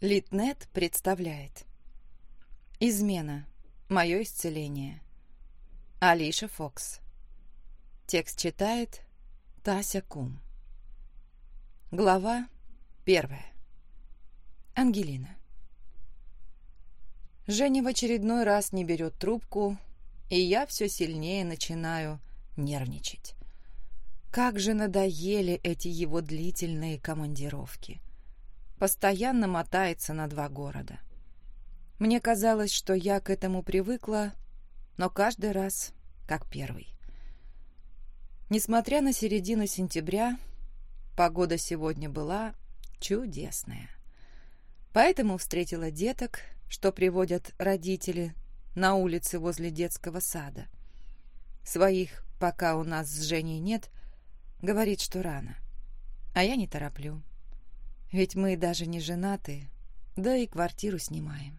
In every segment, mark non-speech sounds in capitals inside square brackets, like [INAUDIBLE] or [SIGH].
Литнет представляет Измена. Мое исцеление. Алиша Фокс. Текст читает Тася Кум. Глава первая. Ангелина. Женя в очередной раз не берет трубку, и я все сильнее начинаю нервничать. Как же надоели эти его длительные командировки. Постоянно мотается на два города. Мне казалось, что я к этому привыкла, но каждый раз как первый. Несмотря на середину сентября, погода сегодня была чудесная. Поэтому встретила деток, что приводят родители на улице возле детского сада. Своих пока у нас с Женей нет, говорит, что рано. А я не тороплю. Ведь мы даже не женаты, да и квартиру снимаем.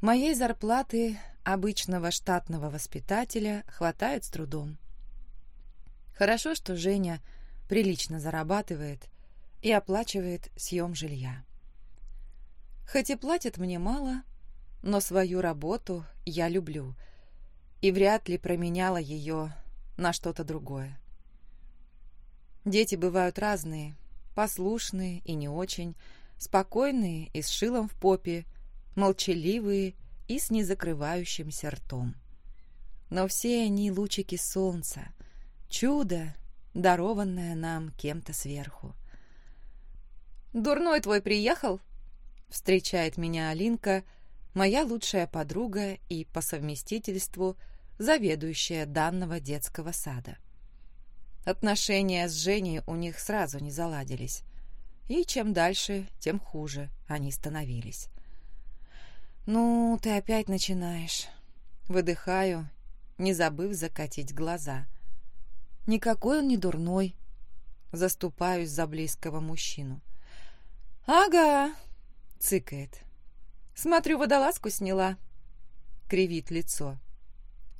Моей зарплаты обычного штатного воспитателя хватает с трудом. Хорошо, что Женя прилично зарабатывает и оплачивает съем жилья. Хоть и платят мне мало, но свою работу я люблю и вряд ли променяла ее на что-то другое. Дети бывают разные, послушные и не очень, спокойные и с шилом в попе, молчаливые и с незакрывающимся ртом. Но все они лучики солнца, чудо, дарованное нам кем-то сверху. «Дурной твой приехал?» Встречает меня Алинка, моя лучшая подруга и по совместительству заведующая данного детского сада. Отношения с Женей у них сразу не заладились, и чем дальше, тем хуже они становились. «Ну, ты опять начинаешь». Выдыхаю, не забыв закатить глаза. «Никакой он не дурной». Заступаюсь за близкого мужчину. «Ага», — цыкает. «Смотрю, водолазку сняла». Кривит лицо.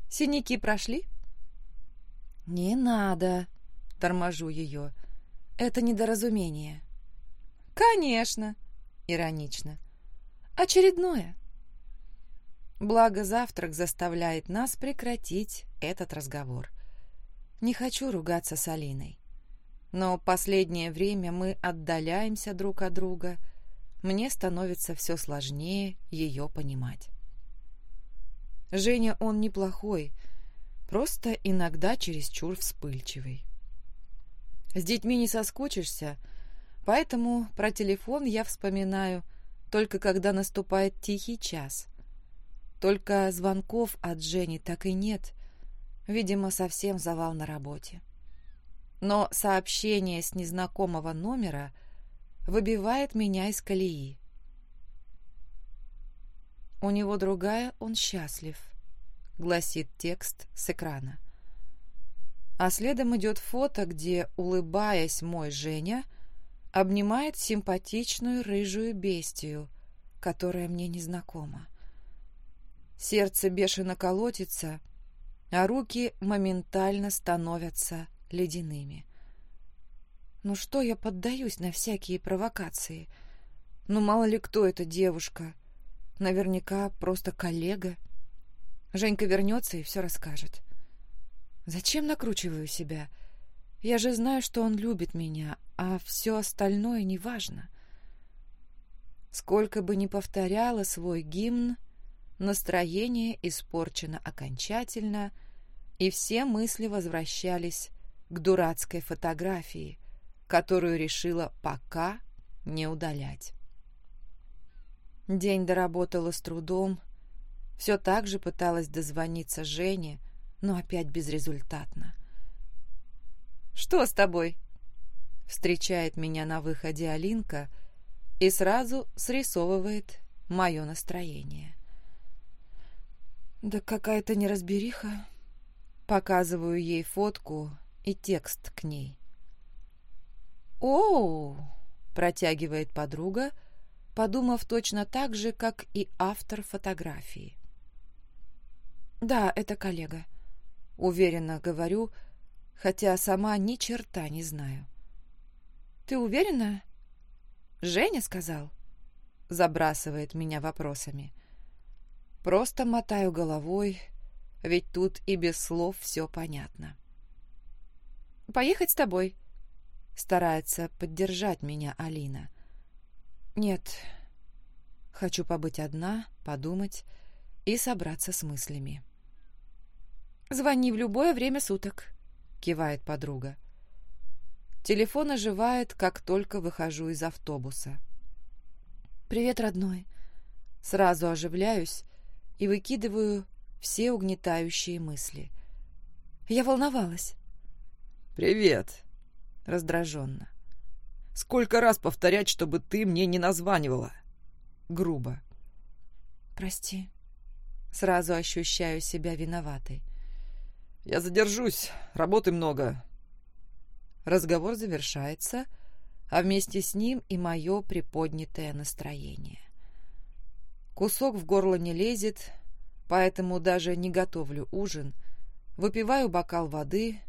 «Синяки прошли?» «Не надо», — торможу ее. «Это недоразумение». «Конечно», — иронично. «Очередное». Благо завтрак заставляет нас прекратить этот разговор. Не хочу ругаться с Алиной. Но последнее время мы отдаляемся друг от друга. Мне становится все сложнее ее понимать. Женя он неплохой, просто иногда чересчур вспыльчивый. С детьми не соскучишься, поэтому про телефон я вспоминаю только когда наступает тихий час — только звонков от Жени так и нет. Видимо, совсем завал на работе. Но сообщение с незнакомого номера выбивает меня из колеи. «У него другая, он счастлив», — гласит текст с экрана. А следом идет фото, где, улыбаясь мой Женя, обнимает симпатичную рыжую бестию, которая мне незнакома. Сердце бешено колотится, а руки моментально становятся ледяными. Ну что я поддаюсь на всякие провокации? Ну мало ли кто эта девушка. Наверняка просто коллега. Женька вернется и все расскажет. Зачем накручиваю себя? Я же знаю, что он любит меня, а все остальное неважно. Сколько бы ни повторяла свой гимн, настроение испорчено окончательно, и все мысли возвращались к дурацкой фотографии, которую решила пока не удалять. День доработала с трудом, все так же пыталась дозвониться Жене, но опять безрезультатно. «Что с тобой?» Встречает меня на выходе Алинка и сразу срисовывает мое настроение. Да какая-то неразбериха. Показываю ей фотку и текст к ней. «Оу!» — протягивает подруга, подумав точно так же, как и автор фотографии. «Да, это коллега», — уверенно говорю, хотя сама ни черта не знаю. «Ты уверена?» «Женя сказал?» забрасывает меня вопросами. Просто мотаю головой, ведь тут и без слов все понятно. «Поехать с тобой?» Старается поддержать меня Алина. «Нет, хочу побыть одна, подумать и собраться с мыслями». «Звони в любое время суток», — кивает подруга. Телефон оживает, как только выхожу из автобуса. «Привет, родной». Сразу оживляюсь и выкидываю все угнетающие мысли. Я волновалась. «Привет», — раздраженно. «Сколько раз повторять, чтобы ты мне не названивала?» Грубо. «Прости». Сразу ощущаю себя виноватой. «Я задержусь, работы много». Разговор завершается, а вместе с ним и мое приподнятое настроение. Кусок в горло не лезет, поэтому даже не готовлю ужин, выпиваю бокал воды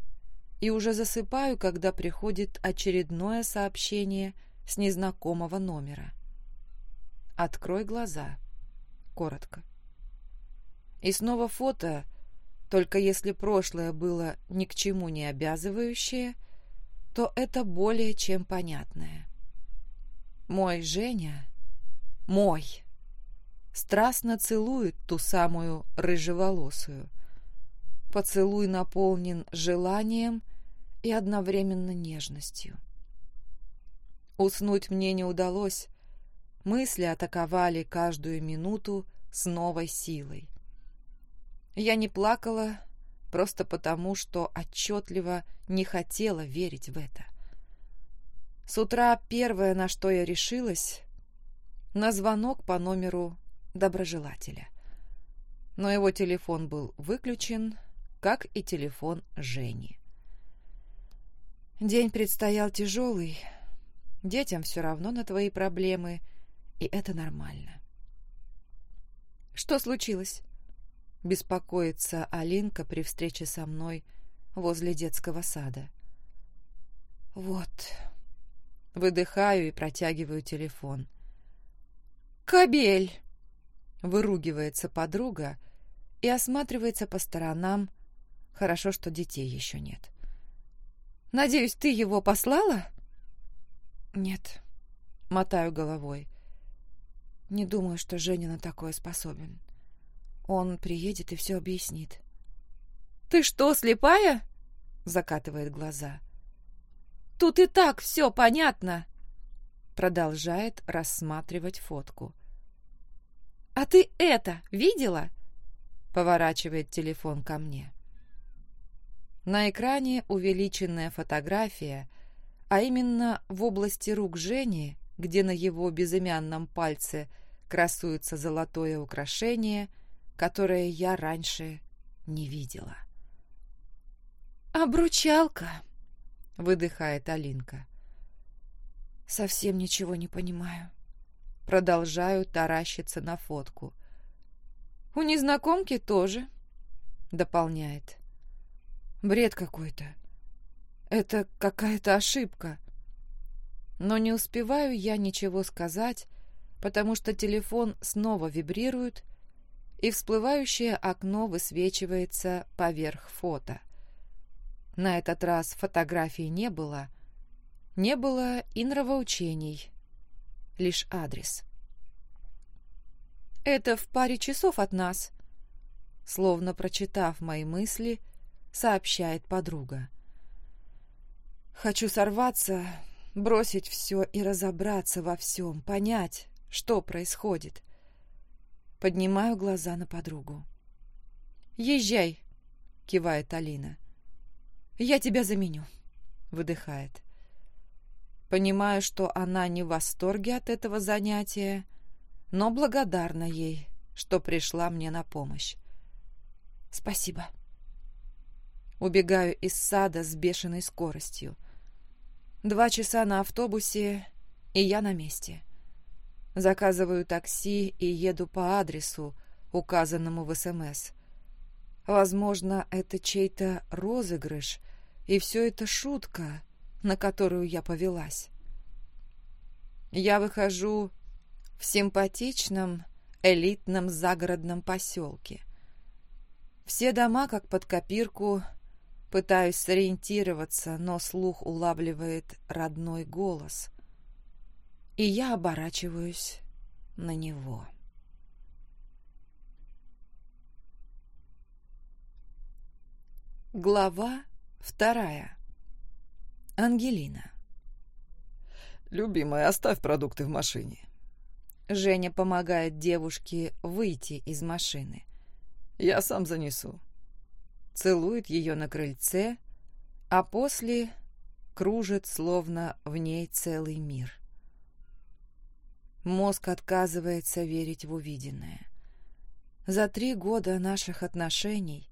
и уже засыпаю, когда приходит очередное сообщение с незнакомого номера. «Открой глаза». Коротко. И снова фото — только если прошлое было ни к чему не обязывающее, то это более чем понятное. Мой Женя, мой, страстно целует ту самую рыжеволосую. Поцелуй наполнен желанием и одновременно нежностью. Уснуть мне не удалось, мысли атаковали каждую минуту с новой силой. Я не плакала просто потому, что отчетливо не хотела верить в это. С утра первое, на что я решилась, на звонок по номеру доброжелателя. Но его телефон был выключен, как и телефон Жени. День предстоял тяжелый. Детям все равно на твои проблемы, и это нормально. «Что случилось?» Беспокоится Алинка при встрече со мной возле детского сада. Вот. Выдыхаю и протягиваю телефон. «Кобель!» — выругивается подруга и осматривается по сторонам. Хорошо, что детей еще нет. «Надеюсь, ты его послала?» «Нет», — мотаю головой. «Не думаю, что Женя на такое способен». Он приедет и все объяснит. «Ты что, слепая?» — закатывает глаза. «Тут и так все понятно!» Продолжает рассматривать фотку. «А ты это видела?» Поворачивает телефон ко мне. На экране увеличенная фотография, а именно в области рук Жени, где на его безымянном пальце красуется золотое украшение — которое я раньше не видела. «Обручалка!» — выдыхает Алинка. «Совсем ничего не понимаю». Продолжаю таращиться на фотку. «У незнакомки тоже», — дополняет. «Бред какой-то. Это какая-то ошибка». Но не успеваю я ничего сказать, потому что телефон снова вибрирует, и всплывающее окно высвечивается поверх фото. На этот раз фотографий не было, не было и нравоучений, лишь адрес. «Это в паре часов от нас», словно прочитав мои мысли, сообщает подруга. «Хочу сорваться, бросить все и разобраться во всем, понять, что происходит. Поднимаю глаза на подругу. «Езжай!» — кивает Алина. «Я тебя заменю», — выдыхает. Понимаю, что она не в восторге от этого занятия, но благодарна ей, что пришла мне на помощь. «Спасибо». Убегаю из сада с бешеной скоростью. Два часа на автобусе, и я на месте. Заказываю такси и еду по адресу, указанному в СМС. Возможно, это чей-то розыгрыш, и все это шутка, на которую я повелась. Я выхожу в симпатичном элитном загородном поселке. Все дома, как под копирку, пытаюсь сориентироваться, но слух улавливает родной голос. И я оборачиваюсь на него. Глава вторая. Ангелина. «Любимая, оставь продукты в машине». Женя помогает девушке выйти из машины. «Я сам занесу». Целует ее на крыльце, а после кружит, словно в ней целый мир. Мозг отказывается верить в увиденное. За три года наших отношений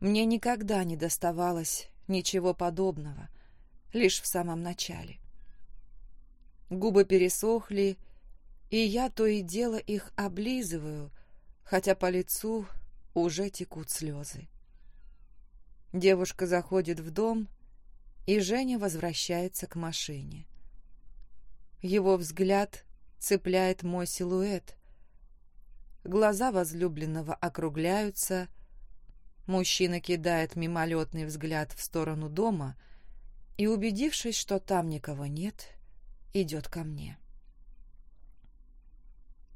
мне никогда не доставалось ничего подобного, лишь в самом начале. Губы пересохли, и я то и дело их облизываю, хотя по лицу уже текут слезы. Девушка заходит в дом, и Женя возвращается к машине. Его взгляд цепляет мой силуэт. Глаза возлюбленного округляются, мужчина кидает мимолетный взгляд в сторону дома и, убедившись, что там никого нет, идет ко мне.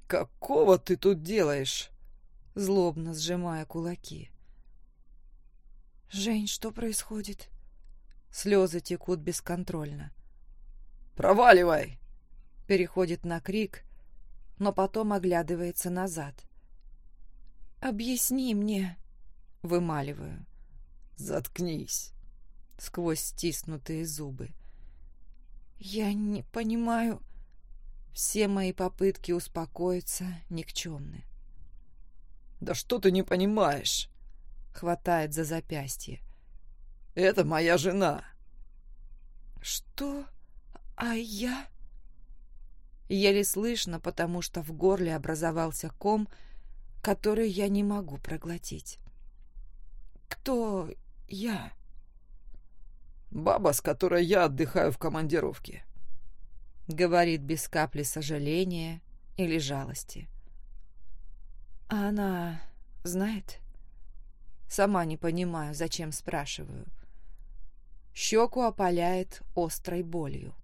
«Какого ты тут делаешь?» Злобно сжимая кулаки. «Жень, что происходит?» Слезы текут бесконтрольно. «Проваливай!» Переходит на крик, но потом оглядывается назад. «Объясни мне!» Вымаливаю. «Заткнись!» Сквозь стиснутые зубы. «Я не понимаю...» Все мои попытки успокоиться никчемны. «Да что ты не понимаешь?» Хватает за запястье. «Это моя жена!» «Что? А я...» Еле слышно, потому что в горле образовался ком, который я не могу проглотить. «Кто я?» Баба, с которой я отдыхаю в командировке. Говорит без капли сожаления или жалости. А она знает? Сама не понимаю, зачем спрашиваю. Щеку опаляет острой болью.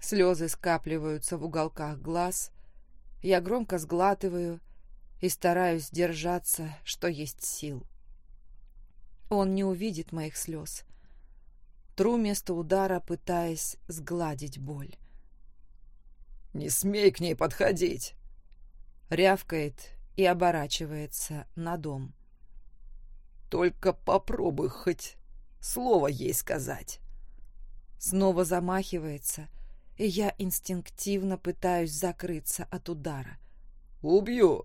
Слезы скапливаются в уголках глаз. Я громко сглатываю и стараюсь держаться, что есть сил. Он не увидит моих слез. Тру место удара, пытаясь сгладить боль. «Не смей к ней подходить!» Рявкает и оборачивается на дом. «Только попробуй хоть слово ей сказать!» Снова замахивается, и я инстинктивно пытаюсь закрыться от удара. «Убью!»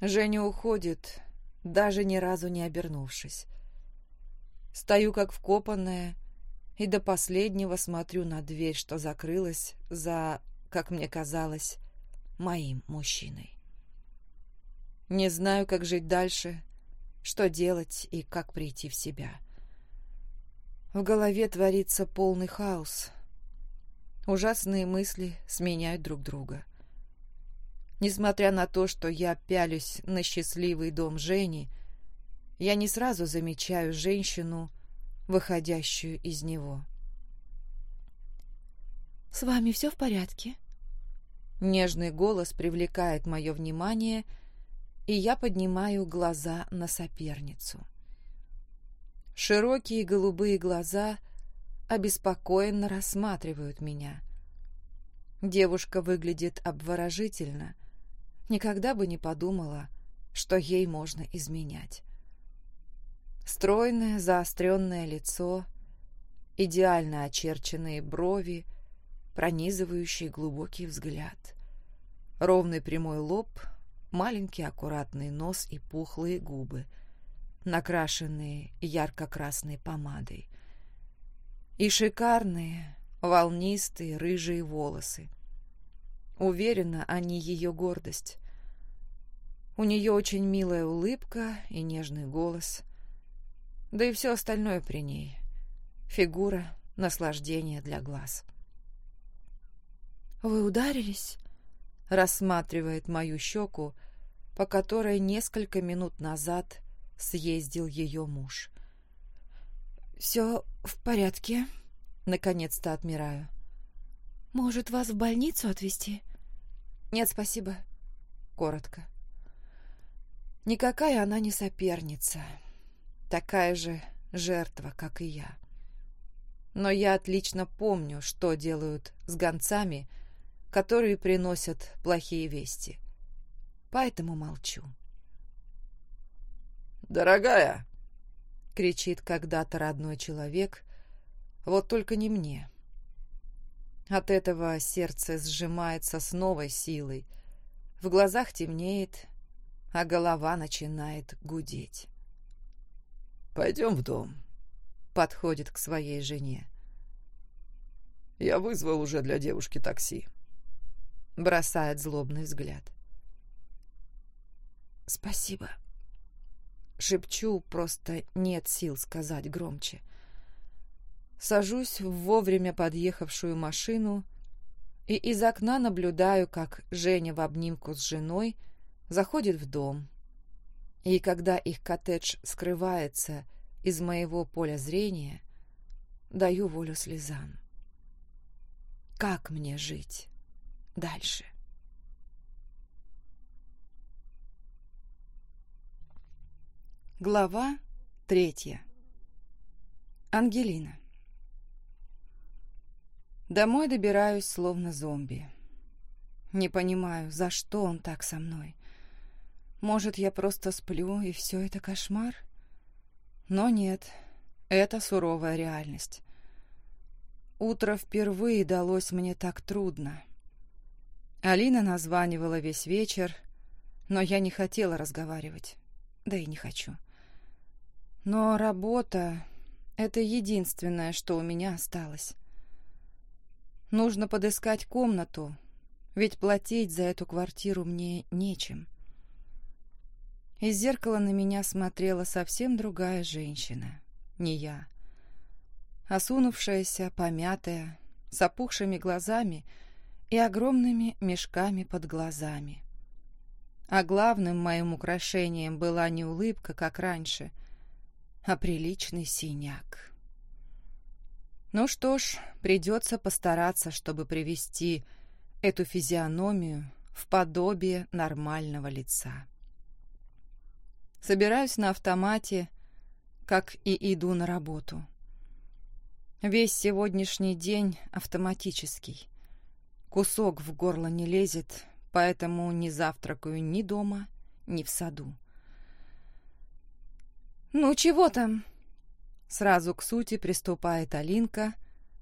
Женя уходит, даже ни разу не обернувшись. Стою как вкопанная и до последнего смотрю на дверь, что закрылась за, как мне казалось, моим мужчиной. Не знаю, как жить дальше, что делать и как прийти в себя. В голове творится полный хаос. Ужасные мысли сменяют друг друга. Несмотря на то, что я пялюсь на счастливый дом Жени, я не сразу замечаю женщину, выходящую из него. «С вами все в порядке?» Нежный голос привлекает мое внимание, и я поднимаю глаза на соперницу. Широкие голубые глаза обеспокоенно рассматривают меня. Девушка выглядит обворожительно. Никогда бы не подумала, что ей можно изменять. Стройное заостренное лицо, идеально очерченные брови, пронизывающий глубокий взгляд. Ровный прямой лоб, маленький аккуратный нос и пухлые губы, накрашенные ярко-красной помадой. И шикарные, волнистые рыжие волосы. Уверена, они ее гордость. У нее очень милая улыбка и нежный голос. Да и все остальное при ней. Фигура, наслаждение для глаз. «Вы ударились?» Рассматривает мою щеку, по которой несколько минут назад съездил ее муж. «Все в порядке», — наконец-то отмираю. «Может, вас в больницу отвезти?» «Нет, спасибо», — коротко. Никакая она не соперница, такая же жертва, как и я. Но я отлично помню, что делают с гонцами, которые приносят плохие вести. Поэтому молчу. «Дорогая!» — кричит когда-то родной человек, вот только не мне. От этого сердце сжимается с новой силой, в глазах темнеет, а голова начинает гудеть. «Пойдем в дом», — подходит к своей жене. «Я вызвал уже для девушки такси», — бросает злобный взгляд. «Спасибо», — шепчу, просто нет сил сказать громче. Сажусь в вовремя подъехавшую машину и из окна наблюдаю, как Женя в обнимку с женой — заходит в дом. И когда их коттедж скрывается из моего поля зрения, даю волю слезам. Как мне жить дальше? Глава третья. Ангелина. Домой добираюсь, словно зомби. Не понимаю, за что он так со мной. Может, я просто сплю, и все это кошмар? Но нет, это суровая реальность. Утро впервые далось мне так трудно. Алина названивала весь вечер, но я не хотела разговаривать, да и не хочу. Но работа — это единственное, что у меня осталось. Нужно подыскать комнату, ведь платить за эту квартиру мне нечем. Из зеркала на меня смотрела совсем другая женщина, не я. Осунувшаяся, помятая, с опухшими глазами и огромными мешками под глазами. А главным моим украшением была не улыбка, как раньше, а приличный синяк. Ну что ж, придется постараться, чтобы привести эту физиономию в подобие нормального лица. Собираюсь на автомате, как и иду на работу. Весь сегодняшний день автоматический. Кусок в горло не лезет, поэтому не завтракаю ни дома, ни в саду. «Ну, чего там?» Сразу к сути приступает Алинка,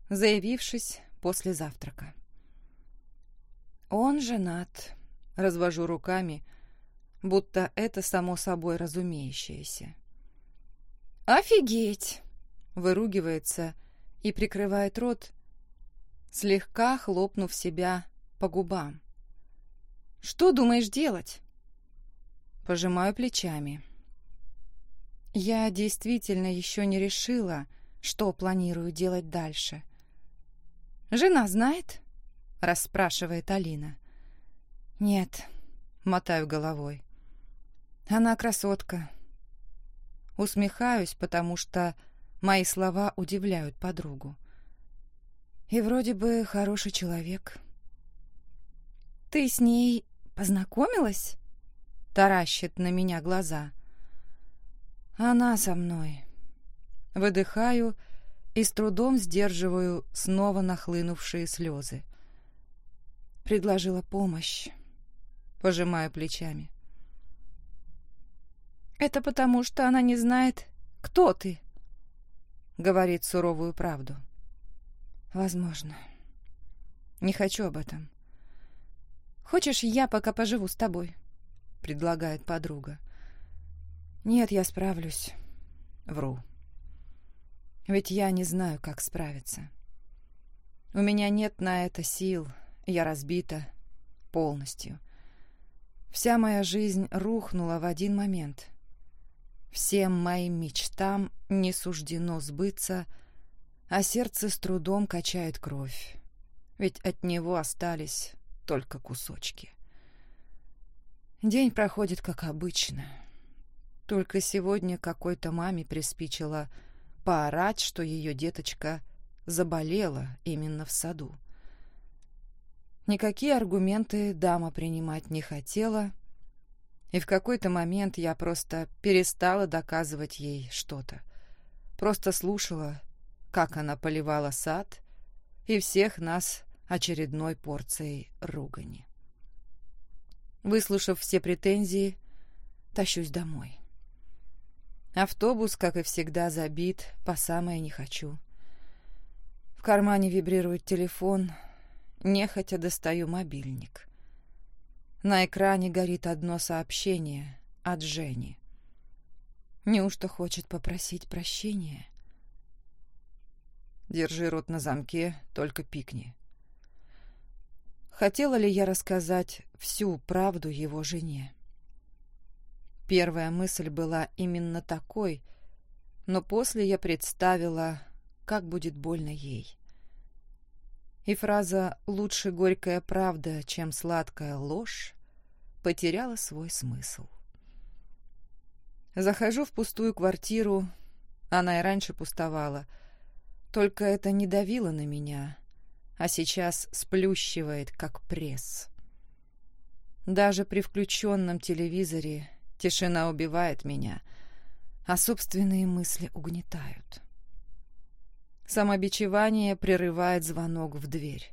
заявившись после завтрака. «Он женат», — развожу руками, — будто это само собой разумеющееся. «Офигеть!» — выругивается и прикрывает рот, слегка хлопнув себя по губам. «Что думаешь делать?» Пожимаю плечами. Я действительно еще не решила, что планирую делать дальше. «Жена знает?» — расспрашивает Алина. «Нет», — мотаю головой. Она красотка. Усмехаюсь, потому что мои слова удивляют подругу. И вроде бы хороший человек. «Ты с ней познакомилась?» Таращит на меня глаза. «Она со мной». Выдыхаю и с трудом сдерживаю снова нахлынувшие слезы. Предложила помощь. Пожимаю плечами. «Это потому, что она не знает, кто ты», — говорит суровую правду. «Возможно. Не хочу об этом. Хочешь, я пока поживу с тобой?» — предлагает подруга. «Нет, я справлюсь». Вру. Ведь я не знаю, как справиться. У меня нет на это сил, я разбита полностью. Вся моя жизнь рухнула в один момент — Всем моим мечтам не суждено сбыться, а сердце с трудом качает кровь. ведь от него остались только кусочки. День проходит как обычно. Только сегодня какой-то маме приспичило поорать, что ее деточка заболела именно в саду. Никакие аргументы дама принимать не хотела, и в какой-то момент я просто перестала доказывать ей что-то. Просто слушала, как она поливала сад и всех нас очередной порцией ругани. Выслушав все претензии, тащусь домой. Автобус, как и всегда, забит, по самое не хочу. В кармане вибрирует телефон, нехотя достаю мобильник. На экране горит одно сообщение от Жени. Неужто хочет попросить прощения? Держи рот на замке, только пикни. Хотела ли я рассказать всю правду его жене? Первая мысль была именно такой, но после я представила, как будет больно ей. И фраза «лучше горькая правда, чем сладкая ложь» потеряла свой смысл. Захожу в пустую квартиру, она и раньше пустовала, только это не давило на меня, а сейчас сплющивает, как пресс. Даже при включенном телевизоре Тишина убивает меня, а собственные мысли угнетают. Самобичевание прерывает звонок в дверь.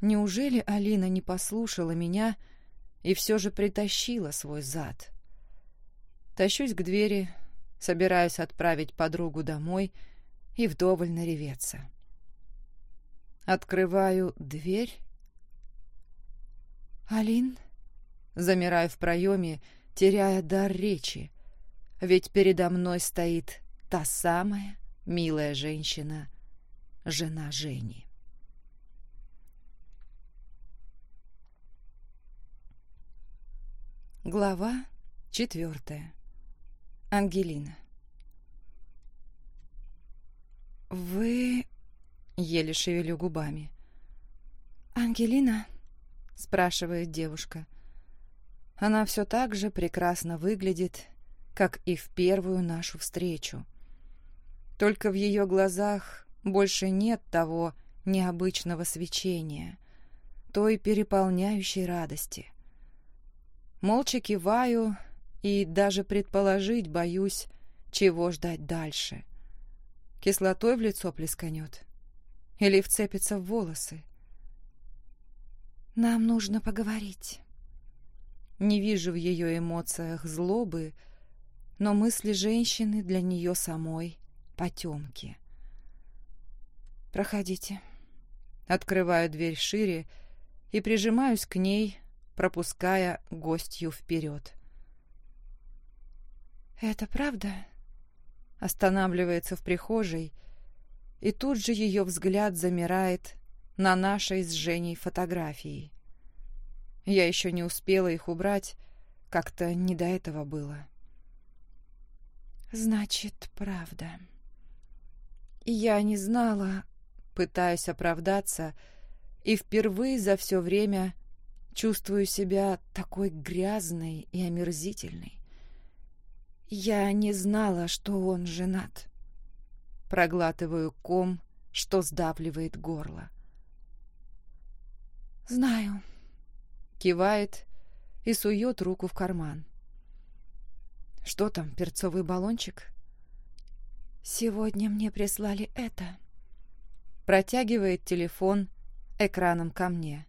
Неужели Алина не послушала меня и все же притащила свой зад? Тащусь к двери, собираюсь отправить подругу домой и вдоволь нареветься. Открываю дверь. «Алин?» Замираю в проеме теряя дар речи, ведь передо мной стоит та самая милая женщина, жена Жени. Глава четвертая. Ангелина. «Вы...» — еле шевелю губами. «Ангелина?» — спрашивает девушка. — она все так же прекрасно выглядит, как и в первую нашу встречу. Только в ее глазах больше нет того необычного свечения, той переполняющей радости. Молча киваю и даже предположить боюсь, чего ждать дальше. Кислотой в лицо плесканет или вцепится в волосы. «Нам нужно поговорить». Не вижу в ее эмоциях злобы, но мысли женщины для нее самой потемки. «Проходите». Открываю дверь шире и прижимаюсь к ней, пропуская гостью вперед. «Это правда?» Останавливается в прихожей, и тут же ее взгляд замирает на нашей с Женей фотографии. Я еще не успела их убрать, как-то не до этого было. «Значит, правда. Я не знала, пытаюсь оправдаться, и впервые за все время чувствую себя такой грязной и омерзительной. Я не знала, что он женат. Проглатываю ком, что сдавливает горло. «Знаю», кивает и сует руку в карман. «Что там, перцовый баллончик?» «Сегодня мне прислали это». Протягивает телефон экраном ко мне.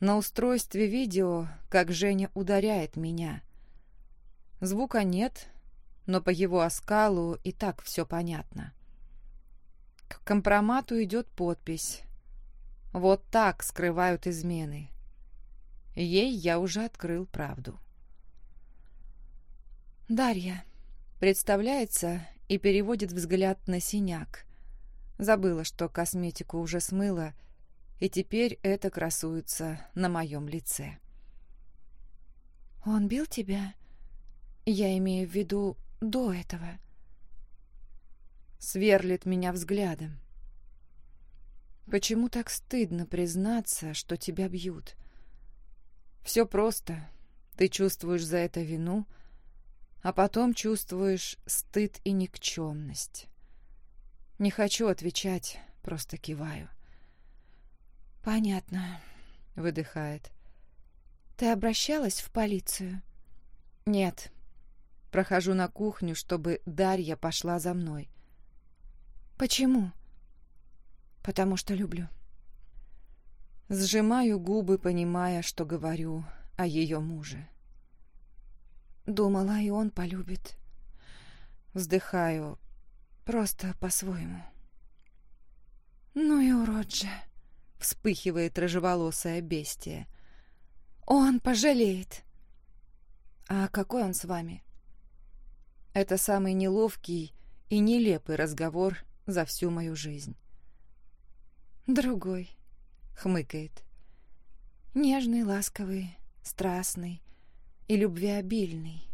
На устройстве видео, как Женя ударяет меня. Звука нет, но по его оскалу и так все понятно. К компромату идет подпись. Вот так скрывают измены. Ей я уже открыл правду. Дарья представляется и переводит взгляд на синяк. Забыла, что косметику уже смыла, и теперь это красуется на моем лице. «Он бил тебя? Я имею в виду до этого». Сверлит меня взглядом. Почему так стыдно признаться, что тебя бьют? Все просто. Ты чувствуешь за это вину, а потом чувствуешь стыд и никчемность. Не хочу отвечать, просто киваю. «Понятно», — выдыхает. «Ты обращалась в полицию?» «Нет». Прохожу на кухню, чтобы Дарья пошла за мной. «Почему?» «Потому что люблю». Сжимаю губы, понимая, что говорю о ее муже. Думала, и он полюбит. Вздыхаю, просто по-своему. «Ну и урод же!» — вспыхивает рыжеволосая бестия. «Он пожалеет!» «А какой он с вами?» Это самый неловкий и нелепый разговор за всю мою жизнь. «Другой», — хмыкает. «Нежный, ласковый, страстный и любвеобильный».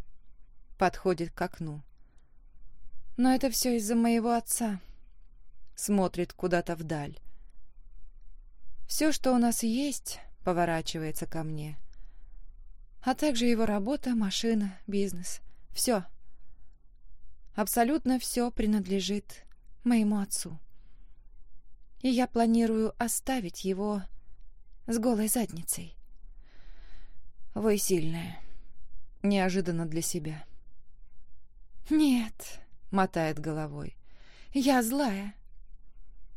Подходит к окну. «Но это все из-за моего отца». Смотрит куда-то вдаль. «Все, что у нас есть, поворачивается ко мне. А также его работа, машина, бизнес. Все. Абсолютно все принадлежит моему отцу. И я планирую оставить его с голой задницей. Вы сильная. Неожиданно для себя. «Нет», — мотает головой, — «я злая.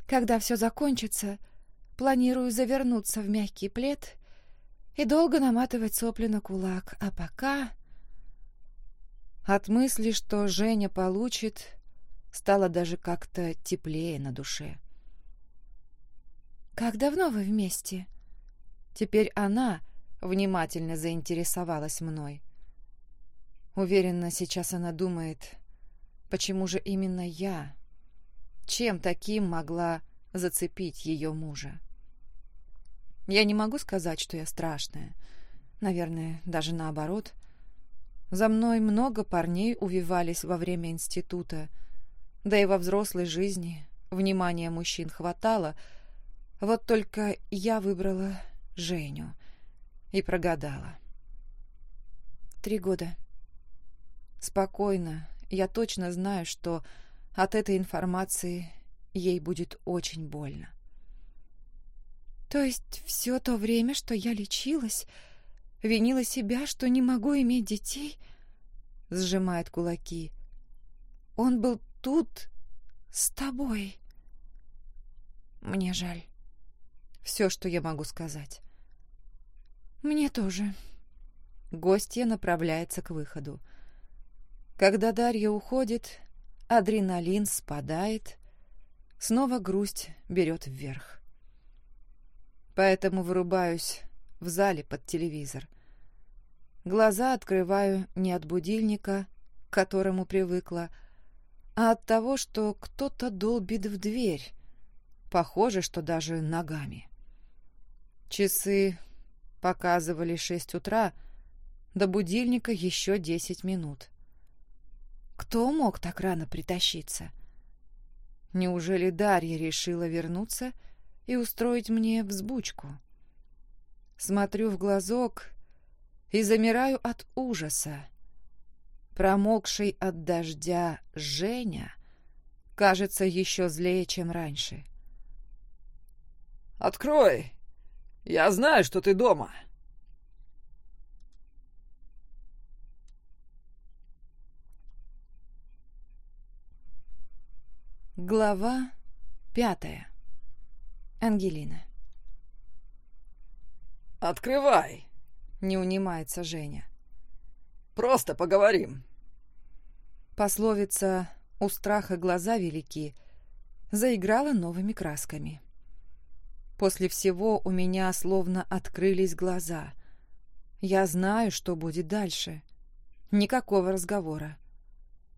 Когда все закончится, планирую завернуться в мягкий плед и долго наматывать сопли на кулак, а пока...» От мысли, что Женя получит, стало даже как-то теплее на душе. «Как давно вы вместе?» Теперь она внимательно заинтересовалась мной. Уверена, сейчас она думает, почему же именно я? Чем таким могла зацепить ее мужа? Я не могу сказать, что я страшная. Наверное, даже наоборот. За мной много парней увивались во время института, да и во взрослой жизни внимания мужчин хватало, вот только я выбрала Женю и прогадала. Три года. Спокойно, я точно знаю, что от этой информации ей будет очень больно. То есть все то время, что я лечилась, винила себя, что не могу иметь детей, сжимает кулаки. Он был тут с тобой. Мне жаль. Все, что я могу сказать. Мне тоже. Гостья направляется к выходу. Когда Дарья уходит, адреналин спадает, снова грусть берет вверх. Поэтому вырубаюсь в зале под телевизор. Глаза открываю не от будильника, к которому привыкла, а от того, что кто-то долбит в дверь. Похоже, что даже ногами. Часы показывали шесть утра, до будильника еще десять минут. Кто мог так рано притащиться? Неужели Дарья решила вернуться и устроить мне взбучку? Смотрю в глазок и замираю от ужаса. Промокший от дождя Женя кажется еще злее, чем раньше. «Открой! Я знаю, что ты дома!» Глава пятая. Ангелина. «Открывай!» — не унимается Женя. «Просто поговорим!» Пословица «У страха глаза велики» заиграла новыми красками. После всего у меня словно открылись глаза. Я знаю, что будет дальше. Никакого разговора.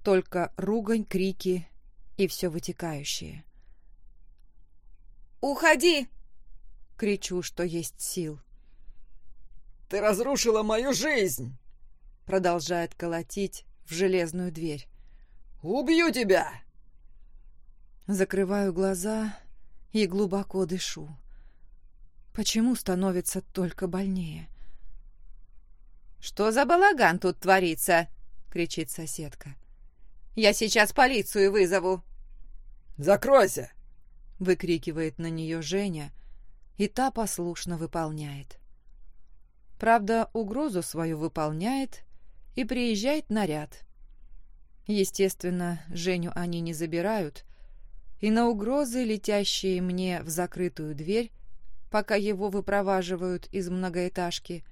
Только ругань, крики и все вытекающее. «Уходи!» — кричу, что есть сил. «Ты разрушила мою жизнь!» — продолжает колотить в железную дверь. «Убью тебя!» Закрываю глаза и глубоко дышу. Почему становится только больнее? «Что за балаган тут творится?» — кричит соседка. «Я сейчас полицию вызову!» «Закройся!» — выкрикивает на нее Женя, и та послушно выполняет. Правда, угрозу свою выполняет и приезжает наряд. Естественно, Женю они не забирают, и на угрозы, летящие мне в закрытую дверь, пока его выпроваживают из многоэтажки,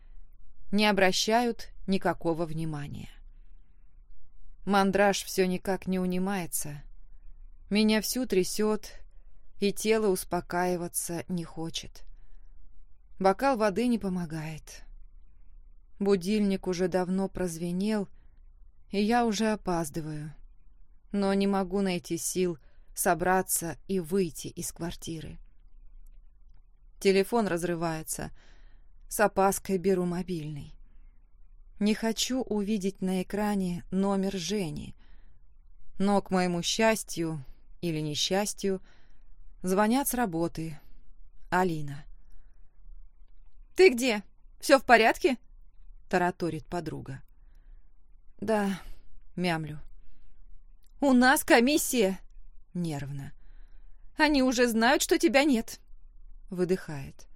не обращают никакого внимания. Мандраж все никак не унимается. Меня всю трясет, и тело успокаиваться не хочет. Бокал воды не помогает. Будильник уже давно прозвенел, и я уже опаздываю. Но не могу найти сил собраться и выйти из квартиры. Телефон разрывается. С опаской беру мобильный. Не хочу увидеть на экране номер Жени. Но, к моему счастью или несчастью, звонят с работы. Алина. «Ты где? Все в порядке?» — тараторит подруга. «Да», — мямлю. «У нас комиссия!» — нервно. «Они уже знают, что тебя нет!» — выдыхает.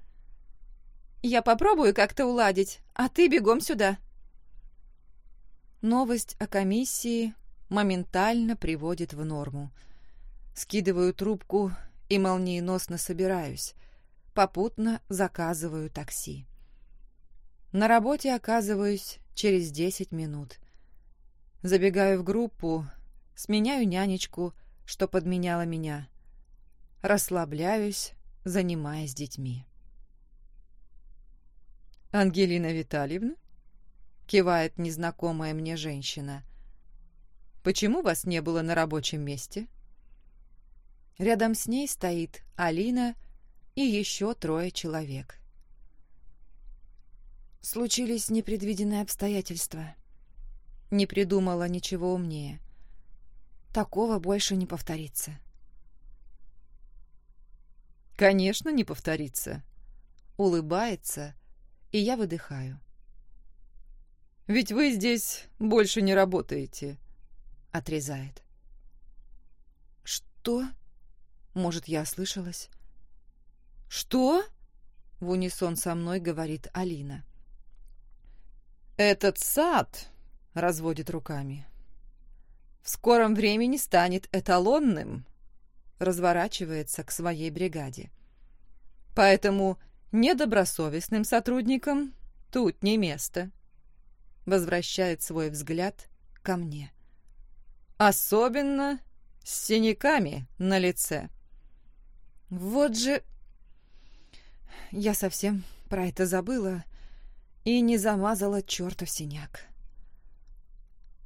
«Я попробую как-то уладить, а ты бегом сюда!» Новость о комиссии моментально приводит в норму. Скидываю трубку и молниеносно собираюсь. Попутно заказываю такси. На работе оказываюсь через 10 минут. Забегаю в группу, сменяю нянечку, что подменяла меня. Расслабляюсь, занимаясь детьми. «Ангелина Витальевна?» — кивает незнакомая мне женщина. «Почему вас не было на рабочем месте?» Рядом с ней стоит Алина и еще трое человек. Случились непредвиденные обстоятельства. Не придумала ничего умнее. Такого больше не повторится. «Конечно, не повторится», — улыбается, и я выдыхаю. Ведь вы здесь больше не работаете», — отрезает. «Что?» — может, я ослышалась? «Что?» — в унисон со мной говорит Алина. «Этот сад», — разводит руками, — «в скором времени станет эталонным», — разворачивается к своей бригаде. «Поэтому недобросовестным сотрудникам тут не место» возвращает свой взгляд ко мне. Особенно с синяками на лице. Вот же... Я совсем про это забыла и не замазала чертов синяк.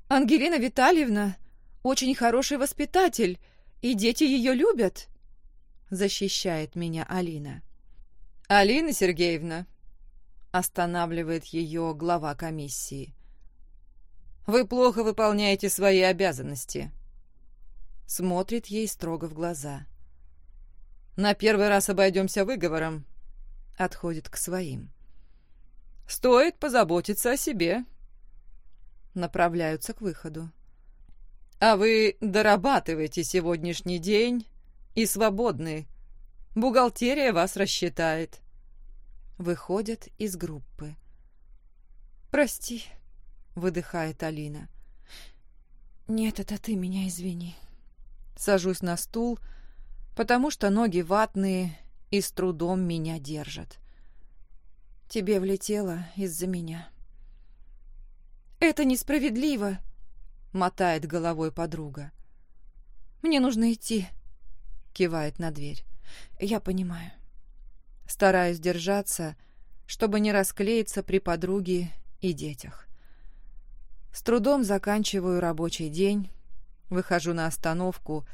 «Ангелина Витальевна очень хороший воспитатель, и дети ее любят», — защищает меня Алина. «Алина Сергеевна, Останавливает ее глава комиссии. «Вы плохо выполняете свои обязанности». Смотрит ей строго в глаза. «На первый раз обойдемся выговором». Отходит к своим. «Стоит позаботиться о себе». Направляются к выходу. «А вы дорабатываете сегодняшний день и свободны. Бухгалтерия вас рассчитает» выходят из группы. «Прости», — выдыхает Алина. «Нет, это ты меня извини». Сажусь на стул, потому что ноги ватные и с трудом меня держат. Тебе влетело из-за меня. «Это несправедливо», — мотает головой подруга. «Мне нужно идти», — кивает на дверь. «Я понимаю». Стараюсь держаться, чтобы не расклеиться при подруге и детях. С трудом заканчиваю рабочий день, выхожу на остановку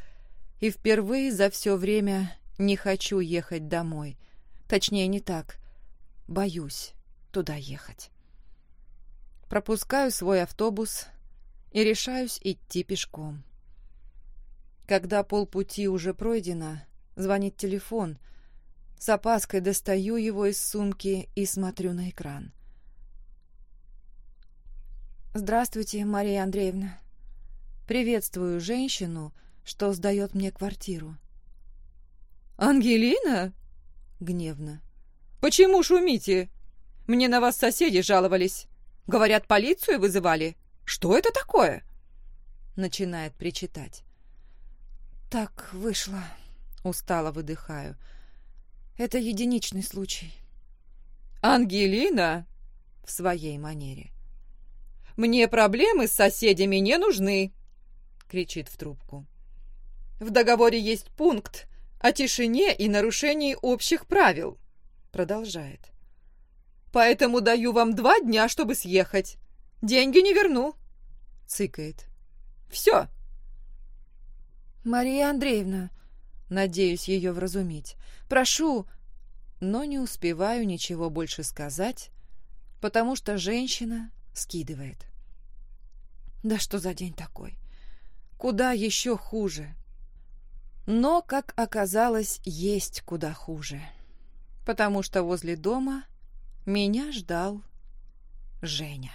и впервые за все время не хочу ехать домой. Точнее, не так. Боюсь туда ехать. Пропускаю свой автобус и решаюсь идти пешком. Когда полпути уже пройдено, Звонит телефон. С опаской достаю его из сумки и смотрю на экран. «Здравствуйте, Мария Андреевна. Приветствую женщину, что сдает мне квартиру». «Ангелина?» Гневно. «Почему шумите? Мне на вас соседи жаловались. Говорят, полицию вызывали. Что это такое?» Начинает причитать. «Так вышло», — устало выдыхаю. «Это единичный случай». «Ангелина?» В своей манере. «Мне проблемы с соседями не нужны!» — кричит в трубку. «В договоре есть пункт о тишине и нарушении общих правил», — продолжает. «Поэтому даю вам два дня, чтобы съехать. Деньги не верну», — цыкает. «Все». «Мария Андреевна», — надеюсь ее вразумить, — «прошу...» Но не успеваю ничего больше сказать, потому что женщина скидывает. Да что за день такой? Куда еще хуже? Но, как оказалось, есть куда хуже. Потому что возле дома меня ждал Женя.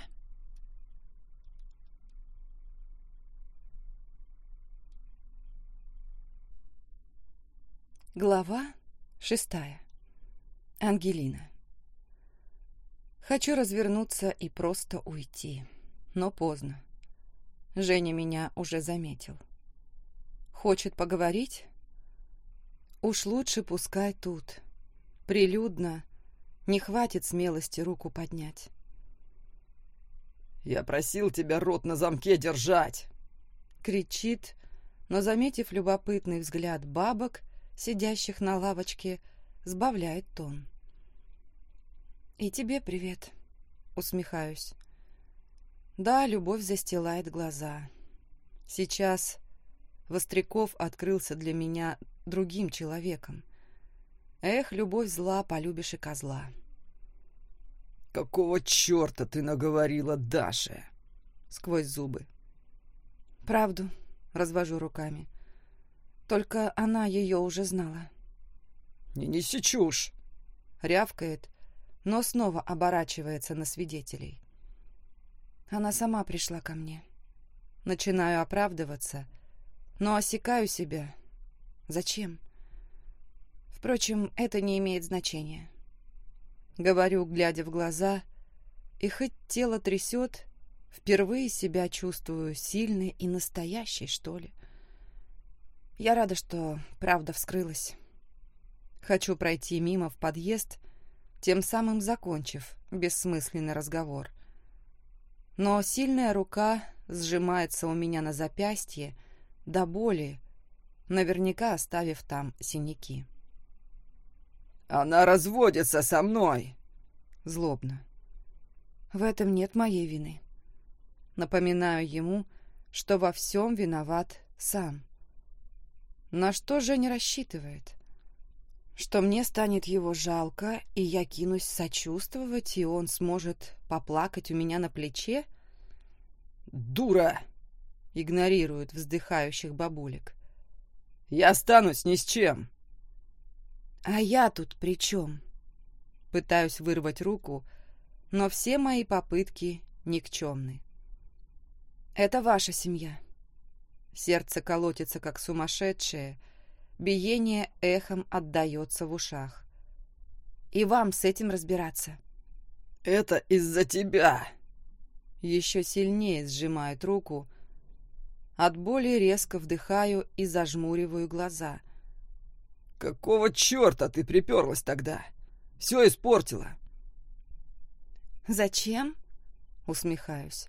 Глава шестая. Ангелина. Хочу развернуться и просто уйти, но поздно. Женя меня уже заметил. Хочет поговорить? Уж лучше пускай тут. Прилюдно. Не хватит смелости руку поднять. «Я просил тебя рот на замке держать!» Кричит, но, заметив любопытный взгляд бабок, сидящих на лавочке, сбавляет тон. «И тебе привет», — усмехаюсь. Да, любовь застилает глаза. Сейчас Востряков открылся для меня другим человеком. Эх, любовь зла, полюбишь и козла. «Какого черта ты наговорила Даше?» Сквозь зубы. «Правду», — развожу руками. Только она ее уже знала. «Не неси чушь!» — рявкает, но снова оборачивается на свидетелей. Она сама пришла ко мне. Начинаю оправдываться, но осекаю себя. Зачем? Впрочем, это не имеет значения. Говорю, глядя в глаза, и хоть тело трясет, впервые себя чувствую сильной и настоящей, что ли. Я рада, что правда вскрылась. Хочу пройти мимо в подъезд — тем самым закончив бессмысленный разговор. Но сильная рука сжимается у меня на запястье до боли, наверняка оставив там синяки. «Она разводится со мной!» Злобно. В этом нет моей вины. Напоминаю ему, что во всем виноват сам. На что же не рассчитывает? что мне станет его жалко, и я кинусь сочувствовать, и он сможет поплакать у меня на плече? «Дура!» — игнорирует вздыхающих бабулек. «Я останусь ни с чем!» «А я тут при чем?» Пытаюсь вырвать руку, но все мои попытки никчемны. «Это ваша семья». Сердце колотится, как сумасшедшее — биение эхом отдается в ушах. И вам с этим разбираться. «Это из-за тебя!» Еще сильнее сжимает руку. От боли резко вдыхаю и зажмуриваю глаза. «Какого черта ты приперлась тогда? Все испортила!» «Зачем?» — усмехаюсь.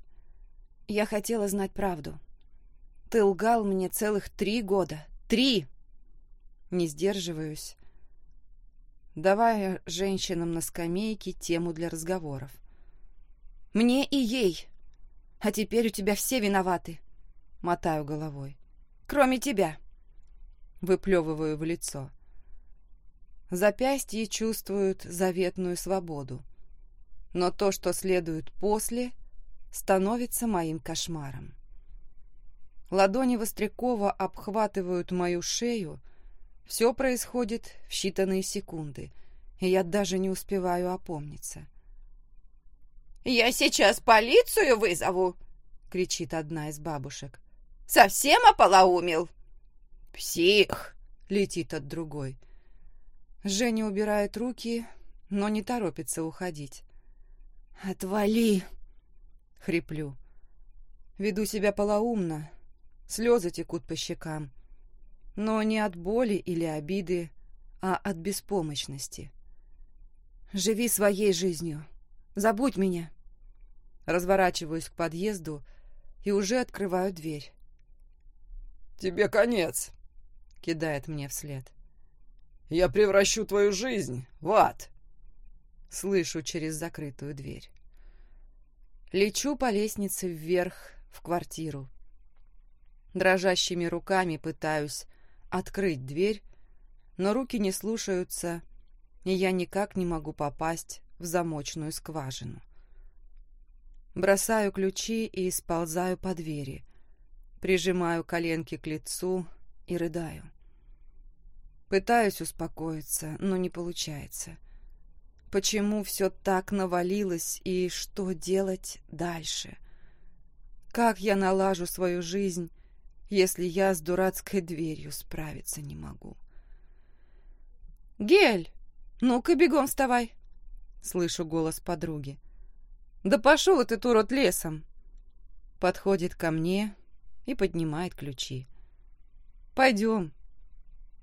«Я хотела знать правду. Ты лгал мне целых три года. Три!» Не сдерживаюсь, давая женщинам на скамейке тему для разговоров. «Мне и ей. А теперь у тебя все виноваты», — мотаю головой. «Кроме тебя». Выплевываю в лицо. Запястье чувствуют заветную свободу. Но то, что следует после, становится моим кошмаром. Ладони Вострякова обхватывают мою шею, Все происходит в считанные секунды, и я даже не успеваю опомниться. «Я сейчас полицию вызову!» — кричит одна из бабушек. «Совсем ополоумел?» «Псих!» — летит от другой. Женя убирает руки, но не торопится уходить. «Отвали!» — хриплю. Веду себя полоумно, слезы текут по щекам. Но не от боли или обиды, а от беспомощности. Живи своей жизнью. Забудь меня. Разворачиваюсь к подъезду и уже открываю дверь. «Тебе конец», — кидает мне вслед. «Я превращу твою жизнь в ад». Слышу через закрытую дверь. Лечу по лестнице вверх в квартиру. Дрожащими руками пытаюсь открыть дверь, но руки не слушаются, и я никак не могу попасть в замочную скважину. Бросаю ключи и сползаю по двери, прижимаю коленки к лицу и рыдаю. Пытаюсь успокоиться, но не получается. Почему все так навалилось и что делать дальше? Как я налажу свою жизнь, если я с дурацкой дверью справиться не могу? «Гель, ну-ка бегом вставай!» Слышу голос подруги. «Да пошел этот урод лесом!» Подходит ко мне и поднимает ключи. «Пойдем!»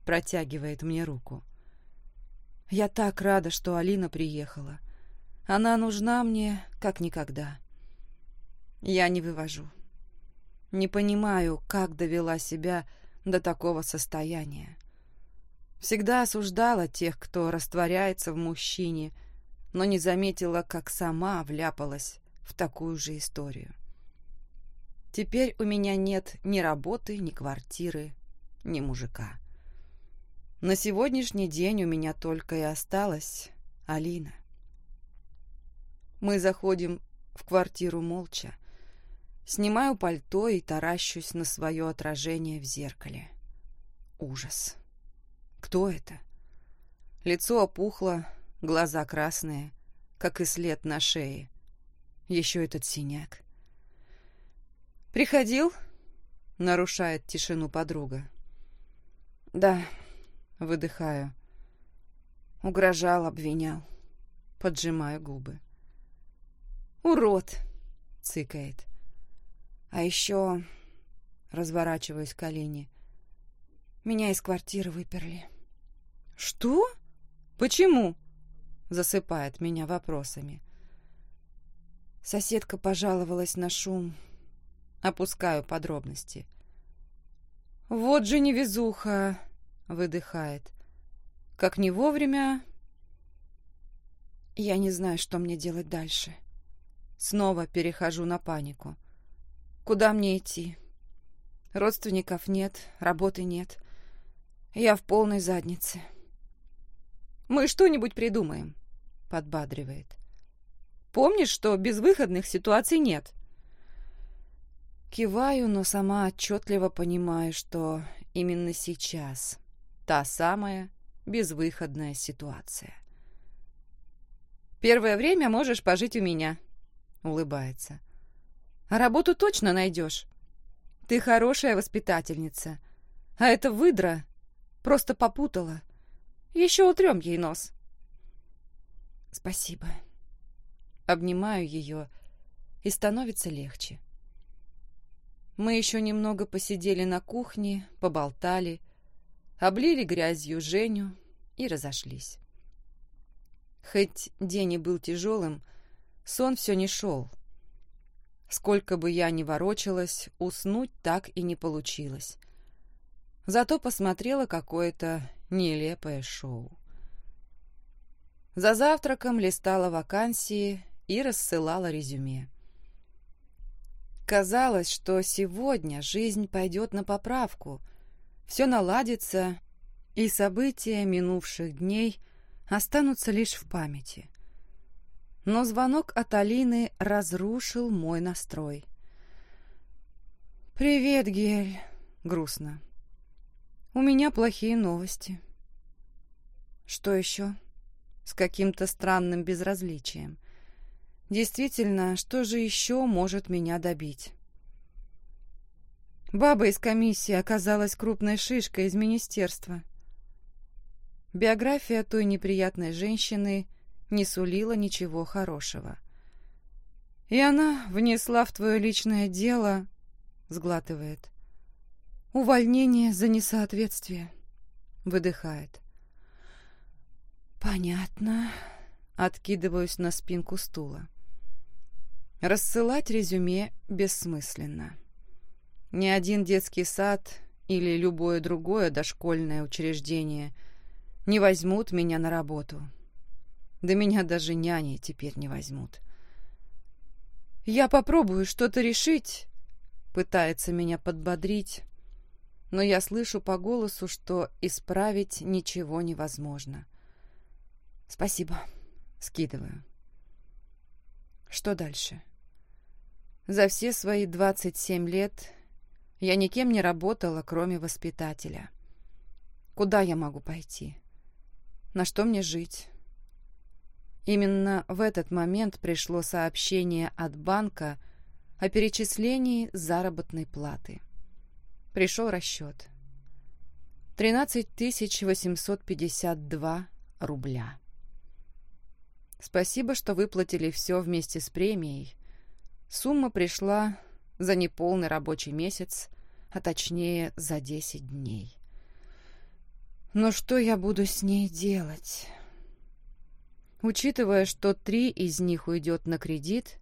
Протягивает мне руку. Я так рада, что Алина приехала. Она нужна мне, как никогда. Я не вывожу. Не понимаю, как довела себя до такого состояния. Всегда осуждала тех, кто растворяется в мужчине, но не заметила, как сама вляпалась в такую же историю. Теперь у меня нет ни работы, ни квартиры, ни мужика. На сегодняшний день у меня только и осталась Алина. Мы заходим в квартиру молча. Снимаю пальто и таращусь на свое отражение в зеркале. Ужас. Кто это? Лицо опухло, глаза красные, как и след на шее. Еще этот синяк. «Приходил?» — нарушает тишину подруга. «Да», — выдыхаю. Угрожал, обвинял. Поджимаю губы. «Урод!» — цыкает. А еще, разворачиваюсь колени, меня из квартиры выперли. «Что? Почему?» Засыпает меня вопросами. Соседка пожаловалась на шум. Опускаю подробности. «Вот же невезуха!» — выдыхает. «Как не вовремя...» Я не знаю, что мне делать дальше. Снова перехожу на панику. Куда мне идти? Родственников нет, работы нет. Я в полной заднице. «Мы что-нибудь придумаем», — подбадривает. «Помнишь, что безвыходных ситуаций нет?» Киваю, но сама отчетливо понимаю, что именно сейчас та самая безвыходная ситуация. «Первое время можешь пожить у меня», — улыбается. «А работу точно найдешь. Ты хорошая воспитательница, а эта выдра просто попутала. Еще утрем ей нос. Спасибо. Обнимаю ее, и становится легче. Мы еще немного посидели на кухне, поболтали, облили грязью Женю и разошлись. Хоть день и был тяжелым, сон все не шел. Сколько бы я ни ворочалась, уснуть так и не получилось. Зато посмотрела какое-то нелепое шоу. За завтраком листала вакансии и рассылала резюме. Казалось, что сегодня жизнь пойдет на поправку, все наладится, и события минувших дней останутся лишь в памяти. Но звонок от Алины разрушил мой настрой. «Привет, Гель!» — грустно. У меня плохие новости. Что еще? С каким-то странным безразличием. Действительно, что же еще может меня добить? Баба из комиссии оказалась крупной шишкой из министерства. Биография той неприятной женщины не сулила ничего хорошего. И она внесла в твое личное дело, сглатывает, увольнение за несоответствие, выдыхает. Понятно. Откидываюсь на спинку стула. Рассылать резюме бессмысленно. Ни один детский сад или любое другое дошкольное учреждение не возьмут меня на работу. Да меня даже няни теперь не возьмут. Я попробую что-то решить, пытается меня подбодрить, но я слышу по голосу, что исправить ничего невозможно. Спасибо. Скидываю. Что дальше? За все свои 27 лет я никем не работала, кроме воспитателя. Куда я могу пойти? На что мне жить? Именно в этот момент пришло сообщение от банка о перечислении заработной платы. Пришел расчет. 13 852 рубля. Спасибо, что выплатили все вместе с премией. Сумма пришла за неполный рабочий месяц, а точнее за 10 дней. Но что я буду с ней делать? Учитывая, что три из них уйдет на кредит,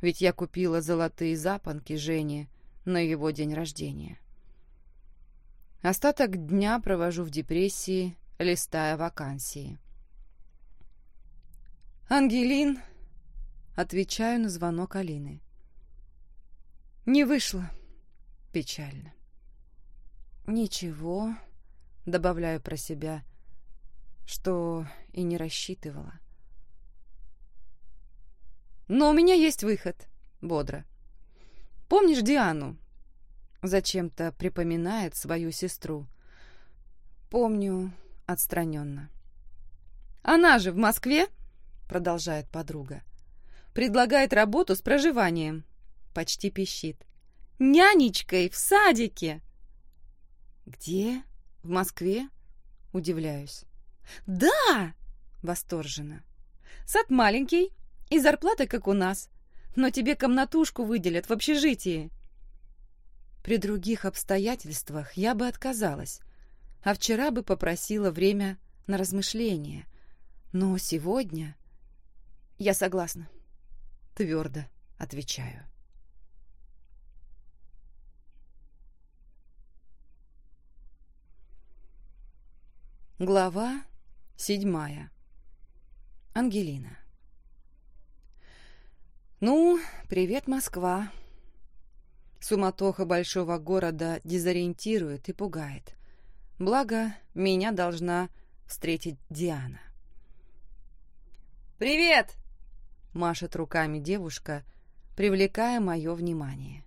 ведь я купила золотые запонки Жене на его день рождения. Остаток дня провожу в депрессии, листая вакансии. «Ангелин!» — отвечаю на звонок Алины. Не вышло. Печально. Ничего, добавляю про себя, что и не рассчитывала. Но у меня есть выход, бодро. Помнишь Диану? Зачем-то припоминает свою сестру. Помню, отстраненно. Она же в Москве, продолжает подруга. Предлагает работу с проживанием почти пищит. «Нянечкой в садике!» «Где? В Москве?» Удивляюсь. «Да!» Восторженно. «Сад маленький и зарплата, как у нас, но тебе комнатушку выделят в общежитии». При других обстоятельствах я бы отказалась, а вчера бы попросила время на размышление. Но сегодня я согласна. Твердо отвечаю. Глава седьмая. Ангелина. Ну, привет, Москва. Суматоха большого города дезориентирует и пугает. Благо, меня должна встретить Диана. «Привет!» — машет руками девушка, привлекая мое внимание.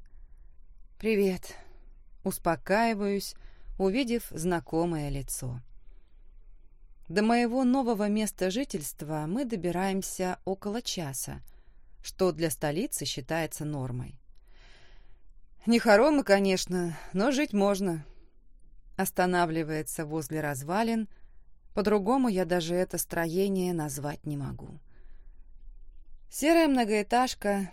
«Привет!» — успокаиваюсь, увидев знакомое лицо. До моего нового места жительства мы добираемся около часа, что для столицы считается нормой. Не хоромы, конечно, но жить можно. Останавливается возле развалин, по-другому я даже это строение назвать не могу. Серая многоэтажка,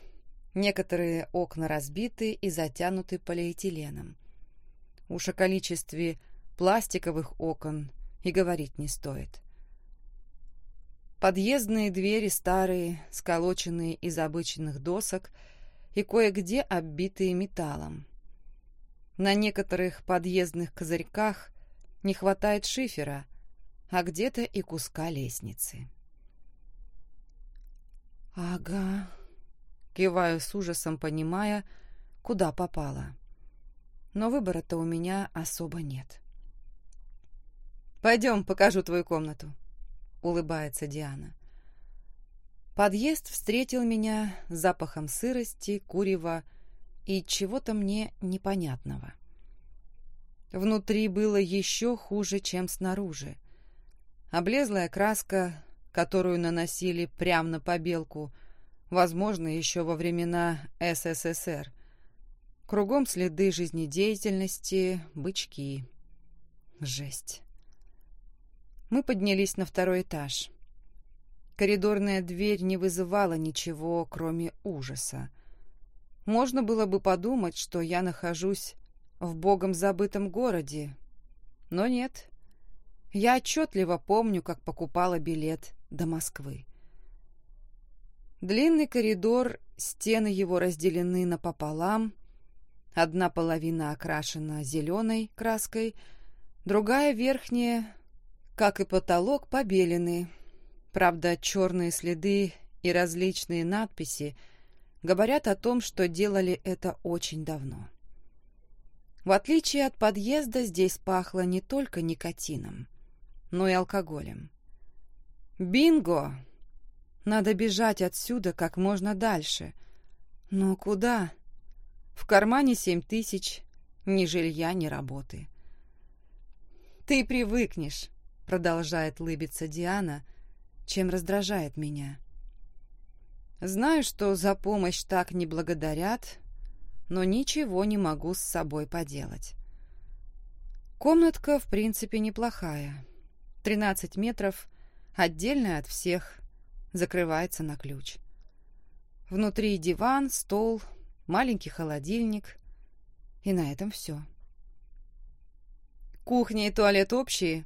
некоторые окна разбиты и затянуты полиэтиленом. Уж о количестве пластиковых окон и говорить не стоит. Подъездные двери старые, сколоченные из обычных досок и кое-где оббитые металлом. На некоторых подъездных козырьках не хватает шифера, а где-то и куска лестницы. «Ага», — киваю с ужасом, понимая, куда попала. Но выбора-то у меня особо нет. «Пойдем, покажу твою комнату», — улыбается Диана. Подъезд встретил меня запахом сырости, курева и чего-то мне непонятного. Внутри было еще хуже, чем снаружи. Облезлая краска, которую наносили прямо на побелку, возможно, еще во времена СССР. Кругом следы жизнедеятельности, бычки. Жесть. Мы поднялись на второй этаж. Коридорная дверь не вызывала ничего, кроме ужаса. Можно было бы подумать, что я нахожусь в богом забытом городе, но нет. Я отчетливо помню, как покупала билет до Москвы. Длинный коридор, стены его разделены напополам, одна половина окрашена зеленой краской, другая верхняя, как и потолок, побелены. Правда, черные следы и различные надписи говорят о том, что делали это очень давно. В отличие от подъезда, здесь пахло не только никотином, но и алкоголем. Бинго! Надо бежать отсюда как можно дальше. Но куда? В кармане семь тысяч, ни жилья, ни работы. «Ты привыкнешь», — продолжает лыбиться Диана, чем раздражает меня. Знаю, что за помощь так не благодарят, но ничего не могу с собой поделать. Комнатка, в принципе, неплохая. 13 метров, отдельная от всех, закрывается на ключ. Внутри диван, стол, маленький холодильник, и на этом все. Кухня и туалет общие,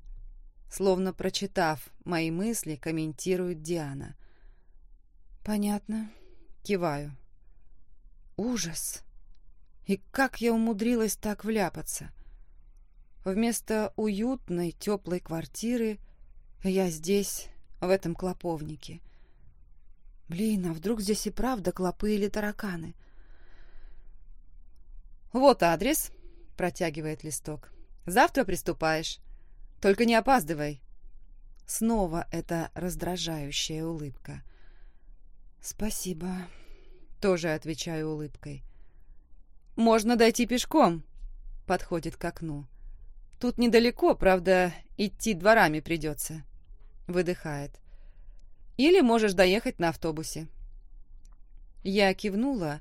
словно прочитав мои мысли, комментирует Диана. Понятно. Киваю. Ужас. И как я умудрилась так вляпаться? Вместо уютной, теплой квартиры я здесь, в этом клоповнике. Блин, а вдруг здесь и правда клопы или тараканы? «Вот адрес», — протягивает листок. «Завтра приступаешь. Только не опаздывай». Снова эта раздражающая улыбка. «Спасибо», — тоже отвечаю улыбкой. «Можно дойти пешком», — подходит к окну. Тут недалеко, правда, идти дворами придется. Выдыхает. Или можешь доехать на автобусе. Я кивнула,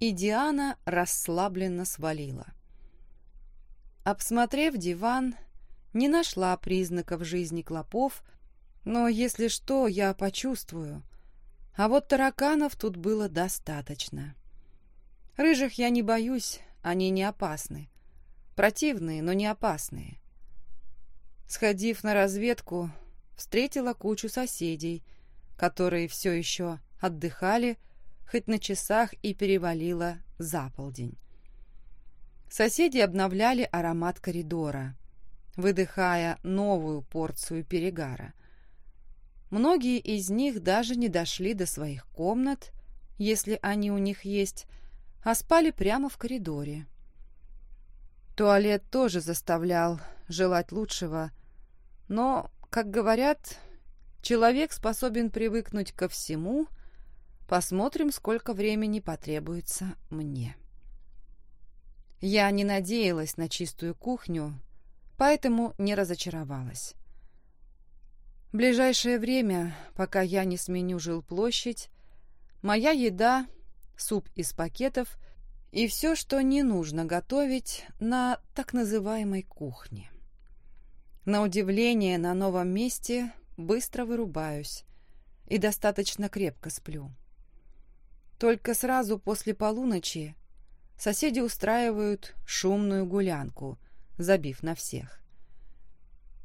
и Диана расслабленно свалила. Обсмотрев диван, не нашла признаков жизни клопов, но, если что, я почувствую. А вот тараканов тут было достаточно. Рыжих я не боюсь, они не опасны. Противные, но не опасные. Сходив на разведку, встретила кучу соседей, которые все еще отдыхали, хоть на часах и перевалило за полдень. Соседи обновляли аромат коридора, выдыхая новую порцию перегара. Многие из них даже не дошли до своих комнат, если они у них есть, а спали прямо в коридоре. Туалет тоже заставлял желать лучшего, но, как говорят, человек способен привыкнуть ко всему. Посмотрим, сколько времени потребуется мне. Я не надеялась на чистую кухню, поэтому не разочаровалась. В ближайшее время, пока я не сменю жилплощадь, моя еда, суп из пакетов и все, что не нужно готовить на так называемой кухне. На удивление, на новом месте быстро вырубаюсь и достаточно крепко сплю. Только сразу после полуночи соседи устраивают шумную гулянку, забив на всех.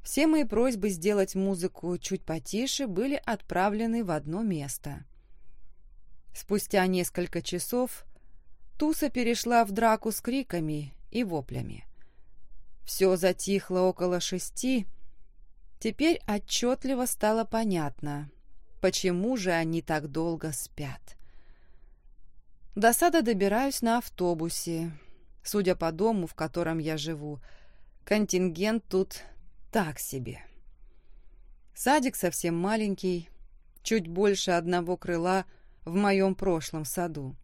Все мои просьбы сделать музыку чуть потише были отправлены в одно место. Спустя несколько часов Туса перешла в драку с криками и воплями. Все затихло около шести. Теперь отчетливо стало понятно, почему же они так долго спят. До сада добираюсь на автобусе. Судя по дому, в котором я живу, контингент тут так себе. Садик совсем маленький, чуть больше одного крыла в моем прошлом саду.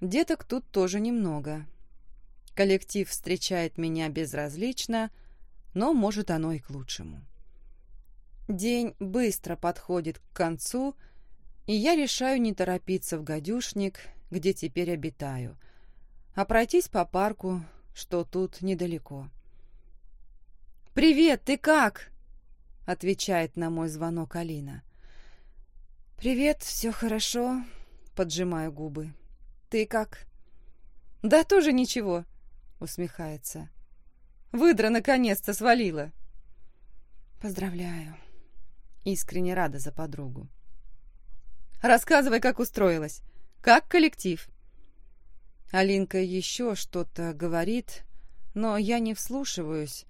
Деток тут тоже немного. Коллектив встречает меня безразлично, но может оно и к лучшему. День быстро подходит к концу, и я решаю не торопиться в гадюшник, где теперь обитаю, а пройтись по парку, что тут недалеко. «Привет, ты как?» — отвечает на мой звонок Алина. «Привет, все хорошо», — поджимаю губы. «Ты как?» «Да тоже ничего», — усмехается. «Выдра наконец-то свалила». «Поздравляю». Искренне рада за подругу. «Рассказывай, как устроилась. Как коллектив?» Алинка еще что-то говорит, но я не вслушиваюсь,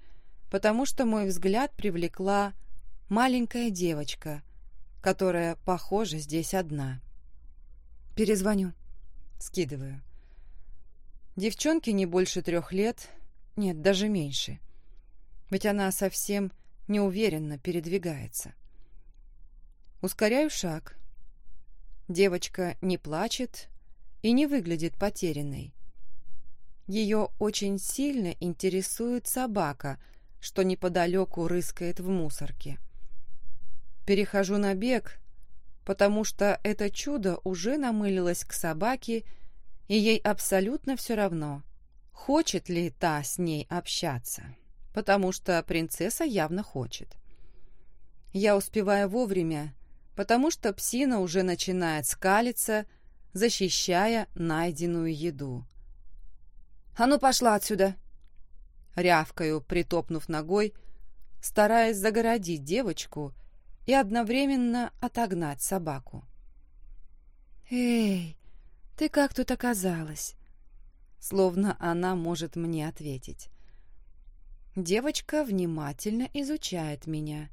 потому что мой взгляд привлекла маленькая девочка, которая, похоже, здесь одна. «Перезвоню». Скидываю. Девчонке не больше трех лет, нет, даже меньше. Ведь она совсем неуверенно передвигается. Ускоряю шаг. Девочка не плачет и не выглядит потерянной. Ее очень сильно интересует собака, что неподалеку рыскает в мусорке. Перехожу на бег, потому что это чудо уже намылилось к собаке, и ей абсолютно все равно, хочет ли та с ней общаться, потому что принцесса явно хочет. Я успеваю вовремя, потому что псина уже начинает скалиться, защищая найденную еду. «А ну пошла отсюда!» Рявкаю, притопнув ногой, стараясь загородить девочку и одновременно отогнать собаку. «Эй, ты как тут оказалась?» Словно она может мне ответить. Девочка внимательно изучает меня.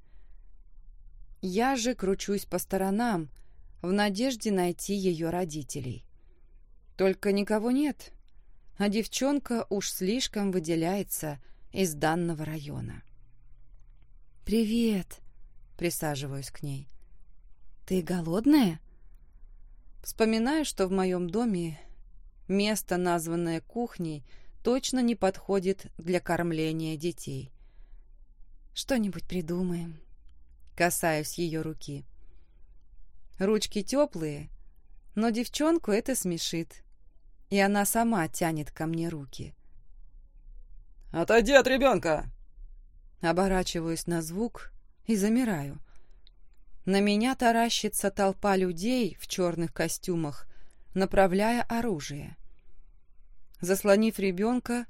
Я же кручусь по сторонам, в надежде найти ее родителей. Только никого нет, а девчонка уж слишком выделяется из данного района. «Привет!» — присаживаюсь к ней. «Ты голодная?» Вспоминаю, что в моем доме место, названное кухней, точно не подходит для кормления детей. «Что-нибудь придумаем», Касаюсь ее руки. Ручки теплые, но девчонку это смешит, и она сама тянет ко мне руки. «Отойди от ребенка!» Оборачиваюсь на звук и замираю. На меня таращится толпа людей в черных костюмах, направляя оружие. Заслонив ребенка,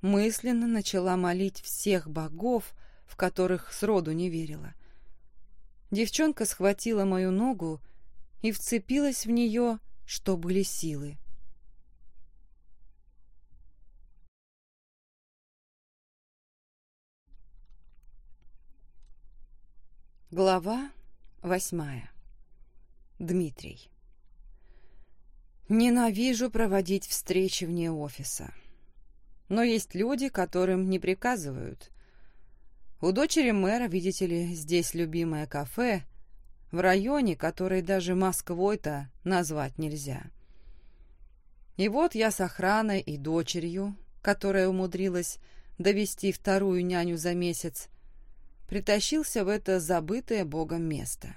мысленно начала молить всех богов, в которых сроду не верила. Девчонка схватила мою ногу и вцепилась в нее, что были силы. Глава восьмая. Дмитрий. Ненавижу проводить встречи вне офиса. Но есть люди, которым не приказывают, у дочери мэра, видите ли, здесь любимое кафе, в районе, который даже Москвой-то назвать нельзя. И вот я с охраной и дочерью, которая умудрилась довести вторую няню за месяц, притащился в это забытое богом место.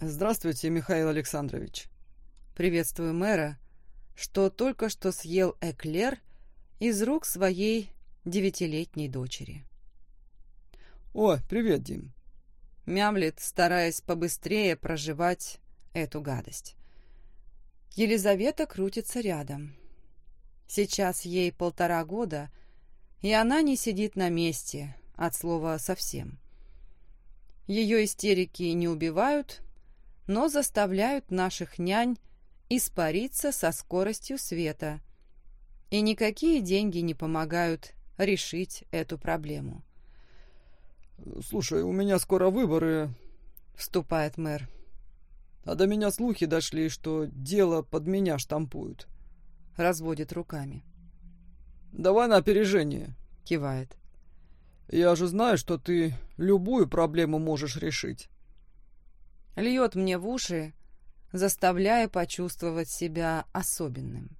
«Здравствуйте, Михаил Александрович!» Приветствую мэра, что только что съел эклер из рук своей девятилетней дочери. «О, привет, Дим!» Мямлет, стараясь побыстрее проживать эту гадость. Елизавета крутится рядом. Сейчас ей полтора года, и она не сидит на месте, от слова «совсем». Ее истерики не убивают, но заставляют наших нянь испариться со скоростью света, и никакие деньги не помогают решить эту проблему. «Слушай, у меня скоро выборы», — вступает мэр. «А до меня слухи дошли, что дело под меня штампуют». Разводит руками. «Давай на опережение», — кивает. «Я же знаю, что ты любую проблему можешь решить». Льет мне в уши, заставляя почувствовать себя особенным.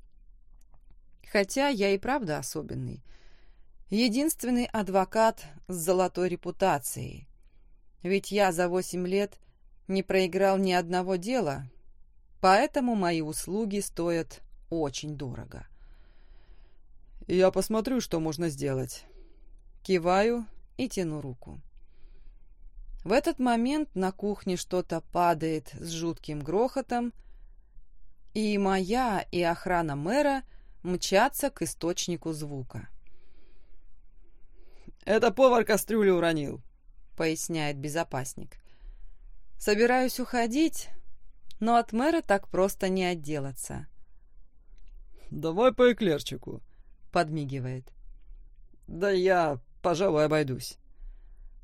Хотя я и правда особенный. Единственный адвокат с золотой репутацией. Ведь я за восемь лет не проиграл ни одного дела, поэтому мои услуги стоят очень дорого. «Я посмотрю, что можно сделать». Киваю и тяну руку. В этот момент на кухне что-то падает с жутким грохотом, и моя, и охрана мэра мчатся к источнику звука. «Это повар кастрюлю уронил», — поясняет безопасник. Собираюсь уходить, но от мэра так просто не отделаться. «Давай по эклерчику», — подмигивает. «Да я, пожалуй, обойдусь».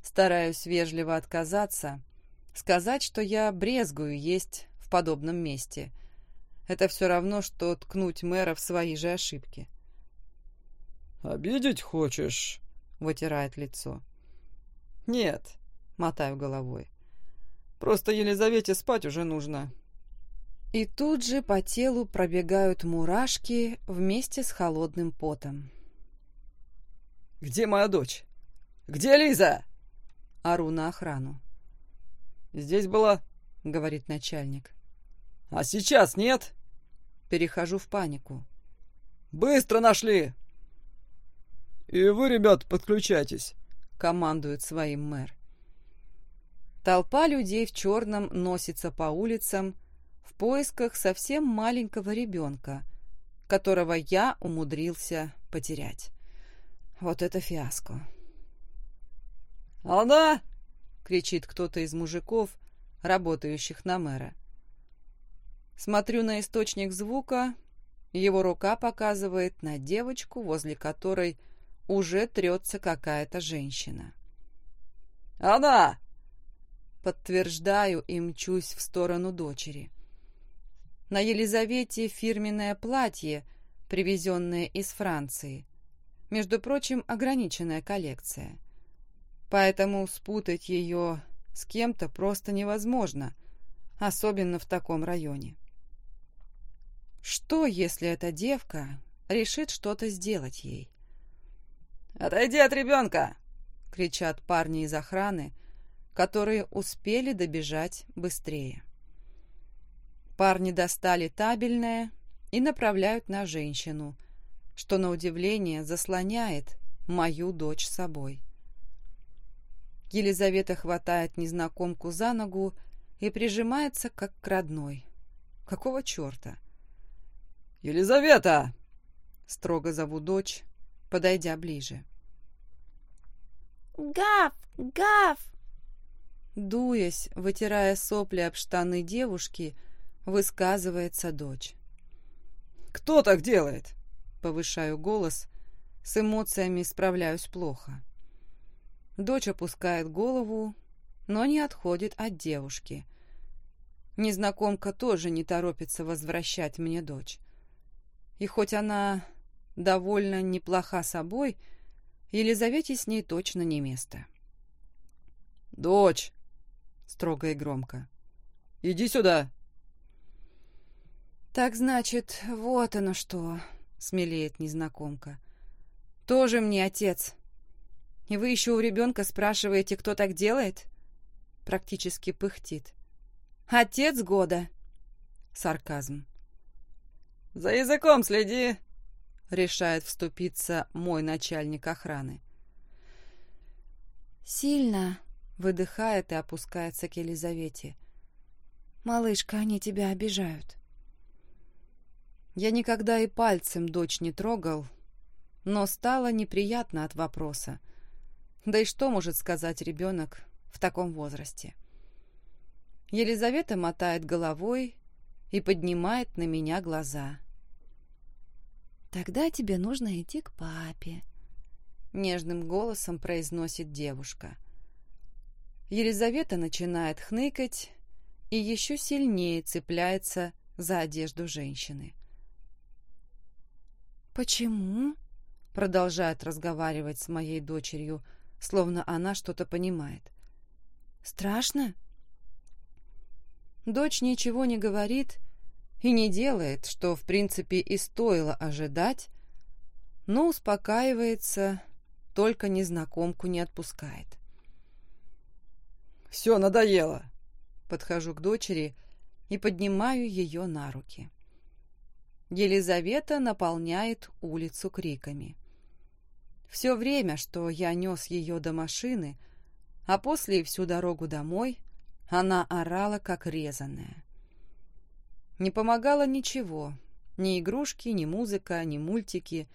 Стараюсь вежливо отказаться, сказать, что я брезгую есть в подобном месте. Это все равно, что ткнуть мэра в свои же ошибки. «Обидеть хочешь?» — вытирает лицо. «Нет», — мотаю головой. «Просто Елизавете спать уже нужно». И тут же по телу пробегают мурашки вместе с холодным потом. «Где моя дочь? Где Лиза?» Ору на охрану. «Здесь была», — говорит начальник. «А сейчас нет?» Перехожу в панику. «Быстро нашли!» «И вы, ребят, подключайтесь», — командует своим мэр. Толпа людей в черном носится по улицам в поисках совсем маленького ребенка, которого я умудрился потерять. Вот это фиаско. «Она!» — кричит кто-то из мужиков, работающих на мэра. Смотрю на источник звука, его рука показывает на девочку, возле которой уже трется какая-то женщина. «Она!» Подтверждаю и мчусь в сторону дочери. На Елизавете фирменное платье, привезенное из Франции. Между прочим, ограниченная коллекция — поэтому спутать ее с кем-то просто невозможно, особенно в таком районе. Что, если эта девка решит что-то сделать ей? «Отойди от ребенка!» — кричат парни из охраны, которые успели добежать быстрее. Парни достали табельное и направляют на женщину, что, на удивление, заслоняет мою дочь собой. Елизавета хватает незнакомку за ногу и прижимается, как к родной. Какого черта? «Елизавета!» — строго зову дочь, подойдя ближе. «Гав! Гав!» Дуясь, вытирая сопли об штаны девушки, высказывается дочь. «Кто так делает?» Повышаю голос, с эмоциями справляюсь плохо. Дочь опускает голову, но не отходит от девушки. Незнакомка тоже не торопится возвращать мне дочь. И хоть она довольно неплоха собой, Елизавете с ней точно не место. «Дочь!» — строго и громко. «Иди сюда!» «Так значит, вот оно что!» — смелеет незнакомка. «Тоже мне отец!» И вы еще у ребенка спрашиваете, кто так делает? Практически пыхтит. Отец года. Сарказм. За языком следи, решает вступиться мой начальник охраны. Сильно, выдыхает и опускается к Елизавете. Малышка, они тебя обижают. Я никогда и пальцем дочь не трогал, но стало неприятно от вопроса. Да и что может сказать ребенок в таком возрасте? Елизавета мотает головой и поднимает на меня глаза. «Тогда тебе нужно идти к папе», — нежным голосом произносит девушка. Елизавета начинает хныкать и еще сильнее цепляется за одежду женщины. «Почему?» — продолжает разговаривать с моей дочерью, — словно она что-то понимает. «Страшно?» Дочь ничего не говорит и не делает, что, в принципе, и стоило ожидать но успокаивается, только незнакомку не отпускает. «Все, надоело!» Подхожу к дочери и поднимаю ее на руки. Елизавета наполняет улицу криками. Все время, что я нес ее до машины, а после и всю дорогу домой, она орала, как резаная. Не помогало ничего, ни игрушки, ни музыка, ни мультики.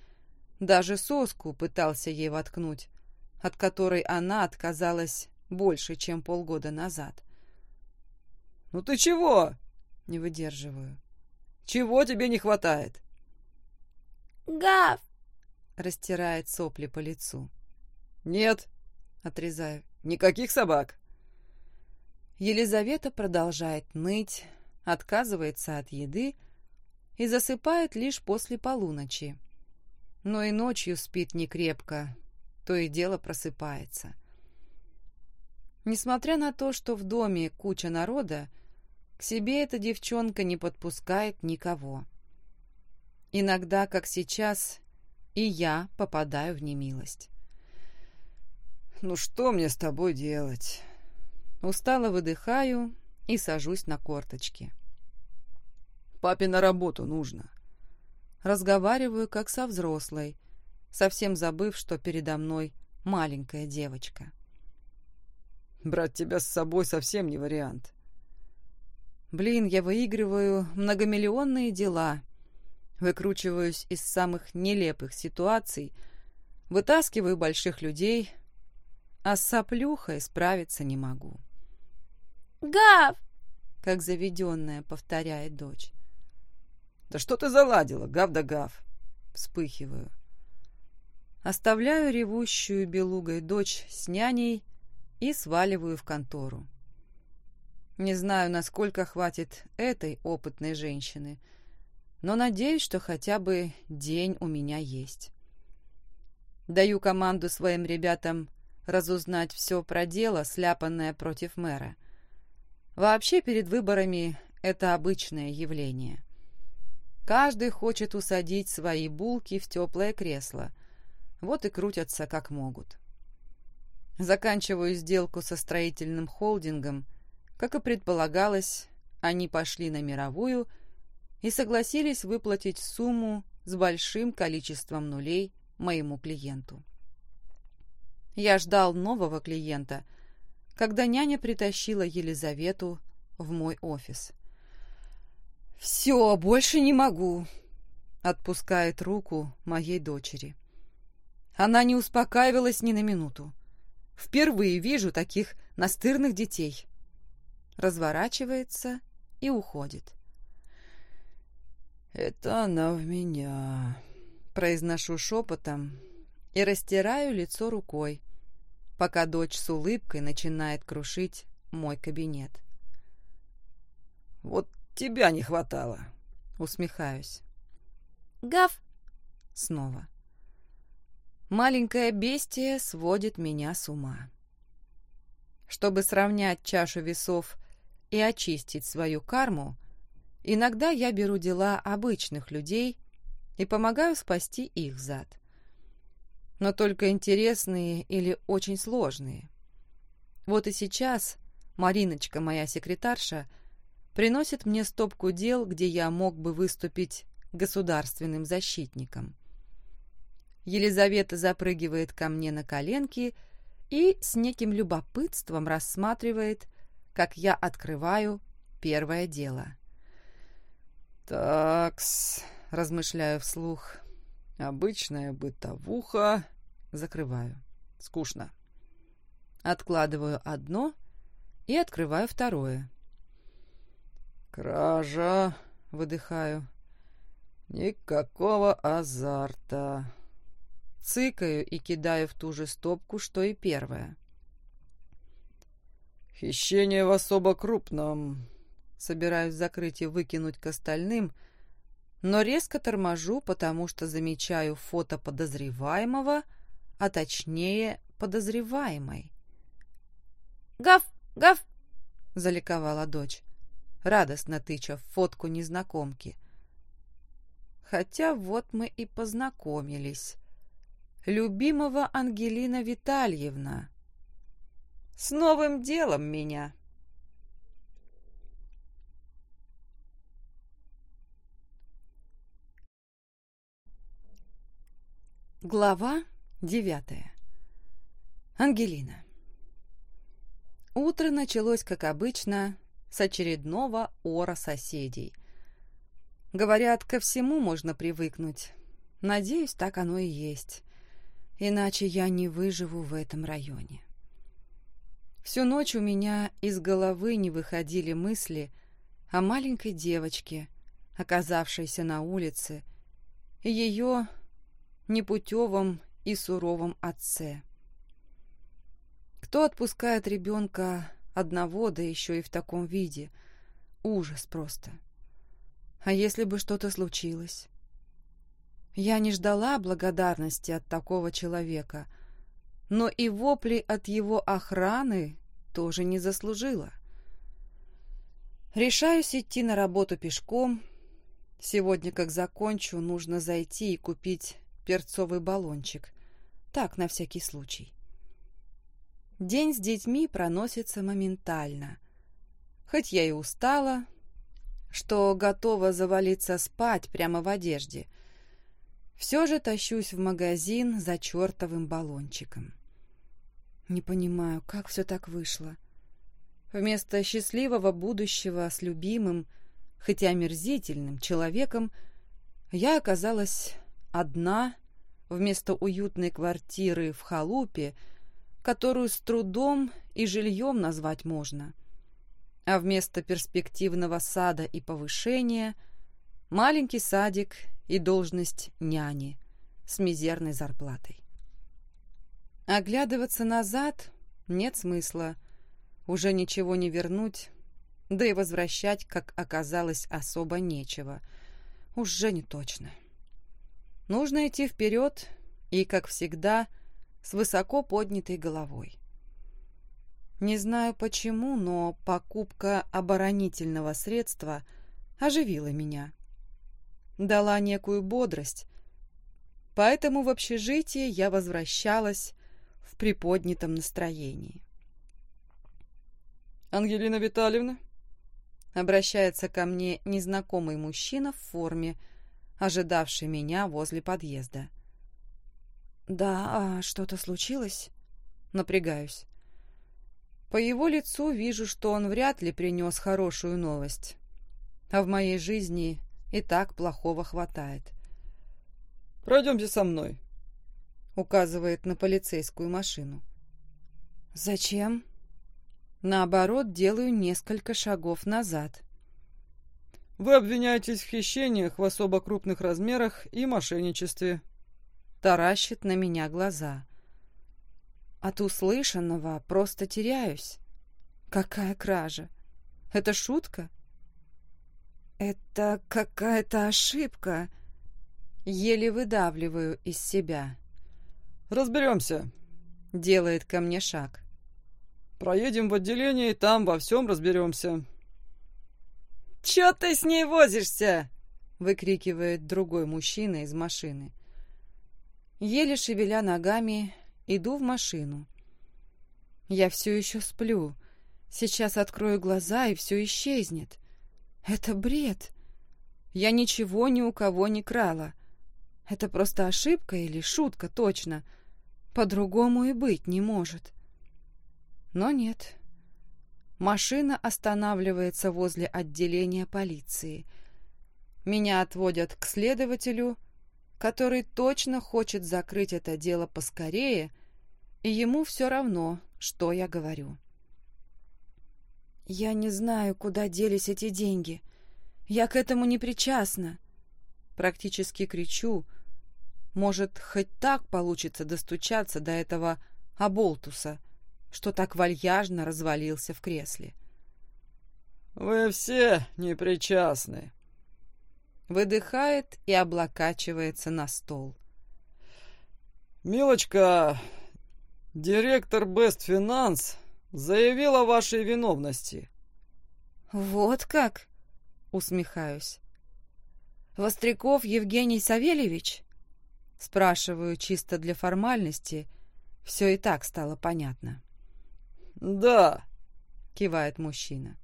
Даже соску пытался ей воткнуть, от которой она отказалась больше, чем полгода назад. «Ну ты чего?» — не выдерживаю. «Чего тебе не хватает?» «Гав!» — растирает сопли по лицу. «Нет», — отрезаю. «Никаких собак». Елизавета продолжает ныть, отказывается от еды и засыпает лишь после полуночи. Но и ночью спит некрепко, то и дело просыпается. Несмотря на то, что в доме куча народа, к себе эта девчонка не подпускает никого. Иногда, как сейчас, и я попадаю в немилость. «Ну что мне с тобой делать?» Устало выдыхаю и сажусь на корточки. «Папе на работу нужно». Разговариваю, как со взрослой, совсем забыв, что передо мной маленькая девочка. «Брать тебя с собой совсем не вариант. Блин, я выигрываю многомиллионные дела, выкручиваюсь из самых нелепых ситуаций, вытаскиваю больших людей, а с соплюхой справиться не могу. «Гав!» — как заведенная повторяет дочь. «Да что ты заладила, гав да гав!» Вспыхиваю. Оставляю ревущую белугой дочь с няней и сваливаю в контору. Не знаю, насколько хватит этой опытной женщины, но надеюсь, что хотя бы день у меня есть. Даю команду своим ребятам разузнать все про дело, сляпанное против мэра. Вообще перед выборами это обычное явление. Каждый хочет усадить свои булки в теплое кресло, вот и крутятся как могут. Заканчиваю сделку со строительным холдингом – как и предполагалось, они пошли на мировую и согласились выплатить сумму с большим количеством нулей моему клиенту. Я ждал нового клиента, когда няня притащила Елизавету в мой офис. «Все, больше не могу», — отпускает руку моей дочери. Она не успокаивалась ни на минуту. Впервые вижу таких настырных детей разворачивается и уходит. «Это она в меня», — произношу шепотом и растираю лицо рукой, пока дочь с улыбкой начинает крушить мой кабинет. «Вот тебя не хватало», — усмехаюсь. «Гав!» Снова. Маленькое бестие сводит меня с ума. Чтобы сравнять чашу весов и очистить свою карму, иногда я беру дела обычных людей и помогаю спасти их зад. Но только интересные или очень сложные. Вот и сейчас Мариночка, моя секретарша, приносит мне стопку дел, где я мог бы выступить государственным защитником. Елизавета запрыгивает ко мне на коленки и с неким любопытством рассматривает как я открываю первое дело. «Такс», — размышляю вслух, — «обычная бытовуха». Закрываю. Скучно. Откладываю одно и открываю второе. «Кража», — выдыхаю. «Никакого азарта». Цыкаю и кидаю в ту же стопку, что и первое. «Хищение в особо крупном». Собираюсь закрыть и выкинуть к остальным, но резко торможу, потому что замечаю фото подозреваемого, а точнее подозреваемой. «Гав! Гав!» — заликовала дочь, радостно тыча в фотку незнакомки. Хотя вот мы и познакомились. Любимого Ангелина Витальевна. С новым делом меня. Глава девятая. Ангелина. Утро началось, как обычно, с очередного ора соседей. Говорят, ко всему можно привыкнуть. Надеюсь, так оно и есть. Иначе я не выживу в этом районе. Всю ночь у меня из головы не выходили мысли о маленькой девочке, оказавшейся на улице, и ее непутевом и суровом отце. Кто отпускает ребенка одного, да еще и в таком виде? Ужас просто. А если бы что-то случилось? Я не ждала благодарности от такого человека, но и вопли от его охраны тоже не заслужила. Решаюсь идти на работу пешком. Сегодня, как закончу, нужно зайти и купить перцовый баллончик. Так, на всякий случай. День с детьми проносится моментально. Хоть я и устала, что готова завалиться спать прямо в одежде, все же тащусь в магазин за чертовым баллончиком. Не понимаю, как все так вышло. Вместо счастливого будущего с любимым, хотя омерзительным человеком, я оказалась одна вместо уютной квартиры в халупе, которую с трудом и жильем назвать можно. А вместо перспективного сада и повышения – маленький садик и должность няни с мизерной зарплатой. Оглядываться назад нет смысла, уже ничего не вернуть, да и возвращать, как оказалось, особо нечего. Уже не точно. — Нужно идти вперед и, как всегда, с высоко поднятой головой. Не знаю почему, но покупка оборонительного средства оживила меня. Дала некую бодрость, поэтому в общежитие я возвращалась в приподнятом настроении. «Ангелина Витальевна?» Обращается ко мне незнакомый мужчина в форме, ожидавший меня возле подъезда. «Да, а что-то случилось?» Напрягаюсь. По его лицу вижу, что он вряд ли принес хорошую новость. А в моей жизни и так плохого хватает. «Пройдемте со мной», — указывает на полицейскую машину. «Зачем?» Наоборот, делаю несколько шагов назад. Вы обвиняетесь в хищениях в особо крупных размерах и мошенничестве. Таращит на меня глаза. От услышанного просто теряюсь. Какая кража? Это шутка? Это какая-то ошибка. Еле выдавливаю из себя. Разберемся. Делает ко мне шаг. Проедем в отделение, и там во всем разберемся. «Чё ты с ней возишься?» — выкрикивает другой мужчина из машины. Еле шевеля ногами, иду в машину. Я все еще сплю. Сейчас открою глаза, и все исчезнет. Это бред. Я ничего ни у кого не крала. Это просто ошибка или шутка, точно. По-другому и быть не может. Но нет, Машина останавливается возле отделения полиции. Меня отводят к следователю, который точно хочет закрыть это дело поскорее, и ему все равно, что я говорю. «Я не знаю, куда делись эти деньги. Я к этому не причастна!» Практически кричу. Может, хоть так получится достучаться до этого оболтуса, что так вальяжно развалился в кресле. «Вы все непричастны», выдыхает и облокачивается на стол. «Милочка, директор Best Finance заявил о вашей виновности». «Вот как?» — усмехаюсь. «Востряков Евгений Савельевич?» Спрашиваю чисто для формальности. Все и так стало понятно. «Да», — кивает мужчина.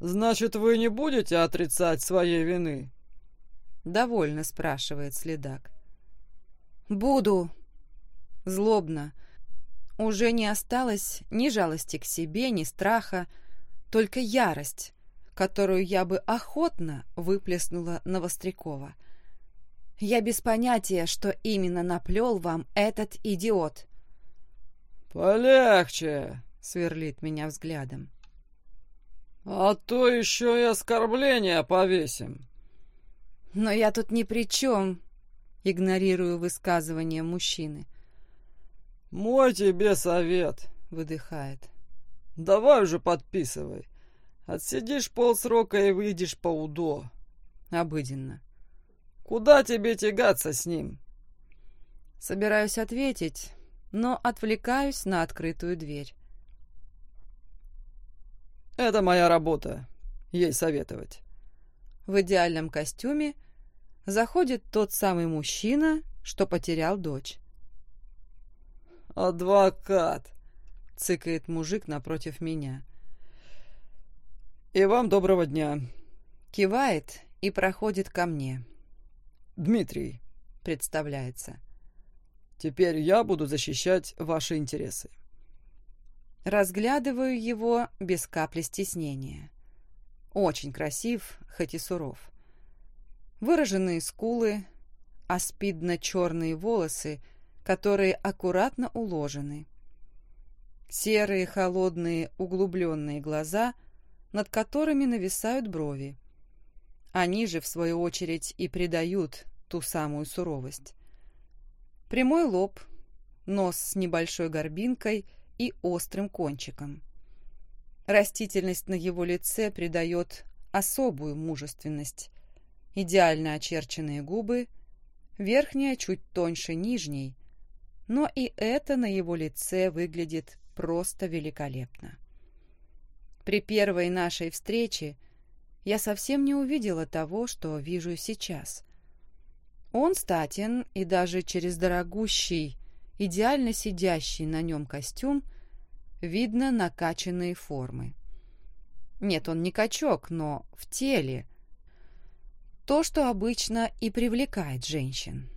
«Значит, вы не будете отрицать своей вины?» Довольно спрашивает следак. «Буду». Злобно. Уже не осталось ни жалости к себе, ни страха, только ярость, которую я бы охотно выплеснула на Вострякова. Я без понятия, что именно наплел вам этот идиот. «Полегче!» — сверлит меня взглядом. «А то еще и оскорбление повесим!» «Но я тут ни при чем!» — игнорирую высказывание мужчины. «Мой тебе совет!» — выдыхает. «Давай уже подписывай. Отсидишь полсрока и выйдешь по УДО». Обыденно. «Куда тебе тягаться с ним?» Собираюсь ответить, но отвлекаюсь на открытую дверь. «Это моя работа. Ей советовать». В идеальном костюме заходит тот самый мужчина, что потерял дочь. «Адвокат!» — цыкает мужик напротив меня. «И вам доброго дня!» Кивает и проходит ко мне. «Дмитрий», — представляется. «Теперь я буду защищать ваши интересы». Разглядываю его без капли стеснения. Очень красив, хоть и суров. Выраженные скулы, аспидно-черные волосы, которые аккуратно уложены. Серые, холодные, углубленные глаза, над которыми нависают брови. Они же, в свою очередь, и придают ту самую суровость. Прямой лоб, нос с небольшой горбинкой и острым кончиком. Растительность на его лице придает особую мужественность. Идеально очерченные губы, верхняя чуть тоньше нижней, но и это на его лице выглядит просто великолепно. При первой нашей встрече я совсем не увидела того, что вижу сейчас. Он статен, и даже через дорогущий, идеально сидящий на нем костюм – видно накачанные формы. Нет, он не качок, но в теле. То, что обычно и привлекает женщин.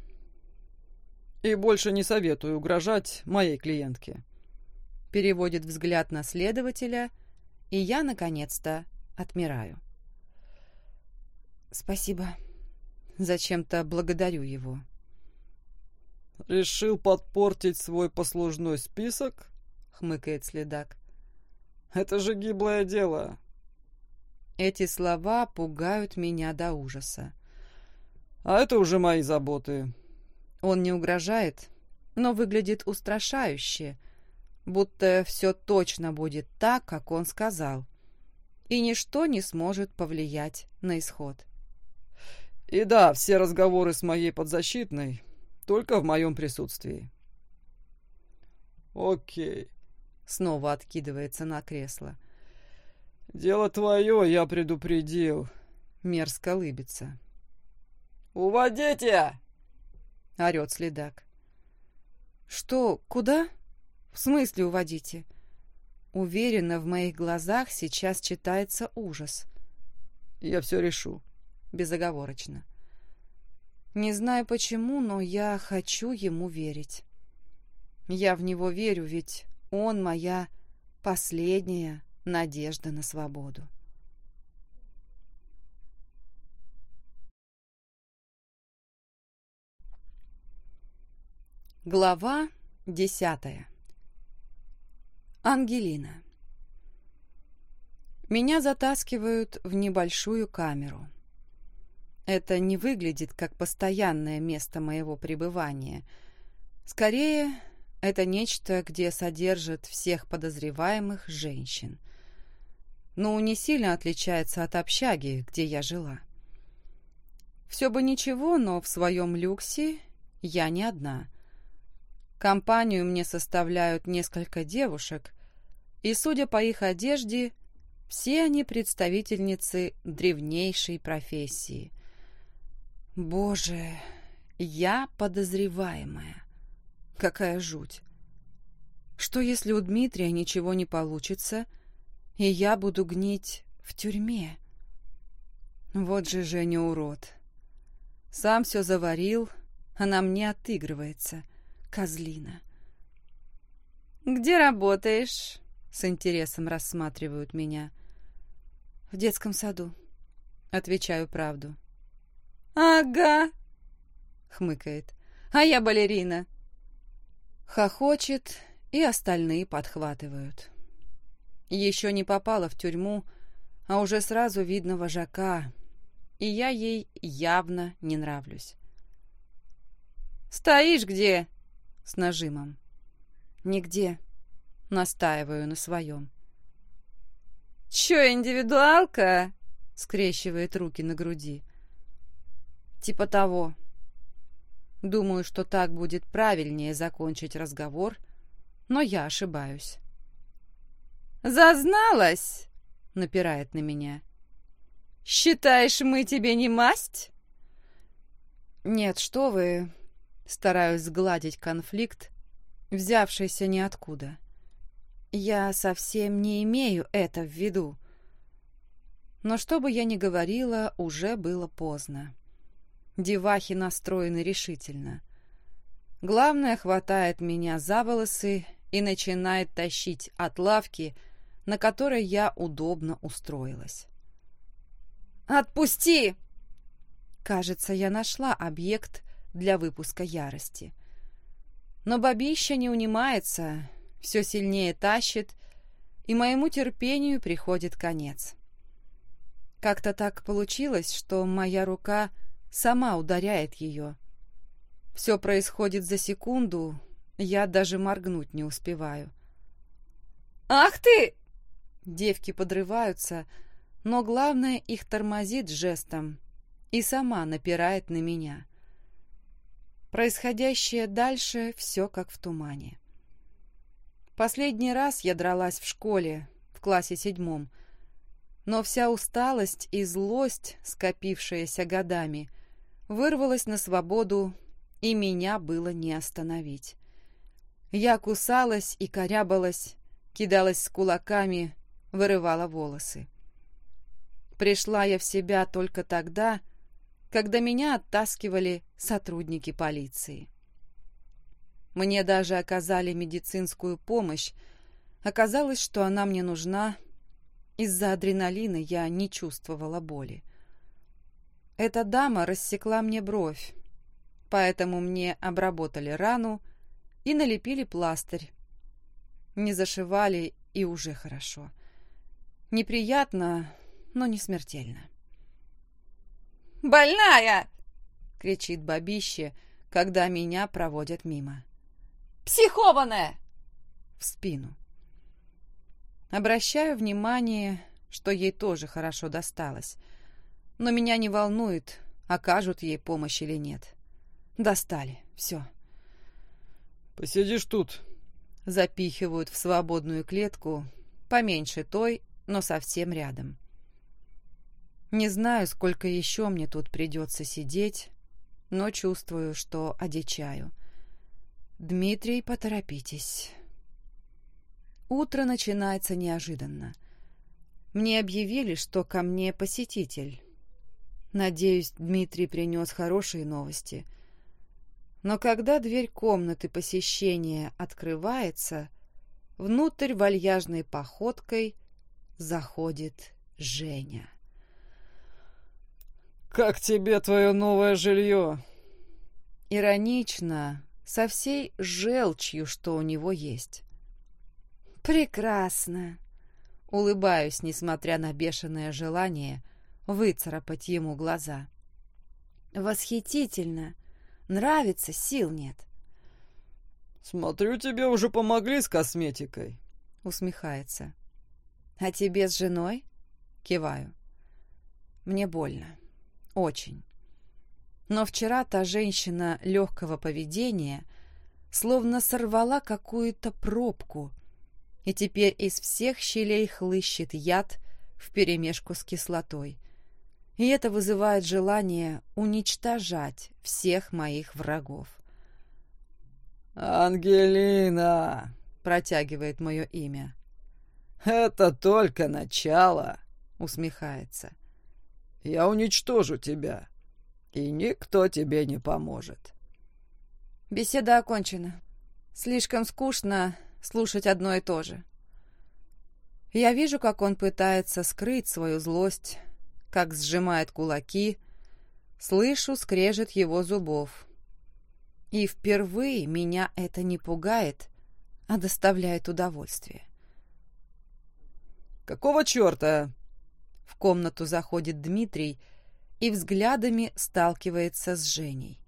«И больше не советую угрожать моей клиентке», — переводит взгляд на следователя, и я, наконец-то, отмираю. «Спасибо. Зачем-то благодарю его». «Решил подпортить свой послужной список?» хмыкает следак. «Это же гиблое дело!» Эти слова пугают меня до ужаса. «А это уже мои заботы». Он не угрожает, но выглядит устрашающе, будто все точно будет так, как он сказал, и ничто не сможет повлиять на исход. «И да, все разговоры с моей подзащитной только в моем присутствии». «Окей», Снова откидывается на кресло. «Дело твое, я предупредил». Мерзко лыбится. «Уводите!» — орет следак. «Что? Куда? В смысле уводите?» Уверена, в моих глазах сейчас читается ужас. «Я все решу», — безоговорочно. Не знаю почему, но я хочу ему верить. Я в него верю, ведь он моя последняя надежда на свободу. Глава десятая. Ангелина. Меня затаскивают в небольшую камеру. Это не выглядит как постоянное место моего пребывания. Скорее, это нечто, где содержат всех подозреваемых женщин. Но не сильно отличается от общаги, где я жила. Все бы ничего, но в своем люксе я не одна. Компанию мне составляют несколько девушек, и, судя по их одежде, все они представительницы древнейшей профессии. Боже, я подозреваемая. Какая жуть. Что если у Дмитрия ничего не получится, и я буду гнить в тюрьме? Вот же Женя урод. Сам все заварил, а на мне отыгрывается. Козлина. «Где работаешь?» — с интересом рассматривают меня. «В детском саду». Отвечаю правду. «Ага», — хмыкает. «А я балерина». Хохочет, и остальные подхватывают. Еще не попала в тюрьму, а уже сразу видно вожака, и я ей явно не нравлюсь. «Стоишь где?» — с нажимом. «Нигде», — настаиваю на своем. «Чё, индивидуалка?» — скрещивает руки на груди. «Типа того. Думаю, что так будет правильнее закончить разговор, но я ошибаюсь». «Зазналась?» — напирает на меня. «Считаешь, мы тебе не масть?» «Нет, что вы...» Стараюсь сгладить конфликт, взявшийся ниоткуда. Я совсем не имею это в виду. Но что бы я ни говорила, уже было поздно. Девахи настроены решительно. Главное, хватает меня за волосы и начинает тащить от лавки, на которой я удобно устроилась. «Отпусти!» Кажется, я нашла объект для выпуска ярости. Но бабища не унимается, все сильнее тащит, и моему терпению приходит конец. Как-то так получилось, что моя рука сама ударяет ее. Все происходит за секунду, я даже моргнуть не успеваю. «Ах ты!» Девки подрываются, но главное их тормозит жестом и сама напирает на меня. Происходящее дальше все как в тумане. Последний раз я дралась в школе, в классе седьмом, но вся усталость и злость, скопившаяся годами, вырвалась на свободу, и меня было не остановить. Я кусалась и корябалась, кидалась с кулаками, вырывала волосы. Пришла я в себя только тогда, когда меня оттаскивали сотрудники полиции. Мне даже оказали медицинскую помощь. Оказалось, что она мне нужна. Из-за адреналина я не чувствовала боли. Эта дама рассекла мне бровь, поэтому мне обработали рану и налепили пластырь. Не зашивали, и уже хорошо. Неприятно, но не смертельно. «Больная!» — кричит бабище, когда меня проводят мимо. «Психованная!» — в спину. Обращаю внимание, что ей тоже хорошо досталось, но меня не волнует, окажут ей помощь или нет. Достали, все. «Посидишь тут», — запихивают в свободную клетку, поменьше той, но совсем рядом. Не знаю, сколько еще мне тут придется сидеть, но чувствую, что одичаю. Дмитрий, поторопитесь. Утро начинается неожиданно. Мне объявили, что ко мне посетитель. Надеюсь, Дмитрий принес хорошие новости. Но когда дверь комнаты посещения открывается, внутрь вальяжной походкой заходит Женя. «Как тебе твое новое жилье?» Иронично, со всей желчью, что у него есть. «Прекрасно!» Улыбаюсь, несмотря на бешеное желание выцарапать ему глаза. «Восхитительно! Нравится, сил нет!» «Смотрю, тебе уже помогли с косметикой!» Усмехается. «А тебе с женой?» Киваю. «Мне больно. Очень. Но вчера та женщина легкого поведения словно сорвала какую-то пробку, и теперь из всех щелей хлыщет яд вперемешку с кислотой. И это вызывает желание уничтожать всех моих врагов. «Ангелина!» — протягивает мое имя. «Это только начало!» — усмехается. «Я уничтожу тебя, и никто тебе не поможет». Беседа окончена. Слишком скучно слушать одно и то же. Я вижу, как он пытается скрыть свою злость, как сжимает кулаки, слышу скрежет его зубов. И впервые меня это не пугает, а доставляет удовольствие. «Какого черта?» В комнату заходит Дмитрий и взглядами сталкивается с Женей.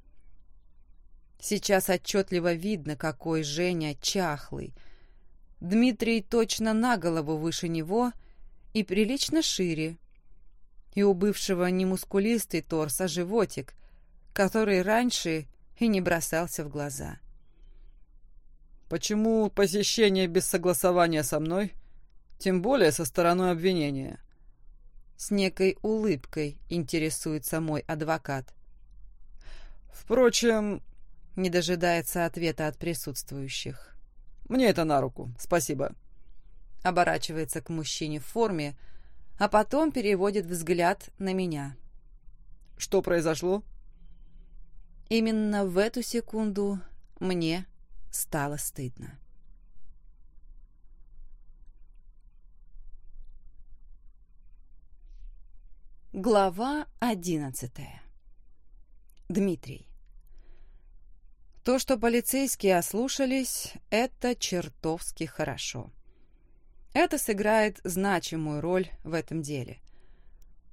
Сейчас отчетливо видно, какой Женя чахлый. Дмитрий точно на голову выше него и прилично шире. И у бывшего не мускулистый торс, а животик, который раньше и не бросался в глаза. «Почему посещение без согласования со мной, тем более со стороной обвинения?» С некой улыбкой интересуется мой адвокат. «Впрочем, не дожидается ответа от присутствующих. «Мне это на руку, спасибо». Оборачивается к мужчине в форме, а потом переводит взгляд на меня. «Что произошло?» Именно в эту секунду мне стало стыдно. Глава одиннадцатая. Дмитрий. То, что полицейские ослушались, это чертовски хорошо. Это сыграет значимую роль в этом деле.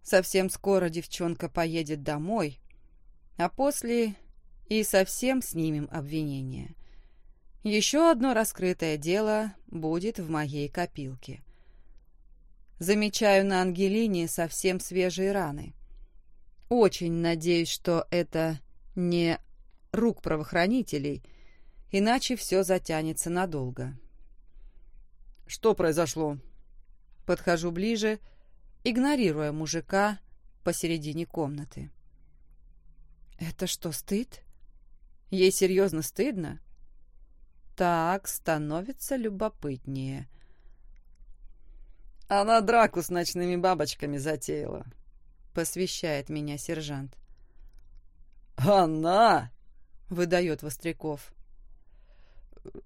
Совсем скоро девчонка поедет домой, а после и совсем снимем обвинение. Еще одно раскрытое дело будет в моей копилке. Замечаю на Ангелине совсем свежие раны. Очень надеюсь, что это не рук правоохранителей, иначе все затянется надолго. «Что произошло?» Подхожу ближе, игнорируя мужика посередине комнаты. «Это что, стыд? Ей серьезно стыдно?» Так, становится любопытнее. «Она драку с ночными бабочками затеяла», — посвящает меня сержант. «Она?» выдает Востряков.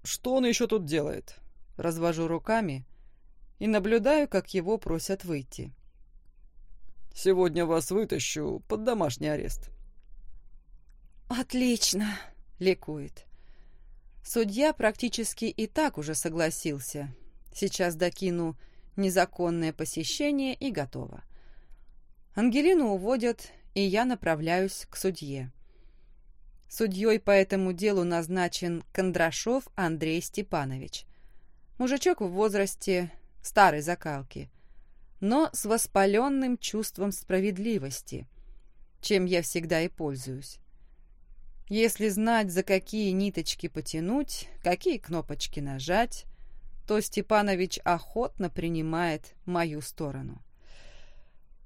«Что он еще тут делает?» Развожу руками и наблюдаю, как его просят выйти. «Сегодня вас вытащу под домашний арест». «Отлично!» — ликует. Судья практически и так уже согласился. Сейчас докину незаконное посещение и готово. Ангелину уводят, и я направляюсь к судье. Судьей по этому делу назначен Кондрашов Андрей Степанович. Мужичок в возрасте старой закалки, но с воспаленным чувством справедливости, чем я всегда и пользуюсь. Если знать, за какие ниточки потянуть, какие кнопочки нажать, то Степанович охотно принимает мою сторону.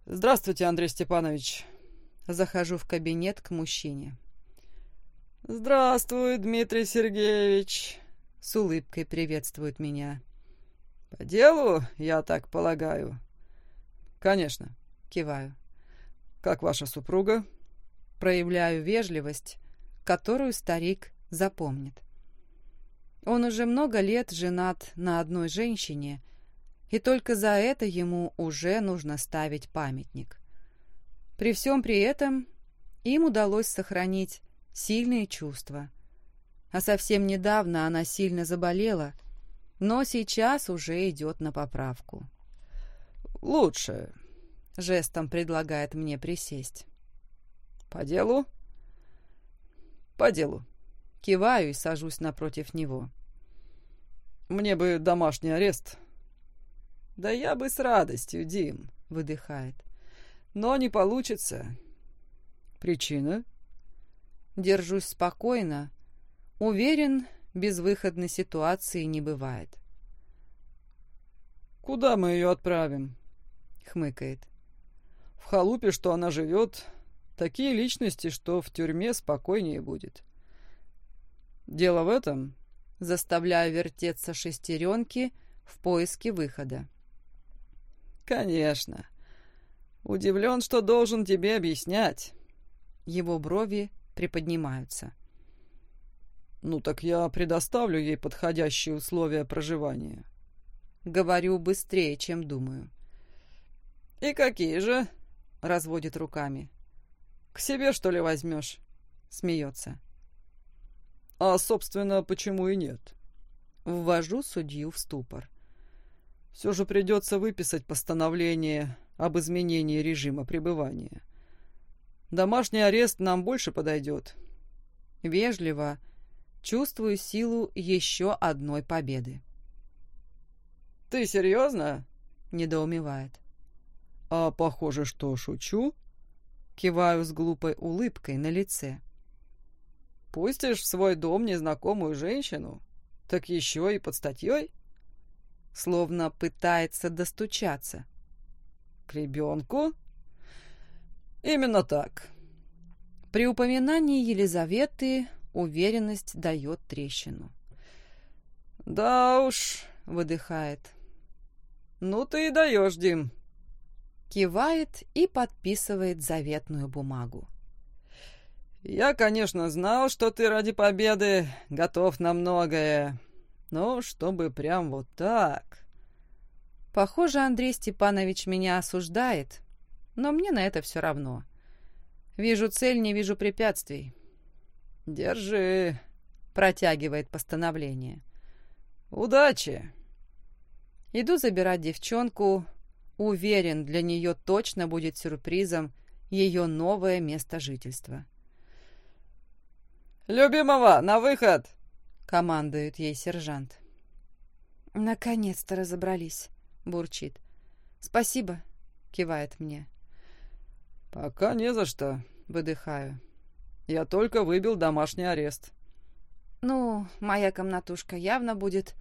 «Здравствуйте, Андрей Степанович!» Захожу в кабинет к мужчине. «Здравствуй, Дмитрий Сергеевич!» С улыбкой приветствует меня. «По делу, я так полагаю?» «Конечно», — киваю. «Как ваша супруга?» Проявляю вежливость, которую старик запомнит. Он уже много лет женат на одной женщине, и только за это ему уже нужно ставить памятник. При всем при этом им удалось сохранить сильные чувства. А совсем недавно она сильно заболела, но сейчас уже идет на поправку. «Лучше», — жестом предлагает мне присесть. «По делу?» «По делу». Киваю и сажусь напротив него. «Мне бы домашний арест». «Да я бы с радостью, Дим», — выдыхает. «Но не получится». «Причина?» Держусь спокойно. Уверен, безвыходной ситуации не бывает. «Куда мы ее отправим?» — хмыкает. В халупе, что она живет, такие личности, что в тюрьме спокойнее будет. Дело в этом, заставляю вертеться шестеренки в поиске выхода. Конечно. Удивлен, что должен тебе объяснять. Его брови приподнимаются. Ну так я предоставлю ей подходящие условия проживания. Говорю быстрее, чем думаю. И какие же? Разводит руками. К себе, что ли, возьмешь? Смеется. А, собственно, почему и нет? Ввожу судью в ступор. Все же придется выписать постановление об изменении режима пребывания. Домашний арест нам больше подойдет. Вежливо чувствую силу еще одной победы. «Ты серьезно?» — недоумевает. «А похоже, что шучу?» Киваю с глупой улыбкой на лице. «Пустишь в свой дом незнакомую женщину? Так еще и под статьей?» Словно пытается достучаться. «К ребенку?» «Именно так». При упоминании Елизаветы уверенность дает трещину. «Да уж», — выдыхает. «Ну ты и даешь, Дим». Кивает и подписывает заветную бумагу. «Я, конечно, знал, что ты ради победы готов на многое, но чтобы прям вот так...» Похоже, Андрей Степанович меня осуждает, но мне на это все равно. Вижу цель, не вижу препятствий. «Держи», — протягивает постановление. «Удачи!» Иду забирать девчонку. Уверен, для нее точно будет сюрпризом ее новое место жительства. «Любимого, на выход!» — командует ей сержант. «Наконец-то разобрались», — бурчит. «Спасибо», — кивает мне. «Пока не за что», — выдыхаю. «Я только выбил домашний арест». «Ну, моя комнатушка явно будет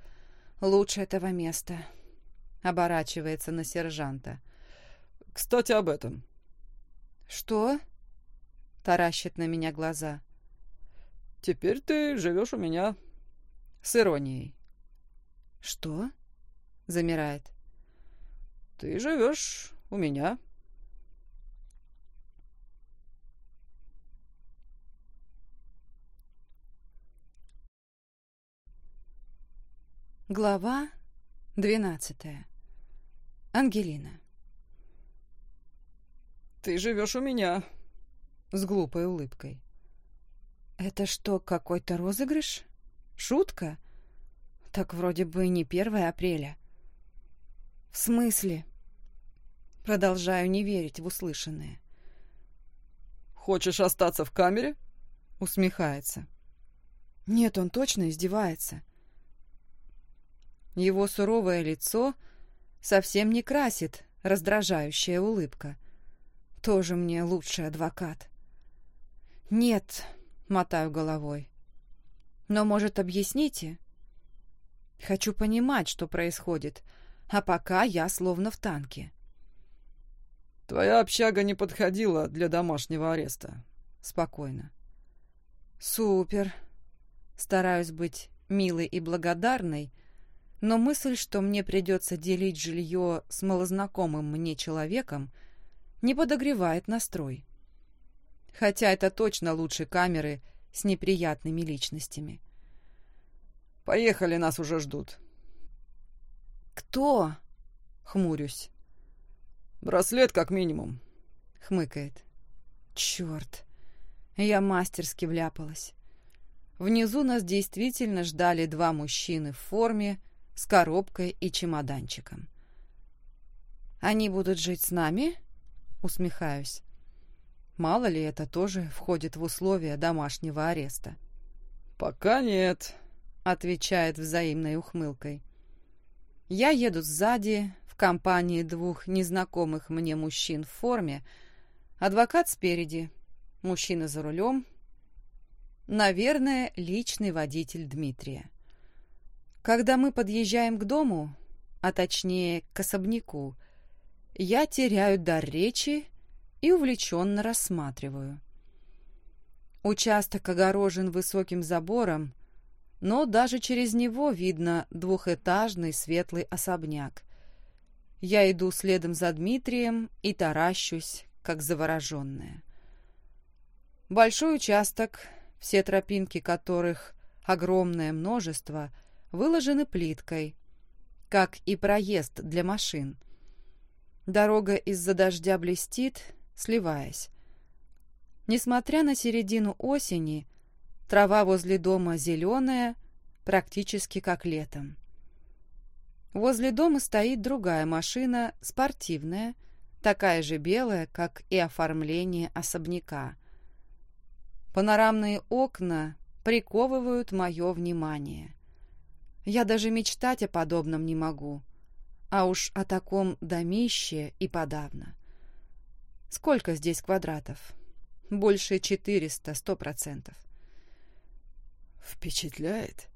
лучше этого места», — оборачивается на сержанта. «Кстати, об этом». «Что?» — таращит на меня глаза. «Теперь ты живешь у меня». С иронией. «Что?» — замирает. «Ты живешь у меня». Глава двенадцатая. Ангелина. «Ты живешь у меня», — с глупой улыбкой. «Это что, какой-то розыгрыш? Шутка? Так вроде бы не 1 апреля». «В смысле?» Продолжаю не верить в услышанное. «Хочешь остаться в камере?» — усмехается. «Нет, он точно издевается». Его суровое лицо совсем не красит раздражающая улыбка. Тоже мне лучший адвокат. «Нет», — мотаю головой. «Но, может, объясните?» «Хочу понимать, что происходит, а пока я словно в танке». «Твоя общага не подходила для домашнего ареста». Спокойно. «Супер. Стараюсь быть милой и благодарной, но мысль, что мне придется делить жилье с малознакомым мне человеком, не подогревает настрой. Хотя это точно лучше камеры с неприятными личностями. «Поехали, нас уже ждут». «Кто?» — хмурюсь. «Браслет как минимум», — хмыкает. «Черт, я мастерски вляпалась». Внизу нас действительно ждали два мужчины в форме, с коробкой и чемоданчиком. «Они будут жить с нами?» — усмехаюсь. Мало ли это тоже входит в условия домашнего ареста. «Пока нет», — отвечает взаимной ухмылкой. Я еду сзади, в компании двух незнакомых мне мужчин в форме, адвокат спереди, мужчина за рулем. Наверное, личный водитель Дмитрия. Когда мы подъезжаем к дому, а точнее к особняку, я теряю дар речи и увлеченно рассматриваю. Участок огорожен высоким забором, но даже через него видно двухэтажный светлый особняк. Я иду следом за Дмитрием и таращусь, как завороженная. Большой участок, все тропинки которых, огромное множество, выложены плиткой, как и проезд для машин. Дорога из-за дождя блестит, сливаясь. Несмотря на середину осени, трава возле дома зеленая, практически как летом. Возле дома стоит другая машина, спортивная, такая же белая, как и оформление особняка. Панорамные окна приковывают мое внимание. Я даже мечтать о подобном не могу, а уж о таком домище и подавно. Сколько здесь квадратов? Больше четыреста, сто процентов. «Впечатляет?»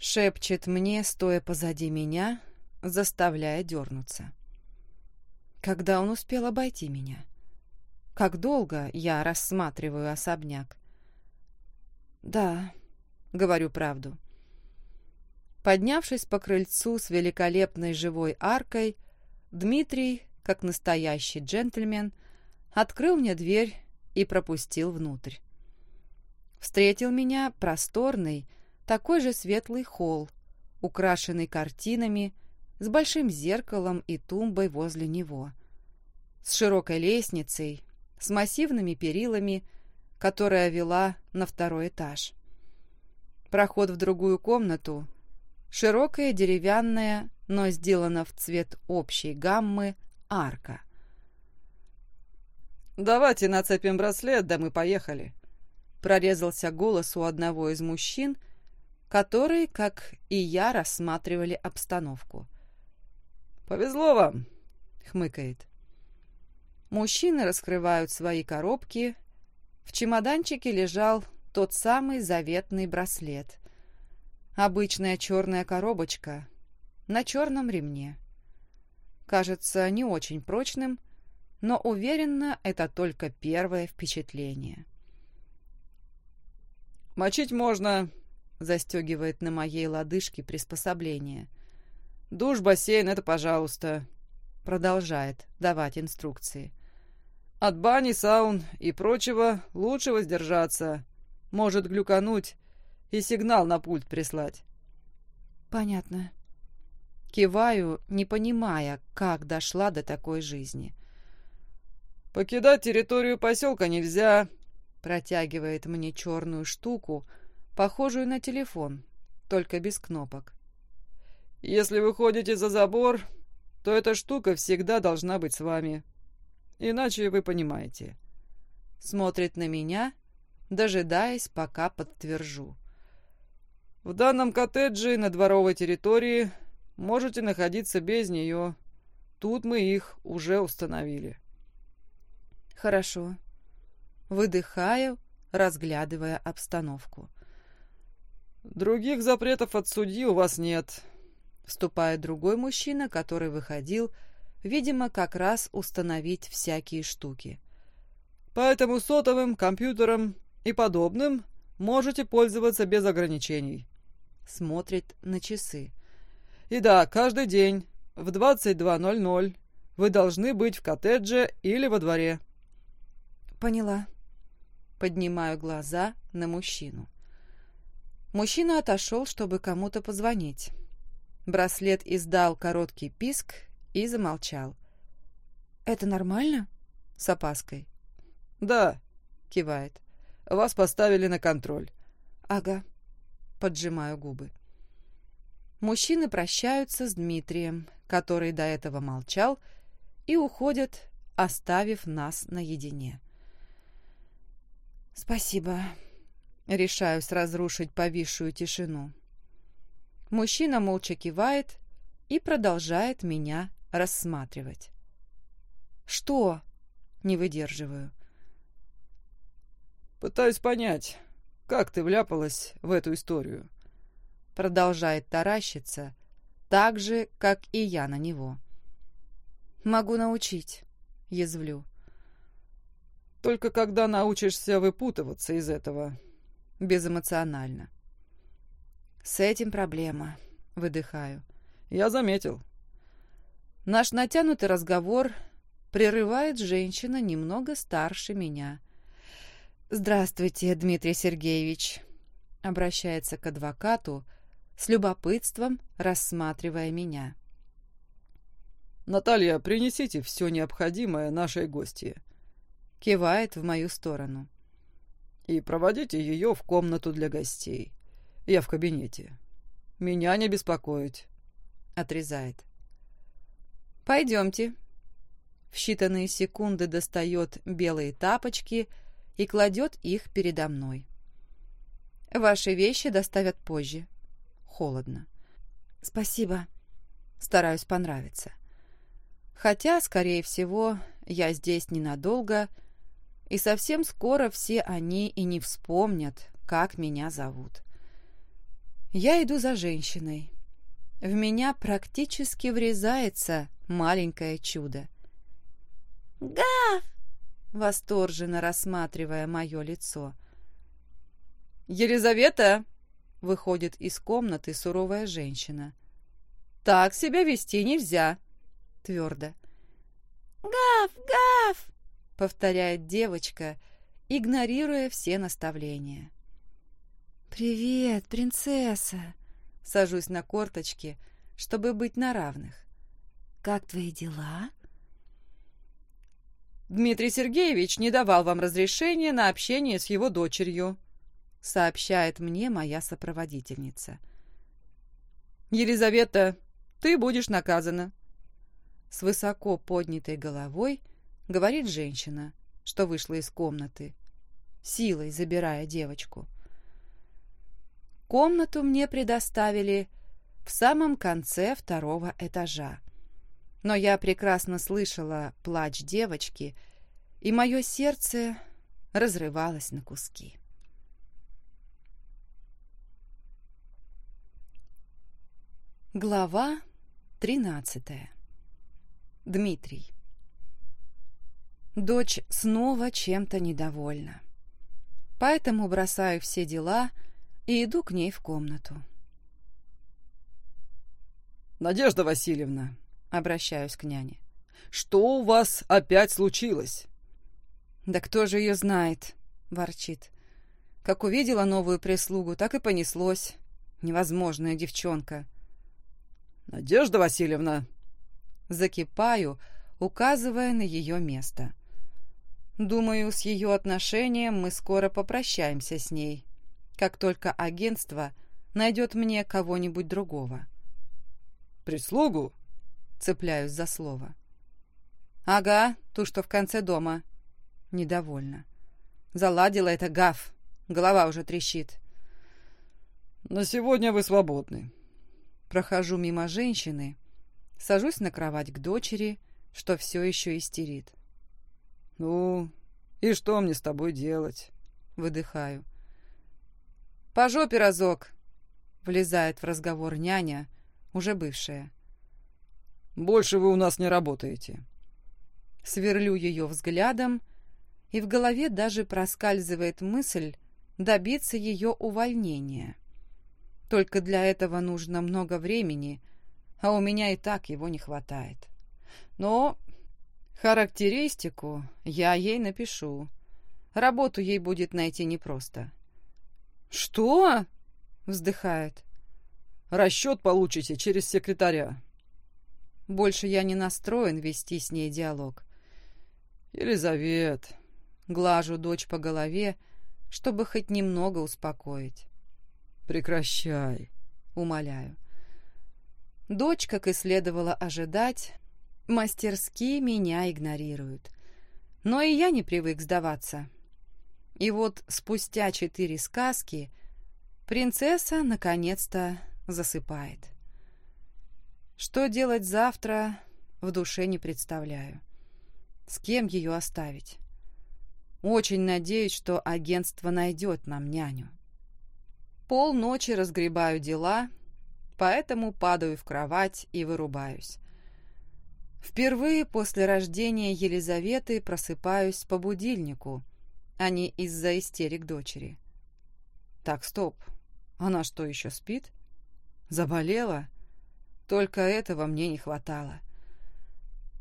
Шепчет мне, стоя позади меня, заставляя дернуться. Когда он успел обойти меня? Как долго я рассматриваю особняк? Да, говорю правду. Поднявшись по крыльцу с великолепной живой аркой, Дмитрий, как настоящий джентльмен, открыл мне дверь и пропустил внутрь. Встретил меня просторный, такой же светлый холл, украшенный картинами, с большим зеркалом и тумбой возле него, с широкой лестницей, с массивными перилами, которая вела на второй этаж. Проход в другую комнату, широкая деревянная, но сделана в цвет общей гаммы, арка. «Давайте нацепим браслет, да мы поехали», — прорезался голос у одного из мужчин, которые, как и я, рассматривали обстановку. «Повезло вам», — хмыкает. Мужчины раскрывают свои коробки. В чемоданчике лежал тот самый заветный браслет. Обычная черная коробочка на черном ремне. Кажется не очень прочным, но уверенно это только первое впечатление. «Мочить можно», — застегивает на моей лодыжке приспособление. «Душ, бассейн — это пожалуйста», — продолжает давать инструкции. «От бани, саун и прочего лучше воздержаться. Может глюкануть и сигнал на пульт прислать». «Понятно». Киваю, не понимая, как дошла до такой жизни. «Покидать территорию поселка нельзя», — протягивает мне черную штуку, похожую на телефон, только без кнопок. «Если вы ходите за забор, то эта штука всегда должна быть с вами. Иначе вы понимаете». Смотрит на меня, дожидаясь, пока подтвержу. В данном коттедже на дворовой территории можете находиться без нее. Тут мы их уже установили. Хорошо. Выдыхаю, разглядывая обстановку. Других запретов от судьи у вас нет. Вступает другой мужчина, который выходил, видимо, как раз установить всякие штуки. Поэтому сотовым, компьютером и подобным можете пользоваться без ограничений. Смотрит на часы. И да, каждый день в 22.00 вы должны быть в коттедже или во дворе. Поняла. Поднимаю глаза на мужчину. Мужчина отошел, чтобы кому-то позвонить. Браслет издал короткий писк и замолчал. «Это нормально?» — с опаской. «Да», — кивает. «Вас поставили на контроль». «Ага», — поджимаю губы. Мужчины прощаются с Дмитрием, который до этого молчал, и уходят, оставив нас наедине. «Спасибо». Решаюсь разрушить повисшую тишину. Мужчина молча кивает и продолжает меня рассматривать. «Что?» — не выдерживаю. «Пытаюсь понять, как ты вляпалась в эту историю?» Продолжает таращиться, так же, как и я на него. «Могу научить», — язвлю. Только когда научишься выпутываться из этого. Безэмоционально. С этим проблема. Выдыхаю. Я заметил. Наш натянутый разговор прерывает женщина немного старше меня. «Здравствуйте, Дмитрий Сергеевич», — обращается к адвокату, с любопытством рассматривая меня. «Наталья, принесите все необходимое нашей гости», — кивает в мою сторону. «И проводите ее в комнату для гостей. Я в кабинете. Меня не беспокоить», — отрезает. «Пойдемте». В считанные секунды достает белые тапочки и кладет их передо мной. «Ваши вещи доставят позже. Холодно». «Спасибо». Стараюсь понравиться. Хотя, скорее всего, я здесь ненадолго, и совсем скоро все они и не вспомнят, как меня зовут. Я иду за женщиной. В меня практически врезается маленькое чудо. Гав! Восторженно рассматривая мое лицо. «Елизавета!» — выходит из комнаты суровая женщина. «Так себя вести нельзя!» — твердо. «Гав! Гав!» — повторяет девочка, игнорируя все наставления. «Привет, принцесса!» Сажусь на корточки, чтобы быть на равных. Как твои дела?» «Дмитрий Сергеевич не давал вам разрешения на общение с его дочерью», сообщает мне моя сопроводительница. «Елизавета, ты будешь наказана». С высоко поднятой головой говорит женщина, что вышла из комнаты, силой забирая девочку. Комнату мне предоставили в самом конце второго этажа но я прекрасно слышала плач девочки, и мое сердце разрывалось на куски. Глава тринадцатая. Дмитрий. Дочь снова чем-то недовольна. Поэтому бросаю все дела и иду к ней в комнату. «Надежда Васильевна, Обращаюсь к няне. «Что у вас опять случилось?» «Да кто же ее знает?» — ворчит. «Как увидела новую прислугу, так и понеслось. Невозможная девчонка». «Надежда Васильевна!» Закипаю, указывая на ее место. Думаю, с ее отношением мы скоро попрощаемся с ней, как только агентство найдет мне кого-нибудь другого. «Прислугу?» Цепляюсь за слово. «Ага, ту, что в конце дома». Недовольна. Заладила это гав. Голова уже трещит. «На сегодня вы свободны». Прохожу мимо женщины, сажусь на кровать к дочери, что все еще истерит. «Ну, и что мне с тобой делать?» Выдыхаю. «По жопе разок!» Влезает в разговор няня, уже бывшая. Больше вы у нас не работаете. Сверлю ее взглядом, и в голове даже проскальзывает мысль добиться ее увольнения. Только для этого нужно много времени, а у меня и так его не хватает. Но характеристику я ей напишу. Работу ей будет найти непросто. «Что?» — вздыхает. «Расчет получите через секретаря. Больше я не настроен вести с ней диалог. «Елизавет!» Глажу дочь по голове, чтобы хоть немного успокоить. «Прекращай!» Умоляю. Дочь, как и следовало ожидать, мастерски меня игнорирует. Но и я не привык сдаваться. И вот спустя четыре сказки принцесса наконец-то засыпает. Что делать завтра, в душе не представляю. С кем ее оставить? Очень надеюсь, что агентство найдет нам няню. Полночи разгребаю дела, поэтому падаю в кровать и вырубаюсь. Впервые после рождения Елизаветы просыпаюсь по будильнику, а не из-за истерик дочери. Так, стоп. Она что, еще спит? Заболела? Только этого мне не хватало.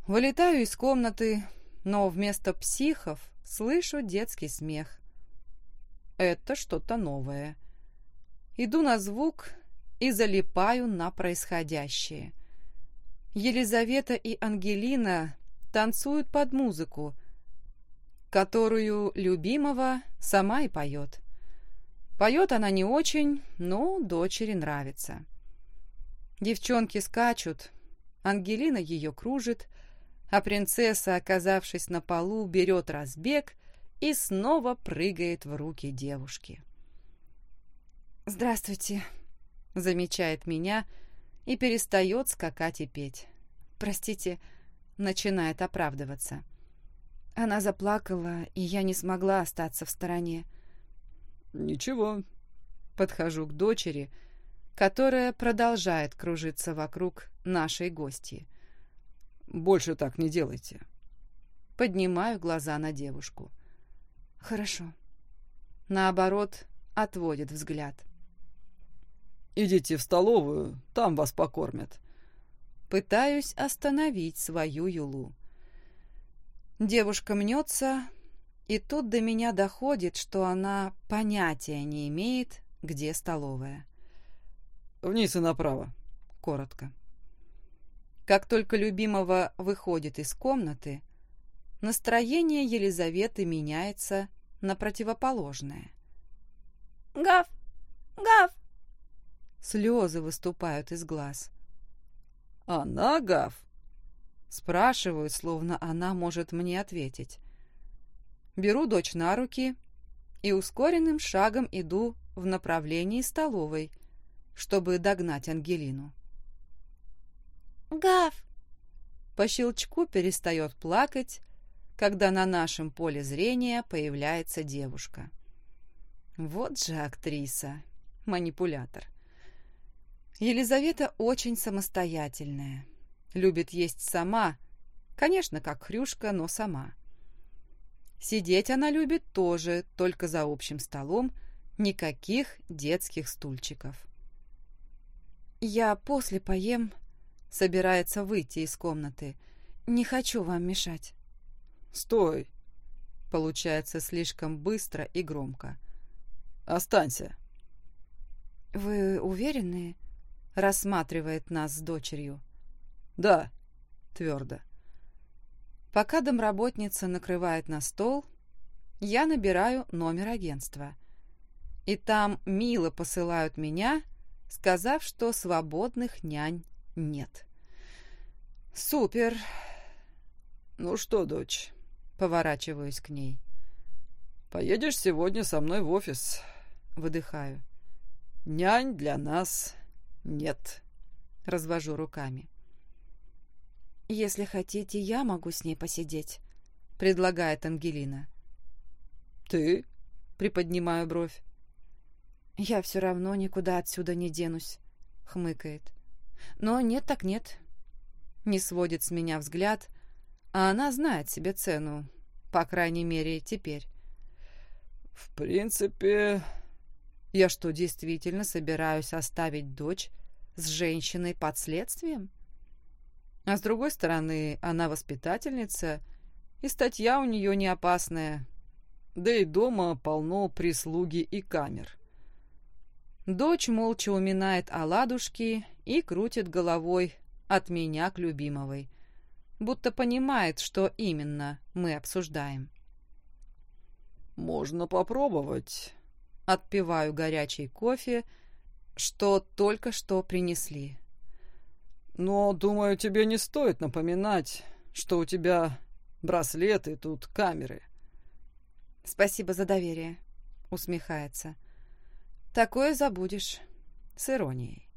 Вылетаю из комнаты, но вместо психов слышу детский смех. Это что-то новое. Иду на звук и залипаю на происходящее. Елизавета и Ангелина танцуют под музыку, которую любимого сама и поет. Поет она не очень, но дочери нравится. Девчонки скачут, Ангелина ее кружит, а принцесса, оказавшись на полу, берет разбег и снова прыгает в руки девушки. «Здравствуйте», — замечает меня и перестает скакать и петь. «Простите», — начинает оправдываться. Она заплакала, и я не смогла остаться в стороне. «Ничего». Подхожу к дочери, которая продолжает кружиться вокруг нашей гости. «Больше так не делайте». Поднимаю глаза на девушку. «Хорошо». Наоборот, отводит взгляд. «Идите в столовую, там вас покормят». Пытаюсь остановить свою Юлу. Девушка мнется, и тут до меня доходит, что она понятия не имеет, где столовая. «Вниз и направо», — коротко. Как только любимого выходит из комнаты, настроение Елизаветы меняется на противоположное. Гав! Гав! Слезы выступают из глаз. «Она, Гав?» Спрашивают, словно она может мне ответить. Беру дочь на руки и ускоренным шагом иду в направлении столовой, чтобы догнать Ангелину. Гав! По щелчку перестает плакать, когда на нашем поле зрения появляется девушка. Вот же актриса, манипулятор. Елизавета очень самостоятельная, любит есть сама, конечно, как хрюшка, но сама. Сидеть она любит тоже, только за общим столом, никаких детских стульчиков. «Я после поем», — собирается выйти из комнаты. «Не хочу вам мешать». «Стой!» Получается слишком быстро и громко. «Останься!» «Вы уверены?» Рассматривает нас с дочерью. «Да», твердо. Пока домработница накрывает на стол, я набираю номер агентства. И там мило посылают меня, сказав, что свободных нянь нет. «Супер!» «Ну что, дочь?» Поворачиваюсь к ней. «Поедешь сегодня со мной в офис?» Выдыхаю. «Нянь для нас нет». Развожу руками. «Если хотите, я могу с ней посидеть», — предлагает Ангелина. «Ты?» — приподнимаю бровь. «Я все равно никуда отсюда не денусь», — хмыкает. «Но нет так нет». Не сводит с меня взгляд, а она знает себе цену, по крайней мере, теперь. «В принципе...» «Я что, действительно собираюсь оставить дочь с женщиной под следствием?» А с другой стороны, она воспитательница, и статья у нее не опасная. Да и дома полно прислуги и камер. Дочь молча уминает оладушки и крутит головой от меня к любимовой, будто понимает, что именно мы обсуждаем. «Можно попробовать». Отпиваю горячий кофе, что только что принесли. Но, думаю, тебе не стоит напоминать, что у тебя браслеты, тут камеры. Спасибо за доверие, усмехается. Такое забудешь. С иронией.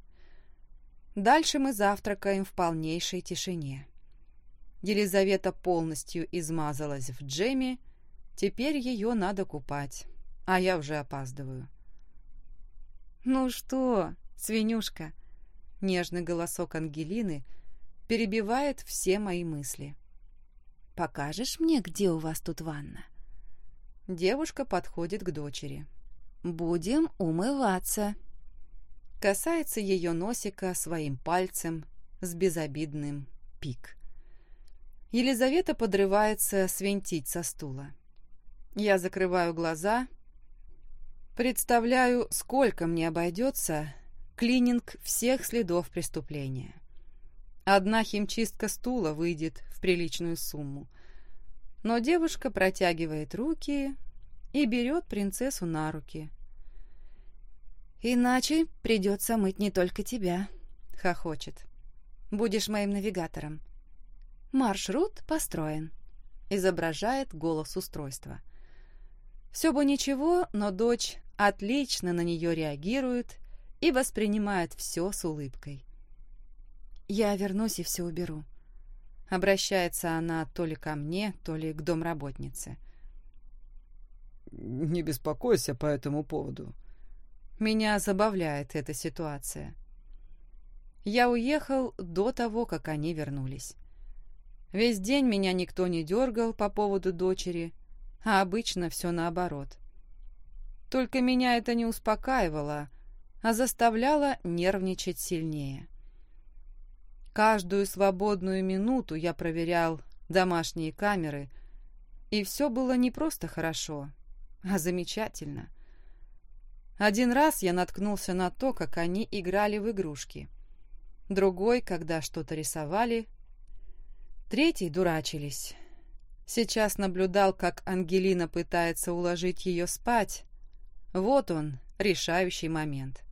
Дальше мы завтракаем в полнейшей тишине. Елизавета полностью измазалась в джеме, теперь ее надо купать, а я уже опаздываю. «Ну что, свинюшка?» Нежный голосок Ангелины перебивает все мои мысли. «Покажешь мне, где у вас тут ванна?» Девушка подходит к дочери. «Будем умываться». Касается ее носика своим пальцем с безобидным пик. Елизавета подрывается свинтить со стула. Я закрываю глаза, представляю, сколько мне обойдется клининг всех следов преступления. Одна химчистка стула выйдет в приличную сумму. Но девушка протягивает руки и берет принцессу на руки. «Иначе придется мыть не только тебя», — хохочет. «Будешь моим навигатором. Маршрут построен», — изображает голос устройства. Все бы ничего, но дочь отлично на нее реагирует и воспринимает все с улыбкой. «Я вернусь и все уберу». Обращается она то ли ко мне, то ли к домработнице. «Не беспокойся по этому поводу». Меня забавляет эта ситуация. Я уехал до того, как они вернулись. Весь день меня никто не дергал по поводу дочери, а обычно все наоборот. Только меня это не успокаивало, а заставляло нервничать сильнее. Каждую свободную минуту я проверял домашние камеры, и все было не просто хорошо, а замечательно. Один раз я наткнулся на то, как они играли в игрушки. Другой, когда что-то рисовали. Третий дурачились. Сейчас наблюдал, как Ангелина пытается уложить ее спать. Вот он, решающий момент.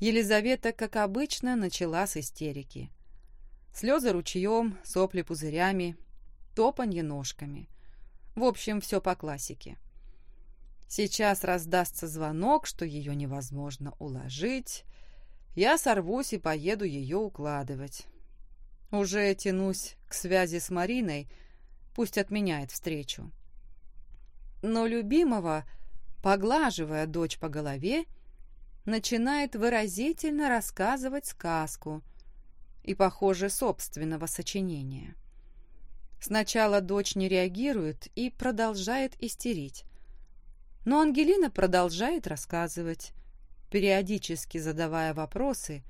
Елизавета, как обычно, начала с истерики. Слезы ручьем, сопли пузырями, топанье ножками. В общем, все по классике. Сейчас раздастся звонок, что ее невозможно уложить. Я сорвусь и поеду ее укладывать. Уже тянусь к связи с Мариной, пусть отменяет встречу. Но любимого, поглаживая дочь по голове, начинает выразительно рассказывать сказку и, похоже, собственного сочинения. Сначала дочь не реагирует и продолжает истерить. Но Ангелина продолжает рассказывать, периодически задавая вопросы,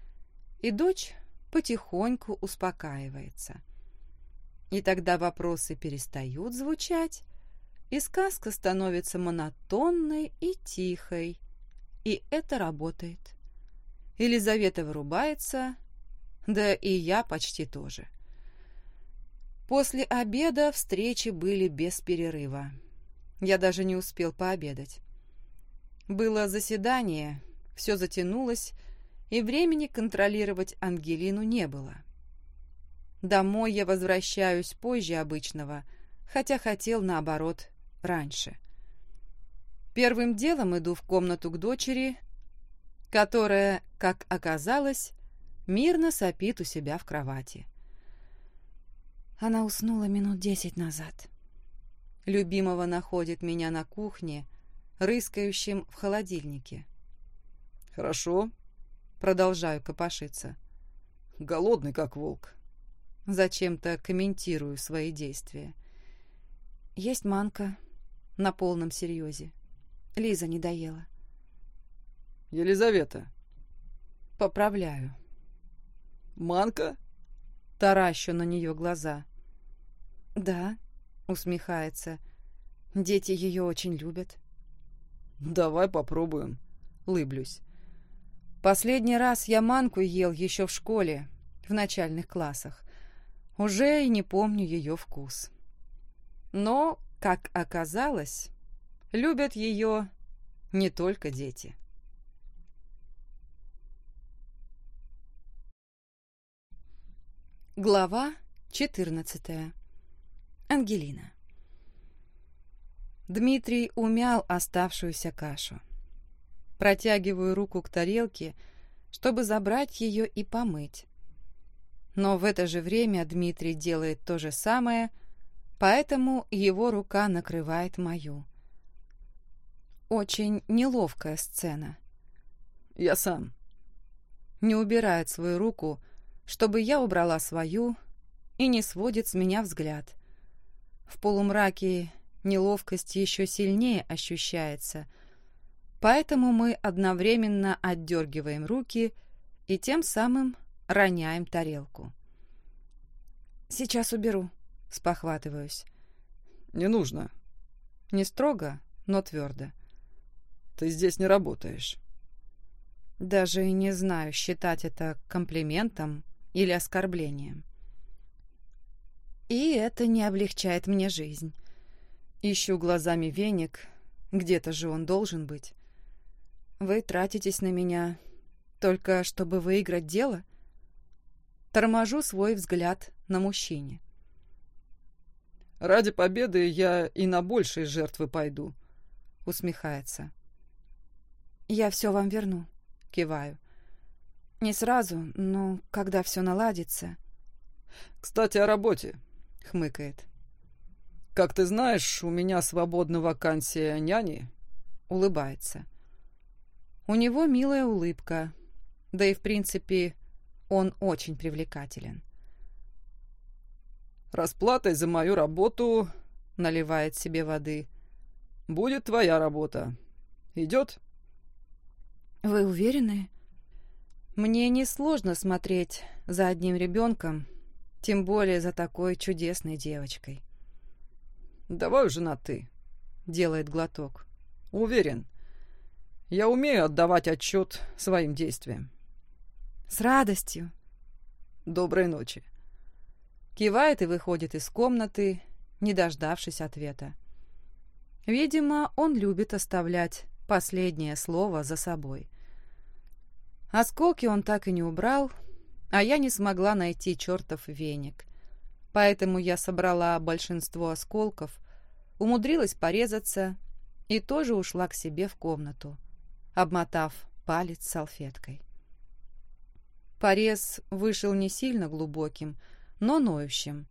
и дочь потихоньку успокаивается. И тогда вопросы перестают звучать, и сказка становится монотонной и тихой, и это работает. Елизавета вырубается, да и я почти тоже. После обеда встречи были без перерыва. Я даже не успел пообедать. Было заседание, все затянулось, и времени контролировать Ангелину не было. Домой я возвращаюсь позже обычного, хотя хотел, наоборот, раньше. Первым делом иду в комнату к дочери, которая, как оказалось, мирно сопит у себя в кровати. Она уснула минут десять назад. Любимого находит меня на кухне, рыскающим в холодильнике. «Хорошо», — продолжаю копошиться. «Голодный, как волк». Зачем-то комментирую свои действия. Есть манка на полном серьезе. Лиза не доела. Елизавета. Поправляю. Манка? Таращу на нее глаза. Да, усмехается. Дети ее очень любят. Давай попробуем. Лыблюсь. Последний раз я манку ел еще в школе, в начальных классах. Уже и не помню ее вкус. Но, как оказалось, Любят ее не только дети. Глава 14. Ангелина. Дмитрий умял оставшуюся кашу. Протягиваю руку к тарелке, чтобы забрать ее и помыть. Но в это же время Дмитрий делает то же самое, поэтому его рука накрывает мою. Очень неловкая сцена. «Я сам». Не убирает свою руку, чтобы я убрала свою, и не сводит с меня взгляд. В полумраке неловкость еще сильнее ощущается, поэтому мы одновременно отдергиваем руки и тем самым роняем тарелку. «Сейчас уберу», — спохватываюсь. «Не нужно». Не строго, но твердо. «Ты здесь не работаешь». Даже не знаю, считать это комплиментом или оскорблением. И это не облегчает мне жизнь. Ищу глазами веник, где-то же он должен быть. Вы тратитесь на меня только чтобы выиграть дело? Торможу свой взгляд на мужчине. «Ради победы я и на большие жертвы пойду», — усмехается. «Я все вам верну», Киваю. Не сразу, но когда все наладится. «Кстати, о работе», — хмыкает. «Как ты знаешь, у меня свободна вакансия няни». Улыбается. У него милая улыбка, да и, в принципе, он очень привлекателен. «Расплатой за мою работу...» — наливает себе воды. «Будет твоя работа. Идет?» «Вы уверены?» «Мне несложно смотреть за одним ребенком, тем более за такой чудесной девочкой». «Давай уже на «ты», — делает глоток. «Уверен. Я умею отдавать отчет своим действиям». «С радостью». «Доброй ночи». Кивает и выходит из комнаты, не дождавшись ответа. Видимо, он любит оставлять последнее слово за собой. Осколки он так и не убрал, а я не смогла найти чертов веник. Поэтому я собрала большинство осколков, умудрилась порезаться и тоже ушла к себе в комнату, обмотав палец салфеткой. Порез вышел не сильно глубоким, но ноющим,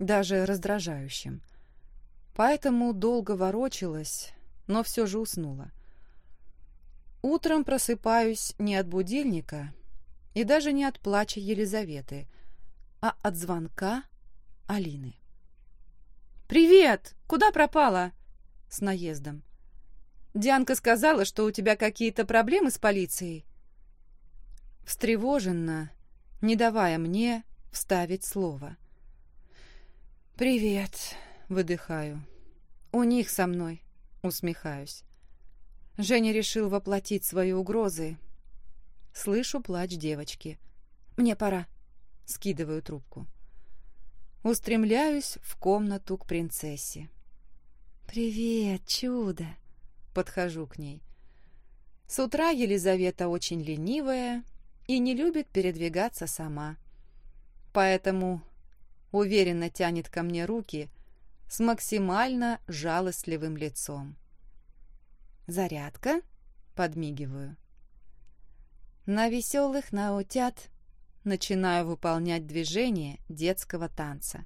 даже раздражающим. Поэтому долго ворочалась, но все же уснула. Утром просыпаюсь не от будильника и даже не от плача Елизаветы, а от звонка Алины. «Привет! Куда пропала?» С наездом. «Дианка сказала, что у тебя какие-то проблемы с полицией?» Встревоженно, не давая мне вставить слово. «Привет!» — выдыхаю. «У них со мной!» — усмехаюсь. Женя решил воплотить свои угрозы. Слышу плач девочки. «Мне пора». Скидываю трубку. Устремляюсь в комнату к принцессе. «Привет, чудо!» Подхожу к ней. С утра Елизавета очень ленивая и не любит передвигаться сама. Поэтому уверенно тянет ко мне руки с максимально жалостливым лицом. «Зарядка?» — подмигиваю. На веселых на утят начинаю выполнять движение детского танца.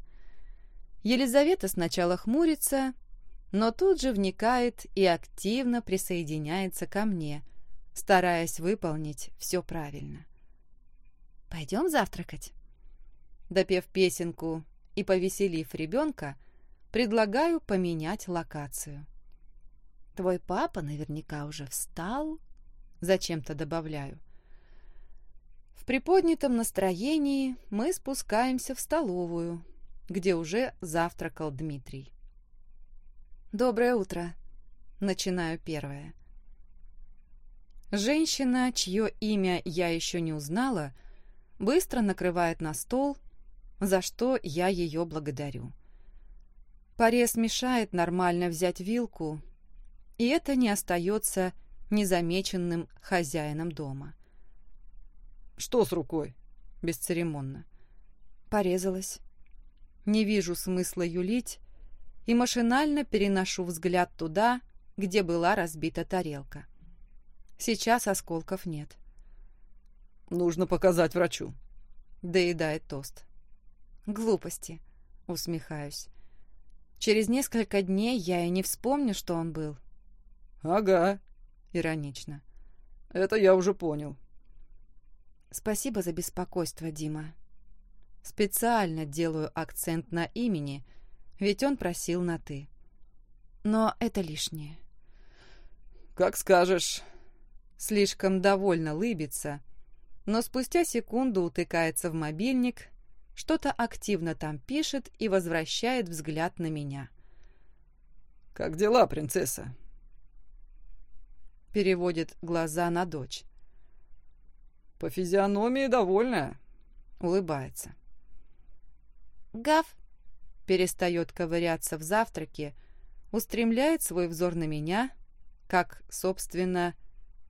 Елизавета сначала хмурится, но тут же вникает и активно присоединяется ко мне, стараясь выполнить все правильно. «Пойдем завтракать?» Допев песенку и повеселив ребенка, предлагаю поменять локацию. Твой папа наверняка уже встал. Зачем-то добавляю. В приподнятом настроении мы спускаемся в столовую, где уже завтракал Дмитрий. «Доброе утро!» Начинаю первое. Женщина, чье имя я еще не узнала, быстро накрывает на стол, за что я ее благодарю. Порез мешает нормально взять вилку, и это не остается незамеченным хозяином дома. «Что с рукой?» — бесцеремонно. Порезалась. Не вижу смысла юлить и машинально переношу взгляд туда, где была разбита тарелка. Сейчас осколков нет. «Нужно показать врачу», — доедает тост. «Глупости», — усмехаюсь. «Через несколько дней я и не вспомню, что он был». «Ага», — иронично. «Это я уже понял». «Спасибо за беспокойство, Дима», Специально делаю акцент на имени, ведь он просил на «ты». Но это лишнее. «Как скажешь». Слишком довольно лыбится, но спустя секунду утыкается в мобильник, что-то активно там пишет и возвращает взгляд на меня. «Как дела, принцесса?» Переводит глаза на дочь. «По физиономии довольная», — улыбается. «Гав!» Перестает ковыряться в завтраке, устремляет свой взор на меня, как, собственно,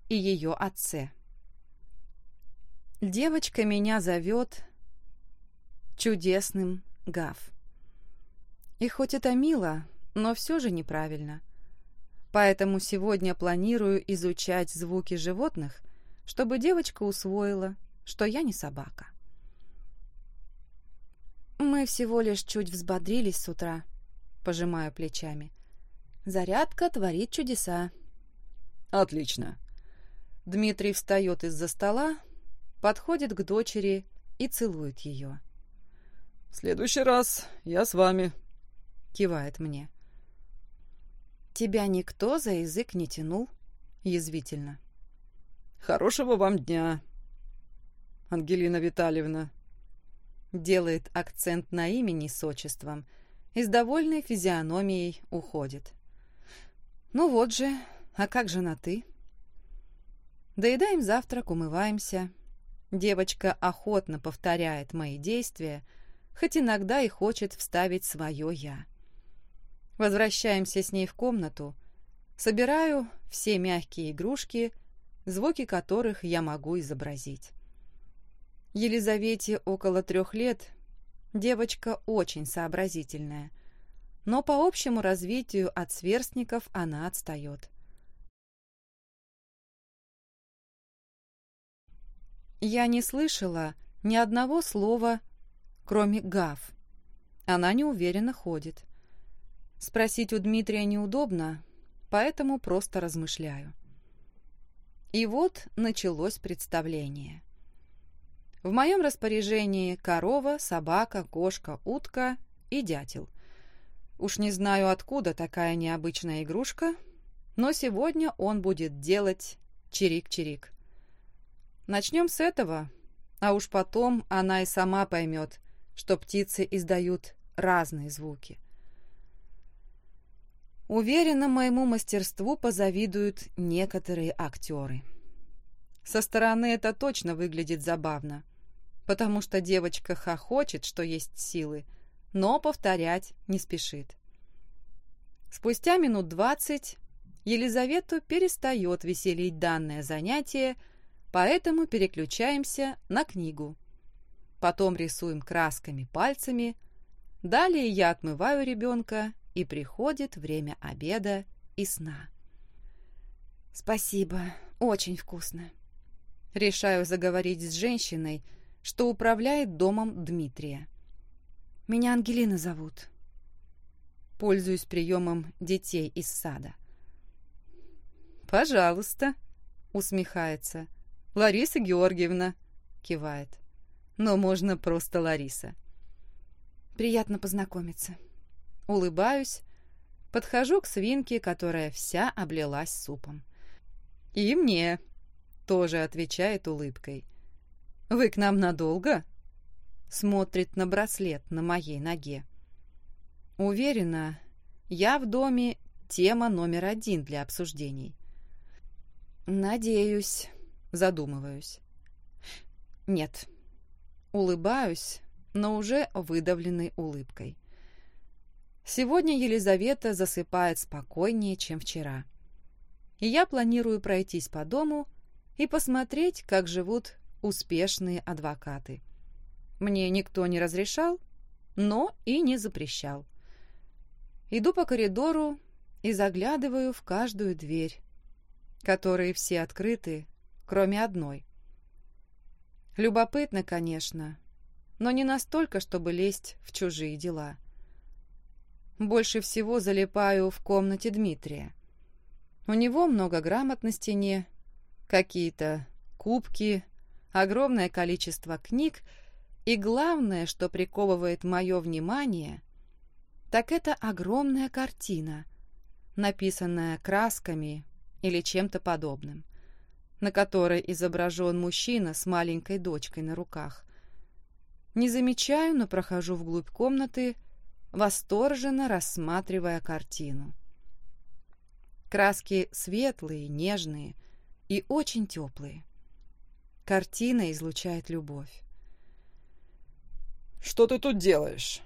и ее отце. Девочка меня зовет чудесным Гав. И хоть это мило, но все же неправильно. Поэтому сегодня планирую изучать звуки животных, чтобы девочка усвоила, что я не собака. Мы всего лишь чуть взбодрились с утра, пожимаю плечами. Зарядка творит чудеса. Отлично. Дмитрий встает из-за стола, подходит к дочери и целует ее. «В следующий раз я с вами», — кивает мне. «Тебя никто за язык не тянул?» — язвительно. «Хорошего вам дня, Ангелина Витальевна», — делает акцент на имени с отчеством и с довольной физиономией уходит. «Ну вот же, а как же на «ты»?» Доедаем завтрак, умываемся. Девочка охотно повторяет мои действия, хоть иногда и хочет вставить свое «я». Возвращаемся с ней в комнату. Собираю все мягкие игрушки, звуки которых я могу изобразить. Елизавете около трех лет. Девочка очень сообразительная. Но по общему развитию от сверстников она отстает. Я не слышала ни одного слова, кроме «гав». Она неуверенно ходит. Спросить у Дмитрия неудобно, поэтому просто размышляю. И вот началось представление. В моем распоряжении корова, собака, кошка, утка и дятел. Уж не знаю, откуда такая необычная игрушка, но сегодня он будет делать чирик-чирик. Начнем с этого, а уж потом она и сама поймет, что птицы издают разные звуки. Уверена, моему мастерству позавидуют некоторые актеры. Со стороны это точно выглядит забавно, потому что девочка хохочет, что есть силы, но повторять не спешит. Спустя минут двадцать Елизавету перестает веселить данное занятие, поэтому переключаемся на книгу. Потом рисуем красками пальцами, далее я отмываю ребенка и приходит время обеда и сна. «Спасибо, очень вкусно». Решаю заговорить с женщиной, что управляет домом Дмитрия. «Меня Ангелина зовут». Пользуюсь приемом детей из сада. «Пожалуйста», — усмехается. «Лариса Георгиевна», — кивает. «Но можно просто Лариса». «Приятно познакомиться», Улыбаюсь, подхожу к свинке, которая вся облилась супом. «И мне», — тоже отвечает улыбкой. «Вы к нам надолго?» Смотрит на браслет на моей ноге. Уверена, я в доме тема номер один для обсуждений. «Надеюсь», — задумываюсь. «Нет». Улыбаюсь, но уже выдавленной улыбкой. Сегодня Елизавета засыпает спокойнее, чем вчера. И я планирую пройтись по дому и посмотреть, как живут успешные адвокаты. Мне никто не разрешал, но и не запрещал. Иду по коридору и заглядываю в каждую дверь, которые все открыты, кроме одной. Любопытно, конечно, но не настолько, чтобы лезть в чужие дела. — больше всего залипаю в комнате Дмитрия. У него много грамот на стене, какие-то кубки, огромное количество книг И главное, что приковывает мое внимание, так это огромная картина, написанная красками или чем-то подобным, на которой изображен мужчина с маленькой дочкой на руках. Не замечаю, но прохожу вглубь комнаты, восторженно рассматривая картину. Краски светлые, нежные и очень теплые. Картина излучает любовь. «Что ты тут делаешь?»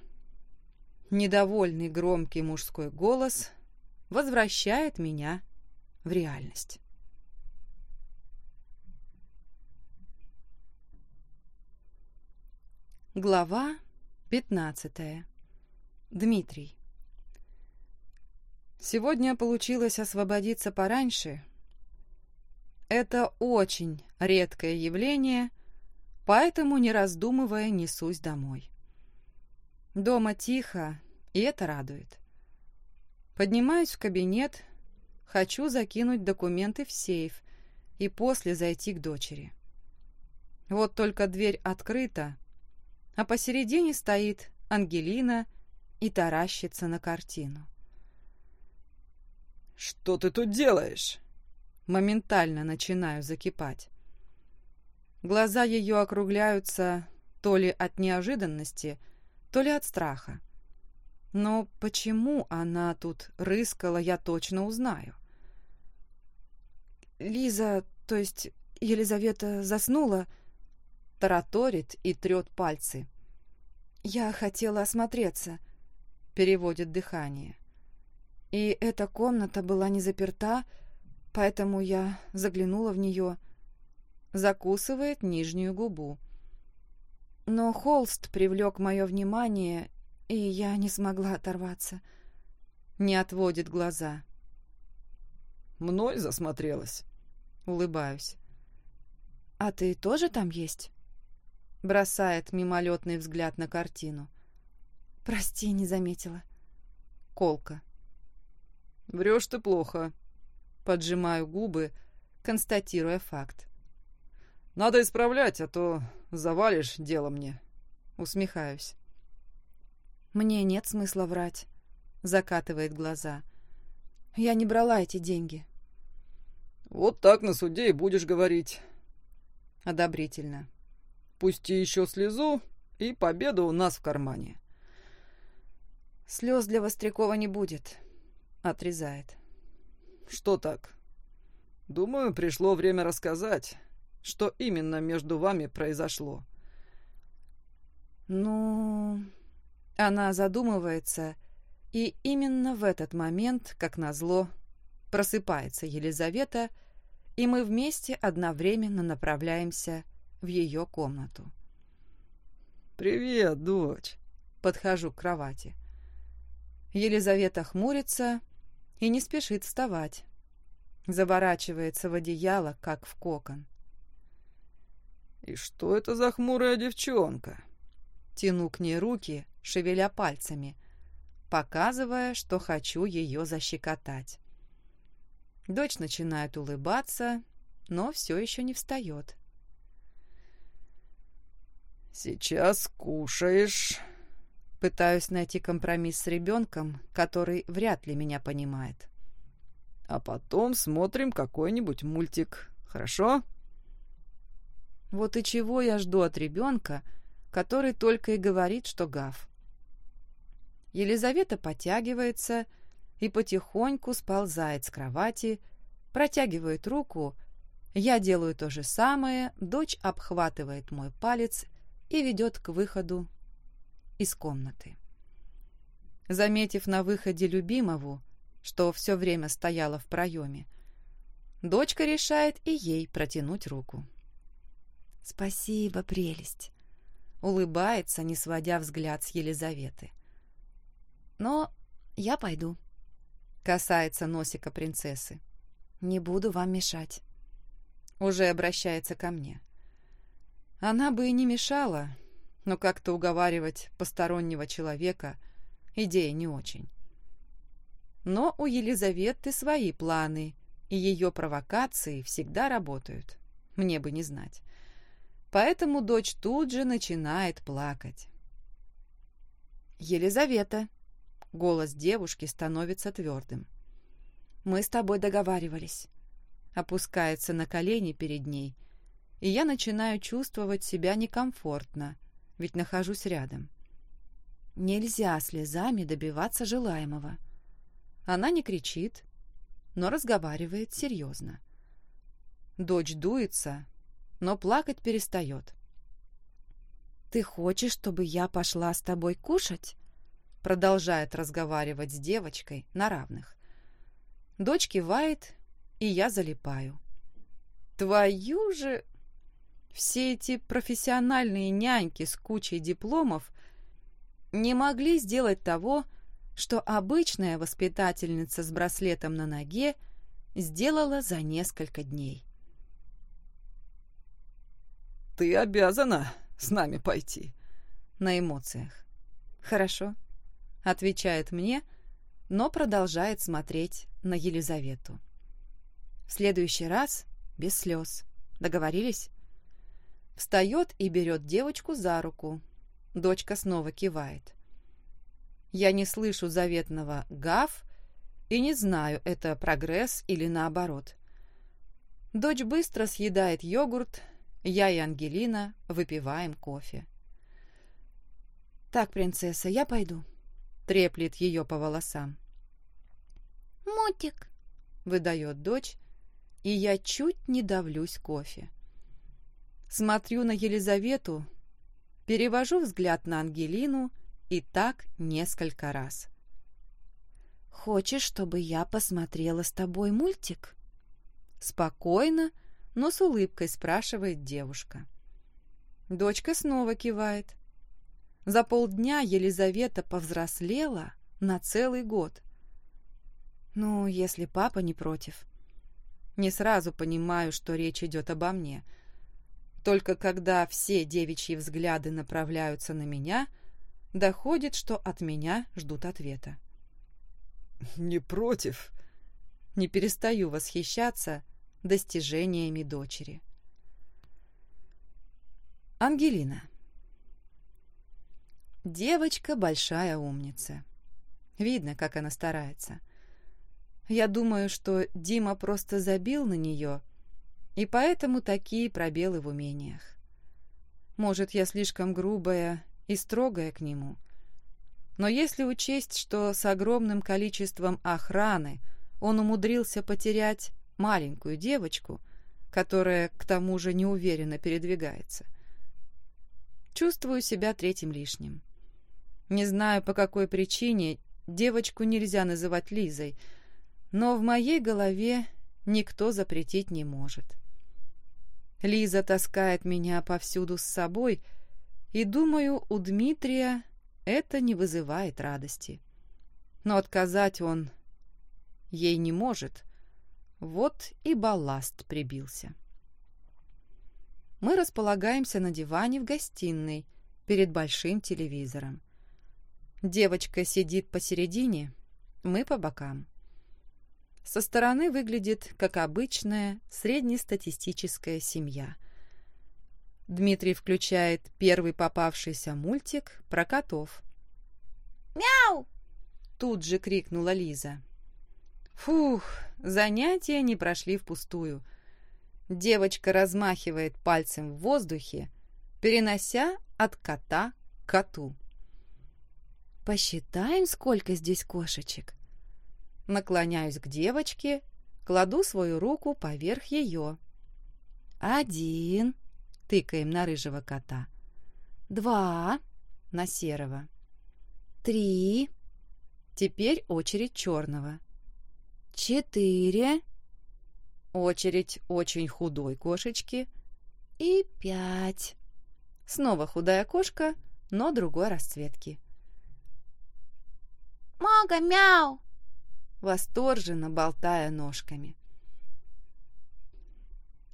Недовольный громкий мужской голос возвращает меня в реальность. Глава пятнадцатая. Дмитрий. Сегодня получилось освободиться пораньше. Это очень редкое явление, поэтому, не раздумывая, несусь домой. Дома тихо, и это радует. Поднимаюсь в кабинет, хочу закинуть документы в сейф и после зайти к дочери. Вот только дверь открыта, а посередине стоит Ангелина и таращится на картину. «Что ты тут делаешь?» Моментально начинаю закипать. Глаза ее округляются то ли от неожиданности, то ли от страха. Но почему она тут рыскала, я точно узнаю. Лиза, то есть Елизавета, заснула, тараторит и трет пальцы. Я хотела осмотреться, переводит дыхание. И эта комната была не заперта, поэтому я заглянула в нее. Закусывает нижнюю губу. Но холст привлек мое внимание, и я не смогла оторваться. Не отводит глаза. «Мной засмотрелась?» Улыбаюсь. «А ты тоже там есть?» Бросает мимолетный взгляд на картину. «Прости, не заметила». Колка. Врешь ты плохо. Поджимаю губы, констатируя факт. Надо исправлять, а то завалишь дело мне. Усмехаюсь. Мне нет смысла врать. Закатывает глаза. Я не брала эти деньги. Вот так на суде и будешь говорить. Одобрительно. Пусти еще слезу, и победа у нас в кармане. Слез для Вострякова не будет. Отрезает. Что так? Думаю, пришло время рассказать, что именно между вами произошло. Ну... Она задумывается, и именно в этот момент, как назло, просыпается Елизавета, и мы вместе одновременно направляемся в ее комнату. «Привет, дочь!» Подхожу к кровати. Елизавета хмурится и не спешит вставать. Заворачивается в одеяло, как в кокон. «И что это за хмурая девчонка?» Тяну к ней руки, шевеля пальцами, показывая, что хочу ее защекотать. Дочь начинает улыбаться, но все еще не встает. «Сейчас кушаешь», Пытаюсь найти компромисс с ребенком, который вряд ли меня понимает. А потом смотрим какой-нибудь мультик, хорошо? Вот и чего я жду от ребенка, который только и говорит, что гав. Елизавета потягивается и потихоньку сползает с кровати, протягивает руку, я делаю то же самое, дочь обхватывает мой палец и ведет к выходу из комнаты. Заметив на выходе любимову, что все время стояла в проеме, дочка решает и ей протянуть руку. «Спасибо, прелесть!» улыбается, не сводя взгляд с Елизаветы. «Но я пойду», — касается носика принцессы. «Не буду вам мешать». Уже обращается ко мне. Она бы и не мешала, но как-то уговаривать постороннего человека идея не очень. Но у Елизаветы свои планы, и ее провокации всегда работают. Мне бы не знать. Поэтому дочь тут же начинает плакать. «Елизавета!» — голос девушки становится твердым. «Мы с тобой договаривались». Опускается на колени перед ней, и я начинаю чувствовать себя некомфортно, ведь нахожусь рядом. Нельзя слезами добиваться желаемого. Она не кричит, но разговаривает серьезно. Дочь дуется, но плакать перестает. «Ты хочешь, чтобы я пошла с тобой кушать?» Продолжает разговаривать с девочкой на равных. Дочь кивает, и я залипаю. «Твою же...» Все эти профессиональные няньки с кучей дипломов не могли сделать того, что обычная воспитательница с браслетом на ноге сделала за несколько дней. «Ты обязана с нами пойти». На эмоциях. «Хорошо», — отвечает мне, но продолжает смотреть на Елизавету. «В следующий раз без слез. Договорились?» Встает и берет девочку за руку. Дочка снова кивает. Я не слышу заветного «гав» и не знаю, это прогресс или наоборот. Дочь быстро съедает йогурт, я и Ангелина выпиваем кофе. «Так, принцесса, я пойду», — треплет ее по волосам. «Мутик», — выдает дочь, и я чуть не давлюсь кофе. Смотрю на Елизавету, перевожу взгляд на Ангелину — и так несколько раз. «Хочешь, чтобы я посмотрела с тобой мультик?» Спокойно, но с улыбкой спрашивает девушка. Дочка снова кивает. За полдня Елизавета повзрослела на целый год. Ну, если папа не против. Не сразу понимаю, что речь идет обо мне. Только когда все девичьи взгляды направляются на меня — Доходит, что от меня ждут ответа. «Не против?» Не перестаю восхищаться достижениями дочери. Ангелина. Девочка большая умница. Видно, как она старается. Я думаю, что Дима просто забил на нее, и поэтому такие пробелы в умениях. Может, я слишком грубая и строгая к нему. Но если учесть, что с огромным количеством охраны он умудрился потерять маленькую девочку, которая к тому же неуверенно передвигается, чувствую себя третьим лишним. Не знаю, по какой причине девочку нельзя называть Лизой, но в моей голове никто запретить не может. Лиза таскает меня повсюду с собой — и, думаю, у Дмитрия это не вызывает радости. Но отказать он ей не может. Вот и балласт прибился. Мы располагаемся на диване в гостиной перед большим телевизором. Девочка сидит посередине, мы по бокам. Со стороны выглядит, как обычная среднестатистическая семья. Дмитрий включает первый попавшийся мультик про котов. «Мяу!» Тут же крикнула Лиза. Фух, занятия не прошли впустую. Девочка размахивает пальцем в воздухе, перенося от кота к коту. «Посчитаем, сколько здесь кошечек?» Наклоняюсь к девочке, кладу свою руку поверх ее. «Один», Тыкаем на рыжего кота. Два на серого. Три. Теперь очередь черного. Четыре. Очередь очень худой кошечки. И пять. Снова худая кошка, но другой расцветки. «Мага, мяу!» Восторженно болтая ножками.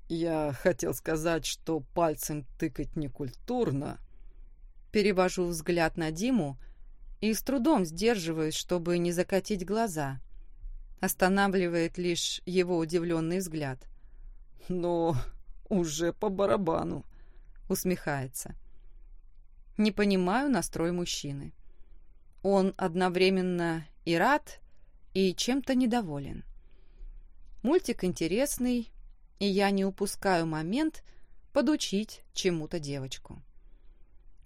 Я хотел сказать, что пальцем тыкать некультурно. Перевожу взгляд на Диму и с трудом сдерживаюсь, чтобы не закатить глаза. Останавливает лишь его удивленный взгляд. Но уже по барабану. Усмехается. Не понимаю настрой мужчины. Он одновременно и рад, и чем-то недоволен. Мультик интересный, и я не упускаю момент подучить чему-то девочку.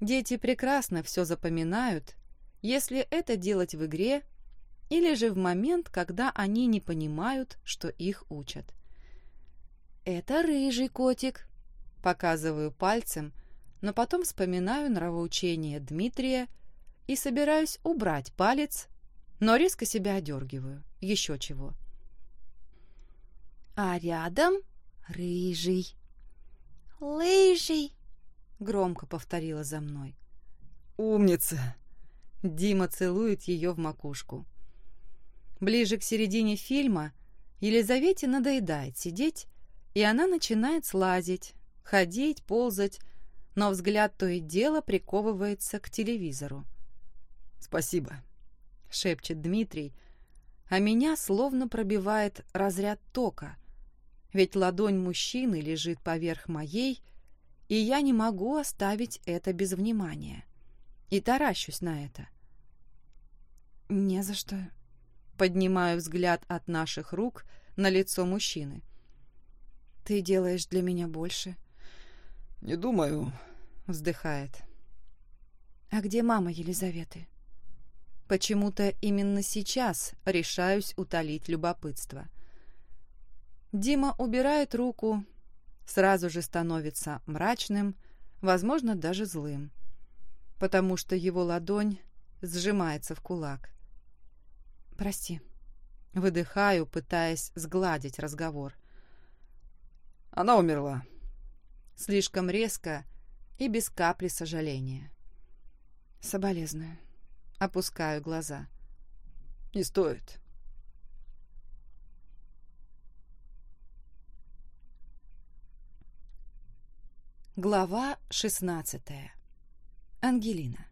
Дети прекрасно все запоминают, если это делать в игре или же в момент, когда они не понимают, что их учат. «Это рыжий котик», — показываю пальцем, но потом вспоминаю нравоучение Дмитрия и собираюсь убрать палец, но резко себя одергиваю. Еще чего. А рядом рыжий. Лыжий, громко повторила за мной. «Умница!» Дима целует ее в макушку. Ближе к середине фильма Елизавете надоедает сидеть, и она начинает слазить, ходить, ползать, но взгляд то и дело приковывается к телевизору. «Спасибо», — шепчет Дмитрий, а меня словно пробивает разряд тока, ведь ладонь мужчины лежит поверх моей, и я не могу оставить это без внимания. И таращусь на это. «Не за что». Поднимаю взгляд от наших рук на лицо мужчины. «Ты делаешь для меня больше». «Не думаю», — вздыхает. «А где мама Елизаветы?» Почему-то именно сейчас решаюсь утолить любопытство. Дима убирает руку, сразу же становится мрачным, возможно, даже злым, потому что его ладонь сжимается в кулак. «Прости». Выдыхаю, пытаясь сгладить разговор. «Она умерла». Слишком резко и без капли сожаления. Соболезную. Опускаю глаза. «Не стоит». Глава шестнадцатая. Ангелина.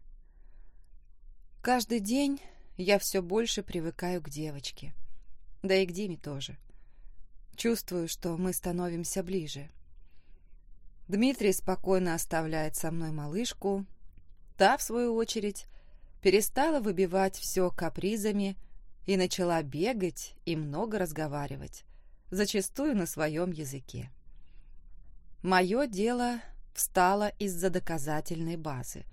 Каждый день я все больше привыкаю к девочке. Да и к Диме тоже. Чувствую, что мы становимся ближе. Дмитрий спокойно оставляет со мной малышку. Та, в свою очередь, перестала выбивать все капризами и начала бегать и много разговаривать, зачастую на своем языке. Мое дело встало из-за доказательной базы.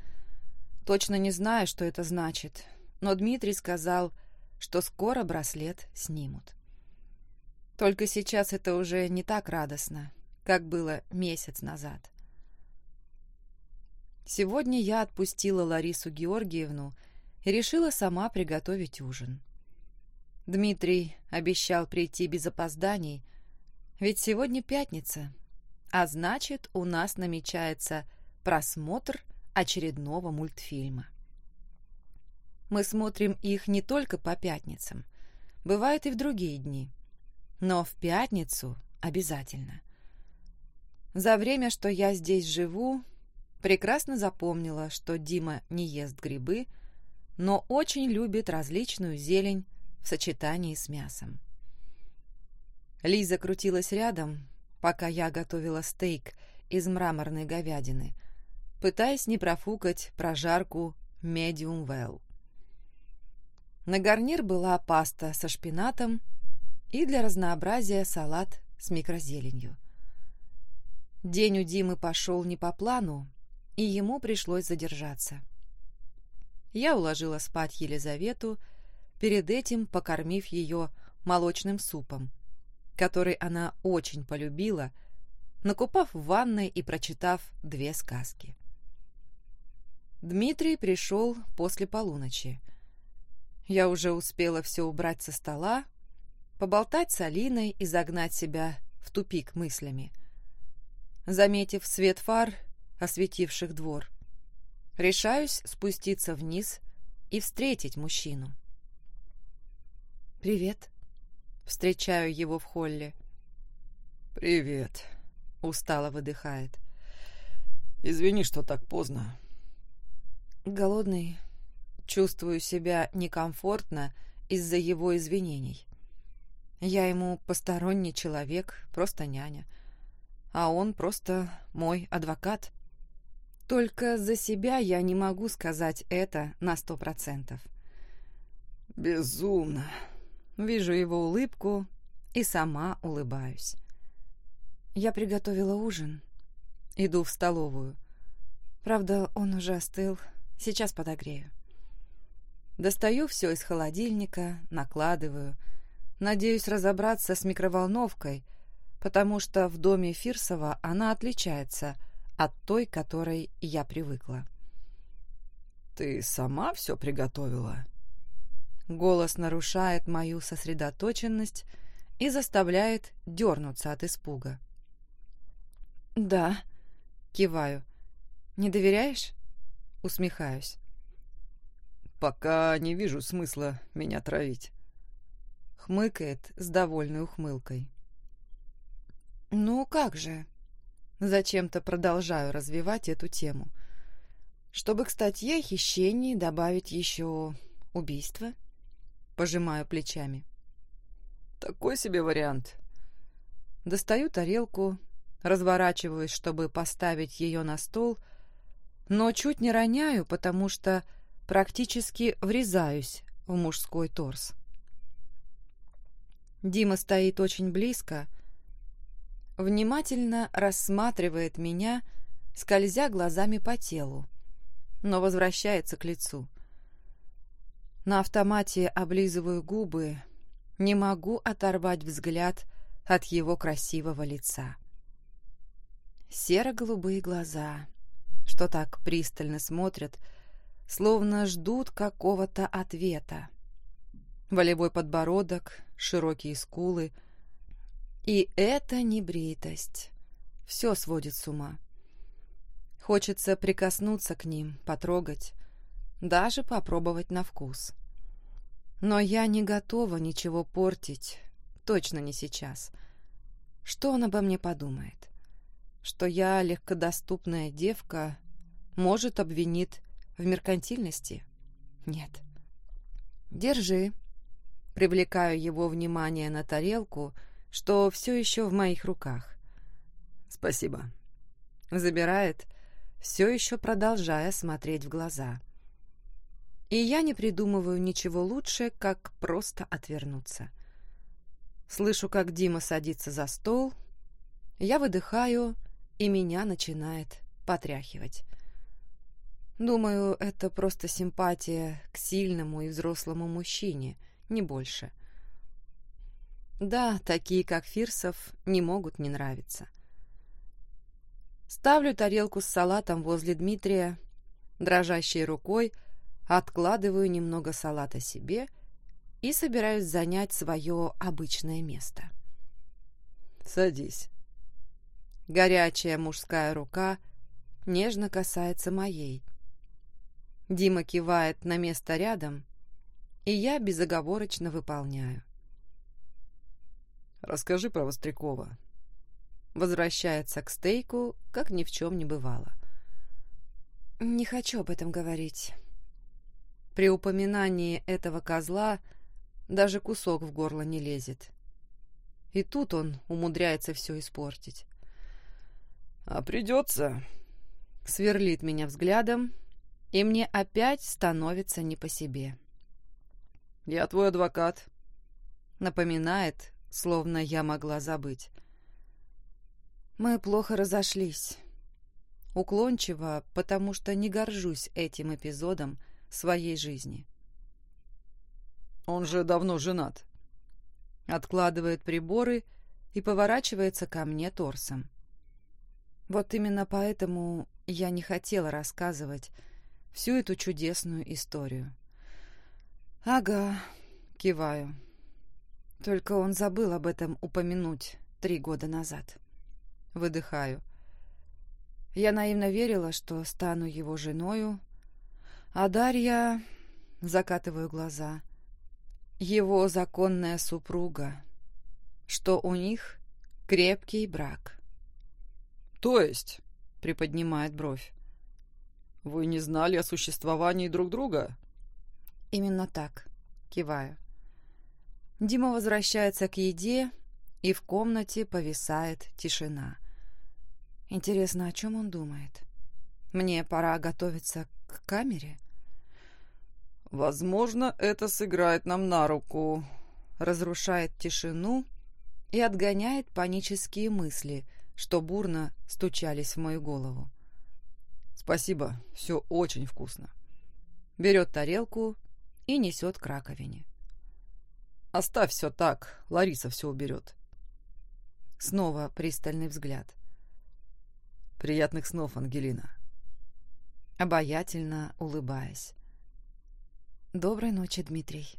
Точно не знаю, что это значит, но Дмитрий сказал, что скоро браслет снимут. Только сейчас это уже не так радостно, как было месяц назад. Сегодня я отпустила Ларису Георгиевну и решила сама приготовить ужин. Дмитрий обещал прийти без опозданий, ведь сегодня пятница, а значит, у нас намечается просмотр очередного мультфильма. Мы смотрим их не только по пятницам, бывает и в другие дни, но в пятницу обязательно. За время, что я здесь живу, прекрасно запомнила, что Дима не ест грибы, но очень любит различную зелень в сочетании с мясом. Лиза крутилась рядом, пока я готовила стейк из мраморной говядины, пытаясь не профукать прожарку medium well. На гарнир была паста со шпинатом и для разнообразия салат с микрозеленью. День у Димы пошел не по плану, и ему пришлось задержаться. Я уложила спать Елизавету, перед этим покормив ее молочным супом, который она очень полюбила, накупав в ванной и прочитав две сказки. Дмитрий пришел после полуночи. Я уже успела все убрать со стола, поболтать с Алиной и загнать себя в тупик мыслями. Заметив свет фар, осветивших двор, решаюсь спуститься вниз и встретить мужчину. «Привет», — встречаю его в холле. «Привет», — устало выдыхает. «Извини, что так поздно». «Голодный, Чувствую себя некомфортно из-за его извинений. Я ему посторонний человек, просто няня. А он просто мой адвокат. Только за себя я не могу сказать это на сто процентов. «Безумно!» Вижу его улыбку и сама улыбаюсь. Я приготовила ужин. Иду в столовую. Правда, он уже остыл. Сейчас подогрею. Достаю все из холодильника, накладываю. Надеюсь разобраться с микроволновкой, потому что в доме Фирсова она отличается от той, которой я привыкла. «Ты сама все приготовила?» Голос нарушает мою сосредоточенность и заставляет дернуться от испуга. «Да», — киваю. «Не доверяешь?» — усмехаюсь. «Пока не вижу смысла меня травить», — хмыкает с довольной ухмылкой. «Ну как же?» Зачем-то продолжаю развивать эту тему. Чтобы к статье о хищении добавить еще убийство. Пожимаю плечами. Такой себе вариант. Достаю тарелку, разворачиваюсь, чтобы поставить ее на стол, но чуть не роняю, потому что практически врезаюсь в мужской торс. Дима стоит очень близко, внимательно рассматривает меня, скользя глазами по телу, но возвращается к лицу. На автомате облизываю губы, не могу оторвать взгляд от его красивого лица. Серо-голубые глаза, что так пристально смотрят, словно ждут какого-то ответа. Волевой подбородок, широкие скулы — и это не бритость. Все сводит с ума. Хочется прикоснуться к ним, потрогать, даже попробовать на вкус. Но я не готова ничего портить, точно не сейчас. Что он обо мне подумает? Что я легкодоступная девка, может, обвинит в меркантильности? Нет. Держи. Привлекаю его внимание на тарелку — что все еще в моих руках. «Спасибо». Забирает, все еще продолжая смотреть в глаза. И я не придумываю ничего лучше, как просто отвернуться. Слышу, как Дима садится за стол, я выдыхаю, и меня начинает потряхивать. Думаю, это просто симпатия к сильному и взрослому мужчине, не больше. Да, такие, как Фирсов, не могут не нравиться. Ставлю тарелку с салатом возле Дмитрия, дрожащей рукой откладываю немного салата себе и собираюсь занять свое обычное место. «Садись». Горячая мужская рука нежно касается моей. Дима кивает на место рядом, и я безоговорочно выполняю. Расскажи про Вострякова». Возвращается к стейку, как ни в чем не бывало. «Не хочу об этом говорить». При упоминании этого козла даже кусок в горло не лезет. И тут он умудряется все испортить. «А придется...» Сверлит меня взглядом, и мне опять становится не по себе. «Я твой адвокат», — напоминает, словно я могла забыть. Мы плохо разошлись. Уклончиво, потому что не горжусь этим эпизодом своей жизни. Он же давно женат. Откладывает приборы и поворачивается ко мне торсом. Вот именно поэтому я не хотела рассказывать всю эту чудесную историю. «Ага», — киваю. Только он забыл об этом упомянуть три года назад. Выдыхаю. Я наивно верила, что стану его женою, а Дарья... Закатываю глаза. Его законная супруга. Что у них крепкий брак. «То есть?» — приподнимает бровь. «Вы не знали о существовании друг друга?» «Именно так», — киваю. Дима возвращается к еде, и в комнате повисает тишина. Интересно, о чем он думает? Мне пора готовиться к камере. Возможно, это сыграет нам на руку. Разрушает тишину и отгоняет панические мысли, что бурно стучались в мою голову. Спасибо, все очень вкусно. Берет тарелку и несет к раковине. Оставь все так, Лариса все уберет. Снова пристальный взгляд. Приятных снов, Ангелина. Обаятельно улыбаясь. Доброй ночи, Дмитрий.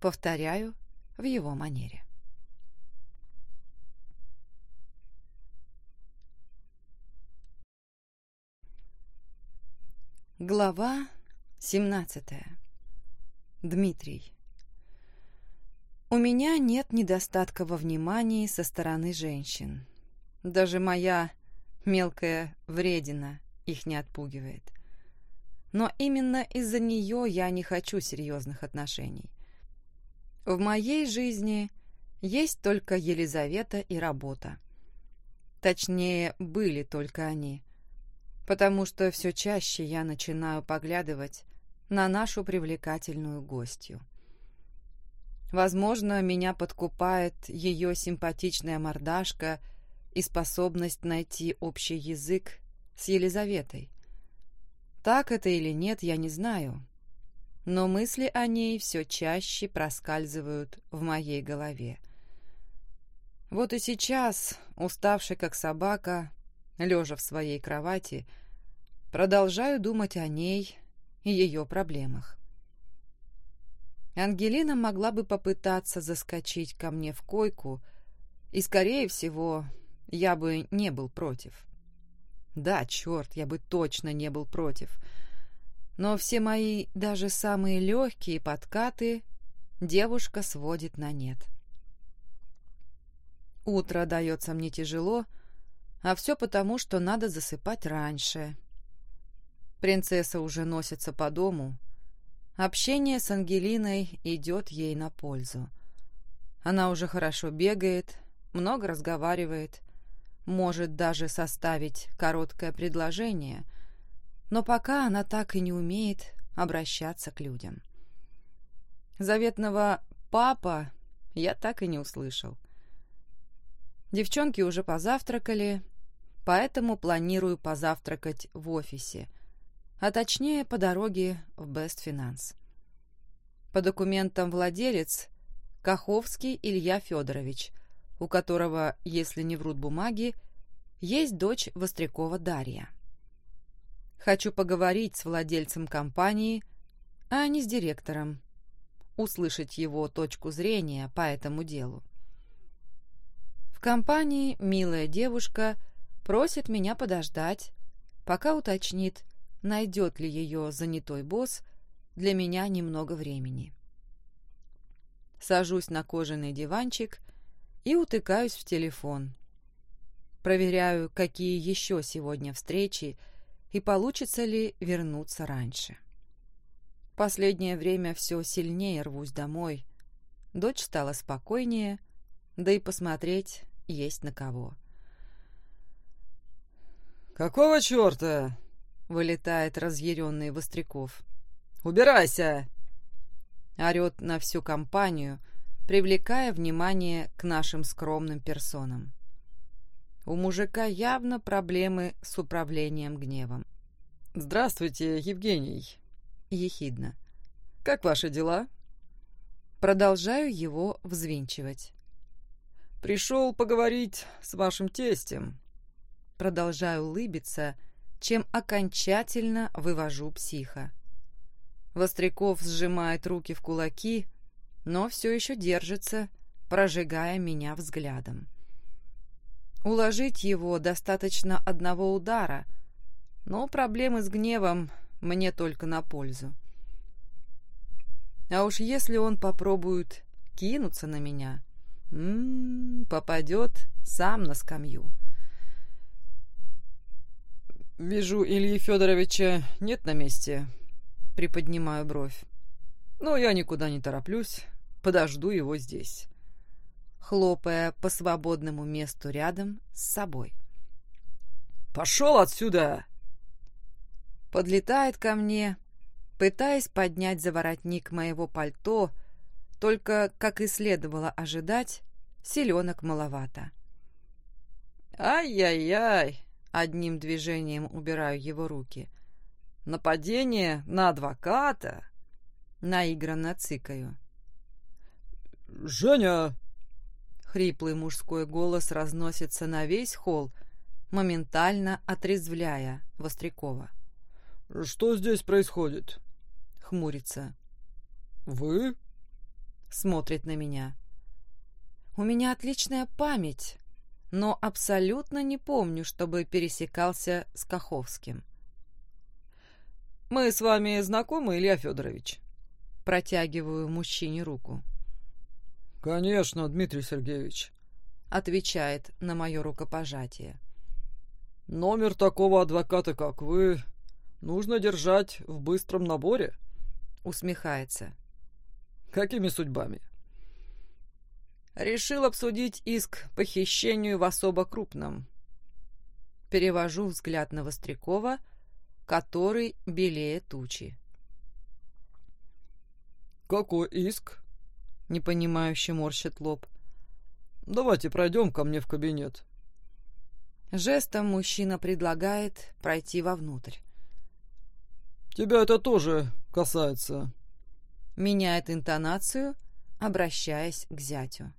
Повторяю в его манере. Глава 17. Дмитрий. У меня нет недостатка во внимании со стороны женщин. Даже моя мелкая вредина их не отпугивает. Но именно из-за нее я не хочу серьезных отношений. В моей жизни есть только Елизавета и работа. Точнее, были только они. Потому что все чаще я начинаю поглядывать на нашу привлекательную гостью. Возможно, меня подкупает ее симпатичная мордашка и способность найти общий язык с Елизаветой. Так это или нет, я не знаю. Но мысли о ней все чаще проскальзывают в моей голове. Вот и сейчас, уставший как собака, лежа в своей кровати, продолжаю думать о ней и ее проблемах. Ангелина могла бы попытаться заскочить ко мне в койку, и, скорее всего, я бы не был против. Да, черт, я бы точно не был против. Но все мои, даже самые легкие подкаты девушка сводит на нет. Утро дается мне тяжело, а все потому, что надо засыпать раньше. Принцесса уже носится по дому, Общение с Ангелиной идет ей на пользу. Она уже хорошо бегает, много разговаривает, может даже составить короткое предложение, но пока она так и не умеет обращаться к людям. Заветного «папа» я так и не услышал. Девчонки уже позавтракали, поэтому планирую позавтракать в офисе – а точнее по дороге в Best Finance. По документам владелец – Каховский Илья Федорович, у которого, если не врут бумаги, есть дочь Вострякова Дарья. Хочу поговорить с владельцем компании, а не с директором, услышать его точку зрения по этому делу. В компании милая девушка просит меня подождать, пока уточнит, найдет ли ее занятой босс, для меня немного времени. Сажусь на кожаный диванчик и утыкаюсь в телефон. Проверяю, какие еще сегодня встречи и получится ли вернуться раньше. Последнее время все сильнее рвусь домой. Дочь стала спокойнее, да и посмотреть есть на кого. «Какого черта?» — вылетает разъяренный Востряков. «Убирайся!» Орет на всю компанию, привлекая внимание к нашим скромным персонам. У мужика явно проблемы с управлением гневом. «Здравствуйте, Евгений!» Ехидно. «Как ваши дела?» Продолжаю его взвинчивать. «Пришел поговорить с вашим тестем». Продолжаю улыбиться, — чем окончательно вывожу психа. Востряков сжимает руки в кулаки, но все еще держится, прожигая меня взглядом. Уложить его достаточно одного удара, но проблемы с гневом мне только на пользу. А уж если он попробует кинуться на меня, м -м, попадет сам на скамью. «Вижу, Ильи Федоровича нет на месте», — приподнимаю бровь. «Но я никуда не тороплюсь, подожду его здесь», хлопая по свободному месту рядом с собой. «Пошел отсюда!» Подлетает ко мне, пытаясь поднять за воротник моего пальто, только, как и следовало ожидать, селенок маловато. «Ай-яй-яй!» — одним движением убираю его руки. «Нападение на адвоката!» — наигранно цикаю. «Женя!» Хриплый мужской голос разносится на весь холл, моментально отрезвляя Вострякова. «Что здесь происходит?» Хмурится. «Вы?» Смотрит на меня. У меня отличная память, но абсолютно не помню, чтобы пересекался с Каховским. «Мы с вами знакомы, Илья Федорович?» Протягиваю мужчине руку. «Конечно, Дмитрий Сергеевич», — отвечает на мое рукопожатие. «Номер такого адвоката, как вы, нужно держать в быстром наборе», — усмехается. «Какими судьбами?» «Решил обсудить иск похищению в особо крупном». Перевожу взгляд на Вострякова, который белее тучи. «Какой иск?» непонимающе морщит лоб. «Давайте пройдем ко мне в кабинет». Жестом мужчина предлагает пройти вовнутрь. «Тебя это тоже касается». Меняет интонацию, обращаясь к зятю.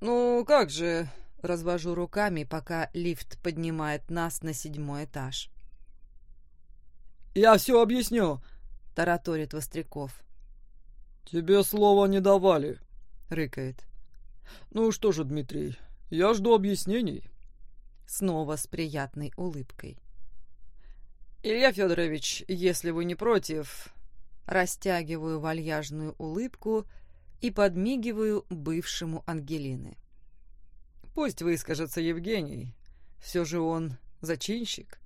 «Ну, как же...» — развожу руками, пока лифт поднимает нас на седьмой этаж. «Я все объясню», — тараторит Востряков. «Тебе слова не давали», — рыкает. «Ну что же, Дмитрий, я жду объяснений». Снова с приятной улыбкой. «Илья Федорович, если вы не против...» Растягиваю вальяжную улыбку и подмигиваю бывшему Ангелины. «Пусть выскажется Евгений. Все же он зачинщик».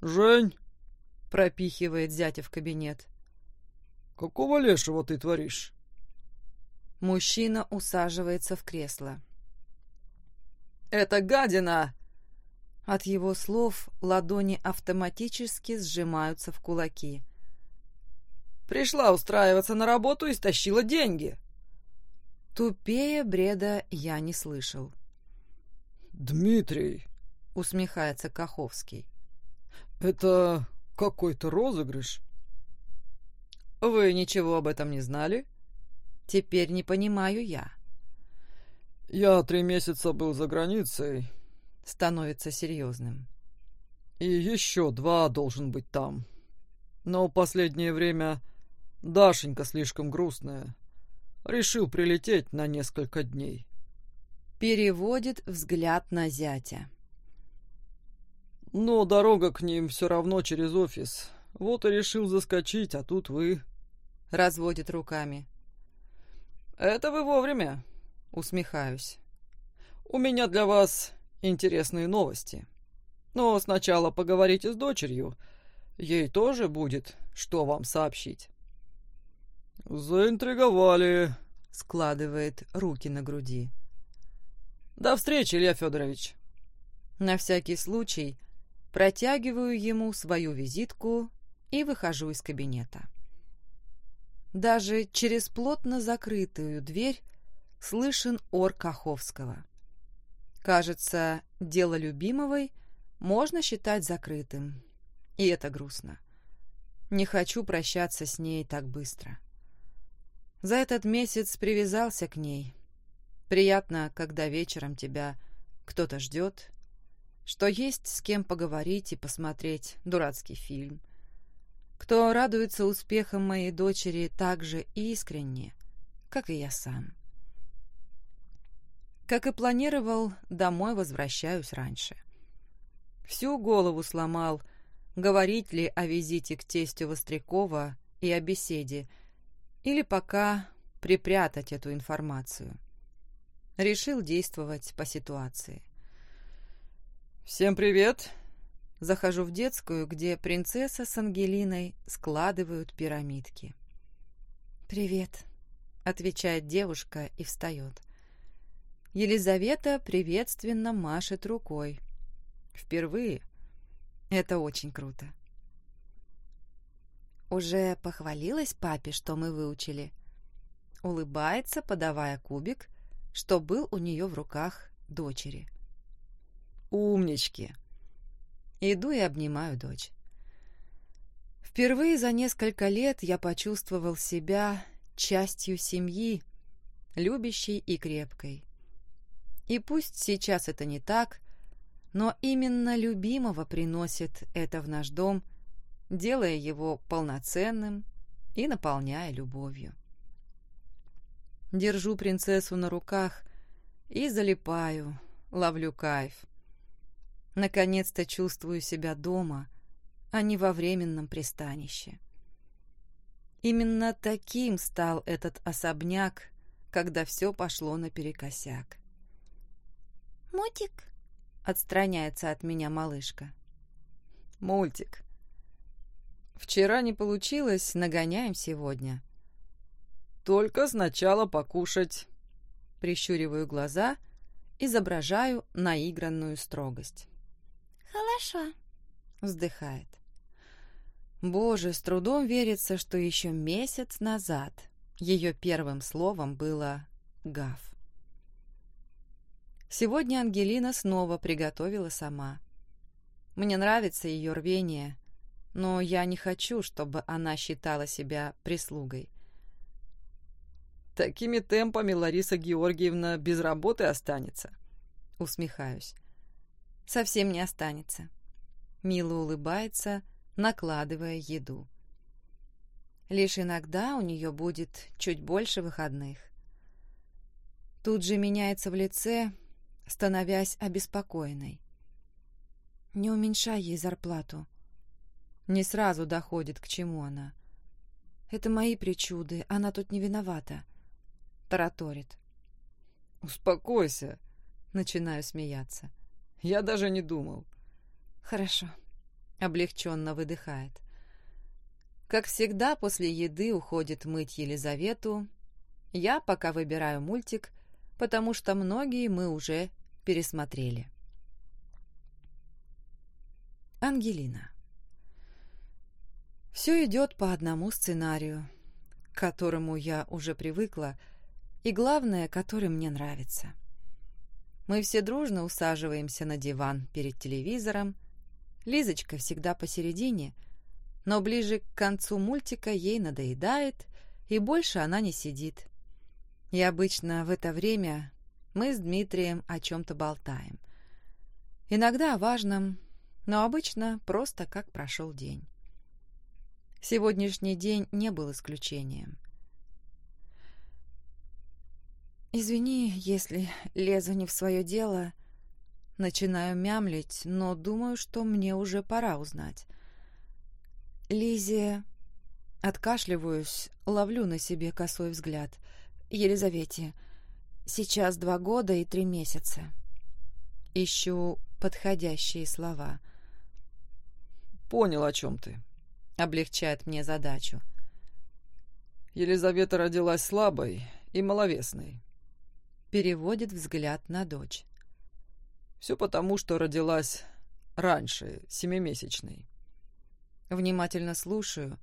«Жень!» — пропихивает зятя в кабинет. «Какого лешего ты творишь?» Мужчина усаживается в кресло. «Это гадина!» От его слов ладони автоматически сжимаются в кулаки. «Пришла устраиваться на работу и стащила деньги!» Тупее бреда я не слышал. «Дмитрий!» — усмехается Каховский. «Это какой-то розыгрыш?» Вы ничего об этом не знали? Теперь не понимаю я. Я три месяца был за границей. Становится серьезным. И еще два должен быть там. Но последнее время Дашенька слишком грустная. Решил прилететь на несколько дней. Переводит взгляд на зятя. Но дорога к ним все равно через офис. Вот и решил заскочить, а тут вы... Разводит руками. Это вы вовремя. Усмехаюсь. У меня для вас интересные новости. Но сначала поговорите с дочерью. Ей тоже будет, что вам сообщить. Заинтриговали. Складывает руки на груди. До встречи, Илья Федорович. На всякий случай протягиваю ему свою визитку и выхожу из кабинета. Даже через плотно закрытую дверь слышен ор Каховского. Кажется, дело любимовой можно считать закрытым. И это грустно. Не хочу прощаться с ней так быстро. За этот месяц привязался к ней. Приятно, когда вечером тебя кто-то ждет, что есть с кем поговорить и посмотреть дурацкий фильм, кто радуется успехам моей дочери так же искренне, как и я сам. Как и планировал, домой возвращаюсь раньше. Всю голову сломал, говорить ли о визите к тестю Вострякова и о беседе, или пока припрятать эту информацию. Решил действовать по ситуации. «Всем привет!» Захожу в детскую, где принцесса с Ангелиной складывают пирамидки. «Привет», — отвечает девушка и встает. Елизавета приветственно машет рукой. Впервые. Это очень круто. Уже похвалилась папе, что мы выучили. Улыбается, подавая кубик, что был у нее в руках дочери. Умнички. Иду и обнимаю дочь. Впервые за несколько лет я почувствовал себя частью семьи, любящей и крепкой. И пусть сейчас это не так, но именно любимого приносит это в наш дом, делая его полноценным и наполняя любовью. Держу принцессу на руках и залипаю, ловлю кайф. Наконец-то чувствую себя дома, а не во временном пристанище. Именно таким стал этот особняк, когда все пошло наперекосяк. «Мультик?» — отстраняется от меня малышка. «Мультик. Вчера не получилось, нагоняем сегодня». «Только сначала покушать». Прищуриваю глаза, изображаю наигранную строгость. «Хорошо», — вздыхает. Боже, с трудом верится, что еще месяц назад ее первым словом было «гав». Сегодня Ангелина снова приготовила сама. Мне нравится ее рвение, но я не хочу, чтобы она считала себя прислугой. «Такими темпами Лариса Георгиевна без работы останется», — усмехаюсь. «Совсем не останется». Мила улыбается, накладывая еду. Лишь иногда у нее будет чуть больше выходных. Тут же меняется в лице, становясь обеспокоенной. Не уменьшай ей зарплату. Не сразу доходит, к чему она. Это мои причуды, она тут не виновата. Тараторит. «Успокойся», — начинаю смеяться. «Я даже не думал». «Хорошо», — облегченно выдыхает. Как всегда, после еды уходит мыть Елизавету. Я пока выбираю мультик, потому что многие мы уже пересмотрели. Ангелина. Все идет по одному сценарию, к которому я уже привыкла, и главное, который мне нравится. Мы все дружно усаживаемся на диван перед телевизором. Лизочка всегда посередине, но ближе к концу мультика ей надоедает, и больше она не сидит. И обычно в это время мы с Дмитрием о чем-то болтаем. Иногда о важном, но обычно просто как прошел день. Сегодняшний день не был исключением. «Извини, если лезу не в свое дело», Начинаю мямлить, но думаю, что мне уже пора узнать. Лизе... Откашливаюсь, ловлю на себе косой взгляд. Елизавете. Сейчас два года и три месяца. Ищу подходящие слова. «Понял, о чем ты», — облегчает мне задачу. Елизавета родилась слабой и маловесной. Переводит взгляд на дочь. Все потому, что родилась раньше, семимесячной. Внимательно слушаю,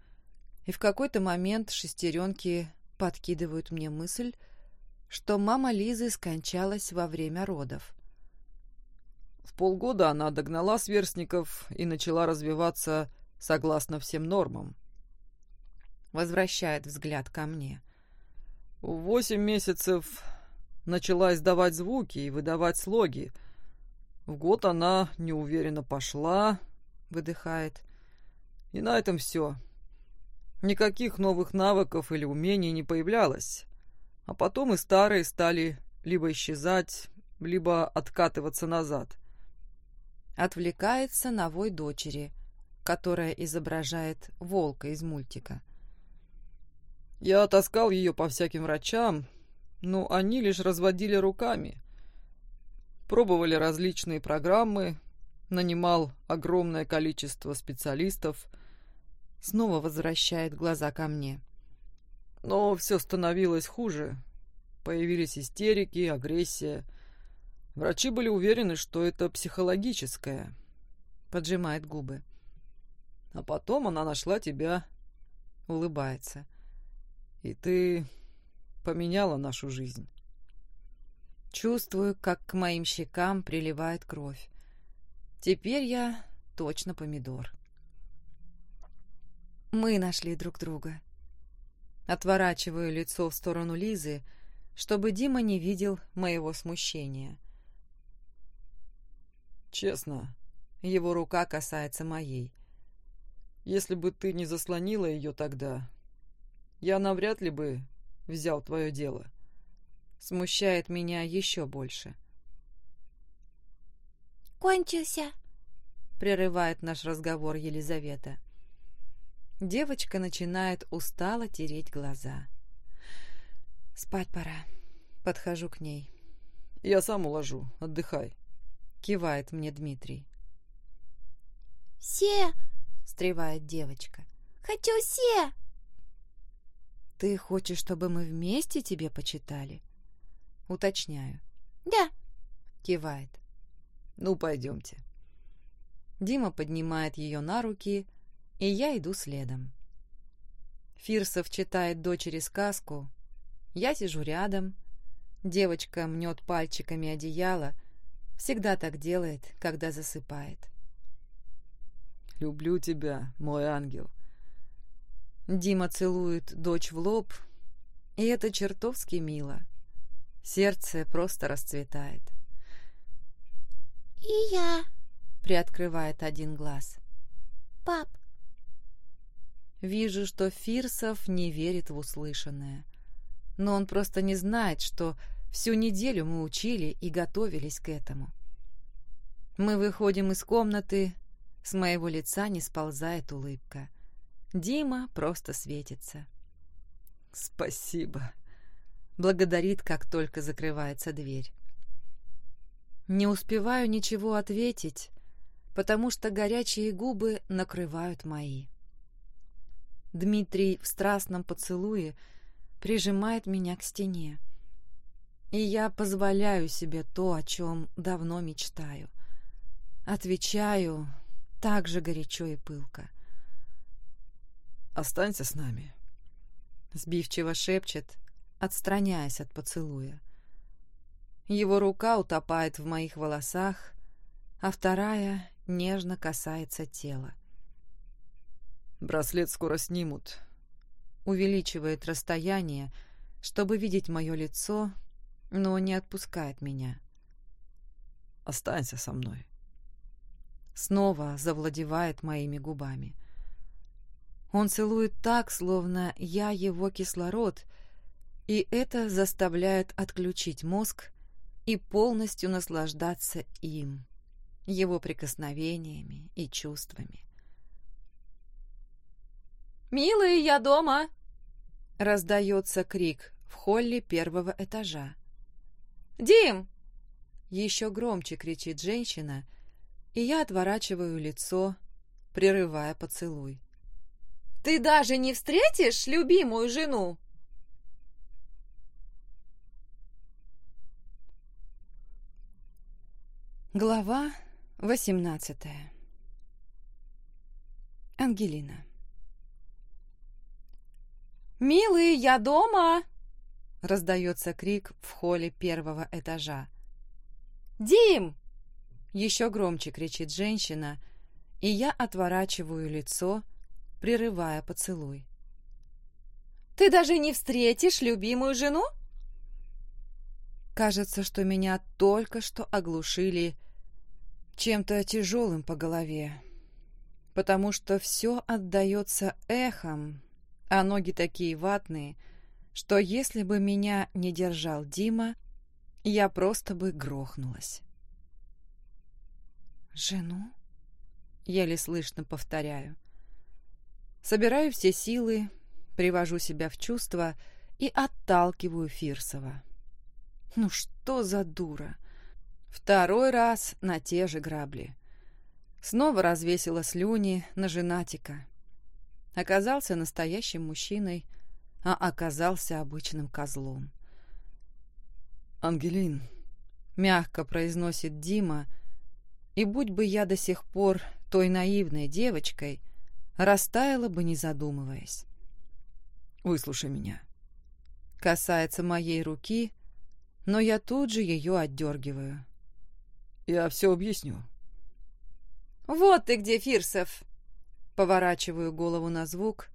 и в какой-то момент шестеренки подкидывают мне мысль, что мама Лизы скончалась во время родов. В полгода она догнала сверстников и начала развиваться согласно всем нормам. Возвращает взгляд ко мне. Восемь месяцев начала издавать звуки и выдавать слоги. В год она неуверенно пошла, выдыхает. И на этом все. Никаких новых навыков или умений не появлялось. А потом и старые стали либо исчезать, либо откатываться назад. Отвлекается на вой дочери, которая изображает волка из мультика. Я таскал ее по всяким врачам, но они лишь разводили руками. Пробовали различные программы, нанимал огромное количество специалистов. Снова возвращает глаза ко мне. Но все становилось хуже. Появились истерики, агрессия. Врачи были уверены, что это психологическое. поджимает губы. А потом она нашла тебя. Улыбается. И ты поменяла нашу жизнь. Чувствую, как к моим щекам приливает кровь. Теперь я точно помидор. Мы нашли друг друга. Отворачиваю лицо в сторону Лизы, чтобы Дима не видел моего смущения. Честно, его рука касается моей. Если бы ты не заслонила ее тогда, я навряд ли бы взял твое дело. Смущает меня еще больше. «Кончился!» — прерывает наш разговор Елизавета. Девочка начинает устало тереть глаза. «Спать пора». Подхожу к ней. «Я сам уложу. Отдыхай». Кивает мне Дмитрий. «Се!» — встревает девочка. «Хочу се!» «Ты хочешь, чтобы мы вместе тебе почитали?» Уточняю. «Да». Кивает. «Ну, пойдемте». Дима поднимает ее на руки, и я иду следом. Фирсов читает дочери сказку. Я сижу рядом. Девочка мнет пальчиками одеяло. Всегда так делает, когда засыпает. «Люблю тебя, мой ангел». Дима целует дочь в лоб, и это чертовски мило. Сердце просто расцветает. «И я», — приоткрывает один глаз. «Пап, Вижу, что Фирсов не верит в услышанное. Но он просто не знает, что всю неделю мы учили и готовились к этому. Мы выходим из комнаты, с моего лица не сползает улыбка. Дима просто светится. «Спасибо», — благодарит, как только закрывается дверь. Не успеваю ничего ответить, потому что горячие губы накрывают мои. Дмитрий в страстном поцелуе прижимает меня к стене. И я позволяю себе то, о чем давно мечтаю. Отвечаю так же горячо и пылко. «Останься с нами», — сбивчиво шепчет, отстраняясь от поцелуя. Его рука утопает в моих волосах, а вторая нежно касается тела. Браслет скоро снимут. Увеличивает расстояние, чтобы видеть мое лицо, но не отпускает меня. Останься со мной. Снова завладевает моими губами. Он целует так, словно я его кислород, и это заставляет отключить мозг и полностью наслаждаться им, его прикосновениями и чувствами. «Милый, я дома!» Раздается крик в холле первого этажа. «Дим!» Еще громче кричит женщина, и я отворачиваю лицо, прерывая поцелуй. «Ты даже не встретишь любимую жену?» Глава восемнадцатая Ангелина «Милый, я дома!» — раздается крик в холле первого этажа. «Дим!» — еще громче кричит женщина, и я отворачиваю лицо, прерывая поцелуй. «Ты даже не встретишь любимую жену?» Кажется, что меня только что оглушили чем-то тяжелым по голове, потому что все отдается эхом а ноги такие ватные, что если бы меня не держал Дима, я просто бы грохнулась. «Жену?» — еле слышно повторяю. Собираю все силы, привожу себя в чувство и отталкиваю Фирсова. Ну что за дура? Второй раз на те же грабли. Снова развесила слюни на женатика оказался настоящим мужчиной, а оказался обычным козлом. «Ангелин», — мягко произносит Дима, и будь бы я до сих пор той наивной девочкой, растаяла бы, не задумываясь. «Выслушай меня». Касается моей руки, но я тут же ее отдергиваю. «Я все объясню». «Вот ты где, Фирсов!» Поворачиваю голову на звук.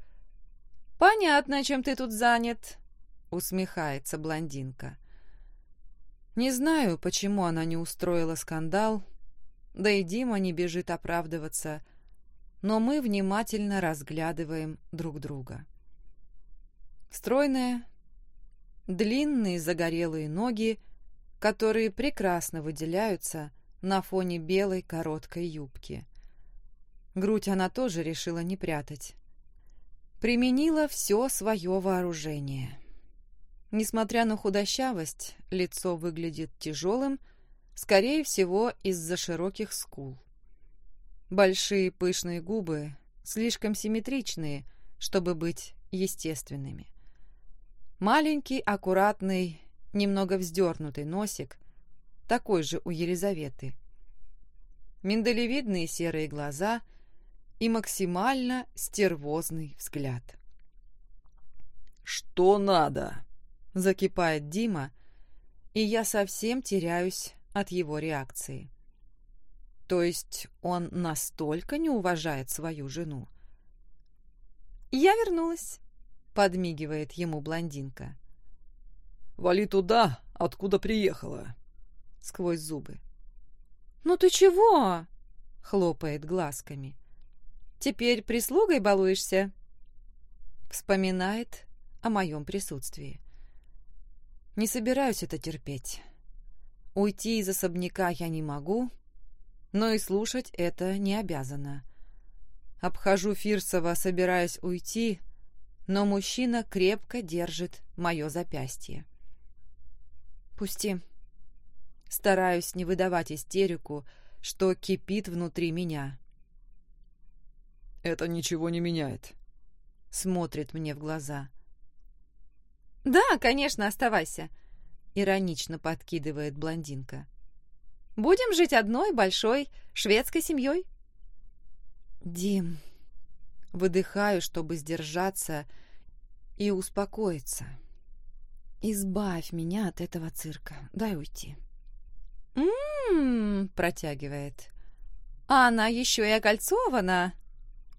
«Понятно, чем ты тут занят», — усмехается блондинка. Не знаю, почему она не устроила скандал, да и Дима не бежит оправдываться, но мы внимательно разглядываем друг друга. Стройная, длинные загорелые ноги, которые прекрасно выделяются на фоне белой короткой юбки. Грудь она тоже решила не прятать. Применила все свое вооружение. Несмотря на худощавость, лицо выглядит тяжелым, скорее всего, из-за широких скул. Большие пышные губы, слишком симметричные, чтобы быть естественными. Маленький, аккуратный, немного вздернутый носик, такой же у Елизаветы. Миндалевидные серые глаза и максимально стервозный взгляд. «Что надо?» — закипает Дима, и я совсем теряюсь от его реакции. То есть он настолько не уважает свою жену? «Я вернулась», — подмигивает ему блондинка. «Вали туда, откуда приехала», — сквозь зубы. «Ну ты чего?» — хлопает глазками. «Теперь прислугой балуешься?» Вспоминает о моем присутствии. Не собираюсь это терпеть. Уйти из особняка я не могу, но и слушать это не обязана. Обхожу Фирсова, собираясь уйти, но мужчина крепко держит мое запястье. «Пусти», Стараюсь не выдавать истерику, что кипит внутри меня. «Это ничего не меняет», — смотрит мне в глаза. «Да, конечно, оставайся», — иронично подкидывает блондинка. «Будем жить одной большой шведской семьей?» «Дим...» Выдыхаю, чтобы сдержаться и успокоиться. «Избавь меня от этого цирка. Дай уйти». «М-м-м», протягивает. «А она еще и окольцована!»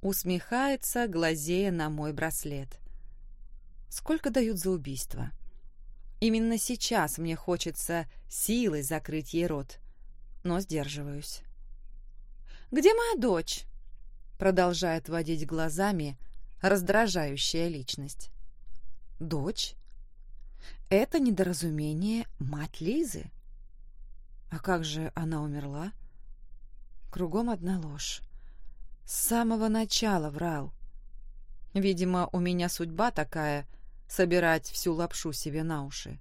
Усмехается, глазея на мой браслет. «Сколько дают за убийство?» Именно сейчас мне хочется силой закрыть ей рот, но сдерживаюсь. «Где моя дочь?» Продолжает водить глазами раздражающая личность. «Дочь? Это недоразумение мать Лизы?» А как же она умерла? Кругом одна ложь. С самого начала врал. Видимо, у меня судьба такая — собирать всю лапшу себе на уши.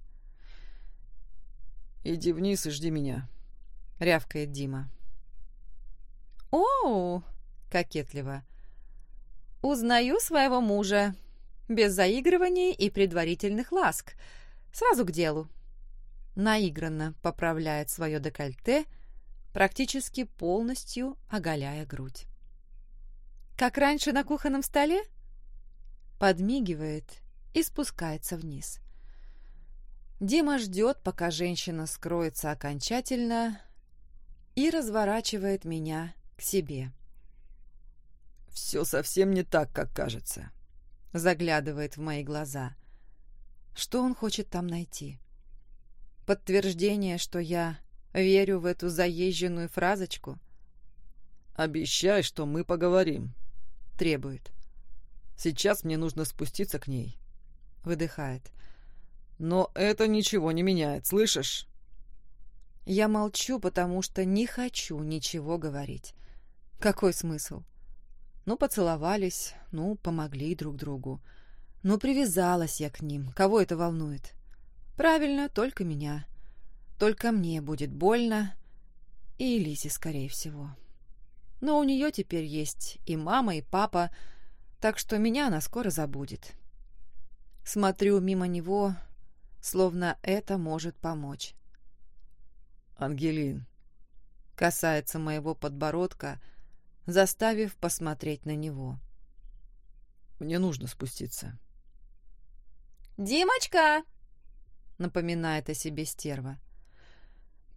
«Иди вниз и жди меня», — рявкает Дима. «Оу!» — кокетливо. «Узнаю своего мужа. Без заигрываний и предварительных ласк. Сразу к делу» наигранно поправляет свое декольте, практически полностью оголяя грудь. «Как раньше на кухонном столе?» Подмигивает и спускается вниз. Дима ждет, пока женщина скроется окончательно и разворачивает меня к себе. «Все совсем не так, как кажется», — заглядывает в мои глаза. Что он хочет там найти? Подтверждение, что я верю в эту заезженную фразочку? «Обещай, что мы поговорим», — требует. «Сейчас мне нужно спуститься к ней», — выдыхает. «Но это ничего не меняет, слышишь?» Я молчу, потому что не хочу ничего говорить. Какой смысл? Ну, поцеловались, ну, помогли друг другу. Ну, привязалась я к ним. Кого это волнует? Правильно, только меня. Только мне будет больно. И Лизе, скорее всего. Но у нее теперь есть и мама, и папа, так что меня она скоро забудет. Смотрю мимо него, словно это может помочь. «Ангелин», касается моего подбородка, заставив посмотреть на него. «Мне нужно спуститься». «Димочка!» — напоминает о себе стерва.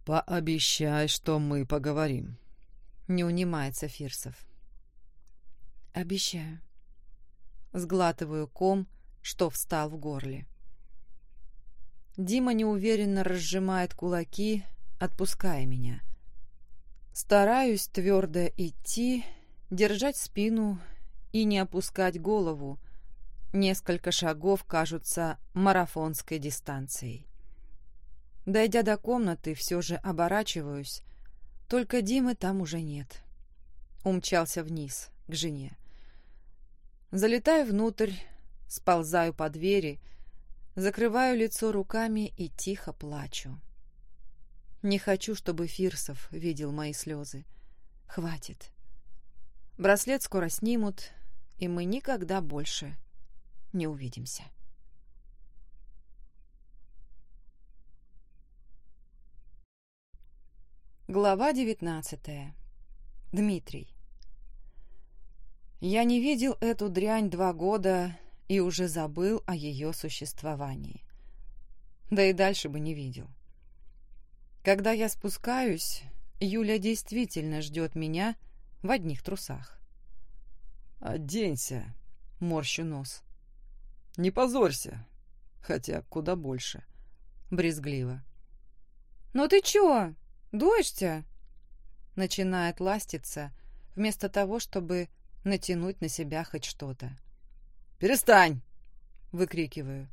«Пообещай, что мы поговорим», — не унимается Фирсов. «Обещаю». Сглатываю ком, что встал в горле. Дима неуверенно разжимает кулаки, отпуская меня. Стараюсь твердо идти, держать спину и не опускать голову. Несколько шагов кажутся марафонской дистанцией. Дойдя до комнаты, все же оборачиваюсь, только Димы там уже нет. Умчался вниз, к жене. Залетаю внутрь, сползаю по двери, закрываю лицо руками и тихо плачу. Не хочу, чтобы Фирсов видел мои слезы. Хватит. Браслет скоро снимут, и мы никогда больше не увидимся. Глава девятнадцатая. Дмитрий. Я не видел эту дрянь два года и уже забыл о ее существовании. Да и дальше бы не видел. Когда я спускаюсь, Юля действительно ждет меня в одних трусах. «Оденься», — морщу нос. «Не позорься, хотя куда больше». Брезгливо. «Ну ты чё, дуешься?» Начинает ластиться, вместо того, чтобы натянуть на себя хоть что-то. «Перестань!» — выкрикиваю.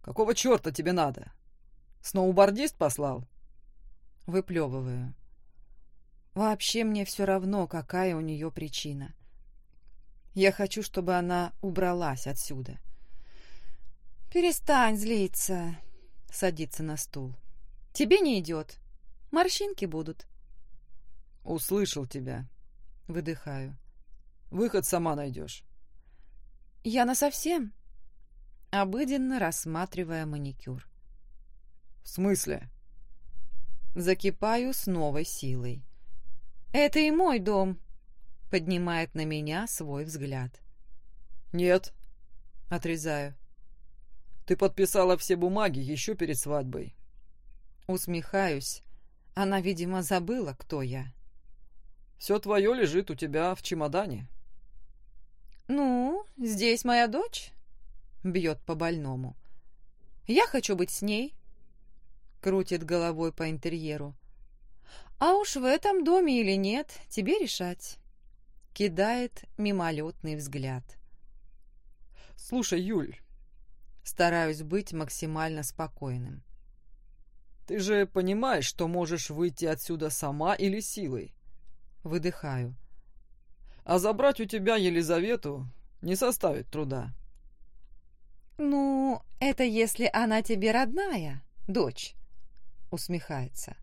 «Какого черта тебе надо? Сноубордист послал?» Выплевываю. Вообще мне все равно, какая у нее причина. Я хочу, чтобы она убралась отсюда. «Перестань злиться», — садится на стул. «Тебе не идет. Морщинки будут». «Услышал тебя», — выдыхаю. «Выход сама найдешь». «Я насовсем?» Обыденно рассматривая маникюр. «В смысле?» Закипаю с новой силой. «Это и мой дом», — поднимает на меня свой взгляд. «Нет», — отрезаю. «Ты подписала все бумаги еще перед свадьбой». Усмехаюсь. Она, видимо, забыла, кто я. «Все твое лежит у тебя в чемодане». «Ну, здесь моя дочь», — бьет по больному. «Я хочу быть с ней», — крутит головой по интерьеру. «А уж в этом доме или нет, тебе решать», — кидает мимолетный взгляд. «Слушай, Юль...» Стараюсь быть максимально спокойным. «Ты же понимаешь, что можешь выйти отсюда сама или силой?» Выдыхаю. А забрать у тебя Елизавету не составит труда. «Ну, это если она тебе родная, дочь», — усмехается.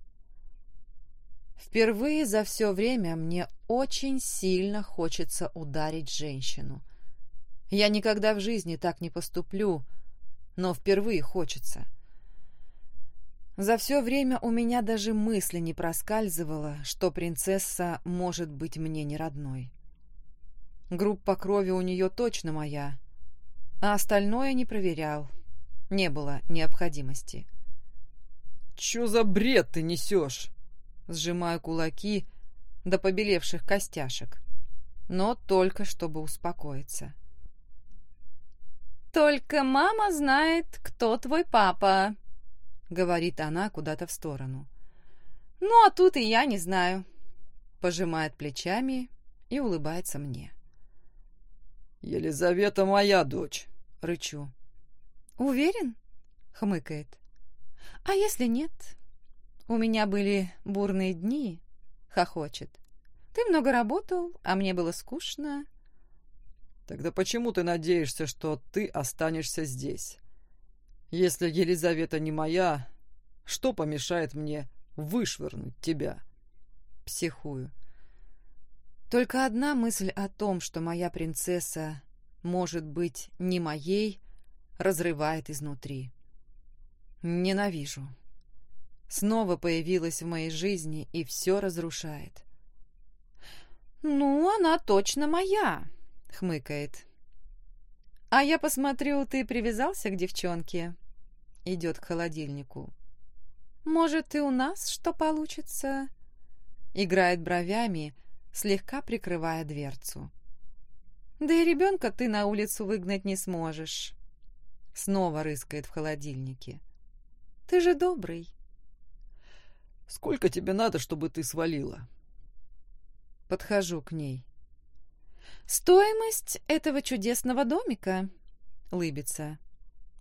Впервые за все время мне очень сильно хочется ударить женщину. Я никогда в жизни так не поступлю, но впервые хочется. За все время у меня даже мысли не проскальзывало, что принцесса может быть мне не родной. Группа крови у нее точно моя, а остальное не проверял. Не было необходимости. «Чё за бред ты несешь?» Сжимаю кулаки до побелевших костяшек, но только чтобы успокоиться. «Только мама знает, кто твой папа», — говорит она куда-то в сторону. «Ну, а тут и я не знаю», — пожимает плечами и улыбается мне. «Елизавета моя дочь», — рычу. «Уверен?» — хмыкает. «А если нет? У меня были бурные дни», — хохочет. «Ты много работал, а мне было скучно». «Тогда почему ты надеешься, что ты останешься здесь? Если Елизавета не моя, что помешает мне вышвырнуть тебя?» Психую. Только одна мысль о том, что моя принцесса может быть не моей, разрывает изнутри. Ненавижу. Снова появилась в моей жизни и все разрушает. «Ну, она точно моя», — хмыкает. «А я посмотрю, ты привязался к девчонке?» Идет к холодильнику. «Может, и у нас что получится?» Играет бровями, слегка прикрывая дверцу. «Да и ребенка ты на улицу выгнать не сможешь». Снова рыскает в холодильнике. «Ты же добрый». «Сколько тебе надо, чтобы ты свалила?» Подхожу к ней. «Стоимость этого чудесного домика?» — лыбится.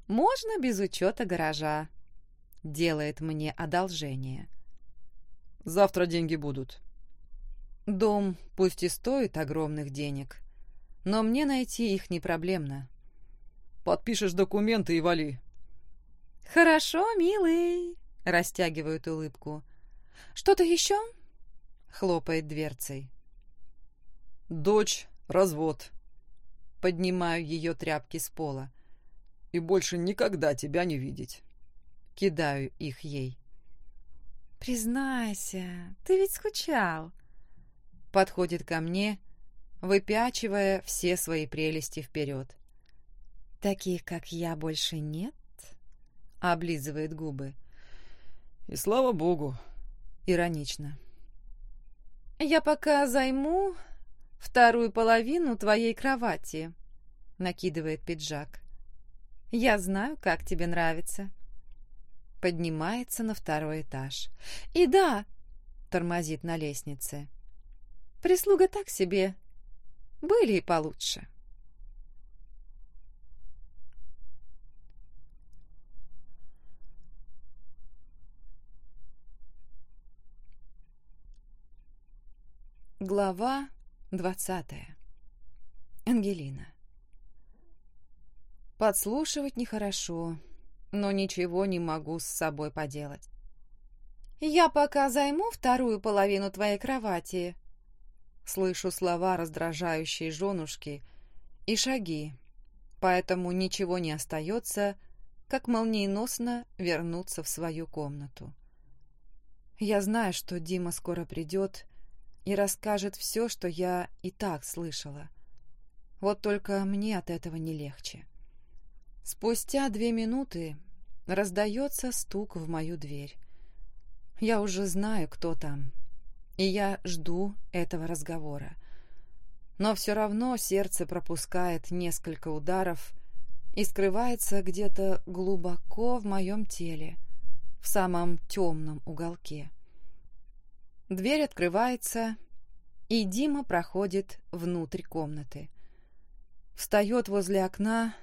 «Можно без учета гаража». Делает мне одолжение. «Завтра деньги будут». Дом пусть и стоит огромных денег, но мне найти их не проблемно. «Подпишешь документы и вали». «Хорошо, милый», — растягивает улыбку. «Что-то еще?» — хлопает дверцей. Дочь, развод. Поднимаю ее тряпки с пола. И больше никогда тебя не видеть. Кидаю их ей. «Признайся, ты ведь скучал». Подходит ко мне, выпячивая все свои прелести вперед. «Таких, как я, больше нет?» Облизывает губы. «И слава богу!» Иронично. «Я пока займу вторую половину твоей кровати», — накидывает пиджак. «Я знаю, как тебе нравится». Поднимается на второй этаж. «И да», — тормозит на лестнице. «Прислуга так себе. Были и получше». Глава Двадцатое. Ангелина. Подслушивать нехорошо, но ничего не могу с собой поделать. «Я пока займу вторую половину твоей кровати», слышу слова раздражающей женушки и шаги, поэтому ничего не остается, как молниеносно вернуться в свою комнату. Я знаю, что Дима скоро придет, и расскажет все, что я и так слышала. Вот только мне от этого не легче. Спустя две минуты раздается стук в мою дверь. Я уже знаю, кто там, и я жду этого разговора. Но все равно сердце пропускает несколько ударов и скрывается где-то глубоко в моем теле, в самом темном уголке. Дверь открывается, и Дима проходит внутрь комнаты. Встает возле окна,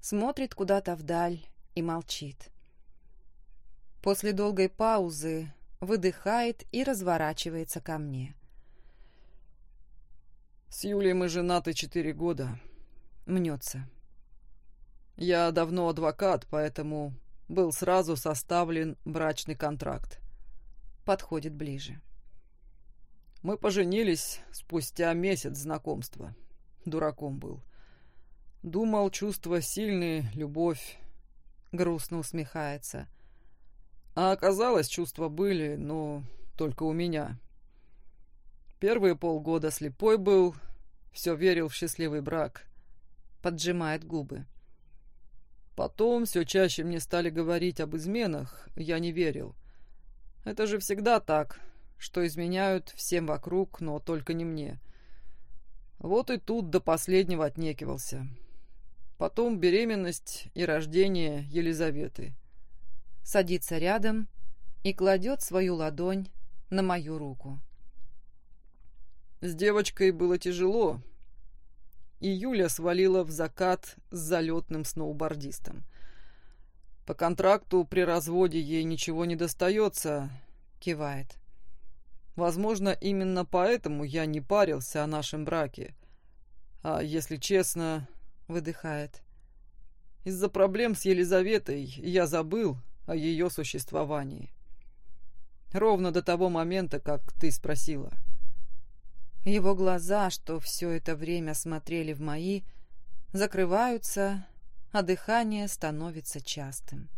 смотрит куда-то вдаль и молчит. После долгой паузы выдыхает и разворачивается ко мне. «С Юлей мы женаты четыре года», — мнется. «Я давно адвокат, поэтому был сразу составлен брачный контракт». Подходит ближе. Мы поженились спустя месяц знакомства. Дураком был. Думал, чувства сильные, любовь. Грустно усмехается. А оказалось, чувства были, но только у меня. Первые полгода слепой был, все верил в счастливый брак. Поджимает губы. Потом все чаще мне стали говорить об изменах, я не верил. Это же всегда так, что изменяют всем вокруг, но только не мне. Вот и тут до последнего отнекивался. Потом беременность и рождение Елизаветы. Садится рядом и кладет свою ладонь на мою руку. С девочкой было тяжело, и Юля свалила в закат с залетным сноубордистом. По контракту при разводе ей ничего не достается, кивает. Возможно, именно поэтому я не парился о нашем браке. А если честно, выдыхает. Из-за проблем с Елизаветой я забыл о ее существовании. Ровно до того момента, как ты спросила. Его глаза, что все это время смотрели в мои, закрываются, а дыхание становится частым.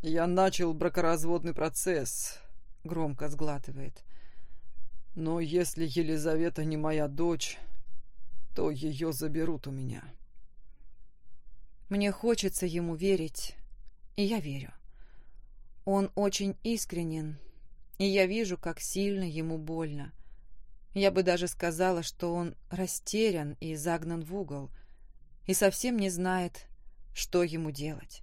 Я начал бракоразводный процесс, громко сглатывает. Но если Елизавета не моя дочь, то ее заберут у меня. Мне хочется ему верить, и я верю. Он очень искренен, и я вижу, как сильно ему больно. Я бы даже сказала, что он растерян и загнан в угол, и совсем не знает, что ему делать.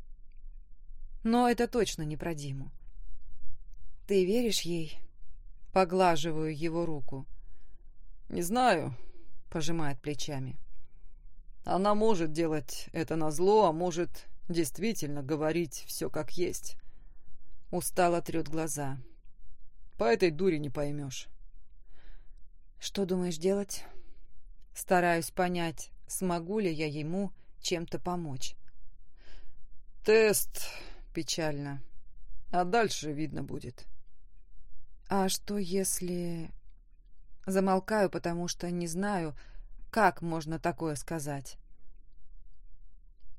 Но это точно не про Диму. «Ты веришь ей?» Поглаживаю его руку. «Не знаю», — пожимает плечами. «Она может делать это на зло, а может действительно говорить все как есть». Устало трет глаза. «По этой дуре не поймешь». «Что думаешь делать?» Стараюсь понять, смогу ли я ему чем-то помочь. «Тест печально, а дальше видно будет». «А что если...» Замолкаю, потому что не знаю, как можно такое сказать.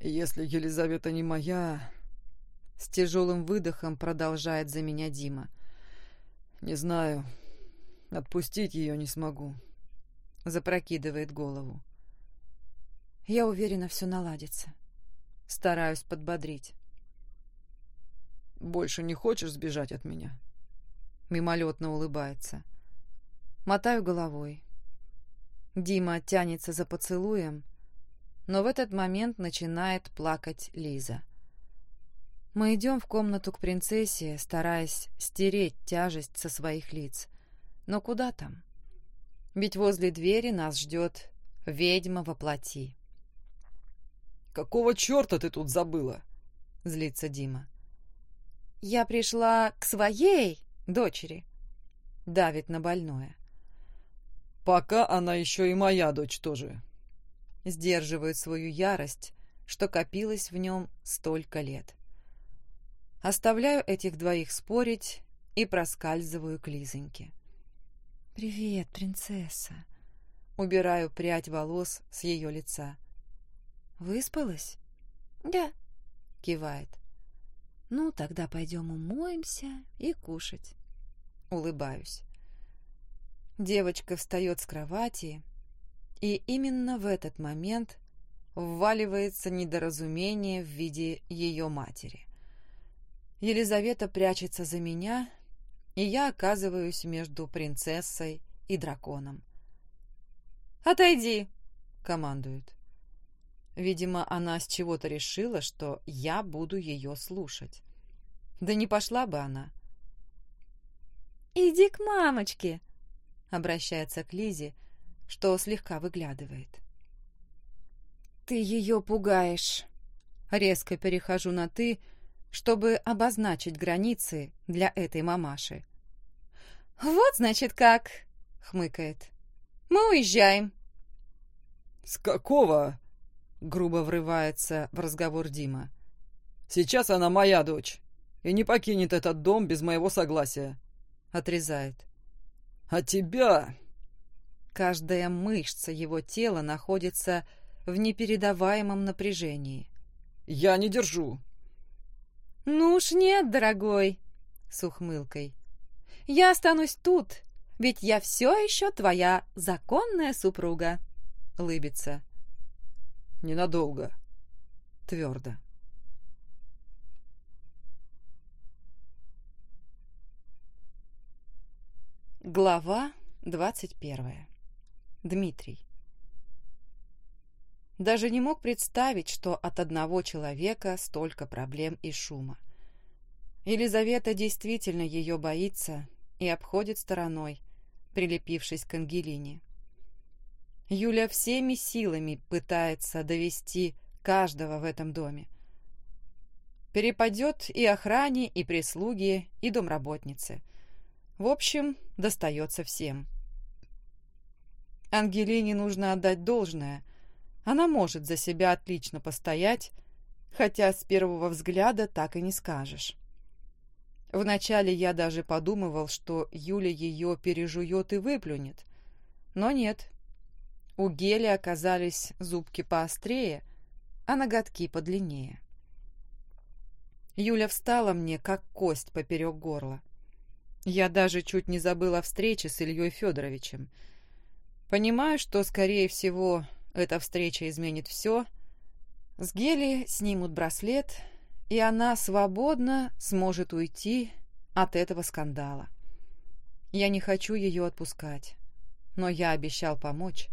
«Если Елизавета не моя...» С тяжелым выдохом продолжает за меня Дима. «Не знаю. Отпустить ее не смогу». Запрокидывает голову. Я уверена, все наладится. Стараюсь подбодрить. «Больше не хочешь сбежать от меня?» Мимолетно улыбается. Мотаю головой. Дима тянется за поцелуем, но в этот момент начинает плакать Лиза. Мы идем в комнату к принцессе, стараясь стереть тяжесть со своих лиц. Но куда там? Ведь возле двери нас ждет ведьма во плоти. «Какого черта ты тут забыла?» — злится Дима. «Я пришла к своей дочери», — давит на больное. «Пока она еще и моя дочь тоже», — сдерживает свою ярость, что копилось в нем столько лет. Оставляю этих двоих спорить и проскальзываю к Лизоньке. «Привет, принцесса!» Убираю прядь волос с ее лица. «Выспалась?» Да. — кивает. «Ну, тогда пойдем умоемся и кушать». Улыбаюсь. Девочка встает с кровати, и именно в этот момент вваливается недоразумение в виде ее матери. Елизавета прячется за меня, и я оказываюсь между принцессой и драконом. «Отойди!» — командует. Видимо, она с чего-то решила, что я буду ее слушать. Да не пошла бы она. «Иди к мамочке!» — обращается к Лизе, что слегка выглядывает. «Ты ее пугаешь!» Резко перехожу на «ты», чтобы обозначить границы для этой мамаши. «Вот, значит, как!» — хмыкает. «Мы уезжаем!» «С какого?» Грубо врывается в разговор Дима. «Сейчас она моя дочь и не покинет этот дом без моего согласия», — отрезает. «А тебя...» Каждая мышца его тела находится в непередаваемом напряжении. «Я не держу». «Ну уж нет, дорогой», — с ухмылкой. «Я останусь тут, ведь я все еще твоя законная супруга», — лыбится. Ненадолго. Твердо. Глава двадцать первая. Дмитрий. Даже не мог представить, что от одного человека столько проблем и шума. Елизавета действительно ее боится и обходит стороной, прилепившись к Ангелине. Юля всеми силами пытается довести каждого в этом доме. Перепадет и охране, и прислуге, и домработнице. В общем, достается всем. Ангелине нужно отдать должное. Она может за себя отлично постоять, хотя с первого взгляда так и не скажешь. Вначале я даже подумывал, что Юля ее пережует и выплюнет. Но нет, у Гели оказались зубки поострее, а ноготки подлиннее. Юля встала мне, как кость поперек горла. Я даже чуть не забыла встречи с Ильей Федоровичем. Понимаю, что, скорее всего, эта встреча изменит все. С Гели снимут браслет, и она свободно сможет уйти от этого скандала. Я не хочу ее отпускать, но я обещал помочь,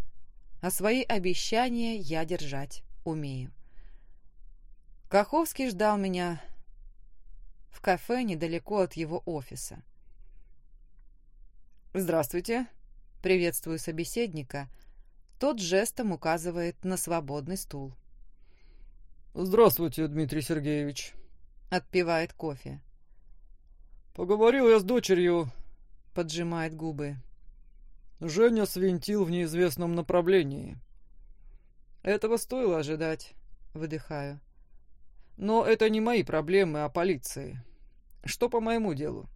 а свои обещания я держать умею. Каховский ждал меня в кафе недалеко от его офиса. «Здравствуйте», — приветствую собеседника. Тот жестом указывает на свободный стул. «Здравствуйте, Дмитрий Сергеевич», — отпивает кофе. «Поговорил я с дочерью», — поджимает губы. «Женя свинтил в неизвестном направлении». «Этого стоило ожидать», — выдыхаю. «Но это не мои проблемы, а полиции. Что по моему делу?»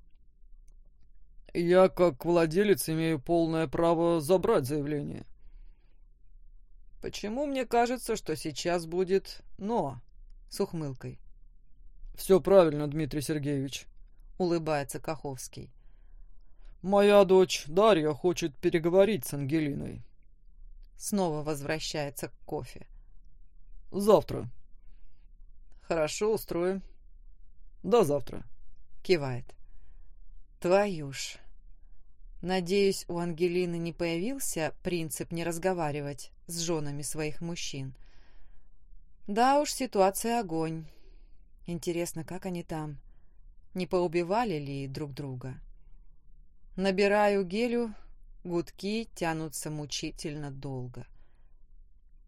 Я, как владелец, имею полное право забрать заявление. Почему мне кажется, что сейчас будет «но» с ухмылкой? Все правильно, Дмитрий Сергеевич. Улыбается Каховский. Моя дочь Дарья хочет переговорить с Ангелиной. Снова возвращается к кофе. Завтра. Хорошо, устроим. До завтра. Кивает. Твою ж. Надеюсь, у Ангелины не появился принцип не разговаривать с женами своих мужчин. Да уж, ситуация огонь. Интересно, как они там? Не поубивали ли друг друга? Набираю гелю, гудки тянутся мучительно долго.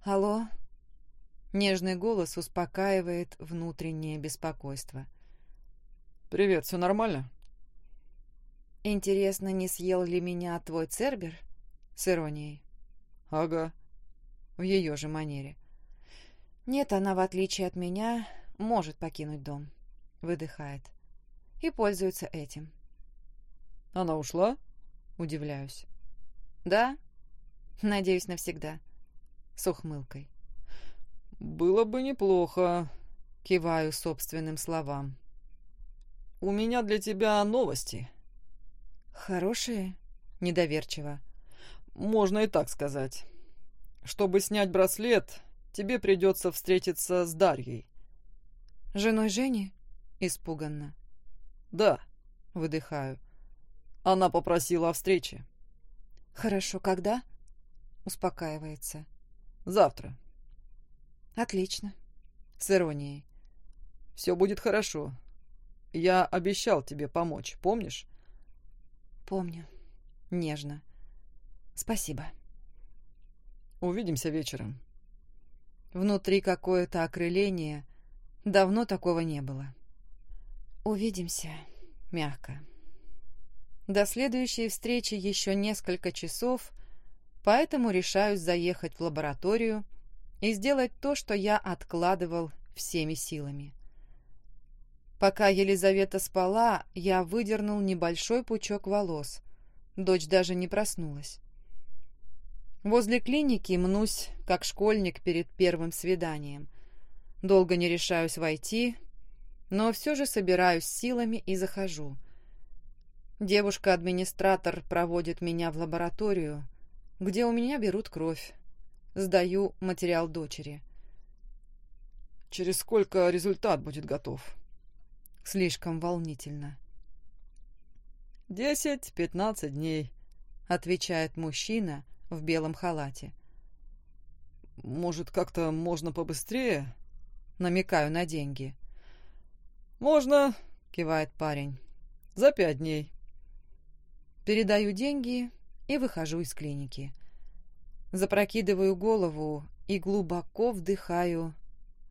«Алло?» Нежный голос успокаивает внутреннее беспокойство. «Привет, все нормально?» «Интересно, не съел ли меня твой Цербер?» С иронией. «Ага». В ее же манере. «Нет, она, в отличие от меня, может покинуть дом». Выдыхает. И пользуется этим. «Она ушла?» Удивляюсь. «Да? Надеюсь, навсегда». С ухмылкой. «Было бы неплохо», — киваю собственным словам. «У меня для тебя новости». «Хорошие?» — недоверчиво. «Можно и так сказать. Чтобы снять браслет, тебе придется встретиться с Дарьей». «Женой Жени?» — испуганно. «Да», — выдыхаю. Она попросила о встрече. «Хорошо, когда?» — успокаивается. «Завтра». «Отлично». С иронией. «Все будет хорошо. Я обещал тебе помочь, помнишь?» Помню. Нежно. Спасибо. Увидимся вечером. Внутри какое-то окрыление. Давно такого не было. Увидимся. Мягко. До следующей встречи еще несколько часов, поэтому решаюсь заехать в лабораторию и сделать то, что я откладывал всеми силами. Пока Елизавета спала, я выдернул небольшой пучок волос. Дочь даже не проснулась. Возле клиники мнусь, как школьник перед первым свиданием. Долго не решаюсь войти, но все же собираюсь силами и захожу. Девушка-администратор проводит меня в лабораторию, где у меня берут кровь. Сдаю материал дочери. «Через сколько результат будет готов?» Слишком волнительно. «Десять-пятнадцать дней», — отвечает мужчина в белом халате. «Может, как-то можно побыстрее?» Намекаю на деньги. «Можно», — кивает парень. «За пять дней». Передаю деньги и выхожу из клиники. Запрокидываю голову и глубоко вдыхаю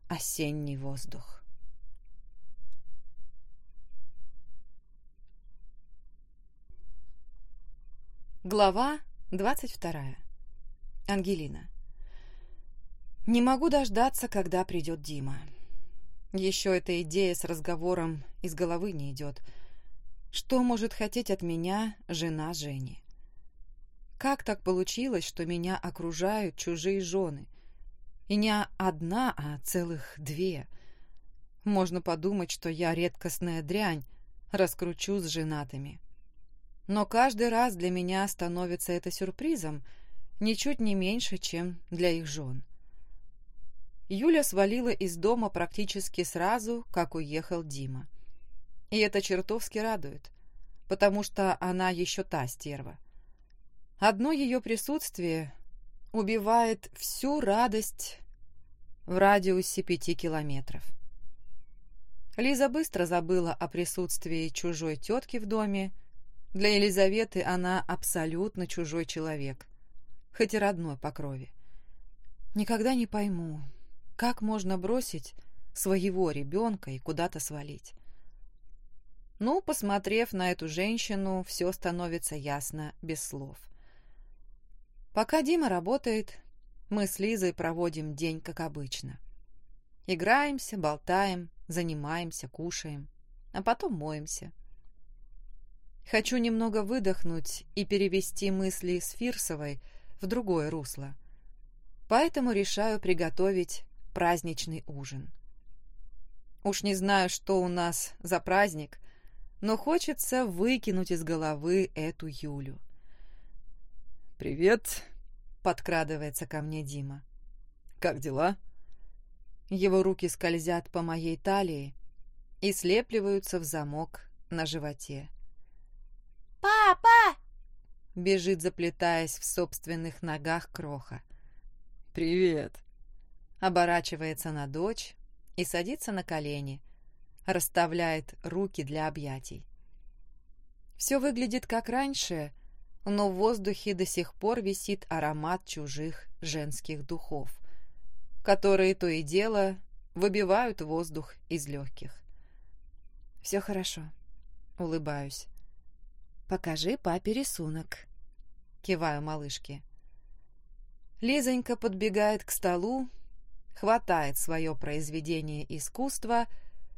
осенний воздух. Глава 22. Ангелина. Не могу дождаться, когда придет Дима. Еще эта идея с разговором из головы не идет. Что может хотеть от меня жена Жени? Как так получилось, что меня окружают чужие жены? И не одна, а целых две. Можно подумать, что я редкостная дрянь, раскручу с женатыми. Но каждый раз для меня становится это сюрпризом, ничуть не меньше, чем для их жен. Юля свалила из дома практически сразу, как уехал Дима. И это чертовски радует, потому что она еще та стерва. Одно ее присутствие убивает всю радость в радиусе пяти километров. Лиза быстро забыла о присутствии чужой тетки в доме. Для Елизаветы она абсолютно чужой человек, хоть и родной по крови. Никогда не пойму, как можно бросить своего ребенка и куда-то свалить. Ну, посмотрев на эту женщину, все становится ясно без слов. Пока Дима работает, мы с Лизой проводим день, как обычно. Играемся, болтаем, занимаемся, кушаем, а потом моемся. Хочу немного выдохнуть и перевести мысли с Фирсовой в другое русло. Поэтому решаю приготовить праздничный ужин. Уж не знаю, что у нас за праздник, но хочется выкинуть из головы эту Юлю. «Привет!» — подкрадывается ко мне Дима. «Как дела?» Его руки скользят по моей талии и слепливаются в замок на животе. «Папа!» — бежит, заплетаясь в собственных ногах кроха. «Привет!» — оборачивается на дочь и садится на колени, расставляет руки для объятий. Все выглядит как раньше, но в воздухе до сих пор висит аромат чужих женских духов, которые то и дело выбивают воздух из легких. «Все хорошо», — улыбаюсь. «Покажи папе рисунок», — киваю малышке. Лизонька подбегает к столу, хватает свое произведение искусства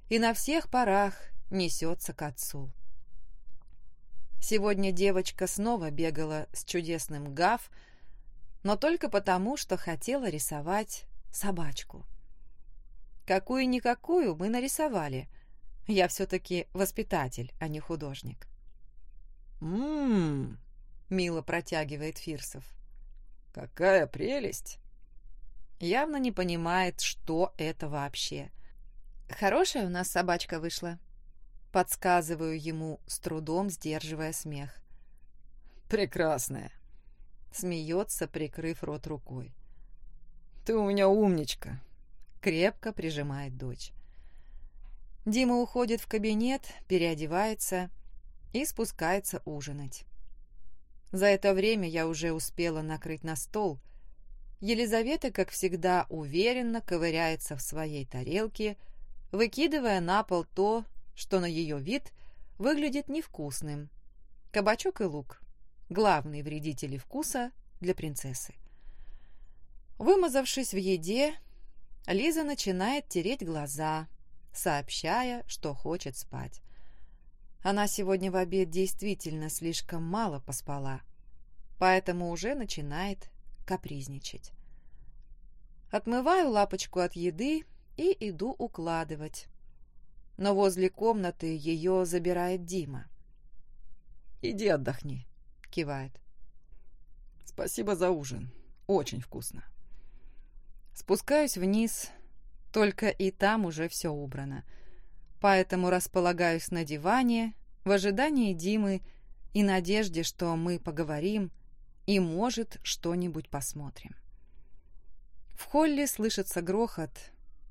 и на всех парах несется к отцу. Сегодня девочка снова бегала с чудесным Гав, но только потому, что хотела рисовать собачку. Какую-никакую мы нарисовали. Я все-таки воспитатель, а не художник. «Ммм!» — мило протягивает Фирсов. «Какая прелесть!» Явно не понимает, что это вообще. Хорошая у нас собачка вышла. Подсказываю ему, с трудом сдерживая смех. «Прекрасная!» Смеется, прикрыв рот рукой. «Ты у меня умничка!» Крепко прижимает дочь. Дима уходит в кабинет, переодевается и спускается ужинать. За это время я уже успела накрыть на стол. Елизавета, как всегда, уверенно ковыряется в своей тарелке, выкидывая на пол то, что на ее вид выглядит невкусным. Кабачок и лук – главные вредители вкуса для принцессы. Вымазавшись в еде, Лиза начинает тереть глаза, сообщая, что хочет спать. Она сегодня в обед действительно слишком мало поспала, поэтому уже начинает капризничать. Отмываю лапочку от еды и иду укладывать, но возле комнаты ее забирает Дима. «Иди отдохни», — кивает. «Спасибо за ужин. Очень вкусно». Спускаюсь вниз, только и там уже все убрано. Поэтому располагаюсь на диване в ожидании Димы и надежде, что мы поговорим и, может, что-нибудь посмотрим. В холле слышится грохот.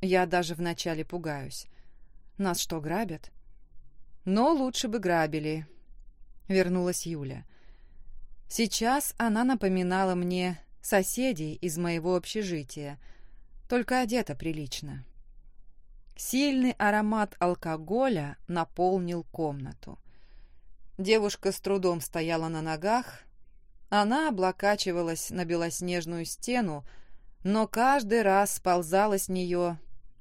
Я даже вначале пугаюсь. Нас что, грабят? Но лучше бы грабили. Вернулась Юля. Сейчас она напоминала мне соседей из моего общежития, только одета прилично. Сильный аромат алкоголя наполнил комнату. Девушка с трудом стояла на ногах, она облокачивалась на белоснежную стену, но каждый раз сползала с нее,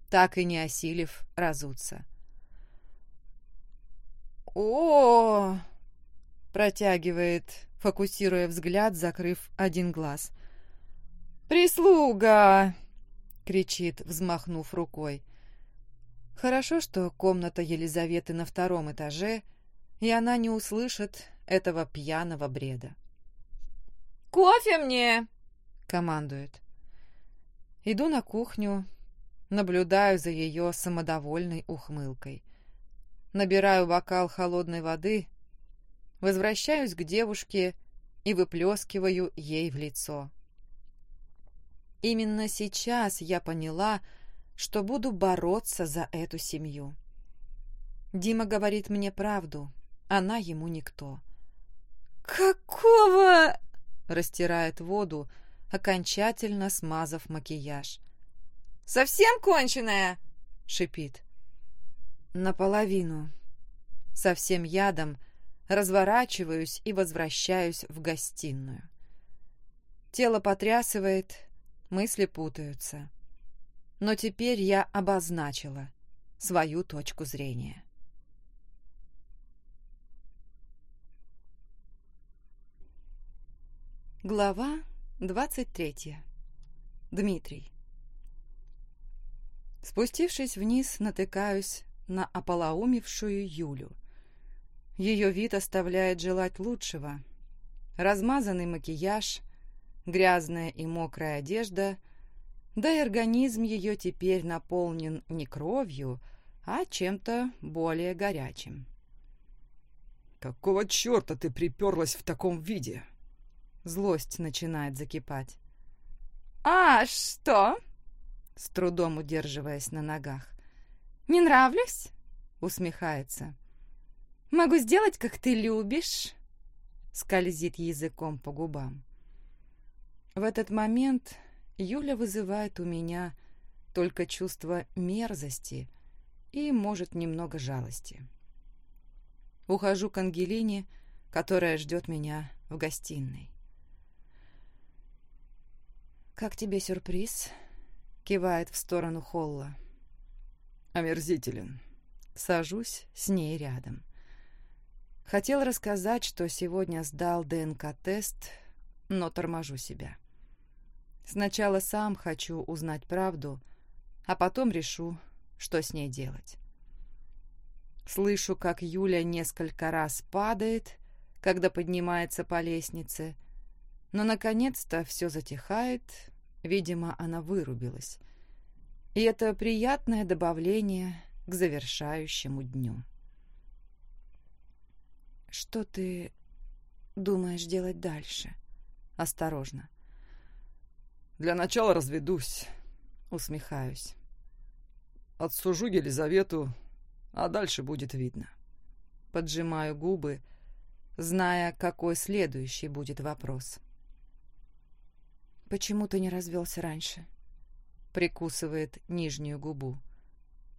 так и не осилив разуться. о протягивает, фокусируя взгляд, закрыв один глаз. «Прислуга!» — кричит, взмахнув рукой. Хорошо, что комната Елизаветы на втором этаже, и она не услышит этого пьяного бреда. «Кофе мне!» — командует. Иду на кухню, наблюдаю за ее самодовольной ухмылкой. Набираю бокал холодной воды, возвращаюсь к девушке и выплескиваю ей в лицо. Именно сейчас я поняла, что буду бороться за эту семью. Дима говорит мне правду, она ему никто. «Какого?» — растирает воду, окончательно смазав макияж. «Совсем конченая?» — шипит. «Наполовину. Совсем ядом разворачиваюсь и возвращаюсь в гостиную. Тело потрясывает, мысли путаются. Но теперь я обозначила свою точку зрения. Глава 23. Дмитрий. Спустившись вниз, натыкаюсь на ополоумевшую Юлю. Ее вид оставляет желать лучшего. Размазанный макияж, грязная и мокрая одежда, да и организм ее теперь наполнен не кровью, а чем-то более горячим. «Какого черта ты приперлась в таком виде?» Злость начинает закипать. «А что?» С трудом удерживаясь на ногах. «Не нравлюсь?» Усмехается. «Могу сделать, как ты любишь?» Скользит языком по губам. В этот момент Юля вызывает у меня только чувство мерзости и, может, немного жалости. Ухожу к Ангелине, которая ждет меня в гостиной. «Как тебе сюрприз?» — кивает в сторону холла. «Омерзителен». Сажусь с ней рядом. Хотел рассказать, что сегодня сдал ДНК-тест, но торможу себя. Сначала сам хочу узнать правду, а потом решу, что с ней делать. Слышу, как Юля несколько раз падает, когда поднимается по лестнице, но, наконец-то, все затихает, видимо, она вырубилась. И это приятное добавление к завершающему дню. «Что ты думаешь делать дальше?» «Осторожно». «Для начала разведусь», — усмехаюсь. «Отсужу Елизавету, а дальше будет видно». Поджимаю губы, зная, какой следующий будет вопрос. «Почему ты не развелся раньше?» Прикусывает нижнюю губу.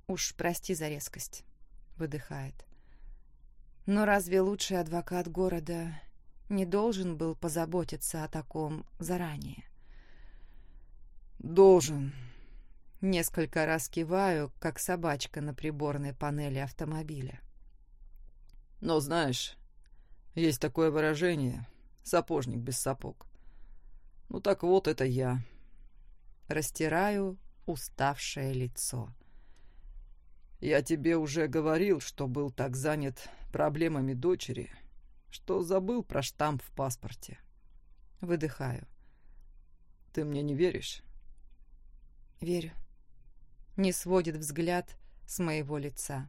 «Уж прости за резкость», — выдыхает. Но разве лучший адвокат города не должен был позаботиться о таком заранее? «Должен». Несколько раз киваю, как собачка на приборной панели автомобиля. «Но знаешь, есть такое выражение «сапожник без сапог». Ну так вот, это я. Растираю уставшее лицо. Я тебе уже говорил, что был так занят проблемами дочери, что забыл про штамп в паспорте. Выдыхаю. Ты мне не веришь? Верю. Не сводит взгляд с моего лица.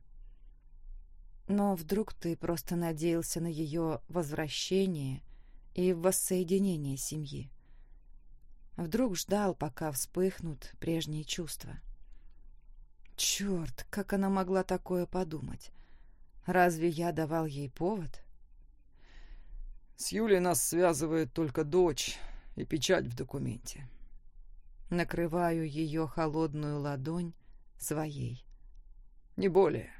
Но вдруг ты просто надеялся на ее возвращение и воссоединение семьи? Вдруг ждал, пока вспыхнут прежние чувства? — Черт, как она могла такое подумать? Разве я давал ей повод? С Юлей нас связывает только дочь и печать в документе. Накрываю ее холодную ладонь своей. Не более.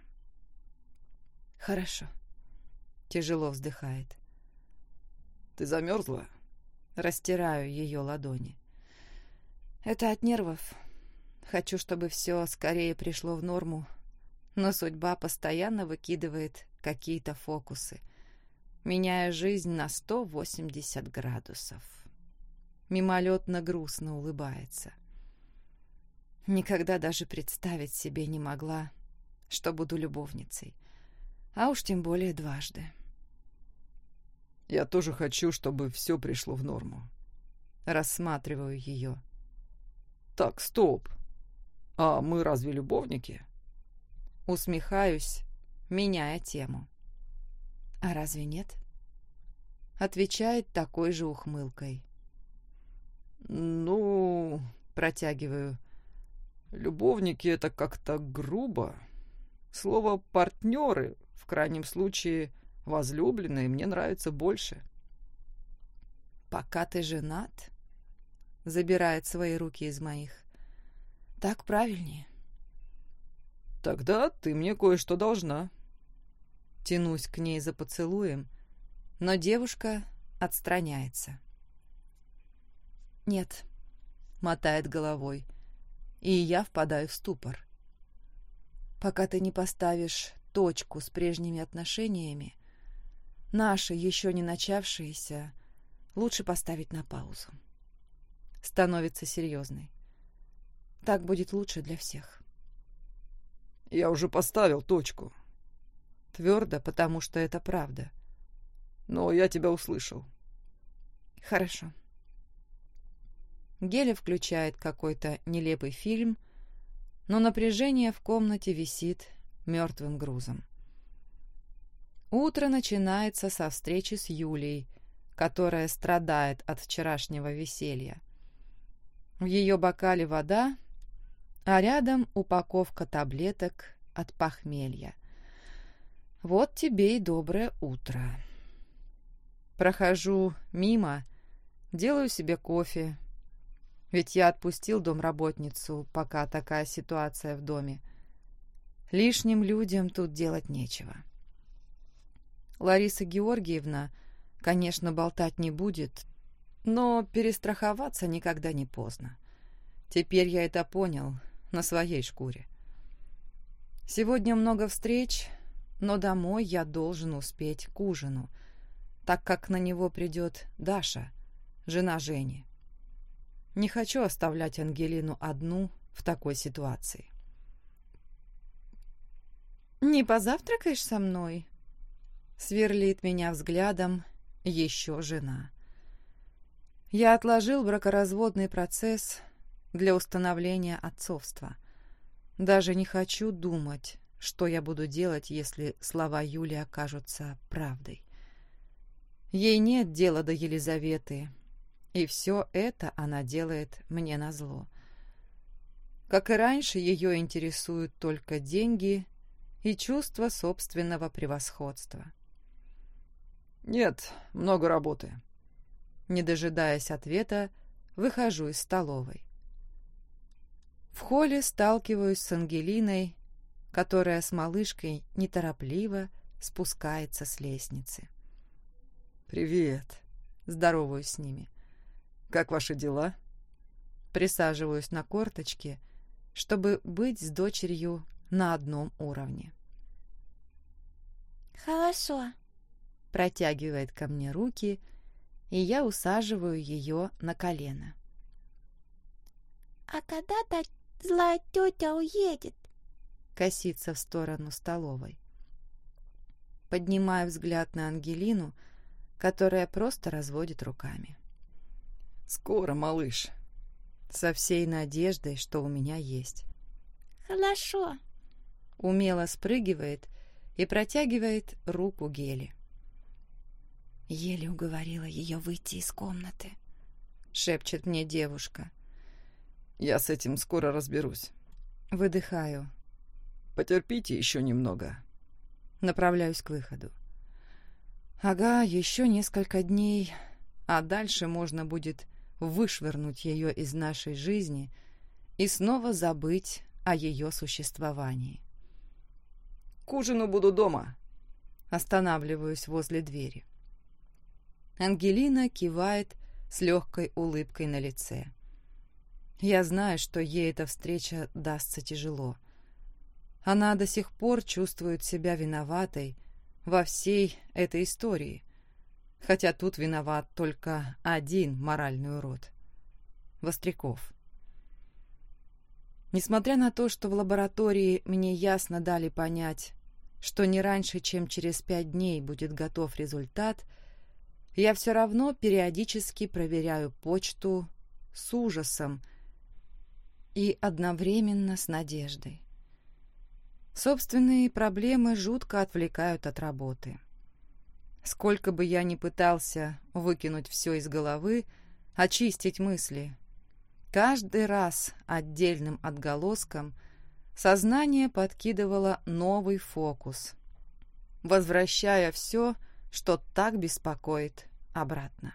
Хорошо. Тяжело вздыхает. Ты замерзла? Растираю ее ладони. Это от нервов. Хочу, чтобы все скорее пришло в норму, но судьба постоянно выкидывает какие-то фокусы, меняя жизнь на 180 градусов. Мимолетно грустно улыбается. Никогда даже представить себе не могла, что буду любовницей, а уж тем более дважды. Я тоже хочу, чтобы все пришло в норму. Рассматриваю ее. Так, стоп. А мы разве любовники? Усмехаюсь, меняя тему. А разве нет? Отвечает такой же ухмылкой. Ну, протягиваю. Любовники — это как-то грубо. Слово «партнеры» в крайнем случае возлюбленные мне нравится больше. Пока ты женат, забирает свои руки из моих. Так правильнее. Тогда ты мне кое-что должна. Тянусь к ней за поцелуем, но девушка отстраняется. «Нет», — мотает головой, и я впадаю в ступор. «Пока ты не поставишь точку с прежними отношениями, наши, еще не начавшиеся, лучше поставить на паузу». Становится серьезной. Так будет лучше для всех. «Я уже поставил точку». Твердо, потому что это правда. «Но я тебя услышал». «Хорошо». Геля включает какой-то нелепый фильм, но напряжение в комнате висит мертвым грузом. Утро начинается со встречи с Юлей, которая страдает от вчерашнего веселья. В ее бокале вода, а рядом упаковка таблеток от похмелья. Вот тебе и доброе утро. Прохожу мимо, делаю себе кофе, ведь я отпустил домработницу, пока такая ситуация в доме. Лишним людям тут делать нечего. Лариса Георгиевна, конечно, болтать не будет, но перестраховаться никогда не поздно. Теперь я это понял на своей шкуре. Сегодня много встреч, но домой я должен успеть к ужину, так как на него придет Даша, жена Жени. Не хочу оставлять Ангелину одну в такой ситуации. «Не позавтракаешь со мной?» Сверлит меня взглядом еще жена. Я отложил бракоразводный процесс для установления отцовства. Даже не хочу думать, что я буду делать, если слова Юли окажутся правдой. Ей нет дела до Елизаветы, и все это она делает мне назло. Как и раньше, ее интересуют только деньги и чувство собственного превосходства. «Нет, много работы». Не дожидаясь ответа, выхожу из столовой. В холле сталкиваюсь с Ангелиной, которая с малышкой неторопливо спускается с лестницы. «Привет!» — здороваюсь с ними. Как ваши дела?» Присаживаюсь на корточки, чтобы быть с дочерью на одном уровне. «Хорошо», — протягивает ко мне руки, и я усаживаю ее на колено. «А когда та злая тетя уедет?» — косится в сторону столовой. Поднимаю взгляд на Ангелину, которая просто разводит руками. Скоро, малыш. Со всей надеждой, что у меня есть. Хорошо. Умело спрыгивает и протягивает руку Гели. Еле уговорила ее выйти из комнаты. Шепчет мне девушка. Я с этим скоро разберусь. Выдыхаю. Потерпите еще немного. Направляюсь к выходу. Ага, еще несколько дней, а дальше можно будет вышвырнуть ее из нашей жизни и снова забыть о ее существовании. «К ужину буду дома», Останавливаюсь возле двери. Ангелина кивает с легкой улыбкой на лице. Я знаю, что ей эта встреча дастся тяжело. Она до сих пор чувствует себя виноватой во всей этой истории, хотя тут виноват только один моральный урод — Востряков. Несмотря на то, что в лаборатории мне ясно дали понять, что не раньше, чем через пять дней будет готов результат, я все равно периодически проверяю почту с ужасом и одновременно с надеждой. Собственные проблемы жутко отвлекают от работы. Сколько бы я ни пытался выкинуть все из головы, очистить мысли, каждый раз отдельным отголоском сознание подкидывало новый фокус, возвращая все, что так беспокоит, обратно.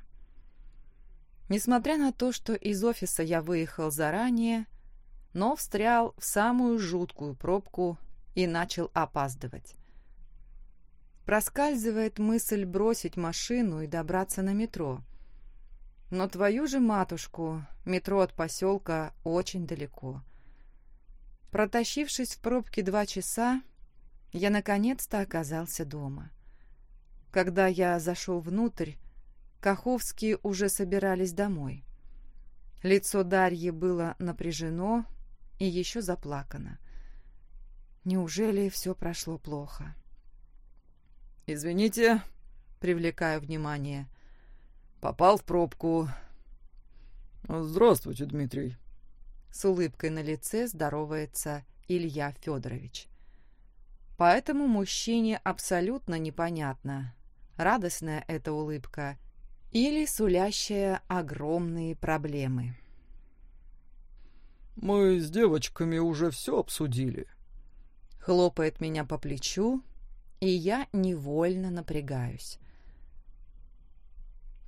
Несмотря на то, что из офиса я выехал заранее, но встрял в самую жуткую пробку и начал опаздывать. Проскальзывает мысль бросить машину и добраться на метро. Но твою же матушку, метро от поселка очень далеко. Протащившись в пробке два часа, я наконец-то оказался дома. Когда я зашел внутрь, Каховские уже собирались домой. Лицо Дарьи было напряжено и еще заплакано. Неужели все прошло плохо? «Извините», — привлекаю внимание. «Попал в пробку». «Здравствуйте, Дмитрий». С улыбкой на лице здоровается Илья Федорович. Поэтому мужчине абсолютно непонятно, радостная эта улыбка или сулящая огромные проблемы. «Мы с девочками уже все обсудили». Хлопает меня по плечу, и я невольно напрягаюсь.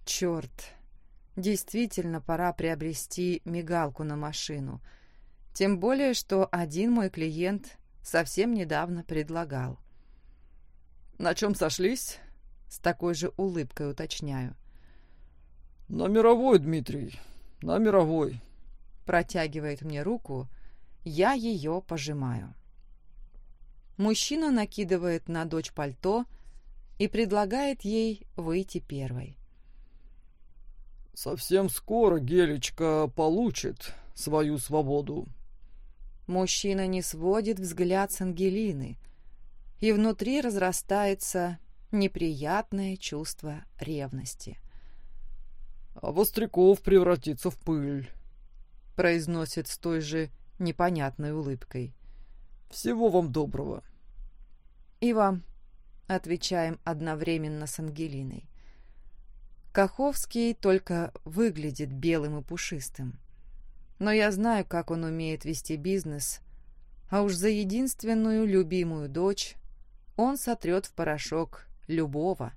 Черт, действительно пора приобрести мигалку на машину. Тем более, что один мой клиент совсем недавно предлагал. «На чем сошлись?» С такой же улыбкой уточняю. «На мировой, Дмитрий, на мировой». Протягивает мне руку, я ее пожимаю. Мужчина накидывает на дочь пальто и предлагает ей выйти первой. «Совсем скоро Гелечка получит свою свободу». Мужчина не сводит взгляд с Ангелины, и внутри разрастается неприятное чувство ревности. «А Востряков превратится в пыль», — произносит с той же непонятной улыбкой. «Всего вам доброго». «И вам», — отвечаем одновременно с Ангелиной. Каховский только выглядит белым и пушистым. Но я знаю, как он умеет вести бизнес, а уж за единственную любимую дочь он сотрет в порошок любого.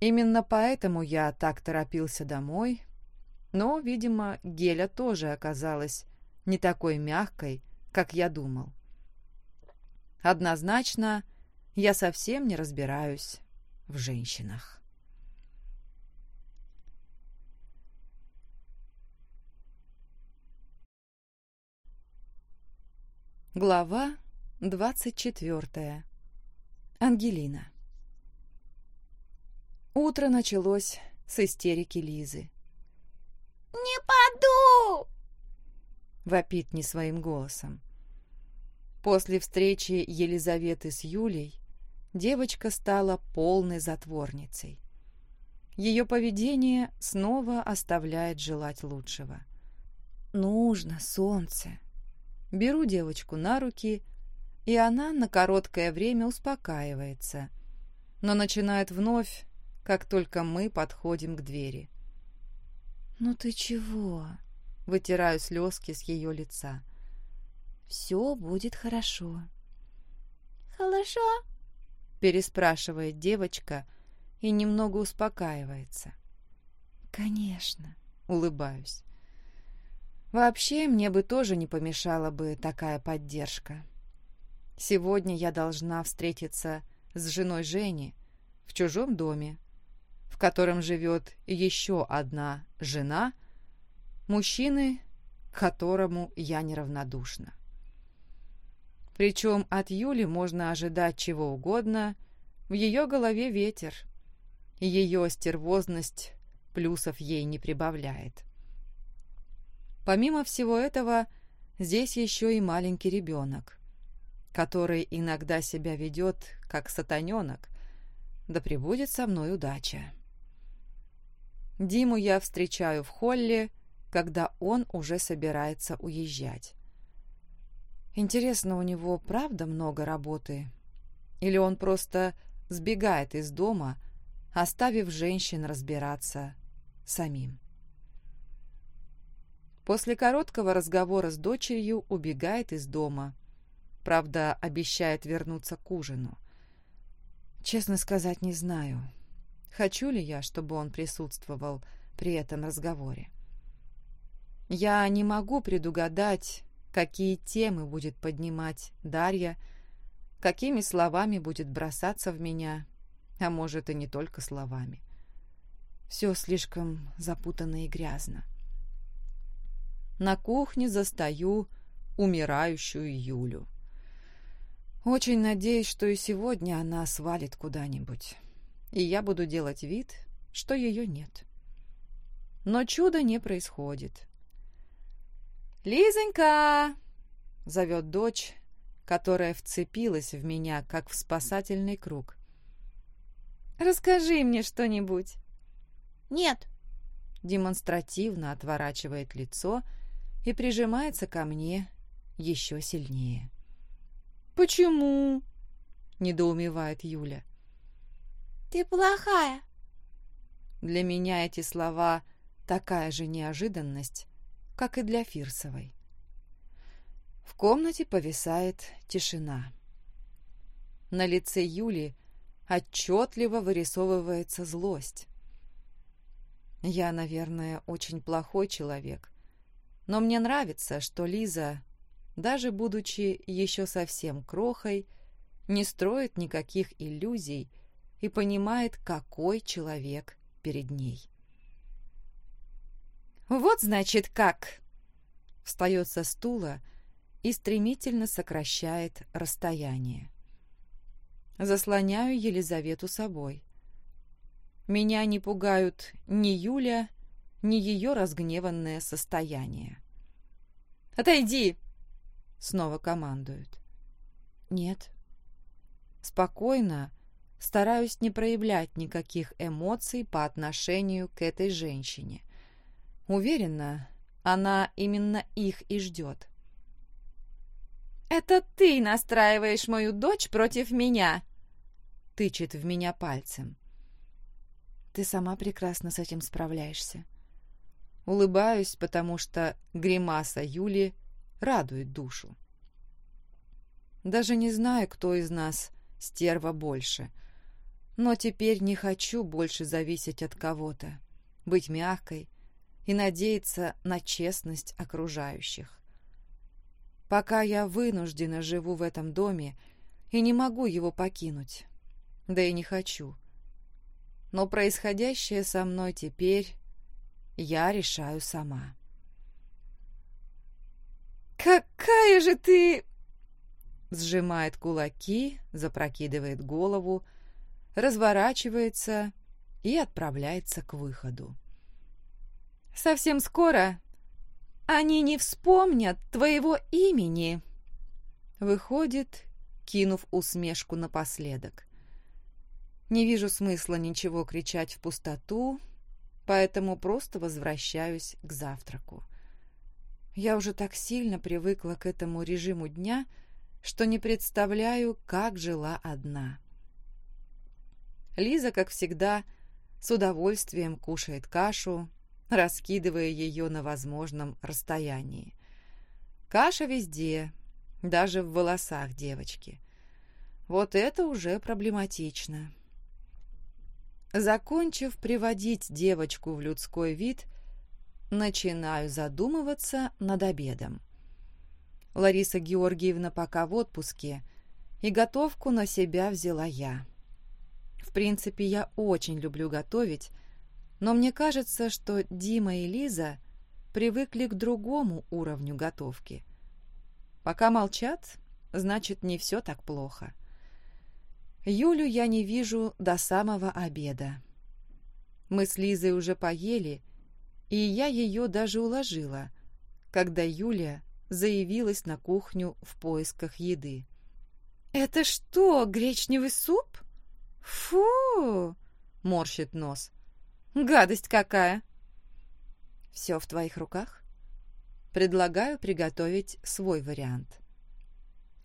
Именно поэтому я так торопился домой, но, видимо, Геля тоже оказалась не такой мягкой, как я думал. Однозначно, я совсем не разбираюсь в женщинах. Глава двадцать четвертая. Ангелина. Утро началось с истерики Лизы. «Не паду!» — вопит не своим голосом. После встречи Елизаветы с Юлей девочка стала полной затворницей. Ее поведение снова оставляет желать лучшего. «Нужно, солнце!» Беру девочку на руки, и она на короткое время успокаивается, но начинает вновь, как только мы подходим к двери. «Ну ты чего?» — вытираю слезки с ее лица. Все будет хорошо. Хорошо? Переспрашивает девочка и немного успокаивается. Конечно, улыбаюсь. Вообще, мне бы тоже не помешала бы такая поддержка. Сегодня я должна встретиться с женой Жени в чужом доме, в котором живет еще одна жена, мужчины, к которому я неравнодушна. Причем от Юли можно ожидать чего угодно, в ее голове ветер, ее стервозность плюсов ей не прибавляет. Помимо всего этого, здесь еще и маленький ребенок, который иногда себя ведет как сатаненок, да пребудет со мной удача. Диму я встречаю в холле, когда он уже собирается уезжать. Интересно, у него правда много работы? Или он просто сбегает из дома, оставив женщин разбираться самим? После короткого разговора с дочерью убегает из дома. Правда, обещает вернуться к ужину. Честно сказать, не знаю, хочу ли я, чтобы он присутствовал при этом разговоре. Я не могу предугадать, какие темы будет поднимать Дарья, какими словами будет бросаться в меня, а может и не только словами. Все слишком запутанно и грязно. На кухне застаю умирающую Юлю. Очень надеюсь, что и сегодня она свалит куда-нибудь, и я буду делать вид, что ее нет. Но чуда не происходит. «Лизонька!» — зовет дочь, которая вцепилась в меня, как в спасательный круг. «Расскажи мне что-нибудь». Нет. Демонстративно отворачивает лицо и прижимается ко мне еще сильнее. «Почему?» — недоумевает Юля. Ты плохая. Для меня эти слова такая же неожиданность, как и для Фирсовой. В комнате повисает тишина. На лице Юли отчетливо вырисовывается злость. Я, наверное, очень плохой человек, но мне нравится, что Лиза, даже будучи еще совсем крохой, не строит никаких иллюзий и понимает, какой человек перед ней. «Вот, значит, как!» Встает со стула и стремительно сокращает расстояние. Заслоняю Елизавету собой. Меня не пугают ни Юля, ни ее разгневанное состояние. «Отойди!» — снова командуют. «Нет». Спокойно, стараюсь не проявлять никаких эмоций по отношению к этой женщине. Уверена, она именно их и ждет. «Это ты настраиваешь мою дочь против меня!» Тычет в меня пальцем. «Ты сама прекрасно с этим справляешься». Улыбаюсь, потому что гримаса Юли радует душу. Даже не знаю, кто из нас стерва больше, но теперь не хочу больше зависеть от кого-то, быть мягкой, и надеяться на честность окружающих. Пока я вынуждена живу в этом доме и не могу его покинуть, да и не хочу. Но происходящее со мной теперь я решаю сама. «Какая же ты...» Сжимает кулаки, запрокидывает голову, разворачивается и отправляется к выходу. Совсем скоро они не вспомнят твоего имени. Выходит, кинув усмешку напоследок. Не вижу смысла ничего кричать в пустоту, поэтому просто возвращаюсь к завтраку. Я уже так сильно привыкла к этому режиму дня, что не представляю, как жила одна. Лиза, как всегда, с удовольствием кушает кашу, раскидывая ее на возможном расстоянии. Каша везде, даже в волосах девочки. Вот это уже проблематично. Закончив приводить девочку в людской вид, начинаю задумываться над обедом. Лариса Георгиевна пока в отпуске, и готовку на себя взяла я. В принципе, я очень люблю готовить, но мне кажется, что Дима и Лиза привыкли к другому уровню готовки. Пока молчат, значит, не все так плохо. Юлю я не вижу до самого обеда. Мы с Лизой уже поели, и я ее даже уложила, когда Юля заявилась на кухню в поисках еды. «Это что, гречневый суп? Фу!» — морщит нос. Гадость какая!» «Все в твоих руках?» Предлагаю приготовить свой вариант.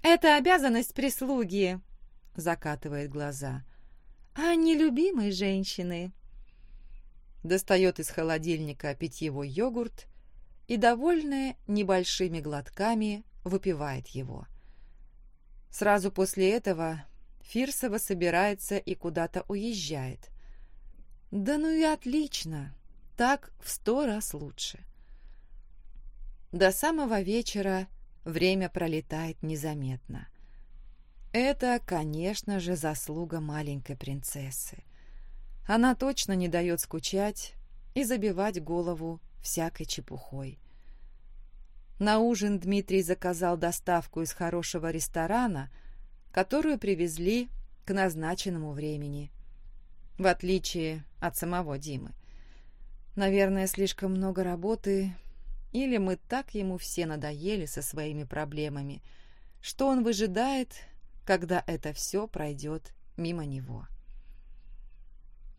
«Это обязанность прислуги», — закатывает глаза, «а не женщины». Достает из холодильника питьевой йогурт и, довольная небольшими глотками, выпивает его. Сразу после этого Фирсова собирается и куда-то уезжает. Да ну и отлично, так в сто раз лучше. До самого вечера время пролетает незаметно. Это, конечно же, заслуга маленькой принцессы. Она точно не дает скучать и забивать голову всякой чепухой. На ужин Дмитрий заказал доставку из хорошего ресторана, которую привезли к назначенному времени, в отличие от самого Димы. Наверное, слишком много работы, или мы так ему все надоели со своими проблемами, что он выжидает, когда это все пройдет мимо него.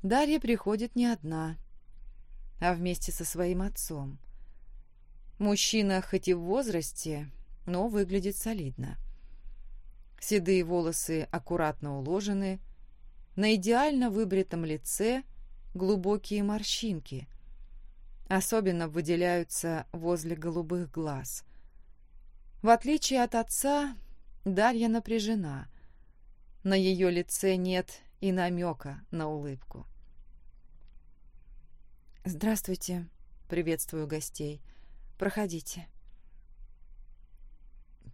Дарья приходит не одна, а вместе со своим отцом – Мужчина хоть и в возрасте, но выглядит солидно. Седые волосы аккуратно уложены, на идеально выбритом лице глубокие морщинки. Особенно выделяются возле голубых глаз. В отличие от отца, Дарья напряжена. На ее лице нет и намека на улыбку. «Здравствуйте», — приветствую гостей. Проходите».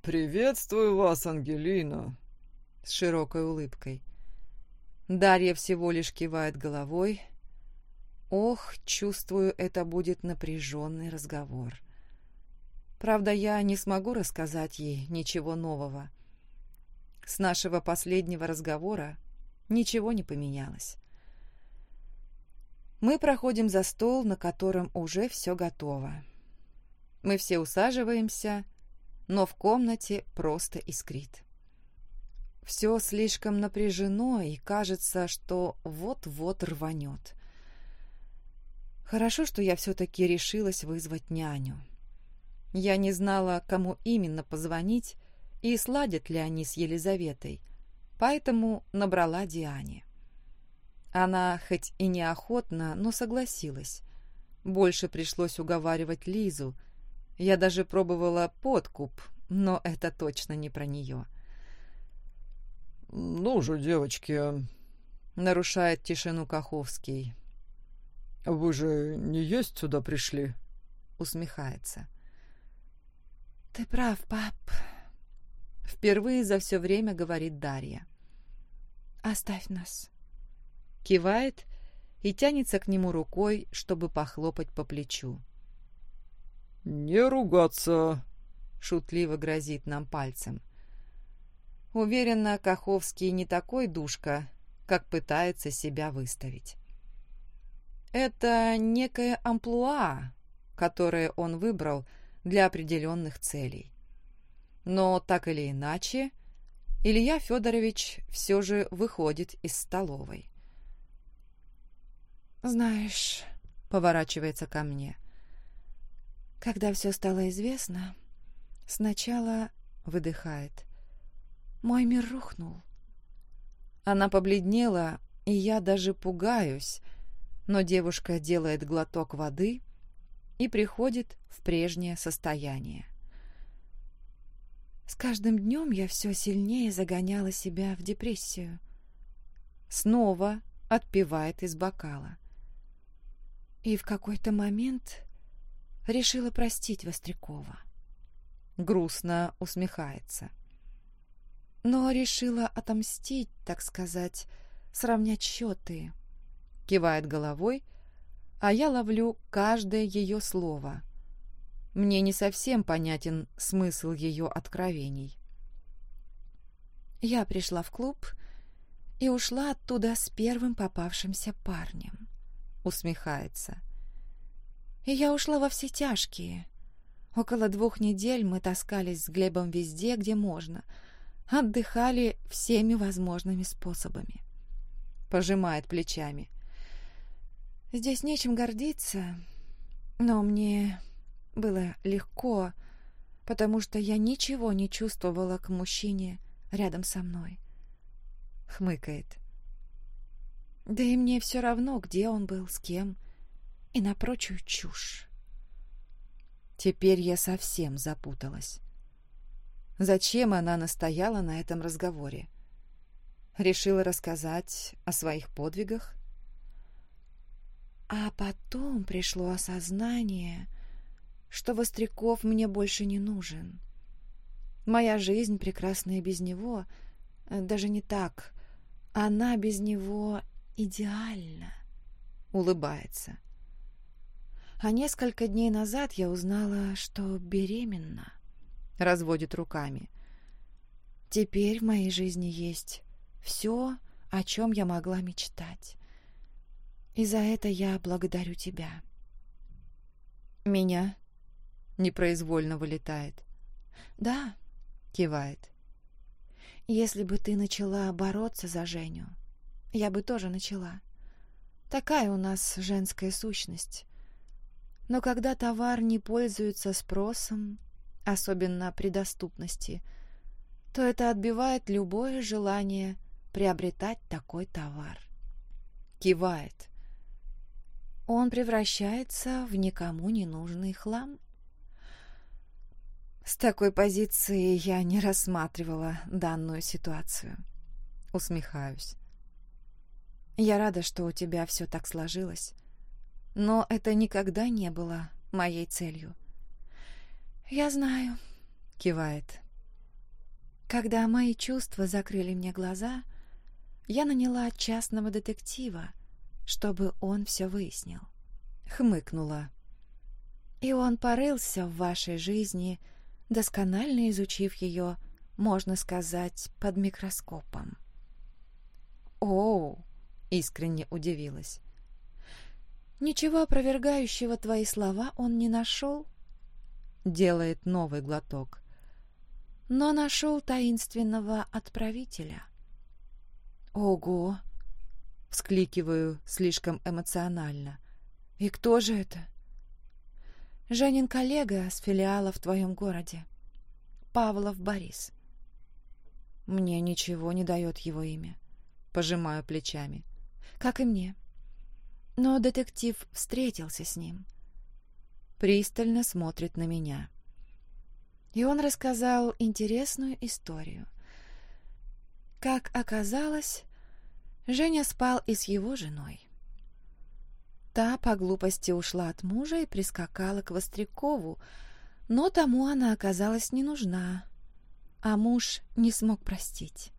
«Приветствую вас, Ангелина», — с широкой улыбкой. Дарья всего лишь кивает головой. Ох, чувствую, это будет напряженный разговор. Правда, я не смогу рассказать ей ничего нового. С нашего последнего разговора ничего не поменялось. Мы проходим за стол, на котором уже все готово. Мы все усаживаемся, но в комнате просто искрит. Все слишком напряжено, и кажется, что вот-вот рванет. Хорошо, что я все-таки решилась вызвать няню. Я не знала, кому именно позвонить и сладят ли они с Елизаветой, поэтому набрала Диане. Она хоть и неохотно, но согласилась. Больше пришлось уговаривать Лизу, я даже пробовала подкуп, но это точно не про нее. «Ну же, девочки...» — нарушает тишину Каховский. «Вы же не есть сюда пришли?» — усмехается. «Ты прав, пап», — впервые за все время говорит Дарья. «Оставь нас». Кивает и тянется к нему рукой, чтобы похлопать по плечу. «Не ругаться!» — шутливо грозит нам пальцем. Уверена, Каховский не такой душка, как пытается себя выставить. Это некое амплуа, которое он выбрал для определенных целей. Но так или иначе, Илья Федорович все же выходит из столовой. «Знаешь», — поворачивается ко мне, — когда все стало известно, сначала выдыхает. Мой мир рухнул. Она побледнела, и я даже пугаюсь, но девушка делает глоток воды и приходит в прежнее состояние. С каждым днем я все сильнее загоняла себя в депрессию. Снова отпивает из бокала. И в какой-то момент решила простить Вострякова. Грустно усмехается. Но решила отомстить, так сказать, сравнять счеты. Кивает головой, а я ловлю каждое ее слово. Мне не совсем понятен смысл ее откровений. Я пришла в клуб и ушла оттуда с первым попавшимся парнем. Усмехается. И я ушла во все тяжкие. Около двух недель мы таскались с Глебом везде, где можно. Отдыхали всеми возможными способами. Пожимает плечами. Здесь нечем гордиться, но мне было легко, потому что я ничего не чувствовала к мужчине рядом со мной. Хмыкает. Да и мне все равно, где он был, с кем, и на прочую чушь. Теперь я совсем запуталась. Зачем она настояла на этом разговоре? Решила рассказать о своих подвигах? А потом пришло осознание, что Востряков мне больше не нужен. Моя жизнь прекрасная без него, даже не так. Она без него идеальна. Улыбается. А несколько дней назад я узнала, что беременна. Разводит руками. Теперь в моей жизни есть все, о чем я могла мечтать. И за это я благодарю тебя. Меня непроизвольно вылетает. Да, кивает. Если бы ты начала бороться за Женю, я бы тоже начала. Такая у нас женская сущность. Но когда товар не пользуется спросом, особенно при доступности, то это отбивает любое желание приобретать такой товар. Кивает. Он превращается в никому не нужный хлам. С такой позиции я не рассматривала данную ситуацию. Усмехаюсь. Я рада, что у тебя все так сложилось. Но это никогда не было моей целью. «Я знаю», — кивает. «Когда мои чувства закрыли мне глаза, я наняла частного детектива, чтобы он все выяснил». Хмыкнула. «И он порылся в вашей жизни, — досконально изучив ее, можно сказать, под микроскопом. «Оу!» — искренне удивилась. «Ничего опровергающего твои слова он не нашел?» Делает новый глоток. «Но нашел таинственного отправителя». «Ого!» — вскликиваю слишком эмоционально. «И кто же это?» Женин коллега с филиала в твоем городе. Павлов Борис. Мне ничего не дает его имя. Пожимаю плечами. Как и мне. Но детектив встретился с ним. Пристально смотрит на меня. И он рассказал интересную историю. Как оказалось, Женя спал и с его женой. Та по глупости ушла от мужа и прискакала к Вострякову, но тому она оказалась не нужна, а муж не смог простить.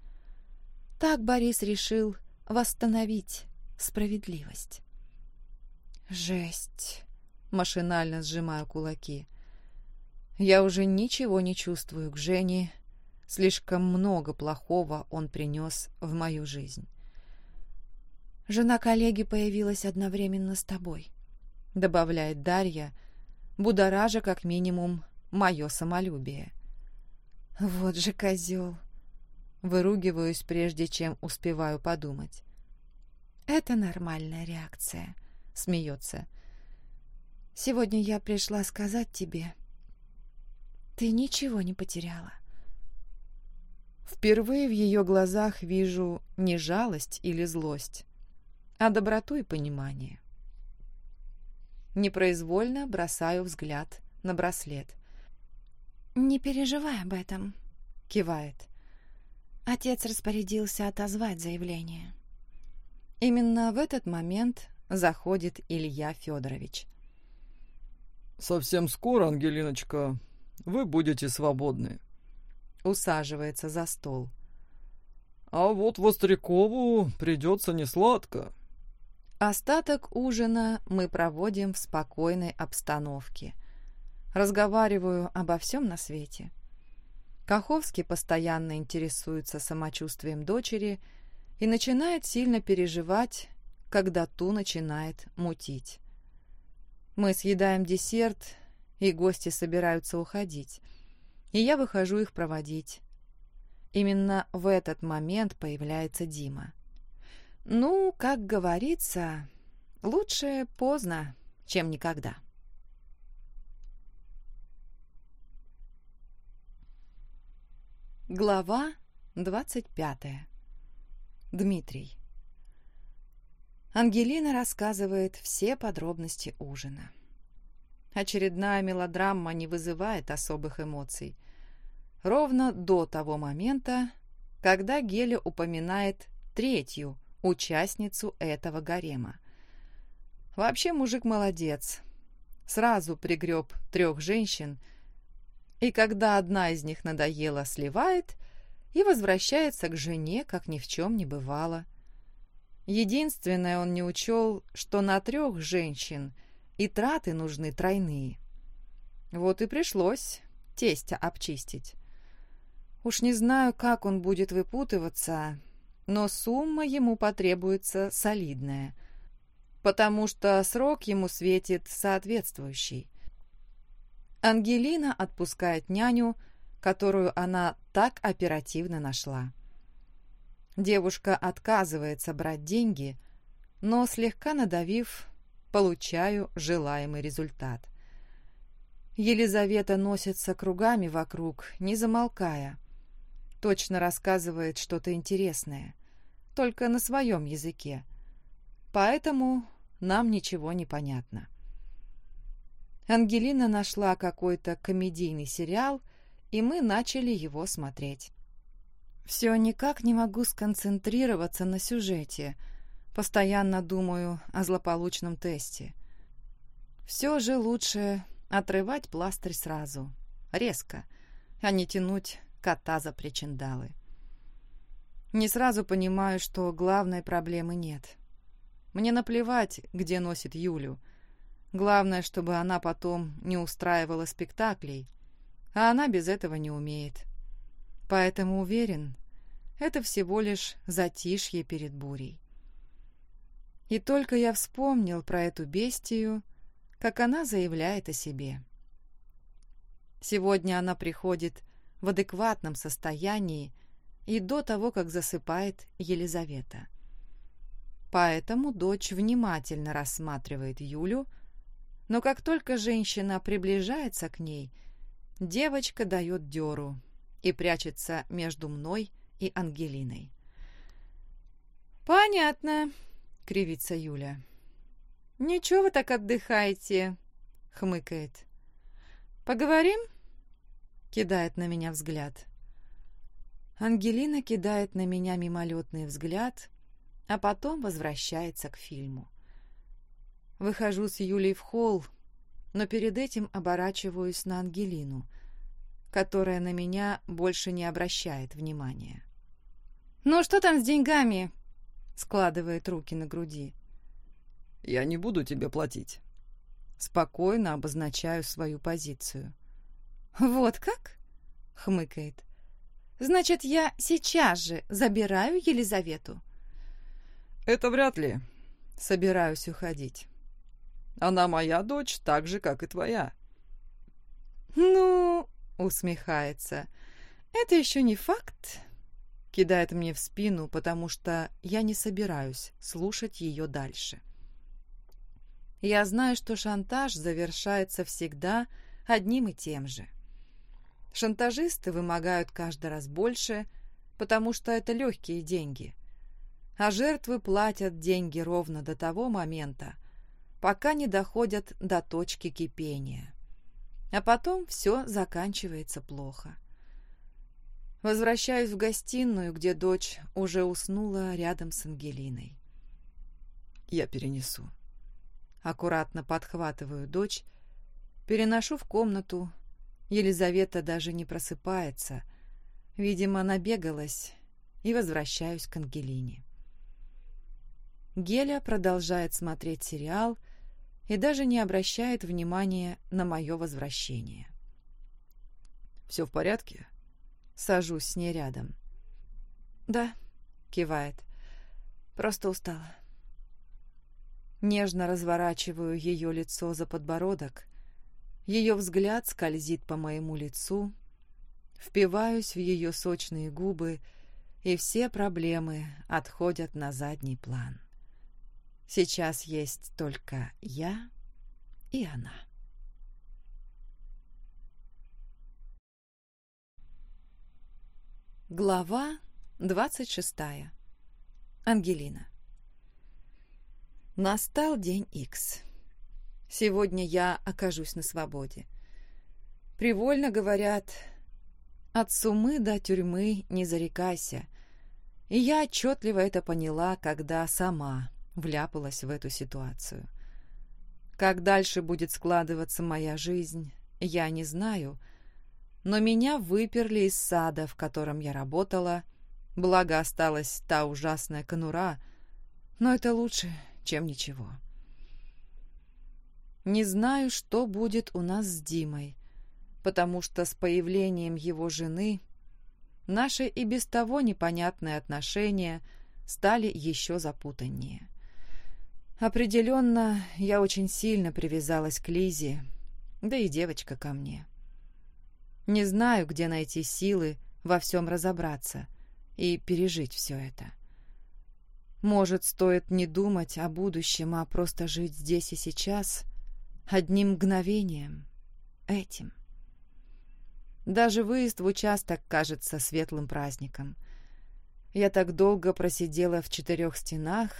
Так Борис решил восстановить справедливость. «Жесть!» — машинально сжимаю кулаки. «Я уже ничего не чувствую к Жене. Слишком много плохого он принес в мою жизнь». Жена коллеги появилась одновременно с тобой», — добавляет Дарья, будоража как минимум мое самолюбие. «Вот же козел!» Выругиваюсь, прежде чем успеваю подумать. «Это нормальная реакция», — смеется. «Сегодня я пришла сказать тебе, ты ничего не потеряла». Впервые в ее глазах вижу не жалость или злость, а доброту и понимание. Непроизвольно бросаю взгляд на браслет. «Не переживай об этом», — кивает. Отец распорядился отозвать заявление. Именно в этот момент заходит Илья Федорович. «Совсем скоро, Ангелиночка, вы будете свободны». Усаживается за стол. «А вот Вострякову придется несладко». Остаток ужина мы проводим в спокойной обстановке. Разговариваю обо всем на свете. Каховский постоянно интересуется самочувствием дочери и начинает сильно переживать, когда ту начинает мутить. Мы съедаем десерт, и гости собираются уходить, и я выхожу их проводить. Именно в этот момент появляется Дима. Ну, как говорится, Лучше поздно, чем никогда. Глава двадцать пятая. Дмитрий. Ангелина рассказывает все подробности ужина. Очередная мелодрама не вызывает особых эмоций. Ровно до того момента, когда Геля упоминает третью участницу этого гарема. Вообще мужик молодец. Сразу пригреб трех женщин, и когда одна из них надоела, сливает и возвращается к жене, как ни в чем не бывало. Единственное, он не учел, что на трех женщин и траты нужны тройные. Вот и пришлось тестя обчистить. Уж не знаю, как он будет выпутываться, но сумма ему потребуется солидная, потому что срок ему светит соответствующий. Ангелина отпускает няню, которую она так оперативно нашла. Девушка отказывается брать деньги, но, слегка надавив, получаю желаемый результат. Елизавета носится кругами вокруг, не замолкая. Точно рассказывает что-то интересное только на своем языке. Поэтому нам ничего не понятно. Ангелина нашла какой-то комедийный сериал, и мы начали его смотреть. Все никак не могу сконцентрироваться на сюжете. Постоянно думаю о злополучном тесте. Все же лучше отрывать пластырь сразу, резко, а не тянуть кота за причиндалы. Не сразу понимаю, что главной проблемы нет. Мне наплевать, где носит Юлю. Главное, чтобы она потом не устраивала спектаклей, а она без этого не умеет. Поэтому уверен, это всего лишь затишье перед бурей. И только я вспомнил про эту бестию, как она заявляет о себе. Сегодня она приходит в адекватном состоянии и до того, как засыпает Елизавета. Поэтому дочь внимательно рассматривает Юлю, но как только женщина приближается к ней, девочка дает дёру и прячется между мной и Ангелиной. «Понятно», — кривится Юля. «Ничего вы так отдыхаете», — хмыкает. «Поговорим?» — кидает на меня взгляд. Ангелина кидает на меня мимолетный взгляд, а потом возвращается к фильму. Выхожу с Юлей в холл, но перед этим оборачиваюсь на Ангелину, которая на меня больше не обращает внимания. «Ну что там с деньгами?» — складывает руки на груди. «Я не буду тебе платить». Спокойно обозначаю свою позицию. «Вот как?» — хмыкает. Значит, я сейчас же забираю Елизавету. Это вряд ли. Собираюсь уходить. Она моя дочь, так же, как и твоя. Ну, усмехается. Это еще не факт. Кидает мне в спину, потому что я не собираюсь слушать ее дальше. Я знаю, что шантаж завершается всегда одним и тем же — Шантажисты вымогают каждый раз больше, потому что это легкие деньги. А жертвы платят деньги ровно до того момента, пока не доходят до точки кипения. А потом все заканчивается плохо. Возвращаюсь в гостиную, где дочь уже уснула рядом с Ангелиной. Я перенесу. Аккуратно подхватываю дочь, переношу в комнату, Елизавета даже не просыпается. Видимо, набегалась, и возвращаюсь к Ангелине. Геля продолжает смотреть сериал и даже не обращает внимания на мое возвращение. «Все в порядке?» Сажусь с ней рядом. «Да», — кивает. «Просто устала». Нежно разворачиваю ее лицо за подбородок ее взгляд скользит по моему лицу, впиваюсь в ее сочные губы, и все проблемы отходят на задний план. Сейчас есть только я и она. Глава двадцать шестая. Ангелина. Настал день Икс. Сегодня я окажусь на свободе. Привольно говорят, от сумы до тюрьмы не зарекайся. И я отчетливо это поняла, когда сама вляпалась в эту ситуацию. Как дальше будет складываться моя жизнь, я не знаю, но меня выперли из сада, в котором я работала, благо осталась та ужасная конура, но это лучше, чем ничего. Не знаю, что будет у нас с Димой, потому что с появлением его жены наши и без того непонятные отношения стали еще запутаннее. Определенно, я очень сильно привязалась к Лизе, да и девочка ко мне. Не знаю, где найти силы во всем разобраться и пережить все это. Может, стоит не думать о будущем, а просто жить здесь и сейчас, одним мгновением, этим. Даже выезд в участок кажется светлым праздником. Я так долго просидела в четырех стенах,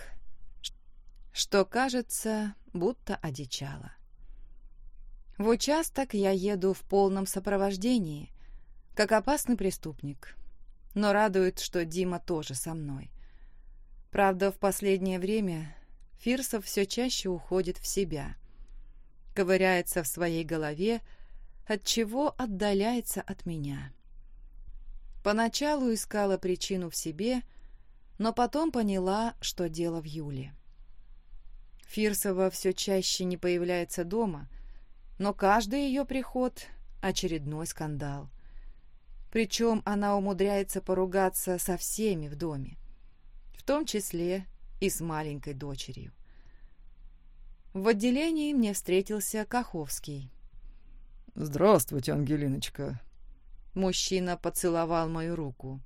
что кажется, будто одичала. В участок я еду в полном сопровождении, как опасный преступник, но радует, что Дима тоже со мной. Правда, в последнее время Фирсов все чаще уходит в себя, ковыряется в своей голове, от чего отдаляется от меня. Поначалу искала причину в себе, но потом поняла, что дело в Юле. Фирсова все чаще не появляется дома, но каждый ее приход — очередной скандал. Причем она умудряется поругаться со всеми в доме в том числе и с маленькой дочерью. В отделении мне встретился Каховский. «Здравствуйте, Ангелиночка». Мужчина поцеловал мою руку.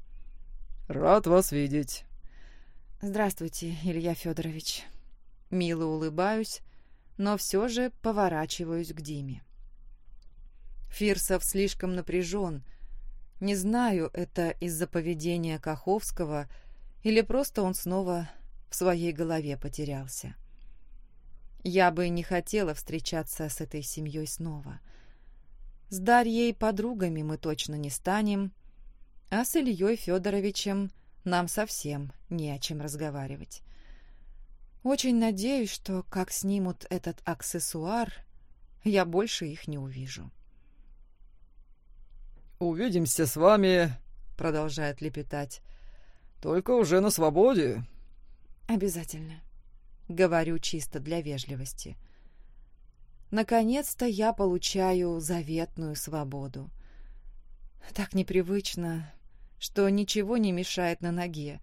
«Рад вас видеть». «Здравствуйте, Илья Федорович». Мило улыбаюсь, но все же поворачиваюсь к Диме. Фирсов слишком напряжен. Не знаю, это из-за поведения Каховского – или просто он снова в своей голове потерялся. Я бы не хотела встречаться с этой семьей снова. С Дарьей подругами мы точно не станем, а с Ильей Федоровичем нам совсем не о чем разговаривать. Очень надеюсь, что, как снимут этот аксессуар, я больше их не увижу. «Увидимся с вами», — продолжает лепетать, только уже на свободе. Обязательно. Говорю чисто для вежливости. Наконец-то я получаю заветную свободу. Так непривычно, что ничего не мешает на ноге,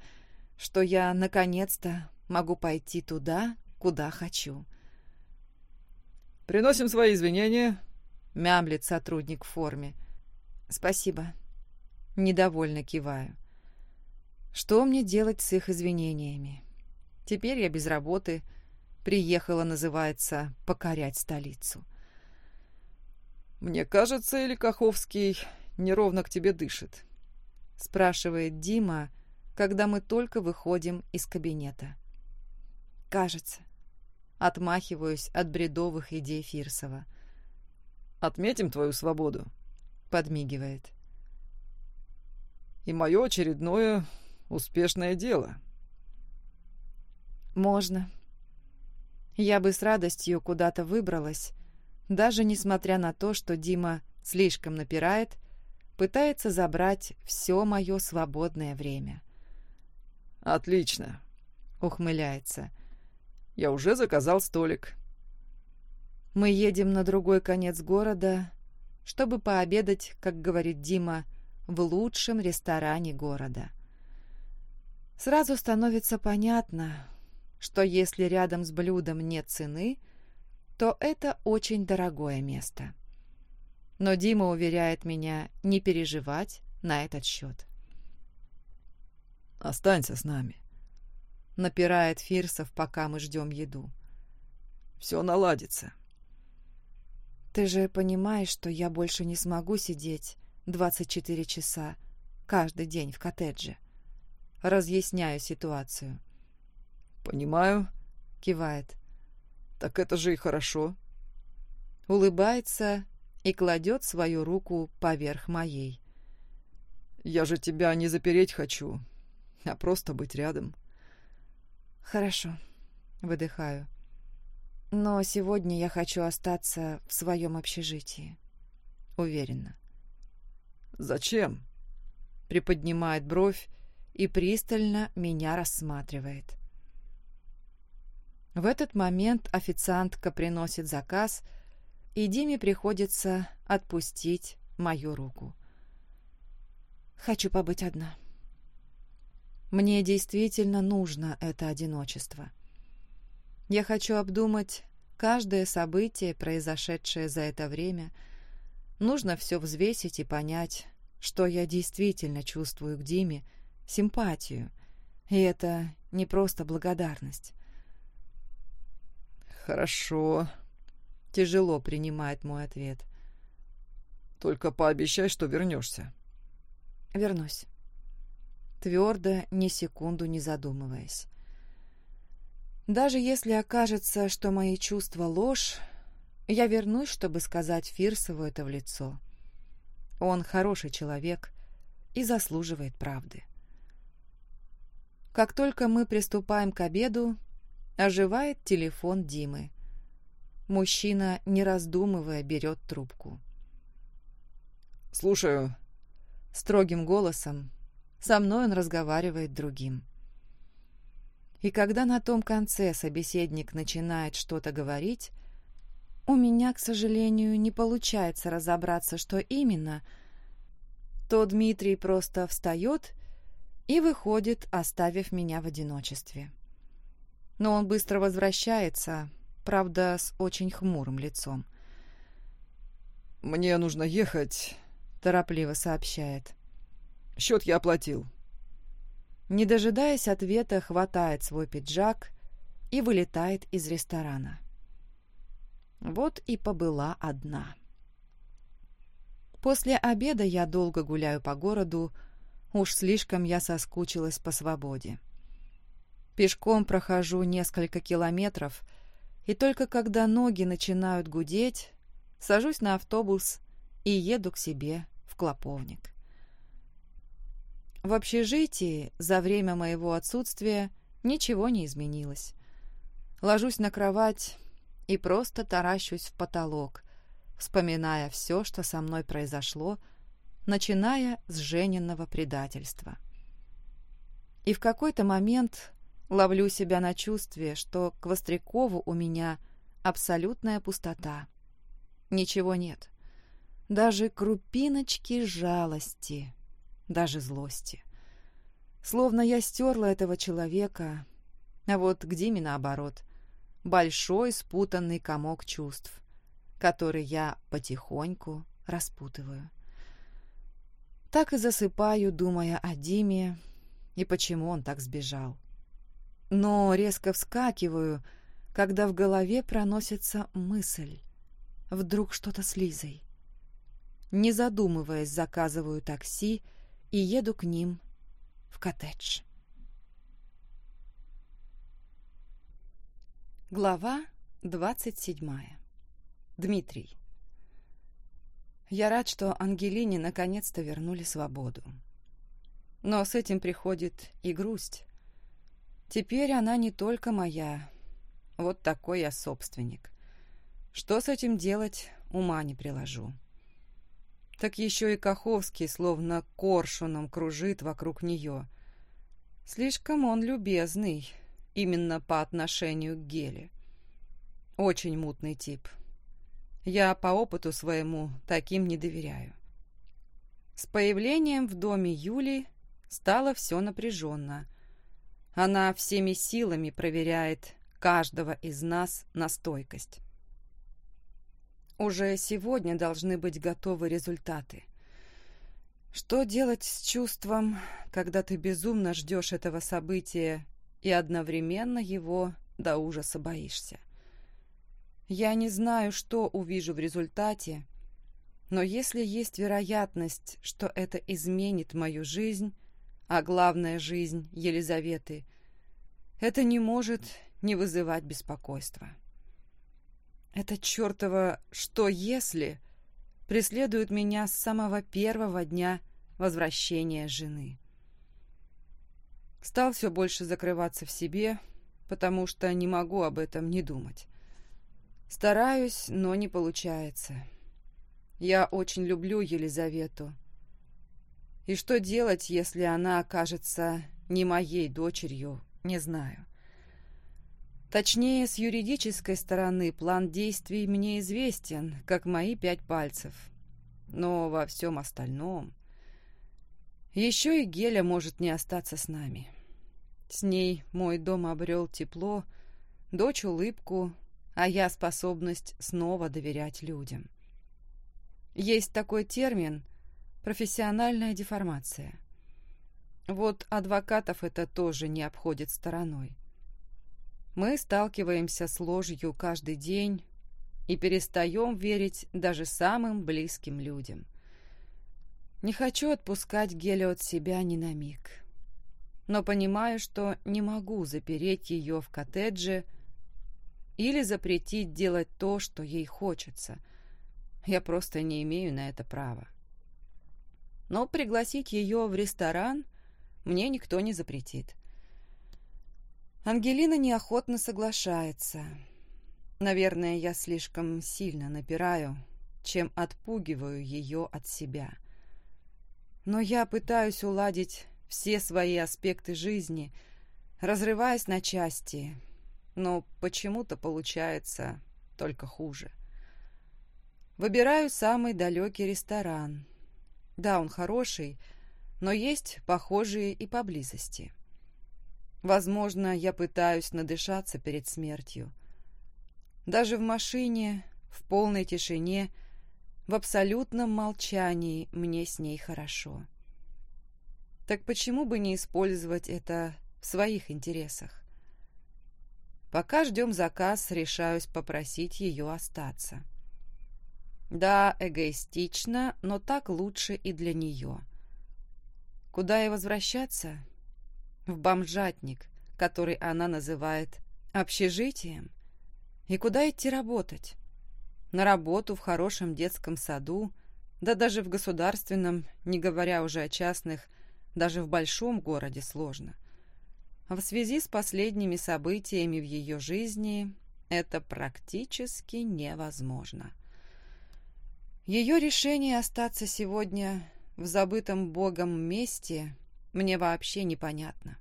что я наконец-то могу пойти туда, куда хочу. «Приносим свои извинения», — мямлит сотрудник в форме. «Спасибо». Недовольно киваю. Что мне делать с их извинениями? Теперь я без работы. Приехала, называется, покорять столицу. «Мне кажется, или Каховский неровно к тебе дышит?» спрашивает Дима, когда мы только выходим из кабинета. «Кажется». Отмахиваюсь от бредовых идей Фирсова. «Отметим твою свободу», — подмигивает. «И мое очередное успешное дело. Можно. Я бы с радостью куда-то выбралась, даже несмотря на то, что Дима слишком напирает, пытается забрать все мое свободное время. «Отлично», — ухмыляется. «Я уже заказал столик». Мы едем на другой конец города, чтобы пообедать, как говорит Дима, в лучшем ресторане города. Сразу становится понятно, что если рядом с блюдом нет цены, то это очень дорогое место. Но Дима уверяет меня не переживать на этот счет. «Останься с нами». Напирает Фирсов, пока мы ждем еду. «Все наладится». «Ты же понимаешь, что я больше не смогу сидеть 24 часа каждый день в коттедже?» Разъясняю ситуацию. «Понимаю», — кивает. «Так это же и хорошо». Улыбается и кладет свою руку поверх моей. «Я же тебя не запереть хочу, а просто быть рядом». «Хорошо», — выдыхаю. «Но сегодня я хочу остаться в своем общежитии». Уверенно. «Зачем?» — приподнимает бровь и пристально меня рассматривает. В этот момент официантка приносит заказ, и Диме приходится отпустить мою руку. «Хочу побыть одна». Мне действительно нужно это одиночество. Я хочу обдумать каждое событие, произошедшее за это время. Нужно все взвесить и понять, что я действительно чувствую к Диме, симпатию. И это не просто благодарность. «Хорошо», — тяжело принимает мой ответ. «Только пообещай, что вернешься». «Вернусь» твердо, ни секунду не задумываясь. Даже если окажется, что мои чувства ложь, я вернусь, чтобы сказать Фирсову это в лицо. Он хороший человек и заслуживает правды. Как только мы приступаем к обеду, оживает телефон Димы. Мужчина, не раздумывая, берет трубку. «Слушаю». Строгим голосом, со мной он разговаривает другим. И когда на том конце собеседник начинает что-то говорить, у меня, к сожалению, не получается разобраться, что именно, то Дмитрий просто встает и выходит, оставив меня в одиночестве. Но он быстро возвращается, правда, с очень хмурым лицом. «Мне нужно ехать», — торопливо сообщает. Счет я оплатил. Не дожидаясь ответа, хватает свой пиджак и вылетает из ресторана. Вот и побыла одна. После обеда я долго гуляю по городу, уж слишком я соскучилась по свободе. Пешком прохожу несколько километров, и только когда ноги начинают гудеть, сажусь на автобус и еду к себе в Клоповник. В общежитии за время моего отсутствия ничего не изменилось. Ложусь на кровать и просто таращусь в потолок, вспоминая все, что со мной произошло, начиная с Жениного предательства. И в какой-то момент ловлю себя на чувстве, что к Вострякову у меня абсолютная пустота. Ничего нет. Даже крупиночки жалости даже злости. Словно я стерла этого человека, а вот к Диме наоборот. Большой спутанный комок чувств, который я потихоньку распутываю. Так и засыпаю, думая о Диме и почему он так сбежал. Но резко вскакиваю, когда в голове проносится мысль. Вдруг что-то с Лизой. Не задумываясь, заказываю такси и еду к ним в коттедж. Глава двадцать седьмая. Дмитрий. Я рад, что Ангелине наконец-то вернули свободу. Но с этим приходит и грусть. Теперь она не только моя. Вот такой я собственник. Что с этим делать, ума не приложу так еще и Каховский словно коршуном кружит вокруг нее. Слишком он любезный, именно по отношению к Геле. Очень мутный тип. Я по опыту своему таким не доверяю. С появлением в доме Юли стало все напряженно. Она всеми силами проверяет каждого из нас на стойкость. Уже сегодня должны быть готовы результаты. Что делать с чувством, когда ты безумно ждешь этого события и одновременно его до ужаса боишься. Я не знаю, что увижу в результате, но если есть вероятность, что это изменит мою жизнь, а главное жизнь Елизаветы, это не может не вызывать беспокойства. Это чертово «что если» преследует меня с самого первого дня возвращения жены. Стал все больше закрываться в себе, потому что не могу об этом не думать. Стараюсь, но не получается. Я очень люблю Елизавету. И что делать, если она окажется не моей дочерью, не знаю. Точнее, с юридической стороны план действий мне известен, как мои пять пальцев. Но во всем остальном... Еще и Геля может не остаться с нами. С ней мой дом обрел тепло, дочь улыбку, а я способность снова доверять людям. Есть такой термин – профессиональная деформация. Вот адвокатов это тоже не обходит стороной. Мы сталкиваемся с ложью каждый день и перестаем верить даже самым близким людям. Не хочу отпускать Гелю от себя ни на миг, но понимаю, что не могу запереть ее в коттедже или запретить делать то, что ей хочется. Я просто не имею на это права. Но пригласить ее в ресторан мне никто не запретит. Ангелина неохотно соглашается. Наверное, я слишком сильно напираю, чем отпугиваю ее от себя. Но я пытаюсь уладить все свои аспекты жизни, разрываясь на части, но почему-то получается только хуже. Выбираю самый далекий ресторан. Да, он хороший, но есть похожие и поблизости. Возможно, я пытаюсь надышаться перед смертью. Даже в машине, в полной тишине, в абсолютном молчании мне с ней хорошо. Так почему бы не использовать это в своих интересах? Пока ждем заказ, решаюсь попросить ее остаться. Да, эгоистично, но так лучше и для нее. Куда и возвращаться? В бомжатник, который она называет общежитием. И куда идти работать? На работу в хорошем детском саду, да даже в государственном, не говоря уже о частных, даже в большом городе сложно. В связи с последними событиями в ее жизни это практически невозможно. Ее решение остаться сегодня в забытом Богом месте мне вообще непонятно.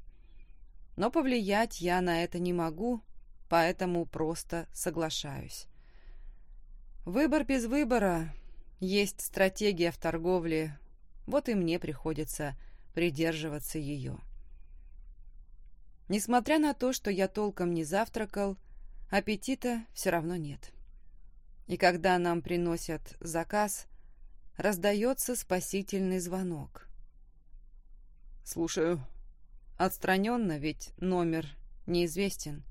Но повлиять я на это не могу, поэтому просто соглашаюсь. Выбор без выбора. Есть стратегия в торговле, вот и мне приходится придерживаться ее. Несмотря на то, что я толком не завтракал, аппетита все равно нет. И когда нам приносят заказ, раздается спасительный звонок. «Слушаю». Отстраненно, ведь номер неизвестен.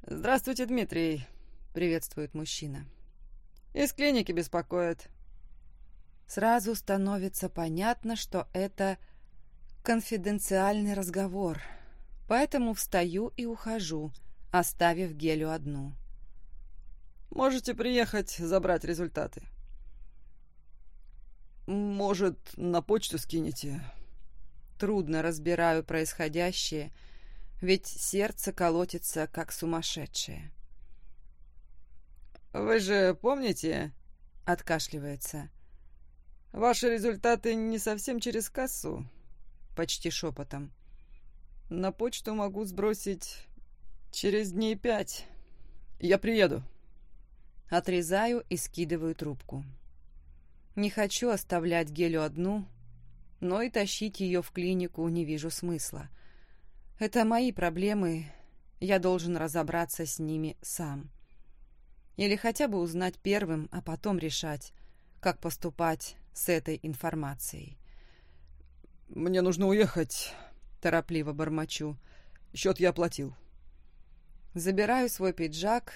«Здравствуйте, Дмитрий», — приветствует мужчина. «Из клиники беспокоит». Сразу становится понятно, что это конфиденциальный разговор, поэтому встаю и ухожу, оставив Гелю одну. «Можете приехать забрать результаты». «Может, на почту скинете?» Трудно разбираю происходящее, ведь сердце колотится, как сумасшедшее. «Вы же помните?» — откашливается. «Ваши результаты не совсем через кассу?» — почти шепотом. «На почту могу сбросить через дней пять. Я приеду». Отрезаю и скидываю трубку. Не хочу оставлять Гелю одну, но и тащить ее в клинику не вижу смысла. Это мои проблемы, я должен разобраться с ними сам. Или хотя бы узнать первым, а потом решать, как поступать с этой информацией. «Мне нужно уехать», — торопливо бормочу. Счет я оплатил. Забираю свой пиджак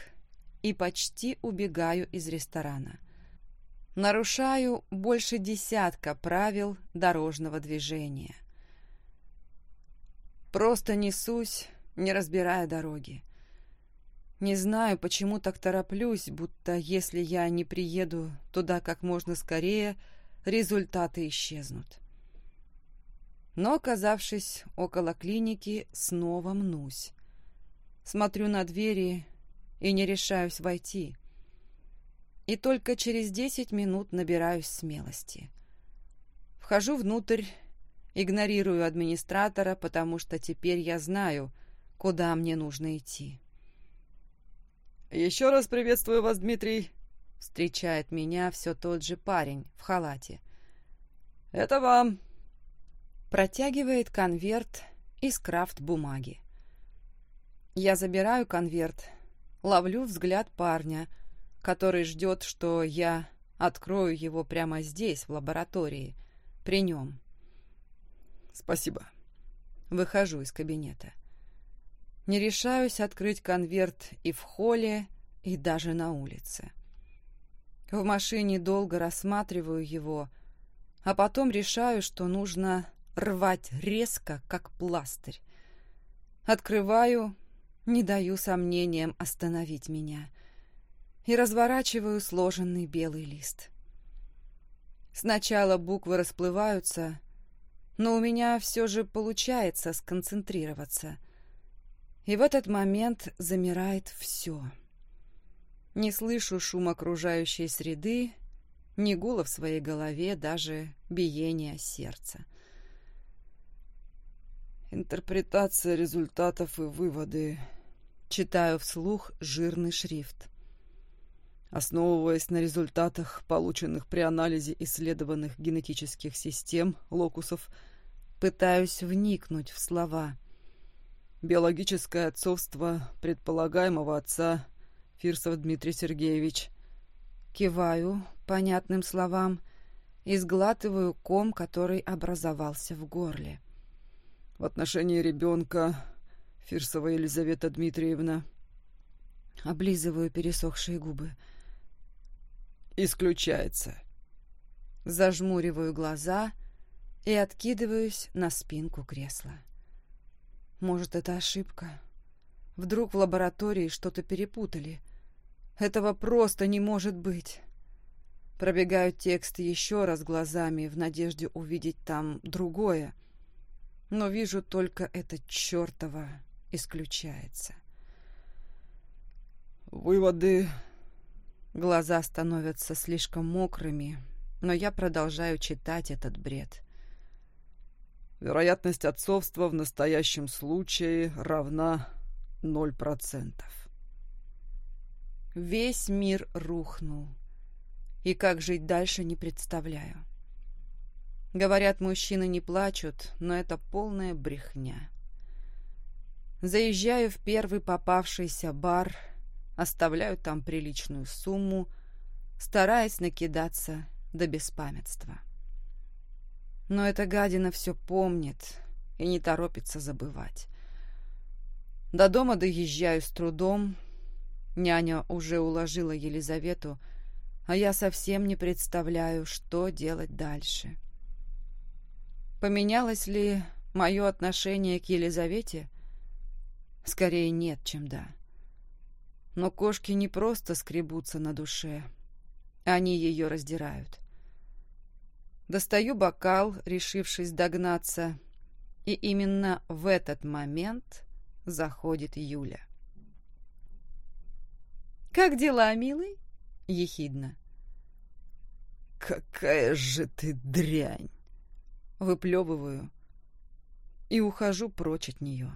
и почти убегаю из ресторана. Нарушаю больше десятка правил дорожного движения. Просто несусь, не разбирая дороги. Не знаю, почему так тороплюсь, будто если я не приеду туда как можно скорее, результаты исчезнут. Но, оказавшись около клиники, снова мнусь. Смотрю на двери и не решаюсь войти. И только через десять минут набираюсь смелости. Вхожу внутрь, игнорирую администратора, потому что теперь я знаю, куда мне нужно идти. «Еще раз приветствую вас, Дмитрий!» Встречает меня все тот же парень в халате. «Это вам!» Протягивает конверт из крафт-бумаги. Я забираю конверт, ловлю взгляд парня, который ждет, что я открою его прямо здесь, в лаборатории, при нем. «Спасибо». Выхожу из кабинета. Не решаюсь открыть конверт и в холле, и даже на улице. В машине долго рассматриваю его, а потом решаю, что нужно рвать резко, как пластырь. Открываю, не даю сомнениям остановить меня, и разворачиваю сложенный белый лист. Сначала буквы расплываются, но у меня все же получается сконцентрироваться — и в этот момент замирает все. Не слышу шум окружающей среды, ни гула в своей голове, даже биения сердца. Интерпретация результатов и выводы. Читаю вслух жирный шрифт. Основываясь на результатах, полученных при анализе исследованных генетических систем локусов, пытаюсь вникнуть в слова – Биологическое отцовство предполагаемого отца Фирсов Дмитрий Сергеевич. Киваю понятным словам и сглатываю ком, который образовался в горле. В отношении ребенка Фирсова Елизавета Дмитриевна. Облизываю пересохшие губы. Исключается. Зажмуриваю глаза и откидываюсь на спинку кресла. Может, это ошибка? Вдруг в лаборатории что-то перепутали? Этого просто не может быть. Пробегаю текст еще раз глазами в надежде увидеть там другое. Но вижу только это чертово исключается. Выводы... Глаза становятся слишком мокрыми, но я продолжаю читать этот бред. Вероятность отцовства в настоящем случае равна 0%. Весь мир рухнул. И как жить дальше, не представляю. Говорят, мужчины не плачут, но это полная брехня. Заезжаю в первый попавшийся бар, оставляю там приличную сумму, стараясь накидаться до беспамятства. Но эта гадина все помнит и не торопится забывать. До дома доезжаю с трудом. Няня уже уложила Елизавету, а я совсем не представляю, что делать дальше. Поменялось ли мое отношение к Елизавете? Скорее нет, чем да. Но кошки не просто скребутся на душе, они ее раздирают. Достаю бокал, решившись догнаться, и именно в этот момент заходит Юля. «Как дела, милый?» — ехидно. «Какая же ты дрянь!» Выплевываю и ухожу прочь от нее.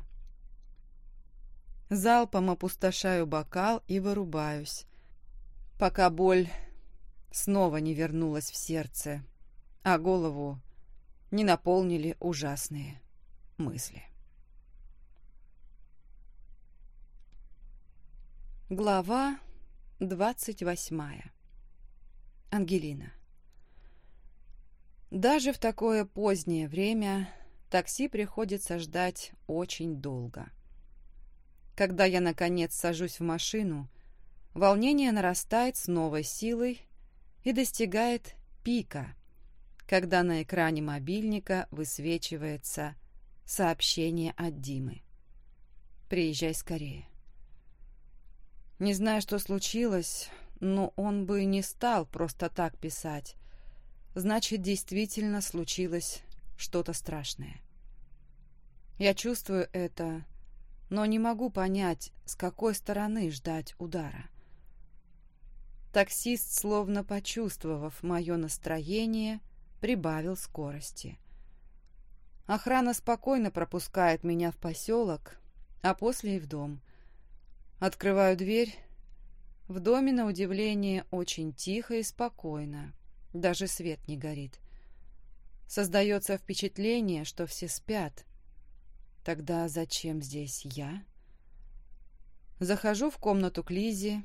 Залпом опустошаю бокал и вырубаюсь, пока боль снова не вернулась в сердце, а голову не наполнили ужасные мысли. Глава двадцать восьмая. Ангелина. Даже в такое позднее время такси приходится ждать очень долго. Когда я, наконец, сажусь в машину, волнение нарастает с новой силой и достигает пика, когда на экране мобильника высвечивается сообщение от Димы. «Приезжай скорее». Не знаю, что случилось, но он бы не стал просто так писать. Значит, действительно случилось что-то страшное. Я чувствую это, но не могу понять, с какой стороны ждать удара. Таксист, словно почувствовав мое настроение, прибавил скорости. Охрана спокойно пропускает меня в поселок, а после и в дом. Открываю дверь. В доме, на удивление, очень тихо и спокойно. Даже свет не горит. Создается впечатление, что все спят, Тогда зачем здесь я? Захожу в комнату к Лизе.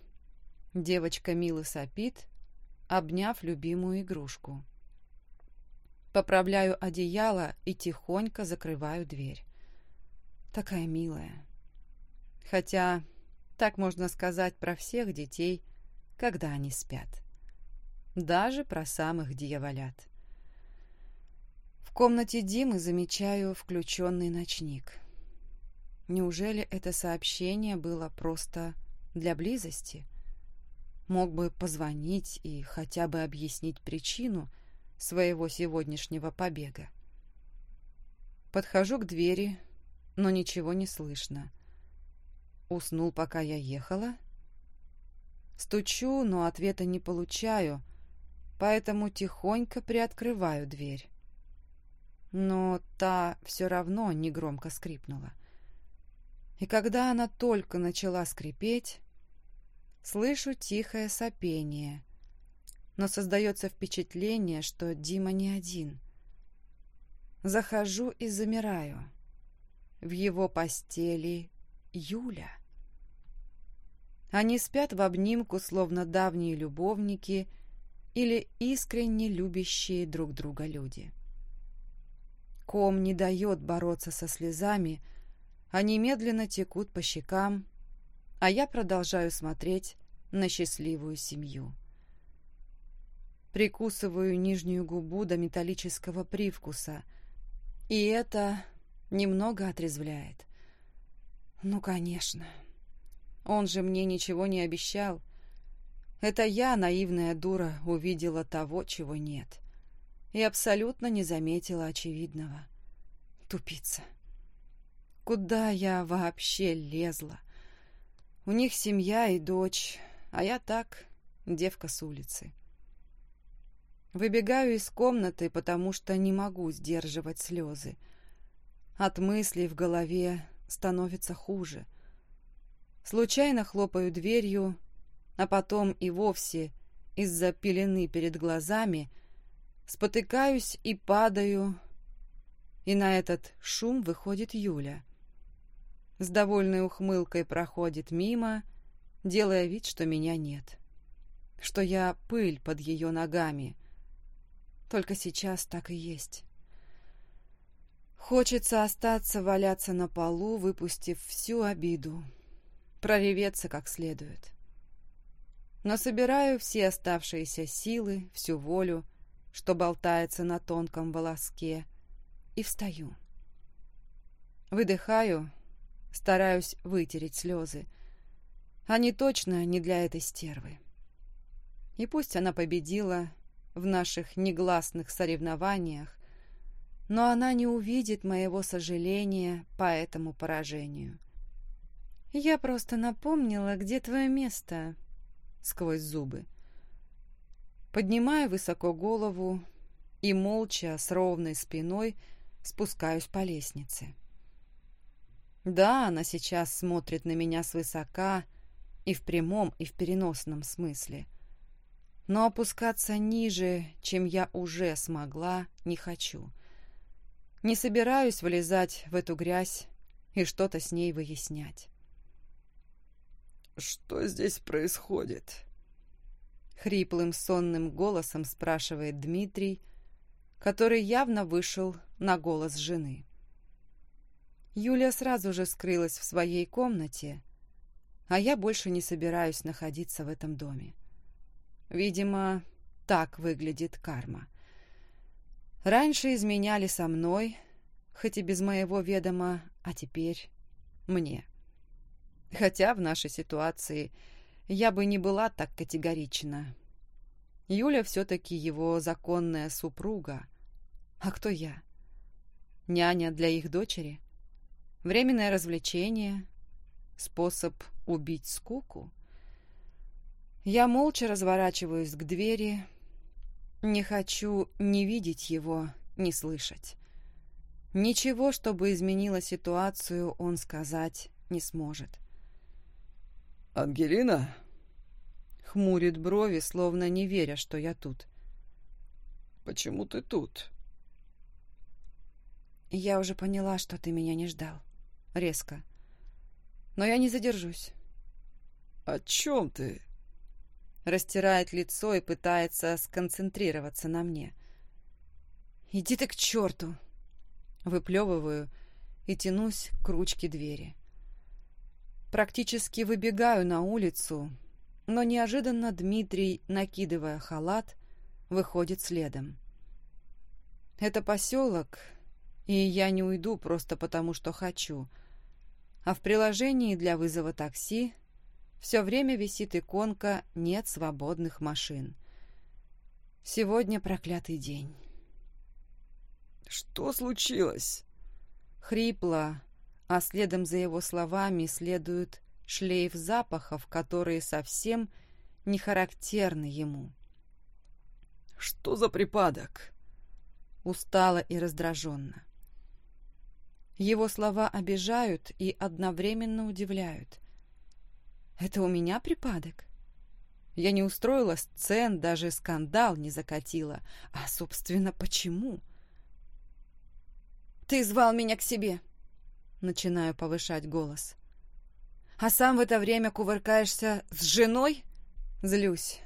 Девочка мило сопит, обняв любимую игрушку. Поправляю одеяло и тихонько закрываю дверь. Такая милая. Хотя так можно сказать про всех детей, когда они спят. Даже про самых дьяволят комнате Димы замечаю включенный ночник. Неужели это сообщение было просто для близости? Мог бы позвонить и хотя бы объяснить причину своего сегодняшнего побега. Подхожу к двери, но ничего не слышно. Уснул, пока я ехала? Стучу, но ответа не получаю, поэтому тихонько приоткрываю дверь но та все равно негромко скрипнула. И когда она только начала скрипеть, слышу тихое сопение, но создается впечатление, что Дима не один. Захожу и замираю. В его постели Юля. Они спят в обнимку, словно давние любовники или искренне любящие друг друга люди. Ком не дает бороться со слезами, они медленно текут по щекам, а я продолжаю смотреть на счастливую семью. Прикусываю нижнюю губу до металлического привкуса, и это немного отрезвляет. Ну, конечно. Он же мне ничего не обещал. Это я, наивная дура, увидела того, чего нет и абсолютно не заметила очевидного. Тупица. Куда я вообще лезла? У них семья и дочь, а я так, девка с улицы. Выбегаю из комнаты, потому что не могу сдерживать слезы. От мыслей в голове становится хуже. Случайно хлопаю дверью, а потом и вовсе из-за пелены перед глазами – Спотыкаюсь и падаю, и на этот шум выходит Юля. С довольной ухмылкой проходит мимо, делая вид, что меня нет. Что я пыль под ее ногами. Только сейчас так и есть. Хочется остаться валяться на полу, выпустив всю обиду. Прореветься как следует. Но собираю все оставшиеся силы, всю волю, что болтается на тонком волоске, и встаю. Выдыхаю, стараюсь вытереть слезы. Они точно не для этой стервы. И пусть она победила в наших негласных соревнованиях, но она не увидит моего сожаления по этому поражению. «Я просто напомнила, где твое место», — сквозь зубы. Поднимаю высоко голову и молча, с ровной спиной, спускаюсь по лестнице. Да, она сейчас смотрит на меня свысока и в прямом, и в переносном смысле. Но опускаться ниже, чем я уже смогла, не хочу. Не собираюсь влезать в эту грязь и что-то с ней выяснять. «Что здесь происходит?» Хриплым сонным голосом спрашивает Дмитрий, который явно вышел на голос жены. Юля сразу же скрылась в своей комнате, а я больше не собираюсь находиться в этом доме. Видимо, так выглядит карма. Раньше изменяли со мной, хоть и без моего ведома, а теперь мне. Хотя в нашей ситуации я бы не была так категорична. Юля все-таки его законная супруга. А кто я? Няня для их дочери? Временное развлечение? Способ убить скуку? Я молча разворачиваюсь к двери. Не хочу ни видеть его, ни слышать. Ничего, чтобы изменило ситуацию, он сказать не сможет. «Ангелина?» Хмурит брови, словно не веря, что я тут. «Почему ты тут?» «Я уже поняла, что ты меня не ждал. Резко. Но я не задержусь». «О чем ты?» Растирает лицо и пытается сконцентрироваться на мне. «Иди ты к черту!» Выплевываю и тянусь к ручке двери. Практически выбегаю на улицу, но неожиданно Дмитрий, накидывая халат, выходит следом. Это поселок, и я не уйду просто потому, что хочу. А в приложении для вызова такси все время висит иконка «Нет свободных машин». Сегодня проклятый день. «Что случилось?» Хрипло, а следом за его словами следует шлейф запахов, которые совсем не характерны ему. «Что за припадок?» Устало и раздраженно. Его слова обижают и одновременно удивляют. «Это у меня припадок?» Я не устроила сцен, даже скандал не закатила. А, собственно, почему? «Ты звал меня к себе!» Начинаю повышать голос. «А сам в это время кувыркаешься с женой?» Злюсь.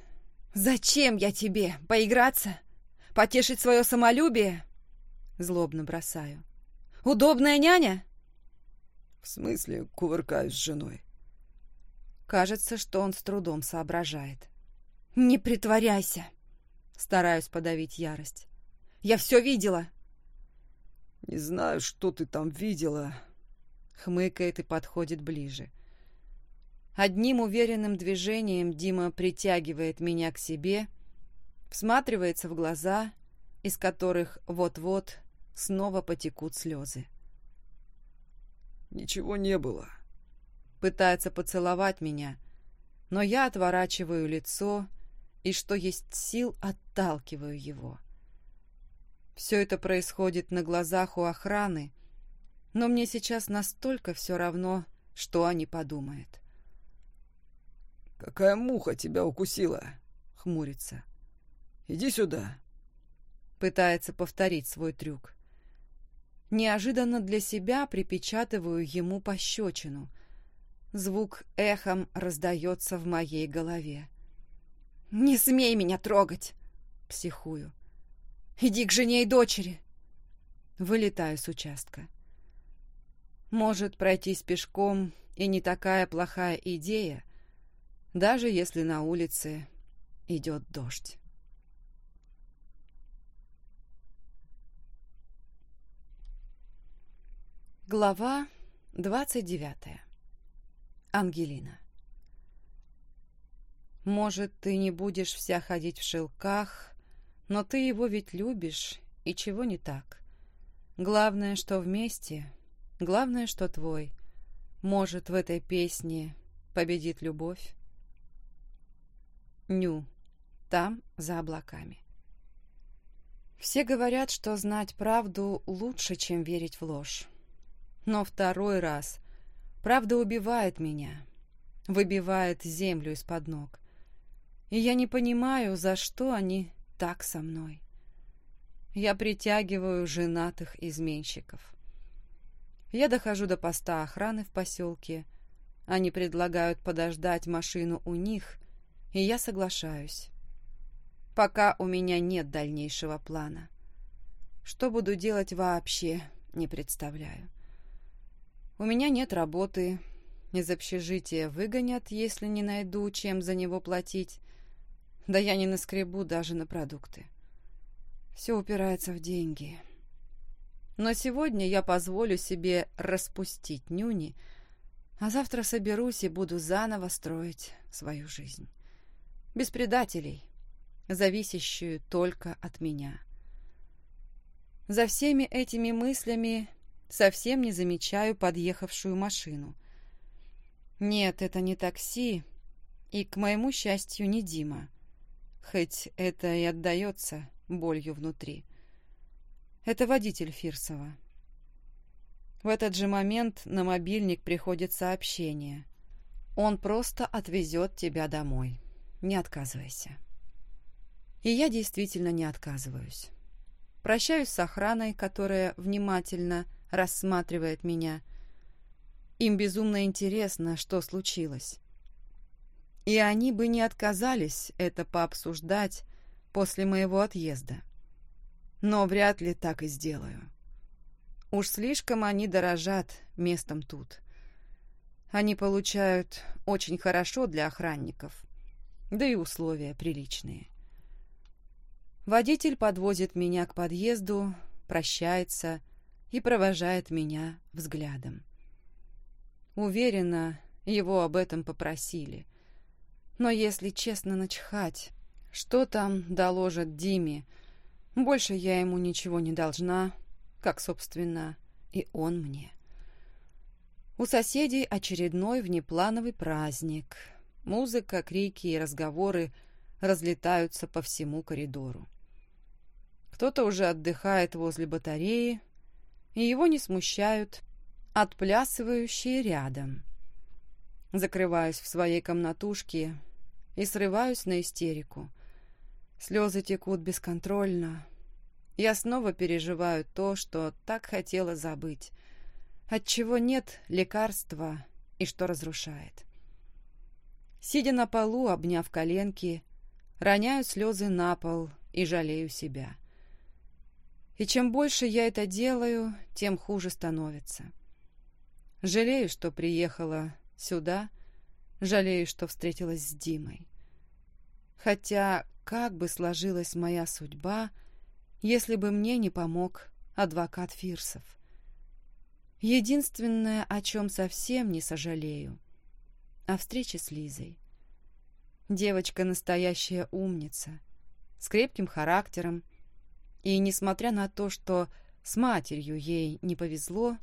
«Зачем я тебе? Поиграться? Потешить свое самолюбие?» Злобно бросаю. «Удобная няня?» «В смысле кувыркаюсь с женой?» Кажется, что он с трудом соображает. «Не притворяйся!» Стараюсь подавить ярость. «Я все видела!» «Не знаю, что ты там видела», хмыкает и подходит ближе. Одним уверенным движением Дима притягивает меня к себе, всматривается в глаза, из которых вот-вот снова потекут слезы. «Ничего не было». Пытается поцеловать меня, но я отворачиваю лицо и, что есть сил, отталкиваю его. Все это происходит на глазах у охраны, но мне сейчас настолько все равно, что они подумают. «Какая муха тебя укусила?» — хмурится. «Иди сюда». Пытается повторить свой трюк. Неожиданно для себя припечатываю ему пощечину. Звук эхом раздается в моей голове. «Не смей меня трогать!» — психую. «Иди к жене и дочери!» Вылетаю с участка. Может, пройтись пешком и не такая плохая идея, даже если на улице идет дождь. Глава двадцать девятая. Ангелина. Может, ты не будешь вся ходить в шелках, но ты его ведь любишь, и чего не так. Главное, что вместе Главное, что твой. Может, в этой песне победит любовь. Ню. Там, за облаками. Все говорят, что знать правду лучше, чем верить в ложь. Но второй раз правда убивает меня, выбивает землю из-под ног. И я не понимаю, за что они так со мной. Я притягиваю женатых изменщиков. Я дохожу до поста охраны в поселке. Они предлагают подождать машину у них, и я соглашаюсь. Пока у меня нет дальнейшего плана. Что буду делать вообще, не представляю. У меня нет работы, из общежития выгонят, если не найду, чем за него платить. Да я не наскребу даже на продукты. Все упирается в деньги. Но сегодня я позволю себе распустить нюни, а завтра соберусь и буду заново строить свою жизнь. Без предателей, зависящую только от меня. За всеми этими мыслями совсем не замечаю подъехавшую машину. Нет, это не такси, и, к моему счастью, не Дима, хоть это и отдается болью внутри. Это водитель Фирсова. В этот же момент на мобильник приходит сообщение. Он просто отвезет тебя домой. Не отказывайся. И я действительно не отказываюсь. Прощаюсь с охраной, которая внимательно рассматривает меня. Им безумно интересно, что случилось. И они бы не отказались это пообсуждать после моего отъезда. Но вряд ли так и сделаю. Уж слишком они дорожат местом тут. Они получают очень хорошо для охранников, да и условия приличные. Водитель подвозит меня к подъезду, прощается и провожает меня взглядом. Уверена, его об этом попросили. Но если честно начхать, что там доложат Диме, больше я ему ничего не должна, как, собственно, и он мне. У соседей очередной внеплановый праздник. Музыка, крики и разговоры разлетаются по всему коридору. Кто-то уже отдыхает возле батареи, и его не смущают отплясывающие рядом. Закрываюсь в своей комнатушке и срываюсь на истерику. Слезы текут бесконтрольно. Я снова переживаю то, что так хотела забыть, от чего нет лекарства и что разрушает. Сидя на полу, обняв коленки, роняю слезы на пол и жалею себя. И чем больше я это делаю, тем хуже становится. Жалею, что приехала сюда, жалею, что встретилась с Димой. Хотя, как бы сложилась моя судьба, если бы мне не помог адвокат Фирсов. Единственное, о чем совсем не сожалею, о встрече с Лизой. Девочка настоящая умница, с крепким характером, и, несмотря на то, что с матерью ей не повезло,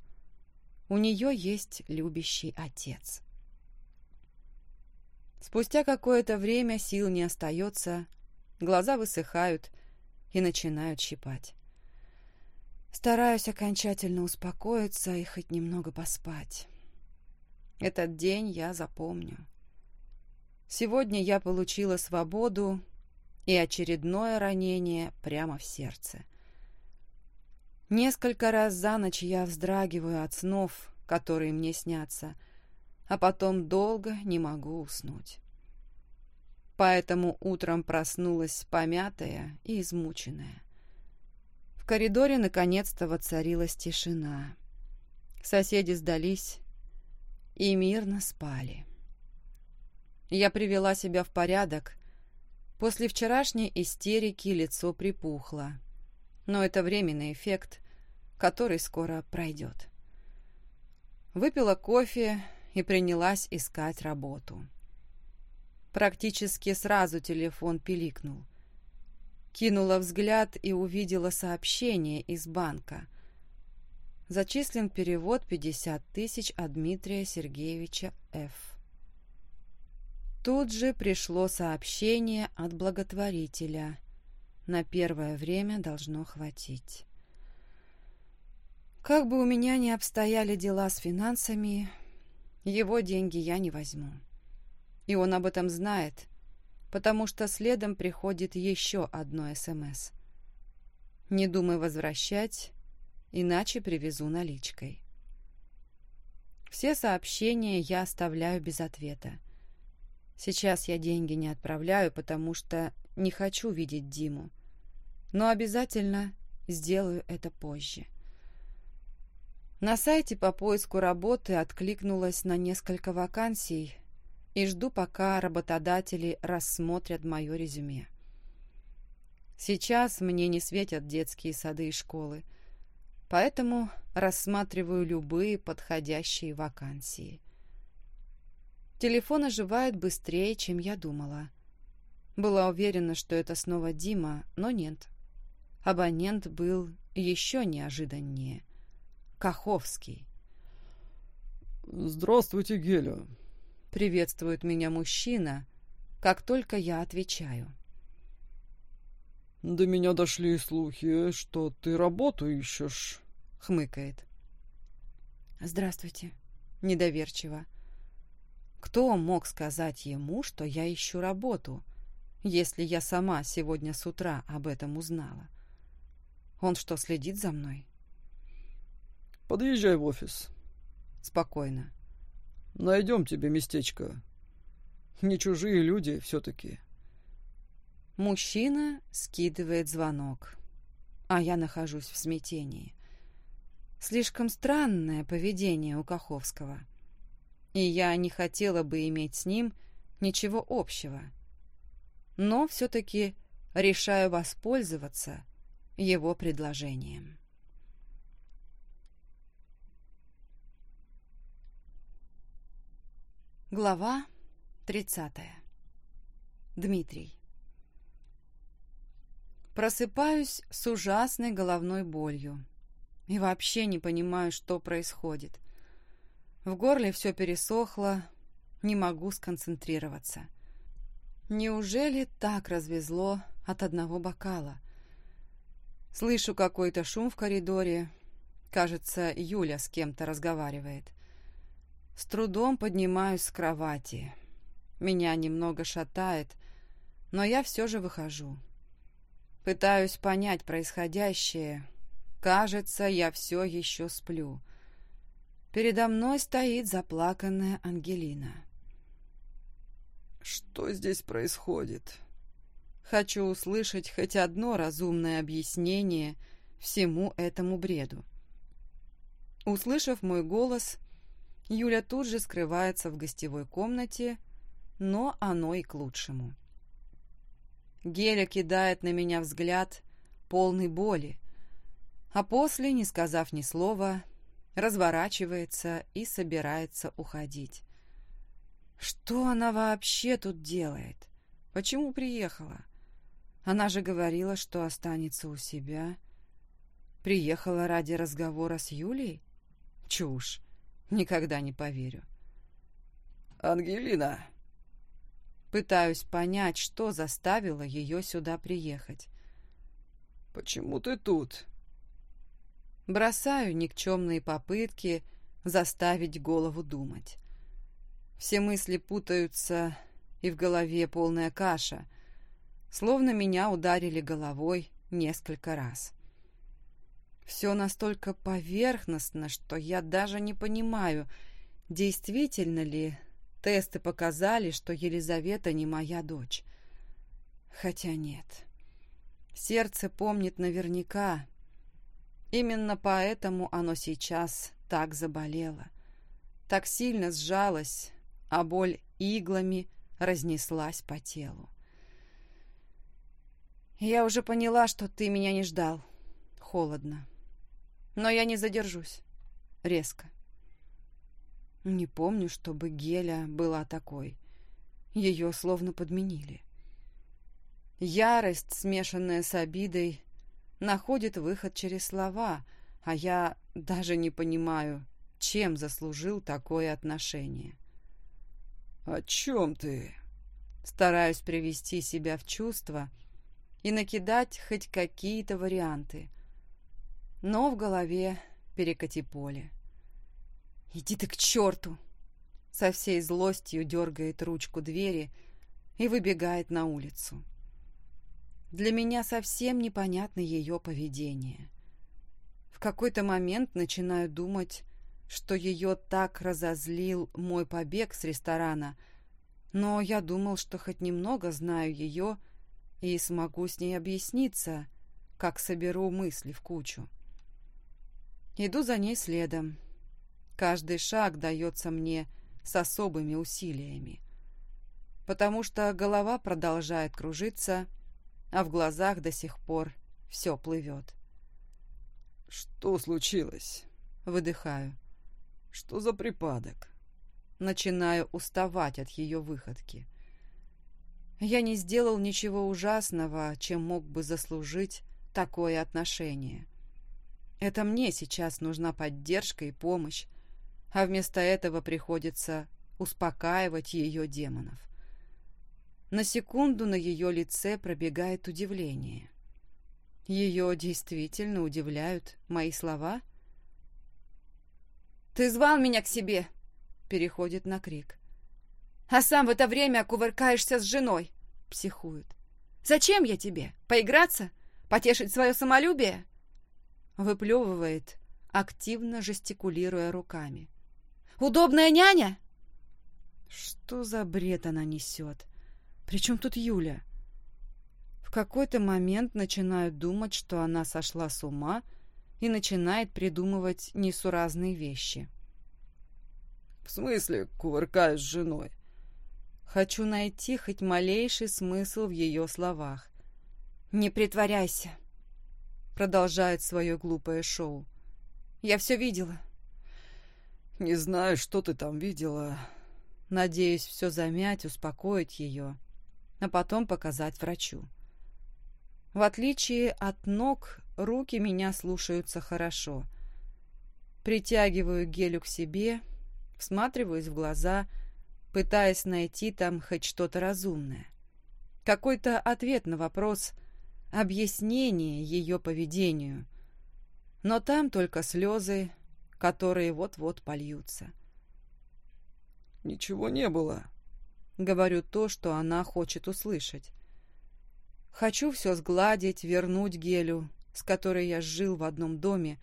у нее есть любящий отец. Спустя какое-то время сил не остается, глаза высыхают и начинают щипать. Стараюсь окончательно успокоиться и хоть немного поспать. Этот день я запомню. Сегодня я получила свободу и очередное ранение прямо в сердце. Несколько раз за ночь я вздрагиваю от снов, которые мне снятся, а потом долго не могу уснуть. Поэтому утром проснулась помятая и измученная. В коридоре наконец-то воцарилась тишина. Соседи сдались и мирно спали. Я привела себя в порядок. После вчерашней истерики лицо припухло но это временный эффект, который скоро пройдет. Выпила кофе и принялась искать работу. Практически сразу телефон пиликнул. Кинула взгляд и увидела сообщение из банка. Зачислен перевод 50 тысяч от Дмитрия Сергеевича Ф. Тут же пришло сообщение от благотворителя – на первое время должно хватить. Как бы у меня ни обстояли дела с финансами, его деньги я не возьму. И он об этом знает, потому что следом приходит еще одно СМС. Не думай возвращать, иначе привезу наличкой. Все сообщения я оставляю без ответа. Сейчас я деньги не отправляю, потому что не хочу видеть Диму но обязательно сделаю это позже. На сайте по поиску работы откликнулась на несколько вакансий и жду, пока работодатели рассмотрят мое резюме. Сейчас мне не светят детские сады и школы, поэтому рассматриваю любые подходящие вакансии. Телефон оживает быстрее, чем я думала. Была уверена, что это снова Дима, но нет. Абонент был еще неожиданнее. Каховский. «Здравствуйте, Геля», — приветствует меня мужчина, как только я отвечаю. «До меня дошли слухи, что ты работу ищешь», — хмыкает. «Здравствуйте», — недоверчиво. Кто мог сказать ему, что я ищу работу, если я сама сегодня с утра об этом узнала? Он что, следит за мной? Подъезжай в офис. Спокойно. Найдем тебе местечко. Не чужие люди все-таки. Мужчина скидывает звонок, а я нахожусь в смятении. Слишком странное поведение у Каховского. И я не хотела бы иметь с ним ничего общего. Но все-таки решаю воспользоваться его предложением. Глава 30. Дмитрий. Просыпаюсь с ужасной головной болью и вообще не понимаю, что происходит. В горле все пересохло, не могу сконцентрироваться. Неужели так развезло от одного бокала? Слышу какой-то шум в коридоре. Кажется, Юля с кем-то разговаривает. С трудом поднимаюсь с кровати. Меня немного шатает, но я все же выхожу. Пытаюсь понять происходящее. Кажется, я все еще сплю. Передо мной стоит заплаканная Ангелина. «Что здесь происходит?» Хочу услышать хоть одно разумное объяснение всему этому бреду. Услышав мой голос, Юля тут же скрывается в гостевой комнате, но оно и к лучшему. Геля кидает на меня взгляд полный боли, а после, не сказав ни слова, разворачивается и собирается уходить. Что она вообще тут делает? Почему приехала? Она же говорила, что останется у себя. Приехала ради разговора с Юлей? Чушь. Никогда не поверю. «Ангелина!» Пытаюсь понять, что заставило ее сюда приехать. «Почему ты тут?» Бросаю никчемные попытки заставить голову думать. Все мысли путаются, и в голове полная каша — словно меня ударили головой несколько раз. Все настолько поверхностно, что я даже не понимаю, действительно ли тесты показали, что Елизавета не моя дочь. Хотя нет. Сердце помнит наверняка. Именно поэтому оно сейчас так заболело. Так сильно сжалось, а боль иглами разнеслась по телу. «Я уже поняла, что ты меня не ждал. Холодно. Но я не задержусь. Резко. Не помню, чтобы Геля была такой. Ее словно подменили. Ярость, смешанная с обидой, находит выход через слова, а я даже не понимаю, чем заслужил такое отношение. «О чем ты?» Стараюсь привести себя в чувство — и накидать хоть какие-то варианты. Но в голове перекати поле. «Иди ты к черту!» Со всей злостью дергает ручку двери и выбегает на улицу. Для меня совсем непонятно ее поведение. В какой-то момент начинаю думать, что ее так разозлил мой побег с ресторана, но я думал, что хоть немного знаю ее и смогу с ней объясниться, как соберу мысли в кучу. Иду за ней следом. Каждый шаг дается мне с особыми усилиями, потому что голова продолжает кружиться, а в глазах до сих пор все плывет. «Что случилось?» Выдыхаю. «Что за припадок?» Начинаю уставать от ее выходки. Я не сделал ничего ужасного, чем мог бы заслужить такое отношение. Это мне сейчас нужна поддержка и помощь, а вместо этого приходится успокаивать ее демонов. На секунду на ее лице пробегает удивление. Ее действительно удивляют мои слова? «Ты звал меня к себе!» — переходит на крик. А сам в это время кувыркаешься с женой, психует. Зачем я тебе? Поиграться? Потешить свое самолюбие? Выплевывает, активно жестикулируя руками. Удобная няня? Что за бред она несет? Причем тут Юля? В какой-то момент начинаю думать, что она сошла с ума и начинает придумывать несуразные вещи. «В смысле кувыркаюсь с женой?» Хочу найти хоть малейший смысл в ее словах. «Не притворяйся», — продолжает свое глупое шоу. «Я все видела». «Не знаю, что ты там видела». Надеюсь все замять, успокоить ее, а потом показать врачу. В отличие от ног, руки меня слушаются хорошо. Притягиваю гелю к себе, всматриваюсь в глаза — пытаясь найти там хоть что-то разумное. Какой-то ответ на вопрос, объяснение ее поведению. Но там только слезы, которые вот-вот польются. «Ничего не было», — говорю то, что она хочет услышать. Хочу все сгладить, вернуть Гелю, с которой я жил в одном доме,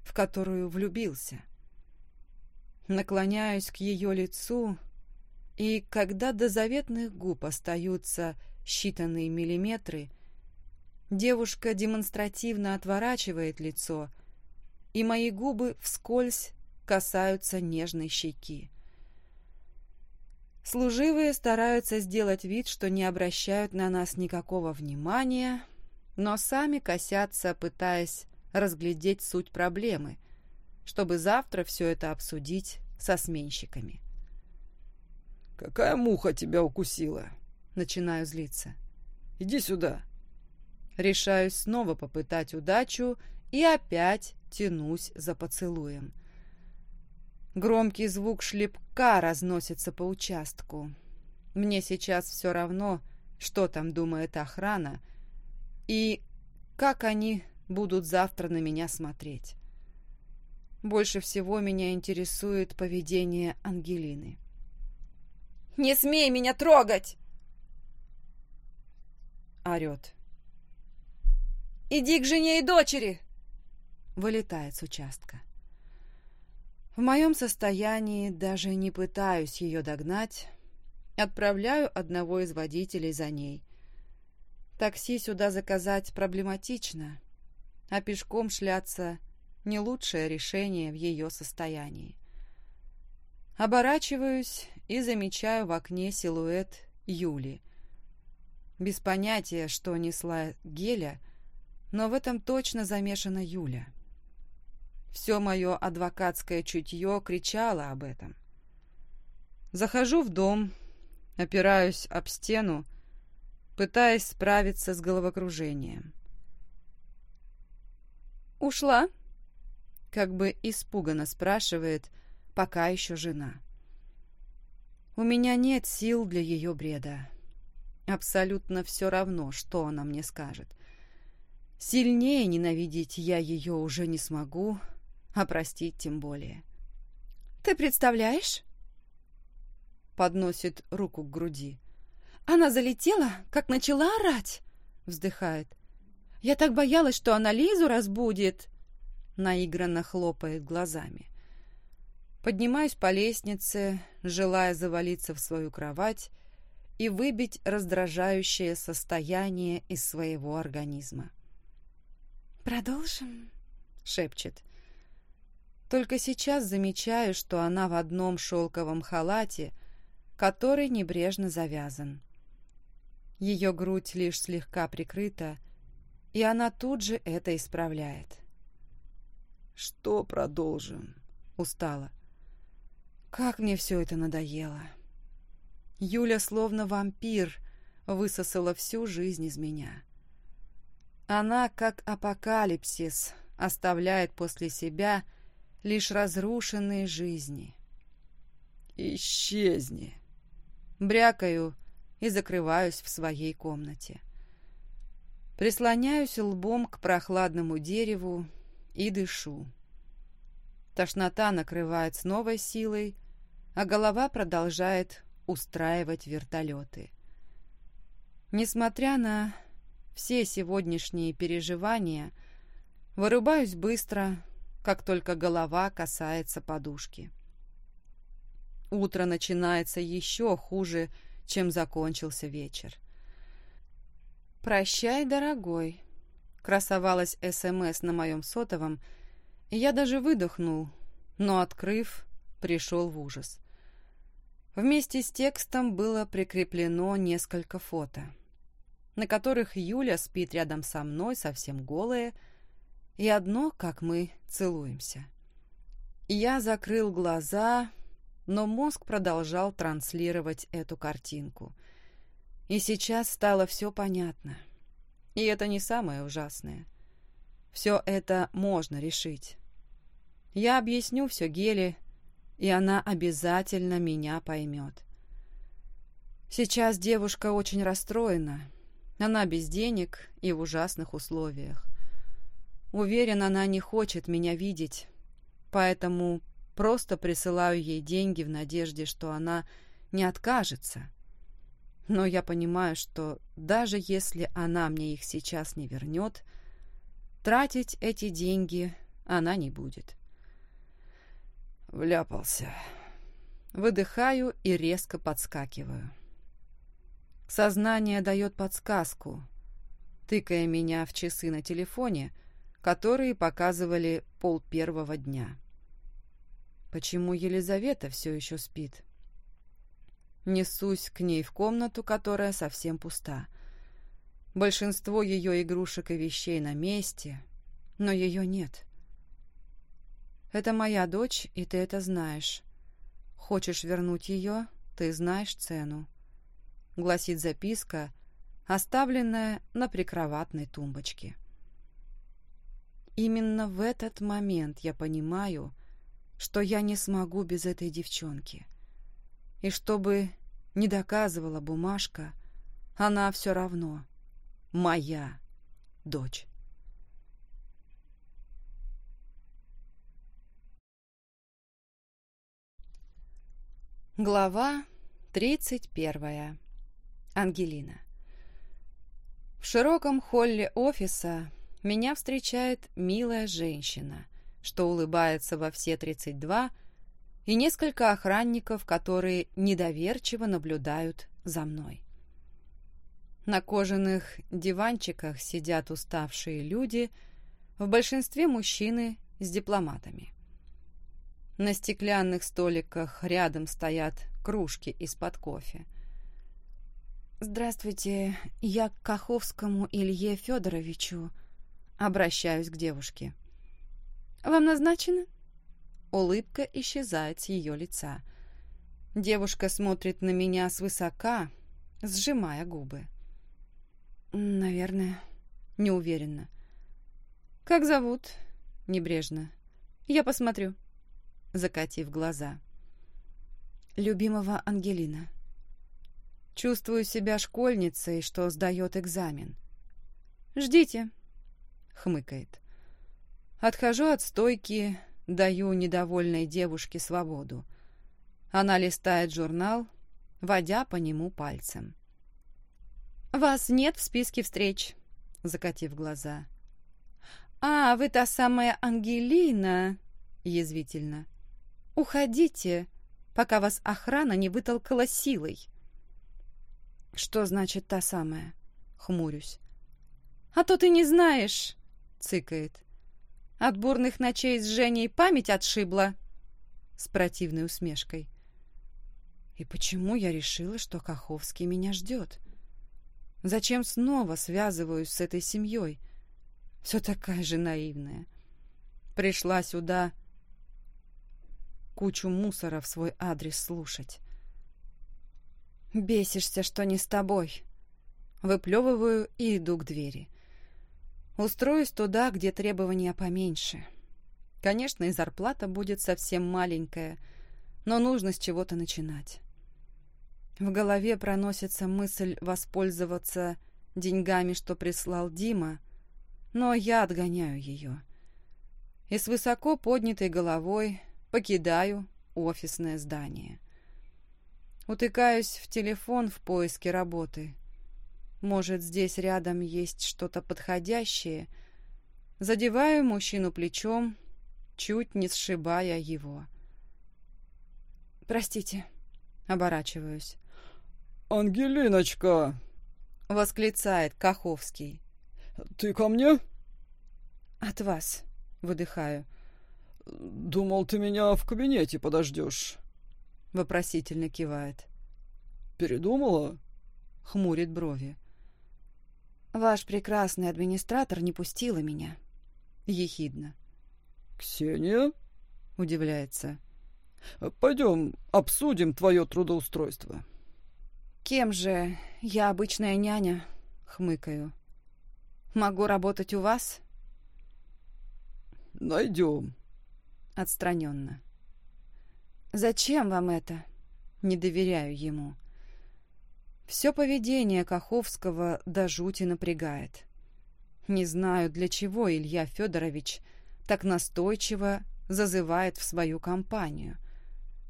в которую влюбился. Наклоняюсь к ее лицу, и когда до заветных губ остаются считанные миллиметры, девушка демонстративно отворачивает лицо, и мои губы вскользь касаются нежной щеки. Служивые стараются сделать вид, что не обращают на нас никакого внимания, но сами косятся, пытаясь разглядеть суть проблемы, чтобы завтра все это обсудить со сменщиками. «Какая муха тебя укусила?» Начинаю злиться. «Иди сюда». Решаюсь снова попытать удачу и опять тянусь за поцелуем. Громкий звук шлепка разносится по участку. Мне сейчас все равно, что там думает охрана и как они будут завтра на меня смотреть. Больше всего меня интересует поведение Ангелины. Не смей меня трогать!» Орет. «Иди к жене и дочери!» Вылетает с участка. В моем состоянии даже не пытаюсь ее догнать. Отправляю одного из водителей за ней. Такси сюда заказать проблематично, а пешком шляться — не лучшее решение в ее состоянии. Оборачиваюсь и замечаю в окне силуэт Юли. Без понятия, что несла Геля, но в этом точно замешана Юля. Все мое адвокатское чутье кричало об этом. Захожу в дом, опираюсь об стену, пытаясь справиться с головокружением. «Ушла?» Как бы испуганно спрашивает, пока еще жена. У меня нет сил для ее бреда. Абсолютно все равно, что она мне скажет. Сильнее ненавидеть я ее уже не смогу, а простить тем более. «Ты представляешь?» Подносит руку к груди. «Она залетела, как начала орать!» Вздыхает. «Я так боялась, что она Лизу разбудит!» Наигранно хлопает глазами. Поднимаюсь по лестнице, желая завалиться в свою кровать и выбить раздражающее состояние из своего организма. «Продолжим?» — шепчет. Только сейчас замечаю, что она в одном шелковом халате, который небрежно завязан. Ее грудь лишь слегка прикрыта, и она тут же это исправляет. «Что продолжим?» Устала. Как мне все это надоело. Юля, словно вампир, высосала всю жизнь из меня. Она, как апокалипсис, оставляет после себя лишь разрушенные жизни. «Исчезни!» Брякаю и закрываюсь в своей комнате. Прислоняюсь лбом к прохладному дереву и дышу. Тошнота накрывает с новой силой, а голова продолжает устраивать вертолеты. Несмотря на все сегодняшние переживания, вырубаюсь быстро, как только голова касается подушки. Утро начинается еще хуже, чем закончился вечер. «Прощай, дорогой», — красовалась СМС на моем сотовом, и я даже выдохнул, но, открыв, пришел в ужас. Вместе с текстом было прикреплено несколько фото, на которых Юля спит рядом со мной, совсем голая, и одно, как мы целуемся. Я закрыл глаза, но мозг продолжал транслировать эту картинку. И сейчас стало все понятно. И это не самое ужасное. Все это можно решить. Я объясню все Геле, и она обязательно меня поймет. Сейчас девушка очень расстроена. Она без денег и в ужасных условиях. Уверен, она не хочет меня видеть, поэтому просто присылаю ей деньги в надежде, что она не откажется. Но я понимаю, что даже если она мне их сейчас не вернет, тратить эти деньги она не будет. Вляпался. Выдыхаю и резко подскакиваю. Сознание дает подсказку, тыкая меня в часы на телефоне — которые показывали пол первого дня. Почему Елизавета все еще спит? Несусь к ней в комнату, которая совсем пуста. Большинство ее игрушек и вещей на месте, но ее нет. Это моя дочь, и ты это знаешь. Хочешь вернуть ее, ты знаешь цену. Гласит записка, оставленная на прикроватной тумбочке. Именно в этот момент я понимаю, что я не смогу без этой девчонки. И чтобы не доказывала бумажка, она все равно моя дочь. Глава тридцать первая. Ангелина. В широком холле офиса меня встречает милая женщина, что улыбается во все 32, и несколько охранников, которые недоверчиво наблюдают за мной. На кожаных диванчиках сидят уставшие люди, в большинстве мужчины с дипломатами. На стеклянных столиках рядом стоят кружки из-под кофе. «Здравствуйте, я к Каховскому Илье Федоровичу», Обращаюсь к девушке. «Вам назначено?» Улыбка исчезает с ее лица. Девушка смотрит на меня свысока, сжимая губы. «Наверное». Неуверенно. «Как зовут?» Небрежно. «Я посмотрю». Закатив глаза. «Любимого Ангелина». Чувствую себя школьницей, что сдает экзамен. «Ждите», хмыкает. Отхожу от стойки, даю недовольной девушке свободу. Она листает журнал, водя по нему пальцем. «Вас нет в списке встреч», — закатив глаза. «А, вы та самая Ангелина», — язвительно. «Уходите, пока вас охрана не вытолкала силой». «Что значит та самая?» — хмурюсь. «А то ты не знаешь», цыкает. От бурных ночей с Женей память отшибла?» С противной усмешкой. И почему я решила, что Каховский меня ждет? Зачем снова связываюсь с этой семьей? Все такая же наивная. Пришла сюда кучу мусора в свой адрес слушать. Бесишься, что не с тобой. Выплевываю и иду к двери. Устроюсь туда, где требования поменьше. Конечно, и зарплата будет совсем маленькая, но нужно с чего-то начинать. В голове проносится мысль воспользоваться деньгами, что прислал Дима, но я отгоняю ее. И с высоко поднятой головой покидаю офисное здание. Утыкаюсь в телефон в поиске работы. Может, здесь рядом есть что-то подходящее. Задеваю мужчину плечом, чуть не сшибая его. «Простите», — оборачиваюсь. «Ангелиночка!» — восклицает Каховский. «Ты ко мне?» «От вас», — выдыхаю. «Думал, ты меня в кабинете подождешь», — вопросительно кивает. «Передумала?» — хмурит брови. «Ваш прекрасный администратор не пустила меня». Ехидно. «Ксения?» — удивляется. «Пойдем обсудим твое трудоустройство». «Кем же? Я обычная няня», — хмыкаю. «Могу работать у вас?» «Найдем», — отстраненно. «Зачем вам это?» Не доверяю ему. Все поведение Каховского до жути напрягает. Не знаю, для чего Илья Федорович так настойчиво зазывает в свою компанию,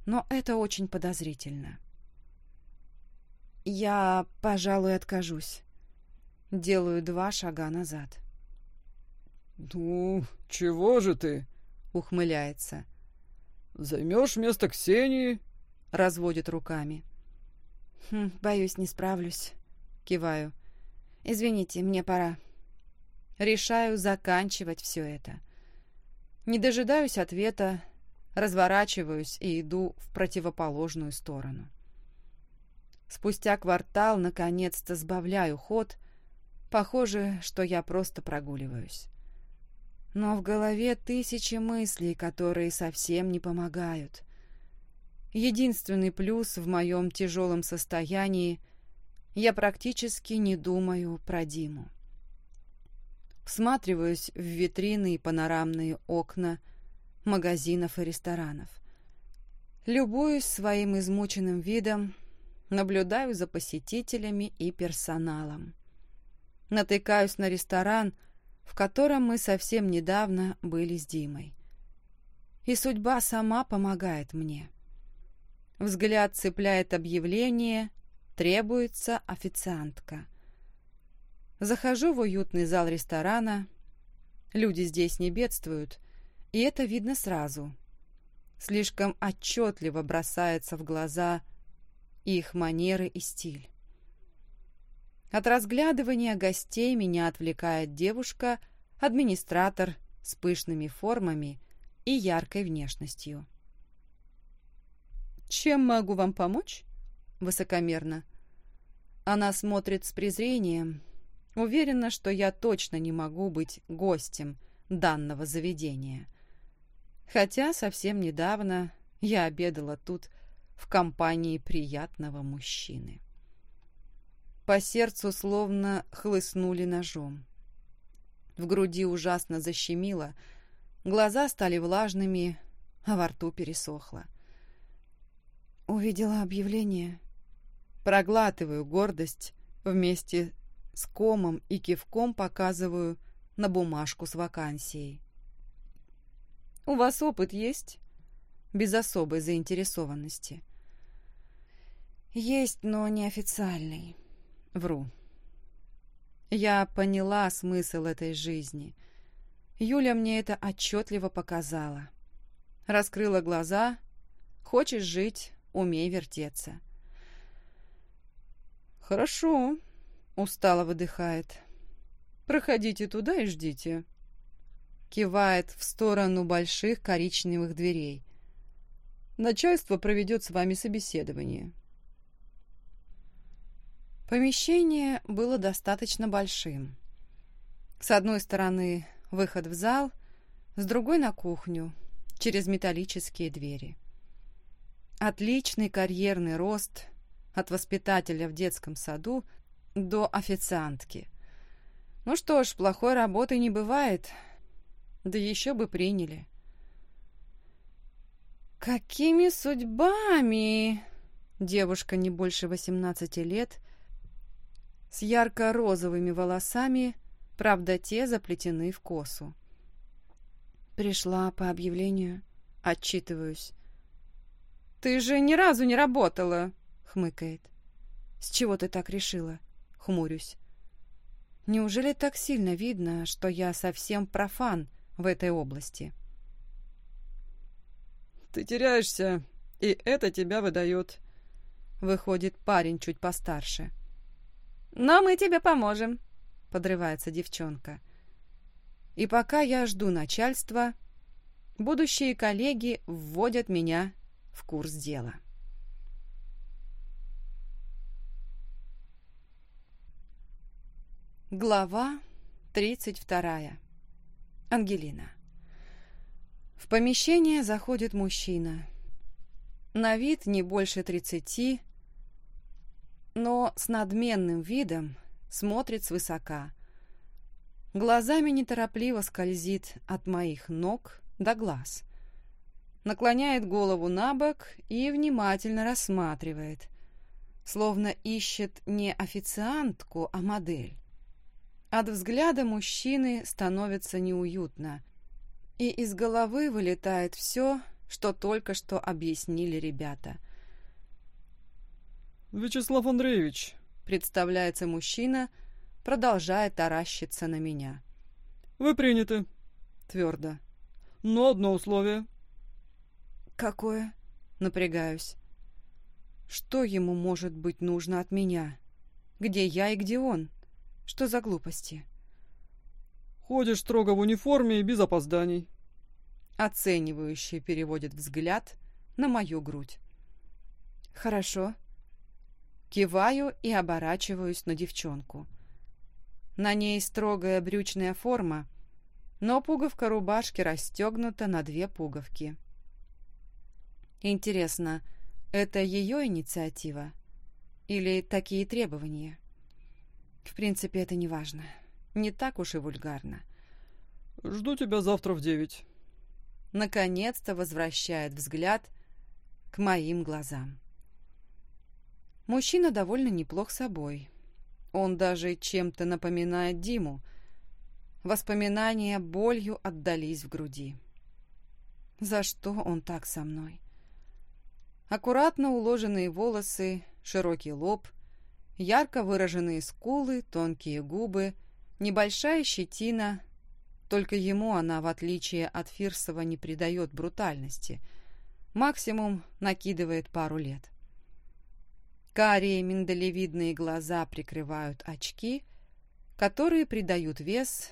но это очень подозрительно. Я, пожалуй, откажусь. Делаю два шага назад. «Ну, чего же ты?» — ухмыляется. «Займешь место Ксении?» — разводит руками. Хм, «Боюсь, не справлюсь». Киваю. «Извините, мне пора». Решаю заканчивать все это. Не дожидаюсь ответа, разворачиваюсь и иду в противоположную сторону. Спустя квартал наконец-то сбавляю ход. Похоже, что я просто прогуливаюсь. Но в голове тысячи мыслей, которые совсем не помогают. Единственный плюс в моем тяжелом состоянии — я практически не думаю про Диму. Всматриваюсь в витрины и панорамные окна магазинов и ресторанов. Любуюсь своим измученным видом наблюдаю за посетителями и персоналом. Натыкаюсь на ресторан, в котором мы совсем недавно были с Димой. И судьба сама помогает мне. Взгляд цепляет объявление «Требуется официантка». Захожу в уютный зал ресторана. Люди здесь не бедствуют, и это видно сразу. Слишком отчетливо бросается в глаза их манеры и стиль. От разглядывания гостей меня отвлекает девушка, администратор с пышными формами и яркой внешностью. «Чем могу вам помочь?» — высокомерно. Она смотрит с презрением, уверена, что я точно не могу быть гостем данного заведения. Хотя совсем недавно я обедала тут в компании приятного мужчины. По сердцу словно хлыстнули ножом. В груди ужасно защемило, глаза стали влажными, а во рту пересохло. Увидела объявление. Проглатываю гордость, вместе с комом и кивком показываю на бумажку с вакансией. «У вас опыт есть?» Без особой заинтересованности. Есть, но неофициальный. Вру. Я поняла смысл этой жизни. Юля мне это отчетливо показала. Раскрыла глаза. Хочешь жить, умей вертеться. Хорошо, устало выдыхает. Проходите туда и ждите. кивает в сторону больших коричневых дверей. Начальство проведет с вами собеседование. Помещение было достаточно большим. С одной стороны выход в зал, с другой на кухню, через металлические двери. Отличный карьерный рост от воспитателя в детском саду до официантки. Ну что ж, плохой работы не бывает. Да еще бы приняли. «Какими судьбами?» Девушка не больше восемнадцати лет, с ярко-розовыми волосами, правда, те заплетены в косу. Пришла по объявлению. Отчитываюсь. «Ты же ни разу не работала!» — хмыкает. «С чего ты так решила?» — хмурюсь. «Неужели так сильно видно, что я совсем профан в этой области?» «Ты теряешься, и это тебя выдает», — выходит парень чуть постарше. «Но мы тебе поможем», — подрывается девчонка. И пока я жду начальства, будущие коллеги вводят меня в курс дела. Глава 32. Ангелина. В помещение заходит мужчина. На вид не больше тридцати, но с надменным видом смотрит свысока. Глазами неторопливо скользит от моих ног до глаз. Наклоняет голову на бок и внимательно рассматривает, словно ищет не официантку, а модель. От взгляда мужчины становится неуютно, и из головы вылетает все, что только что объяснили ребята – «Вячеслав Андреевич», — представляется мужчина, продолжая таращиться на меня. «Вы приняты». Твердо. «Но одно условие». «Какое?» — напрягаюсь. «Что ему может быть нужно от меня? Где я и где он? Что за глупости?» «Ходишь строго в униформе и без опозданий». Оценивающий переводит взгляд на мою грудь. «Хорошо», Киваю и оборачиваюсь на девчонку. На ней строгая брючная форма, но пуговка рубашки расстегнута на две пуговки. Интересно, это ее инициатива? Или такие требования? В принципе, это не важно. Не так уж и вульгарно. «Жду тебя завтра в девять». Наконец-то возвращает взгляд к моим глазам. Мужчина довольно неплох собой. Он даже чем-то напоминает Диму. Воспоминания болью отдались в груди. За что он так со мной? Аккуратно уложенные волосы, широкий лоб, ярко выраженные скулы, тонкие губы, небольшая щетина. Только ему она, в отличие от Фирсова, не придает брутальности. Максимум накидывает пару лет. Карие миндалевидные глаза прикрывают очки, которые придают вес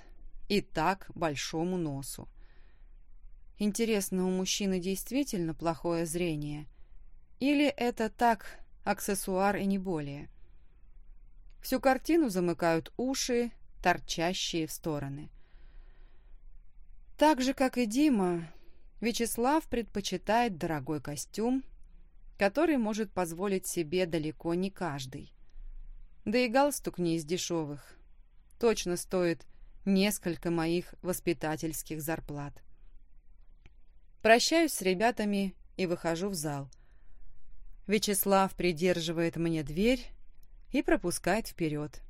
и так большому носу. Интересно, у мужчины действительно плохое зрение? Или это так, аксессуар и не более? Всю картину замыкают уши, торчащие в стороны. Так же, как и Дима, Вячеслав предпочитает дорогой костюм, который может позволить себе далеко не каждый. Да и галстук не из дешевых. Точно стоит несколько моих воспитательских зарплат. Прощаюсь с ребятами и выхожу в зал. Вячеслав придерживает мне дверь и пропускает вперед.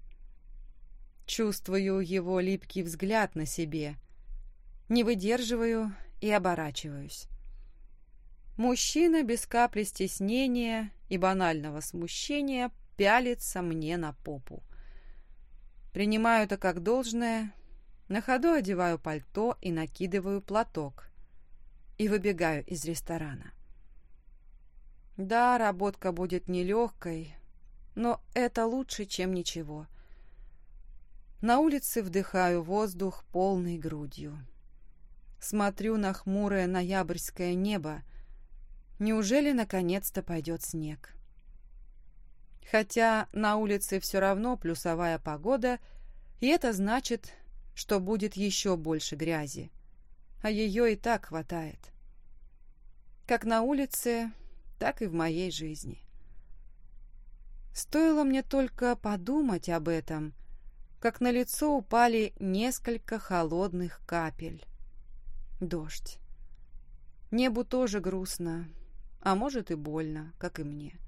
Чувствую его липкий взгляд на себе. Не выдерживаю и оборачиваюсь. Мужчина без капли стеснения и банального смущения пялится мне на попу. Принимаю это как должное, на ходу одеваю пальто и накидываю платок и выбегаю из ресторана. Да, работка будет нелегкой, но это лучше, чем ничего. На улице вдыхаю воздух полной грудью. смотрю на хмурое ноябрьское небо. Неужели наконец-то пойдет снег? Хотя на улице все равно плюсовая погода, и это значит, что будет еще больше грязи. А ее и так хватает. Как на улице, так и в моей жизни. Стоило мне только подумать об этом, как на лицо упали несколько холодных капель. Дождь. Небу тоже грустно, а может и больно, как и мне.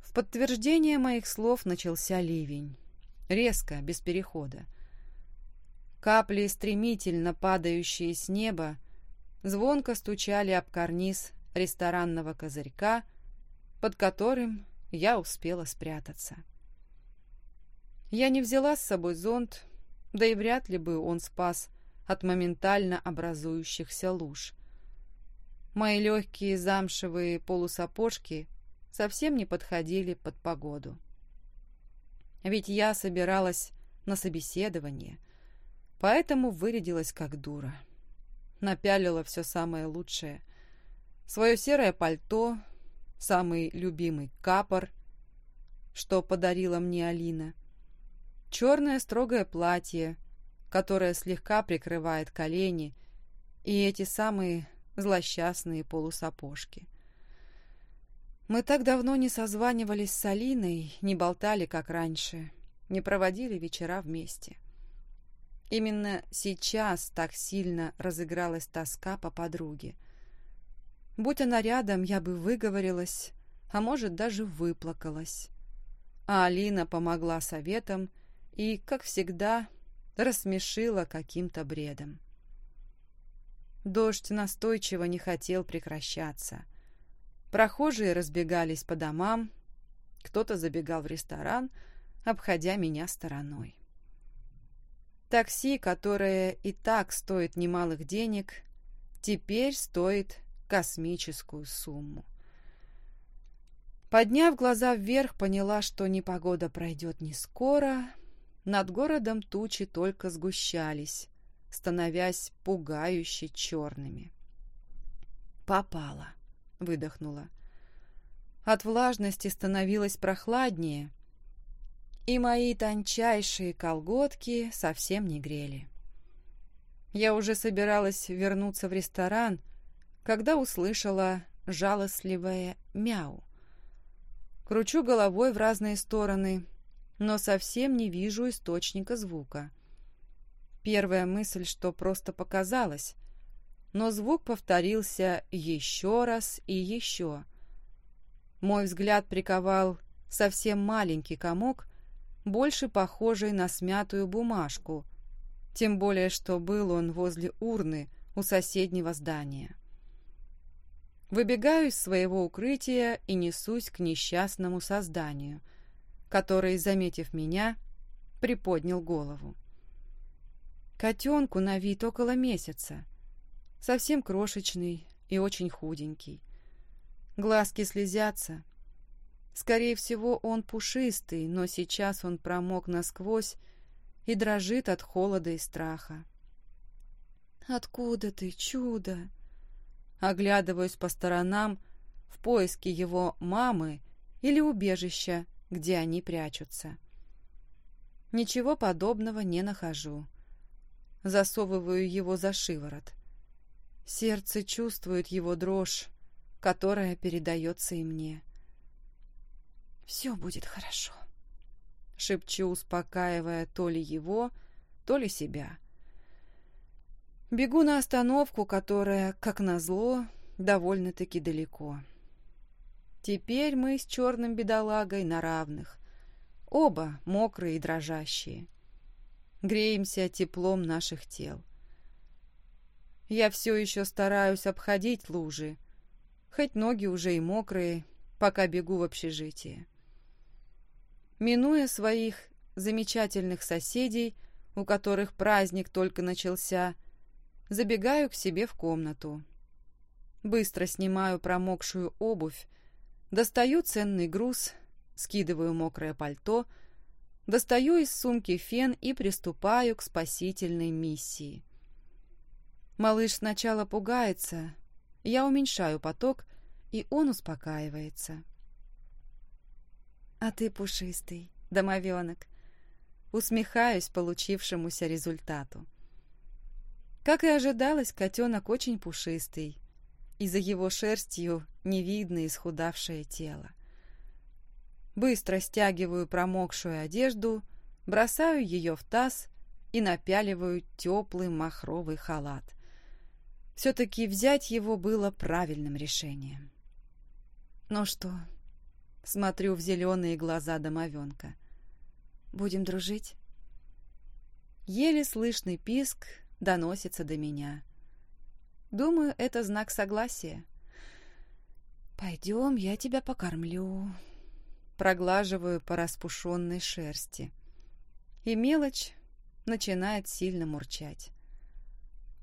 В подтверждение моих слов начался ливень. Резко, без перехода. Капли, стремительно падающие с неба, звонко стучали об карниз ресторанного козырька, под которым я успела спрятаться. Я не взяла с собой зонт, да и вряд ли бы он спас от моментально образующихся луж. Мои легкие замшевые полусапожки совсем не подходили под погоду. Ведь я собиралась на собеседование, поэтому вырядилась как дура. Напялила все самое лучшее. Свое серое пальто, самый любимый капор, что подарила мне Алина, черное строгое платье, которое слегка прикрывает колени, и эти самые злосчастные полусапожки. Мы так давно не созванивались с Алиной, не болтали, как раньше, не проводили вечера вместе. Именно сейчас так сильно разыгралась тоска по подруге — Будь она рядом, я бы выговорилась, а может, даже выплакалась. А Алина помогла советом и, как всегда, рассмешила каким-то бредом. Дождь настойчиво не хотел прекращаться. Прохожие разбегались по домам, кто-то забегал в ресторан, обходя меня стороной. Такси, которое и так стоит немалых денег, теперь стоит космическую сумму. Подняв глаза вверх, поняла, что непогода пройдет не скоро. Над городом тучи только сгущались, становясь пугающе черными. «Попала», — выдохнула. От влажности становилось прохладнее, и мои тончайшие колготки совсем не грели. Я уже собиралась вернуться в ресторан, когда услышала жалостливое «мяу». Кручу головой в разные стороны, но совсем не вижу источника звука. Первая мысль, что просто показалось, но звук повторился еще раз и еще. Мой взгляд приковал совсем маленький комок, больше похожий на смятую бумажку, тем более что был он возле урны у соседнего здания. Выбегаю из своего укрытия и несусь к несчастному созданию, который, заметив меня, приподнял голову. Котенку на вид около месяца, совсем крошечный и очень худенький. Глазки слезятся. Скорее всего, он пушистый, но сейчас он промок насквозь и дрожит от холода и страха. «Откуда ты, чудо?» Оглядываюсь по сторонам в поиске его мамы или убежища, где они прячутся. Ничего подобного не нахожу. Засовываю его за шиворот. Сердце чувствует его дрожь, которая передается и мне. «Все будет хорошо», — шепчу, успокаивая то ли его, то ли себя. Бегу на остановку, которая, как назло, довольно-таки далеко. Теперь мы с черным бедолагой на равных. Оба мокрые и дрожащие. Греемся теплом наших тел. Я все еще стараюсь обходить лужи, хоть ноги уже и мокрые, пока бегу в общежитие. Минуя своих замечательных соседей, у которых праздник только начался, — Забегаю к себе в комнату. Быстро снимаю промокшую обувь, достаю ценный груз, скидываю мокрое пальто, достаю из сумки фен и приступаю к спасительной миссии. Малыш сначала пугается, я уменьшаю поток, и он успокаивается. «А ты пушистый, домовенок!» Усмехаюсь получившемуся результату. Как и ожидалось, котенок очень пушистый, и за его шерстью не видно исхудавшее тело. Быстро стягиваю промокшую одежду, бросаю ее в таз и напяливаю теплый махровый халат. Все-таки взять его было правильным решением. «Ну что?» — смотрю в зеленые глаза домовенка. «Будем дружить?» Еле слышный писк доносится до меня. Думаю, это знак согласия. «Пойдем, я тебя покормлю», проглаживаю по распушенной шерсти. И мелочь начинает сильно мурчать.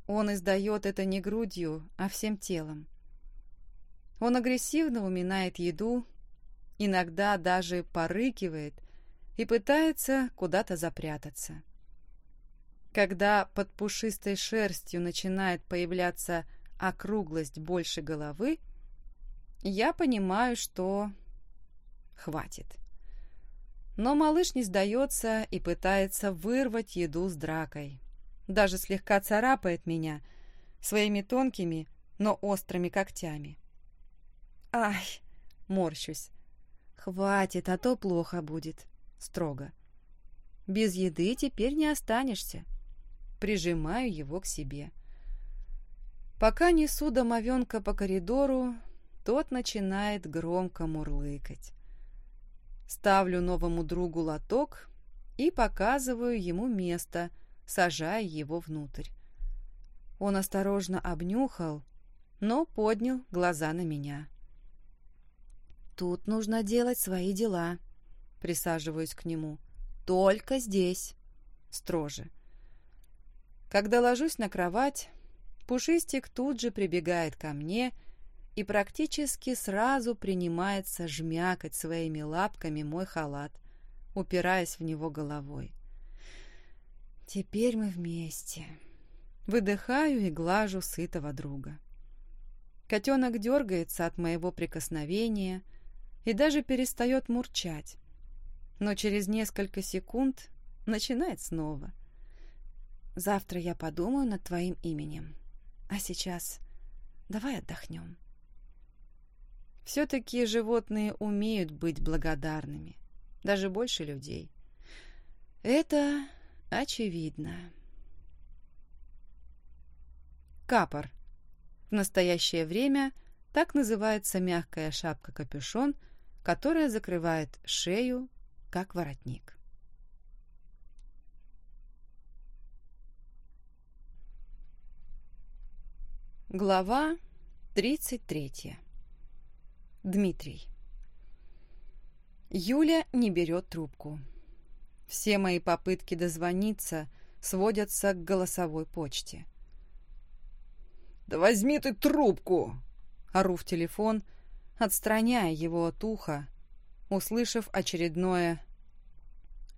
Он издает это не грудью, а всем телом. Он агрессивно уминает еду, иногда даже порыкивает и пытается куда-то запрятаться. Когда под пушистой шерстью начинает появляться округлость больше головы, я понимаю, что хватит. Но малыш не сдается и пытается вырвать еду с дракой. Даже слегка царапает меня своими тонкими, но острыми когтями. «Ай!» — морщусь. «Хватит, а то плохо будет», — строго. «Без еды теперь не останешься». Прижимаю его к себе. Пока несу домовенка по коридору, тот начинает громко мурлыкать. Ставлю новому другу лоток и показываю ему место, сажая его внутрь. Он осторожно обнюхал, но поднял глаза на меня. «Тут нужно делать свои дела», — присаживаюсь к нему. «Только здесь», — строже. Когда ложусь на кровать, Пушистик тут же прибегает ко мне и практически сразу принимается жмякать своими лапками мой халат, упираясь в него головой. Теперь мы вместе. Выдыхаю и глажу сытого друга. Котенок дергается от моего прикосновения и даже перестает мурчать, но через несколько секунд начинает снова. Завтра я подумаю над твоим именем, а сейчас давай отдохнем. Все-таки животные умеют быть благодарными, даже больше людей. Это очевидно. Капор. В настоящее время так называется мягкая шапка-капюшон, которая закрывает шею, как воротник. Глава тридцать третья. Дмитрий. Юля не берет трубку. Все мои попытки дозвониться сводятся к голосовой почте. «Да возьми ты трубку!» Ору в телефон, отстраняя его от уха, услышав очередное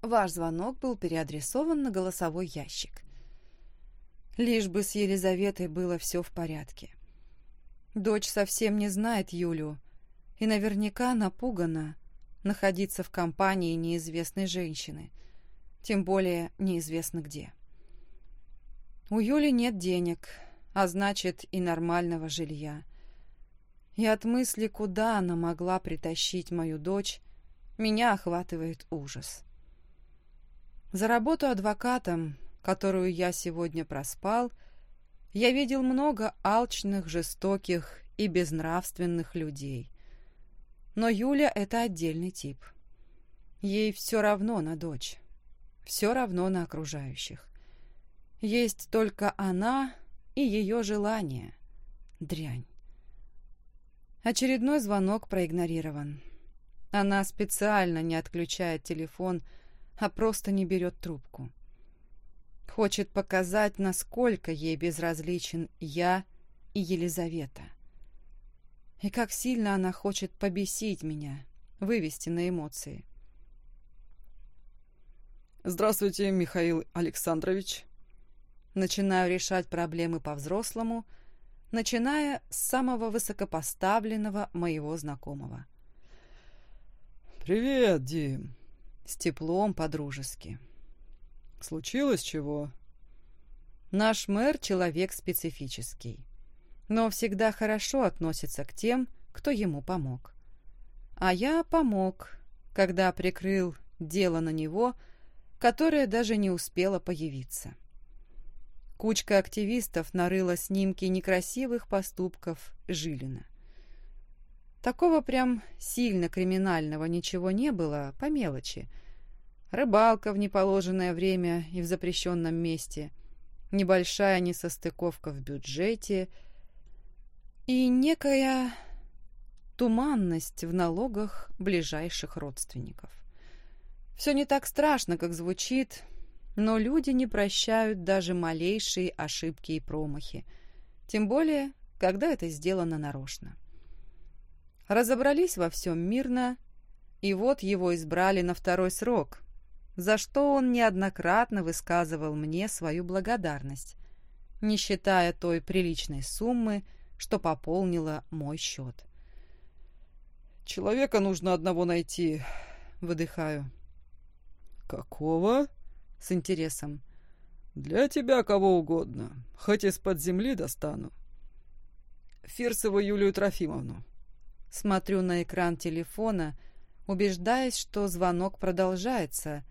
«Ваш звонок был переадресован на голосовой ящик». Лишь бы с Елизаветой было все в порядке. Дочь совсем не знает Юлю, и наверняка напугана находиться в компании неизвестной женщины, тем более неизвестно где. У Юли нет денег, а значит и нормального жилья. И от мысли, куда она могла притащить мою дочь, меня охватывает ужас. За работу адвокатом, которую я сегодня проспал, я видел много алчных, жестоких и безнравственных людей. Но Юля — это отдельный тип. Ей все равно на дочь, все равно на окружающих. Есть только она и ее желание. Дрянь. Очередной звонок проигнорирован. Она специально не отключает телефон, а просто не берет трубку. Хочет показать, насколько ей безразличен я и Елизавета. И как сильно она хочет побесить меня, вывести на эмоции. «Здравствуйте, Михаил Александрович». Начинаю решать проблемы по-взрослому, начиная с самого высокопоставленного моего знакомого. «Привет, Дим!» С теплом по-дружески. «Случилось чего?» Наш мэр — человек специфический, но всегда хорошо относится к тем, кто ему помог. А я помог, когда прикрыл дело на него, которое даже не успело появиться. Кучка активистов нарыла снимки некрасивых поступков Жилина. Такого прям сильно криминального ничего не было, по мелочи. Рыбалка в неположенное время и в запрещенном месте, небольшая несостыковка в бюджете и некая туманность в налогах ближайших родственников. Все не так страшно, как звучит, но люди не прощают даже малейшие ошибки и промахи, тем более, когда это сделано нарочно. Разобрались во всем мирно, и вот его избрали на второй срок, за что он неоднократно высказывал мне свою благодарность, не считая той приличной суммы, что пополнила мой счет. «Человека нужно одного найти», — выдыхаю. «Какого?» — с интересом. «Для тебя кого угодно, хоть из-под земли достану». «Фирсову Юлию Трофимовну». Смотрю на экран телефона, убеждаясь, что звонок продолжается,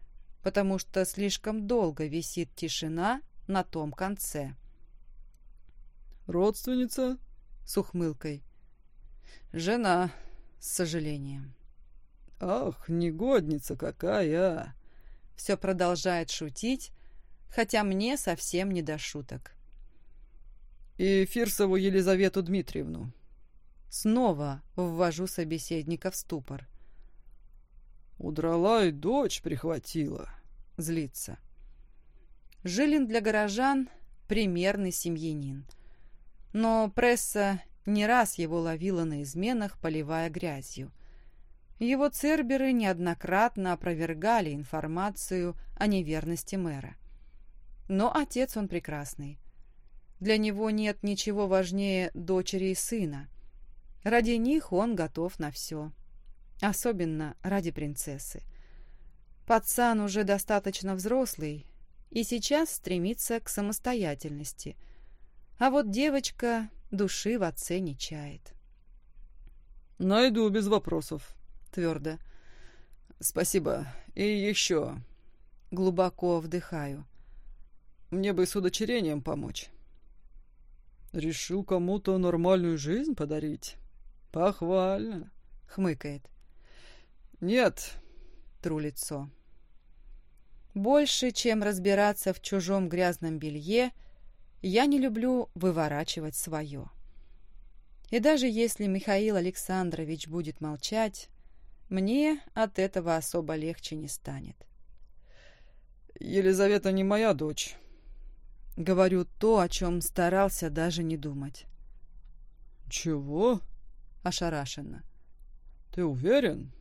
потому что слишком долго висит тишина на том конце. «Родственница?» — с ухмылкой. «Жена», с сожалением. «Ах, негодница какая!» Все продолжает шутить, хотя мне совсем не до шуток. «И Фирсову Елизавету Дмитриевну?» Снова ввожу собеседника в ступор. «Удрала и дочь прихватила», — злится. Жилин для горожан — примерный семьянин. Но пресса не раз его ловила на изменах, поливая грязью. Его церберы неоднократно опровергали информацию о неверности мэра. Но отец он прекрасный. Для него нет ничего важнее дочери и сына. Ради них он готов на все. Особенно ради принцессы. Пацан уже достаточно взрослый и сейчас стремится к самостоятельности. А вот девочка души в отце не чает. «Найду без вопросов», — твердо. «Спасибо. И еще...» Глубоко вдыхаю. «Мне бы с удочерением помочь». «Решил кому-то нормальную жизнь подарить?» «Похвально», — хмыкает. «Нет», — тру лицо. Больше, чем разбираться в чужом грязном белье, я не люблю выворачивать свое. И даже если Михаил Александрович будет молчать, мне от этого особо легче не станет. «Елизавета не моя дочь», — говорю то, о чем старался даже не думать. «Чего?» ошарашенно. «Ты уверен?»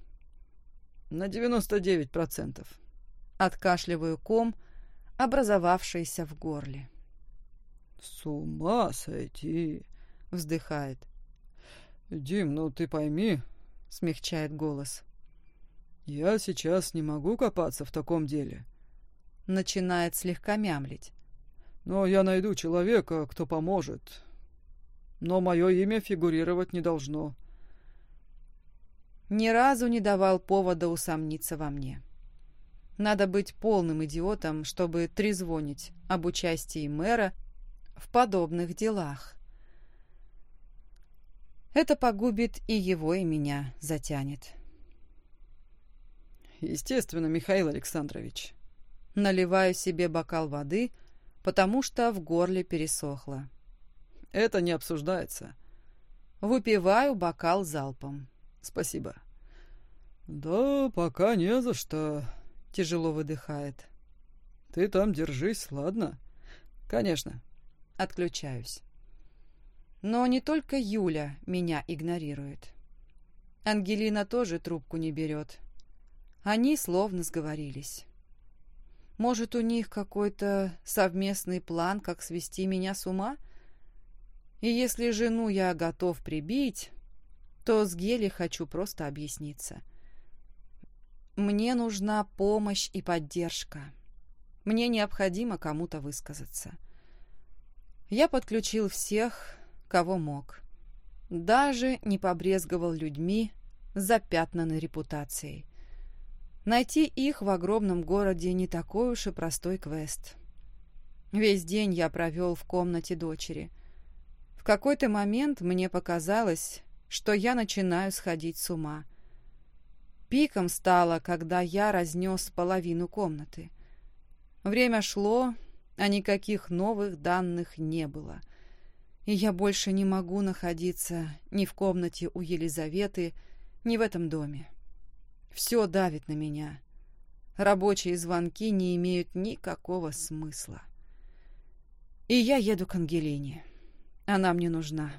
«На девяносто девять процентов». Откашливаю ком, образовавшийся в горле. «С ума сойти!» — вздыхает. «Дим, ну ты пойми...» — смягчает голос. «Я сейчас не могу копаться в таком деле». Начинает слегка мямлить. «Но я найду человека, кто поможет но мое имя фигурировать не должно. Ни разу не давал повода усомниться во мне. Надо быть полным идиотом, чтобы трезвонить об участии мэра в подобных делах. Это погубит и его, и меня затянет. Естественно, Михаил Александрович. Наливаю себе бокал воды, потому что в горле пересохло. Это не обсуждается. Выпиваю бокал залпом. Спасибо. Да, пока не за что. Тяжело выдыхает. Ты там держись, ладно? Конечно. Отключаюсь. Но не только Юля меня игнорирует. Ангелина тоже трубку не берет. Они словно сговорились. Может, у них какой-то совместный план, как свести меня с ума? И если жену я готов прибить, то с Гели хочу просто объясниться. Мне нужна помощь и поддержка. Мне необходимо кому-то высказаться. Я подключил всех, кого мог. Даже не побрезговал людьми запятнанной репутацией. Найти их в огромном городе не такой уж и простой квест. Весь день я провел в комнате дочери. В какой-то момент мне показалось, что я начинаю сходить с ума. Пиком стало, когда я разнес половину комнаты. Время шло, а никаких новых данных не было. И я больше не могу находиться ни в комнате у Елизаветы, ни в этом доме. Все давит на меня. Рабочие звонки не имеют никакого смысла. И я еду к Ангелине. Она мне нужна.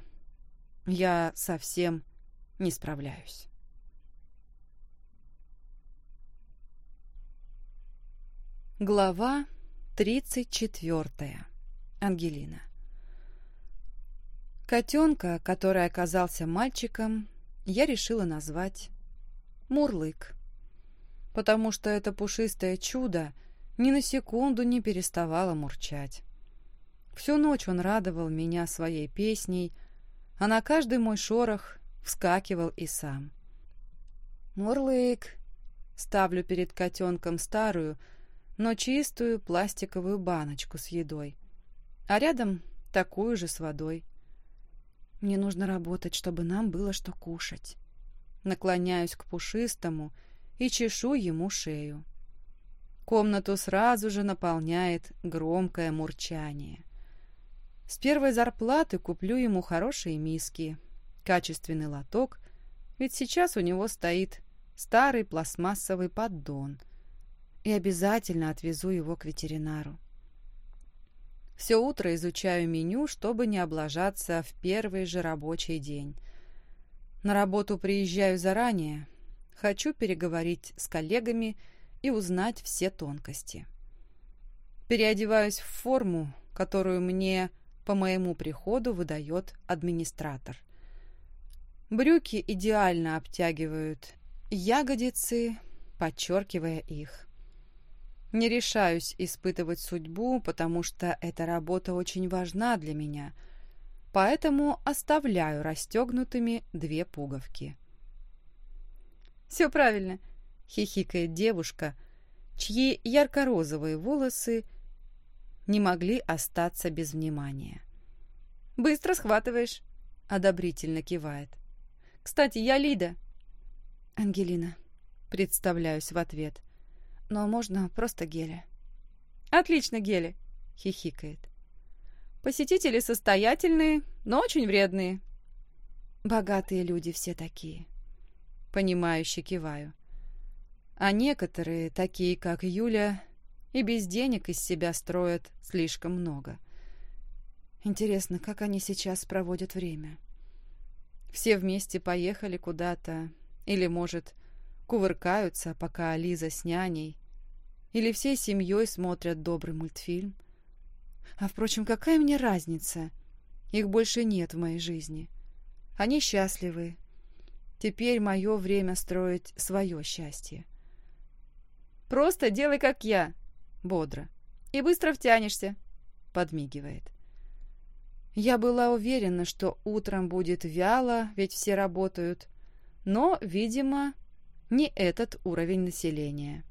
Я совсем не справляюсь. Глава 34. Ангелина. Котенка, который оказался мальчиком, я решила назвать Мурлык. Потому что это пушистое чудо ни на секунду не переставало мурчать. Всю ночь он радовал меня своей песней, а на каждый мой шорох вскакивал и сам. «Мурлык!» Ставлю перед котенком старую, но чистую пластиковую баночку с едой, а рядом такую же с водой. Мне нужно работать, чтобы нам было что кушать наклоняюсь к пушистому и чешу ему шею. Комнату сразу же наполняет громкое мурчание. С первой зарплаты куплю ему хорошие миски, качественный лоток, ведь сейчас у него стоит старый пластмассовый поддон, и обязательно отвезу его к ветеринару. Все утро изучаю меню, чтобы не облажаться в первый же рабочий день. На работу приезжаю заранее. Хочу переговорить с коллегами и узнать все тонкости. Переодеваюсь в форму, которую мне по моему приходу выдает администратор. Брюки идеально обтягивают ягодицы, подчеркивая их. Не решаюсь испытывать судьбу, потому что эта работа очень важна для меня — поэтому оставляю расстегнутыми две пуговки. «Все правильно», — хихикает девушка, чьи ярко-розовые волосы не могли остаться без внимания. «Быстро схватываешь», — одобрительно кивает. «Кстати, я Лида». «Ангелина», — представляюсь в ответ. «Но можно просто Геля». «Отлично, Геля», — хихикает. Посетители состоятельные, но очень вредные. Богатые люди все такие. Понимающе киваю. А некоторые, такие как Юля, и без денег из себя строят слишком много. Интересно, как они сейчас проводят время? Все вместе поехали куда-то, или, может, кувыркаются, пока Лиза с няней, или всей семьей смотрят добрый мультфильм. А, впрочем, какая мне разница? Их больше нет в моей жизни. Они счастливы. Теперь мое время строить свое счастье. «Просто делай, как я!» Бодро. «И быстро втянешься!» Подмигивает. Я была уверена, что утром будет вяло, ведь все работают. Но, видимо, не этот уровень населения.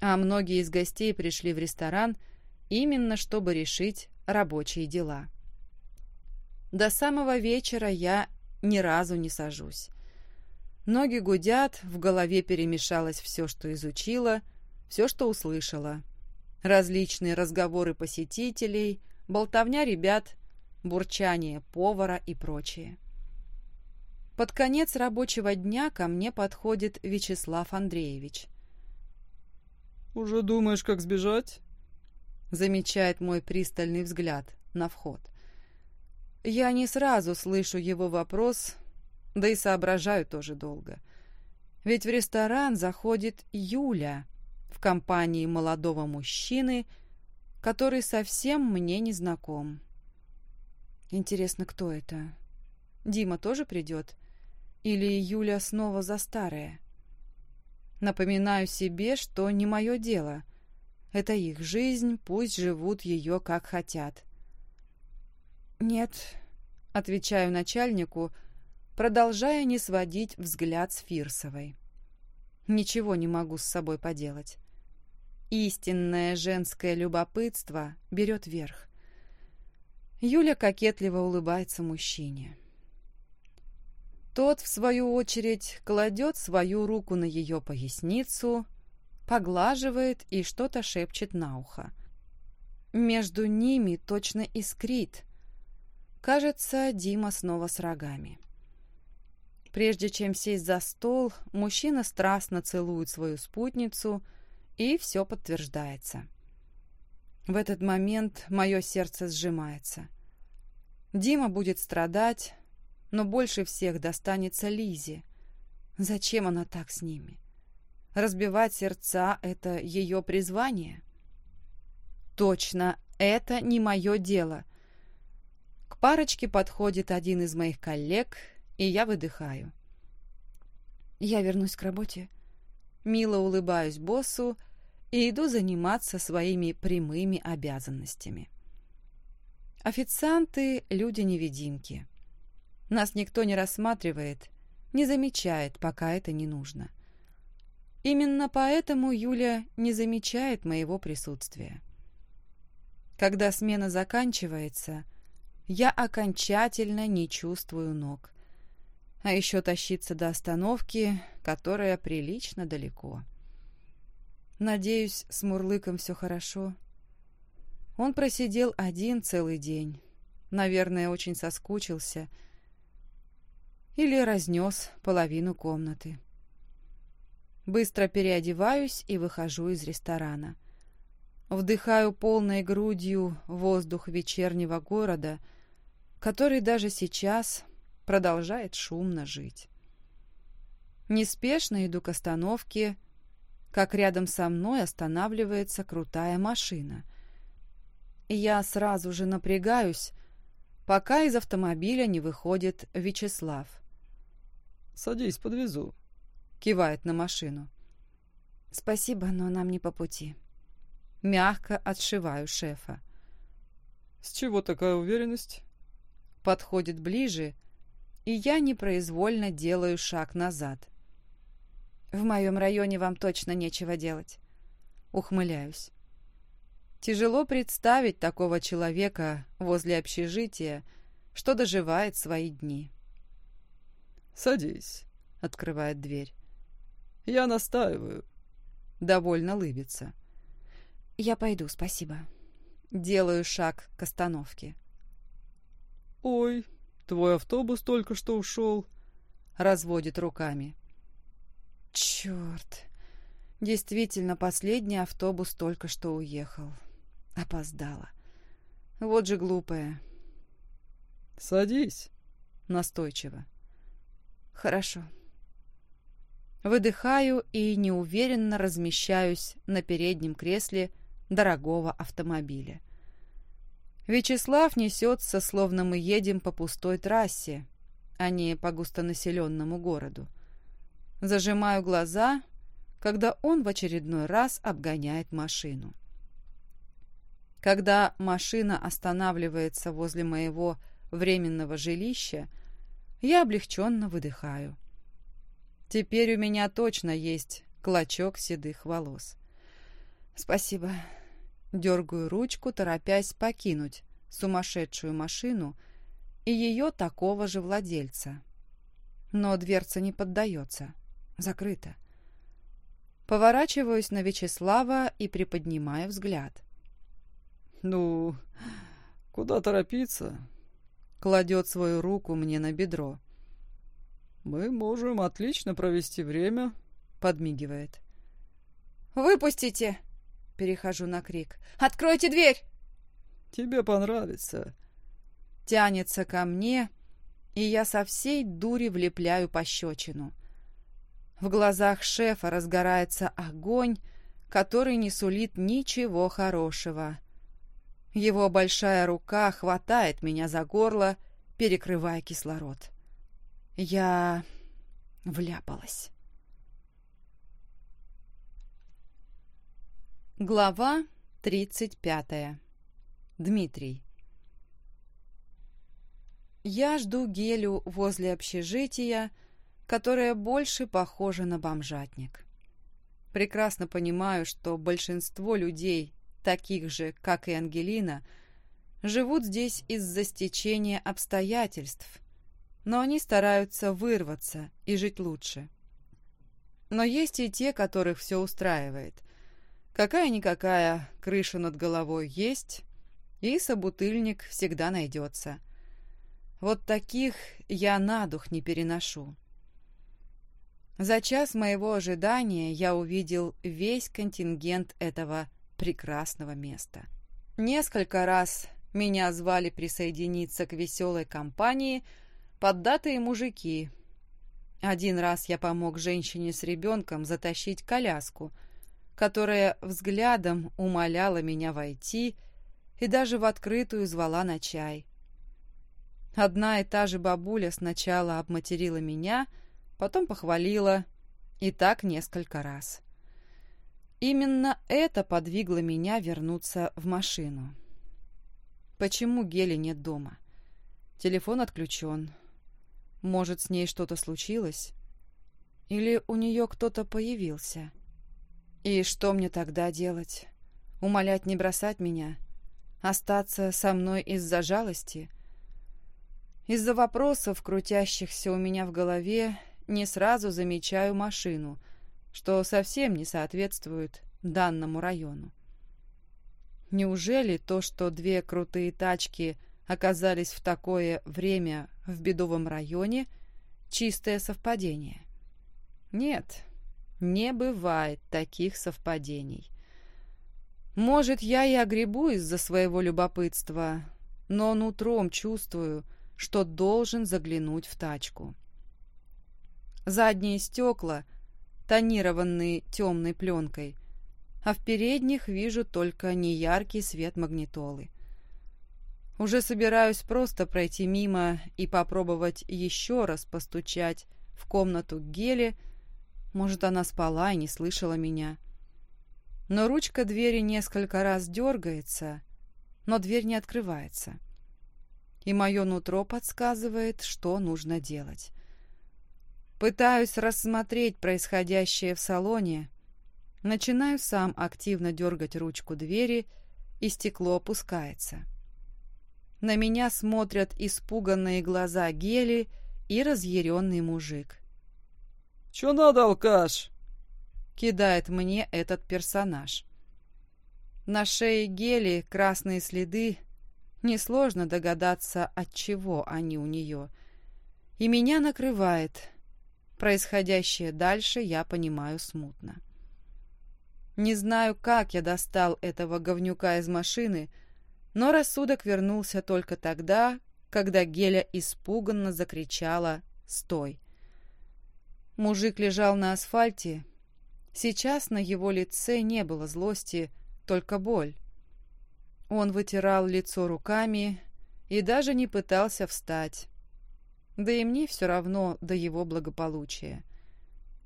А многие из гостей пришли в ресторан – именно чтобы решить рабочие дела. До самого вечера я ни разу не сажусь. Ноги гудят, в голове перемешалось все, что изучила, все, что услышала. Различные разговоры посетителей, болтовня ребят, бурчание повара и прочее. Под конец рабочего дня ко мне подходит Вячеслав Андреевич. «Уже думаешь, как сбежать?» замечает мой пристальный взгляд на вход. Я не сразу слышу его вопрос, да и соображаю тоже долго. Ведь в ресторан заходит Юля, в компании молодого мужчины, который совсем мне не знаком. Интересно, кто это? Дима тоже придет? Или Юля снова за старое? Напоминаю себе, что не мое дело. Это их жизнь, пусть живут ее как хотят. «Нет», — отвечаю начальнику, продолжая не сводить взгляд с Фирсовой. Ничего не могу с собой поделать. Истинное женское любопытство берет верх. Юля кокетливо улыбается мужчине. Тот, в свою очередь, кладет свою руку на ее поясницу, поглаживает и что-то шепчет на ухо. Между ними точно искрит. Кажется, Дима снова с рогами. Прежде чем сесть за стол, мужчина страстно целует свою спутницу, и все подтверждается. В этот момент мое сердце сжимается. Дима будет страдать, но больше всех достанется Лизе. Зачем она так с ними? Разбивать сердца — это ее призвание? Точно, это не мое дело. К парочке подходит один из моих коллег, и я выдыхаю. Я вернусь к работе. Мило улыбаюсь боссу и иду заниматься своими прямыми обязанностями. Официанты — люди-невидимки. Нас никто не рассматривает, не замечает, пока это не нужно. Именно поэтому Юля не замечает моего присутствия. Когда смена заканчивается, я окончательно не чувствую ног. А еще тащиться до остановки, которая прилично далеко. Надеюсь, с Мурлыком все хорошо. Он просидел один целый день. Наверное, очень соскучился — или разнес половину комнаты. Быстро переодеваюсь и выхожу из ресторана. Вдыхаю полной грудью воздух вечернего города, который даже сейчас продолжает шумно жить. Неспешно иду к остановке, как рядом со мной останавливается крутая машина. Я сразу же напрягаюсь, пока из автомобиля не выходит Вячеслав. Садись, подвезу. Кивает на машину. Спасибо, но нам не по пути. Мягко отшиваю шефа. С чего такая уверенность? Подходит ближе, и я непроизвольно делаю шаг назад. В моем районе вам точно нечего делать. Ухмыляюсь. Тяжело представить такого человека возле общежития, что доживает свои дни. «Садись», — открывает дверь. «Я настаиваю». Довольно лыбится. «Я пойду, спасибо». Делаю шаг к остановке. «Ой, твой автобус только что ушел», — разводит руками. «Черт! Действительно, последний автобус только что уехал. Опоздала. Вот же глупая». «Садись», — настойчиво. Хорошо. Выдыхаю и неуверенно размещаюсь на переднем кресле дорогого автомобиля. Вячеслав несется, словно мы едем по пустой трассе, а не по густонаселенному городу. Зажимаю глаза, когда он в очередной раз обгоняет машину. Когда машина останавливается возле моего временного жилища, я облегченно выдыхаю. Теперь у меня точно есть клочок седых волос. Спасибо. Дергаю ручку, торопясь покинуть сумасшедшую машину и ее такого же владельца. Но дверца не поддается. Закрыта. Поворачиваюсь на Вячеслава и приподнимаю взгляд. «Ну, куда торопиться? Кладет свою руку мне на бедро. «Мы можем отлично провести время», — подмигивает. «Выпустите!» — перехожу на крик. «Откройте дверь!» «Тебе понравится!» Тянется ко мне, и я со всей дури влепляю пощечину. В глазах шефа разгорается огонь, который не сулит ничего хорошего. Его большая рука хватает меня за горло, перекрывая кислород. Я вляпалась. Глава тридцать пятая. Дмитрий. Я жду Гелю возле общежития, которое больше похоже на бомжатник. Прекрасно понимаю, что большинство людей, таких же, как и Ангелина, живут здесь из-за стечения обстоятельств, но они стараются вырваться и жить лучше. Но есть и те, которых все устраивает. Какая-никакая крыша над головой есть, и собутыльник всегда найдется. Вот таких я на дух не переношу. За час моего ожидания я увидел весь контингент этого прекрасного места. Несколько раз меня звали присоединиться к веселой компании поддатые мужики. Один раз я помог женщине с ребенком затащить коляску, которая взглядом умоляла меня войти и даже в открытую звала на чай. Одна и та же бабуля сначала обматерила меня, потом похвалила, и так несколько раз. Именно это подвигло меня вернуться в машину. Почему Гели нет дома? Телефон отключен. Может, с ней что-то случилось? Или у нее кто-то появился? И что мне тогда делать? Умолять не бросать меня? Остаться со мной из-за жалости? Из-за вопросов, крутящихся у меня в голове, не сразу замечаю машину, что совсем не соответствует данному району. Неужели то, что две крутые тачки оказались в такое время в бедовом районе, чистое совпадение? Нет, не бывает таких совпадений. Может, я и огребу из-за своего любопытства, но нутром чувствую, что должен заглянуть в тачку. Задние стекла тонированные темной пленкой, а в передних вижу только неяркий свет магнитолы. Уже собираюсь просто пройти мимо и попробовать еще раз постучать в комнату к Геле. Может, она спала и не слышала меня. Но ручка двери несколько раз дергается, но дверь не открывается и мое нутро подсказывает, что нужно делать. Пытаюсь рассмотреть происходящее в салоне, начинаю сам активно дергать ручку двери, и стекло опускается. На меня смотрят испуганные глаза Гели и разъяренный мужик. «Чё надо, алкаш?» — кидает мне этот персонаж. На шее Гели красные следы Несложно догадаться, от чего они у нее. И меня накрывает. Происходящее дальше я понимаю смутно. Не знаю, как я достал этого говнюка из машины, но рассудок вернулся только тогда, когда Геля испуганно закричала «Стой!». Мужик лежал на асфальте. Сейчас на его лице не было злости, только боль. Он вытирал лицо руками и даже не пытался встать. Да и мне все равно до его благополучия.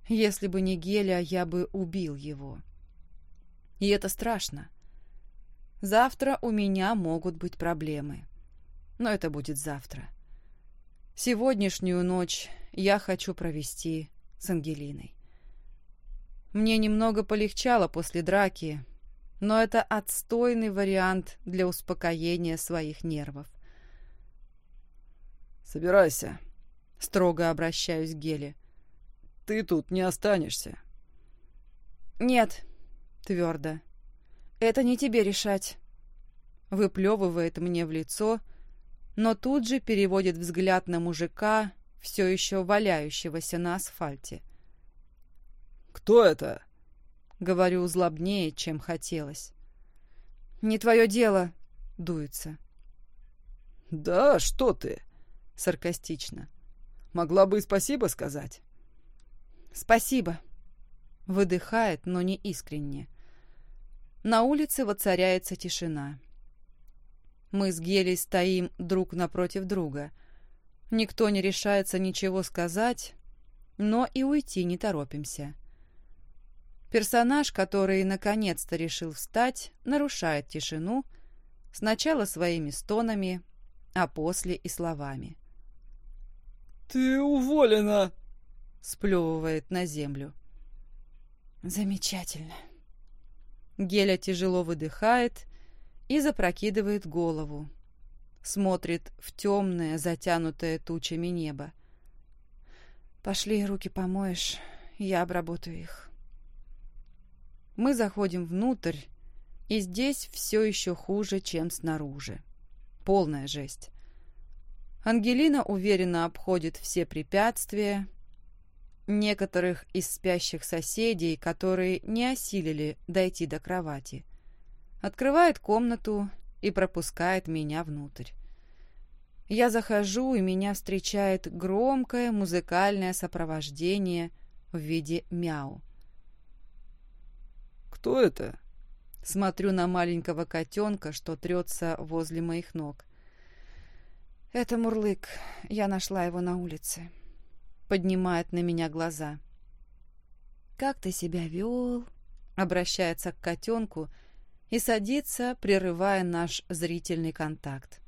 Если бы не Геля, я бы убил его. И это страшно. Завтра у меня могут быть проблемы. Но это будет завтра. Сегодняшнюю ночь я хочу провести с Ангелиной. Мне немного полегчало после драки, но это отстойный вариант для успокоения своих нервов. «Собирайся», — строго обращаюсь к Геле. «Ты тут не останешься». «Нет», — твердо. «Это не тебе решать», — выплевывает мне в лицо, но тут же переводит взгляд на мужика, все еще валяющегося на асфальте. «Кто это?» Говорю злобнее, чем хотелось. «Не твое дело!» — дуется. «Да, что ты?» — саркастично. «Могла бы и спасибо сказать». «Спасибо!» — выдыхает, но не искренне. на улице воцаряется тишина. Мы с Гелей стоим друг напротив друга. Никто не решается ничего сказать, но и уйти не торопимся. Персонаж, который наконец-то решил встать, нарушает тишину, сначала своими стонами, а после и словами. «Ты уволена!» — сплевывает на землю. «Замечательно!» Геля тяжело выдыхает и запрокидывает голову. Смотрит в темное, затянутое тучами небо. «Пошли, руки помоешь, я обработаю их». Мы заходим внутрь, и здесь все еще хуже, чем снаружи. Полная жесть. Ангелина уверенно обходит все препятствия, некоторых из спящих соседей, которые не осилили дойти до кровати. Открывает комнату и пропускает меня внутрь. Я захожу, и меня встречает громкое музыкальное сопровождение в виде мяу. «Кто это?» Смотрю на маленького котенка, что трется возле моих ног. «Это Мурлык. Я нашла его на улице». Поднимает на меня глаза. «Как ты себя вел?» Обращается к котенку и садится, прерывая наш зрительный контакт.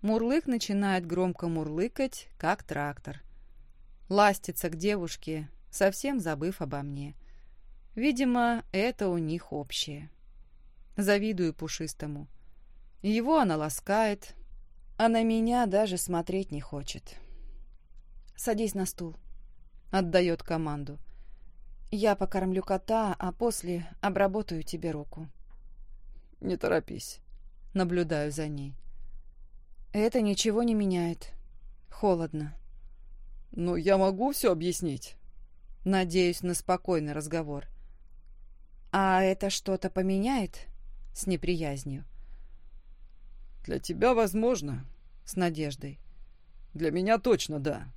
Мурлык начинает громко мурлыкать, как трактор. Ластится к девушке, совсем забыв обо мне. Видимо, это у них общее. Завидую пушистому. Его она ласкает, а на меня даже смотреть не хочет. «Садись на стул», — отдает команду. «Я покормлю кота, а после обработаю тебе руку». «Не торопись», — наблюдаю за ней. «Это ничего не меняет. Холодно». «Ну, я могу все объяснить?» Надеюсь на спокойный разговор. «А это что-то поменяет?» С неприязнью. «Для тебя возможно», с надеждой. «Для меня точно да».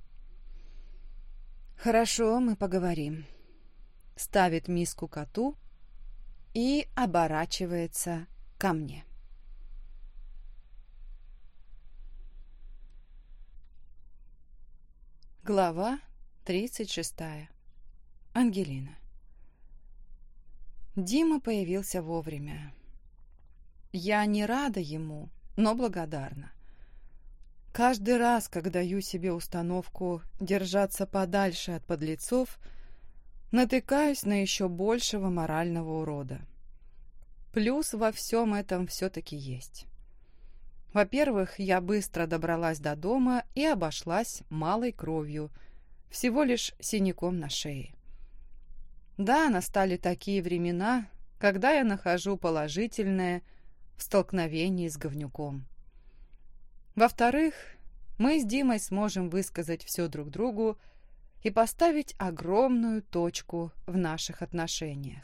«Хорошо, мы поговорим». Ставит миску коту и оборачивается ко мне. Глава тридцать шестая. Ангелина. Дима появился вовремя. Я не рада ему, но благодарна. Каждый раз, когда даю себе установку держаться подальше от подлецов, натыкаюсь на еще большего морального урода. Плюс во всем этом все-таки есть. Во-первых, я быстро добралась до дома и обошлась малой кровью, всего лишь синяком на шее. Да, настали такие времена, когда я нахожу положительное в столкновении с говнюком. Во-вторых, мы с Димой сможем высказать все друг другу и поставить огромную точку в наших отношениях.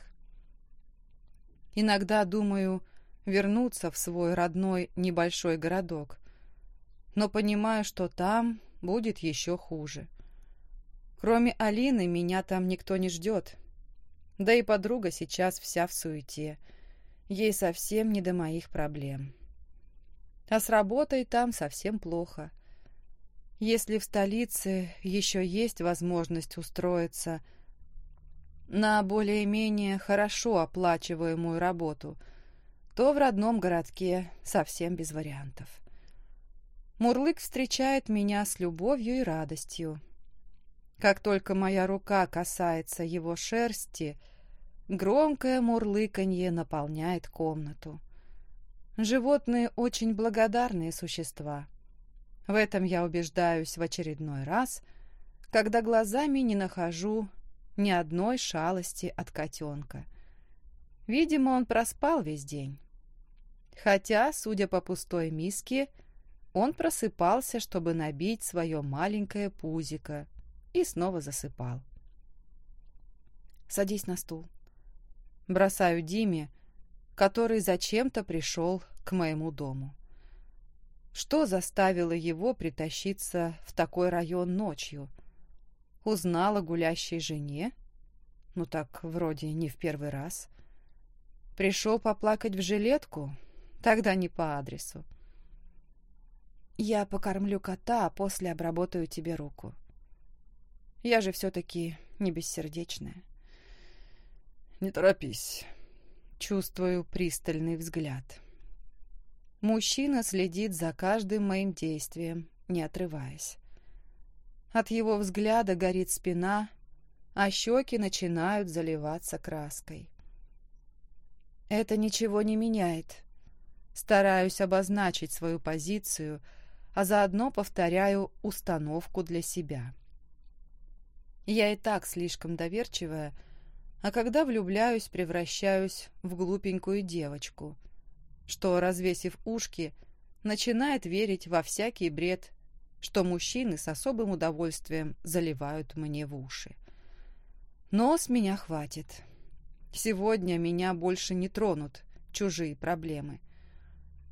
Иногда думаю вернуться в свой родной небольшой городок, но понимаю, что там будет еще хуже. Кроме Алины, меня там никто не ждет, да и подруга сейчас вся в суете. Ей совсем не до моих проблем. А с работой там совсем плохо. Если в столице еще есть возможность устроиться на более-менее хорошо оплачиваемую работу, то в родном городке совсем без вариантов. Мурлык встречает меня с любовью и радостью. Как только моя рука касается его шерсти, громкое мурлыканье наполняет комнату. Животные очень благодарные существа. В этом я убеждаюсь в очередной раз, когда глазами не нахожу ни одной шалости от котенка. Видимо, он проспал весь день. Хотя, судя по пустой миске, он просыпался, чтобы набить свое маленькое пузико и снова засыпал. «Садись на стул». Бросаю Диме, который зачем-то пришел к моему дому. Что заставило его притащиться в такой район ночью? Узнала гулящей жене? Ну так, вроде не в первый раз. Пришел поплакать в жилетку? Тогда не по адресу. Я покормлю кота, а после обработаю тебе руку. Я же все-таки не бессердечная. Не торопись. Чувствую пристальный взгляд. Мужчина следит за каждым моим действием, не отрываясь. От его взгляда горит спина, а щеки начинают заливаться краской. Это ничего не меняет. Стараюсь обозначить свою позицию, а заодно повторяю установку для себя. Я и так слишком доверчивая, а когда влюбляюсь, превращаюсь в глупенькую девочку, что, развесив ушки, начинает верить во всякий бред, что мужчины с особым удовольствием заливают мне в уши. Но с меня хватит. Сегодня меня больше не тронут чужие проблемы.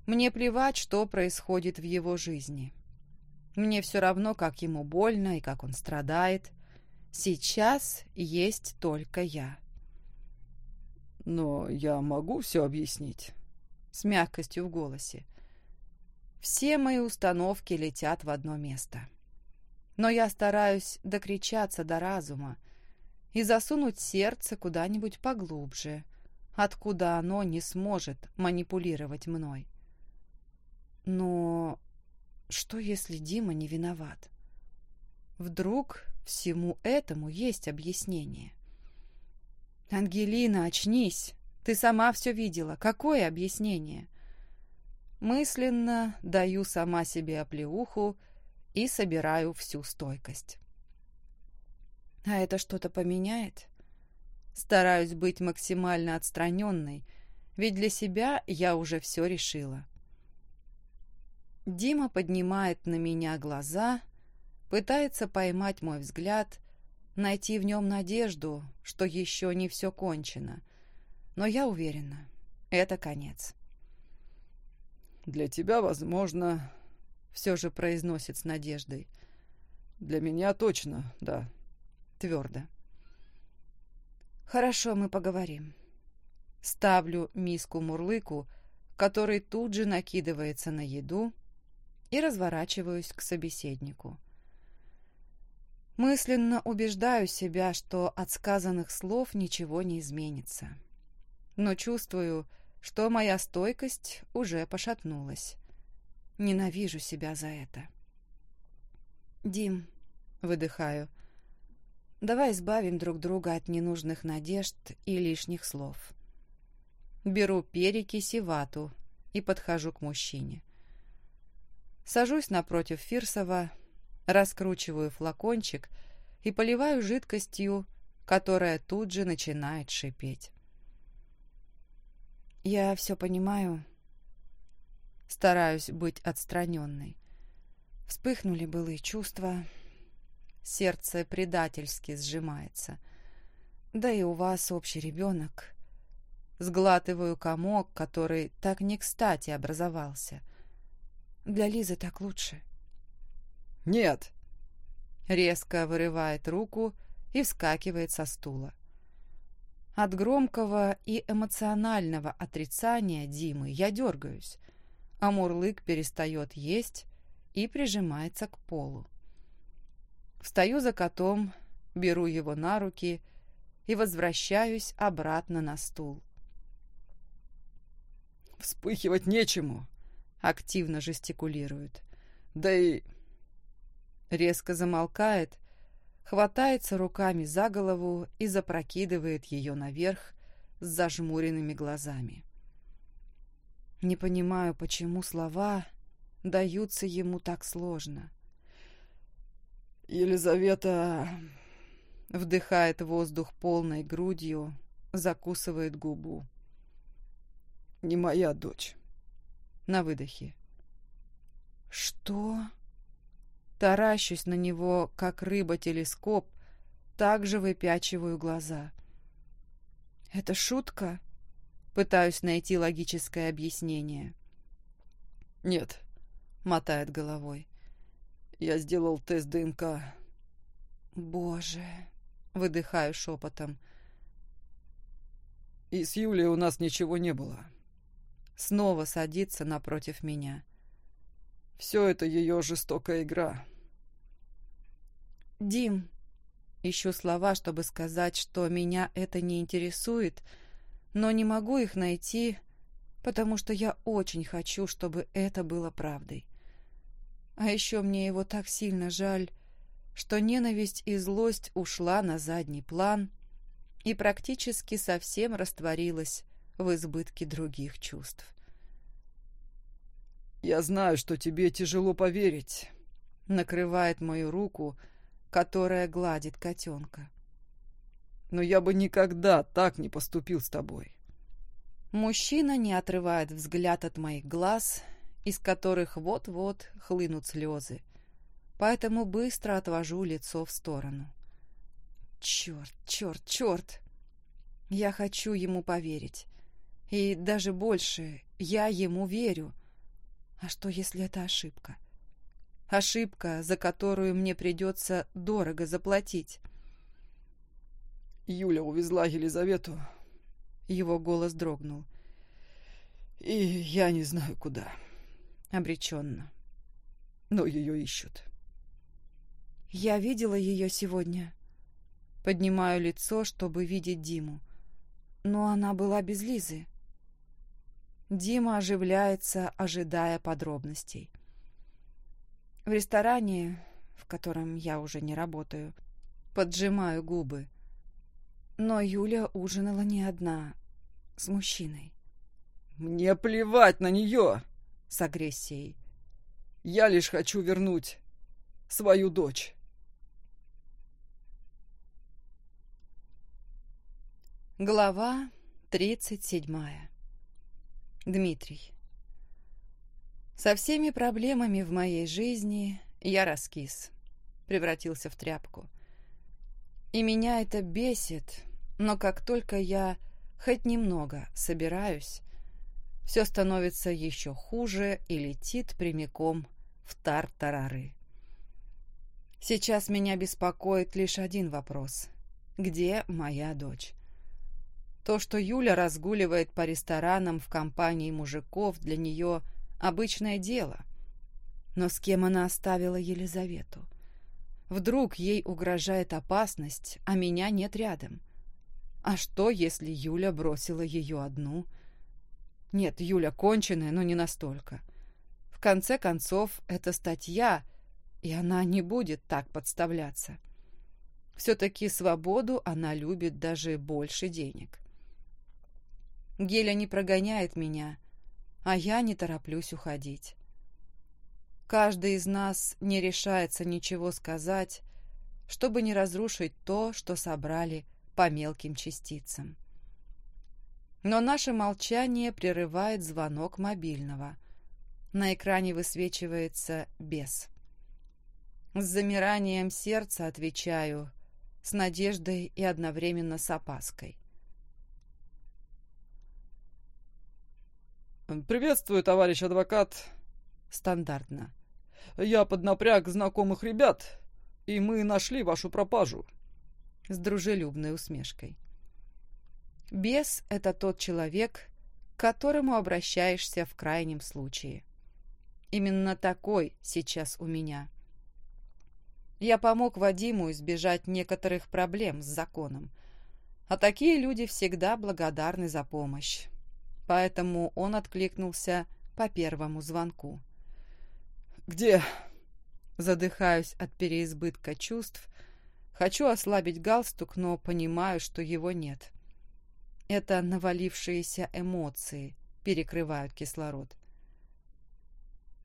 Мне плевать, что происходит в его жизни. Мне все равно, как ему больно и как он страдает. Сейчас есть только я. Но я могу все объяснить. С мягкостью в голосе. Все мои установки летят в одно место. Но я стараюсь докричаться до разума и засунуть сердце куда-нибудь поглубже, откуда оно не сможет манипулировать мной. Но что, если Дима не виноват? Вдруг всему этому есть объяснение? «Ангелина, очнись! Ты сама все видела. Какое объяснение?» Мысленно даю сама себе оплеуху и собираю всю стойкость. А это что-то поменяет? Стараюсь быть максимально отстраненной, ведь для себя я уже все решила. Дима поднимает на меня глаза, пытается поймать мой взгляд, найти в нем надежду, что еще не все кончено. Но я уверена, это конец. «Для тебя, возможно...» — все же произносит с надеждой. «Для меня точно, да». Твердо. «Хорошо, мы поговорим». Ставлю миску мурлыку, который тут же накидывается на еду, и разворачиваюсь к собеседнику. Мысленно убеждаю себя, что от сказанных слов ничего не изменится. Но чувствую, что моя стойкость уже пошатнулась. Ненавижу себя за это. «Дим», — выдыхаю, — «давай избавим друг друга от ненужных надежд и лишних слов». Беру перекись и вату и подхожу к мужчине. Сажусь напротив Фирсова, раскручиваю флакончик и поливаю жидкостью, которая тут же начинает шипеть. Я все понимаю. Стараюсь быть отстраненной. Вспыхнули былые чувства. Сердце предательски сжимается. Да и у вас общий ребенок. Сглатываю комок, который так не кстати образовался. Для Лизы так лучше. «Нет!» Резко вырывает руку и вскакивает со стула. От громкого и эмоционального отрицания Димы я дергаюсь, а Мурлык перестает есть и прижимается к полу. Встаю за котом, беру его на руки и возвращаюсь обратно на стул. «Вспыхивать нечему!» — активно жестикулирует. «Да и...» Резко замолкает хватается руками за голову и запрокидывает ее наверх с зажмуренными глазами. Не понимаю, почему слова даются ему так сложно. «Елизавета...» Вдыхает воздух полной грудью, закусывает губу. «Не моя дочь». На выдохе. «Что?» Таращусь на него, как рыба-телескоп, также выпячиваю глаза. «Это шутка?» Пытаюсь найти логическое объяснение. «Нет», — мотает головой. «Я сделал тест ДНК». «Боже!» — выдыхаю шепотом. И с Юлей у нас ничего не было. Снова садится напротив меня. Все это ее жестокая игра. «Дим», ищу слова, чтобы сказать, что меня это не интересует, но не могу их найти, потому что я очень хочу, чтобы это было правдой. А еще мне его так сильно жаль, что ненависть и злость ушла на задний план и практически совсем растворилась в избытке других чувств. «Я знаю, что тебе тяжело поверить», — накрывает мою руку, которая гладит котенка. «Но я бы никогда так не поступил с тобой». Мужчина не отрывает взгляд от моих глаз, из которых вот-вот хлынут слезы, поэтому быстро отвожу лицо в сторону. Черт, черт, черт! Я хочу ему поверить. И даже больше, я ему верю. А что, если это ошибка? Ошибка, за которую мне придется дорого заплатить. Юля увезла Елизавету. Его голос дрогнул. И я не знаю, куда. Обреченно. Но ее ищут. Я видела ее сегодня. Поднимаю лицо, чтобы видеть Диму. Но она была без Лизы. Дима оживляется, ожидая подробностей. В ресторане, в котором я уже не работаю, поджимаю губы. Но Юля ужинала не одна, с мужчиной. «Мне плевать на нее!» С агрессией. «Я лишь хочу вернуть свою дочь». Глава тридцать седьмая Дмитрий. Со всеми проблемами в моей жизни я раскис, превратился в тряпку. И меня это бесит, но как только я хоть немного собираюсь, все становится еще хуже и летит прямиком в тартарары. Сейчас меня беспокоит лишь один вопрос. Где моя дочь? То, что Юля разгуливает по ресторанам в компании мужиков, для нее обычное дело. Но с кем она оставила Елизавету? Вдруг ей угрожает опасность, а меня нет рядом. А что, если Юля бросила ее одну? Нет, Юля конченая, но не настолько. В конце концов, это статья, и она не будет так подставляться. Все-таки свободу она любит даже больше денег. Геля не прогоняет меня, а я не тороплюсь уходить. Каждый из нас не решается ничего сказать, чтобы не разрушить то, что собрали по мелким частицам. Но наше молчание прерывает звонок мобильного. На экране высвечивается «без». С замиранием сердца отвечаю, с надеждой и одновременно с опаской. «Приветствую, товарищ адвокат!» Стандартно. «Я поднапряг знакомых ребят, и мы нашли вашу пропажу». С дружелюбной усмешкой. Бес — это тот человек, к которому обращаешься в крайнем случае. Именно такой сейчас у меня. Я помог Вадиму избежать некоторых проблем с законом, а такие люди всегда благодарны за помощь поэтому он откликнулся по первому звонку. «Где?» Задыхаюсь от переизбытка чувств. Хочу ослабить галстук, но понимаю, что его нет. Это навалившиеся эмоции перекрывают кислород.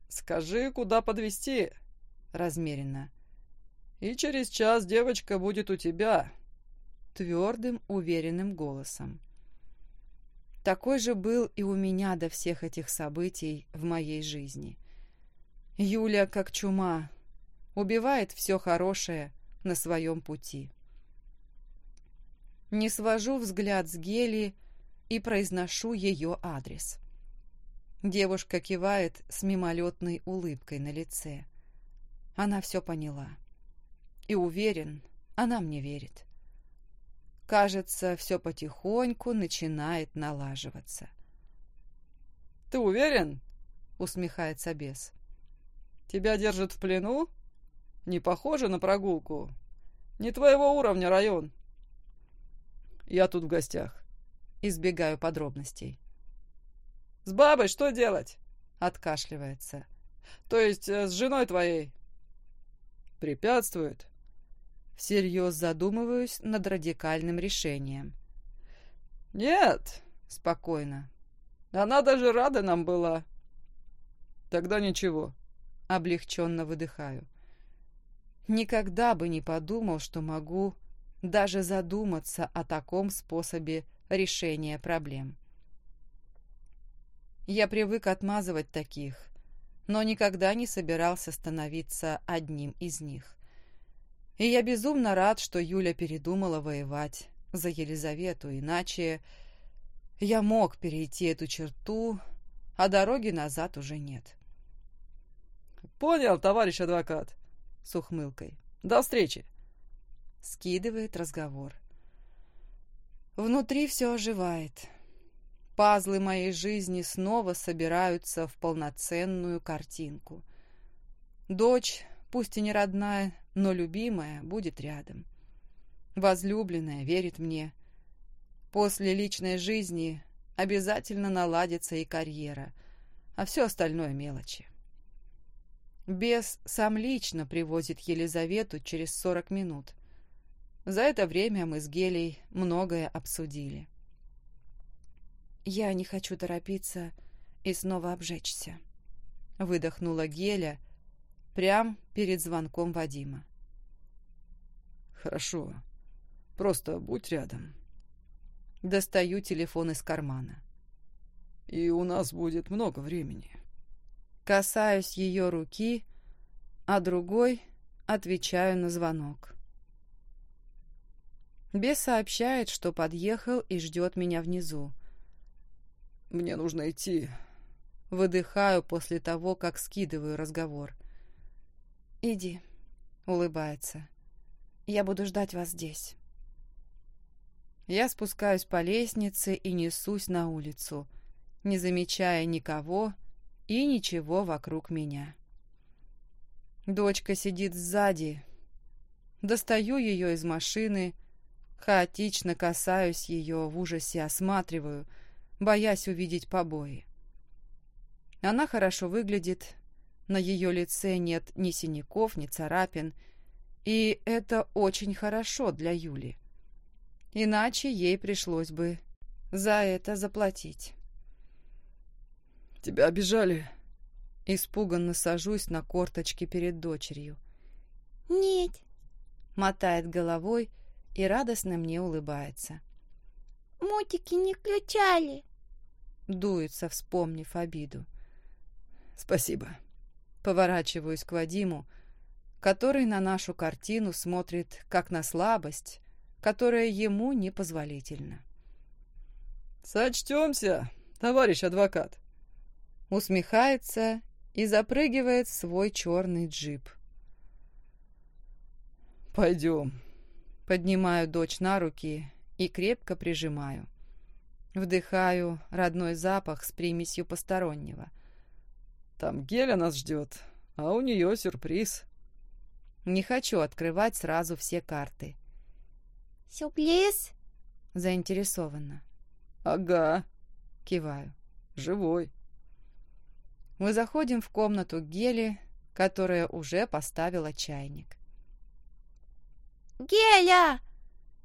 «Скажи, куда подвезти?» Размеренно. «И через час девочка будет у тебя», твердым, уверенным голосом. Такой же был и у меня до всех этих событий в моей жизни. Юля, как чума, убивает все хорошее на своем пути. Не свожу взгляд с Гели и произношу ее адрес. Девушка кивает с мимолетной улыбкой на лице. Она все поняла. И уверен, она мне верит. Кажется, все потихоньку начинает налаживаться. «Ты уверен?» — усмехается бес. «Тебя держат в плену? Не похоже на прогулку. Не твоего уровня район. Я тут в гостях. Избегаю подробностей. С бабой что делать? Откашливается. То есть э, с женой твоей? Препятствует? Всерьез задумываюсь над радикальным решением. Нет, спокойно. Она даже рада нам была. Тогда ничего. Облегченно выдыхаю. Никогда бы не подумал, что могу даже задуматься о таком способе решения проблем. Я привык отмазывать таких, но никогда не собирался становиться одним из них. И я безумно рад, что Юля передумала воевать за Елизавету, иначе я мог перейти эту черту, а дороги назад уже нет. «Понял, товарищ адвокат», — с ухмылкой. «До встречи» скидывает разговор. Внутри все оживает. Пазлы моей жизни снова собираются в полноценную картинку. Дочь, пусть и не родная, но любимая, будет рядом. Возлюбленная верит мне. После личной жизни обязательно наладится и карьера, а все остальное мелочи. Бес сам лично привозит Елизавету через сорок минут – за это время мы с Гелей многое обсудили. «Я не хочу торопиться и снова обжечься», — выдохнула Геля прям перед звонком Вадима. «Хорошо. Просто будь рядом». Достаю телефон из кармана. «И у нас будет много времени». Касаюсь ее руки, а другой отвечаю на звонок. Бес сообщает, что подъехал и ждет меня внизу. «Мне нужно идти». Выдыхаю после того, как скидываю разговор. «Иди», — улыбается. «Я буду ждать вас здесь». Я спускаюсь по лестнице и несусь на улицу, не замечая никого и ничего вокруг меня. Дочка сидит сзади. Достаю ее из машины Хаотично касаюсь ее, в ужасе осматриваю, боясь увидеть побои. Она хорошо выглядит, на ее лице нет ни синяков, ни царапин, и это очень хорошо для Юли. Иначе ей пришлось бы за это заплатить. «Тебя обижали?» Испуганно сажусь на корточки перед дочерью. «Нет», — мотает головой, — и радостно мне улыбается. «Мотики не включали!» Дуется, вспомнив обиду. «Спасибо». Поворачиваюсь к Вадиму, который на нашу картину смотрит как на слабость, которая ему непозволительна. «Сочтемся, товарищ адвокат!» Усмехается и запрыгивает в свой черный джип. «Пойдем», Поднимаю дочь на руки и крепко прижимаю. Вдыхаю родной запах с примесью постороннего. «Там Геля нас ждет, а у нее сюрприз». Не хочу открывать сразу все карты. «Сюрприз?» Заинтересованно. «Ага», — киваю. «Живой». Мы заходим в комнату Гели, которая уже поставила чайник. Геля!»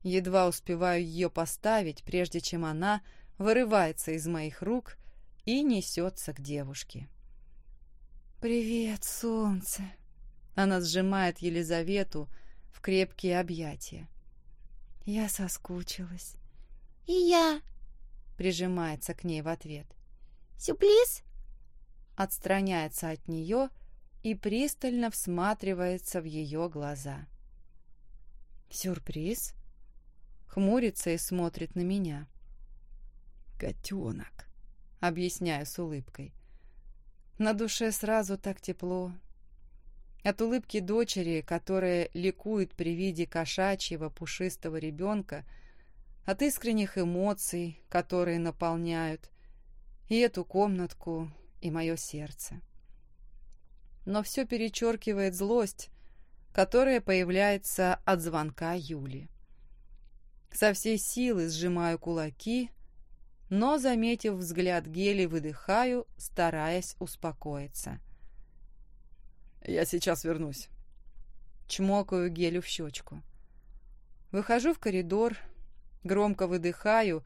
Едва успеваю ее поставить, прежде чем она вырывается из моих рук и несется к девушке. «Привет, солнце!» Она сжимает Елизавету в крепкие объятия. «Я соскучилась». «И я!» Прижимается к ней в ответ. «Сюрприз?» Отстраняется от нее и пристально всматривается в ее глаза. Сюрприз? Хмурится и смотрит на меня. Котенок, объясняю с улыбкой. На душе сразу так тепло. От улыбки дочери, которая ликует при виде кошачьего пушистого ребенка, от искренних эмоций, которые наполняют и эту комнатку, и мое сердце. Но все перечеркивает злость, которая появляется от звонка Юли. Со всей силы сжимаю кулаки, но, заметив взгляд Гели, выдыхаю, стараясь успокоиться. «Я сейчас вернусь». Чмокаю Гелю в щечку. Выхожу в коридор, громко выдыхаю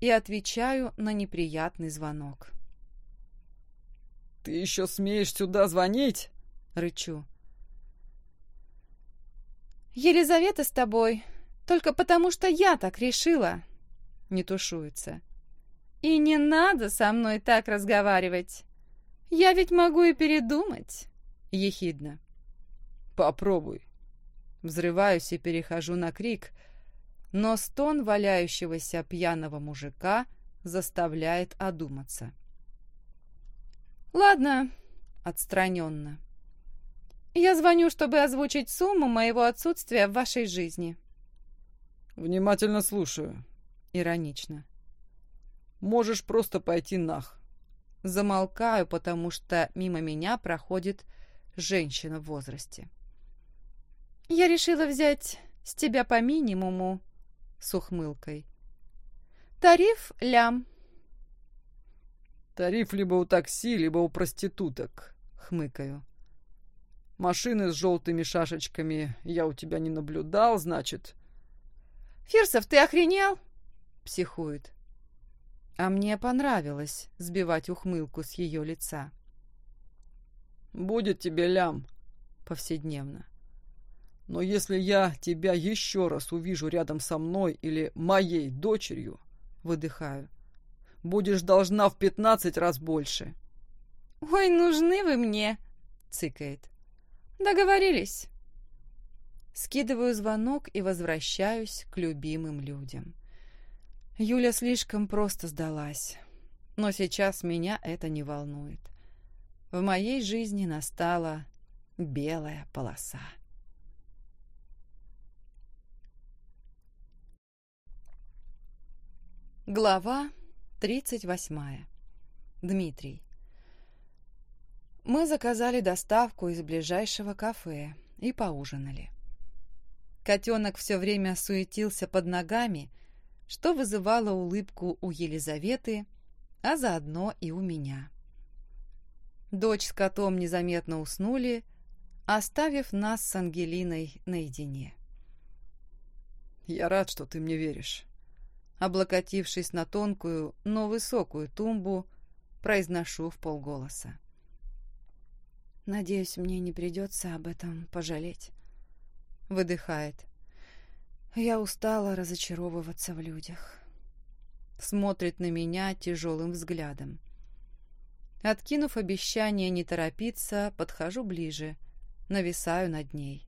и отвечаю на неприятный звонок. «Ты еще смеешь сюда звонить?» — рычу. «Елизавета с тобой, только потому что я так решила», — не тушуется. «И не надо со мной так разговаривать. Я ведь могу и передумать», — ехидно. «Попробуй». Взрываюсь и перехожу на крик, но стон валяющегося пьяного мужика заставляет одуматься. «Ладно», — отстраненно. «Я звоню, чтобы озвучить сумму моего отсутствия в вашей жизни». «Внимательно слушаю». Иронично. «Можешь просто пойти нах». Замолкаю, потому что мимо меня проходит женщина в возрасте. «Я решила взять с тебя по минимуму», — с ухмылкой. «Тариф лям». Тариф либо у такси, либо у проституток, хмыкаю. Машины с желтыми шашечками я у тебя не наблюдал, значит. Фирсов, ты охренел? Психует. А мне понравилось сбивать ухмылку с ее лица. Будет тебе лям. Повседневно. Но если я тебя еще раз увижу рядом со мной или моей дочерью, выдыхаю, будешь должна в пятнадцать раз больше. «Ой, нужны вы мне!» — цыкает. «Договорились». Скидываю звонок и возвращаюсь к любимым людям. Юля слишком просто сдалась, но сейчас меня это не волнует. В моей жизни настала белая полоса. Глава Тридцать восьмая. Дмитрий. Мы заказали доставку из ближайшего кафе и поужинали. Котенок все время суетился под ногами, что вызывало улыбку у Елизаветы, а заодно и у меня. Дочь с котом незаметно уснули, оставив нас с Ангелиной наедине. «Я рад, что ты мне веришь», облокотившись на тонкую, но высокую тумбу, произношу в полголоса. «Надеюсь, мне не придется об этом пожалеть», — выдыхает. «Я устала разочаровываться в людях». Смотрит на меня тяжелым взглядом. Откинув обещание не торопиться, подхожу ближе, нависаю над ней.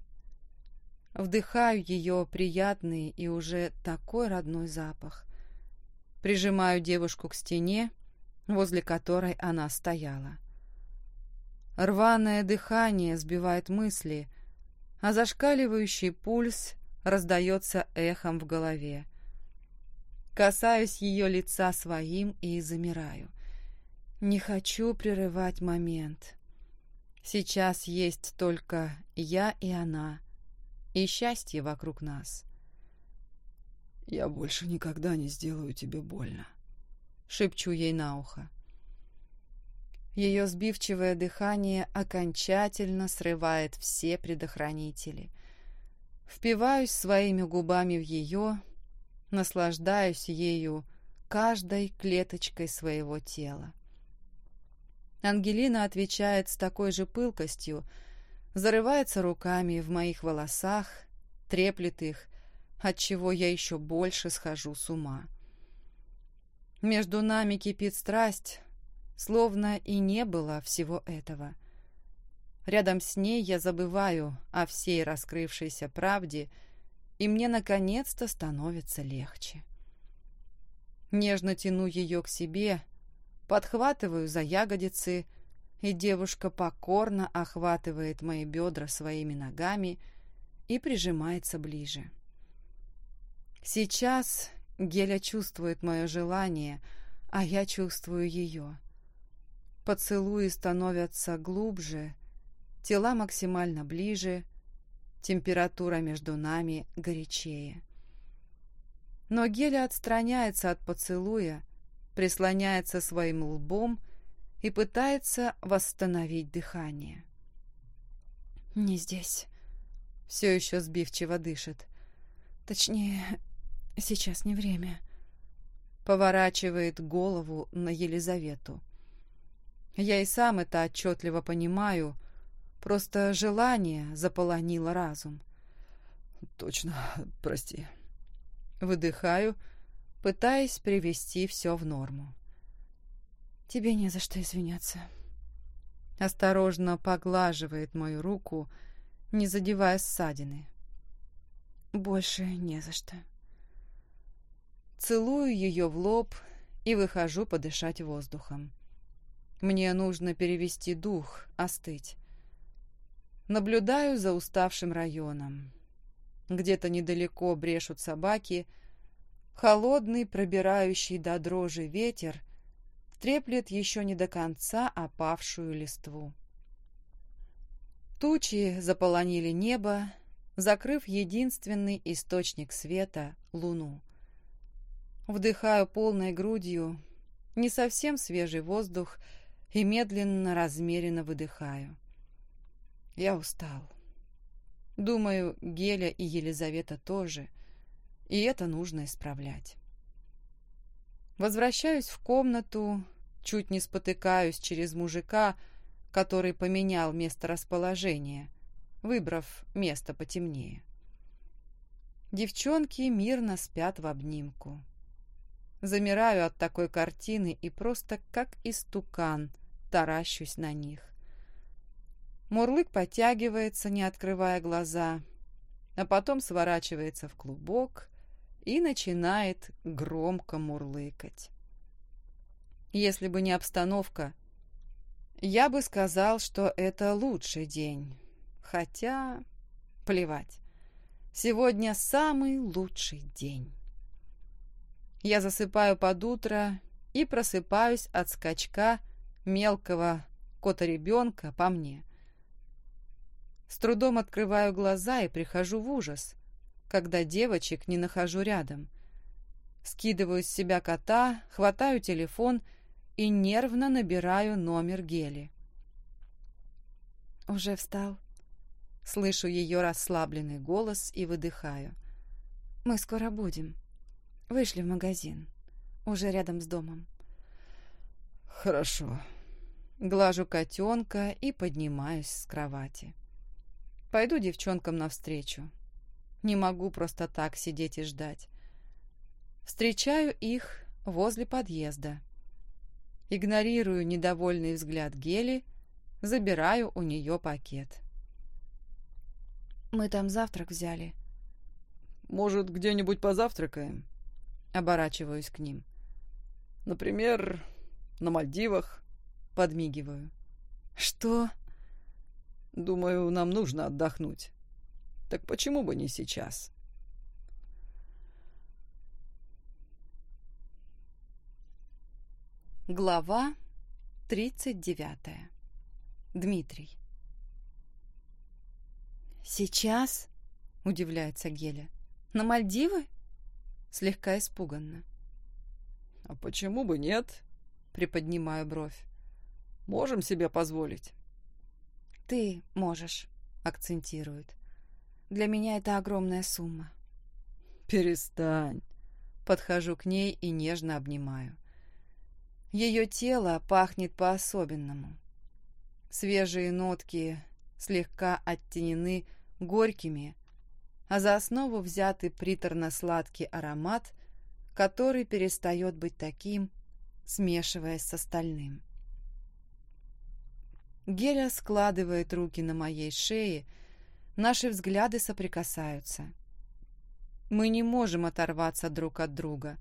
Вдыхаю ее приятный и уже такой родной запах. Прижимаю девушку к стене, возле которой она стояла. Рваное дыхание сбивает мысли, а зашкаливающий пульс раздается эхом в голове. Касаюсь ее лица своим и замираю. Не хочу прерывать момент. Сейчас есть только я и она — и счастье вокруг нас. «Я больше никогда не сделаю тебе больно», — шепчу ей на ухо. Ее сбивчивое дыхание окончательно срывает все предохранители. Впиваюсь своими губами в ее, наслаждаюсь ею каждой клеточкой своего тела. Ангелина отвечает с такой же пылкостью, зарывается руками в моих волосах, треплет их, отчего я еще больше схожу с ума. Между нами кипит страсть, словно и не было всего этого. Рядом с ней я забываю о всей раскрывшейся правде, и мне наконец-то становится легче. Нежно тяну ее к себе, подхватываю за ягодицы, и девушка покорно охватывает мои бедра своими ногами и прижимается ближе. Сейчас Геля чувствует мое желание, а я чувствую ее. Поцелуи становятся глубже, тела максимально ближе, температура между нами горячее. Но Геля отстраняется от поцелуя, прислоняется своим лбом и пытается восстановить дыхание. «Не здесь», — все еще сбивчиво дышит. «Точнее, сейчас не время». Поворачивает голову на Елизавету. Я и сам это отчетливо понимаю, просто желание заполонило разум. «Точно, прости», Выдыхаю, пытаясь привести все в норму. «Тебе не за что извиняться». Осторожно поглаживает мою руку, не задевая ссадины. «Больше не за что». Целую ее в лоб и выхожу подышать воздухом. Мне нужно перевести дух, остыть. Наблюдаю за уставшим районом. Где-то недалеко брешут собаки. Холодный, пробирающий до дрожи ветер треплет еще не до конца опавшую листву. Тучи заполонили небо, закрыв единственный источник света — луну. Вдыхаю полной грудью не совсем свежий воздух и медленно, размеренно выдыхаю. Я устал. Думаю, Геля и Елизавета тоже, и это нужно исправлять. Возвращаюсь в комнату, чуть не спотыкаюсь через мужика, который поменял место расположения, выбрав место потемнее. Девчонки мирно спят в обнимку. Замираю от такой картины и просто как истукан таращусь на них. Мурлык подтягивается, не открывая глаза, а потом сворачивается в клубок и начинает громко мурлыкать. Если бы не обстановка, я бы сказал, что это лучший день. Хотя, плевать. Сегодня самый лучший день. Я засыпаю под утро и просыпаюсь от скачка мелкого кота-ребенка по мне. С трудом открываю глаза и прихожу в ужас, когда девочек не нахожу рядом. Скидываю с себя кота, хватаю телефон и нервно набираю номер Гели. «Уже встал?» Слышу ее расслабленный голос и выдыхаю. «Мы скоро будем. Вышли в магазин. Уже рядом с домом». «Хорошо». Глажу котенка и поднимаюсь с кровати. Пойду девчонкам навстречу. Не могу просто так сидеть и ждать. Встречаю их возле подъезда. Игнорирую недовольный взгляд Гели, забираю у нее пакет. «Мы там завтрак взяли». «Может, где-нибудь позавтракаем?» Оборачиваюсь к ним. «Например, на Мальдивах?» Подмигиваю. «Что?» Думаю, нам нужно отдохнуть. Так почему бы не сейчас? Глава тридцать девятая. Дмитрий. «Сейчас?» — удивляется Геля. «На Мальдивы?» Слегка испуганно. «А почему бы нет?» — приподнимаю бровь. «Можем себе позволить». «Ты можешь», — акцентирует. «Для меня это огромная сумма». «Перестань». Подхожу к ней и нежно обнимаю. Ее тело пахнет по-особенному. Свежие нотки слегка оттенены горькими, а за основу взятый приторно-сладкий аромат, который перестает быть таким, смешиваясь с остальным. Геля складывает руки на моей шее, наши взгляды соприкасаются. Мы не можем оторваться друг от друга.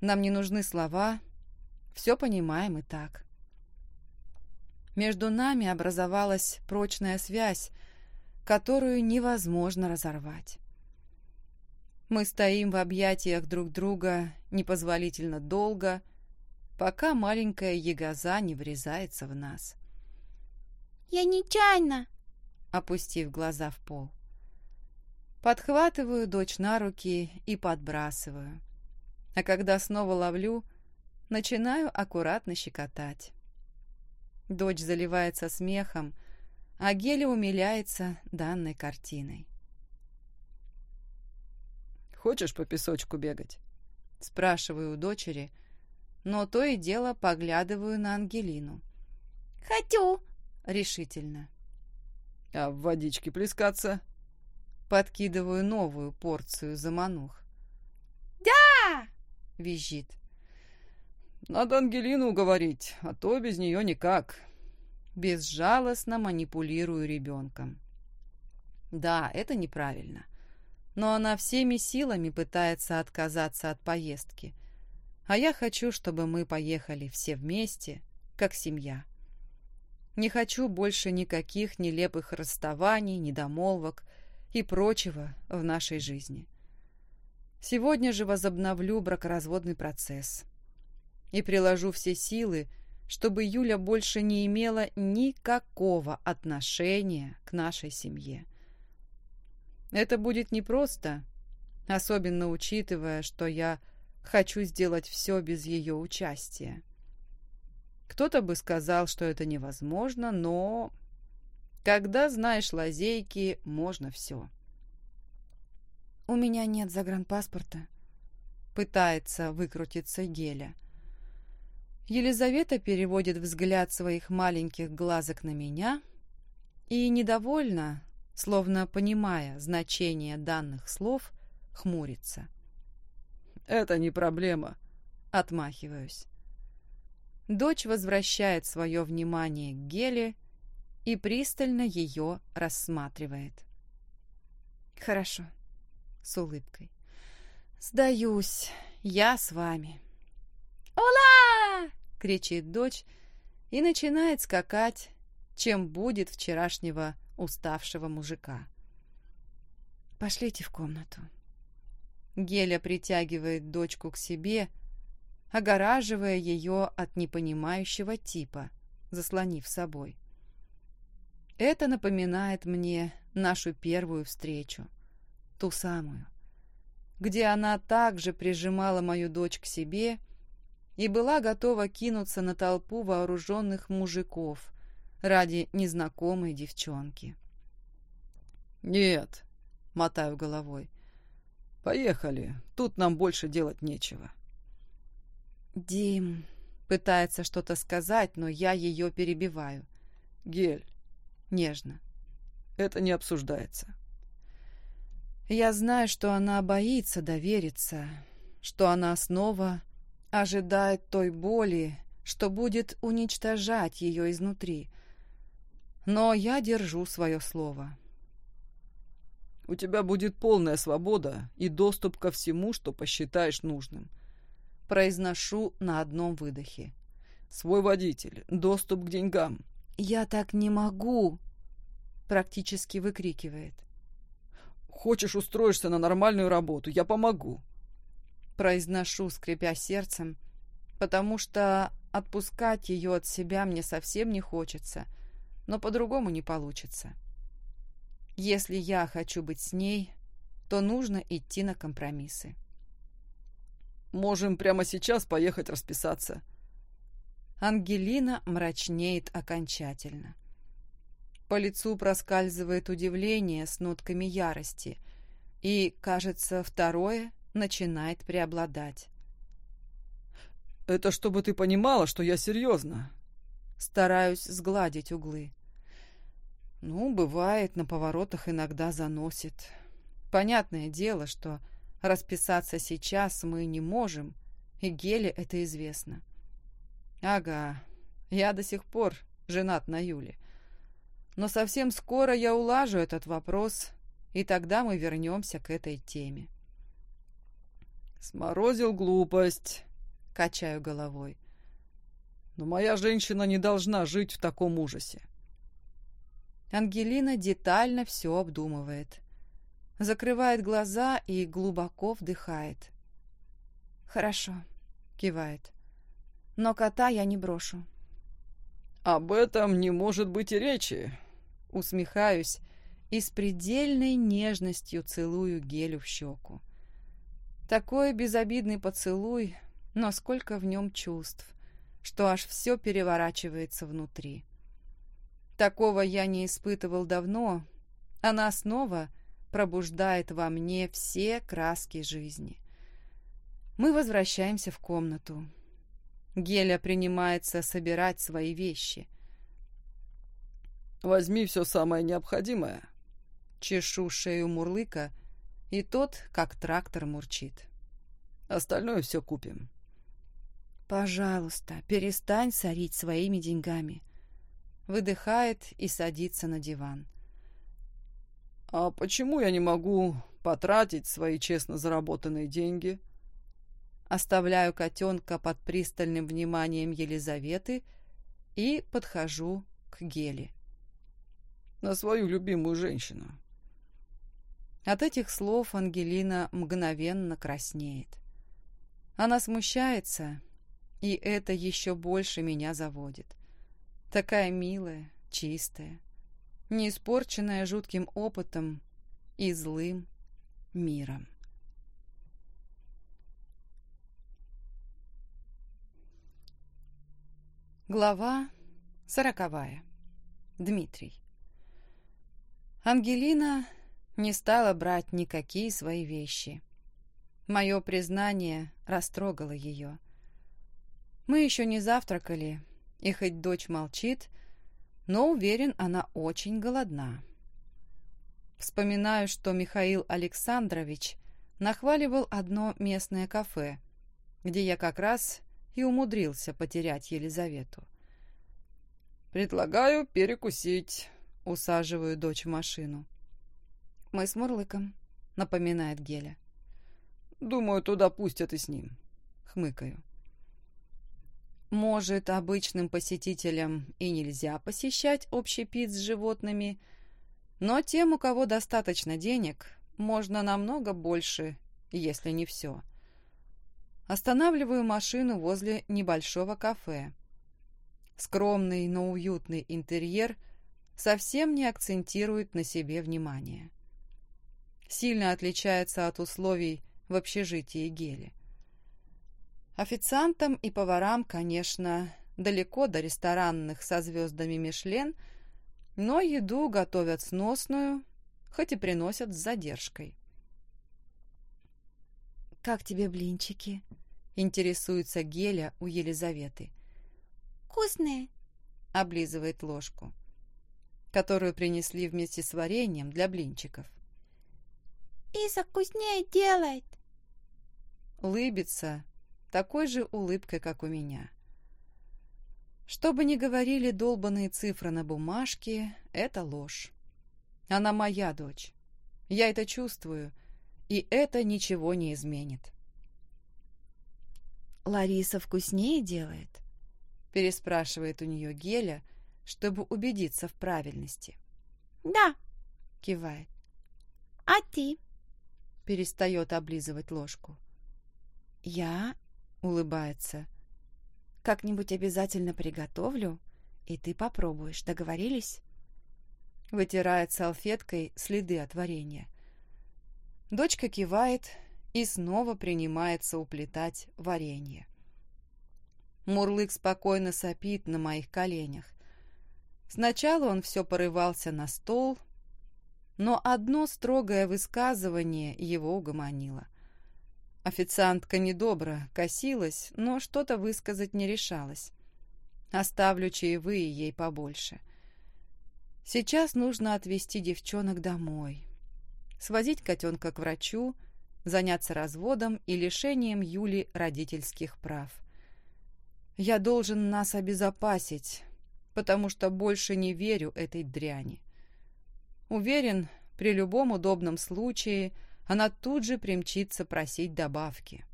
Нам не нужны слова, все понимаем и так. Между нами образовалась прочная связь, которую невозможно разорвать. Мы стоим в объятиях друг друга непозволительно долго, пока маленькая ягоза не врезается в нас. «Я нечаянно!» опустив глаза в пол. Подхватываю дочь на руки и подбрасываю. А когда снова ловлю, начинаю аккуратно щекотать. Дочь заливается смехом, а Геля умиляется данной картиной. «Хочешь по песочку бегать?» Спрашиваю у дочери, но то и дело поглядываю на Ангелину. «Хочу!» Решительно. «А в водичке плескаться?» Подкидываю новую порцию заманух. «Да!» — визжит. «Надо Ангелину уговорить, а то без нее никак». Безжалостно манипулирую ребенком. Да, это неправильно. Но она всеми силами пытается отказаться от поездки. А я хочу, чтобы мы поехали все вместе, как семья. Не хочу больше никаких нелепых расставаний, недомолвок и прочего в нашей жизни. Сегодня же возобновлю бракоразводный процесс и приложу все силы, чтобы Юля больше не имела никакого отношения к нашей семье. Это будет непросто, особенно учитывая, что я хочу сделать все без ее участия. Кто-то бы сказал, что это невозможно, но... Когда знаешь лазейки, можно все. «У меня нет загранпаспорта», — пытается выкрутиться Геля. Елизавета переводит взгляд своих маленьких глазок на меня и, недовольно, словно понимая значение данных слов, хмурится. «Это не проблема», — отмахиваюсь. Дочь возвращает свое внимание к Геле и пристально ее рассматривает. «Хорошо», — с улыбкой. «Сдаюсь, я с вами». «Ула!» — кричит дочь и начинает скакать, чем будет вчерашнего уставшего мужика. «Пошлите в комнату». Геля притягивает дочку к себе, — огораживая ее от непонимающего типа, заслонив собой. Это напоминает мне нашу первую встречу, ту самую, где она также прижимала мою дочь к себе и была готова кинуться на толпу вооруженных мужиков ради незнакомой девчонки. «Нет», — мотаю головой. «Поехали, тут нам больше делать нечего». «Дим...» — пытается что-то сказать, но я ее перебиваю. «Гель...» — нежно. «Это не обсуждается». Я знаю, что она боится довериться, что она снова ожидает той боли, что будет уничтожать ее изнутри. Но я держу свое слово. «У тебя будет полная свобода и доступ ко всему, что посчитаешь нужным», произношу на одном выдохе. «Свой водитель, доступ к деньгам». «Я так не могу!» практически выкрикивает. «Хочешь устроишься на нормальную работу, я помогу». Произношу, скрипя сердцем, потому что отпускать ее от себя мне совсем не хочется, но по-другому не получится. Если я хочу быть с ней, то нужно идти на компромиссы. Можем прямо сейчас поехать расписаться». Ангелина мрачнеет окончательно. По лицу проскальзывает удивление с нотками ярости, и, кажется, второе начинает преобладать. «Это чтобы ты понимала, что я серьезно». Стараюсь сгладить углы. Ну, бывает, на поворотах иногда заносит. Понятное дело, что Расписаться сейчас мы не можем, и Геле это известно. Ага, я до сих пор женат на Юле. Но совсем скоро я улажу этот вопрос, и тогда мы вернемся к этой теме. «Сморозил глупость», — качаю головой. «Но моя женщина не должна жить в таком ужасе». Ангелина детально все обдумывает. Закрывает глаза и глубоко вдыхает. «Хорошо», — кивает. «Но кота я не брошу». «Об этом не может быть и речи», — усмехаюсь и с предельной нежностью целую Гелю в щеку. Такой безобидный поцелуй, но сколько в нем чувств, что аж все переворачивается внутри. Такого я не испытывал давно, она снова пробуждает во мне все краски жизни. Мы возвращаемся в комнату. Геля принимается собирать свои вещи. «Возьми все самое необходимое». Чешу шею Мурлыка, и тот, как трактор, мурчит. «Остальное все купим». «Пожалуйста, перестань сорить своими деньгами». Выдыхает и садится на диван. «А почему я не могу потратить свои честно заработанные деньги?» Оставляю котенка под пристальным вниманием Елизаветы и подхожу к Геле. «На свою любимую женщину». От этих слов Ангелина мгновенно краснеет. Она смущается, и это еще больше меня заводит. Такая милая, чистая, не испорченная жутким опытом и злым миром. Глава сороковая. Дмитрий. Ангелина не стала брать никакие свои вещи. Мое признание растрогало ее. Мы еще не завтракали, и хоть дочь молчит, но уверен, она очень голодна. Вспоминаю, что Михаил Александрович нахваливал одно местное кафе, где я как раз и умудрился потерять Елизавету. «Предлагаю перекусить», — усаживаю дочь в машину. «Мы с Мурлыком», — напоминает Геля. «Думаю, туда пустят и с ним», — хмыкаю. Может, обычным посетителям и нельзя посещать общий пит с животными, но тем, у кого достаточно денег, можно намного больше, если не все. Останавливаю машину возле небольшого кафе. Скромный, но уютный интерьер совсем не акцентирует на себе внимание. Сильно отличается от условий в общежитии Гели. Официантам и поварам, конечно, далеко до ресторанных со звездами Мишлен, но еду готовят сносную, хоть и приносят с задержкой. «Как тебе блинчики?» — интересуется Геля у Елизаветы. «Вкусные!» — облизывает ложку, которую принесли вместе с вареньем для блинчиков. «Иса вкуснее делает!» Лыбится такой же улыбкой, как у меня. Что бы ни говорили долбанные цифры на бумажке, это ложь. Она моя дочь. Я это чувствую, и это ничего не изменит. «Лариса вкуснее делает?» переспрашивает у нее Геля, чтобы убедиться в правильности. «Да», кивает. «А ты?» перестает облизывать ложку. «Я улыбается. «Как-нибудь обязательно приготовлю, и ты попробуешь. Договорились?» Вытирает салфеткой следы от варенья. Дочка кивает и снова принимается уплетать варенье. Мурлык спокойно сопит на моих коленях. Сначала он все порывался на стол, но одно строгое высказывание его угомонило. Официантка недобро косилась, но что-то высказать не решалась. Оставлю чаевые ей побольше. Сейчас нужно отвезти девчонок домой. Свозить котенка к врачу, заняться разводом и лишением Юли родительских прав. Я должен нас обезопасить, потому что больше не верю этой дряни. Уверен, при любом удобном случае – она тут же примчится просить добавки.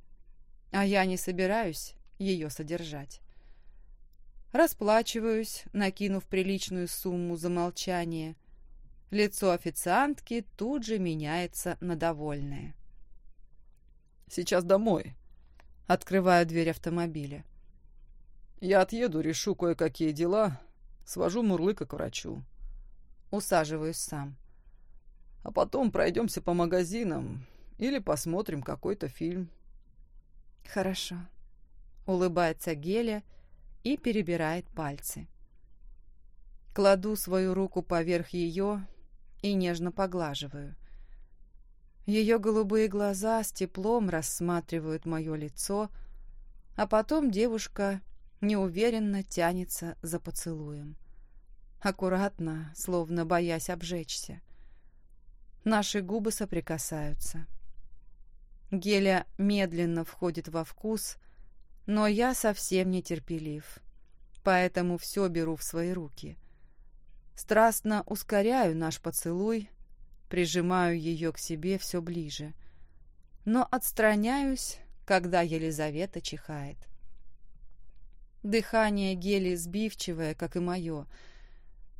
А я не собираюсь ее содержать. Расплачиваюсь, накинув приличную сумму за молчание. Лицо официантки тут же меняется на довольное. «Сейчас домой». Открываю дверь автомобиля. «Я отъеду, решу кое-какие дела, свожу Мурлыка к врачу». Усаживаюсь сам. «А потом пройдемся по магазинам или посмотрим какой-то фильм». «Хорошо», — улыбается Геля и перебирает пальцы. Кладу свою руку поверх ее и нежно поглаживаю. Ее голубые глаза с теплом рассматривают мое лицо, а потом девушка неуверенно тянется за поцелуем. Аккуратно, словно боясь обжечься. Наши губы соприкасаются. Геля медленно входит во вкус, но я совсем не терпелив, поэтому все беру в свои руки — Страстно ускоряю наш поцелуй, прижимаю ее к себе все ближе, но отстраняюсь, когда Елизавета чихает. Дыхание Гели сбивчивое, как и мое.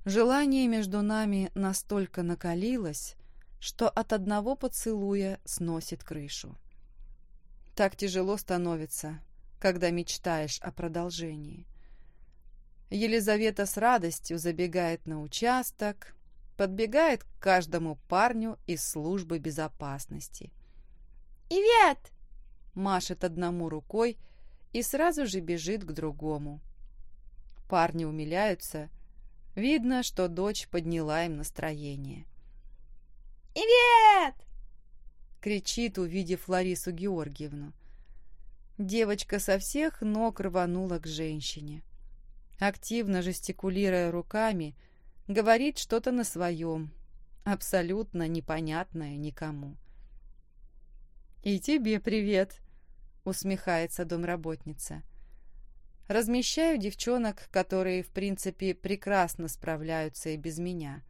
Желание между нами настолько накалилось, что от одного поцелуя сносит крышу. Так тяжело становится, когда мечтаешь о продолжении. Елизавета с радостью забегает на участок, подбегает к каждому парню из службы безопасности. «Ивет!» машет одному рукой и сразу же бежит к другому. Парни умиляются. Видно, что дочь подняла им настроение. «Ивет!» кричит, увидев Ларису Георгиевну. Девочка со всех ног рванула к женщине активно жестикулируя руками, говорит что-то на своем, абсолютно непонятное никому. «И тебе привет», — усмехается домработница. Размещаю девчонок, которые, в принципе, прекрасно справляются и без меня.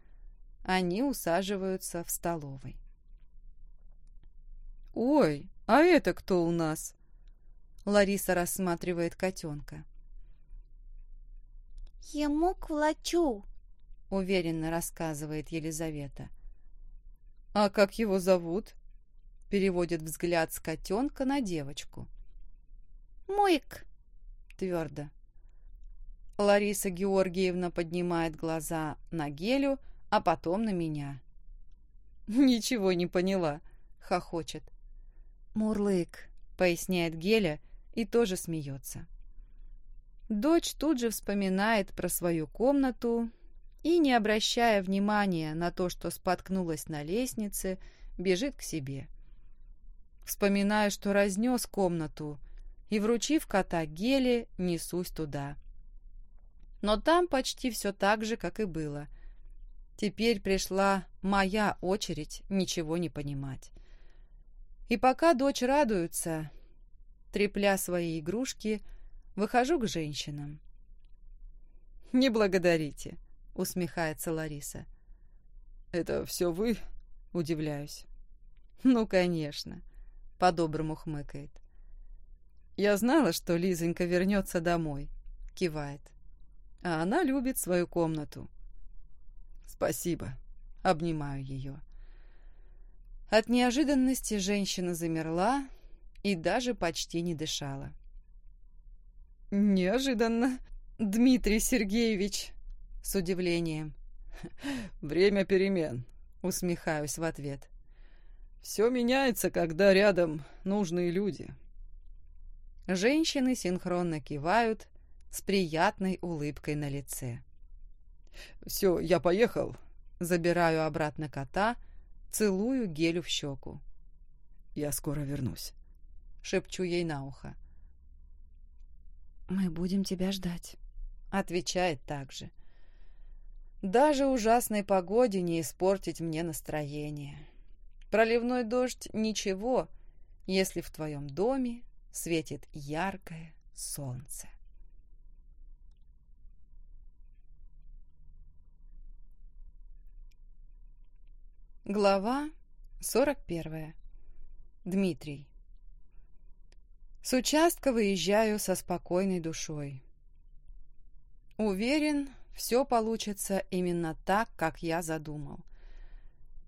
Они усаживаются в столовой. «Ой, а это кто у нас?» Лариса рассматривает котенка. «Ему к врачу», — уверенно рассказывает Елизавета. «А как его зовут?» — переводит взгляд с котенка на девочку. «Муик», — твердо. Лариса Георгиевна поднимает глаза на Гелю, а потом на меня. «Ничего не поняла», — хохочет. «Мурлык», — поясняет Геля и тоже смеется. Дочь тут же вспоминает про свою комнату и, не обращая внимания на то, что споткнулась на лестнице, бежит к себе. Вспоминаю, что разнес комнату, и, вручив кота Геле, несусь туда. Но там почти все так же, как и было. Теперь пришла моя очередь ничего не понимать. И пока дочь радуется, трепля свои игрушки, Выхожу к женщинам. «Не благодарите», — усмехается Лариса. «Это все вы?» — удивляюсь. «Ну, конечно», — по-доброму хмыкает. «Я знала, что Лизонька вернется домой», — кивает. «А она любит свою комнату». «Спасибо», — обнимаю ее. От неожиданности женщина замерла и даже почти не дышала. «Неожиданно, Дмитрий Сергеевич!» С удивлением. [LAUGHS] «Время перемен», — усмехаюсь в ответ. «Все меняется, когда рядом нужные люди». Женщины синхронно кивают с приятной улыбкой на лице. «Все, я поехал». Забираю обратно кота, целую гелю в щеку. «Я скоро вернусь», — шепчу ей на ухо. «Мы будем тебя ждать», — отвечает также. «Даже ужасной погоде не испортить мне настроение. Проливной дождь — ничего, если в твоем доме светит яркое солнце». Глава 41. Дмитрий. С участка выезжаю со спокойной душой. Уверен, все получится именно так, как я задумал.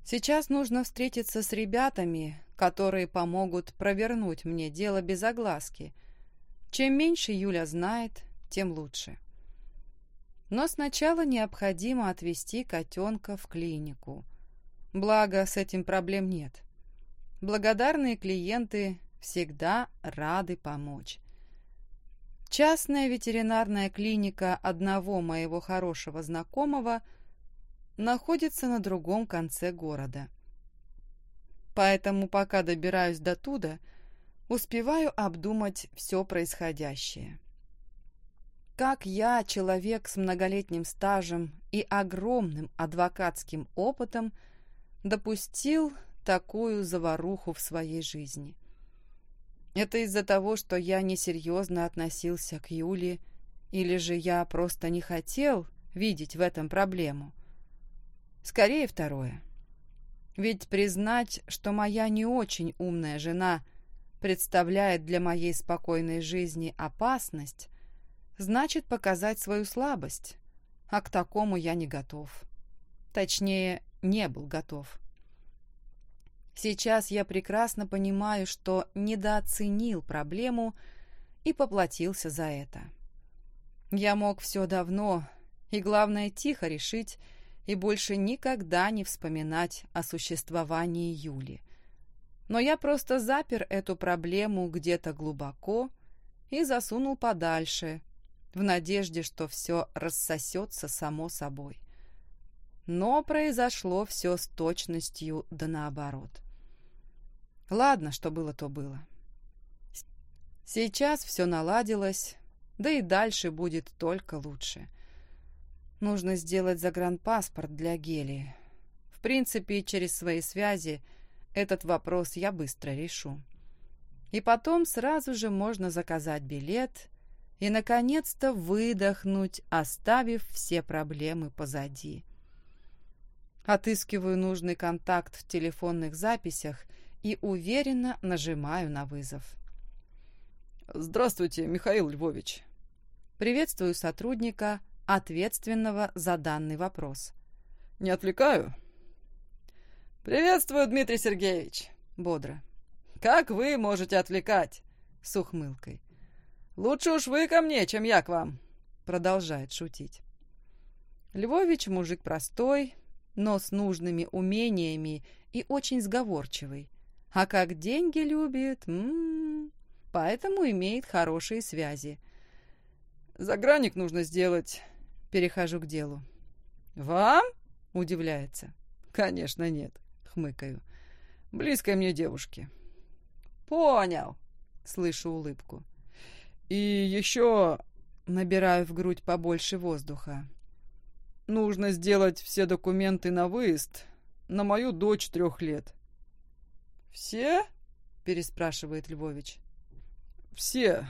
Сейчас нужно встретиться с ребятами, которые помогут провернуть мне дело без огласки. Чем меньше Юля знает, тем лучше. Но сначала необходимо отвезти котенка в клинику. Благо, с этим проблем нет. Благодарные клиенты всегда рады помочь. Частная ветеринарная клиника одного моего хорошего знакомого находится на другом конце города. Поэтому, пока добираюсь до туда, успеваю обдумать все происходящее. Как я, человек с многолетним стажем и огромным адвокатским опытом, допустил такую заваруху в своей жизни? Это из-за того, что я несерьезно относился к Юле, или же я просто не хотел видеть в этом проблему? Скорее второе. Ведь признать, что моя не очень умная жена представляет для моей спокойной жизни опасность, значит показать свою слабость, а к такому я не готов. Точнее, не был готов. Сейчас я прекрасно понимаю, что недооценил проблему и поплатился за это. Я мог все давно, и главное, тихо решить и больше никогда не вспоминать о существовании Юли. Но я просто запер эту проблему где-то глубоко и засунул подальше, в надежде, что все рассосется само собой. Но произошло все с точностью да наоборот. Ладно, что было, то было. Сейчас все наладилось, да и дальше будет только лучше. Нужно сделать загранпаспорт для Гелии. В принципе, через свои связи этот вопрос я быстро решу. И потом сразу же можно заказать билет и, наконец-то, выдохнуть, оставив все проблемы позади. Отыскиваю нужный контакт в телефонных записях и уверенно нажимаю на вызов. «Здравствуйте, Михаил Львович». Приветствую сотрудника, ответственного за данный вопрос. «Не отвлекаю?» «Приветствую, Дмитрий Сергеевич!» Бодро. «Как вы можете отвлекать?» С ухмылкой. «Лучше уж вы ко мне, чем я к вам!» Продолжает шутить. Львович мужик простой, но с нужными умениями и очень сговорчивый. А как деньги любит, м -м -м, поэтому имеет хорошие связи. Загранник нужно сделать. Перехожу к делу. Вам? Удивляется. Конечно, нет. Хмыкаю. Близкой мне девушке. Понял. Слышу улыбку. И еще... Набираю в грудь побольше воздуха. Нужно сделать все документы на выезд на мою дочь трех лет. «Все?» – переспрашивает Львович. «Все,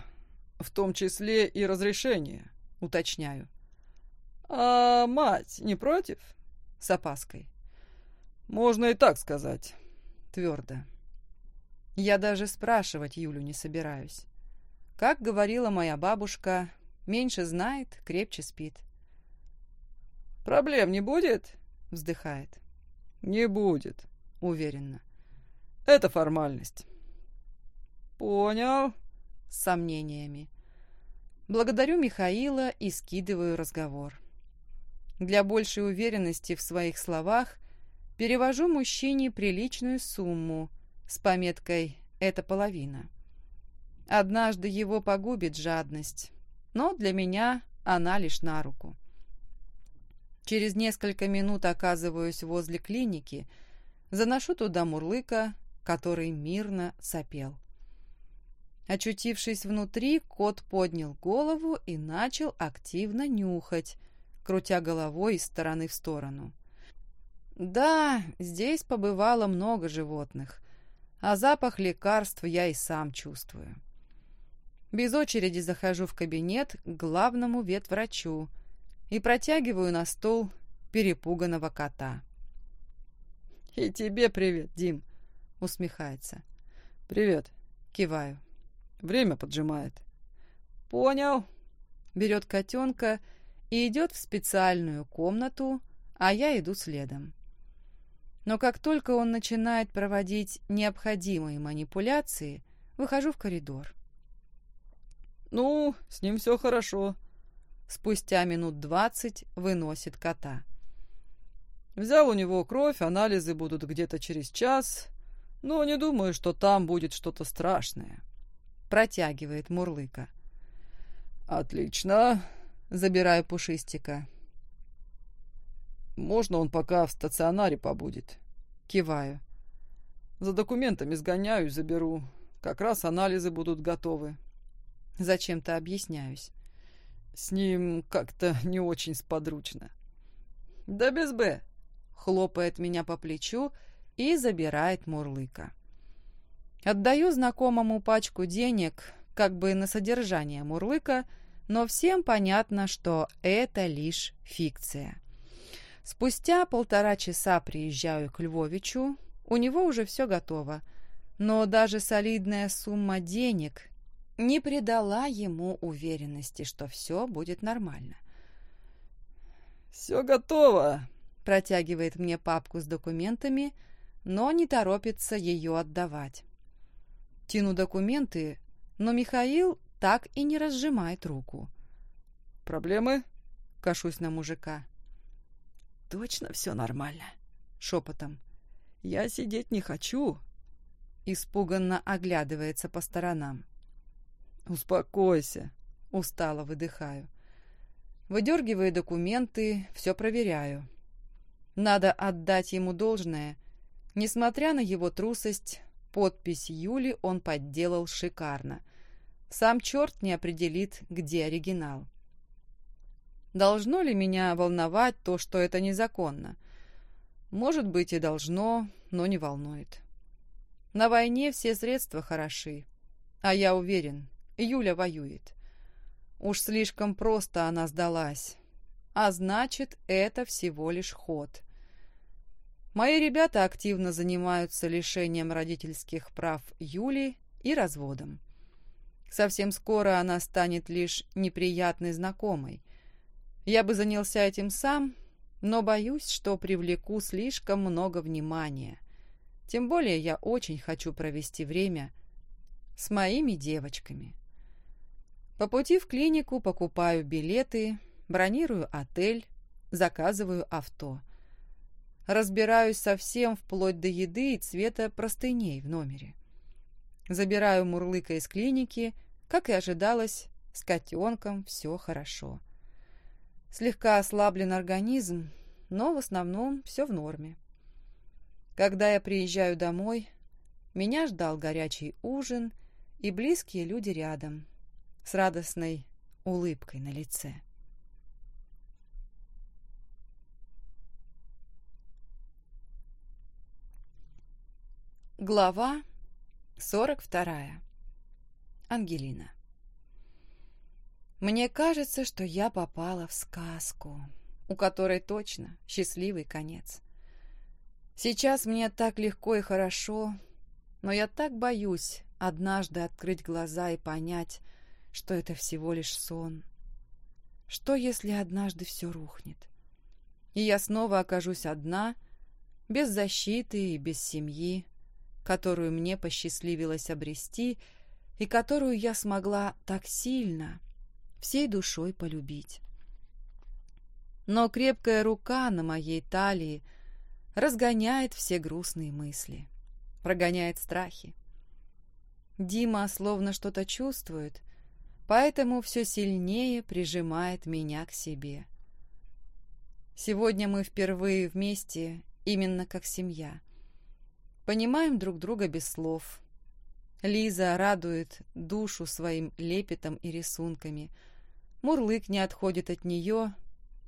в том числе и разрешение», – уточняю. «А мать не против?» – с опаской. «Можно и так сказать», – твердо. Я даже спрашивать Юлю не собираюсь. Как говорила моя бабушка, меньше знает, крепче спит. «Проблем не будет?» – вздыхает. «Не будет», – уверенно. Это формальность. Понял. С сомнениями. Благодарю Михаила и скидываю разговор. Для большей уверенности в своих словах перевожу мужчине приличную сумму с пометкой «это половина». Однажды его погубит жадность, но для меня она лишь на руку. Через несколько минут оказываюсь возле клиники, заношу туда мурлыка, который мирно сопел. Очутившись внутри, кот поднял голову и начал активно нюхать, крутя головой из стороны в сторону. Да, здесь побывало много животных, а запах лекарств я и сам чувствую. Без очереди захожу в кабинет к главному ветврачу и протягиваю на стол перепуганного кота. «И тебе привет, Дим!» Усмехается. «Привет». Киваю. «Время поджимает». «Понял». Берет котенка и идет в специальную комнату, а я иду следом. Но как только он начинает проводить необходимые манипуляции, выхожу в коридор. «Ну, с ним все хорошо», спустя минут двадцать выносит кота. Взял у него кровь, анализы будут где-то через час, но не думаю, что там будет что-то страшное. Протягивает Мурлыка. Отлично. Забираю Пушистика. Можно он пока в стационаре побудет? Киваю. За документами сгоняю, заберу. Как раз анализы будут готовы. Зачем-то объясняюсь. С ним как-то [LAUGHS] не очень сподручно. Да без «Б», хлопает меня по плечу и забирает Мурлыка. Отдаю знакомому пачку денег, как бы на содержание Мурлыка, но всем понятно, что это лишь фикция. Спустя полтора часа приезжаю к Львовичу, у него уже все готово, но даже солидная сумма денег не придала ему уверенности, что все будет нормально. «Все готово», — протягивает мне папку с документами, но не торопится ее отдавать. Тяну документы, но Михаил так и не разжимает руку. «Проблемы?» — кашусь на мужика. «Точно все нормально?» — шепотом. «Я сидеть не хочу». Испуганно оглядывается по сторонам. «Успокойся», — устало выдыхаю. Выдергиваю документы, все проверяю. Надо отдать ему должное. Несмотря на его трусость, подпись Юли он подделал шикарно. Сам черт не определит, где оригинал. Должно ли меня волновать то, что это незаконно? Может быть и должно, но не волнует. На войне все средства хороши, а я уверен, Юля воюет. Уж слишком просто она сдалась. А значит, это всего лишь ход. Мои ребята активно занимаются лишением родительских прав Юли и разводом. Совсем скоро она станет лишь неприятной знакомой. Я бы занялся этим сам, но боюсь, что привлеку слишком много внимания. Тем более я очень хочу провести время с моими девочками. По пути в клинику покупаю билеты, бронирую отель, заказываю авто. Разбираюсь совсем вплоть до еды и цвета простыней в номере. Забираю Мурлыка из клиники, как и ожидалось, с котенком все хорошо. Слегка ослаблен организм, но в основном все в норме. Когда я приезжаю домой, меня ждал горячий ужин и близкие люди рядом, с радостной улыбкой на лице. Глава 42. Ангелина. Мне кажется, что я попала в сказку, у которой точно счастливый конец. Сейчас мне так легко и хорошо, но я так боюсь однажды открыть глаза и понять, что это всего лишь сон. Что, если однажды все рухнет? И я снова окажусь одна, без защиты и без семьи, которую мне посчастливилось обрести и которую я смогла так сильно, всей душой полюбить. Но крепкая рука на моей талии разгоняет все грустные мысли, прогоняет страхи. Дима словно что-то чувствует поэтому все сильнее прижимает меня к себе. Сегодня мы впервые вместе, именно как семья. Понимаем друг друга без слов. Лиза радует душу своим лепетом и рисунками. Мурлык не отходит от нее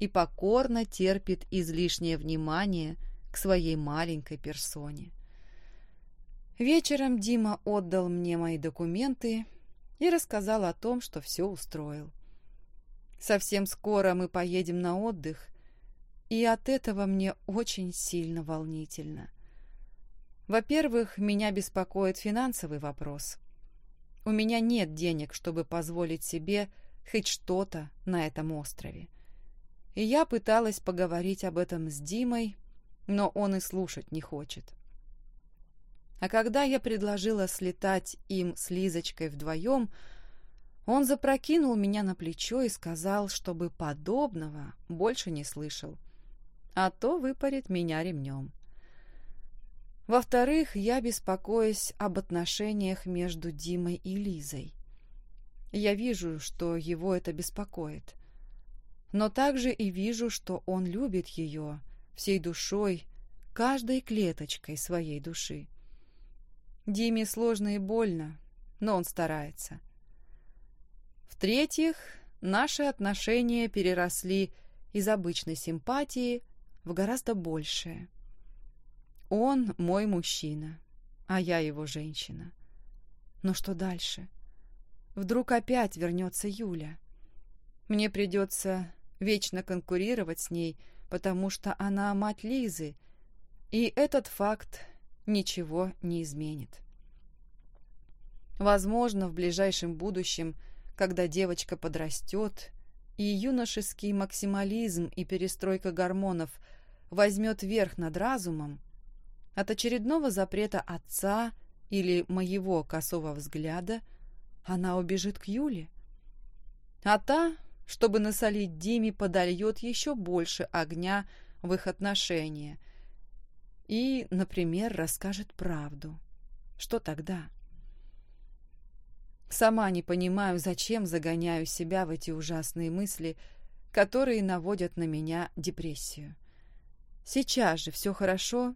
и покорно терпит излишнее внимание к своей маленькой персоне. Вечером Дима отдал мне мои документы и рассказал о том, что все устроил. Совсем скоро мы поедем на отдых, и от этого мне очень сильно волнительно. Во-первых, меня беспокоит финансовый вопрос. У меня нет денег, чтобы позволить себе хоть что-то на этом острове. И я пыталась поговорить об этом с Димой, но он и слушать не хочет. А когда я предложила слетать им с Лизочкой вдвоем, он запрокинул меня на плечо и сказал, чтобы подобного больше не слышал, а то выпарит меня ремнем. Во-вторых, я беспокоюсь об отношениях между Димой и Лизой. Я вижу, что его это беспокоит. Но также и вижу, что он любит ее всей душой, каждой клеточкой своей души. Диме сложно и больно, но он старается. В-третьих, наши отношения переросли из обычной симпатии в гораздо большее. Он мой мужчина, а я его женщина. Но что дальше? Вдруг опять вернется Юля. Мне придется вечно конкурировать с ней, потому что она мать Лизы, и этот факт ничего не изменит. Возможно, в ближайшем будущем, когда девочка подрастет, и юношеский максимализм и перестройка гормонов возьмет верх над разумом, от очередного запрета отца или моего косого взгляда она убежит к Юле. А та, чтобы насолить Диме, подольет еще больше огня в их отношения и, например, расскажет правду. Что тогда? Сама не понимаю, зачем загоняю себя в эти ужасные мысли, которые наводят на меня депрессию. Сейчас же все хорошо,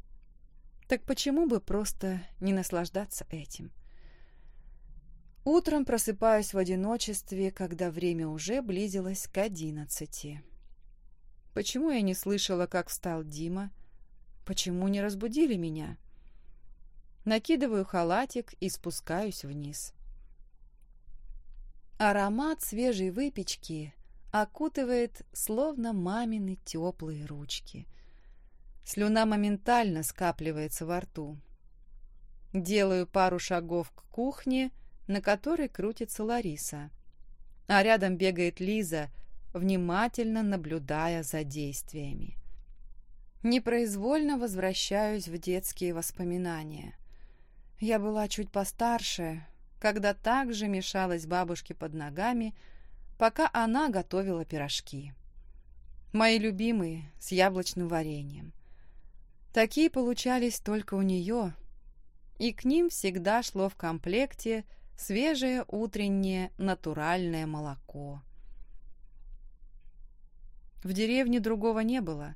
так почему бы просто не наслаждаться этим? Утром просыпаюсь в одиночестве, когда время уже близилось к одиннадцати. Почему я не слышала, как встал Дима? Почему не разбудили меня? Накидываю халатик и спускаюсь вниз. Аромат свежей выпечки окутывает, словно мамины теплые ручки. Слюна моментально скапливается во рту. Делаю пару шагов к кухне, на которой крутится Лариса, а рядом бегает Лиза, внимательно наблюдая за действиями. Непроизвольно возвращаюсь в детские воспоминания. Я была чуть постарше, когда также мешалась бабушке под ногами, пока она готовила пирожки. Мои любимые, с яблочным вареньем. Такие получались только у нее, и к ним всегда шло в комплекте свежее утреннее натуральное молоко. В деревне другого не было,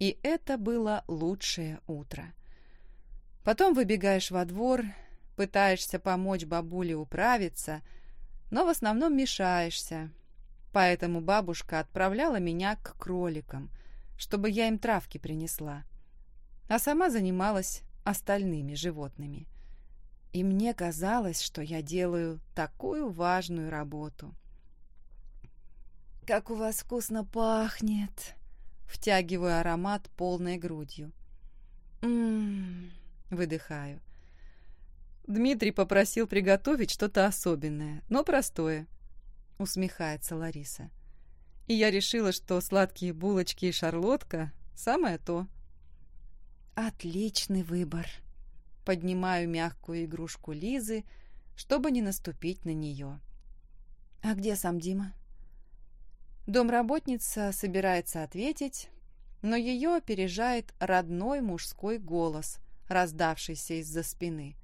и это было лучшее утро. Потом выбегаешь во двор пытаешься помочь бабуле управиться, но в основном мешаешься. Поэтому бабушка отправляла меня к кроликам, чтобы я им травки принесла, а сама занималась остальными животными. И мне казалось, что я делаю такую важную работу. «Как у вас вкусно пахнет!» Втягиваю аромат полной грудью. «М-м-м!» выдыхаю. Дмитрий попросил приготовить что-то особенное, но простое. Усмехается Лариса. И я решила, что сладкие булочки и шарлотка – самое то. Отличный выбор. Поднимаю мягкую игрушку Лизы, чтобы не наступить на нее. А где сам Дима? Домработница собирается ответить, но ее опережает родной мужской голос, раздавшийся из-за спины.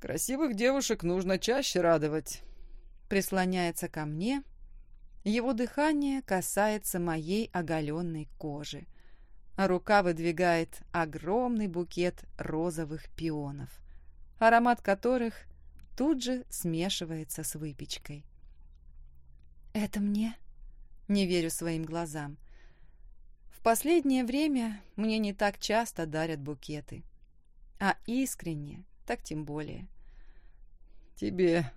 Красивых девушек нужно чаще радовать. Прислоняется ко мне. Его дыхание касается моей оголенной кожи, а рука выдвигает огромный букет розовых пионов, аромат которых тут же смешивается с выпечкой. «Это мне?» Не верю своим глазам. В последнее время мне не так часто дарят букеты. А искренне так тем более. «Тебе».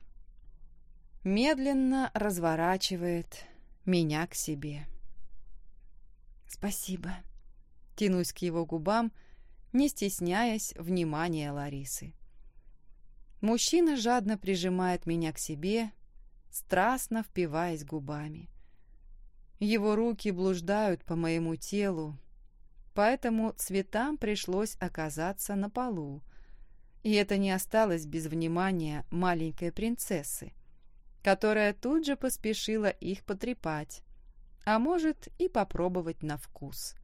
Медленно разворачивает меня к себе. «Спасибо». Тянусь к его губам, не стесняясь внимания Ларисы. Мужчина жадно прижимает меня к себе, страстно впиваясь губами. Его руки блуждают по моему телу, поэтому цветам пришлось оказаться на полу. И это не осталось без внимания маленькой принцессы, которая тут же поспешила их потрепать, а может и попробовать на вкус.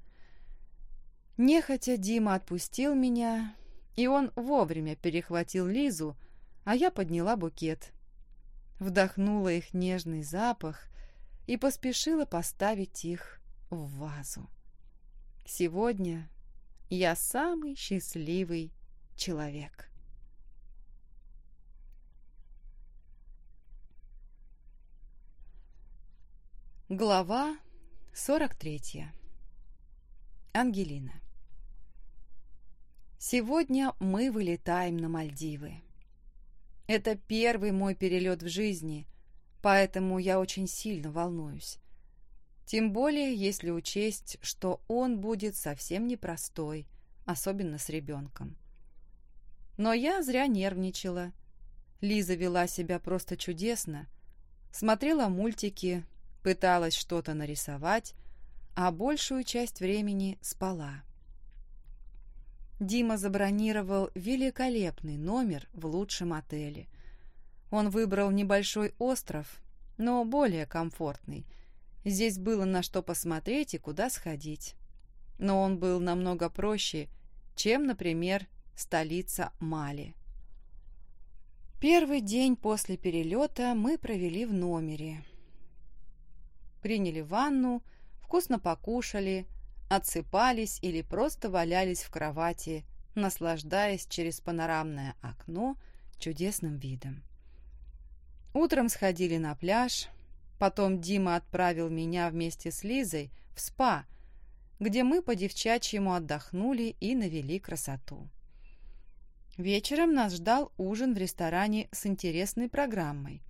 Нехотя Дима отпустил меня, и он вовремя перехватил Лизу, а я подняла букет. Вдохнула их нежный запах и поспешила поставить их в вазу. Сегодня я самый счастливый человек. Глава 43. Ангелина. Сегодня мы вылетаем на Мальдивы. Это первый мой перелет в жизни, поэтому я очень сильно волнуюсь. Тем более, если учесть, что он будет совсем непростой, особенно с ребенком. Но я зря нервничала. Лиза вела себя просто чудесно. Смотрела мультики, пыталась что-то нарисовать, а большую часть времени спала. Дима забронировал великолепный номер в лучшем отеле. Он выбрал небольшой остров, но более комфортный. Здесь было на что посмотреть и куда сходить. Но он был намного проще, чем, например, столица Мали. Первый день после перелета мы провели в номере. Приняли ванну, вкусно покушали, отсыпались или просто валялись в кровати, наслаждаясь через панорамное окно чудесным видом. Утром сходили на пляж, потом Дима отправил меня вместе с Лизой в спа, где мы по-девчачьему отдохнули и навели красоту. Вечером нас ждал ужин в ресторане с интересной программой.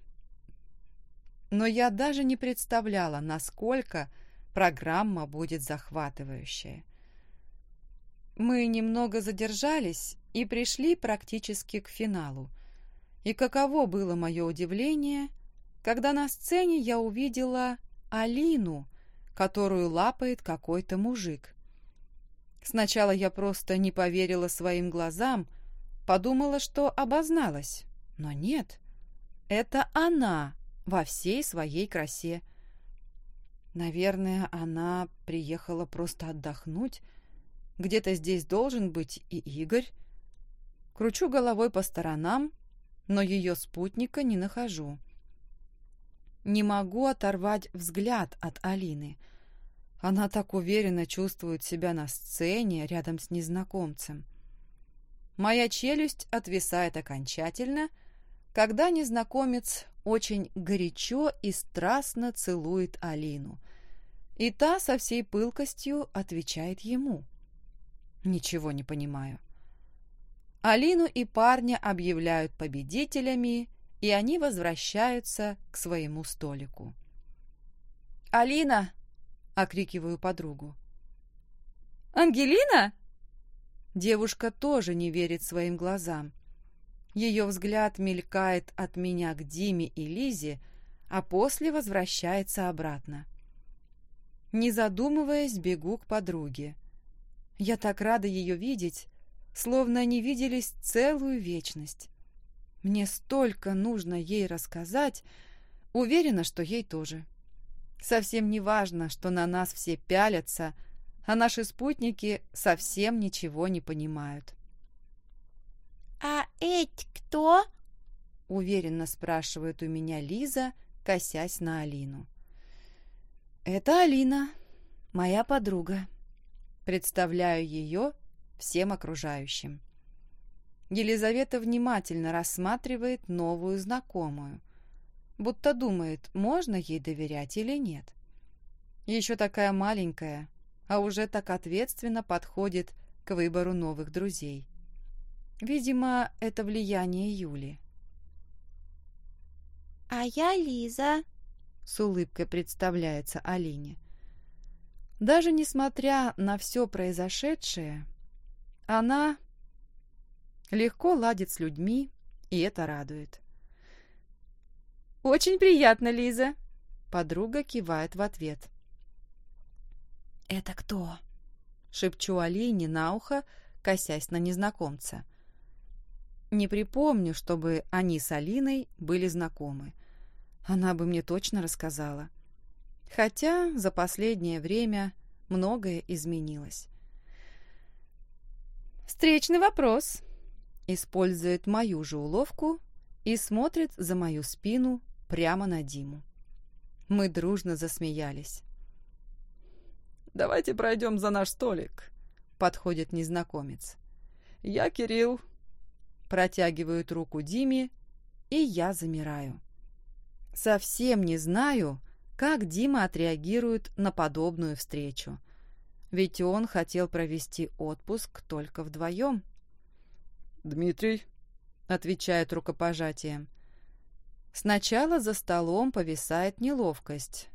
Но я даже не представляла, насколько программа будет захватывающая. Мы немного задержались и пришли практически к финалу. И каково было мое удивление, когда на сцене я увидела Алину, которую лапает какой-то мужик. Сначала я просто не поверила своим глазам, подумала, что обозналась. Но нет, это она во всей своей красе. Наверное, она приехала просто отдохнуть. Где-то здесь должен быть и Игорь. Кручу головой по сторонам, но ее спутника не нахожу. Не могу оторвать взгляд от Алины. Она так уверенно чувствует себя на сцене рядом с незнакомцем. Моя челюсть отвисает окончательно, когда незнакомец очень горячо и страстно целует Алину. И та со всей пылкостью отвечает ему. Ничего не понимаю. Алину и парня объявляют победителями, и они возвращаются к своему столику. «Алина!» — окрикиваю подругу. «Ангелина?» Девушка тоже не верит своим глазам. Ее взгляд мелькает от меня к Диме и Лизе, а после возвращается обратно. Не задумываясь, бегу к подруге. Я так рада ее видеть, словно не виделись целую вечность. Мне столько нужно ей рассказать, уверена, что ей тоже. Совсем не важно, что на нас все пялятся, а наши спутники совсем ничего не понимают. «А эти кто?» — уверенно спрашивает у меня Лиза, косясь на Алину. «Это Алина, моя подруга. Представляю ее всем окружающим». Елизавета внимательно рассматривает новую знакомую, будто думает, можно ей доверять или нет. Еще такая маленькая, а уже так ответственно подходит к выбору новых друзей. Видимо, это влияние Юли. «А я Лиза», — с улыбкой представляется Алине. Даже несмотря на все произошедшее, она легко ладит с людьми, и это радует. «Очень приятно, Лиза», — подруга кивает в ответ. «Это кто?» шепчу Алине на ухо, косясь на незнакомца. Не припомню, чтобы они с Алиной были знакомы. Она бы мне точно рассказала. Хотя за последнее время многое изменилось. «Встречный вопрос», — использует мою же уловку и смотрит за мою спину прямо на Диму. Мы дружно засмеялись. «Давайте пройдем за наш столик», — подходит незнакомец. «Я Кирилл». Протягивают руку Диме, и я замираю. Совсем не знаю, как Дима отреагирует на подобную встречу. Ведь он хотел провести отпуск только вдвоем. «Дмитрий», — отвечает рукопожатием. Сначала за столом повисает неловкость,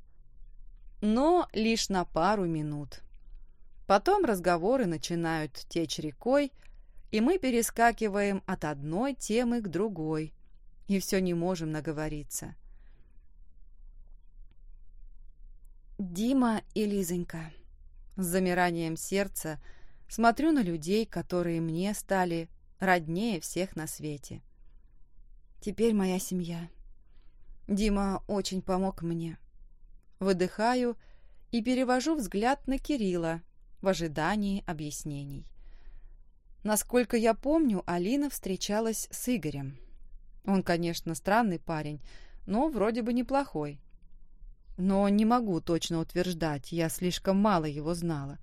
но лишь на пару минут. Потом разговоры начинают течь рекой, и мы перескакиваем от одной темы к другой, и все не можем наговориться. Дима и Лизонька. С замиранием сердца смотрю на людей, которые мне стали роднее всех на свете. Теперь моя семья. Дима очень помог мне. Выдыхаю и перевожу взгляд на Кирилла в ожидании объяснений. Насколько я помню, Алина встречалась с Игорем. Он, конечно, странный парень, но вроде бы неплохой. Но не могу точно утверждать, я слишком мало его знала.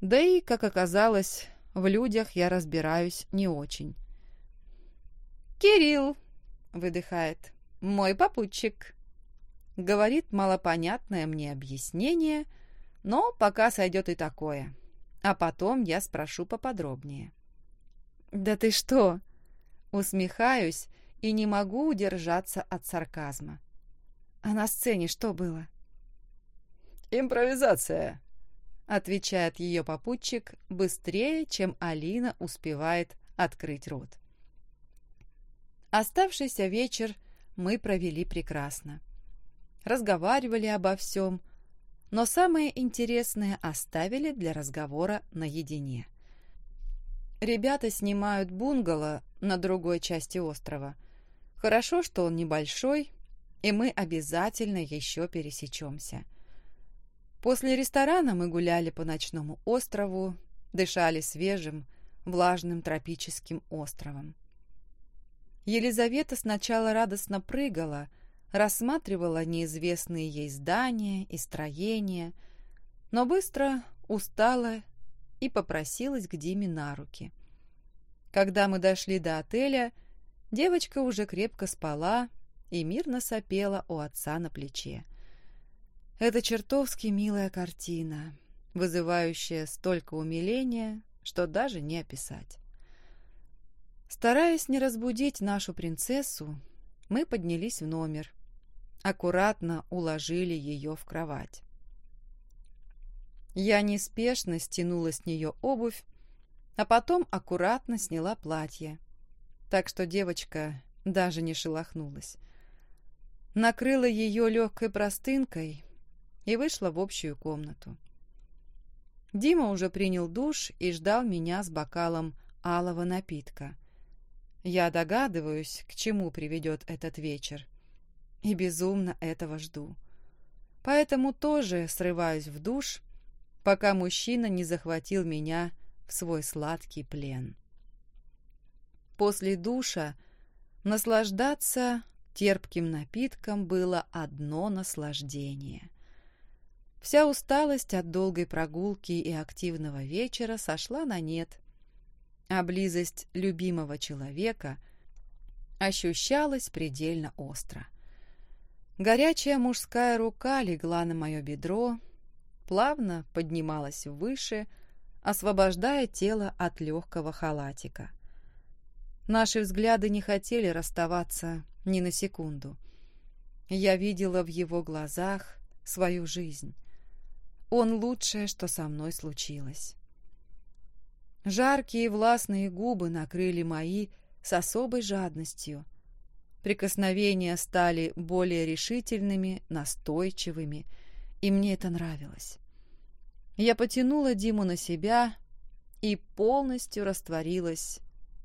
Да и, как оказалось, в людях я разбираюсь не очень. «Кирилл!» — выдыхает. «Мой попутчик!» Говорит малопонятное мне объяснение, но пока сойдет и такое. А потом я спрошу поподробнее. «Да ты что?» Усмехаюсь и не могу удержаться от сарказма. «А на сцене что было?» «Импровизация», — отвечает ее попутчик быстрее, чем Алина успевает открыть рот. Оставшийся вечер мы провели прекрасно разговаривали обо всем, но самое интересное оставили для разговора наедине. Ребята снимают бунгало на другой части острова. Хорошо, что он небольшой, и мы обязательно еще пересечемся. После ресторана мы гуляли по ночному острову, дышали свежим, влажным тропическим островом. Елизавета сначала радостно прыгала, рассматривала неизвестные ей здания и строения, но быстро устала и попросилась к Диме на руки. Когда мы дошли до отеля, девочка уже крепко спала и мирно сопела у отца на плече. Это чертовски милая картина, вызывающая столько умиления, что даже не описать. Стараясь не разбудить нашу принцессу, мы поднялись в номер, аккуратно уложили ее в кровать. Я неспешно стянула с нее обувь, а потом аккуратно сняла платье, так что девочка даже не шелохнулась. Накрыла ее легкой простынкой и вышла в общую комнату. Дима уже принял душ и ждал меня с бокалом алого напитка. Я догадываюсь, к чему приведет этот вечер и безумно этого жду. Поэтому тоже срываюсь в душ, пока мужчина не захватил меня в свой сладкий плен. После душа наслаждаться терпким напитком было одно наслаждение. Вся усталость от долгой прогулки и активного вечера сошла на нет, а близость любимого человека ощущалась предельно остро. Горячая мужская рука легла на мое бедро, плавно поднималась выше, освобождая тело от легкого халатика. Наши взгляды не хотели расставаться ни на секунду. Я видела в его глазах свою жизнь. Он лучшее, что со мной случилось. Жаркие властные губы накрыли мои с особой жадностью — Прикосновения стали более решительными, настойчивыми, и мне это нравилось. Я потянула Диму на себя и полностью растворилась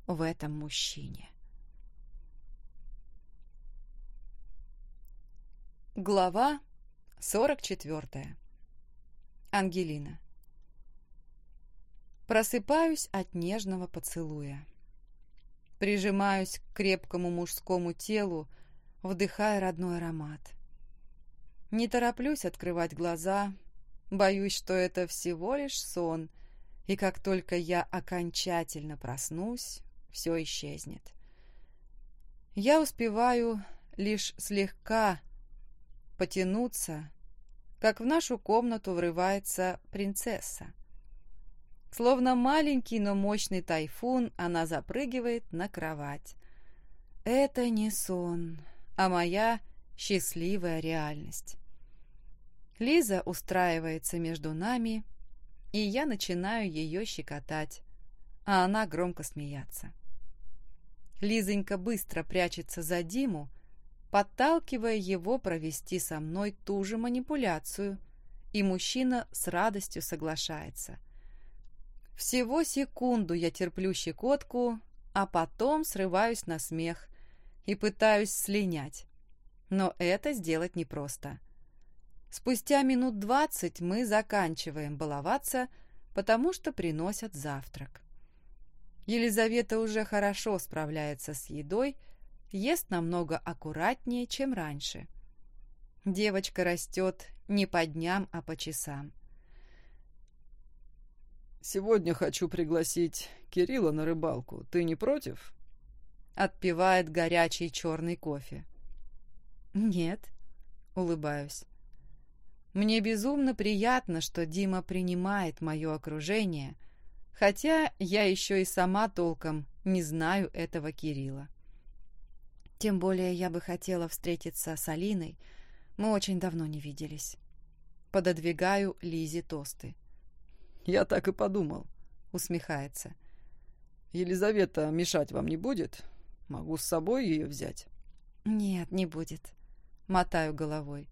в этом мужчине. Глава 44. Ангелина. Просыпаюсь от нежного поцелуя. Прижимаюсь к крепкому мужскому телу, вдыхая родной аромат. Не тороплюсь открывать глаза, боюсь, что это всего лишь сон, и как только я окончательно проснусь, все исчезнет. Я успеваю лишь слегка потянуться, как в нашу комнату врывается принцесса. Словно маленький, но мощный тайфун, она запрыгивает на кровать. Это не сон, а моя счастливая реальность. Лиза устраивается между нами, и я начинаю ее щекотать, а она громко смеяться. Лизонька быстро прячется за Диму, подталкивая его провести со мной ту же манипуляцию, и мужчина с радостью соглашается. Всего секунду я терплю щекотку, а потом срываюсь на смех и пытаюсь слинять. Но это сделать непросто. Спустя минут двадцать мы заканчиваем баловаться, потому что приносят завтрак. Елизавета уже хорошо справляется с едой, ест намного аккуратнее, чем раньше. Девочка растет не по дням, а по часам. «Сегодня хочу пригласить Кирилла на рыбалку. Ты не против?» Отпивает горячий черный кофе. «Нет», — улыбаюсь. Мне безумно приятно, что Дима принимает мое окружение, хотя я еще и сама толком не знаю этого Кирилла. Тем более я бы хотела встретиться с Алиной. Мы очень давно не виделись. Пододвигаю Лизе тосты. «Я так и подумал», — усмехается. «Елизавета мешать вам не будет? Могу с собой ее взять?» «Нет, не будет», — мотаю головой.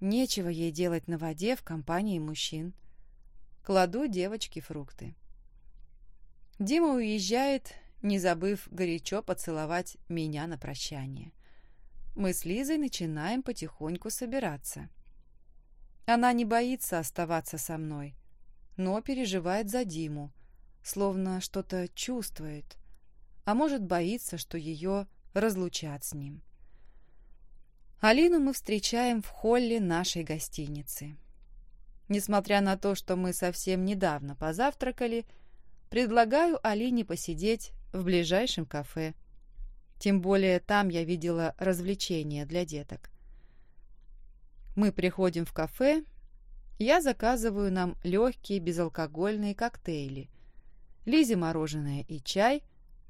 Нечего ей делать на воде в компании мужчин. Кладу девочке фрукты. Дима уезжает, не забыв горячо поцеловать меня на прощание. Мы с Лизой начинаем потихоньку собираться. Она не боится оставаться со мной, но переживает за Диму, словно что-то чувствует, а может боится, что ее разлучат с ним. Алину мы встречаем в холле нашей гостиницы. Несмотря на то, что мы совсем недавно позавтракали, предлагаю Алине посидеть в ближайшем кафе. Тем более там я видела развлечения для деток. Мы приходим в кафе, я заказываю нам легкие безалкогольные коктейли, Лизе мороженое и чай,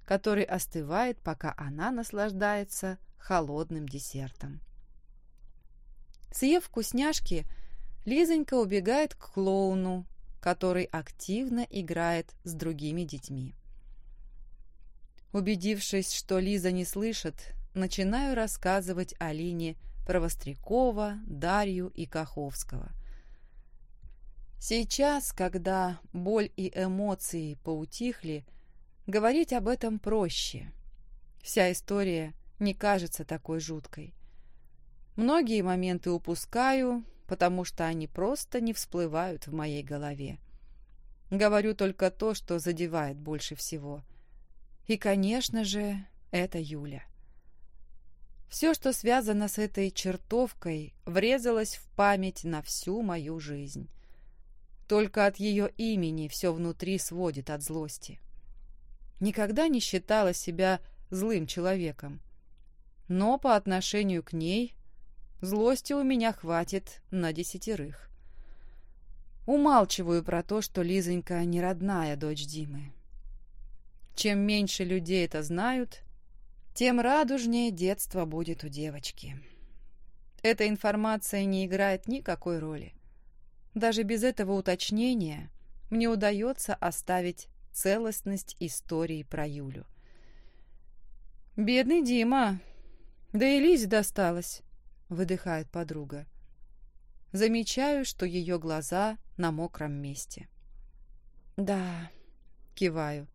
который остывает, пока она наслаждается холодным десертом. Съев вкусняшки, Лизонька убегает к клоуну, который активно играет с другими детьми. Убедившись, что Лиза не слышит, начинаю рассказывать Алине про Вострякова, Дарью и Каховского. Сейчас, когда боль и эмоции поутихли, говорить об этом проще. Вся история не кажется такой жуткой. Многие моменты упускаю, потому что они просто не всплывают в моей голове. Говорю только то, что задевает больше всего – и, конечно же, это Юля. Все, что связано с этой чертовкой, врезалось в память на всю мою жизнь. Только от ее имени все внутри сводит от злости. Никогда не считала себя злым человеком. Но по отношению к ней злости у меня хватит на десятерых. Умалчиваю про то, что Лизонька не родная дочь Димы. Чем меньше людей это знают, тем радужнее детство будет у девочки. Эта информация не играет никакой роли. Даже без этого уточнения мне удается оставить целостность истории про Юлю. «Бедный Дима! Да и Лизе досталось!» — выдыхает подруга. замечаю, что ее глаза на мокром месте. «Да», — Киваю.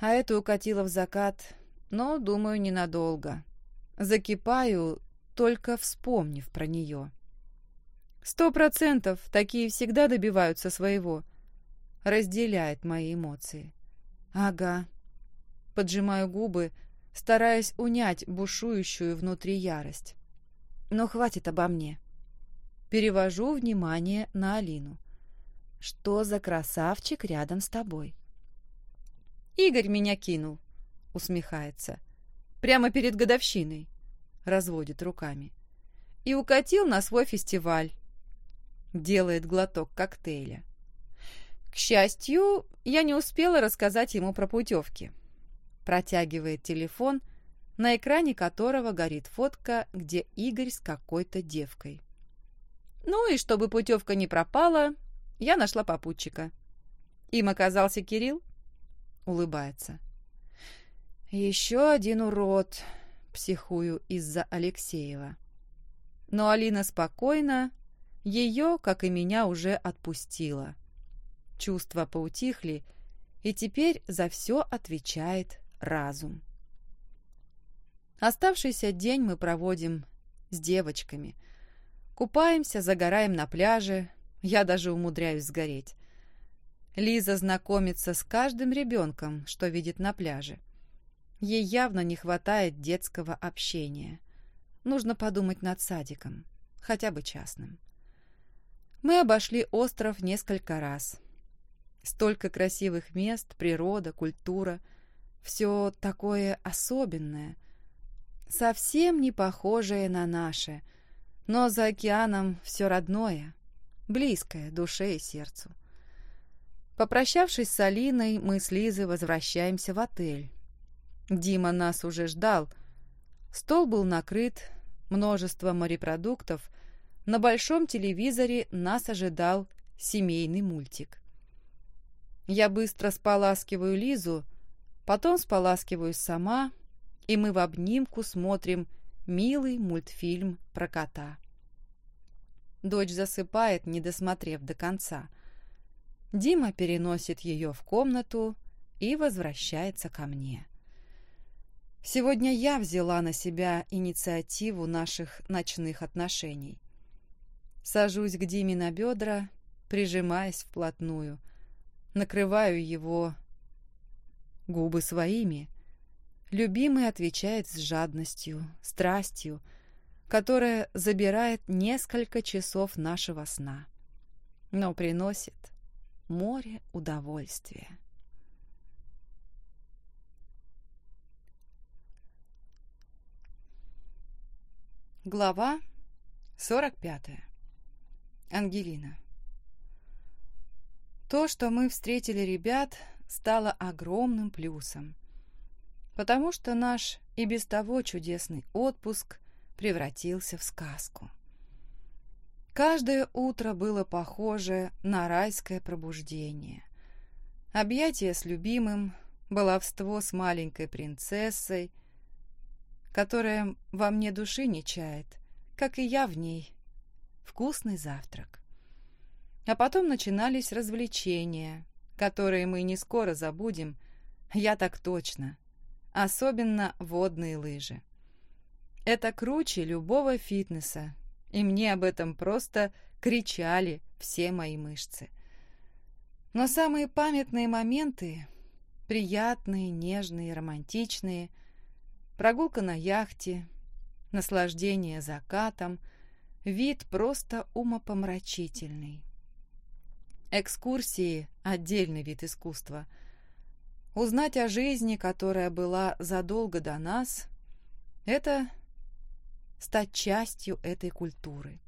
а это укатило в закат, но, думаю, ненадолго. Закипаю, только вспомнив про нее. Сто процентов такие всегда добиваются своего. Разделяет мои эмоции. «Ага», Поджимаю губы, стараясь унять бушующую внутри ярость. «но хватит обо мне. Перевожу внимание на Алину. Что за красавчик рядом с тобой?» «Игорь меня кинул», — усмехается. «Прямо перед годовщиной», — разводит руками. «И укатил на свой фестиваль». Делает глоток коктейля. К счастью, я не успела рассказать ему про путевки. Протягивает телефон, на экране которого горит фотка, где Игорь с какой-то девкой. Ну и чтобы путевка не пропала, я нашла попутчика. Им оказался Кирилл. Улыбается. «Еще один урод», — Психую из-за Алексеева. Но Алина спокойна, ее, как и меня, уже отпустила. Чувства поутихли, и теперь за все отвечает разум. Оставшийся день мы проводим с девочками. Купаемся, загораем на пляже. Я даже умудряюсь сгореть. Лиза знакомится с каждым ребенком, что видит на пляже. Ей явно не хватает детского общения. Нужно подумать над садиком, хотя бы частным. Мы обошли остров несколько раз. Столько красивых мест, природа, культура. Все такое особенное. Совсем не похожее на наше. Но за океаном все родное, близкое душе и сердцу. Попрощавшись с Алиной, мы с Лизой возвращаемся в отель. Дима нас уже ждал. Стол был накрыт, множество морепродуктов. На большом телевизоре нас ожидал семейный мультик. Я быстро споласкиваю Лизу, потом споласкиваю сама, и мы в обнимку смотрим милый мультфильм про кота. Дочь засыпает, не досмотрев до конца. Дима переносит ее в комнату и возвращается ко мне. Сегодня я взяла на себя инициативу наших ночных отношений. Сажусь к Диме на бедра, прижимаясь вплотную, накрываю его губы своими. Любимый отвечает с жадностью, страстью, которая забирает несколько часов нашего сна, но приносит море удовольствия. Глава 45. Ангелина. То, что мы встретили ребят, стало огромным плюсом, потому что наш и без того чудесный отпуск превратился в сказку. Каждое утро было похоже на райское пробуждение. Объятие с любимым, баловство с маленькой принцессой, которая во мне души не чает, как и я в ней. Вкусный завтрак. А потом начинались развлечения, которые мы не скоро забудем, я так точно. Особенно водные лыжи. Это круче любого фитнеса, и мне об этом просто кричали все мои мышцы. Но самые памятные моменты, приятные, нежные, романтичные, прогулка на яхте, наслаждение закатом, вид просто умопомрачительный. Экскурсии – отдельный вид искусства. Узнать о жизни, которая была задолго до нас – это стать частью этой культуры.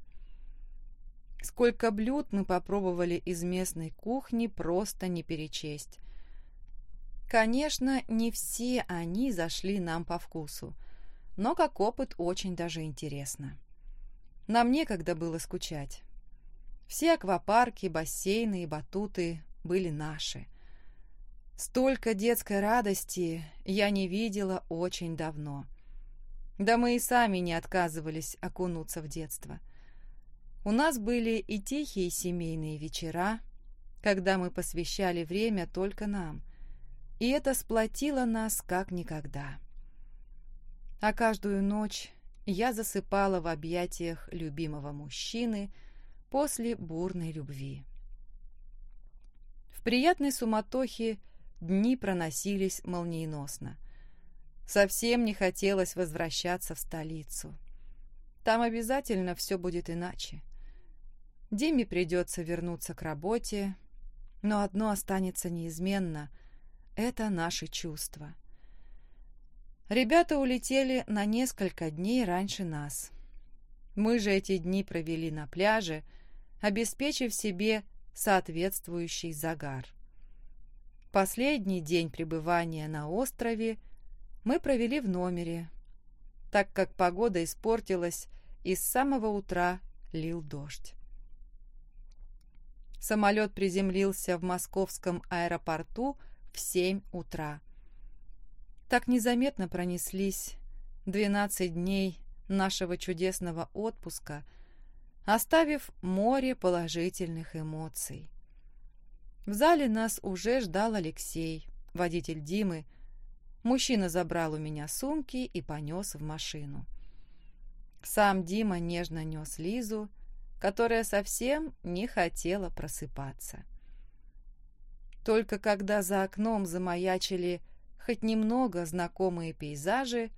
Сколько блюд мы попробовали из местной кухни, просто не перечесть. Конечно, не все они зашли нам по вкусу, но как опыт очень даже интересно. Нам некогда было скучать. Все аквапарки, бассейны и батуты были наши. Столько детской радости я не видела очень давно. Да мы и сами не отказывались окунуться в детство. У нас были и тихие семейные вечера, когда мы посвящали время только нам, и это сплотило нас как никогда. А каждую ночь я засыпала в объятиях любимого мужчины после бурной любви. В приятной суматохе дни проносились молниеносно. Совсем не хотелось возвращаться в столицу. Там обязательно все будет иначе. Диме придется вернуться к работе, но одно останется неизменно — это наши чувства. Ребята улетели на несколько дней раньше нас. Мы же эти дни провели на пляже, обеспечив себе соответствующий загар. Последний день пребывания на острове мы провели в номере, так как погода испортилась и с самого утра лил дождь. Самолет приземлился в московском аэропорту в 7 утра. Так незаметно пронеслись 12 дней нашего чудесного отпуска, оставив море положительных эмоций. В зале нас уже ждал Алексей, водитель Димы. Мужчина забрал у меня сумки и понес в машину. Сам Дима нежно нес Лизу, которая совсем не хотела просыпаться. Только когда за окном замаячили хоть немного знакомые пейзажи,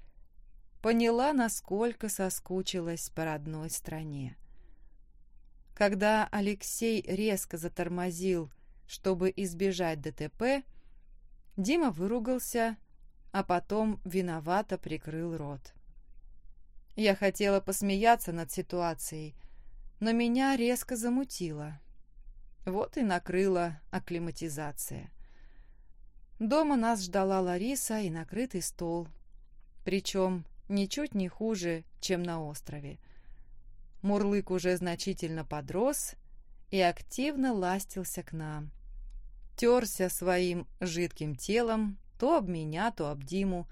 поняла, насколько соскучилась по родной стране. Когда Алексей резко затормозил, чтобы избежать ДТП, Дима выругался, а потом виновато прикрыл рот. Я хотела посмеяться над ситуацией, но меня резко замутило. Вот и накрыла акклиматизация. Дома нас ждала Лариса и накрытый стол, причем ничуть не хуже, чем на острове. Мурлык уже значительно подрос и активно ластился к нам. Терся своим жидким телом то об меня, то об Диму,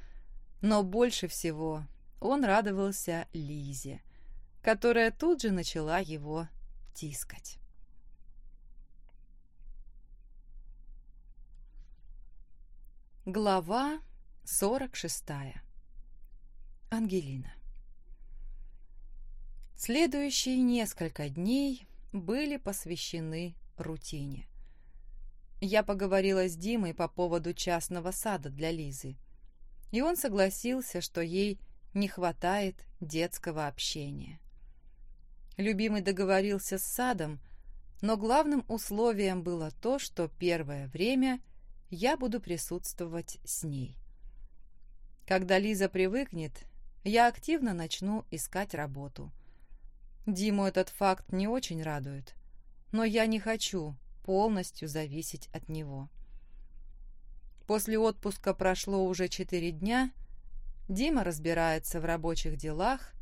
но больше всего он радовался Лизе, которая тут же начала его тискать. Глава 46. Ангелина. Следующие несколько дней были посвящены рутине. Я поговорила с Димой по поводу частного сада для Лизы, и он согласился, что ей не хватает детского общения. Любимый договорился с садом, но главным условием было то, что первое время я буду присутствовать с ней. Когда Лиза привыкнет, я активно начну искать работу. Диму этот факт не очень радует, но я не хочу полностью зависеть от него. После отпуска прошло уже четыре дня, Дима разбирается в рабочих делах,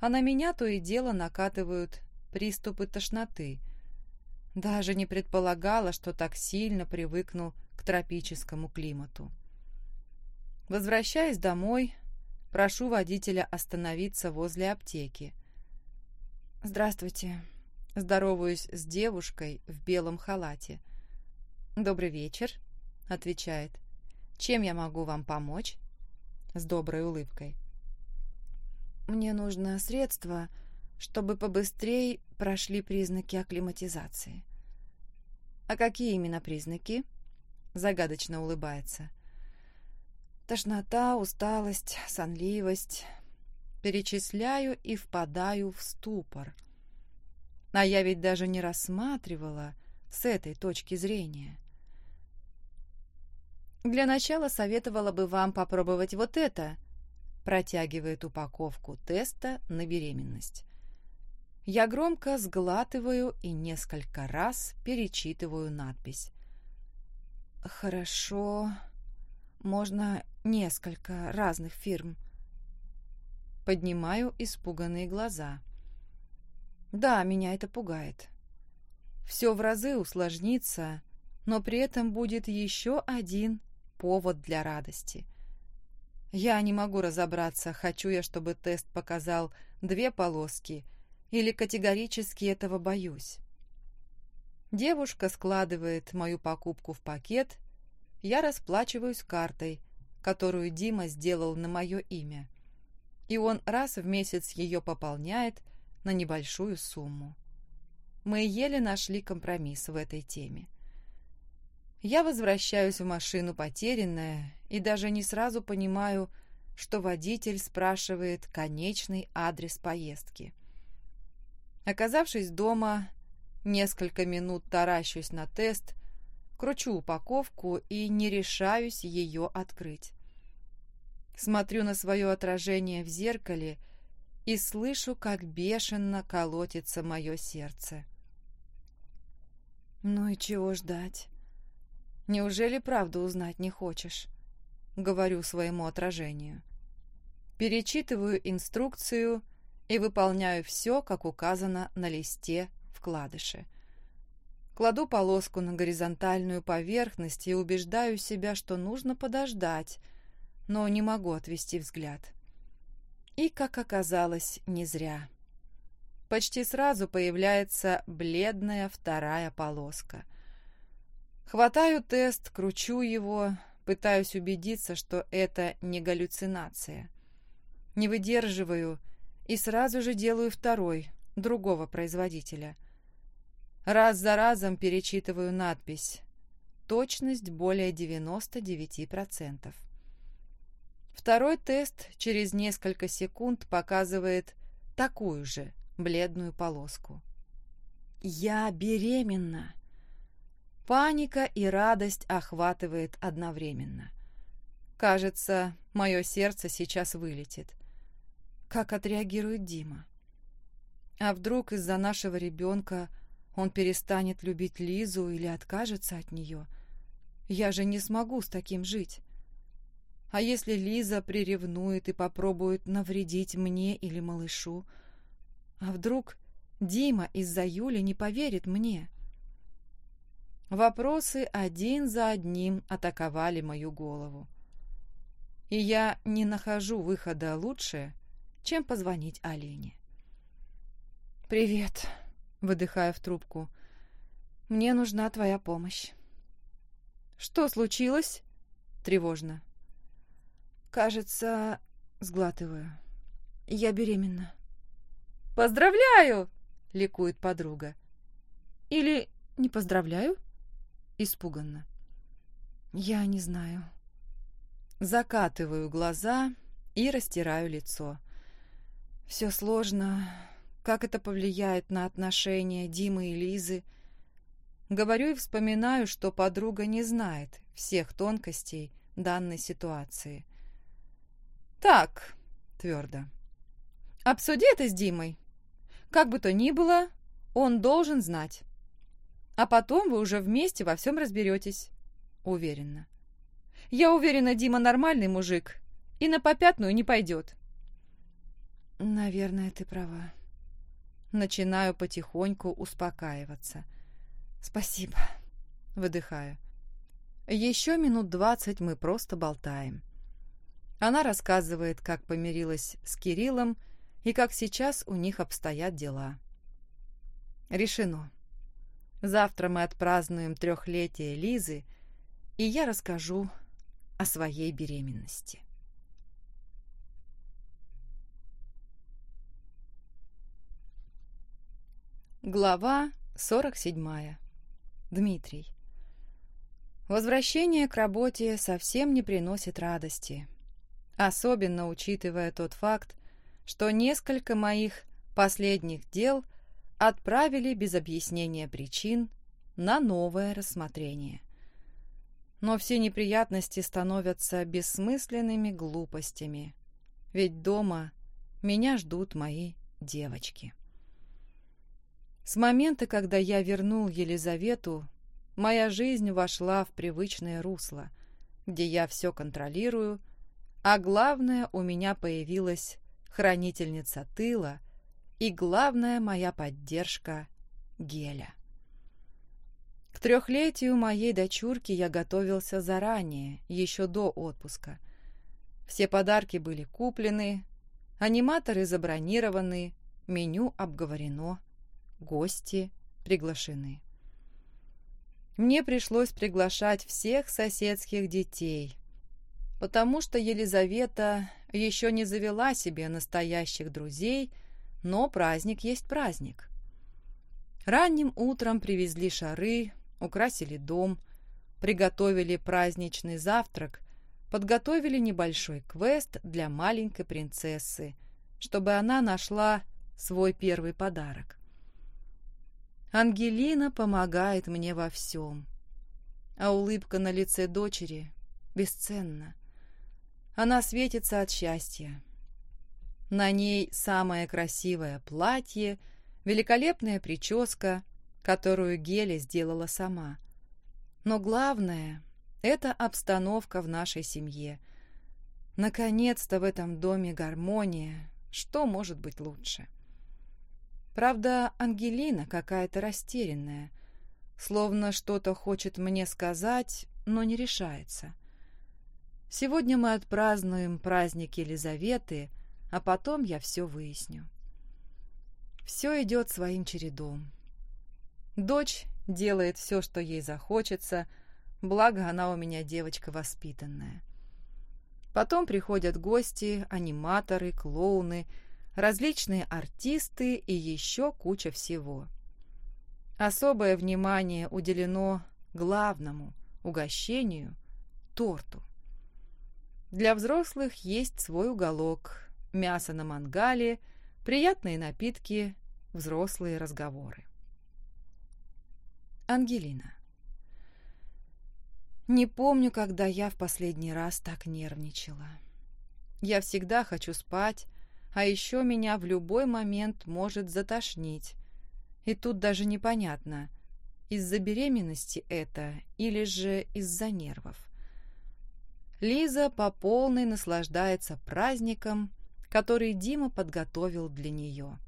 а на меня то и дело накатывают приступы тошноты. Даже не предполагала, что так сильно привыкну к тропическому климату. Возвращаясь домой, прошу водителя остановиться возле аптеки. «Здравствуйте». Здороваюсь с девушкой в белом халате. «Добрый вечер», — отвечает. «Чем я могу вам помочь?» С доброй улыбкой. Мне нужно средство, чтобы побыстрее прошли признаки акклиматизации. А какие именно признаки? Загадочно улыбается. Тошнота, усталость, сонливость. Перечисляю и впадаю в ступор. А я ведь даже не рассматривала с этой точки зрения. Для начала советовала бы вам попробовать вот это — протягивает упаковку теста на беременность. Я громко сглатываю и несколько раз перечитываю надпись. «Хорошо. Можно несколько разных фирм». Поднимаю испуганные глаза. Да, меня это пугает. Все в разы усложнится, но при этом будет еще один повод для радости. Я не могу разобраться, хочу я, чтобы тест показал две полоски или категорически этого боюсь. Девушка складывает мою покупку в пакет, я расплачиваюсь картой, которую Дима сделал на мое имя, и он раз в месяц ее пополняет на небольшую сумму. Мы еле нашли компромисс в этой теме. Я возвращаюсь в машину потерянная и даже не сразу понимаю, что водитель спрашивает конечный адрес поездки. Оказавшись дома, несколько минут таращусь на тест, кручу упаковку и не решаюсь ее открыть. Смотрю на свое отражение в зеркале и слышу, как бешено колотится мое сердце. Ну и чего ждать? Неужели правду узнать не хочешь? Говорю своему отражению. Перечитываю инструкцию и выполняю все, как указано на листе вкладыши. Кладу полоску на горизонтальную поверхность и убеждаю себя, что нужно подождать, но не могу отвести взгляд. И, как оказалось, не зря. Почти сразу появляется бледная вторая полоска. Хватаю тест, кручу его, пытаюсь убедиться, что это не галлюцинация. Не выдерживаю и сразу же делаю второй, другого производителя. Раз за разом перечитываю надпись. Точность более 99%. Второй тест через несколько секунд показывает такую же бледную полоску. «Я беременна!» Паника и радость охватывает одновременно. Кажется, мое сердце сейчас вылетит. Как отреагирует Дима? А вдруг из-за нашего ребенка он перестанет любить Лизу или откажется от нее? Я же не смогу с таким жить. А если Лиза приревнует и попробует навредить мне или малышу? А вдруг Дима из-за Юли не поверит мне? Вопросы один за одним атаковали мою голову. И я не нахожу выхода лучше, чем позвонить Алине. «Привет», — выдыхая в трубку. «Мне нужна твоя помощь». «Что случилось?» «Тревожно». «Кажется...» — сглатываю. «Я беременна». «Поздравляю!» — ликует подруга. «Или не поздравляю?» испуганно. «Я не знаю». Закатываю глаза и растираю лицо. Все сложно. Как это повлияет на отношения Димы и Лизы? Говорю и вспоминаю, что подруга не знает всех тонкостей данной ситуации. «Так», — твердо, — «обсуди это с Димой. Как бы то ни было, он должен знать. А потом вы уже вместе во всем разберетесь. Уверенно. Я уверена, Дима нормальный мужик и на попятную не пойдет. Наверное, ты права. Начинаю потихоньку успокаиваться. Спасибо. Выдыхаю. Еще минут двадцать мы просто болтаем. Она рассказывает, как помирилась с Кириллом и как сейчас у них обстоят дела. Решено. Завтра мы отпразднуем трехлетие Лизы, и я расскажу о своей беременности. Глава 47. Дмитрий. Возвращение к работе совсем не приносит радости, особенно учитывая тот факт, что несколько моих последних дел – отправили без объяснения причин на новое рассмотрение. Но все неприятности становятся бессмысленными глупостями, ведь дома меня ждут мои девочки. С момента, когда я вернул Елизавету, моя жизнь вошла в привычное русло, где я все контролирую, а главное, у меня появилась хранительница тыла — и главная моя поддержка — Геля. К трехлетию моей дочурки я готовился заранее, еще до отпуска. Все подарки были куплены, аниматоры забронированы, меню обговорено, гости приглашены. Мне пришлось приглашать всех соседских детей, потому что Елизавета еще не завела себе настоящих друзей, но праздник есть праздник. Ранним утром привезли шары, украсили дом, приготовили праздничный завтрак, подготовили небольшой квест для маленькой принцессы, чтобы она нашла свой первый подарок. Ангелина помогает мне во всем, а улыбка на лице дочери бесценна. Она светится от счастья. На ней самое красивое платье, великолепная прическа, которую Геля сделала сама. Но главное — это обстановка в нашей семье. Наконец-то в этом доме гармония. Что может быть лучше? Правда, Ангелина какая-то растерянная, словно что-то хочет мне сказать, но не решается. Сегодня мы отпразднуем праздник Елизаветы, а потом я все выясню. Все идет своим чередом. Дочь делает все, что ей захочется, благо она у меня девочка воспитанная. Потом приходят гости, аниматоры, клоуны, различные артисты и еще куча всего. Особое внимание уделено главному угощению – торту. Для взрослых есть свой уголок, мясо на мангале, приятные напитки, взрослые разговоры. Ангелина Не помню, когда я в последний раз так нервничала. Я всегда хочу спать, а еще меня в любой момент может затошнить. И тут даже непонятно, из-за беременности это или же из-за нервов. Лиза по полной наслаждается праздником, который Дима подготовил для нее.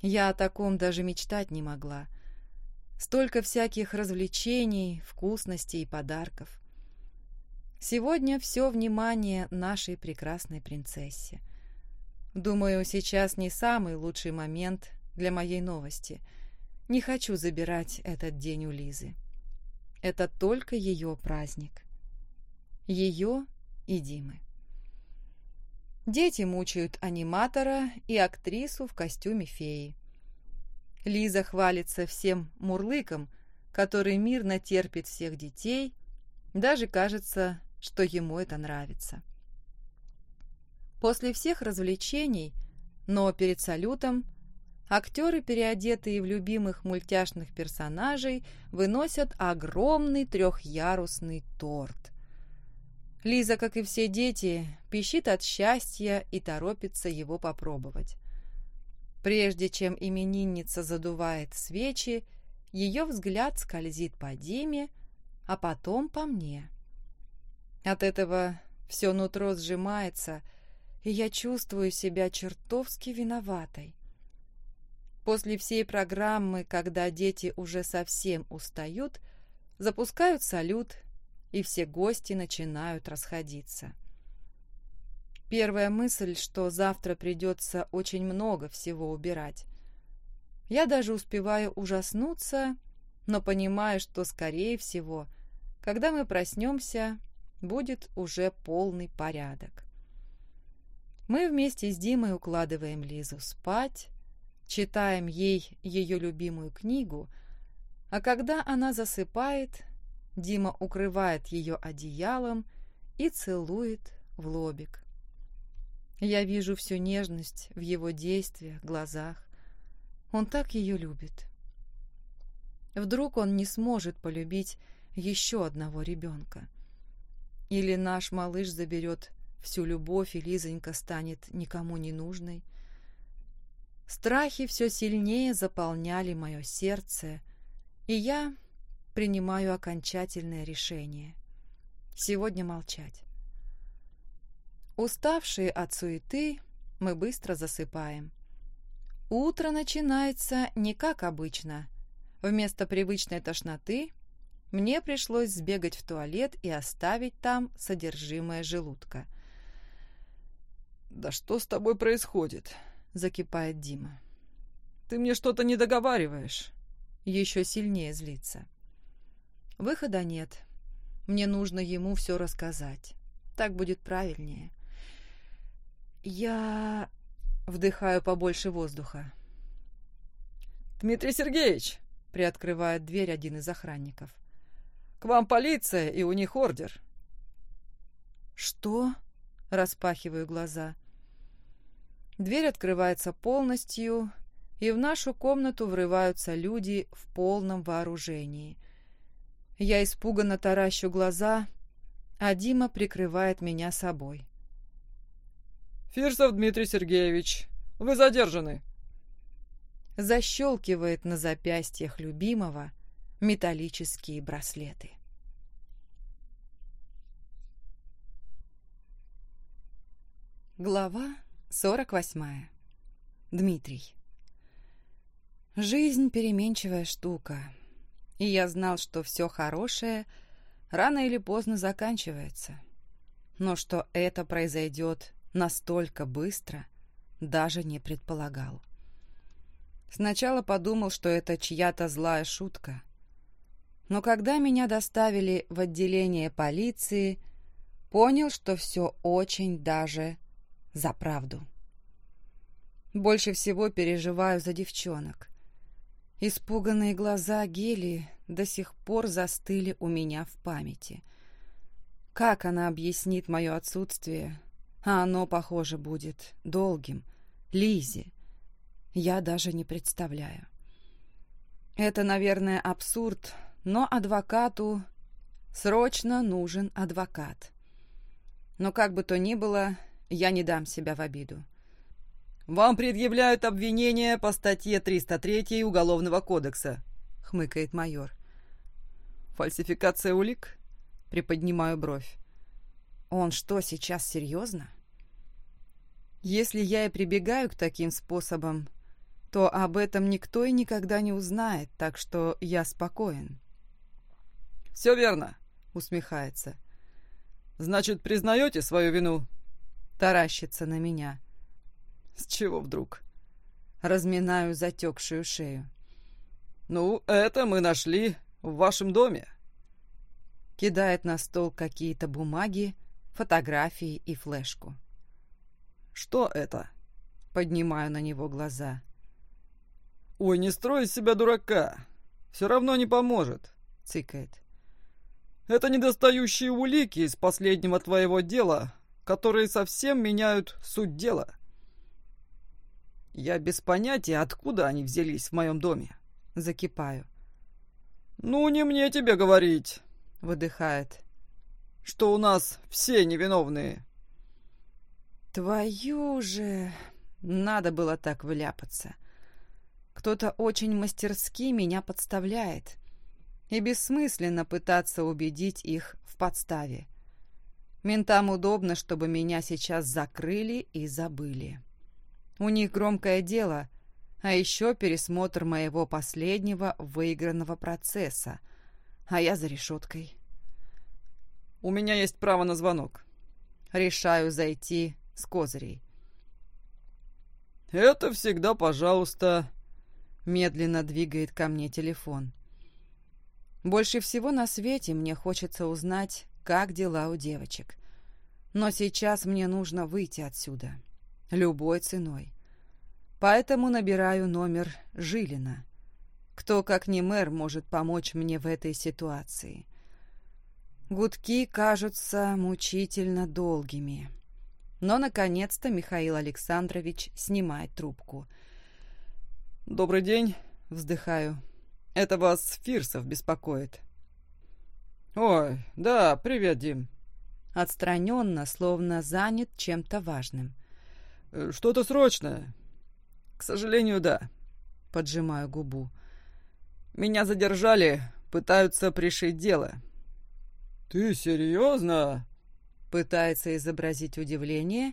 Я о таком даже мечтать не могла. Столько всяких развлечений, вкусностей и подарков. Сегодня все внимание нашей прекрасной принцессе. Думаю, сейчас не самый лучший момент для моей новости. Не хочу забирать этот день у Лизы. Это только ее праздник. Ее и Димы. Дети мучают аниматора и актрису в костюме феи. Лиза хвалится всем мурлыком, который мирно терпит всех детей, даже кажется, что ему это нравится. После всех развлечений, но перед салютом, актеры, переодетые в любимых мультяшных персонажей, выносят огромный трехярусный торт. Лиза, как и все дети, пищит от счастья и торопится его попробовать. Прежде чем именинница задувает свечи, ее взгляд скользит по Диме, а потом по мне. От этого все нутро сжимается, и я чувствую себя чертовски виноватой. После всей программы, когда дети уже совсем устают, запускают салют и все гости начинают расходиться. Первая мысль, что завтра придется очень много всего убирать. Я даже успеваю ужаснуться, но понимаю, что, скорее всего, когда мы проснемся, будет уже полный порядок. Мы вместе с Димой укладываем Лизу спать, читаем ей ее любимую книгу, а когда она засыпает, Дима укрывает ее одеялом и целует в лобик. Я вижу всю нежность в его действиях, глазах. Он так ее любит. Вдруг он не сможет полюбить еще одного ребенка. Или наш малыш заберет всю любовь, и Лизонька станет никому не нужной. Страхи все сильнее заполняли мое сердце, и я принимаю окончательное решение. Сегодня молчать. Уставшие от суеты, мы быстро засыпаем. Утро начинается не как обычно. Вместо привычной тошноты мне пришлось сбегать в туалет и оставить там содержимое желудка. «Да что с тобой происходит?» — закипает Дима. «Ты мне что-то не договариваешь. Еще сильнее злится. Выхода нет. Мне нужно ему все рассказать. Так будет правильнее. Я вдыхаю побольше воздуха. «Дмитрий Сергеевич!» — приоткрывает дверь один из охранников. «К вам полиция, и у них ордер». «Что?» — распахиваю глаза. Дверь открывается полностью, и в нашу комнату врываются люди в полном вооружении. Я испуганно таращу глаза, а Дима прикрывает меня собой. «Фирсов Дмитрий Сергеевич, вы задержаны!» Защелкивает на запястьях любимого металлические браслеты. Глава сорок восьмая. Дмитрий. Жизнь переменчивая штука, и я знал, что все хорошее рано или поздно заканчивается. Но что это произойдет настолько быстро, даже не предполагал. Сначала подумал, что это чья-то злая шутка. Но когда меня доставили в отделение полиции, понял, что все очень даже за правду. Больше всего переживаю за девчонок. Испуганные глаза Гели до сих пор застыли у меня в памяти. Как она объяснит мое отсутствие? А оно, похоже, будет долгим. Лизе. Я даже не представляю. Это, наверное, абсурд, но адвокату срочно нужен адвокат. Но как бы то ни было, я не дам себя в обиду. «Вам предъявляют обвинение по статье 303 Уголовного кодекса», — хмыкает майор. «Фальсификация улик?» — приподнимаю бровь. «Он что, сейчас серьезно?» «Если я и прибегаю к таким способам, то об этом никто и никогда не узнает, так что я спокоен». «Все верно», — усмехается. «Значит, признаете свою вину?» Таращится на меня. С чего вдруг? Разминаю затекшую шею. Ну, это мы нашли в вашем доме. Кидает на стол какие-то бумаги, фотографии и флешку. Что это? Поднимаю на него глаза. Ой, не строй из себя дурака. Все равно не поможет. Цикает. Это недостающие улики из последнего твоего дела, которые совсем меняют суть дела. Я без понятия, откуда они взялись в моем доме. Закипаю. «Ну, не мне тебе говорить», — выдыхает. «Что у нас все невиновные». «Твою же...» Надо было так вляпаться. Кто-то очень мастерски меня подставляет. И бессмысленно пытаться убедить их в подставе. Ментам удобно, чтобы меня сейчас закрыли и забыли. У них громкое дело, а еще пересмотр моего последнего выигранного процесса, а я за решеткой. «У меня есть право на звонок». Решаю зайти с козырей. «Это всегда пожалуйста», — медленно двигает ко мне телефон. Больше всего на свете мне хочется узнать, как дела у девочек. Но сейчас мне нужно выйти отсюда любой ценой. Поэтому набираю номер Жилина. Кто, как не мэр, может помочь мне в этой ситуации? Гудки кажутся мучительно долгими. Но, наконец-то, Михаил Александрович снимает трубку. «Добрый день», — вздыхаю. «Это вас Фирсов беспокоит». «Ой, да, привет, Дим». Отстраненно, словно занят чем-то важным. Э, «Что-то срочное?» «К сожалению, да». Поджимаю губу. «Меня задержали, пытаются пришить дело». «Ты серьезно?» Пытается изобразить удивление,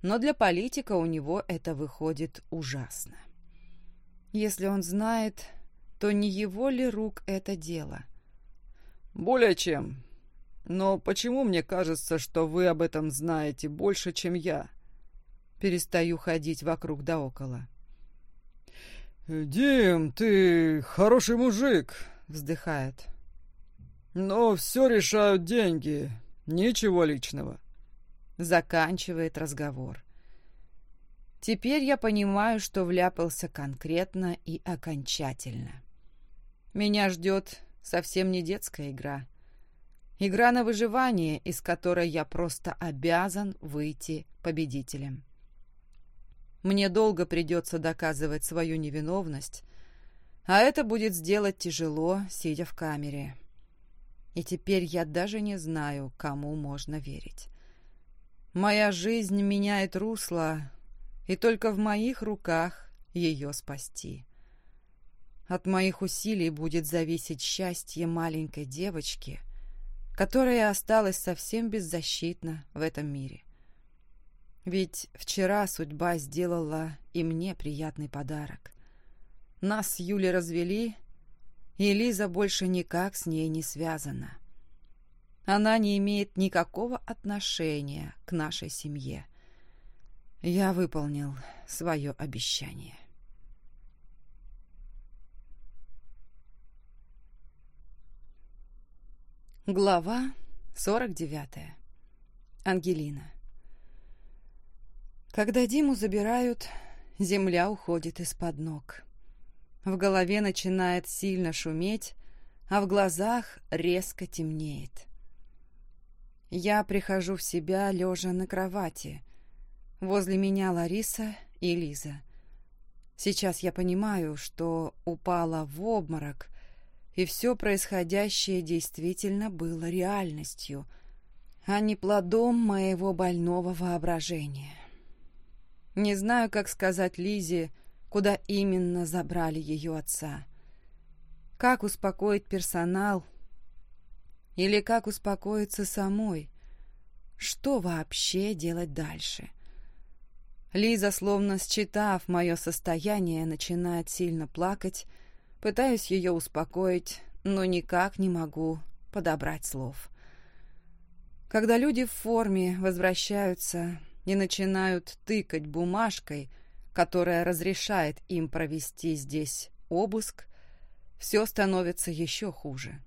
но для политика у него это выходит ужасно. Если он знает, то не его ли рук это дело? «Более чем. Но почему мне кажется, что вы об этом знаете больше, чем я?» Перестаю ходить вокруг да около. «Дим, ты хороший мужик», — вздыхает. «Но все решают деньги, ничего личного». Заканчивает разговор. Теперь я понимаю, что вляпался конкретно и окончательно. Меня ждет совсем не детская игра. Игра на выживание, из которой я просто обязан выйти победителем. Мне долго придется доказывать свою невиновность, а это будет сделать тяжело, сидя в камере. И теперь я даже не знаю, кому можно верить. Моя жизнь меняет русло, и только в моих руках ее спасти. От моих усилий будет зависеть счастье маленькой девочки, которая осталась совсем беззащитна в этом мире. Ведь вчера судьба сделала и мне приятный подарок. Нас с Юлей развели, и Лиза больше никак с ней не связана. Она не имеет никакого отношения к нашей семье. Я выполнил свое обещание. Глава 49. Ангелина. Когда Диму забирают, земля уходит из-под ног. В голове начинает сильно шуметь, а в глазах резко темнеет. Я прихожу в себя, лежа на кровати. Возле меня Лариса и Лиза. Сейчас я понимаю, что упала в обморок и все происходящее действительно было реальностью, а не плодом моего больного воображения. Не знаю, как сказать Лизе, куда именно забрали ее отца. Как успокоить персонал или как успокоиться самой? Что вообще делать дальше? Лиза, словно считав мое состояние, начинает сильно плакать, Пытаюсь ее успокоить, но никак не могу подобрать слов. Когда люди в форме возвращаются и начинают тыкать бумажкой, которая разрешает им провести здесь обыск, все становится еще хуже.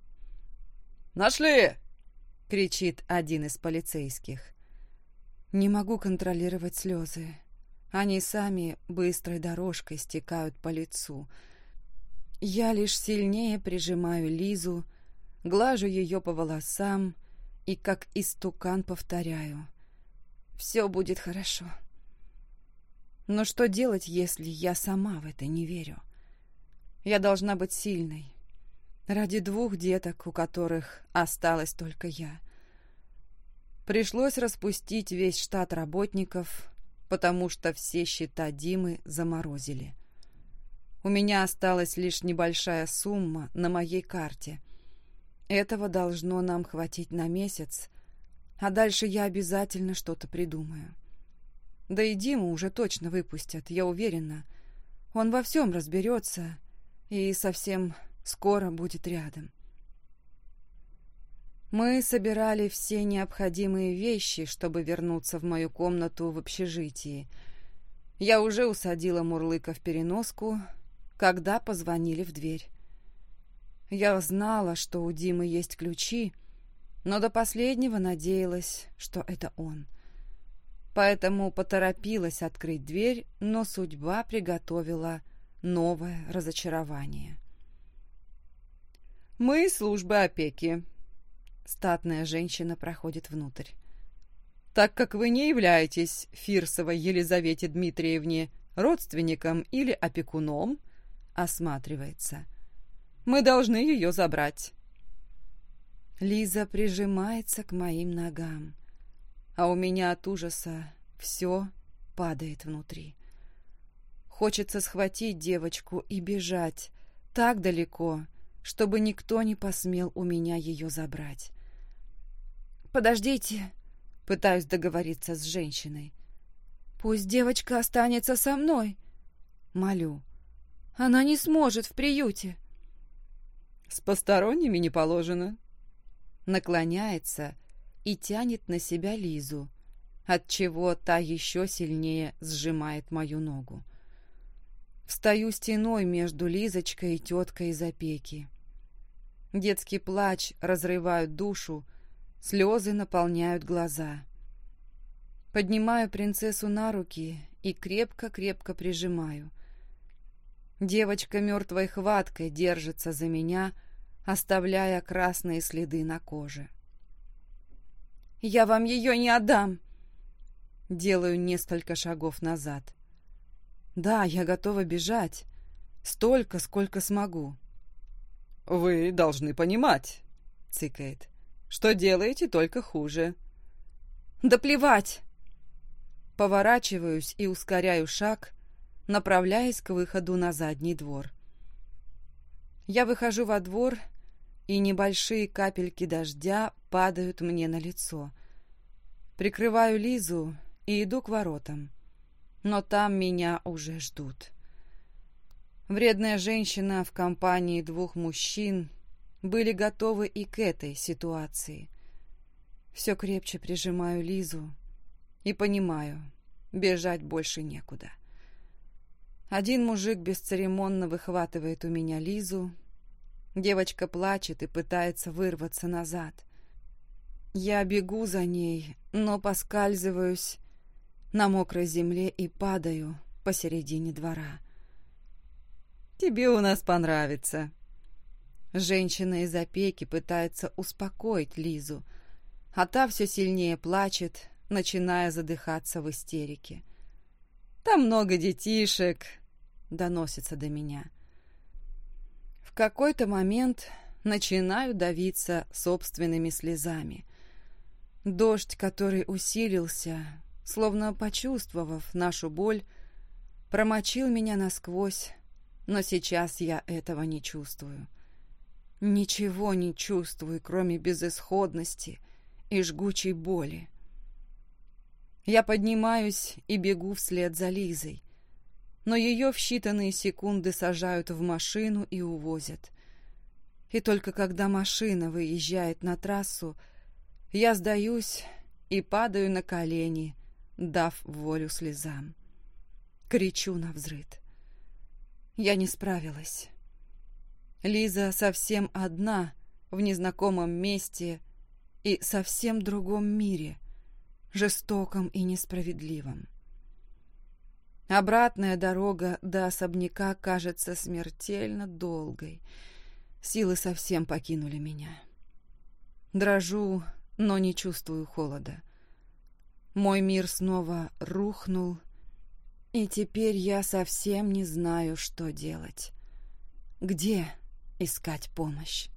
«Нашли!» — кричит один из полицейских. Не могу контролировать слезы. Они сами быстрой дорожкой стекают по лицу — я лишь сильнее прижимаю Лизу, глажу ее по волосам и как истукан повторяю. «Все будет хорошо». Но что делать, если я сама в это не верю? Я должна быть сильной. Ради двух деток, у которых осталась только я. Пришлось распустить весь штат работников, потому что все счета Димы заморозили. У меня осталась лишь небольшая сумма на моей карте. Этого должно нам хватить на месяц, а дальше я обязательно что-то придумаю. Да и Диму уже точно выпустят, я уверена. Он во всем разберется и совсем скоро будет рядом. Мы собирали все необходимые вещи, чтобы вернуться в мою комнату в общежитии. Я уже усадила Мурлыка в переноску, когда позвонили в дверь. Я знала, что у Димы есть ключи, но до последнего надеялась, что это он. Поэтому поторопилась открыть дверь, но судьба приготовила новое разочарование. «Мы служба опеки». Статная женщина проходит внутрь. «Так как вы не являетесь Фирсовой Елизавете Дмитриевне родственником или опекуном, осматривается. «Мы должны ее забрать». Лиза прижимается к моим ногам, а у меня от ужаса все падает внутри. Хочется схватить девочку и бежать так далеко, чтобы никто не посмел у меня ее забрать. «Подождите», — пытаюсь договориться с женщиной. «Пусть девочка останется со мной», — молю. Она не сможет в приюте. С посторонними не положено. Наклоняется и тянет на себя Лизу, отчего та еще сильнее сжимает мою ногу. Встаю стеной между Лизочкой и теткой из опеки. Детский плач разрывает душу, слезы наполняют глаза. Поднимаю принцессу на руки и крепко-крепко прижимаю. Девочка мертвой хваткой держится за меня, оставляя красные следы на коже. «Я вам ее не отдам!» Делаю несколько шагов назад. «Да, я готова бежать. Столько, сколько смогу». «Вы должны понимать», — цыкает, — «что делаете только хуже». «Да плевать!» Поворачиваюсь и ускоряю шаг, направляясь к выходу на задний двор. Я выхожу во двор, и небольшие капельки дождя падают мне на лицо. Прикрываю Лизу и иду к воротам. Но там меня уже ждут. Вредная женщина в компании двух мужчин были готовы и к этой ситуации. Все крепче прижимаю Лизу и понимаю, бежать больше некуда. Один мужик бесцеремонно выхватывает у меня Лизу. Девочка плачет и пытается вырваться назад. Я бегу за ней, но поскальзываюсь на мокрой земле и падаю посередине двора. «Тебе у нас понравится». Женщина из опеки пытается успокоить Лизу, а та все сильнее плачет, начиная задыхаться в истерике. «Там много детишек», — доносится до меня. В какой-то момент начинаю давиться собственными слезами. Дождь, который усилился, словно почувствовав нашу боль, промочил меня насквозь, но сейчас я этого не чувствую. Ничего не чувствую, кроме безысходности и жгучей боли. Я поднимаюсь и бегу вслед за Лизой, но ее в считанные секунды сажают в машину и увозят. И только когда машина выезжает на трассу, я сдаюсь и падаю на колени, дав волю слезам. Кричу на взрыд. Я не справилась. Лиза совсем одна в незнакомом месте и совсем другом мире, жестоком и несправедливом. Обратная дорога до особняка кажется смертельно долгой. Силы совсем покинули меня. Дрожу, но не чувствую холода. Мой мир снова рухнул, и теперь я совсем не знаю, что делать. Где искать помощь?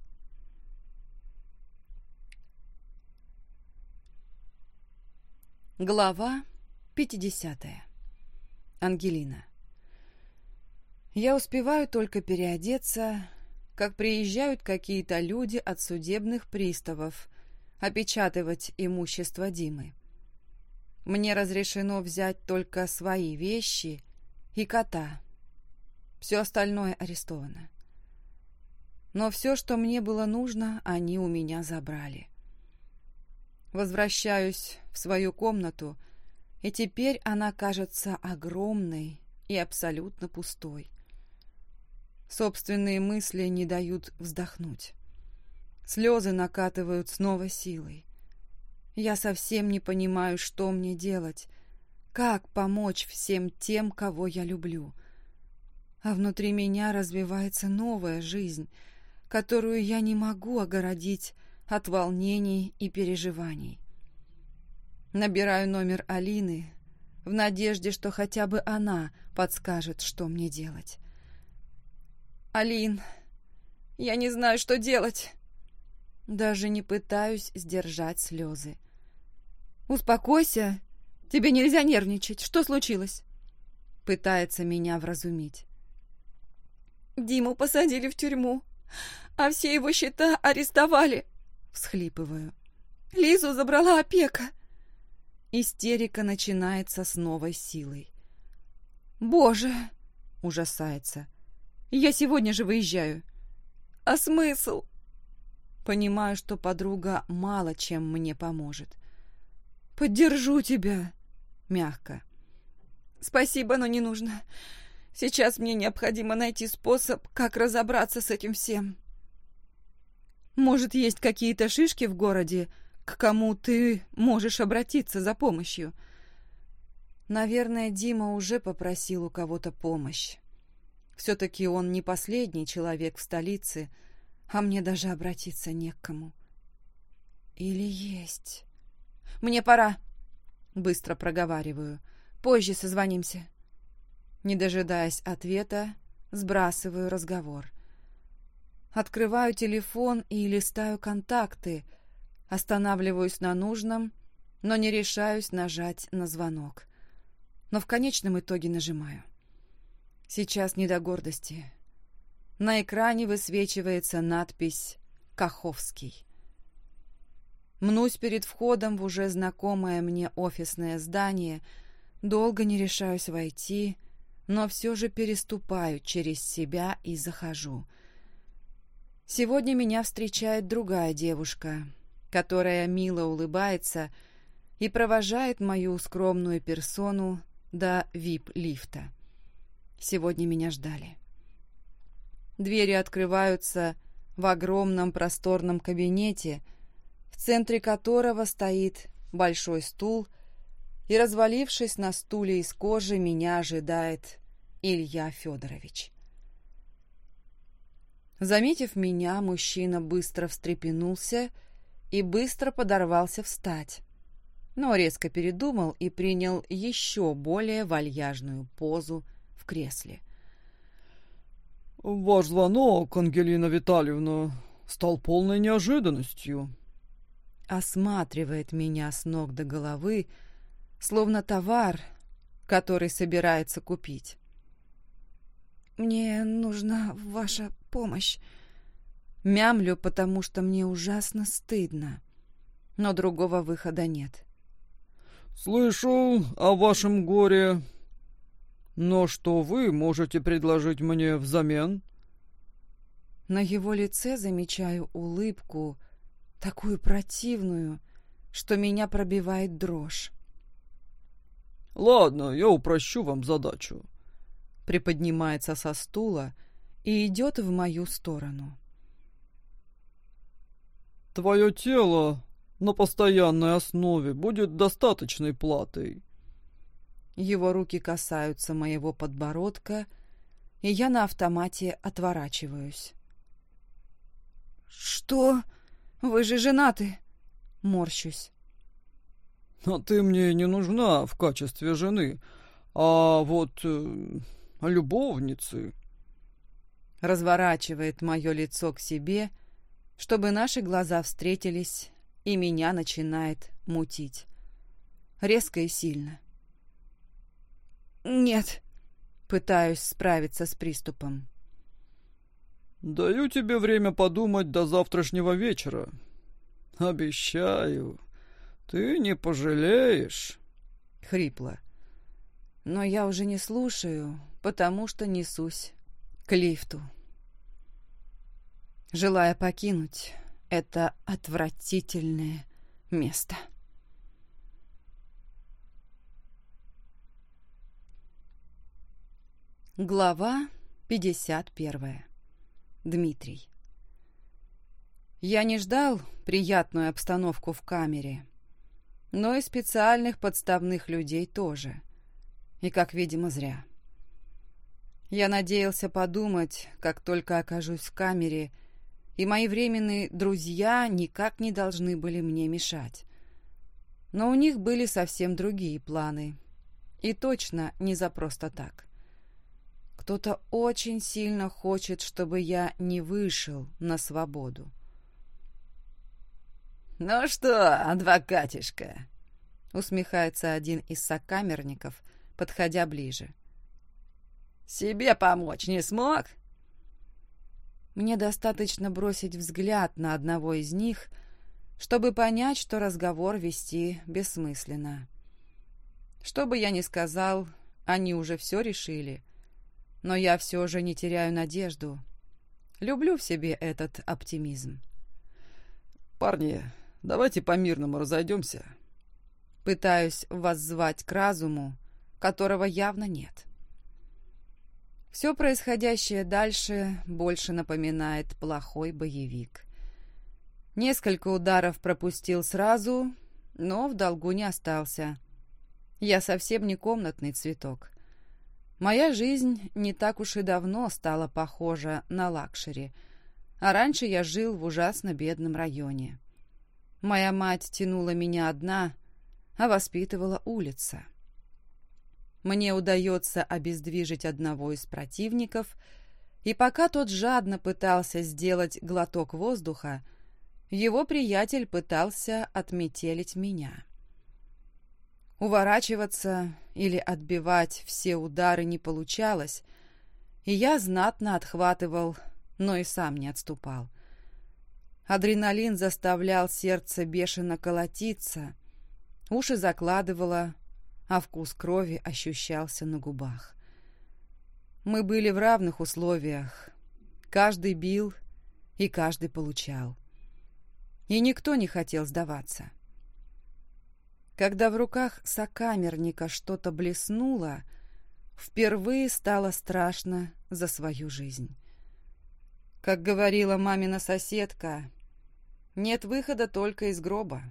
Глава 50. Ангелина. Я успеваю только переодеться, как приезжают какие-то люди от судебных приставов опечатывать имущество Димы. Мне разрешено взять только свои вещи и кота. Все остальное арестовано. Но все, что мне было нужно, они у меня забрали. Возвращаюсь в свою комнату, и теперь она кажется огромной и абсолютно пустой. Собственные мысли не дают вздохнуть. Слезы накатывают снова силой. Я совсем не понимаю, что мне делать, как помочь всем тем, кого я люблю. А внутри меня развивается новая жизнь, которую я не могу огородить от волнений и переживаний. Набираю номер Алины в надежде, что хотя бы она подскажет, что мне делать. «Алин, я не знаю, что делать!» Даже не пытаюсь сдержать слезы. «Успокойся. Тебе нельзя нервничать. Что случилось?» Пытается меня вразумить. «Диму посадили в тюрьму, а все его счета арестовали!» Всхлипываю. «Лизу забрала опека!» Истерика начинается с новой силой. «Боже!» — ужасается. «Я сегодня же выезжаю!» «А смысл?» Понимаю, что подруга мало чем мне поможет. поддержу тебя», — мягко. «Спасибо, но не нужно. Сейчас мне необходимо найти способ, как разобраться с этим всем. Может, есть какие-то шишки в городе, к кому ты можешь обратиться за помощью?» Наверное, Дима уже попросил у кого-то помощь. Все-таки он не последний человек в столице, а мне даже обратиться не к кому. Или есть? Мне пора, быстро проговариваю. Позже созвонимся. Не дожидаясь ответа, сбрасываю разговор. Открываю телефон и листаю контакты, останавливаюсь на нужном, но не решаюсь нажать на звонок. Но в конечном итоге нажимаю. Сейчас не до гордости. На экране высвечивается надпись «Каховский». Мнусь перед входом в уже знакомое мне офисное здание, долго не решаюсь войти, но все же переступаю через себя и захожу. Сегодня меня встречает другая девушка, которая мило улыбается и провожает мою скромную персону до вип-лифта. Сегодня меня ждали. Двери открываются в огромном просторном кабинете, в центре которого стоит большой стул, и, развалившись на стуле из кожи, меня ожидает Илья Федорович. Заметив меня, мужчина быстро встрепенулся и быстро подорвался встать, но резко передумал и принял еще более вальяжную позу кресле. «Ваш звонок, Ангелина Витальевна, стал полной неожиданностью». Осматривает меня с ног до головы, словно товар, который собирается купить. «Мне нужна ваша помощь». Мямлю, потому что мне ужасно стыдно, но другого выхода нет. «Слышу о вашем горе но что вы можете предложить мне взамен? На его лице замечаю улыбку, такую противную, что меня пробивает дрожь. Ладно, я упрощу вам задачу. Приподнимается со стула и идет в мою сторону. Твое тело на постоянной основе будет достаточной платой. Его руки касаются моего подбородка, и я на автомате отворачиваюсь. «Что? Вы же женаты!» Морщусь. «А ты мне не нужна в качестве жены, а вот э, любовницы». Разворачивает мое лицо к себе, чтобы наши глаза встретились, и меня начинает мутить. Резко и сильно. «Нет». Пытаюсь справиться с приступом. «Даю тебе время подумать до завтрашнего вечера. Обещаю, ты не пожалеешь». Хрипло. Но я уже не слушаю, потому что несусь к лифту. Желая покинуть это отвратительное место. Глава 51. Дмитрий. Я не ждал приятную обстановку в камере, но и специальных подставных людей тоже. И, как видимо, зря. Я надеялся подумать, как только окажусь в камере, и мои временные друзья никак не должны были мне мешать. Но у них были совсем другие планы. И точно не за просто так. Кто-то очень сильно хочет, чтобы я не вышел на свободу. «Ну что, адвокатишка?» — усмехается один из сокамерников, подходя ближе. «Себе помочь не смог?» Мне достаточно бросить взгляд на одного из них, чтобы понять, что разговор вести бессмысленно. Что бы я ни сказал, они уже все решили — но я все же не теряю надежду. Люблю в себе этот оптимизм. «Парни, давайте по-мирному разойдемся». Пытаюсь воззвать к разуму, которого явно нет. Все происходящее дальше больше напоминает плохой боевик. Несколько ударов пропустил сразу, но в долгу не остался. Я совсем не комнатный цветок. Моя жизнь не так уж и давно стала похожа на luxury, а раньше я жил в ужасно бедном районе. Моя мать тянула меня одна, а воспитывала улица. Мне удается обездвижить одного из противников, и пока тот жадно пытался сделать глоток воздуха, его приятель пытался отметелить меня. Уворачиваться или отбивать все удары не получалось, и я знатно отхватывал, но и сам не отступал. Адреналин заставлял сердце бешено колотиться, уши закладывало, а вкус крови ощущался на губах. Мы были в равных условиях. Каждый бил, и каждый получал. И никто не хотел сдаваться. Когда в руках сокамерника что-то блеснуло, впервые стало страшно за свою жизнь. Как говорила мамина соседка, нет выхода только из гроба.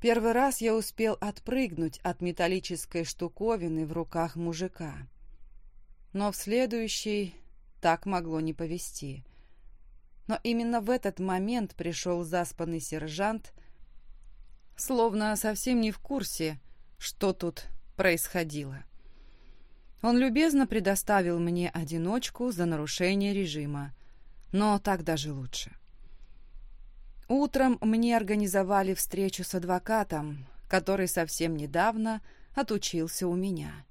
Первый раз я успел отпрыгнуть от металлической штуковины в руках мужика. Но в следующий так могло не повести. Но именно в этот момент пришел заспанный сержант словно совсем не в курсе, что тут происходило. Он любезно предоставил мне одиночку за нарушение режима, но так даже лучше. Утром мне организовали встречу с адвокатом, который совсем недавно отучился у меня.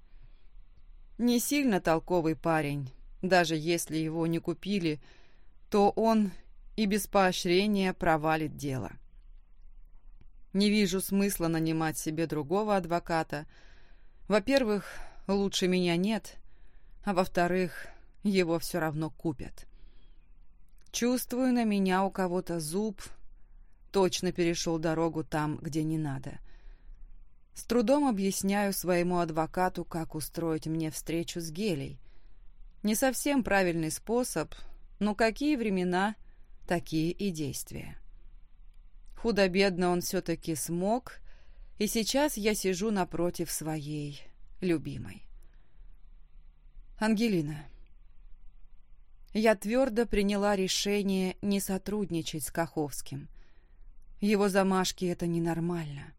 Не сильно толковый парень, даже если его не купили, то он и без поощрения провалит дело. Не вижу смысла нанимать себе другого адвоката. Во-первых, лучше меня нет, а во-вторых, его все равно купят. Чувствую на меня у кого-то зуб, точно перешел дорогу там, где не надо. С трудом объясняю своему адвокату, как устроить мне встречу с Гелей. Не совсем правильный способ, но какие времена, такие и действия. Худо-бедно он все-таки смог, и сейчас я сижу напротив своей любимой. Ангелина. Я твердо приняла решение не сотрудничать с Каховским. Его замашки — это ненормально.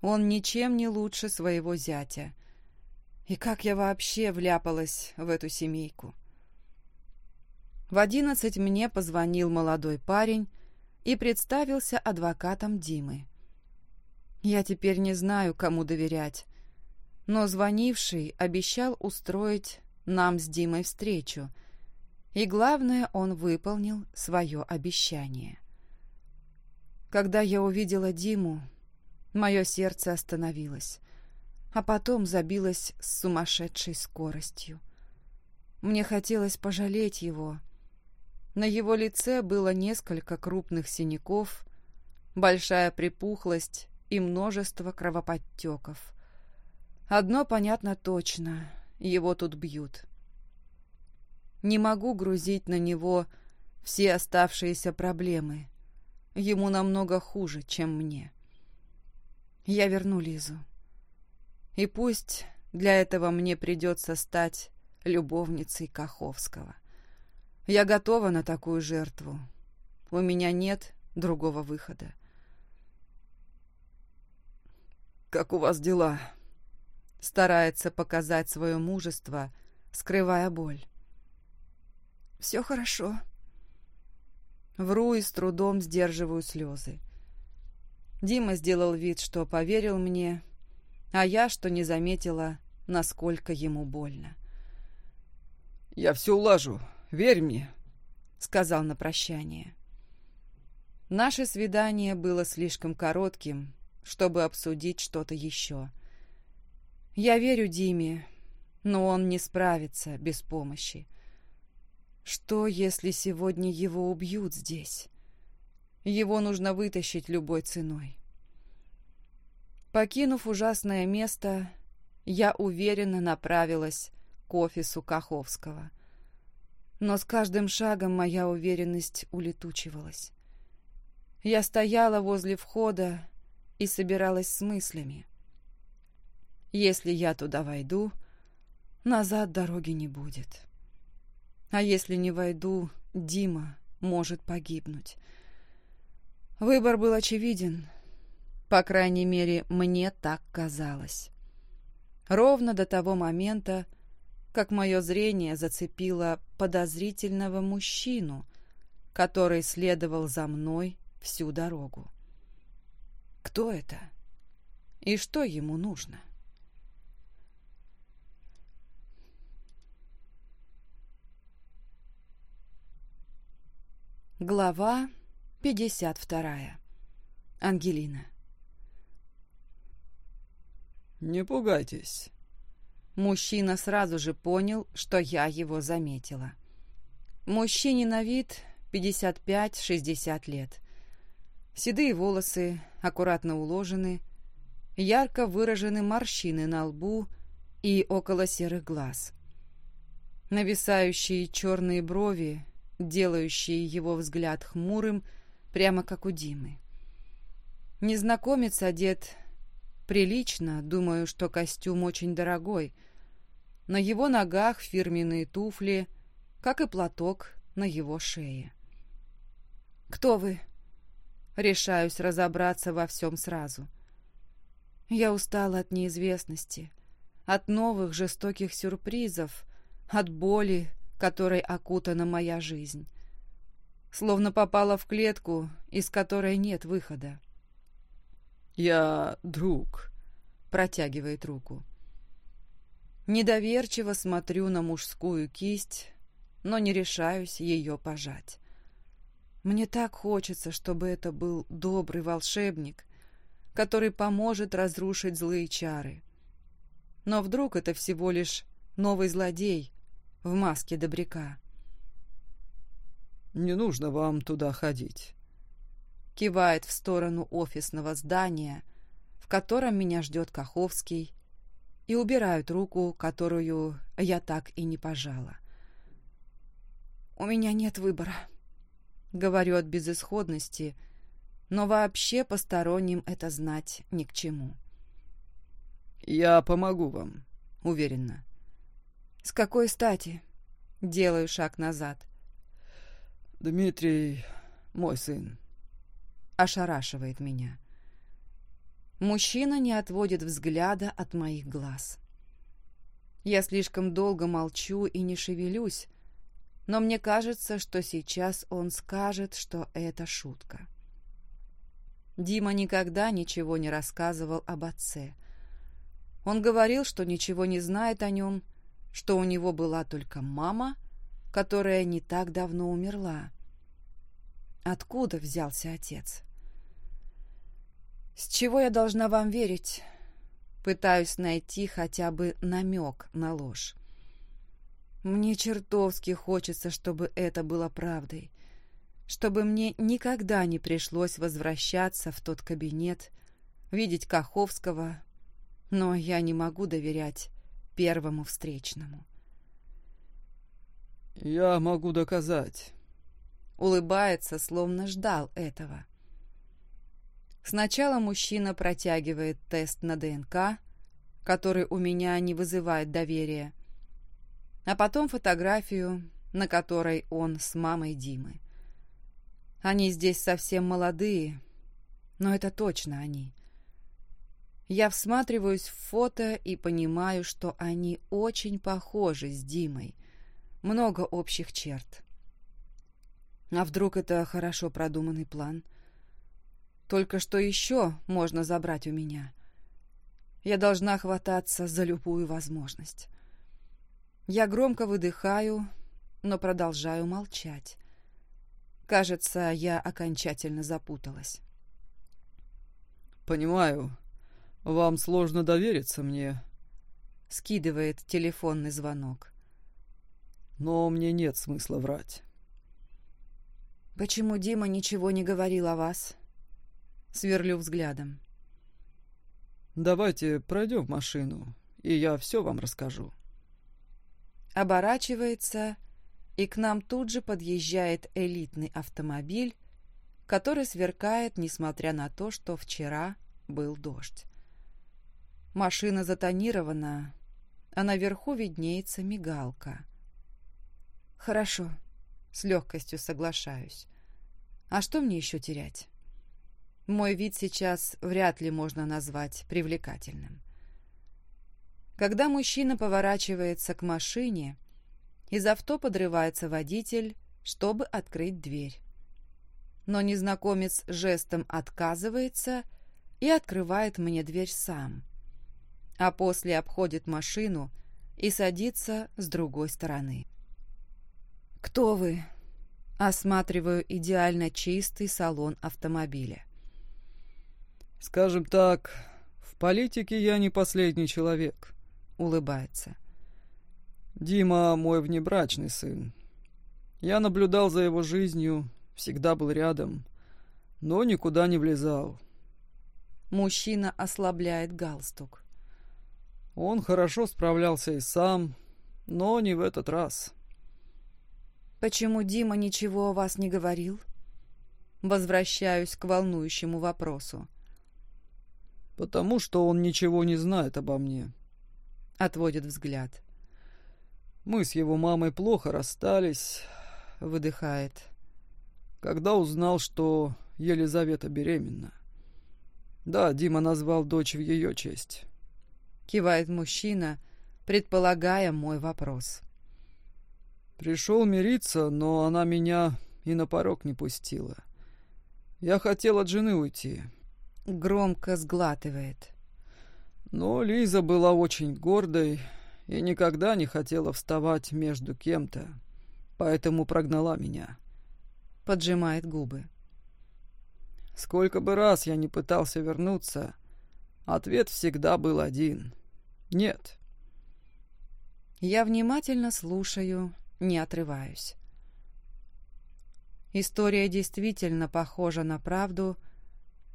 Он ничем не лучше своего зятя. И как я вообще вляпалась в эту семейку? В одиннадцать мне позвонил молодой парень, и представился адвокатом Димы. Я теперь не знаю, кому доверять, но звонивший обещал устроить нам с Димой встречу, и главное, он выполнил свое обещание. Когда я увидела Диму, мое сердце остановилось, а потом забилось с сумасшедшей скоростью. Мне хотелось пожалеть его — на его лице было несколько крупных синяков, большая припухлость и множество кровоподтеков. Одно понятно точно — его тут бьют. Не могу грузить на него все оставшиеся проблемы. Ему намного хуже, чем мне. Я верну Лизу. И пусть для этого мне придется стать любовницей Каховского. Я готова на такую жертву. У меня нет другого выхода. «Как у вас дела?» Старается показать свое мужество, скрывая боль. «Все хорошо». Вру и с трудом сдерживаю слезы. Дима сделал вид, что поверил мне, а я, что не заметила, насколько ему больно. «Я все улажу. Верь мне», — сказал на прощание. Наше свидание было слишком коротким, чтобы обсудить что-то еще. Я верю Диме, но он не справится без помощи. Что, если сегодня его убьют здесь? Его нужно вытащить любой ценой. Покинув ужасное место, я уверенно направилась к офису Каховского. Но с каждым шагом моя уверенность улетучивалась. Я стояла возле входа и собиралась с мыслями. Если я туда войду, назад дороги не будет. А если не войду, Дима может погибнуть. Выбор был очевиден. По крайней мере, мне так казалось. Ровно до того момента, как мое зрение зацепило подозрительного мужчину, который следовал за мной всю дорогу. Кто это? И что ему нужно? Глава 52. Ангелина. «Не пугайтесь». Мужчина сразу же понял, что я его заметила. Мужчине на вид 55-60 лет. Седые волосы аккуратно уложены, ярко выражены морщины на лбу и около серых глаз. Нависающие черные брови делающие его взгляд хмурым, прямо как у Димы. Незнакомец одет прилично, думаю, что костюм очень дорогой. На его ногах фирменные туфли, как и платок на его шее. «Кто вы?» Решаюсь разобраться во всем сразу. Я устала от неизвестности, от новых жестоких сюрпризов, от боли, которой окутана моя жизнь. Словно попала в клетку, из которой нет выхода. «Я друг», — протягивает руку. Недоверчиво смотрю на мужскую кисть, но не решаюсь ее пожать. Мне так хочется, чтобы это был добрый волшебник, который поможет разрушить злые чары. Но вдруг это всего лишь новый злодей, в маске добряка. «Не нужно вам туда ходить», — кивает в сторону офисного здания, в котором меня ждет Каховский, и убирают руку, которую я так и не пожала. «У меня нет выбора», — говорю от безысходности, но вообще посторонним это знать ни к чему. «Я помогу вам», — уверенно. «С какой стати?» Делаю шаг назад. «Дмитрий, мой сын». Ошарашивает меня. Мужчина не отводит взгляда от моих глаз. Я слишком долго молчу и не шевелюсь, но мне кажется, что сейчас он скажет, что это шутка. Дима никогда ничего не рассказывал об отце. Он говорил, что ничего не знает о нем, что у него была только мама, которая не так давно умерла. Откуда взялся отец? С чего я должна вам верить? Пытаюсь найти хотя бы намек на ложь. Мне чертовски хочется, чтобы это было правдой, чтобы мне никогда не пришлось возвращаться в тот кабинет, видеть Каховского, но я не могу доверять первому встречному. «Я могу доказать». Улыбается, словно ждал этого. Сначала мужчина протягивает тест на ДНК, который у меня не вызывает доверия, а потом фотографию, на которой он с мамой Димы. Они здесь совсем молодые, но это точно они. Я всматриваюсь в фото и понимаю, что они очень похожи с Димой. Много общих черт. А вдруг это хорошо продуманный план? Только что еще можно забрать у меня? Я должна хвататься за любую возможность. Я громко выдыхаю, но продолжаю молчать. Кажется, я окончательно запуталась. «Понимаю», «Вам сложно довериться мне», — скидывает телефонный звонок. «Но мне нет смысла врать». «Почему Дима ничего не говорил о вас?» Сверлю взглядом. давайте пройдем в машину, и я все вам расскажу. Оборачивается, и к нам тут же подъезжает элитный автомобиль, который сверкает, несмотря на то, что вчера был дождь. Машина затонирована, а наверху виднеется мигалка. Хорошо, с легкостью соглашаюсь. А что мне еще терять? Мой вид сейчас вряд ли можно назвать привлекательным. Когда мужчина поворачивается к машине, из авто подрывается водитель, чтобы открыть дверь. Но незнакомец жестом отказывается и открывает мне дверь сам, а после обходит машину и садится с другой стороны. «Кто вы?» Осматриваю идеально чистый салон автомобиля. «Скажем так, в политике я не последний человек», — улыбается. «Дима мой внебрачный сын. Я наблюдал за его жизнью, всегда был рядом, но никуда не влезал». Мужчина ослабляет галстук. Он хорошо справлялся и сам, но не в этот раз. «Почему Дима ничего о вас не говорил?» Возвращаюсь к волнующему вопросу. «Потому что он ничего не знает обо мне», — отводит взгляд. «Мы с его мамой плохо расстались», — выдыхает. «Когда узнал, что Елизавета беременна. Да, Дима назвал дочь в ее честь». Кивает мужчина, предполагая мой вопрос. Пришел мириться, но она меня и на порог не пустила. Я хотел от жены уйти. Громко сглатывает. Но Лиза была очень гордой и никогда не хотела вставать между кем-то, поэтому прогнала меня. Поджимает губы. Сколько бы раз я не пытался вернуться, ответ всегда был один — нет. Я внимательно слушаю, не отрываюсь. История действительно похожа на правду,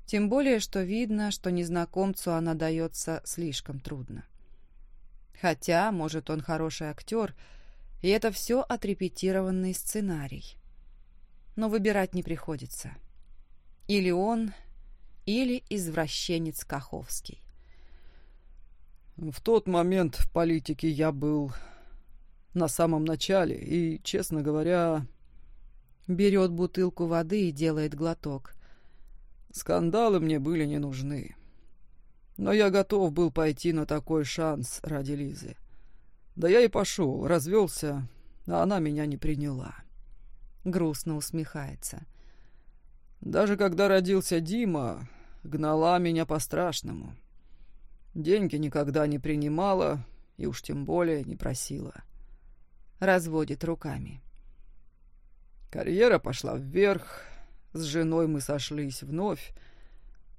тем более, что видно, что незнакомцу она дается слишком трудно. Хотя, может, он хороший актер, и это все отрепетированный сценарий. Но выбирать не приходится. Или он, или извращенец Каховский. В тот момент в политике я был на самом начале, и, честно говоря... Берет бутылку воды и делает глоток. Скандалы мне были не нужны. Но я готов был пойти на такой шанс ради Лизы. Да я и пошел, развелся, а она меня не приняла. Грустно усмехается. Даже когда родился Дима, гнала меня по-страшному. Деньги никогда не принимала и уж тем более не просила разводит руками. Карьера пошла вверх, с женой мы сошлись вновь,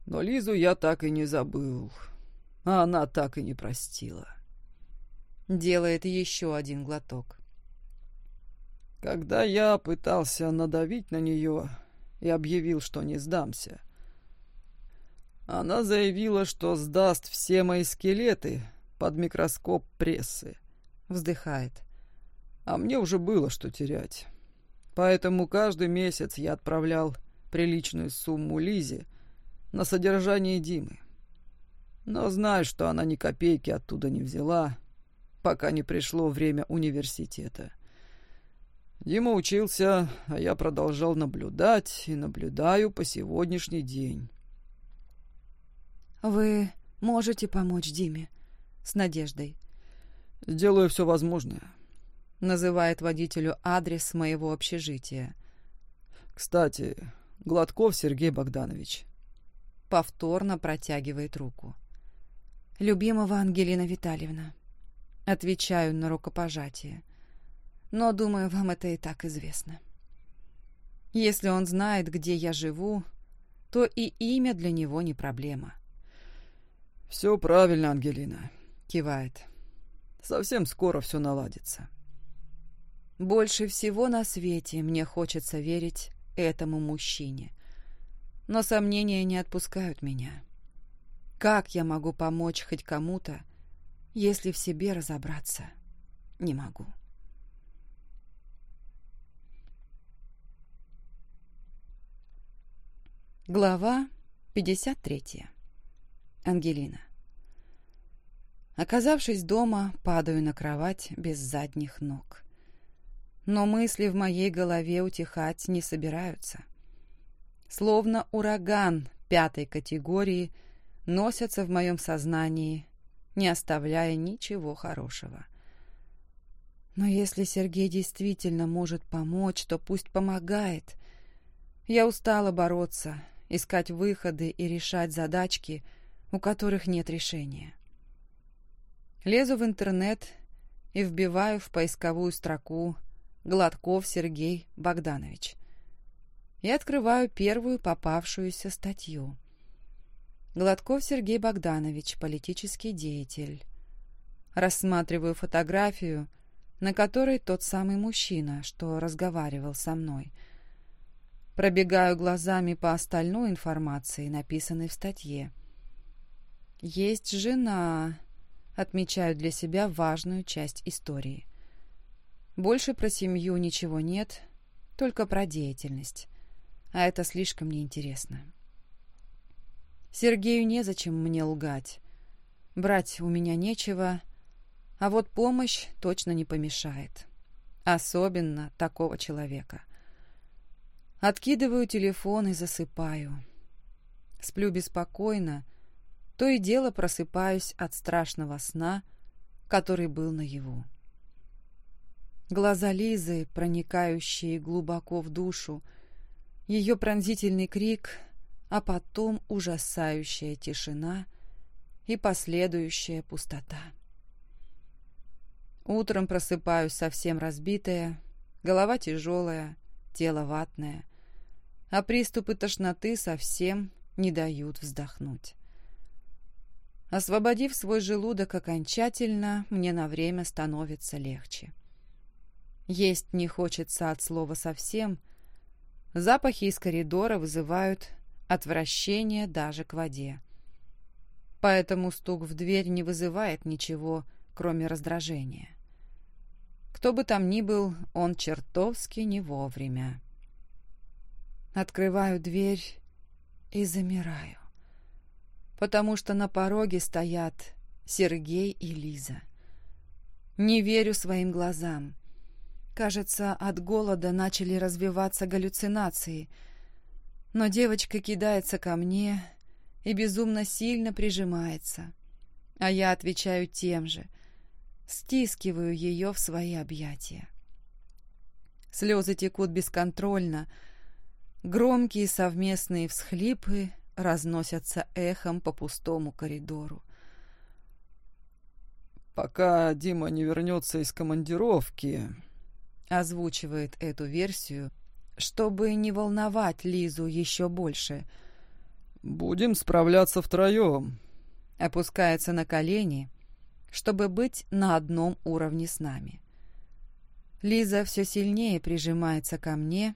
но Лизу я так и не забыл, а она так и не простила. Делает еще один глоток. Когда я пытался надавить на нее и объявил, что не сдамся, она заявила, что сдаст все мои скелеты под микроскоп прессы. Вздыхает а мне уже было что терять. Поэтому каждый месяц я отправлял приличную сумму Лизе на содержание Димы. Но знаю, что она ни копейки оттуда не взяла, пока не пришло время университета. Дима учился, а я продолжал наблюдать и наблюдаю по сегодняшний день. «Вы можете помочь Диме?» С надеждой. «Сделаю все возможное называет водителю адрес моего общежития. «Кстати, Гладков Сергей Богданович». Повторно протягивает руку. «Любимого Ангелина Витальевна». Отвечаю на рукопожатие. Но, думаю, вам это и так известно. Если он знает, где я живу, то и имя для него не проблема. «Все правильно, Ангелина», — кивает. «Совсем скоро все наладится». Больше всего на свете мне хочется верить этому мужчине. Но сомнения не отпускают меня. Как я могу помочь хоть кому-то, если в себе разобраться не могу? Глава 53. Ангелина. Оказавшись дома, падаю на кровать без задних ног. Но мысли в моей голове утихать не собираются. Словно ураган пятой категории носятся в моем сознании, не оставляя ничего хорошего. Но если Сергей действительно может помочь, то пусть помогает. Я устала бороться, искать выходы и решать задачки, у которых нет решения. Лезу в интернет и вбиваю в поисковую строку «Гладков Сергей Богданович» и открываю первую попавшуюся статью. Гладков Сергей Богданович, политический деятель. Рассматриваю фотографию, на которой тот самый мужчина, что разговаривал со мной. Пробегаю глазами по остальной информации, написанной в статье. Есть жена, отмечаю для себя важную часть истории. Больше про семью ничего нет, только про деятельность а это слишком неинтересно. Сергею незачем мне лгать. Брать у меня нечего, а вот помощь точно не помешает. Особенно такого человека. Откидываю телефон и засыпаю. Сплю беспокойно, то и дело просыпаюсь от страшного сна, который был наяву. Глаза Лизы, проникающие глубоко в душу, ее пронзительный крик, а потом ужасающая тишина и последующая пустота. Утром просыпаюсь совсем разбитая, голова тяжелая, тело ватное, а приступы тошноты совсем не дают вздохнуть. Освободив свой желудок окончательно, мне на время становится легче. Есть не хочется от слова совсем — Запахи из коридора вызывают отвращение даже к воде. Поэтому стук в дверь не вызывает ничего, кроме раздражения. Кто бы там ни был, он чертовски не вовремя. Открываю дверь и замираю, потому что на пороге стоят Сергей и Лиза. Не верю своим глазам. Кажется, от голода начали развиваться галлюцинации. Но девочка кидается ко мне и безумно сильно прижимается. А я отвечаю тем же. Стискиваю ее в свои объятия. Слезы текут бесконтрольно. Громкие совместные всхлипы разносятся эхом по пустому коридору. «Пока Дима не вернется из командировки, озвучивает эту версию, чтобы не волновать Лизу еще больше. «Будем справляться втроем». Опускается на колени, чтобы быть на одном уровне с нами. Лиза все сильнее прижимается ко мне,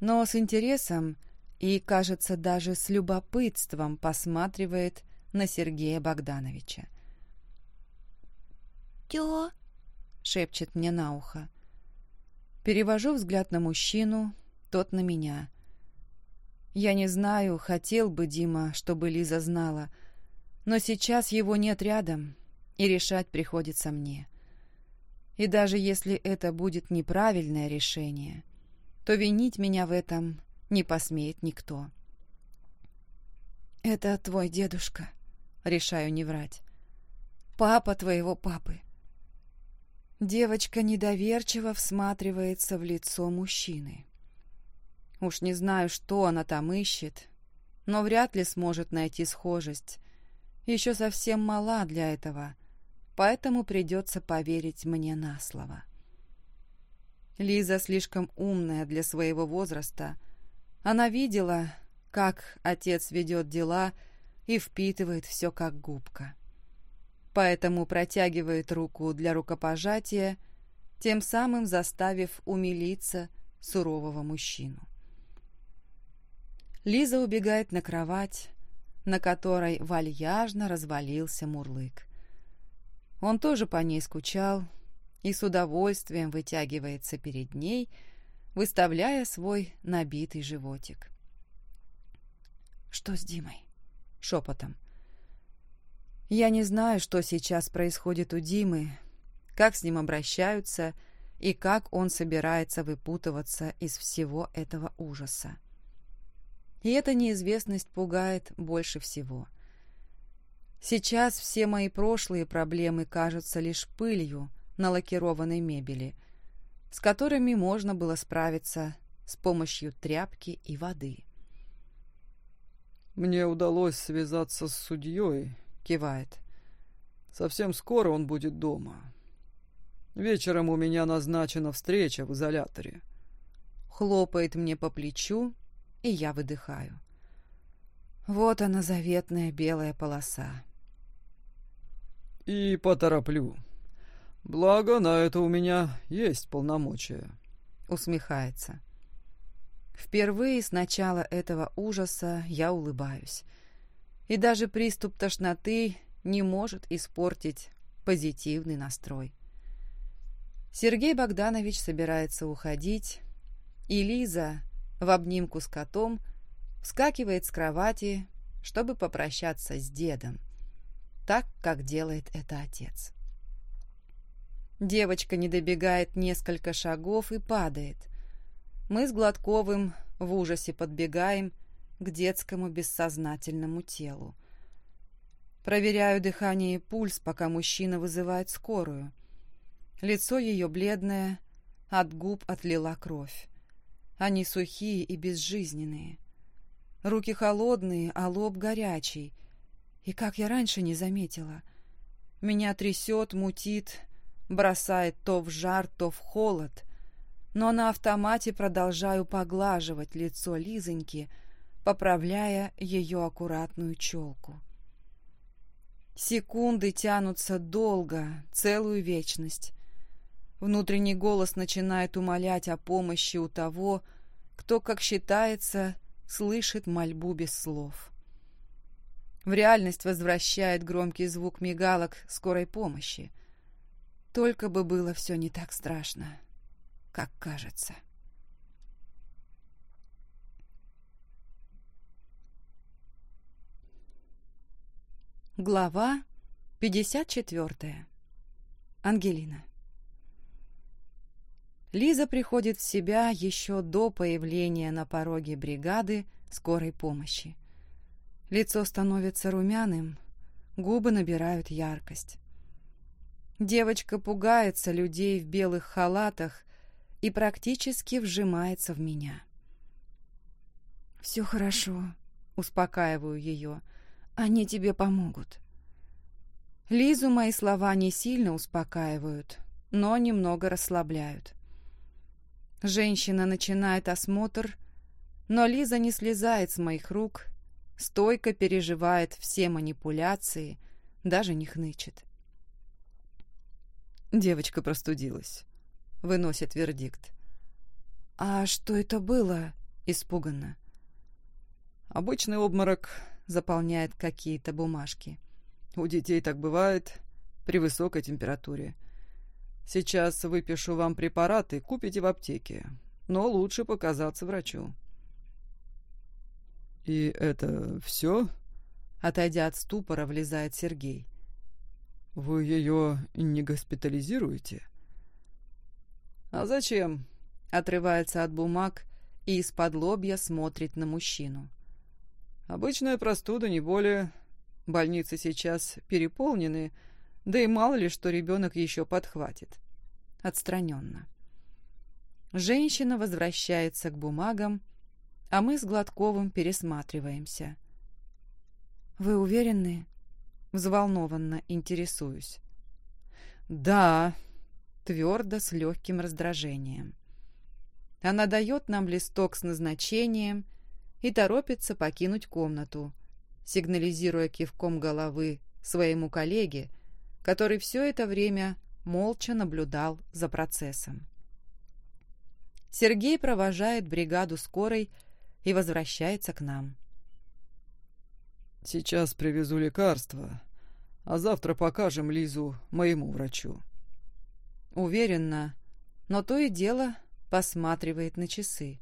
но с интересом и, кажется, даже с любопытством посматривает на Сергея Богдановича. «Тё?» — шепчет мне на ухо. Перевожу взгляд на мужчину, тот на меня. Я не знаю, хотел бы Дима, чтобы Лиза знала, но сейчас его нет рядом, и решать приходится мне. И даже если это будет неправильное решение, то винить меня в этом не посмеет никто. «Это твой дедушка», — решаю не врать. «Папа твоего папы». Девочка недоверчиво всматривается в лицо мужчины. Уж не знаю, что она там ищет, но вряд ли сможет найти схожесть. Еще совсем мала для этого, поэтому придется поверить мне на слово. Лиза слишком умная для своего возраста. Она видела, как отец ведет дела и впитывает все как губка поэтому протягивает руку для рукопожатия, тем самым заставив умилиться сурового мужчину. Лиза убегает на кровать, на которой вальяжно развалился Мурлык. Он тоже по ней скучал и с удовольствием вытягивается перед ней, выставляя свой набитый животик. «Что с Димой?» — шепотом. «Я не знаю, что сейчас происходит у Димы, как с ним обращаются и как он собирается выпутываться из всего этого ужаса. И эта неизвестность пугает больше всего. Сейчас все мои прошлые проблемы кажутся лишь пылью на лакированной мебели, с которыми можно было справиться с помощью тряпки и воды. «Мне удалось связаться с судьей», — кивает. «Совсем скоро он будет дома. Вечером у меня назначена встреча в изоляторе». Хлопает мне по плечу и я выдыхаю. Вот она, заветная белая полоса. «И потороплю. Благо, на это у меня есть полномочия», — усмехается. Впервые с начала этого ужаса я улыбаюсь. И даже приступ тошноты не может испортить позитивный настрой. Сергей Богданович собирается уходить, и Лиза, в обнимку с котом, вскакивает с кровати, чтобы попрощаться с дедом, так, как делает это отец. Девочка не добегает несколько шагов и падает. Мы с Гладковым в ужасе подбегаем к детскому бессознательному телу. Проверяю дыхание и пульс, пока мужчина вызывает скорую. Лицо ее бледное, от губ отлила кровь. Они сухие и безжизненные. Руки холодные, а лоб горячий. И как я раньше не заметила. Меня трясет, мутит, бросает то в жар, то в холод. Но на автомате продолжаю поглаживать лицо Лизоньки, поправляя ее аккуратную челку. Секунды тянутся долго, целую вечность. Внутренний голос начинает умолять о помощи у того, кто, как считается, слышит мольбу без слов. В реальность возвращает громкий звук мигалок скорой помощи. Только бы было все не так страшно, как кажется. Глава 54. Ангелина. Лиза приходит в себя еще до появления на пороге бригады скорой помощи. Лицо становится румяным, губы набирают яркость. Девочка пугается людей в белых халатах и практически вжимается в меня. «Все хорошо», — успокаиваю ее, — «они тебе помогут». Лизу мои слова не сильно успокаивают, но немного расслабляют. Женщина начинает осмотр, но Лиза не слезает с моих рук, стойко переживает все манипуляции, даже не хнычет. Девочка простудилась. Выносит вердикт. «А что это было?» — испуганно. «Обычный обморок заполняет какие-то бумажки. У детей так бывает при высокой температуре. Сейчас выпишу вам препараты, купите в аптеке. Но лучше показаться врачу. И это все? Отойдя от ступора, влезает Сергей. Вы ее не госпитализируете? А зачем? Отрывается от бумаг и из-под лобья смотрит на мужчину. Обычная простуда, не более. Больницы сейчас переполнены, да и мало ли, что ребенок еще подхватит. Отстраненно. Женщина возвращается к бумагам, а мы с Гладковым пересматриваемся. «Вы уверены?» Взволнованно интересуюсь. «Да», твердо, с легким раздражением. Она дает нам листок с назначением и торопится покинуть комнату, сигнализируя кивком головы своему коллеге, который все это время молча наблюдал за процессом. Сергей провожает бригаду скорой и возвращается к нам. Сейчас привезу лекарства, а завтра покажем Лизу моему врачу. Уверенно, но то и дело посматривает на часы.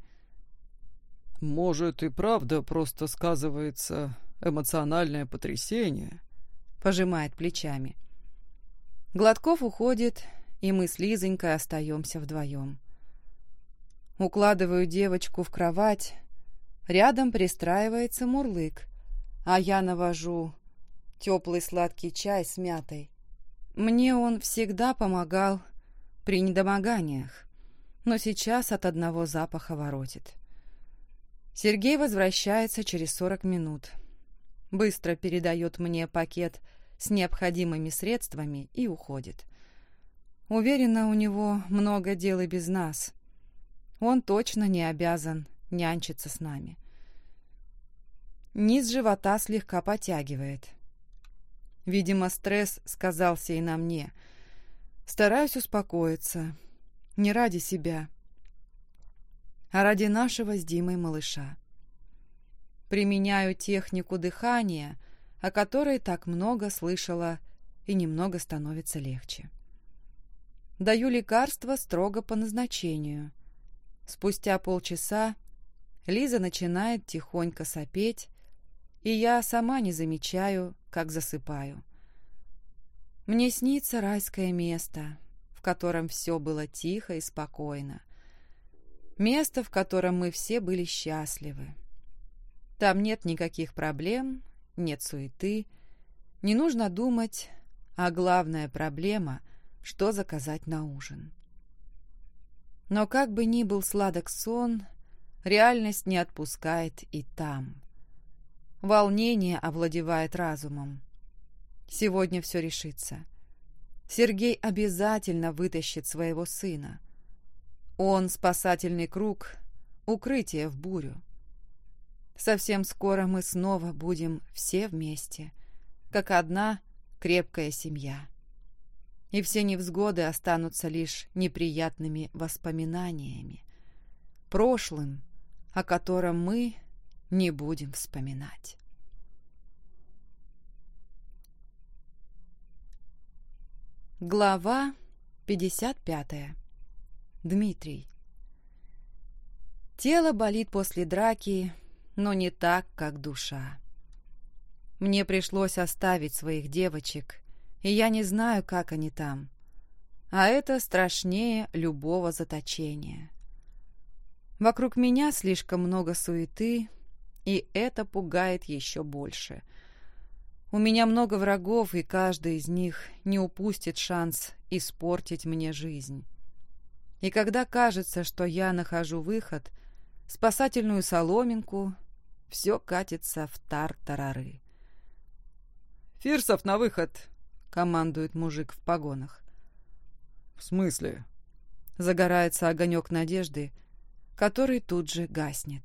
Может, и правда просто сказывается эмоциональное потрясение? Пожимает плечами. Гладков уходит, и мы с Лизонькой остаемся вдвоем. Укладываю девочку в кровать, рядом пристраивается мурлык, а я навожу теплый сладкий чай с мятой. Мне он всегда помогал при недомоганиях, но сейчас от одного запаха воротит. Сергей возвращается через сорок минут. Быстро передает мне пакет с необходимыми средствами и уходит. Уверена, у него много дел и без нас. Он точно не обязан нянчиться с нами. Низ живота слегка потягивает. Видимо, стресс сказался и на мне. Стараюсь успокоиться. Не ради себя, а ради нашего с Димой малыша. Применяю технику дыхания, о которой так много слышала, и немного становится легче. Даю лекарства строго по назначению. Спустя полчаса Лиза начинает тихонько сопеть, и я сама не замечаю, как засыпаю. Мне снится райское место, в котором все было тихо и спокойно. Место, в котором мы все были счастливы. Там нет никаких проблем, нет суеты, не нужно думать, а главная проблема — что заказать на ужин. Но как бы ни был сладок сон, реальность не отпускает и там. Волнение овладевает разумом. Сегодня все решится. Сергей обязательно вытащит своего сына — он — спасательный круг, укрытие в бурю. Совсем скоро мы снова будем все вместе, как одна крепкая семья. И все невзгоды останутся лишь неприятными воспоминаниями, прошлым, о котором мы не будем вспоминать. Глава 55 Дмитрий. Тело болит после драки, но не так, как душа. Мне пришлось оставить своих девочек, и я не знаю, как они там. А это страшнее любого заточения. Вокруг меня слишком много суеты, и это пугает еще больше. У меня много врагов, и каждый из них не упустит шанс испортить мне жизнь. И когда кажется, что я нахожу выход, спасательную соломинку, все катится в тар-тарары. «Фирсов на выход!» — командует мужик в погонах. «В смысле?» — загорается огонек надежды, который тут же гаснет.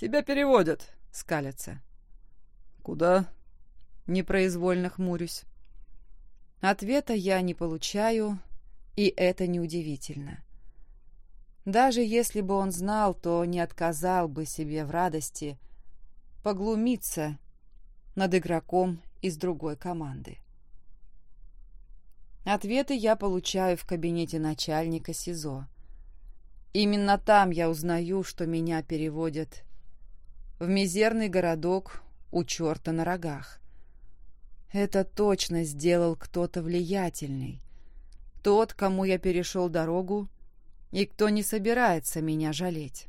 «Тебя переводят!» — скалятся. «Куда?» — непроизвольно хмурюсь. Ответа я не получаю, и это неудивительно. Даже если бы он знал, то не отказал бы себе в радости поглумиться над игроком из другой команды. Ответы я получаю в кабинете начальника СИЗО. Именно там я узнаю, что меня переводят в мизерный городок у черта на рогах. Это точно сделал кто-то влиятельный, тот, кому я перешел дорогу, и кто не собирается меня жалеть.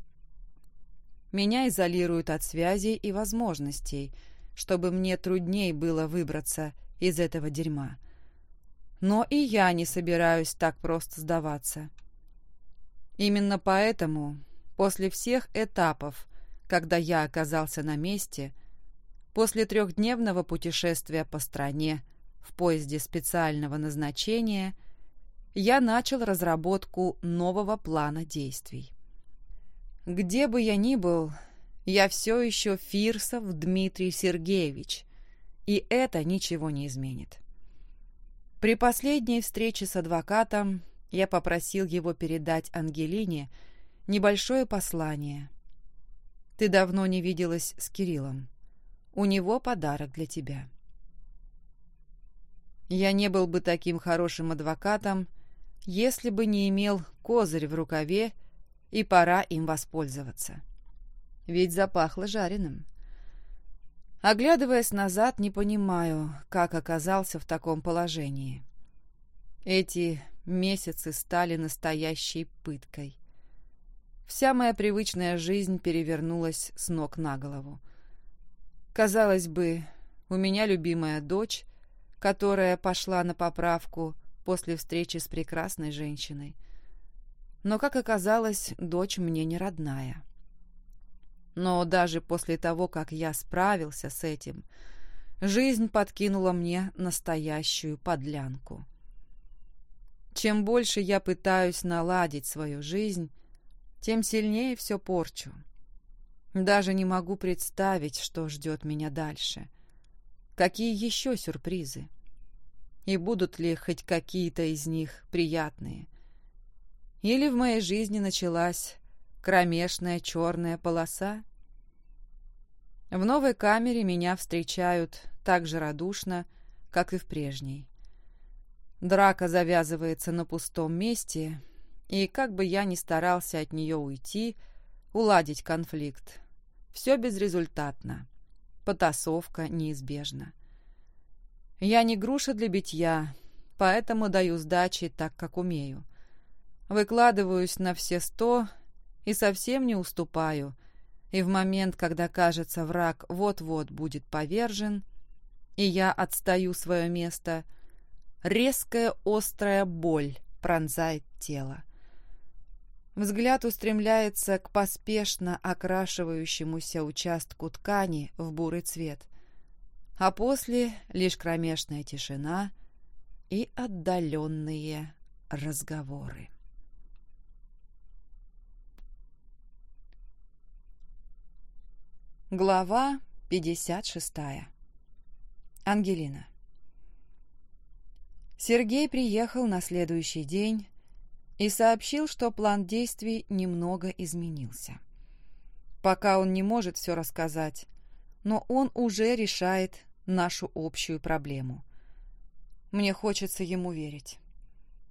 Меня изолируют от связей и возможностей, чтобы мне трудней было выбраться из этого дерьма. Но и я не собираюсь так просто сдаваться. Именно поэтому, после всех этапов, когда я оказался на месте, после трехдневного путешествия по стране в поезде специального назначения – я начал разработку нового плана действий. Где бы я ни был, я все еще Фирсов Дмитрий Сергеевич, и это ничего не изменит. При последней встрече с адвокатом я попросил его передать Ангелине небольшое послание. «Ты давно не виделась с Кириллом. у него подарок для тебя. Я не был бы таким хорошим адвокатом, если бы не имел козырь в рукаве, и пора им воспользоваться. Ведь запахло жареным. Оглядываясь назад, не понимаю, как оказался в таком положении. Эти месяцы стали настоящей пыткой. Вся моя привычная жизнь перевернулась с ног на голову. Казалось бы, у меня любимая дочь, которая пошла на поправку после встречи с прекрасной женщиной. Но, как оказалось, дочь мне не родная. Но даже после того, как я справился с этим, жизнь подкинула мне настоящую подлянку. Чем больше я пытаюсь наладить свою жизнь, тем сильнее все порчу. Даже не могу представить, что ждет меня дальше. Какие еще сюрпризы? И будут ли хоть какие-то из них приятные? Или в моей жизни началась кромешная черная полоса? В новой камере меня встречают так же радушно, как и в прежней. Драка завязывается на пустом месте, и как бы я ни старался от нее уйти, уладить конфликт, все безрезультатно. Потасовка неизбежна. Я не груша для битья, поэтому даю сдачи так, как умею. Выкладываюсь на все сто и совсем не уступаю, и в момент, когда кажется враг вот-вот будет повержен, и я отстаю свое место — Резкая острая боль пронзает тело. Взгляд устремляется к поспешно окрашивающемуся участку ткани в бурый цвет, а после лишь кромешная тишина и отдаленные разговоры. Глава 56. Ангелина. Сергей приехал на следующий день и сообщил, что план действий немного изменился. Пока он не может все рассказать, но он уже решает нашу общую проблему. Мне хочется ему верить.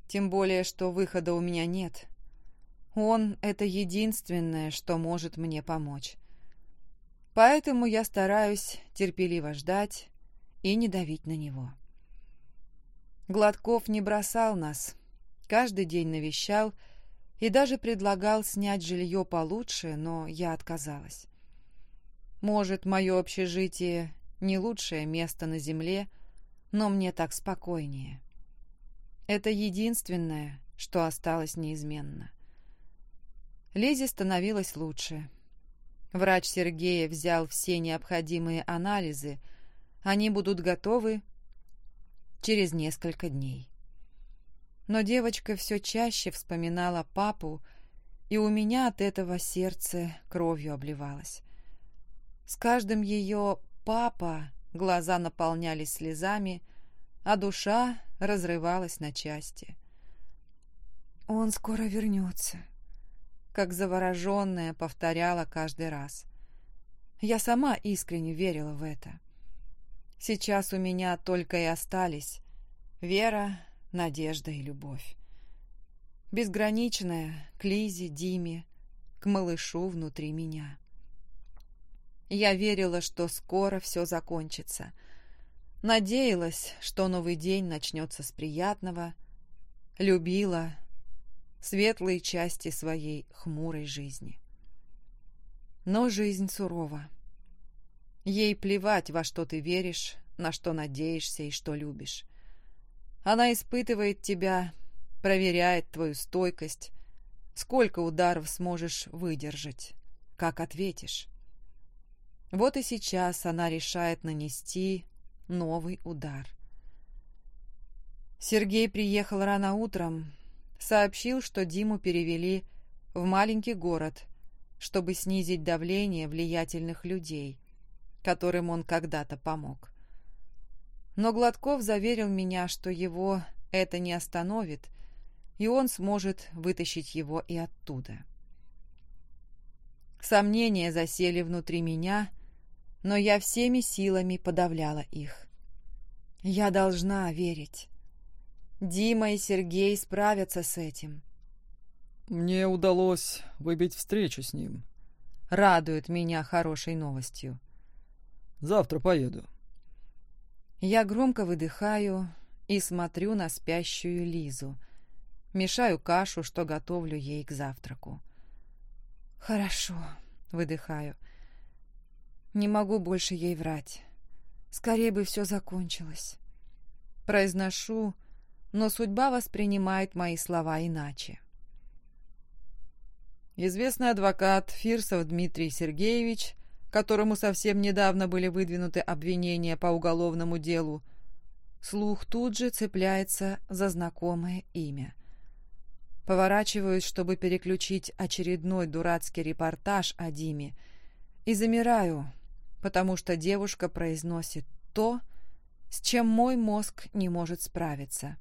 Тем более, что выхода у меня нет. Он — это единственное, что может мне помочь. Поэтому я стараюсь терпеливо ждать и не давить на него. Гладков не бросал нас, каждый день навещал и даже предлагал снять жилье получше, но я отказалась. Может, мое общежитие не лучшее место на земле, но мне так спокойнее. Это единственное, что осталось неизменно. Лизе становилось лучше. Врач Сергея взял все необходимые анализы. Они будут готовы через несколько дней. Но девочка все чаще вспоминала папу, и у меня от этого сердце кровью обливалось. С каждым ее «папа» глаза наполнялись слезами, а душа разрывалась на части. «Он скоро вернется», — как завороженная повторяла каждый раз. Я сама искренне верила в это. Сейчас у меня только и остались вера, надежда и любовь. Безграничная к Лизе, Диме, к малышу внутри меня. Я верила, что скоро все закончится. Надеялась, что новый день начнется с приятного. Любила светлые части своей хмурой жизни. Но жизнь сурова. Ей плевать, во что ты веришь, на что надеешься и что любишь. Она испытывает тебя, проверяет твою стойкость, сколько ударов сможешь выдержать, как ответишь. Вот и сейчас она решает нанести новый удар. Сергей приехал рано утром, сообщил, что Диму перевели в маленький город, чтобы снизить давление влиятельных людей – которым он когда-то помог. Но Гладков заверил меня, что его это не остановит, и он сможет вытащить его и оттуда. Сомнения засели внутри меня, но я всеми силами подавляла их. Я должна верить. Дима и Сергей справятся с этим. Мне удалось выбить встречу с ним. Радует меня хорошей новостью. Завтра поеду. Я громко выдыхаю и смотрю на спящую Лизу. Мешаю кашу, что готовлю ей к завтраку. «Хорошо», — выдыхаю. «Не могу больше ей врать. Скорее бы все закончилось». Произношу, но судьба воспринимает мои слова иначе. Известный адвокат Фирсов Дмитрий Сергеевич, которому совсем недавно были выдвинуты обвинения по уголовному делу, слух тут же цепляется за знакомое имя. Поворачиваюсь, чтобы переключить очередной дурацкий репортаж о Диме, и замираю, потому что девушка произносит то, с чем мой мозг не может справиться.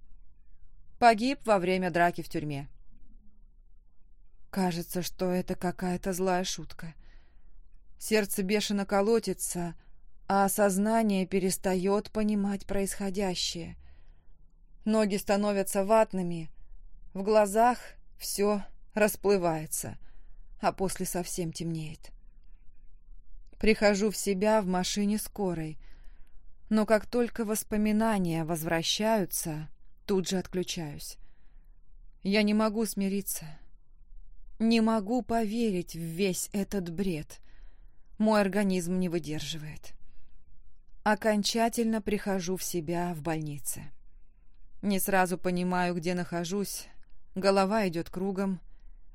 Погиб во время драки в тюрьме. Кажется, что это какая-то злая шутка. Сердце бешено колотится, а сознание перестает понимать происходящее. Ноги становятся ватными, в глазах все расплывается, а после совсем темнеет. Прихожу в себя в машине скорой, но как только воспоминания возвращаются, тут же отключаюсь. Я не могу смириться. Не могу поверить в весь этот бред. Мой организм не выдерживает. Окончательно прихожу в себя в больнице. Не сразу понимаю, где нахожусь. Голова идет кругом,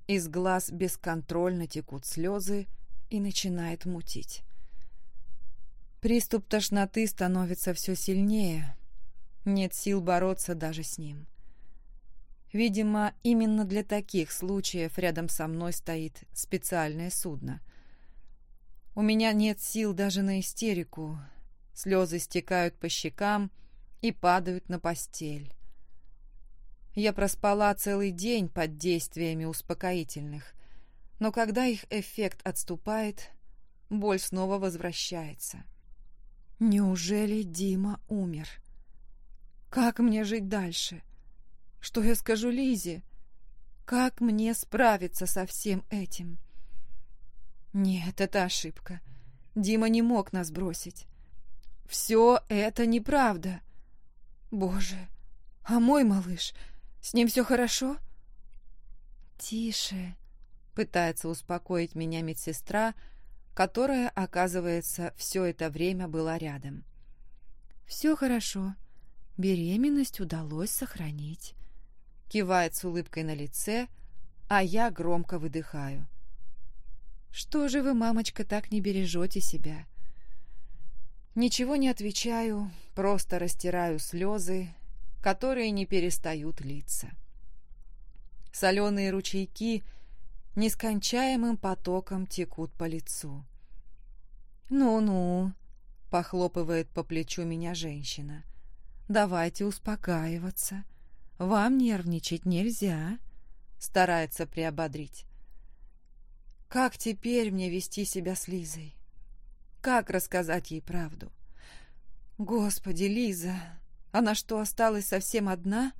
из глаз бесконтрольно текут слезы и начинает мутить. Приступ тошноты становится все сильнее. Нет сил бороться даже с ним. Видимо, именно для таких случаев рядом со мной стоит специальное судно. У меня нет сил даже на истерику. Слезы стекают по щекам и падают на постель. Я проспала целый день под действиями успокоительных, но когда их эффект отступает, боль снова возвращается. Неужели Дима умер? Как мне жить дальше? — что я скажу Лизе? Как мне справиться со всем этим? Нет, это ошибка. Дима не мог нас бросить. Все это неправда. Боже, а мой малыш, с ним все хорошо? Тише, пытается успокоить меня медсестра, которая, оказывается, все это время была рядом. Все хорошо. Беременность удалось сохранить кивает с улыбкой на лице, а я громко выдыхаю. «Что же вы, мамочка, так не бережете себя?» Ничего не отвечаю, просто растираю слезы, которые не перестают литься. Соленые ручейки нескончаемым потоком текут по лицу. «Ну-ну», — похлопывает по плечу меня женщина, — «давайте успокаиваться. Вам нервничать нельзя», — старается приободрить. «Как теперь мне вести себя с Лизой? Как рассказать ей правду? Господи, Лиза, она что, осталась совсем одна?»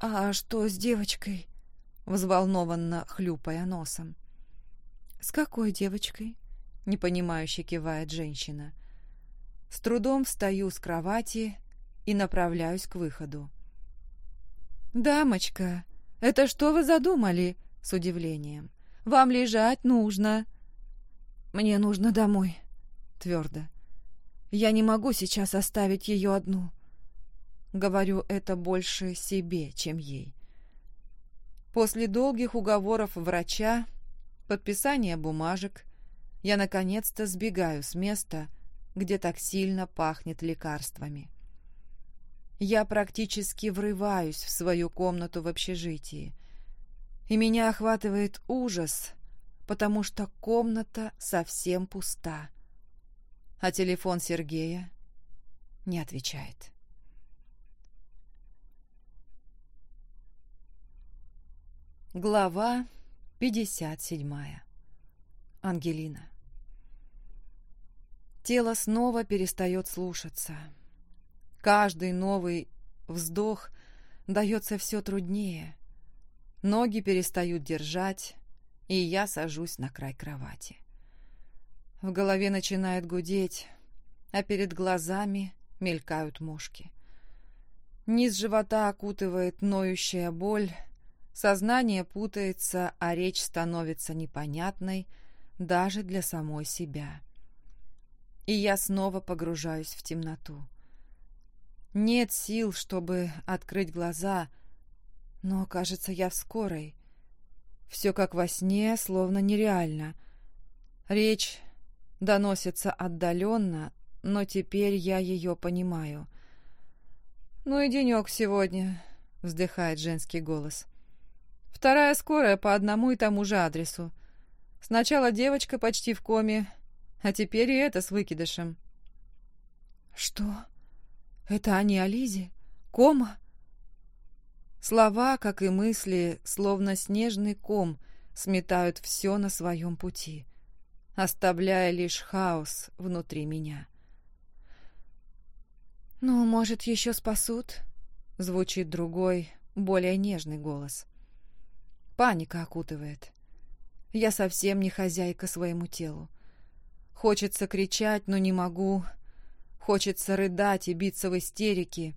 «А что с девочкой?» — взволнованно хлюпая носом. «С какой девочкой?» — непонимающе кивает женщина. С трудом встаю с кровати и направляюсь к выходу. «Дамочка, это что вы задумали?» — с удивлением. «Вам лежать нужно». «Мне нужно домой», — твердо. «Я не могу сейчас оставить ее одну». Говорю это больше себе, чем ей. После долгих уговоров врача, подписания бумажек, я наконец-то сбегаю с места, где так сильно пахнет лекарствами. Я практически врываюсь в свою комнату в общежитии. И меня охватывает ужас, потому что комната совсем пуста. А телефон Сергея не отвечает. Глава 57. Ангелина. Тело снова перестает слушаться. Каждый новый вздох дается все труднее. Ноги перестают держать, и я сажусь на край кровати. В голове начинает гудеть, а перед глазами мелькают мушки. Низ живота окутывает ноющая боль, сознание путается, а речь становится непонятной даже для самой себя. И я снова погружаюсь в темноту. Нет сил, чтобы открыть глаза, но, кажется, я в скорой. Все как во сне, словно нереально. Речь доносится отдаленно, но теперь я ее понимаю. «Ну и денек сегодня», — вздыхает женский голос. «Вторая скорая по одному и тому же адресу. Сначала девочка почти в коме, а теперь и это с выкидышем». «Что? Это они о Лизе? Кома?» Слова, как и мысли, словно снежный ком, сметают все на своем пути, оставляя лишь хаос внутри меня. «Ну, может, еще спасут?» — звучит другой, более нежный голос. Паника окутывает. Я совсем не хозяйка своему телу. Хочется кричать, но не могу. Хочется рыдать и биться в истерике.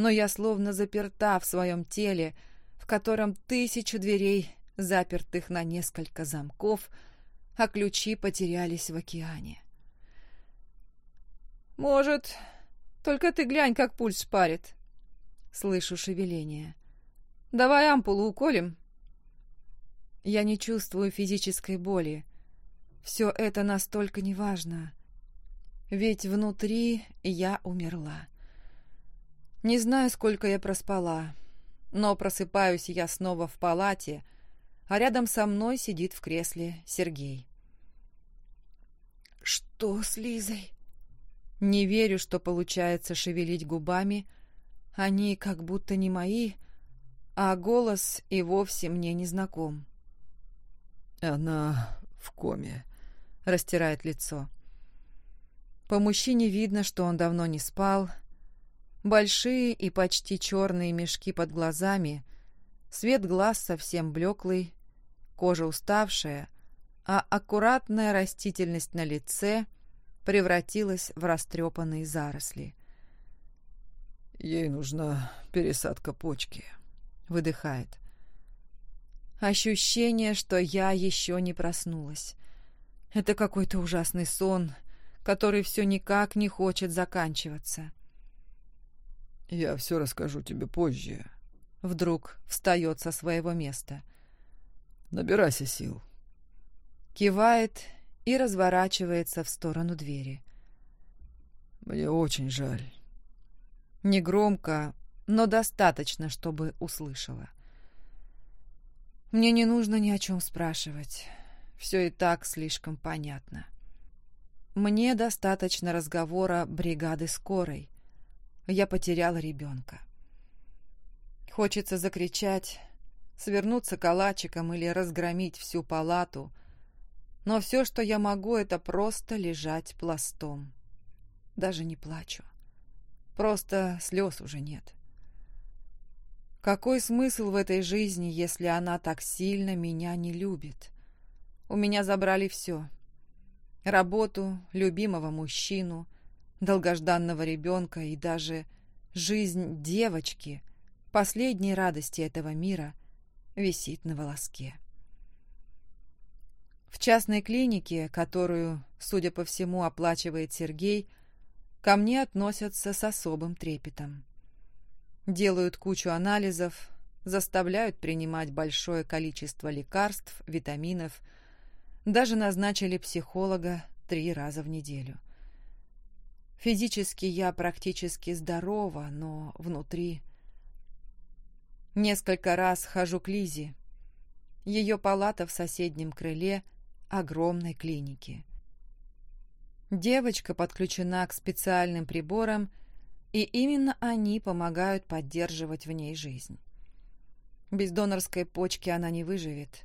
Но я словно заперта в своем теле, в котором тысячу дверей, запертых на несколько замков, а ключи потерялись в океане. «Может, только ты глянь, как пульс шпарит. Слышу шевеление. Давай ампулу уколем. Я не чувствую физической боли. Все это настолько неважно. Ведь внутри я умерла. Не знаю, сколько я проспала, но просыпаюсь я снова в палате, а рядом со мной сидит в кресле Сергей. «Что с Лизой?» Не верю, что получается шевелить губами. Они как будто не мои, а голос и вовсе мне не знаком. «Она в коме», — растирает лицо. По мужчине видно, что он давно не спал. Большие и почти черные мешки под глазами, свет глаз совсем блеклый, кожа уставшая, а аккуратная растительность на лице — превратилась в растрепанные заросли. «Ей нужна пересадка почки», — выдыхает. Ощущение, что я еще не проснулась. Это какой-то ужасный сон, который все никак не хочет заканчиваться. «Я все расскажу тебе позже». Вдруг встает со своего места. «Набирайся сил». Кивает и разворачивается в сторону двери. «Мне очень жаль». Негромко, но достаточно, чтобы услышала. Мне не нужно ни о чем спрашивать. Все и так слишком понятно. Мне достаточно разговора бригады скорой. Я потеряла ребенка. Хочется закричать, свернуться калачиком или разгромить всю палату, но все, что я могу, это просто лежать пластом. Даже не плачу. Просто слез уже нет. Какой смысл в этой жизни, если она так сильно меня не любит? У меня забрали все. Работу, любимого мужчину, долгожданного ребенка и даже жизнь девочки, последней радости этого мира, висит на волоске. В частной клинике, которую, судя по всему, оплачивает Сергей, ко мне относятся с особым трепетом. Делают кучу анализов, заставляют принимать большое количество лекарств, витаминов, даже назначили психолога три раза в неделю. Физически я практически здорова, но внутри... Несколько раз хожу к Лизе. Ее палата в соседнем крыле — огромной клиники. Девочка подключена к специальным приборам, и именно они помогают поддерживать в ней жизнь. Без донорской почки она не выживет.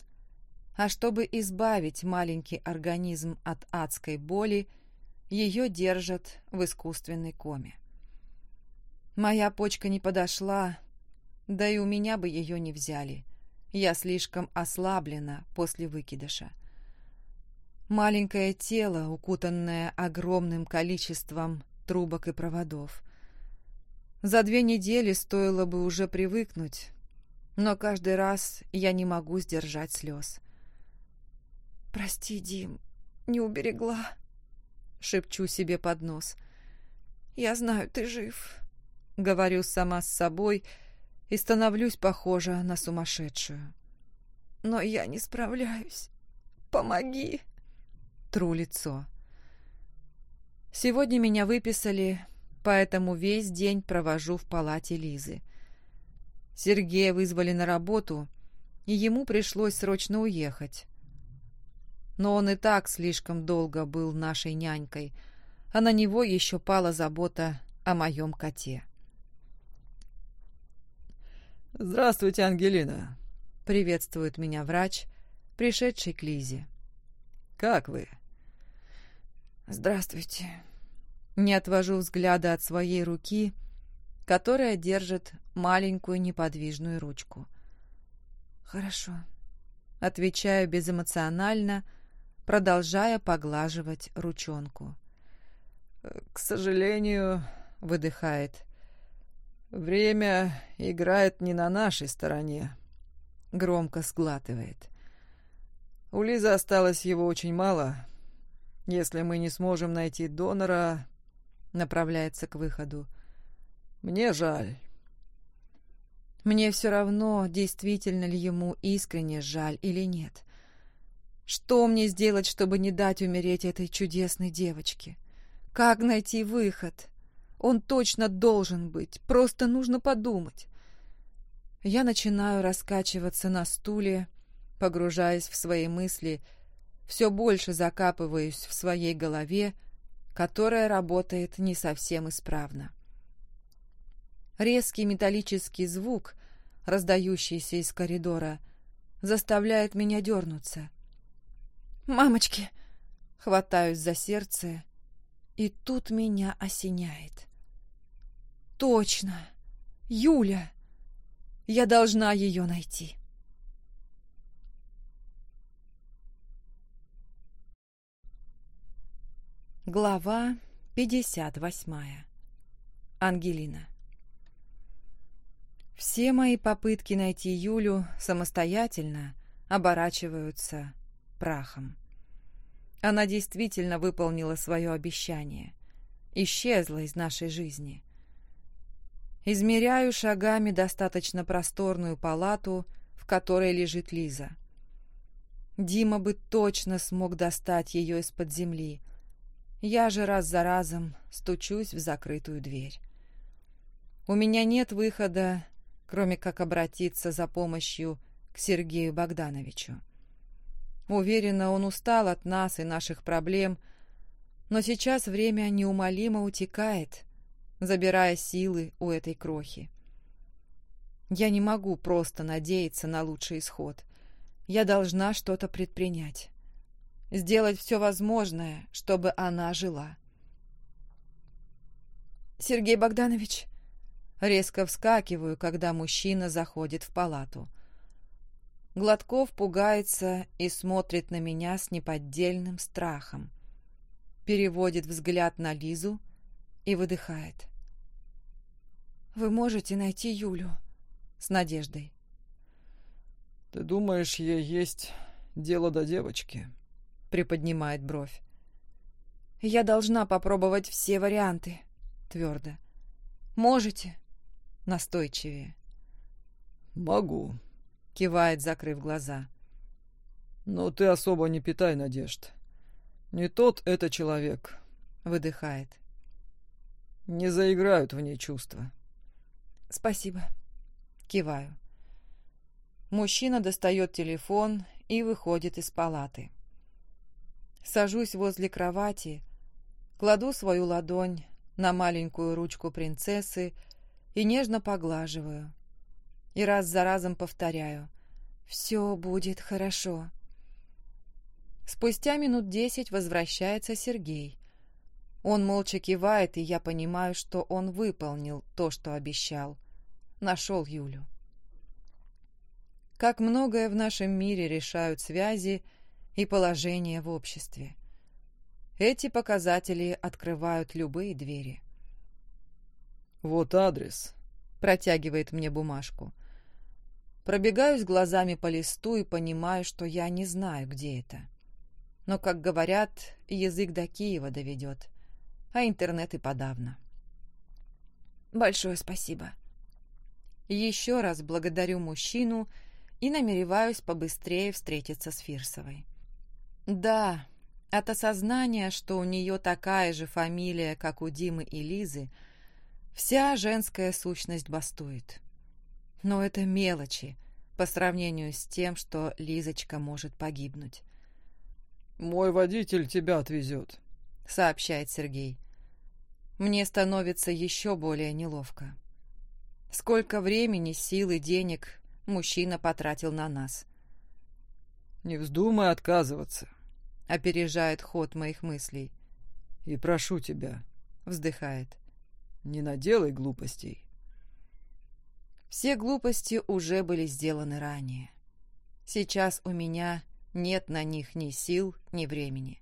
А чтобы избавить маленький организм от адской боли, ее держат в искусственной коме. Моя почка не подошла, да и у меня бы ее не взяли. Я слишком ослаблена после выкидыша. Маленькое тело, укутанное огромным количеством трубок и проводов. За две недели стоило бы уже привыкнуть, но каждый раз я не могу сдержать слез. «Прости, Дим, не уберегла», — шепчу себе под нос. «Я знаю, ты жив», — говорю сама с собой и становлюсь похожа на сумасшедшую. «Но я не справляюсь. Помоги!» Тру лицо. Сегодня меня выписали, поэтому весь день провожу в палате Лизы. Сергея вызвали на работу, и ему пришлось срочно уехать. Но он и так слишком долго был нашей нянькой, а на него еще пала забота о моем коте. «Здравствуйте, Ангелина!» — приветствует меня врач, пришедший к Лизе. «Как вы?» «Здравствуйте». Не отвожу взгляда от своей руки, которая держит маленькую неподвижную ручку. «Хорошо», — отвечаю безэмоционально, продолжая поглаживать ручонку. «К сожалению», — выдыхает, — «время играет не на нашей стороне», — громко сглатывает. «У Лизы осталось его очень мало, если мы не сможем найти донора, направляется к выходу. Мне жаль. Мне все равно, действительно ли ему искренне жаль или нет. Что мне сделать, чтобы не дать умереть этой чудесной девочке? Как найти выход? Он точно должен быть, просто нужно подумать. Я начинаю раскачиваться на стуле, погружаясь в свои мысли — все больше закапываюсь в своей голове, которая работает не совсем исправно. Резкий металлический звук, раздающийся из коридора, заставляет меня дернуться. «Мамочки!» Хватаюсь за сердце, и тут меня осеняет. «Точно! Юля! Я должна ее найти!» Глава 58. Ангелина. Все мои попытки найти Юлю самостоятельно оборачиваются прахом. Она действительно выполнила свое обещание. Исчезла из нашей жизни. Измеряю шагами достаточно просторную палату, в которой лежит Лиза. Дима бы точно смог достать ее из-под земли — я же раз за разом стучусь в закрытую дверь. У меня нет выхода, кроме как обратиться за помощью к Сергею Богдановичу. Уверена, он устал от нас и наших проблем, но сейчас время неумолимо утекает, забирая силы у этой крохи. Я не могу просто надеяться на лучший исход. Я должна что-то предпринять сделать все возможное, чтобы она жила. «Сергей Богданович!» Резко вскакиваю, когда мужчина заходит в палату. Гладков пугается и смотрит на меня с неподдельным страхом. Переводит взгляд на Лизу и выдыхает. «Вы можете найти Юлю?» С надеждой. «Ты думаешь, ей есть дело до девочки?» приподнимает бровь. «Я должна попробовать все варианты», — твердо. «Можете?» — настойчивее. «Могу», — кивает, закрыв глаза. «Но ты особо не питай надежд. Не тот это человек», — выдыхает. «Не заиграют в ней чувства». «Спасибо», — киваю. Мужчина достает телефон и выходит из палаты. Сажусь возле кровати, кладу свою ладонь на маленькую ручку принцессы и нежно поглаживаю. И раз за разом повторяю «Все будет хорошо». Спустя минут десять возвращается Сергей. Он молча кивает, и я понимаю, что он выполнил то, что обещал. Нашел Юлю. Как многое в нашем мире решают связи и положение в обществе. Эти показатели открывают любые двери. «Вот адрес», — протягивает мне бумажку. Пробегаюсь глазами по листу и понимаю, что я не знаю, где это. Но, как говорят, язык до Киева доведет, а интернет и подавно. Большое спасибо. Еще раз благодарю мужчину и намереваюсь побыстрее встретиться с Фирсовой. Да, от осознания, что у нее такая же фамилия, как у Димы и Лизы, вся женская сущность бастует. Но это мелочи по сравнению с тем, что Лизочка может погибнуть. «Мой водитель тебя отвезет», — сообщает Сергей. Мне становится еще более неловко. Сколько времени, сил и денег мужчина потратил на нас. «Не вздумай отказываться», — опережает ход моих мыслей. «И прошу тебя», — вздыхает. «Не наделай глупостей». Все глупости уже были сделаны ранее. Сейчас у меня нет на них ни сил, ни времени.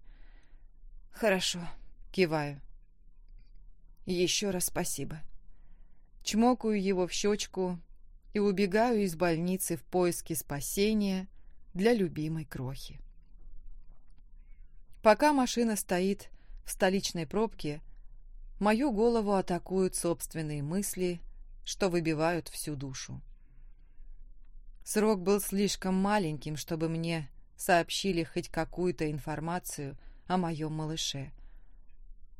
«Хорошо», — киваю. «Еще раз спасибо». Чмокаю его в щечку и убегаю из больницы в поиске спасения для любимой крохи. Пока машина стоит в столичной пробке, мою голову атакуют собственные мысли, что выбивают всю душу. Срок был слишком маленьким, чтобы мне сообщили хоть какую-то информацию о моем малыше.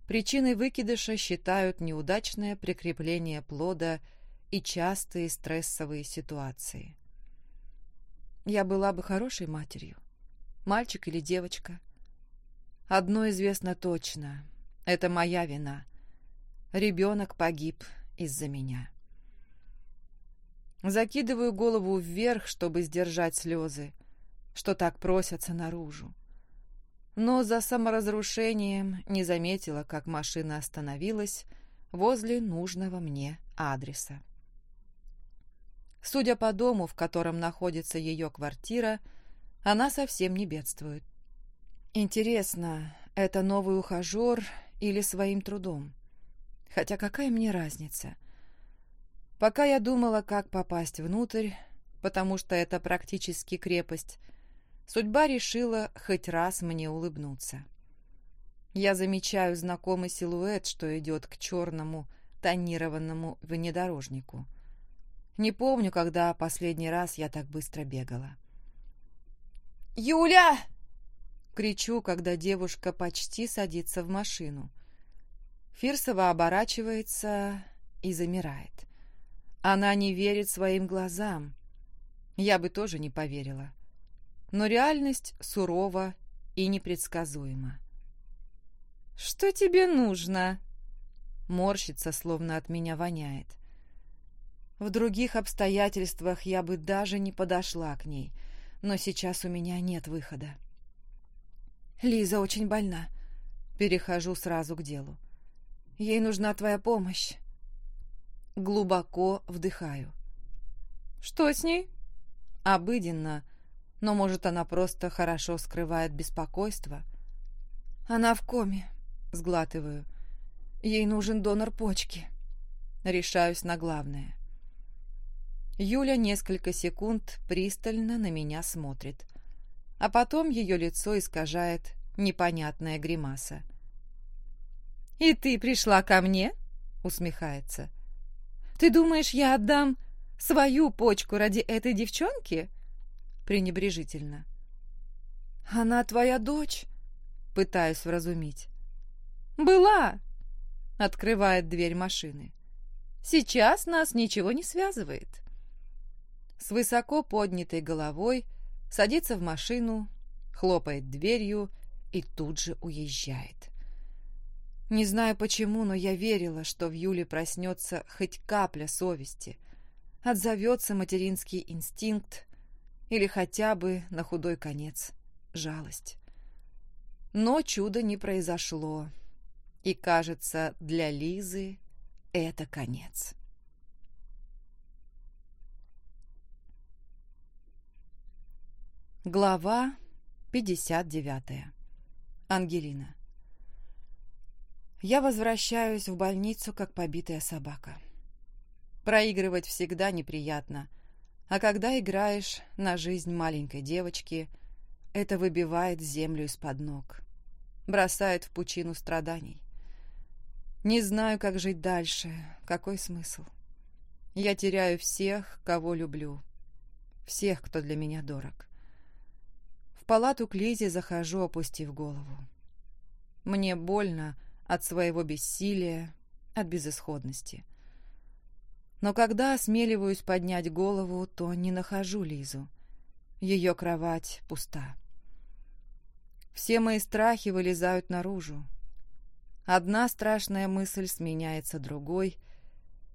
Причиной выкидыша считают неудачное прикрепление плода и частые стрессовые ситуации. Я была бы хорошей матерью, мальчик или девочка. Одно известно точно — это моя вина. Ребенок погиб из-за меня. Закидываю голову вверх, чтобы сдержать слезы, что так просятся наружу. Но за саморазрушением не заметила, как машина остановилась возле нужного мне адреса. Судя по дому, в котором находится ее квартира, она совсем не бедствует. Интересно, это новый ухажер или своим трудом? Хотя какая мне разница? Пока я думала, как попасть внутрь, потому что это практически крепость, судьба решила хоть раз мне улыбнуться. Я замечаю знакомый силуэт, что идет к черному тонированному внедорожнику. Не помню, когда последний раз я так быстро бегала. «Юля!» — кричу, когда девушка почти садится в машину. Фирсова оборачивается и замирает. Она не верит своим глазам. Я бы тоже не поверила. Но реальность сурова и непредсказуема. «Что тебе нужно?» Морщится, словно от меня воняет. В других обстоятельствах я бы даже не подошла к ней, но сейчас у меня нет выхода. Лиза очень больна. Перехожу сразу к делу. Ей нужна твоя помощь. Глубоко вдыхаю. Что с ней? Обыденно, но, может, она просто хорошо скрывает беспокойство. Она в коме, сглатываю. Ей нужен донор почки. Решаюсь на главное. Юля несколько секунд пристально на меня смотрит, а потом ее лицо искажает непонятная гримаса. «И ты пришла ко мне?» — усмехается. «Ты думаешь, я отдам свою почку ради этой девчонки?» пренебрежительно. «Она твоя дочь?» — пытаюсь вразумить. «Была!» — открывает дверь машины. «Сейчас нас ничего не связывает» с высоко поднятой головой, садится в машину, хлопает дверью и тут же уезжает. Не знаю почему, но я верила, что в Юле проснется хоть капля совести, отзовется материнский инстинкт или хотя бы на худой конец жалость. Но чуда не произошло. И, кажется, для Лизы это конец. Глава 59. Ангелина. Я возвращаюсь в больницу, как побитая собака. Проигрывать всегда неприятно, а когда играешь на жизнь маленькой девочки, это выбивает землю из-под ног, бросает в пучину страданий. Не знаю, как жить дальше, какой смысл. Я теряю всех, кого люблю, всех, кто для меня дорог. В палату к Лизе захожу, опустив голову. Мне больно от своего бессилия, от безысходности. Но когда осмеливаюсь поднять голову, то не нахожу Лизу. Ее кровать пуста. Все мои страхи вылезают наружу. Одна страшная мысль сменяется другой,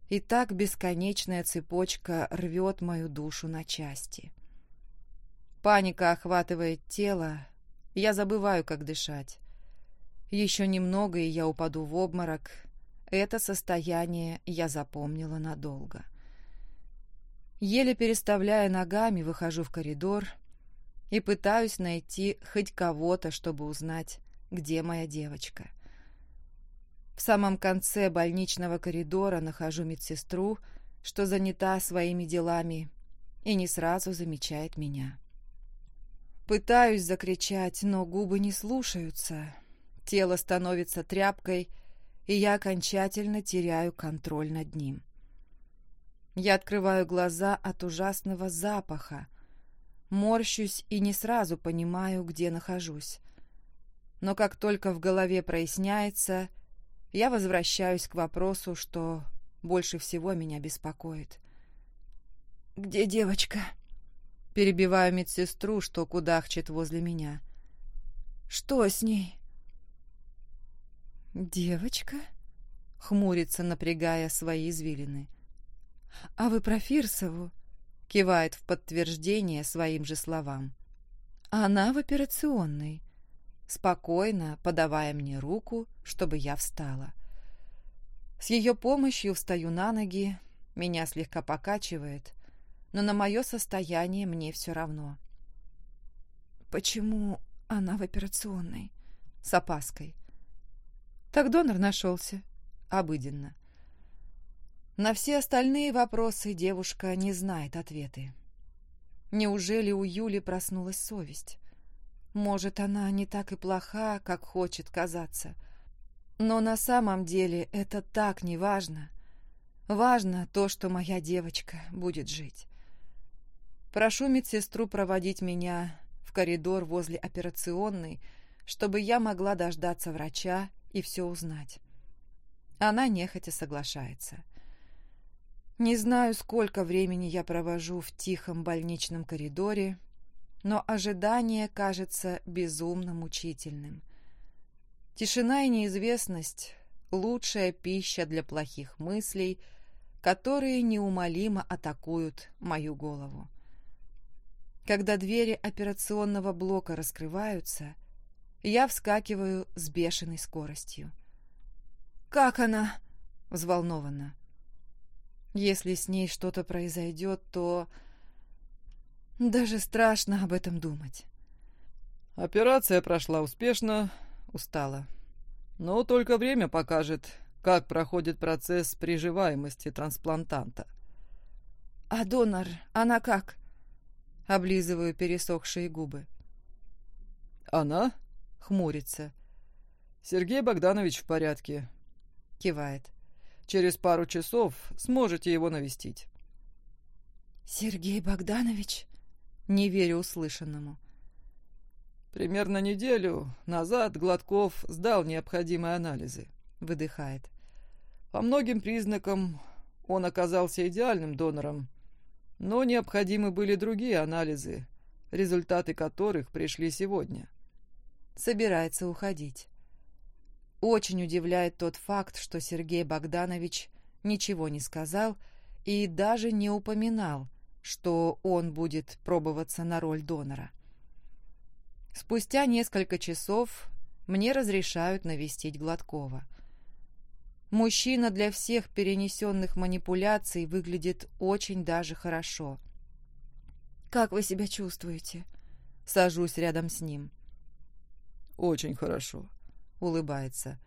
и так бесконечная цепочка рвет мою душу на части. Паника охватывает тело, я забываю, как дышать. Еще немного, и я упаду в обморок. Это состояние я запомнила надолго. Еле переставляя ногами, выхожу в коридор и пытаюсь найти хоть кого-то, чтобы узнать, где моя девочка. В самом конце больничного коридора нахожу медсестру, что занята своими делами и не сразу замечает меня. Пытаюсь закричать, но губы не слушаются. Тело становится тряпкой, и я окончательно теряю контроль над ним. Я открываю глаза от ужасного запаха, морщусь и не сразу понимаю, где нахожусь. Но как только в голове проясняется, я возвращаюсь к вопросу, что больше всего меня беспокоит. «Где девочка?» Перебиваю медсестру, что кудахчет возле меня. «Что с ней?» «Девочка?» — хмурится, напрягая свои извилины. «А вы про Фирсову?» — кивает в подтверждение своим же словам. «Она в операционной», спокойно подавая мне руку, чтобы я встала. С ее помощью встаю на ноги, меня слегка покачивает, но на мое состояние мне все равно. «Почему она в операционной?» С опаской. «Так донор нашелся?» Обыденно. На все остальные вопросы девушка не знает ответы. Неужели у Юли проснулась совесть? Может, она не так и плоха, как хочет казаться. Но на самом деле это так не важно. Важно то, что моя девочка будет жить. Прошу медсестру проводить меня в коридор возле операционной, чтобы я могла дождаться врача и все узнать. Она нехотя соглашается. Не знаю, сколько времени я провожу в тихом больничном коридоре, но ожидание кажется безумно мучительным. Тишина и неизвестность — лучшая пища для плохих мыслей, которые неумолимо атакуют мою голову. Когда двери операционного блока раскрываются, я вскакиваю с бешеной скоростью. «Как она?» — взволнованно. «Если с ней что-то произойдет, то...» Даже страшно об этом думать. Операция прошла успешно, устала. Но только время покажет, как проходит процесс приживаемости трансплантанта. «А донор, она как?» Облизываю пересохшие губы. «Она?» — хмурится. «Сергей Богданович в порядке», — кивает. «Через пару часов сможете его навестить». «Сергей Богданович?» Не верю услышанному. «Примерно неделю назад Гладков сдал необходимые анализы», — выдыхает. «По многим признакам он оказался идеальным донором, но необходимы были другие анализы, результаты которых пришли сегодня. Собирается уходить. Очень удивляет тот факт, что Сергей Богданович ничего не сказал и даже не упоминал, что он будет пробоваться на роль донора. Спустя несколько часов мне разрешают навестить Гладкова — Мужчина для всех перенесенных манипуляций выглядит очень даже хорошо. «Как вы себя чувствуете?» Сажусь рядом с ним. «Очень хорошо», — улыбается.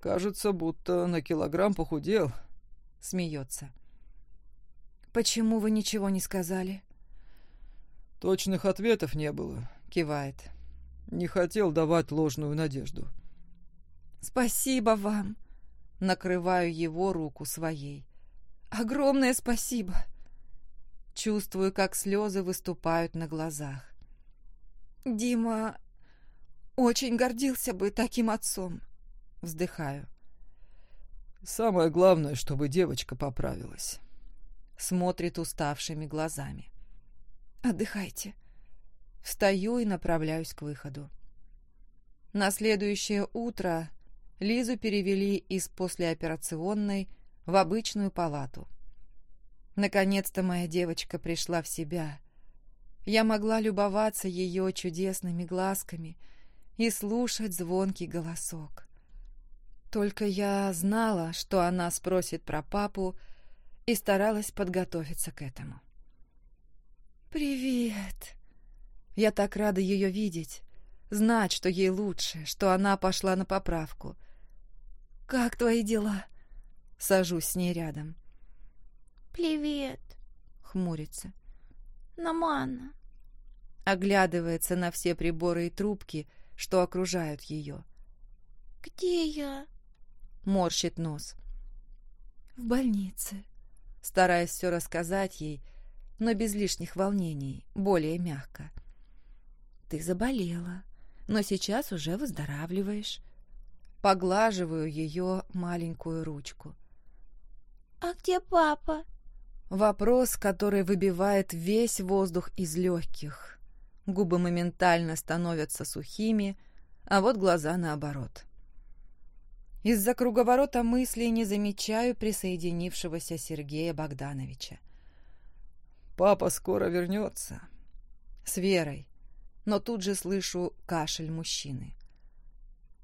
«Кажется, будто на килограмм похудел», — смеется. «Почему вы ничего не сказали?» «Точных ответов не было», — кивает. «Не хотел давать ложную надежду». «Спасибо вам!» — накрываю его руку своей. «Огромное спасибо!» Чувствую, как слезы выступают на глазах. «Дима очень гордился бы таким отцом!» Вздыхаю. «Самое главное, чтобы девочка поправилась». Смотрит уставшими глазами. «Отдыхайте». Встаю и направляюсь к выходу. На следующее утро Лизу перевели из послеоперационной в обычную палату. Наконец-то моя девочка пришла в себя. Я могла любоваться ее чудесными глазками и слушать звонкий голосок. Только я знала, что она спросит про папу, и старалась подготовиться к этому. «Привет!» Я так рада ее видеть, знать, что ей лучше, что она пошла на поправку — «Как твои дела?» Сажусь с ней рядом. «Привет», — хмурится. «Намана». Оглядывается на все приборы и трубки, что окружают ее. «Где я?» — морщит нос. «В больнице», стараясь все рассказать ей, но без лишних волнений, более мягко. «Ты заболела, но сейчас уже выздоравливаешь. Поглаживаю ее маленькую ручку. «А где папа?» Вопрос, который выбивает весь воздух из легких. Губы моментально становятся сухими, а вот глаза наоборот. Из-за круговорота мыслей не замечаю присоединившегося Сергея Богдановича. «Папа скоро вернется». С Верой, но тут же слышу кашель мужчины.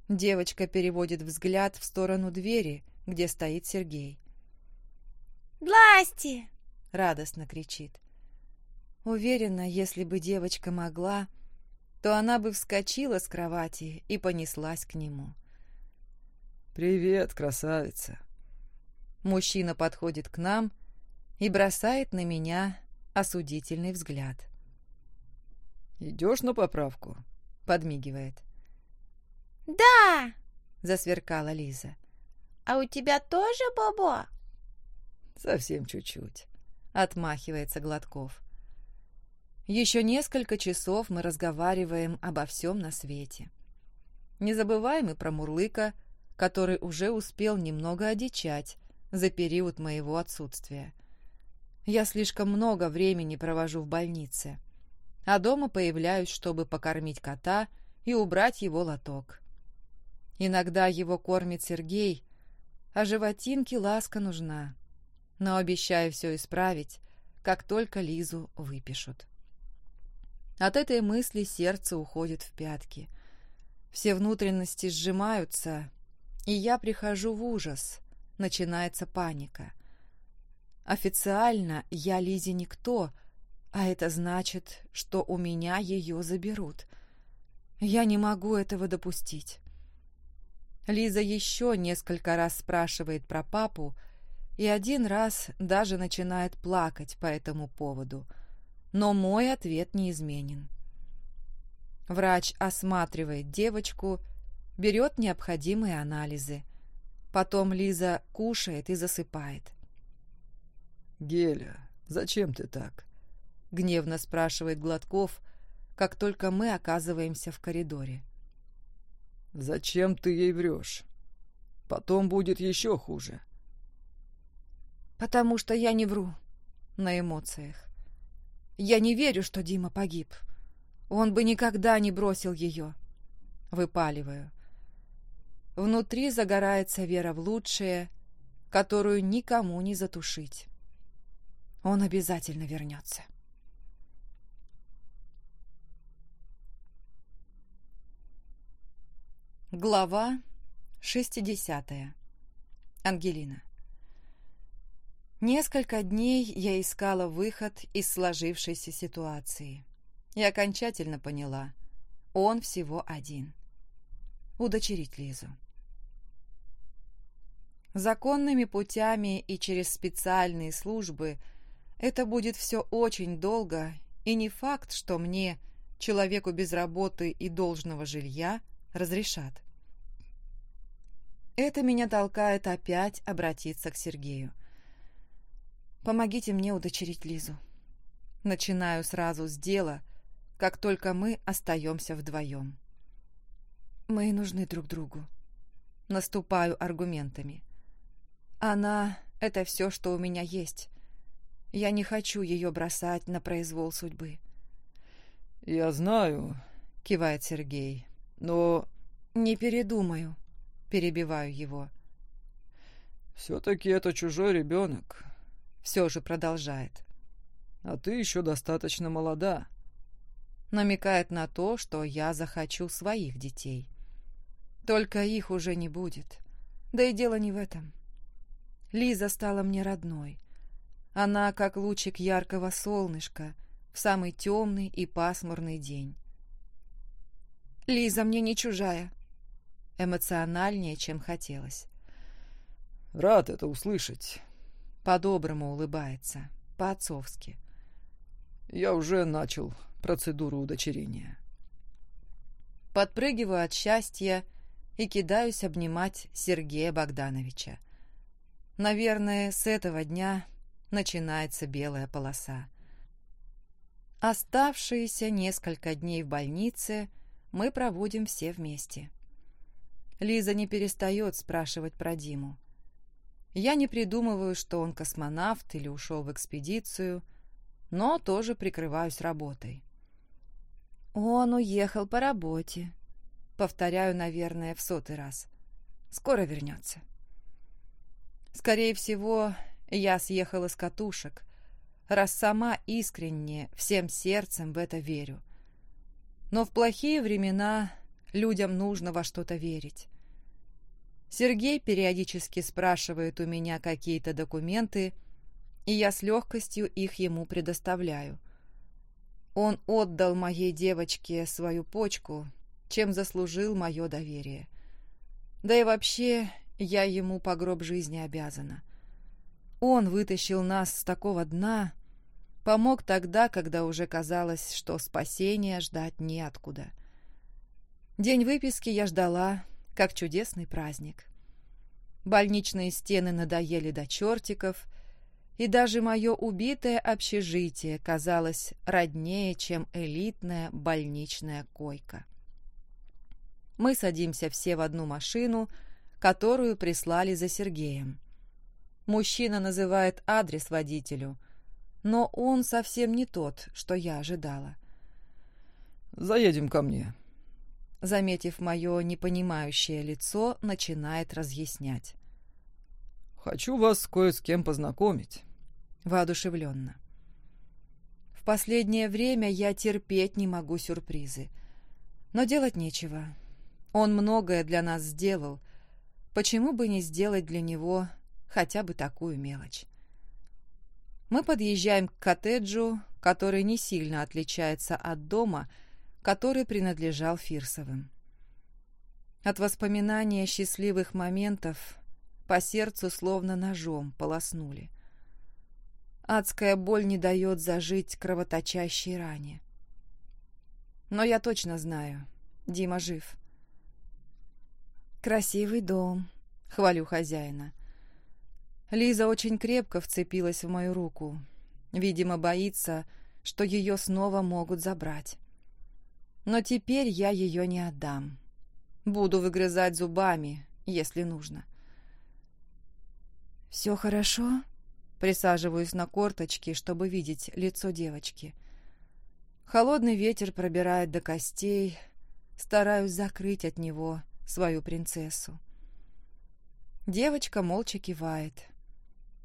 Девочка переводит взгляд в сторону двери, где стоит Сергей. «Власти!» — радостно кричит. Уверена, если бы девочка могла, то она бы вскочила с кровати и понеслась к нему. «Привет, красавица!» Мужчина подходит к нам и бросает на меня осудительный взгляд. «Идешь на поправку?» — подмигивает. «Да!» — засверкала Лиза. «А у тебя тоже Бобо?» «Совсем чуть-чуть», — отмахивается Гладков. Еще несколько часов мы разговариваем обо всем на свете. Не забываем и про Мурлыка, который уже успел немного одичать за период моего отсутствия. Я слишком много времени провожу в больнице, а дома появляюсь, чтобы покормить кота и убрать его лоток. Иногда его кормит Сергей, а животинке ласка нужна. Но обещаю все исправить, как только Лизу выпишут. От этой мысли сердце уходит в пятки. Все внутренности сжимаются, и я прихожу в ужас. Начинается паника. Официально я Лизе никто, а это значит, что у меня ее заберут. Я не могу этого допустить. Лиза еще несколько раз спрашивает про папу и один раз даже начинает плакать по этому поводу. Но мой ответ неизменен. Врач осматривает девочку, берет необходимые анализы. Потом Лиза кушает и засыпает. «Геля, зачем ты так?» — гневно спрашивает Гладков, как только мы оказываемся в коридоре. Зачем ты ей врешь? Потом будет еще хуже. Потому что я не вру на эмоциях. Я не верю, что Дима погиб. Он бы никогда не бросил ее. Выпаливаю. Внутри загорается вера в лучшее, которую никому не затушить. Он обязательно вернется. Глава 60. Ангелина. Несколько дней я искала выход из сложившейся ситуации и окончательно поняла, он всего один. Удочерить Лизу. Законными путями и через специальные службы это будет все очень долго, и не факт, что мне, человеку без работы и должного жилья, разрешат. Это меня толкает опять обратиться к Сергею. Помогите мне удочерить Лизу. Начинаю сразу с дела, как только мы остаемся вдвоем. Мы нужны друг другу. Наступаю аргументами. Она — это все, что у меня есть. Я не хочу ее бросать на произвол судьбы. «Я знаю», — кивает Сергей, — «но...» «Не передумаю», — перебиваю его. «Все-таки это чужой ребенок», — все же продолжает. «А ты еще достаточно молода». Намекает на то, что я захочу своих детей. Только их уже не будет. Да и дело не в этом. Лиза стала мне родной. Она как лучик яркого солнышка в самый темный и пасмурный день. «Лиза мне не чужая», эмоциональнее, чем хотелось. «Рад это услышать». По-доброму улыбается, по-отцовски. «Я уже начал процедуру удочерения». Подпрыгиваю от счастья и кидаюсь обнимать Сергея Богдановича. Наверное, с этого дня начинается белая полоса. Оставшиеся несколько дней в больнице мы проводим все вместе. Лиза не перестает спрашивать про Диму. Я не придумываю, что он космонавт или ушел в экспедицию, но тоже прикрываюсь работой. «Он уехал по работе», — повторяю, наверное, в сотый раз. «Скоро вернется». Скорее всего, я съехала с катушек, раз сама искренне, всем сердцем в это верю. Но в плохие времена людям нужно во что-то верить. Сергей периодически спрашивает у меня какие-то документы, и я с легкостью их ему предоставляю. Он отдал моей девочке свою почку, чем заслужил мое доверие. Да и вообще, я ему по гроб жизни обязана. Он вытащил нас с такого дна, помог тогда, когда уже казалось, что спасения ждать неоткуда. День выписки я ждала, как чудесный праздник. Больничные стены надоели до чертиков, и даже мое убитое общежитие казалось роднее, чем элитная больничная койка. Мы садимся все в одну машину, которую прислали за Сергеем. Мужчина называет адрес водителю, но он совсем не тот, что я ожидала. «Заедем ко мне». Заметив мое непонимающее лицо, начинает разъяснять. «Хочу вас кое с кем познакомить». Воодушевленно. В последнее время я терпеть не могу сюрпризы. Но делать нечего. Он многое для нас сделал. Почему бы не сделать для него хотя бы такую мелочь. Мы подъезжаем к коттеджу, который не сильно отличается от дома, который принадлежал Фирсовым. От воспоминания счастливых моментов по сердцу словно ножом полоснули. Адская боль не дает зажить кровоточащей ране. Но я точно знаю, Дима жив. «Красивый дом», — хвалю хозяина. Лиза очень крепко вцепилась в мою руку. Видимо, боится, что ее снова могут забрать. Но теперь я ее не отдам. Буду выгрызать зубами, если нужно. «Все хорошо?» Присаживаюсь на корточки, чтобы видеть лицо девочки. Холодный ветер пробирает до костей. Стараюсь закрыть от него свою принцессу. Девочка молча кивает.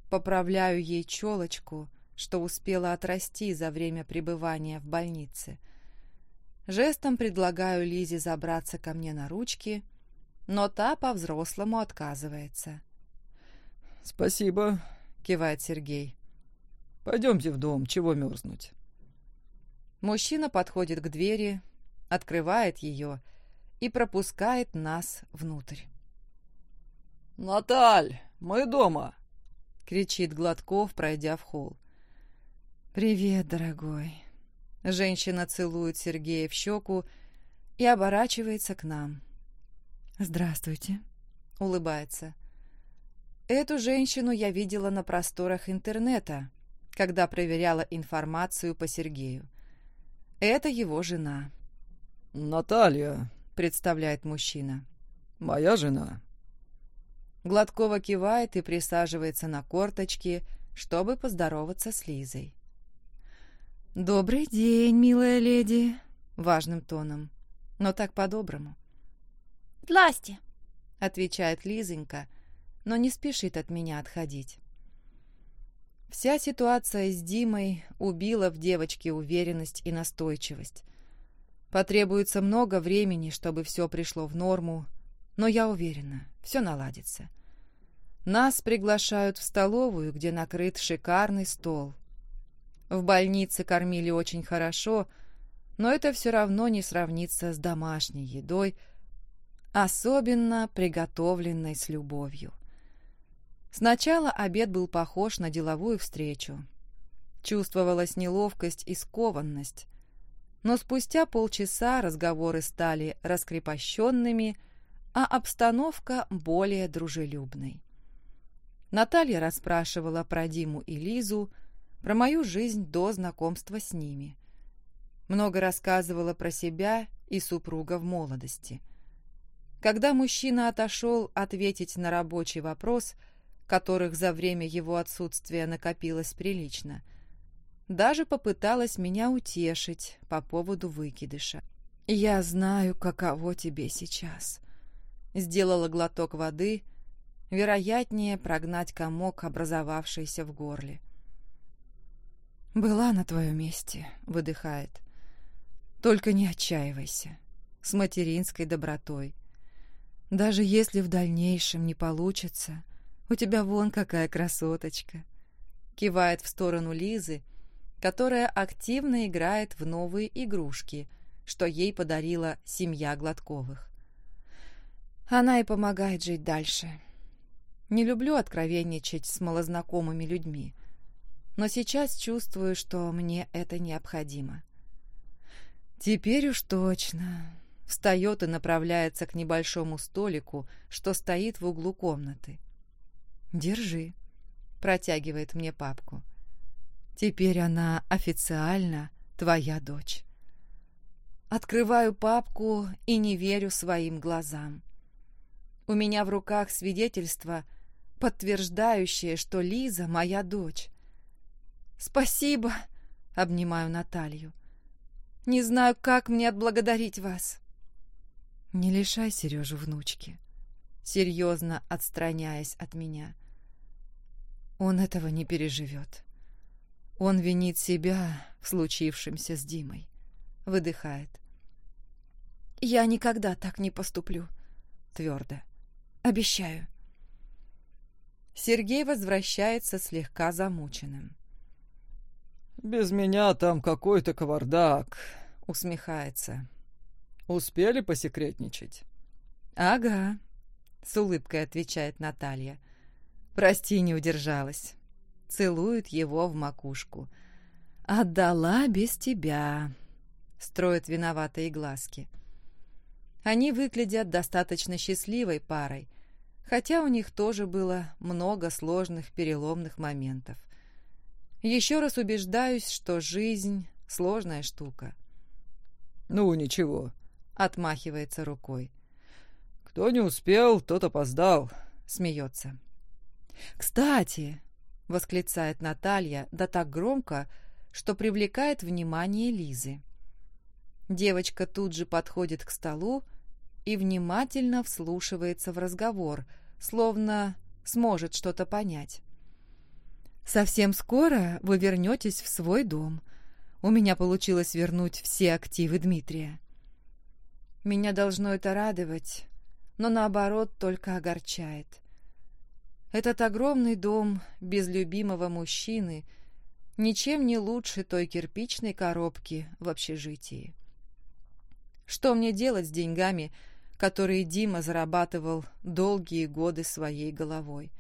Поправляю ей челочку, что успела отрасти за время пребывания в больнице. Жестом предлагаю Лизе забраться ко мне на ручки, но та по-взрослому отказывается. «Спасибо», — кивает Сергей. «Пойдемте в дом, чего мерзнуть». Мужчина подходит к двери, открывает ее и пропускает нас внутрь. «Наталь, мы дома!» — кричит Гладков, пройдя в холл. «Привет, дорогой!» Женщина целует Сергея в щеку и оборачивается к нам. «Здравствуйте», — улыбается. Эту женщину я видела на просторах интернета, когда проверяла информацию по Сергею. Это его жена. «Наталья», — представляет мужчина. «Моя жена». Гладкова кивает и присаживается на корточки, чтобы поздороваться с Лизой. «Добрый день, милая леди», — важным тоном, но так по-доброму. «Здрасте», — отвечает Лизонька, но не спешит от меня отходить. Вся ситуация с Димой убила в девочке уверенность и настойчивость. Потребуется много времени, чтобы все пришло в норму, но я уверена, все наладится. Нас приглашают в столовую, где накрыт шикарный стол. В больнице кормили очень хорошо, но это все равно не сравнится с домашней едой, особенно приготовленной с любовью. Сначала обед был похож на деловую встречу. Чувствовалась неловкость и скованность, но спустя полчаса разговоры стали раскрепощенными, а обстановка более дружелюбной. Наталья расспрашивала про Диму и Лизу, про мою жизнь до знакомства с ними. Много рассказывала про себя и супруга в молодости. Когда мужчина отошел ответить на рабочий вопрос, которых за время его отсутствия накопилось прилично, даже попыталась меня утешить по поводу выкидыша. «Я знаю, каково тебе сейчас». Сделала глоток воды, вероятнее прогнать комок, образовавшийся в горле. «Была на твоем месте», — выдыхает. «Только не отчаивайся. С материнской добротой. Даже если в дальнейшем не получится, у тебя вон какая красоточка». Кивает в сторону Лизы, которая активно играет в новые игрушки, что ей подарила семья Гладковых. Она и помогает жить дальше. Не люблю откровенничать с малознакомыми людьми, но сейчас чувствую, что мне это необходимо. Теперь уж точно. Встает и направляется к небольшому столику, что стоит в углу комнаты. «Держи», — протягивает мне папку. «Теперь она официально твоя дочь». Открываю папку и не верю своим глазам. У меня в руках свидетельство, подтверждающее, что Лиза моя дочь. «Спасибо!» — обнимаю Наталью. «Не знаю, как мне отблагодарить вас». «Не лишай Сережу внучки», серьезно отстраняясь от меня. «Он этого не переживет. Он винит себя в случившемся с Димой», — выдыхает. «Я никогда так не поступлю», — твердо. «Обещаю». Сергей возвращается слегка замученным. «Без меня там какой-то кавардак», — усмехается. «Успели посекретничать?» «Ага», — с улыбкой отвечает Наталья. «Прости, не удержалась». Целует его в макушку. «Отдала без тебя», — строит виноватые глазки. Они выглядят достаточно счастливой парой, хотя у них тоже было много сложных переломных моментов. Еще раз убеждаюсь, что жизнь — сложная штука. «Ну, ничего», — отмахивается рукой. «Кто не успел, тот опоздал», — смеется. «Кстати», — восклицает Наталья, да так громко, что привлекает внимание Лизы. Девочка тут же подходит к столу и внимательно вслушивается в разговор, словно сможет что-то понять. Совсем скоро вы вернетесь в свой дом. У меня получилось вернуть все активы Дмитрия. Меня должно это радовать, но наоборот только огорчает. Этот огромный дом без любимого мужчины ничем не лучше той кирпичной коробки в общежитии. Что мне делать с деньгами, которые Дима зарабатывал долгие годы своей головой?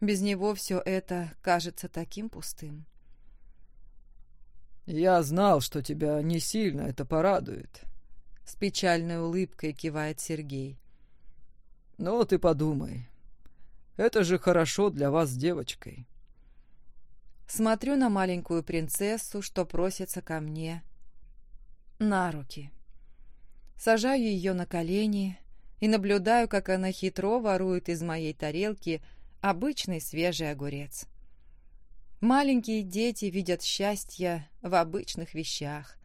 Без него все это кажется таким пустым. «Я знал, что тебя не сильно это порадует», — с печальной улыбкой кивает Сергей. «Но ты подумай. Это же хорошо для вас с девочкой». Смотрю на маленькую принцессу, что просится ко мне на руки. Сажаю ее на колени и наблюдаю, как она хитро ворует из моей тарелки обычный свежий огурец. Маленькие дети видят счастье в обычных вещах,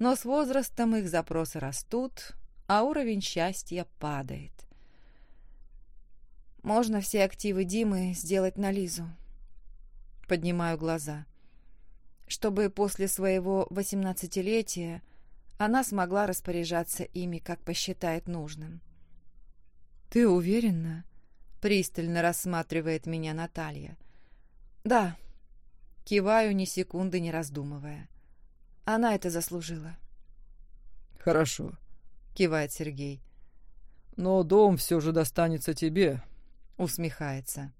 но с возрастом их запросы растут, а уровень счастья падает. Можно все активы Димы сделать на Лизу. Поднимаю глаза. Чтобы после своего восемнадцатилетия она смогла распоряжаться ими, как посчитает нужным. «Ты уверена?» — пристально рассматривает меня Наталья. «Да», Киваю ни секунды не раздумывая. Она это заслужила. «Хорошо», — кивает Сергей. «Но дом все же достанется тебе», — усмехается.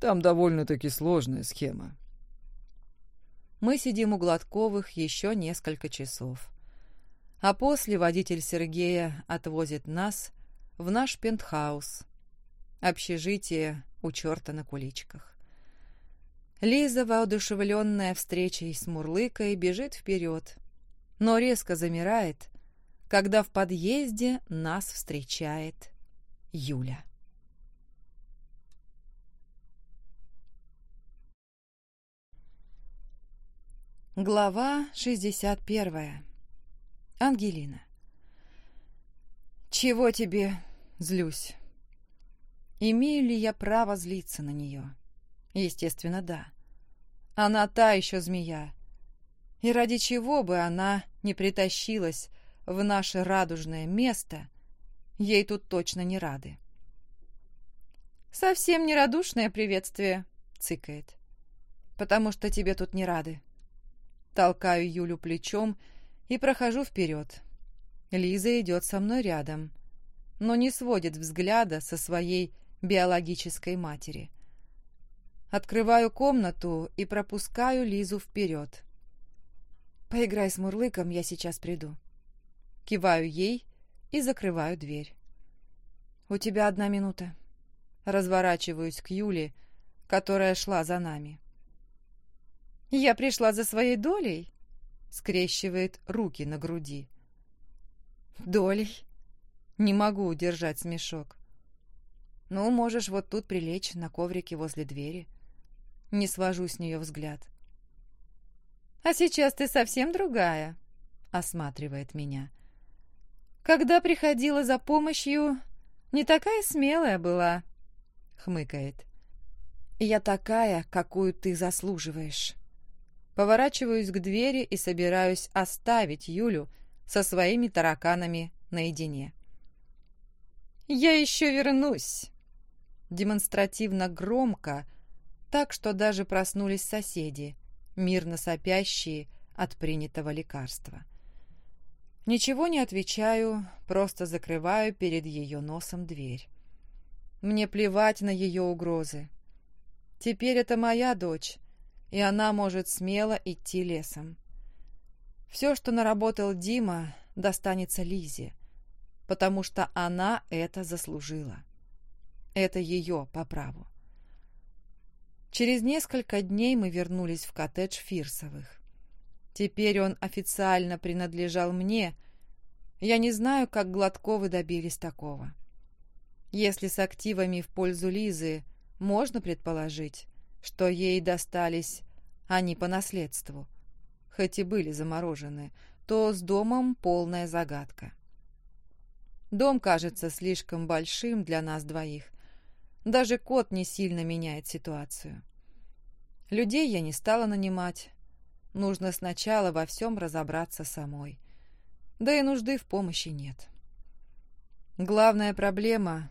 «Там довольно-таки сложная схема». Мы сидим у Гладковых еще несколько часов. А после водитель Сергея отвозит нас в наш пентхаус. Общежитие у черта на куличках. Лиза, воодушевленная встречей с Мурлыкой, бежит вперед, но резко замирает, когда в подъезде нас встречает Юля. Глава 61. Ангелина. «Чего тебе?» — злюсь. Имею ли я право злиться на нее? Естественно, да. Она та еще змея. И ради чего бы она не притащилась в наше радужное место, ей тут точно не рады. «Совсем нерадушное приветствие», — цыкает. «Потому что тебе тут не рады». Толкаю Юлю плечом и прохожу вперед. Лиза идет со мной рядом, но не сводит взгляда со своей биологической матери — Открываю комнату и пропускаю Лизу вперед. «Поиграй с Мурлыком, я сейчас приду». Киваю ей и закрываю дверь. «У тебя одна минута». Разворачиваюсь к Юле, которая шла за нами. «Я пришла за своей долей?» скрещивает руки на груди. «Долей?» Не могу удержать смешок. «Ну, можешь вот тут прилечь на коврике возле двери». Не свожу с нее взгляд. «А сейчас ты совсем другая», — осматривает меня. «Когда приходила за помощью, не такая смелая была», — хмыкает. «Я такая, какую ты заслуживаешь». Поворачиваюсь к двери и собираюсь оставить Юлю со своими тараканами наедине. «Я еще вернусь!» Демонстративно громко, так что даже проснулись соседи, мирно сопящие от принятого лекарства. Ничего не отвечаю, просто закрываю перед ее носом дверь. Мне плевать на ее угрозы. Теперь это моя дочь, и она может смело идти лесом. Все, что наработал Дима, достанется Лизе, потому что она это заслужила. Это ее по праву. Через несколько дней мы вернулись в коттедж Фирсовых. Теперь он официально принадлежал мне. Я не знаю, как Гладковы добились такого. Если с активами в пользу Лизы можно предположить, что ей достались они по наследству, хоть и были заморожены, то с домом полная загадка. Дом кажется слишком большим для нас двоих, даже кот не сильно меняет ситуацию. Людей я не стала нанимать. Нужно сначала во всем разобраться самой. Да и нужды в помощи нет. Главная проблема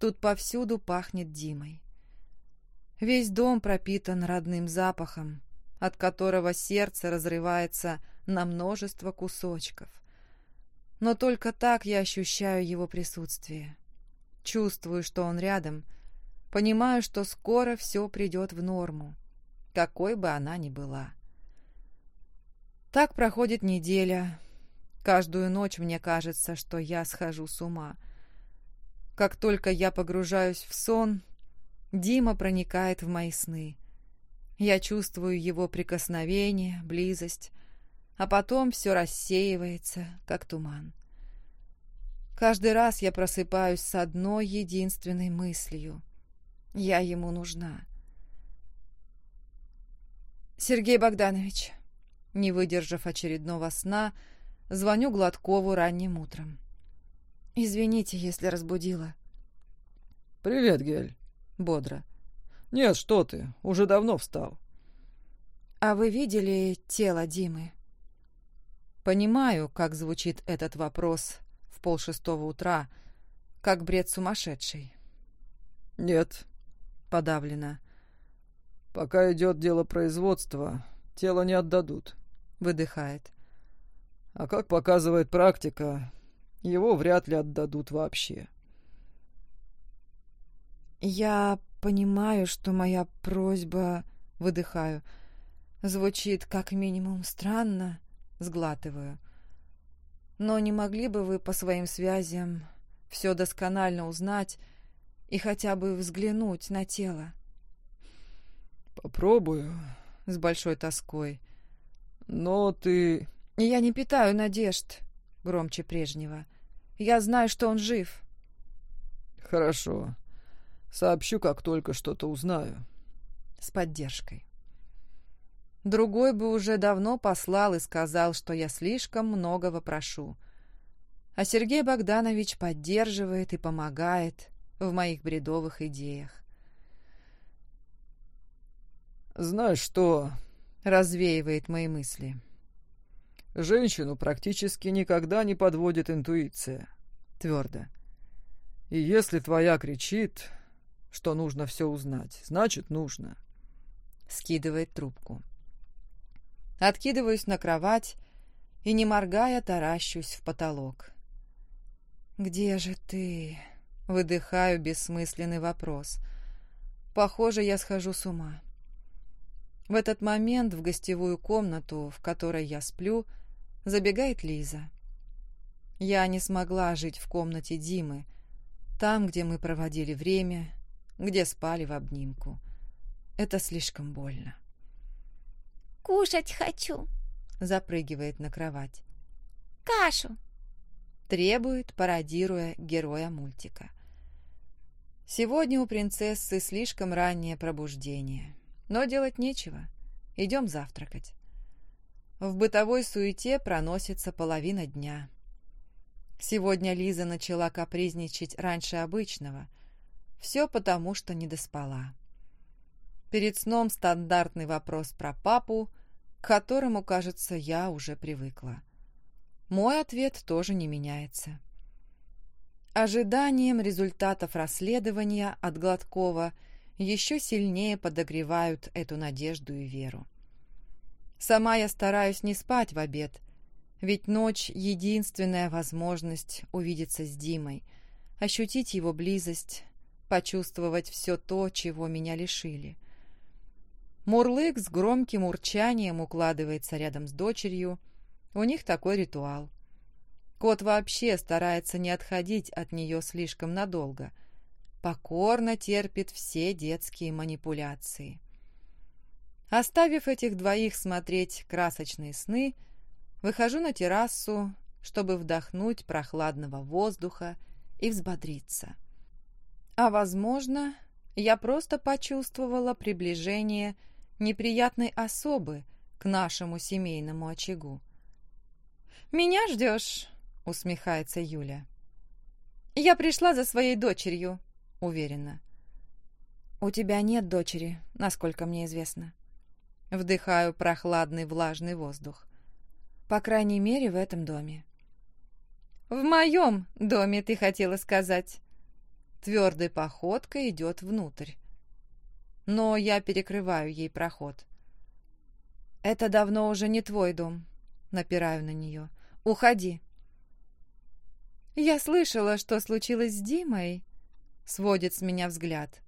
Тут повсюду пахнет Димой. Весь дом пропитан родным запахом, от которого сердце разрывается на множество кусочков. Но только так я ощущаю его присутствие. Чувствую, что он рядом, понимаю, что скоро все придет в норму, какой бы она ни была. Так проходит неделя. Каждую ночь мне кажется, что я схожу с ума. Как только я погружаюсь в сон, Дима проникает в мои сны. Я чувствую его прикосновение, близость, а потом все рассеивается, как туман. Каждый раз я просыпаюсь с одной единственной мыслью. Я ему нужна. Сергей Богданович, не выдержав очередного сна, звоню Гладкову ранним утром. Извините, если разбудила. «Привет, Гель». Бодро. «Нет, что ты, уже давно встал». «А вы видели тело Димы?» Понимаю, как звучит этот вопрос в полшестого утра, как бред сумасшедший. «Нет», — подавлено. «Пока идет дело производства, тело не отдадут», — выдыхает. «А как показывает практика, его вряд ли отдадут вообще». «Я понимаю, что моя просьба...» — выдыхаю. «Звучит как минимум странно, Сглатываю. Но не могли бы вы по своим связям все досконально узнать и хотя бы взглянуть на тело? Попробую. С большой тоской. Но ты... Я не питаю надежд, громче прежнего. Я знаю, что он жив. Хорошо. Сообщу, как только что-то узнаю. С поддержкой. Другой бы уже давно послал и сказал, что я слишком многого прошу. А Сергей Богданович поддерживает и помогает в моих бредовых идеях. «Знаешь что?» — развеивает мои мысли. «Женщину практически никогда не подводит интуиция». Твердо. «И если твоя кричит, что нужно все узнать, значит, нужно». Скидывает трубку. Откидываюсь на кровать и, не моргая, таращусь в потолок. «Где же ты?» — выдыхаю бессмысленный вопрос. Похоже, я схожу с ума. В этот момент в гостевую комнату, в которой я сплю, забегает Лиза. Я не смогла жить в комнате Димы, там, где мы проводили время, где спали в обнимку. Это слишком больно. «Кушать хочу», — запрыгивает на кровать. «Кашу», — требует, пародируя героя мультика. Сегодня у принцессы слишком раннее пробуждение, но делать нечего. Идем завтракать. В бытовой суете проносится половина дня. Сегодня Лиза начала капризничать раньше обычного. Все потому, что не доспала. Перед сном стандартный вопрос про папу, к которому, кажется, я уже привыкла. Мой ответ тоже не меняется. Ожиданием результатов расследования от Гладкова еще сильнее подогревают эту надежду и веру. Сама я стараюсь не спать в обед, ведь ночь — единственная возможность увидеться с Димой, ощутить его близость, почувствовать все то, чего меня лишили — Мурлык с громким урчанием укладывается рядом с дочерью. У них такой ритуал. Кот вообще старается не отходить от нее слишком надолго. Покорно терпит все детские манипуляции. Оставив этих двоих смотреть красочные сны, выхожу на террасу, чтобы вдохнуть прохладного воздуха и взбодриться. А, возможно, я просто почувствовала приближение неприятной особы к нашему семейному очагу. «Меня ждешь?» — усмехается Юля. «Я пришла за своей дочерью», — уверенно. «У тебя нет дочери, насколько мне известно». Вдыхаю прохладный влажный воздух. По крайней мере, в этом доме. «В моем доме, ты хотела сказать». твердой походкой идет внутрь. Но я перекрываю ей проход. «Это давно уже не твой дом», — напираю на нее. «Уходи». «Я слышала, что случилось с Димой», — сводит с меня взгляд.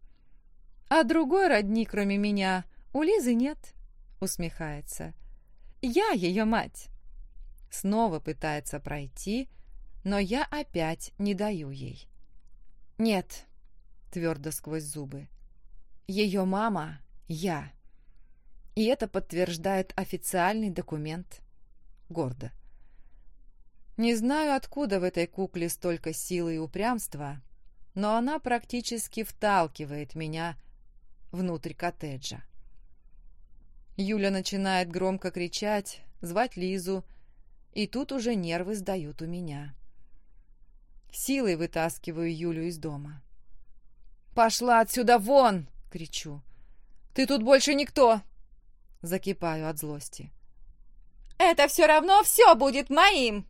«А другой родни, кроме меня, у Лизы нет», — усмехается. «Я ее мать». Снова пытается пройти, но я опять не даю ей. «Нет», — твердо сквозь зубы. «Ее мама — я». И это подтверждает официальный документ. Гордо. Не знаю, откуда в этой кукле столько силы и упрямства, но она практически вталкивает меня внутрь коттеджа. Юля начинает громко кричать, звать Лизу, и тут уже нервы сдают у меня. Силой вытаскиваю Юлю из дома. «Пошла отсюда вон!» — кричу. «Ты тут больше никто!» Закипаю от злости. «Это все равно все будет моим!»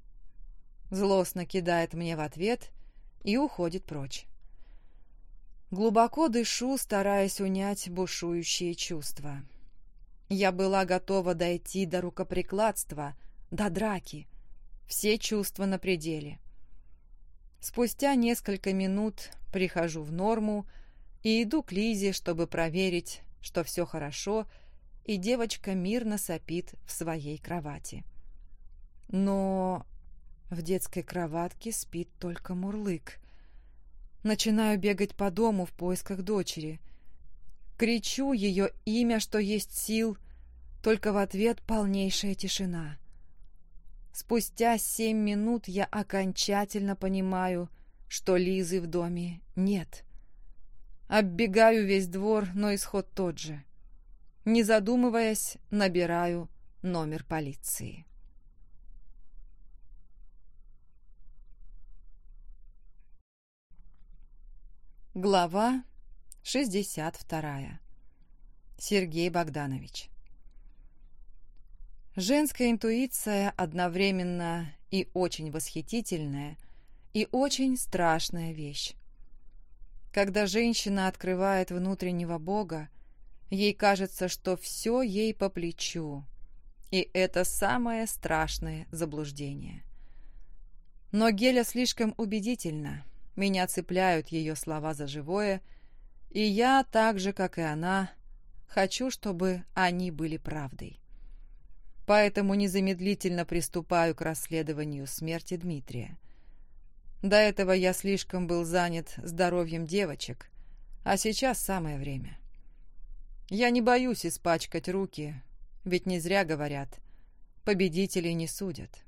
Злостно кидает мне в ответ и уходит прочь. Глубоко дышу, стараясь унять бушующие чувства. Я была готова дойти до рукоприкладства, до драки. Все чувства на пределе. Спустя несколько минут прихожу в норму и иду к Лизе, чтобы проверить, что все хорошо, и девочка мирно сопит в своей кровати. Но в детской кроватке спит только Мурлык. Начинаю бегать по дому в поисках дочери. Кричу ее имя, что есть сил, только в ответ полнейшая тишина. Спустя семь минут я окончательно понимаю, что Лизы в доме нет. Оббегаю весь двор, но исход тот же. Не задумываясь, набираю номер полиции. Глава 62. Сергей Богданович. Женская интуиция одновременно и очень восхитительная, и очень страшная вещь. Когда женщина открывает внутреннего Бога, ей кажется, что все ей по плечу, и это самое страшное заблуждение. Но Геля слишком убедительна – меня цепляют ее слова за живое, и я, так же, как и она, хочу, чтобы они были правдой. Поэтому незамедлительно приступаю к расследованию смерти Дмитрия. До этого я слишком был занят здоровьем девочек, а сейчас самое время. Я не боюсь испачкать руки, ведь не зря говорят, победителей не судят.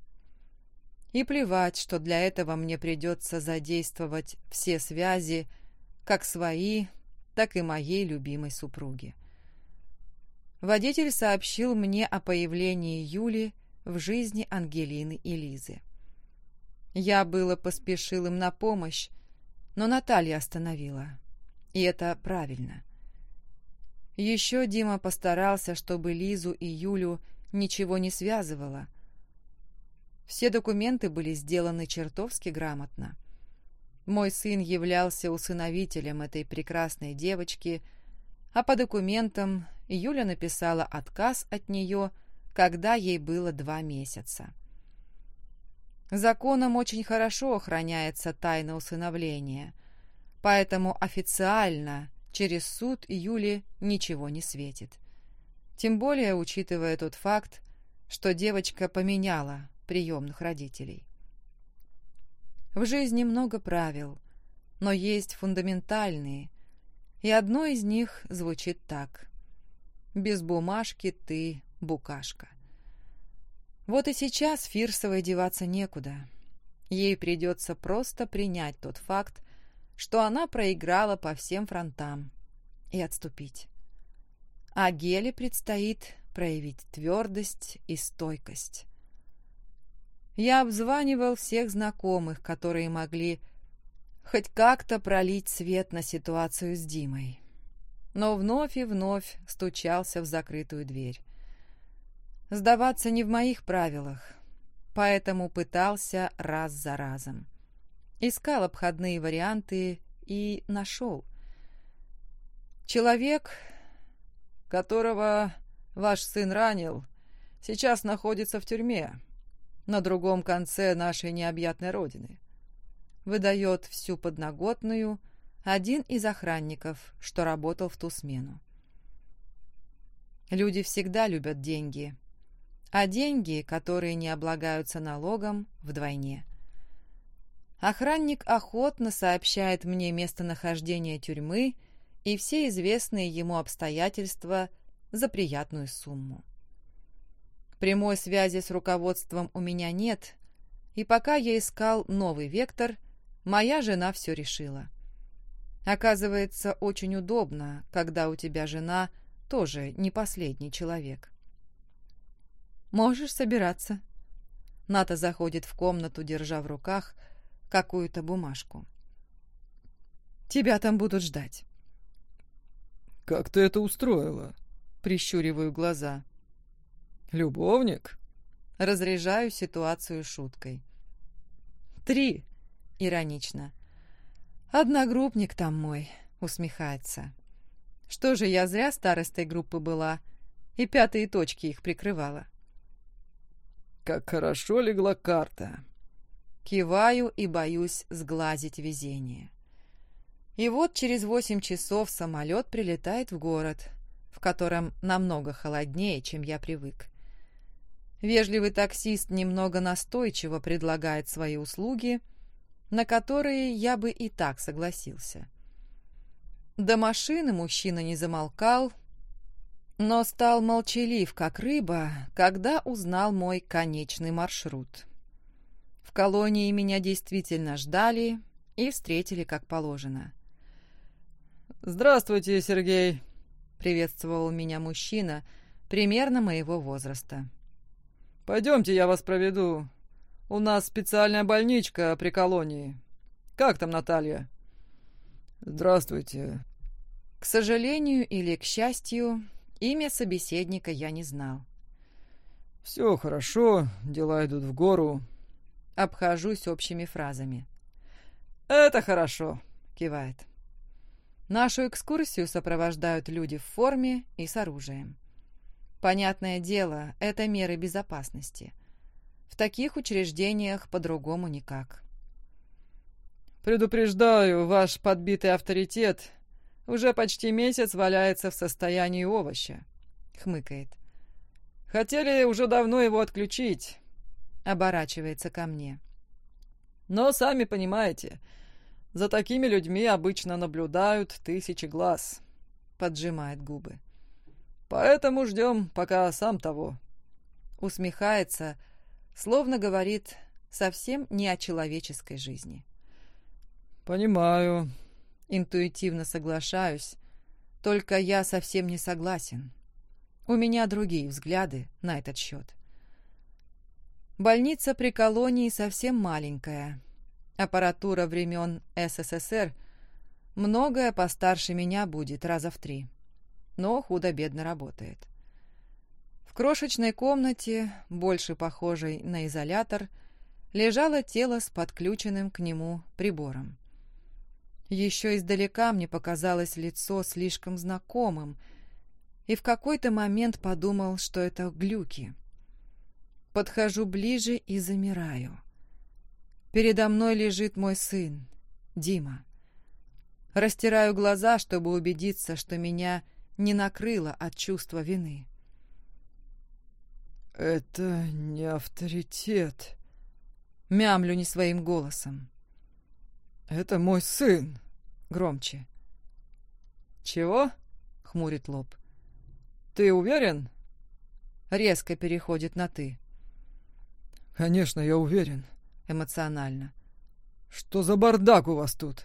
И плевать, что для этого мне придется задействовать все связи, как свои, так и моей любимой супруги. Водитель сообщил мне о появлении Юли в жизни Ангелины и Лизы. Я было поспешил им на помощь, но Наталья остановила. И это правильно. Еще Дима постарался, чтобы Лизу и Юлю ничего не связывало, все документы были сделаны чертовски грамотно. Мой сын являлся усыновителем этой прекрасной девочки, а по документам Юля написала отказ от нее, когда ей было два месяца. Законом очень хорошо охраняется тайна усыновления, поэтому официально через суд Юле ничего не светит. Тем более, учитывая тот факт, что девочка поменяла приемных родителей. В жизни много правил, но есть фундаментальные, и одно из них звучит так. «Без бумажки ты букашка». Вот и сейчас Фирсовой деваться некуда. Ей придется просто принять тот факт, что она проиграла по всем фронтам, и отступить. А Геле предстоит проявить твердость и стойкость. Я обзванивал всех знакомых, которые могли хоть как-то пролить свет на ситуацию с Димой. Но вновь и вновь стучался в закрытую дверь. Сдаваться не в моих правилах, поэтому пытался раз за разом. Искал обходные варианты и нашел. Человек, которого ваш сын ранил, сейчас находится в тюрьме, на другом конце нашей необъятной родины. Выдает всю подноготную один из охранников, что работал в ту смену. Люди всегда любят деньги, а деньги, которые не облагаются налогом, вдвойне. Охранник охотно сообщает мне местонахождение тюрьмы и все известные ему обстоятельства за приятную сумму. Прямой связи с руководством у меня нет, и пока я искал новый вектор, моя жена все решила. Оказывается, очень удобно, когда у тебя жена тоже не последний человек. «Можешь собираться». Ната заходит в комнату, держа в руках какую-то бумажку. «Тебя там будут ждать». «Как ты это устроила?» Прищуриваю глаза. «Любовник?» Разряжаю ситуацию шуткой. «Три!» — иронично. «Одногруппник там мой», — усмехается. «Что же, я зря старостой группы была и пятые точки их прикрывала». «Как хорошо легла карта!» Киваю и боюсь сглазить везение. И вот через восемь часов самолет прилетает в город, в котором намного холоднее, чем я привык. Вежливый таксист немного настойчиво предлагает свои услуги, на которые я бы и так согласился. До машины мужчина не замолкал, но стал молчалив, как рыба, когда узнал мой конечный маршрут. В колонии меня действительно ждали и встретили как положено. «Здравствуйте, Сергей!» — приветствовал меня мужчина примерно моего возраста. Пойдемте, я вас проведу. У нас специальная больничка при колонии. Как там Наталья? Здравствуйте. К сожалению или к счастью, имя собеседника я не знал. Все хорошо, дела идут в гору. Обхожусь общими фразами. Это хорошо, кивает. Нашу экскурсию сопровождают люди в форме и с оружием. Понятное дело, это меры безопасности. В таких учреждениях по-другому никак. «Предупреждаю, ваш подбитый авторитет уже почти месяц валяется в состоянии овоща», — хмыкает. «Хотели уже давно его отключить», — оборачивается ко мне. «Но, сами понимаете, за такими людьми обычно наблюдают тысячи глаз», — поджимает губы. Поэтому ждем, пока сам того. Усмехается, словно говорит совсем не о человеческой жизни. Понимаю. Интуитивно соглашаюсь, только я совсем не согласен. У меня другие взгляды на этот счет. Больница при колонии совсем маленькая. Аппаратура времен СССР многое постарше меня будет раза в три но худо-бедно работает. В крошечной комнате, больше похожей на изолятор, лежало тело с подключенным к нему прибором. Еще издалека мне показалось лицо слишком знакомым, и в какой-то момент подумал, что это глюки. Подхожу ближе и замираю. Передо мной лежит мой сын, Дима. Растираю глаза, чтобы убедиться, что меня не накрыло от чувства вины. «Это не авторитет», — мямлю не своим голосом. «Это мой сын», — громче. «Чего?» — хмурит лоб. «Ты уверен?» Резко переходит на «ты». «Конечно, я уверен». Эмоционально. «Что за бардак у вас тут?»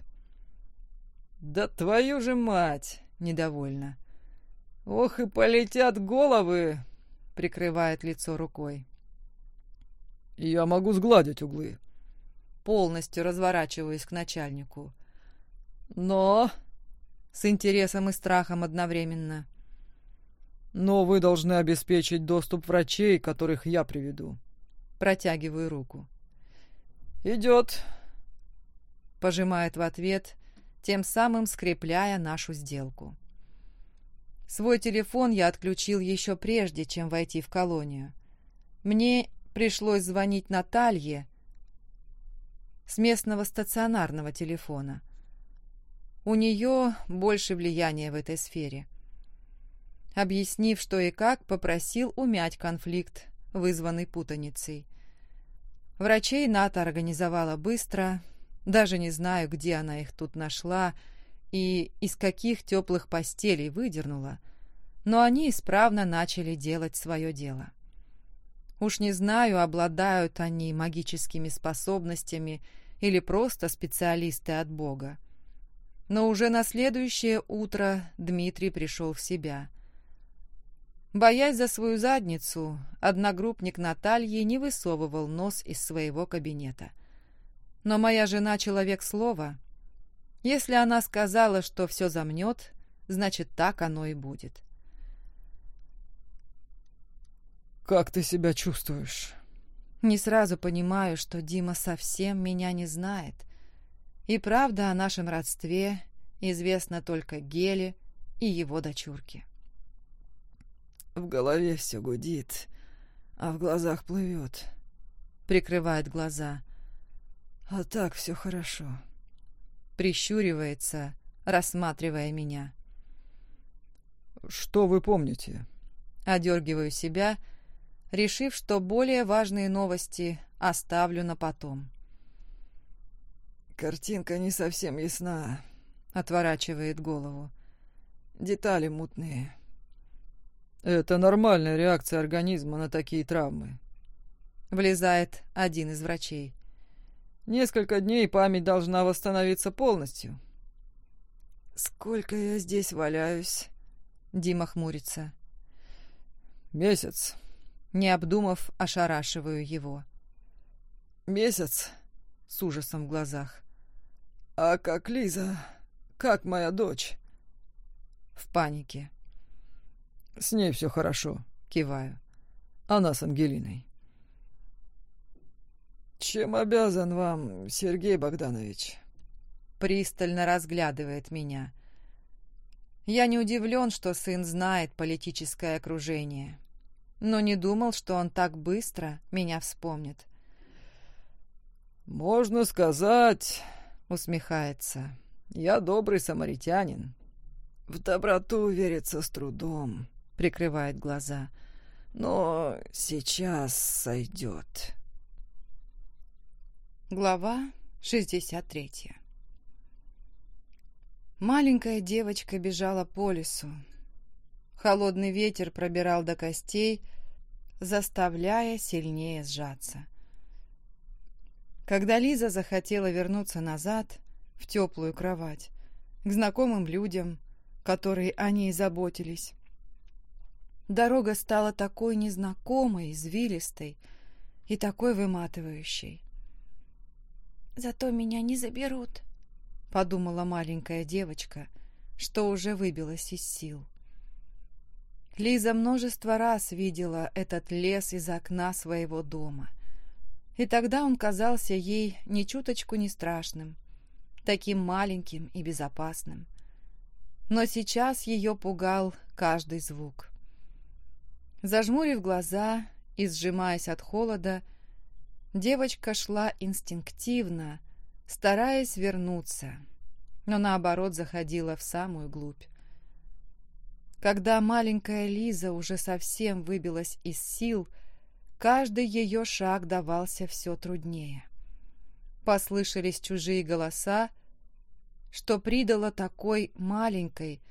«Да твою же мать!» — недовольно. «Ох и полетят головы!» — прикрывает лицо рукой. «Я могу сгладить углы». Полностью разворачиваюсь к начальнику. «Но...» — с интересом и страхом одновременно. «Но вы должны обеспечить доступ врачей, которых я приведу». Протягиваю руку. «Идет», — пожимает в ответ, тем самым скрепляя нашу сделку. Свой телефон я отключил еще прежде, чем войти в колонию. Мне пришлось звонить Наталье с местного стационарного телефона. У нее больше влияния в этой сфере. Объяснив, что и как, попросил умять конфликт, вызванный путаницей. Врачей Ната организовала быстро, даже не знаю, где она их тут нашла и из каких теплых постелей выдернула, но они исправно начали делать свое дело. Уж не знаю, обладают они магическими способностями или просто специалисты от Бога. Но уже на следующее утро Дмитрий пришел в себя. Боясь за свою задницу, одногруппник Натальи не высовывал нос из своего кабинета. Но моя жена человек слова. Если она сказала, что все замнет, значит, так оно и будет. «Как ты себя чувствуешь?» Не сразу понимаю, что Дима совсем меня не знает. И правда о нашем родстве известно только Геле и его дочурке. В голове все гудит, а в глазах плывет. Прикрывает глаза. А так все хорошо. Прищуривается, рассматривая меня. Что вы помните? Одергиваю себя решив, что более важные новости оставлю на потом. «Картинка не совсем ясна», — отворачивает голову. «Детали мутные». «Это нормальная реакция организма на такие травмы», — влезает один из врачей. «Несколько дней память должна восстановиться полностью». «Сколько я здесь валяюсь?» — Дима хмурится. «Месяц», не обдумав, ошарашиваю его. «Месяц?» — с ужасом в глазах. «А как Лиза? Как моя дочь?» В панике. «С ней все хорошо», — киваю. «Она с Ангелиной». «Чем обязан вам, Сергей Богданович?» Пристально разглядывает меня. Я не удивлен, что сын знает политическое окружение но не думал, что он так быстро меня вспомнит. «Можно сказать...» — усмехается. «Я добрый самаритянин. В доброту верится с трудом», — прикрывает глаза. «Но сейчас сойдет». Глава 63 Маленькая девочка бежала по лесу, Холодный ветер пробирал до костей, заставляя сильнее сжаться. Когда Лиза захотела вернуться назад, в теплую кровать, к знакомым людям, которые о ней заботились, дорога стала такой незнакомой, извилистой и такой выматывающей. «Зато меня не заберут», — подумала маленькая девочка, что уже выбилась из сил. Лиза множество раз видела этот лес из окна своего дома. И тогда он казался ей ни чуточку не страшным, таким маленьким и безопасным. Но сейчас ее пугал каждый звук. Зажмурив глаза и сжимаясь от холода, девочка шла инстинктивно, стараясь вернуться, но наоборот заходила в самую глубь. Когда маленькая Лиза уже совсем выбилась из сил, каждый ее шаг давался все труднее. Послышались чужие голоса, что придало такой маленькой,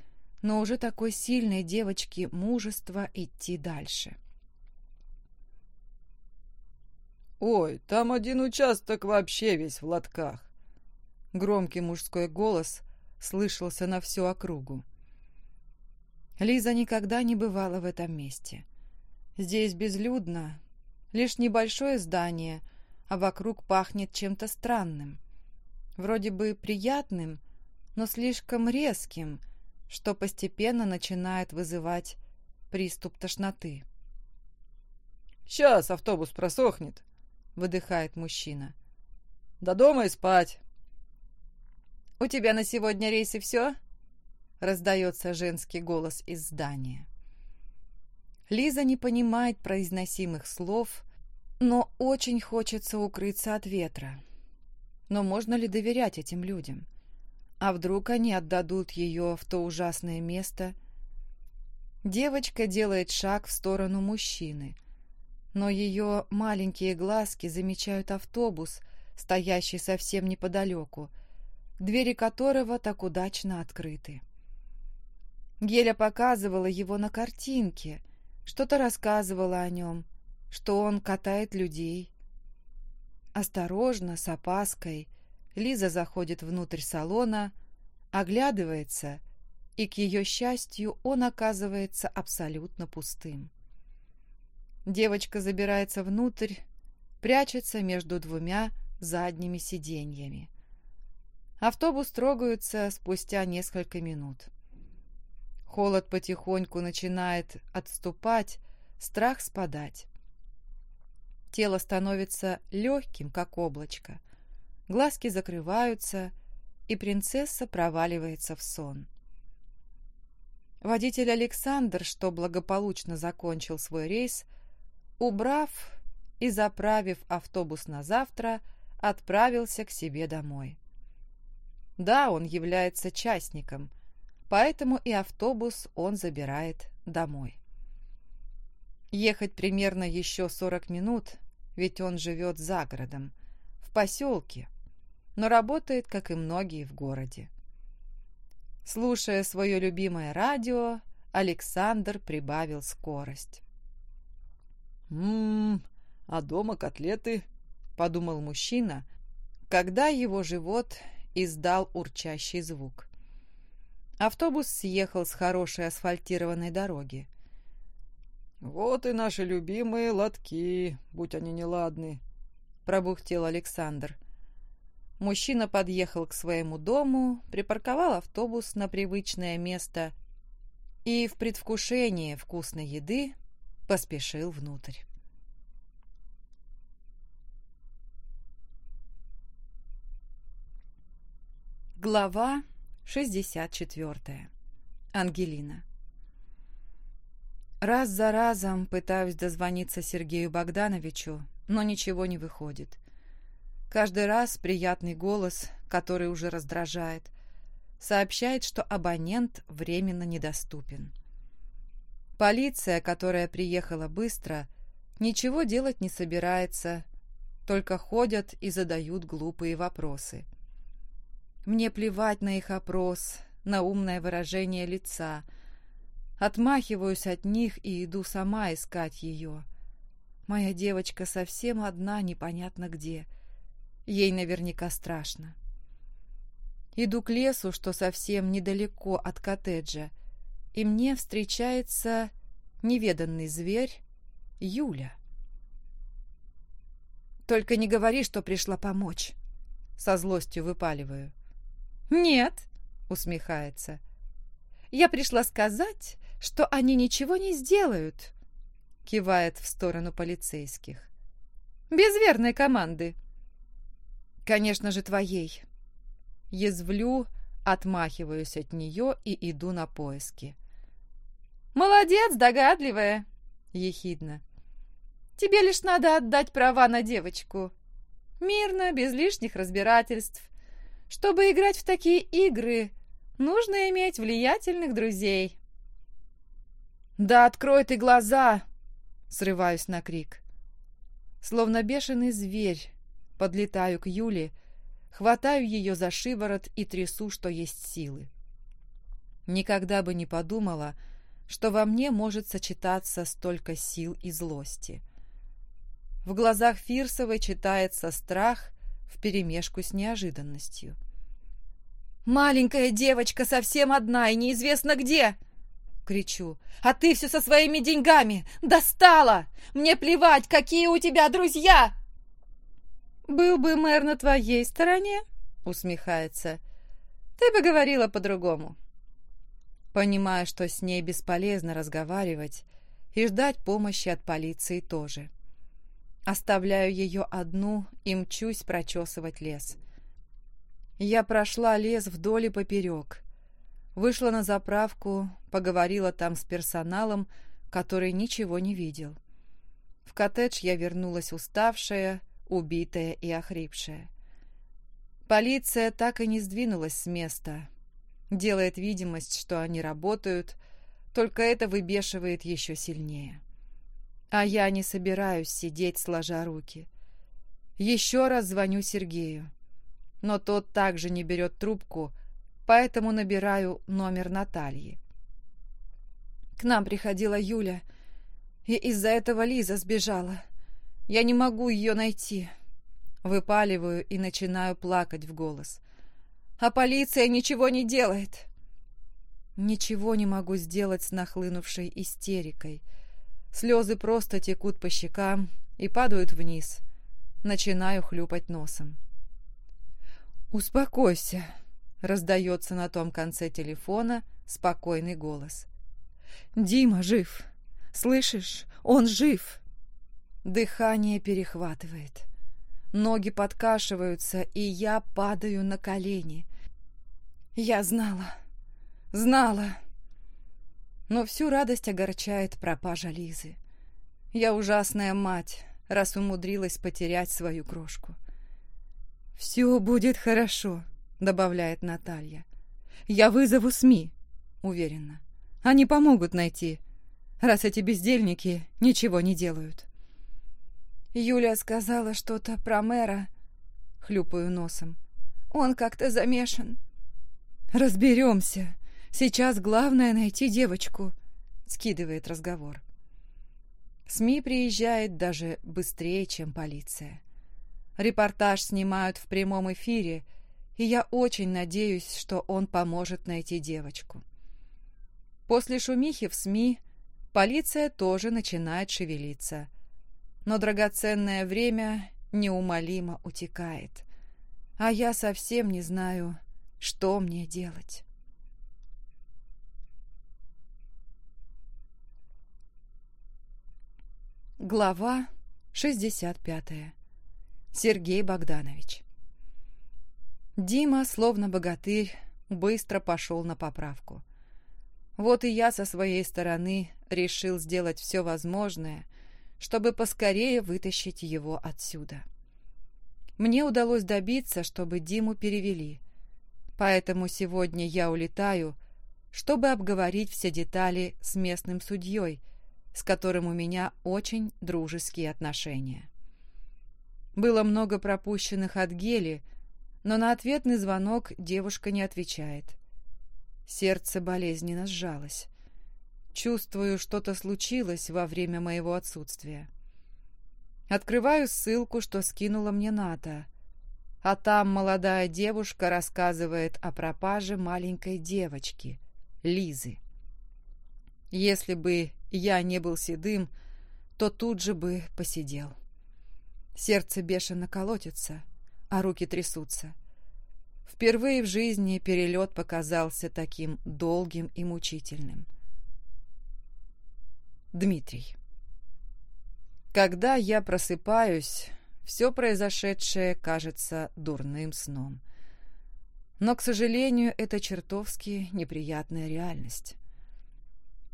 но уже такой сильной девочке мужество идти дальше. «Ой, там один участок вообще весь в лотках!» Громкий мужской голос слышался на всю округу. Лиза никогда не бывала в этом месте. Здесь безлюдно, лишь небольшое здание, а вокруг пахнет чем-то странным. Вроде бы приятным, но слишком резким, что постепенно начинает вызывать приступ тошноты. «Сейчас автобус просохнет», — выдыхает мужчина. «До дома и спать». «У тебя на сегодня рейс и все?» Раздается женский голос из здания. Лиза не понимает произносимых слов, но очень хочется укрыться от ветра. Но можно ли доверять этим людям? А вдруг они отдадут ее в то ужасное место? Девочка делает шаг в сторону мужчины, но ее маленькие глазки замечают автобус, стоящий совсем неподалеку, двери которого так удачно открыты. Геля показывала его на картинке, что-то рассказывала о нем, что он катает людей. Осторожно, с опаской, Лиза заходит внутрь салона, оглядывается, и, к ее счастью, он оказывается абсолютно пустым. Девочка забирается внутрь, прячется между двумя задними сиденьями. Автобус трогается спустя несколько минут. Холод потихоньку начинает отступать, страх спадать. Тело становится легким, как облачко. Глазки закрываются, и принцесса проваливается в сон. Водитель Александр, что благополучно закончил свой рейс, убрав и заправив автобус на завтра, отправился к себе домой. Да, он является частником, поэтому и автобус он забирает домой. Ехать примерно еще 40 минут, ведь он живет за городом, в поселке, но работает, как и многие в городе. Слушая свое любимое радио, Александр прибавил скорость. «Ммм, а дома котлеты?» — подумал мужчина, когда его живот издал урчащий звук. Автобус съехал с хорошей асфальтированной дороги. «Вот и наши любимые лотки, будь они неладны», — пробухтел Александр. Мужчина подъехал к своему дому, припарковал автобус на привычное место и в предвкушении вкусной еды поспешил внутрь. Глава 64. Ангелина. Раз за разом пытаюсь дозвониться Сергею Богдановичу, но ничего не выходит. Каждый раз приятный голос, который уже раздражает, сообщает, что абонент временно недоступен. Полиция, которая приехала быстро, ничего делать не собирается, только ходят и задают глупые вопросы – мне плевать на их опрос, на умное выражение лица. Отмахиваюсь от них и иду сама искать ее. Моя девочка совсем одна, непонятно где. Ей наверняка страшно. Иду к лесу, что совсем недалеко от коттеджа, и мне встречается неведанный зверь Юля. «Только не говори, что пришла помочь!» Со злостью выпаливаю. «Нет», — усмехается. «Я пришла сказать, что они ничего не сделают», — кивает в сторону полицейских. «Без верной команды». «Конечно же, твоей». Язвлю, отмахиваюсь от нее и иду на поиски. «Молодец, догадливая!» — ехидно. «Тебе лишь надо отдать права на девочку. Мирно, без лишних разбирательств. Чтобы играть в такие игры, нужно иметь влиятельных друзей. «Да открой ты глаза!» — срываюсь на крик. Словно бешеный зверь, подлетаю к Юле, хватаю ее за шиворот и трясу, что есть силы. Никогда бы не подумала, что во мне может сочетаться столько сил и злости. В глазах Фирсовой читается страх вперемешку с неожиданностью. «Маленькая девочка совсем одна и неизвестно где!» Кричу. «А ты все со своими деньгами! Достала! Мне плевать, какие у тебя друзья!» «Был бы мэр на твоей стороне», — усмехается, — «ты бы говорила по-другому». Понимая, что с ней бесполезно разговаривать и ждать помощи от полиции тоже. Оставляю ее одну и мчусь прочесывать лес. Я прошла лес вдоль и поперек. Вышла на заправку, поговорила там с персоналом, который ничего не видел. В коттедж я вернулась уставшая, убитая и охрипшая. Полиция так и не сдвинулась с места. Делает видимость, что они работают, только это выбешивает еще сильнее. А я не собираюсь сидеть сложа руки. Еще раз звоню Сергею. Но тот также не берет трубку, поэтому набираю номер Натальи. К нам приходила Юля, и из-за этого Лиза сбежала. Я не могу ее найти. Выпаливаю и начинаю плакать в голос. А полиция ничего не делает. Ничего не могу сделать с нахлынувшей истерикой. Слезы просто текут по щекам и падают вниз. Начинаю хлюпать носом. «Успокойся», — раздается на том конце телефона спокойный голос. «Дима жив. Слышишь? Он жив!» Дыхание перехватывает. Ноги подкашиваются, и я падаю на колени. Я знала, знала. Но всю радость огорчает пропажа Лизы. Я ужасная мать, раз умудрилась потерять свою крошку. «Все будет хорошо», — добавляет Наталья. «Я вызову СМИ», — уверенно. «Они помогут найти, раз эти бездельники ничего не делают». Юля сказала что-то про мэра. Хлюпаю носом. Он как-то замешан. Разберемся. Сейчас главное найти девочку. Скидывает разговор. СМИ приезжает даже быстрее, чем полиция. Репортаж снимают в прямом эфире, и я очень надеюсь, что он поможет найти девочку. После шумихи в СМИ полиция тоже начинает шевелиться – но драгоценное время неумолимо утекает, а я совсем не знаю, что мне делать. Глава 65. Сергей Богданович. Дима, словно богатырь, быстро пошел на поправку. Вот и я со своей стороны решил сделать все возможное — чтобы поскорее вытащить его отсюда. Мне удалось добиться, чтобы Диму перевели, поэтому сегодня я улетаю, чтобы обговорить все детали с местным судьей, с которым у меня очень дружеские отношения. Было много пропущенных от Гели, но на ответный звонок девушка не отвечает. Сердце болезненно сжалось. Чувствую, что-то случилось во время моего отсутствия. Открываю ссылку, что скинула мне Ната. А там молодая девушка рассказывает о пропаже маленькой девочки, Лизы. Если бы я не был седым, то тут же бы посидел. Сердце бешено колотится, а руки трясутся. Впервые в жизни перелет показался таким долгим и мучительным. — Дмитрий. Когда я просыпаюсь, все произошедшее кажется дурным сном. Но, к сожалению, это чертовски неприятная реальность.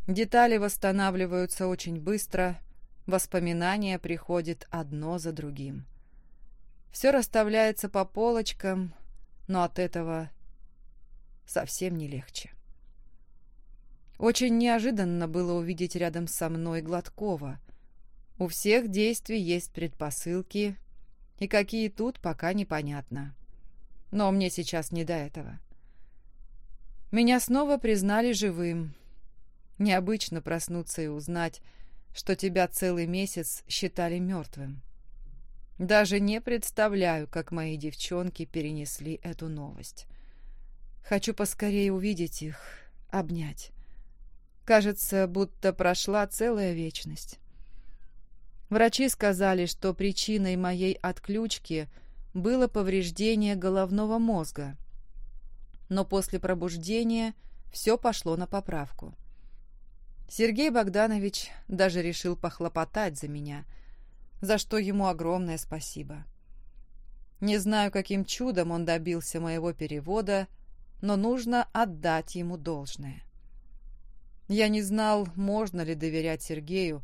Детали восстанавливаются очень быстро, воспоминания приходят одно за другим. Все расставляется по полочкам, но от этого совсем не легче. Очень неожиданно было увидеть рядом со мной Гладкова. У всех действий есть предпосылки, и какие тут пока непонятно. Но мне сейчас не до этого. Меня снова признали живым. Необычно проснуться и узнать, что тебя целый месяц считали мертвым. Даже не представляю, как мои девчонки перенесли эту новость. Хочу поскорее увидеть их, обнять. Кажется, будто прошла целая вечность. Врачи сказали, что причиной моей отключки было повреждение головного мозга. Но после пробуждения все пошло на поправку. Сергей Богданович даже решил похлопотать за меня, за что ему огромное спасибо. Не знаю, каким чудом он добился моего перевода, но нужно отдать ему должное. Я не знал, можно ли доверять Сергею,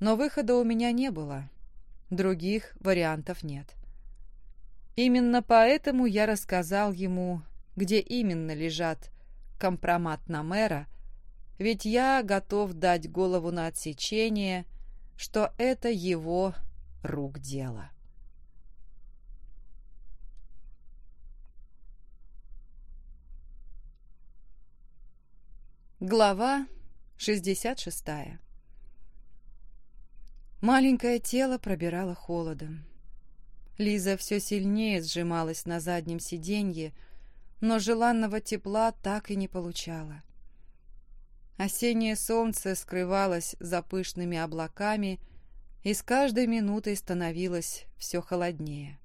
но выхода у меня не было. Других вариантов нет. Именно поэтому я рассказал ему, где именно лежат компромат на мэра, ведь я готов дать голову на отсечение, что это его рук дело. Глава 66 Маленькое тело пробирало холодом. Лиза все сильнее сжималась на заднем сиденье, но желанного тепла так и не получала. Осеннее солнце скрывалось за пышными облаками, и с каждой минутой становилось все холоднее.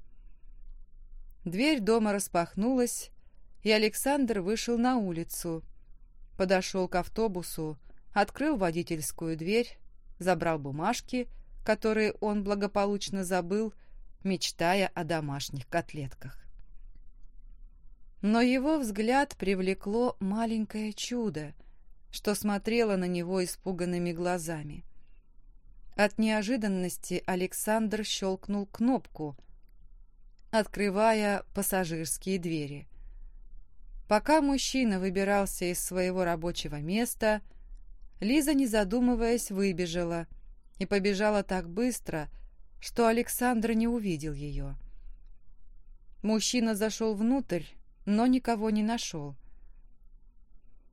Дверь дома распахнулась, и Александр вышел на улицу, подошел к автобусу, открыл водительскую дверь, забрал бумажки, которые он благополучно забыл, мечтая о домашних котлетках. Но его взгляд привлекло маленькое чудо, что смотрело на него испуганными глазами. От неожиданности Александр щелкнул кнопку, открывая пассажирские двери. Пока мужчина выбирался из своего рабочего места, Лиза, не задумываясь, выбежала и побежала так быстро, что Александр не увидел ее. Мужчина зашел внутрь, но никого не нашел.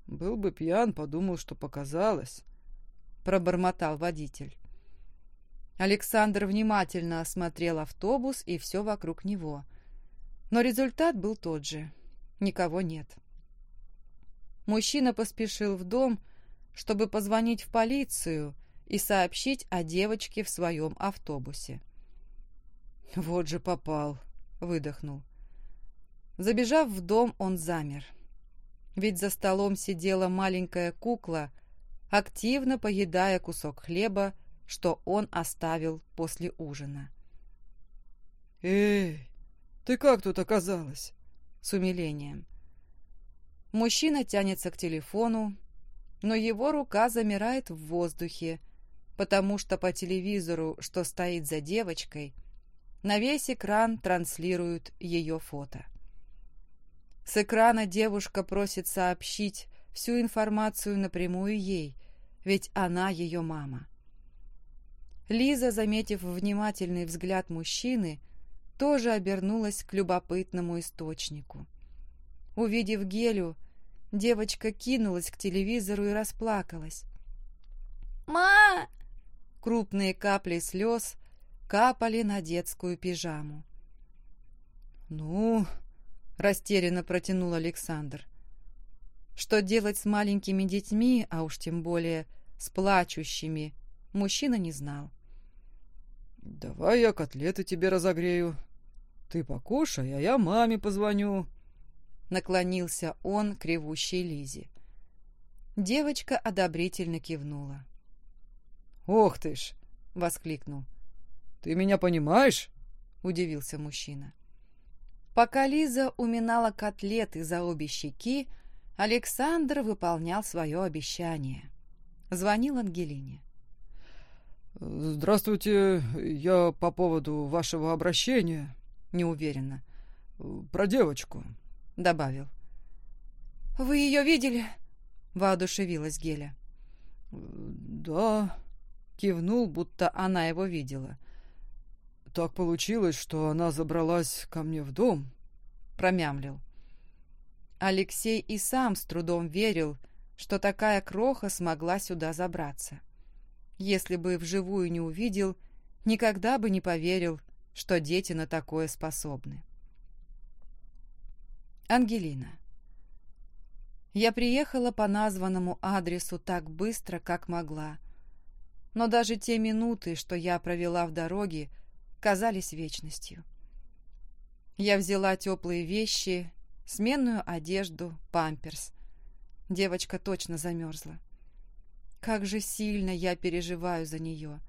«Был бы пьян, подумал, что показалось», — пробормотал водитель. Александр внимательно осмотрел автобус и все вокруг него. Но результат был тот же. Никого нет. Мужчина поспешил в дом, чтобы позвонить в полицию и сообщить о девочке в своем автобусе. «Вот же попал», — выдохнул. Забежав в дом, он замер. Ведь за столом сидела маленькая кукла, активно поедая кусок хлеба, что он оставил после ужина. «Эй, ты как тут оказалась?» С умилением. Мужчина тянется к телефону, но его рука замирает в воздухе, потому что по телевизору, что стоит за девочкой, на весь экран транслируют ее фото. С экрана девушка просит сообщить всю информацию напрямую ей, ведь она ее мама. Лиза, заметив внимательный взгляд мужчины, тоже обернулась к любопытному источнику. Увидев Гелю, девочка кинулась к телевизору и расплакалась. «Ма!» Крупные капли слез капали на детскую пижаму. «Ну, растерянно протянул Александр. Что делать с маленькими детьми, а уж тем более с плачущими, мужчина не знал. «Давай я котлеты тебе разогрею. Ты покушай, а я маме позвоню». Наклонился он к ревущей Лизе. Девочка одобрительно кивнула. «Ох ты ж!» — воскликнул. «Ты меня понимаешь?» — удивился мужчина. Пока Лиза уминала котлеты за обе щеки, Александр выполнял свое обещание. Звонил Ангелине. «Здравствуйте, я по поводу вашего обращения», — неуверенно. «Про девочку», — добавил. «Вы ее видели?» — воодушевилась Геля. «Да», — кивнул, будто она его видела. Так получилось, что она забралась ко мне в дом, промямлил. Алексей и сам с трудом верил, что такая кроха смогла сюда забраться. Если бы вживую не увидел, никогда бы не поверил, что дети на такое способны. Ангелина. Я приехала по названному адресу так быстро, как могла. Но даже те минуты, что я провела в дороге, казались вечностью. Я взяла теплые вещи, сменную одежду, памперс. Девочка точно замерзла. Как же сильно я переживаю за нее.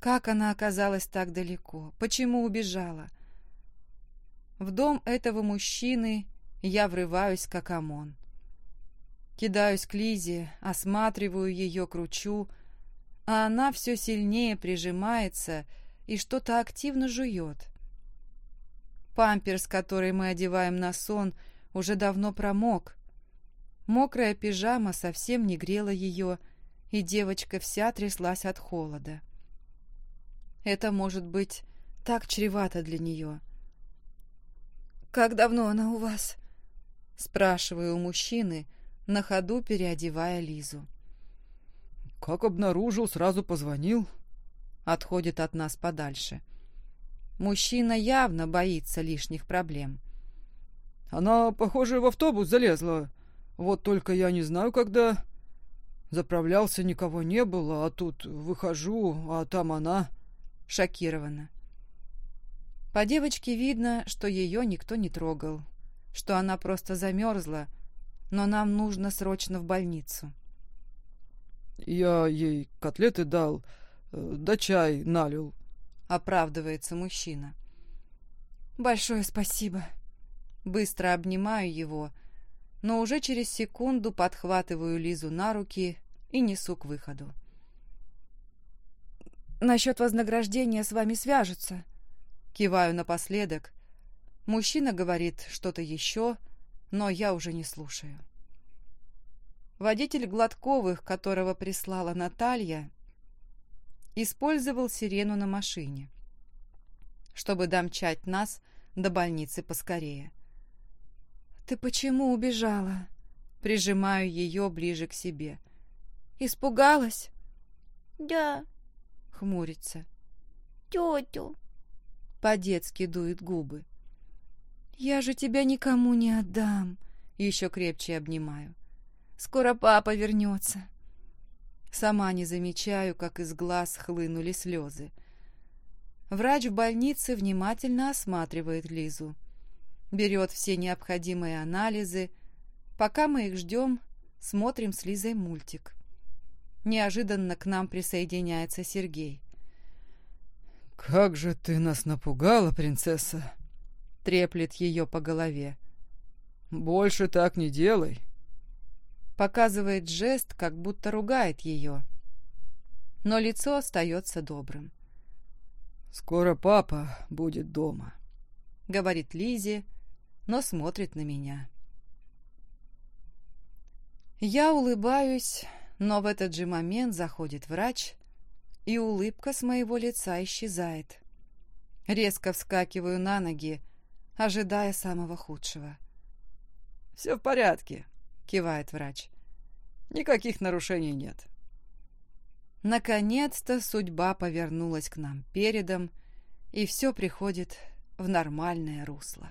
Как она оказалась так далеко? Почему убежала? В дом этого мужчины я врываюсь, как ОМОН. Кидаюсь к Лизе, осматриваю ее, кручу, а она все сильнее прижимается и что-то активно жует. Памперс, который мы одеваем на сон, уже давно промок. Мокрая пижама совсем не грела ее, и девочка вся тряслась от холода. Это может быть так чревато для нее. «Как давно она у вас?» Спрашиваю у мужчины, на ходу переодевая Лизу. «Как обнаружил, сразу позвонил». Отходит от нас подальше. Мужчина явно боится лишних проблем. «Она, похоже, в автобус залезла. Вот только я не знаю, когда...» Заправлялся, никого не было, а тут выхожу, а там она... Шокирована. По девочке видно, что ее никто не трогал, что она просто замерзла, но нам нужно срочно в больницу. «Я ей котлеты дал, да чай налил», — оправдывается мужчина. «Большое спасибо». Быстро обнимаю его, но уже через секунду подхватываю Лизу на руки и несу к выходу. «Насчет вознаграждения с вами свяжутся». Киваю напоследок. Мужчина говорит что-то еще, но я уже не слушаю. Водитель Гладковых, которого прислала Наталья, использовал сирену на машине, чтобы домчать нас до больницы поскорее. «Ты почему убежала?» Прижимаю ее ближе к себе. «Испугалась?» «Да», — хмурится. «Тетю». По-детски дует губы. «Я же тебя никому не отдам!» Еще крепче обнимаю. «Скоро папа вернется!» Сама не замечаю, как из глаз хлынули слезы. Врач в больнице внимательно осматривает Лизу. Берет все необходимые анализы. Пока мы их ждем, смотрим с Лизой мультик. Неожиданно к нам присоединяется Сергей. «Как же ты нас напугала, принцесса!» треплет ее по голове. «Больше так не делай!» Показывает жест, как будто ругает ее. Но лицо остается добрым. «Скоро папа будет дома», — говорит Лизе, но смотрит на меня. Я улыбаюсь, но в этот же момент заходит врач, и улыбка с моего лица исчезает. Резко вскакиваю на ноги, ожидая самого худшего. «Все в порядке», — кивает врач. «Никаких нарушений нет». Наконец-то судьба повернулась к нам передом, и все приходит в нормальное русло.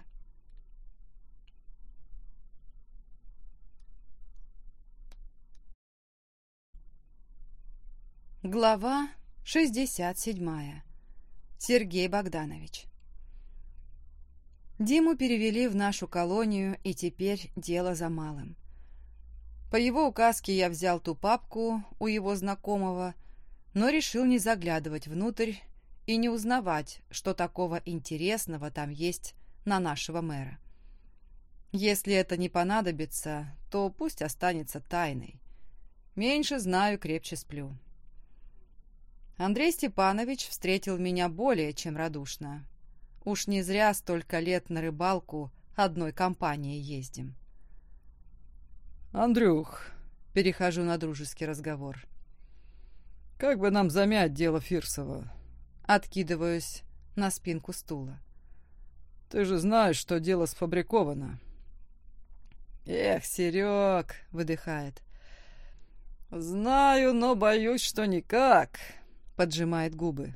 Глава 67. Сергей Богданович. Диму перевели в нашу колонию, и теперь дело за малым. По его указке я взял ту папку у его знакомого, но решил не заглядывать внутрь и не узнавать, что такого интересного там есть на нашего мэра. Если это не понадобится, то пусть останется тайной. Меньше знаю, крепче сплю. Андрей Степанович встретил меня более чем радушно. Уж не зря столько лет на рыбалку одной компанией ездим. «Андрюх», — перехожу на дружеский разговор. «Как бы нам замять дело Фирсова?» Откидываюсь на спинку стула. «Ты же знаешь, что дело сфабриковано». «Эх, Серег!» — выдыхает. «Знаю, но боюсь, что никак», — поджимает губы.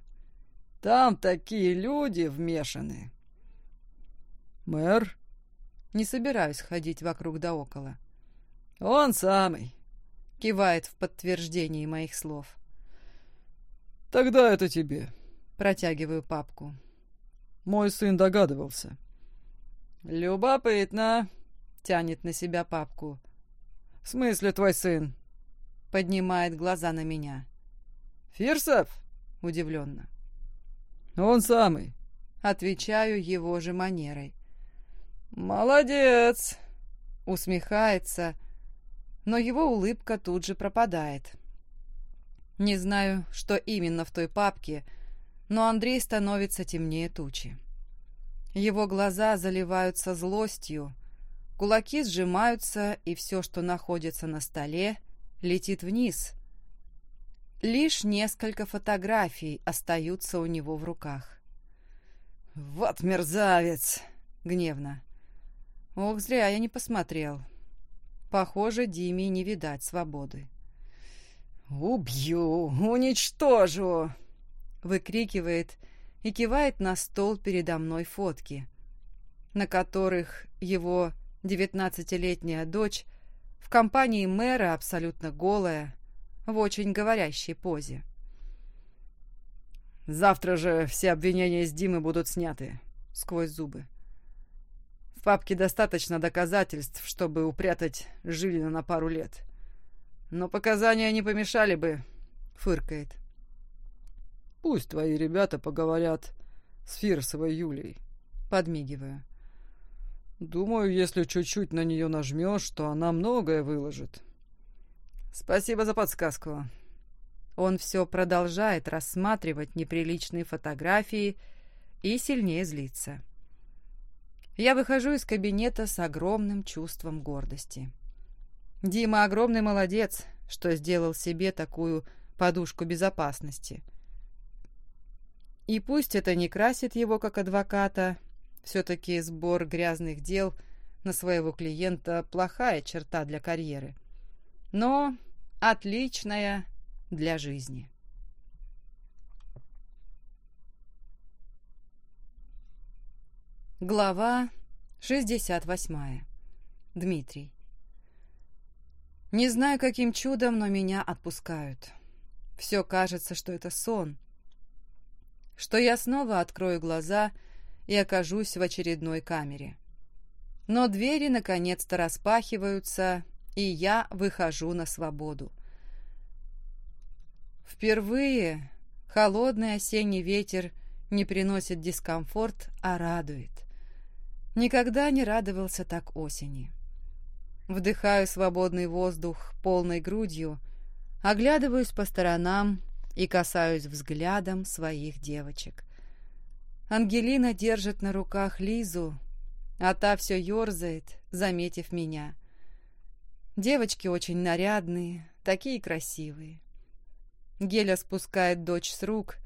Там такие люди вмешаны. Мэр? Не собираюсь ходить вокруг да около. Он самый. Кивает в подтверждении моих слов. Тогда это тебе. Протягиваю папку. Мой сын догадывался. Любопытно. Тянет на себя папку. В смысле твой сын? Поднимает глаза на меня. Фирсов? Удивленно. Он самый. Отвечаю его же манерой. «Молодец!» — усмехается, но его улыбка тут же пропадает. Не знаю, что именно в той папке, но Андрей становится темнее тучи. Его глаза заливаются злостью, кулаки сжимаются, и все, что находится на столе, летит вниз. Лишь несколько фотографий остаются у него в руках. «Вот мерзавец!» — гневно. «Ох, зря я не посмотрел. Похоже, Диме не видать свободы». «Убью! Уничтожу!» — выкрикивает и кивает на стол передо мной фотки, на которых его девятнадцатилетняя дочь в компании мэра абсолютно голая, в очень говорящей позе. «Завтра же все обвинения с Димы будут сняты», — сквозь зубы. «В папке достаточно доказательств, чтобы упрятать Жилина на пару лет. Но показания не помешали бы», — фыркает. «Пусть твои ребята поговорят с Фирсовой Юлей», — подмигиваю. «Думаю, если чуть-чуть на нее нажмешь, то она многое выложит». «Спасибо за подсказку». Он все продолжает рассматривать неприличные фотографии и сильнее злится. Я выхожу из кабинета с огромным чувством гордости. Дима огромный молодец, что сделал себе такую подушку безопасности. И пусть это не красит его как адвоката, все-таки сбор грязных дел на своего клиента – плохая черта для карьеры. Но отличная для жизни. Глава 68. Дмитрий. Не знаю, каким чудом, но меня отпускают. Все кажется, что это сон. Что я снова открою глаза и окажусь в очередной камере. Но двери наконец-то распахиваются, и я выхожу на свободу. Впервые холодный осенний ветер не приносит дискомфорт, а радует. Никогда не радовался так осени. Вдыхаю свободный воздух полной грудью, оглядываюсь по сторонам и касаюсь взглядом своих девочек. Ангелина держит на руках Лизу, а та все ерзает, заметив меня. Девочки очень нарядные, такие красивые. Геля спускает дочь с рук,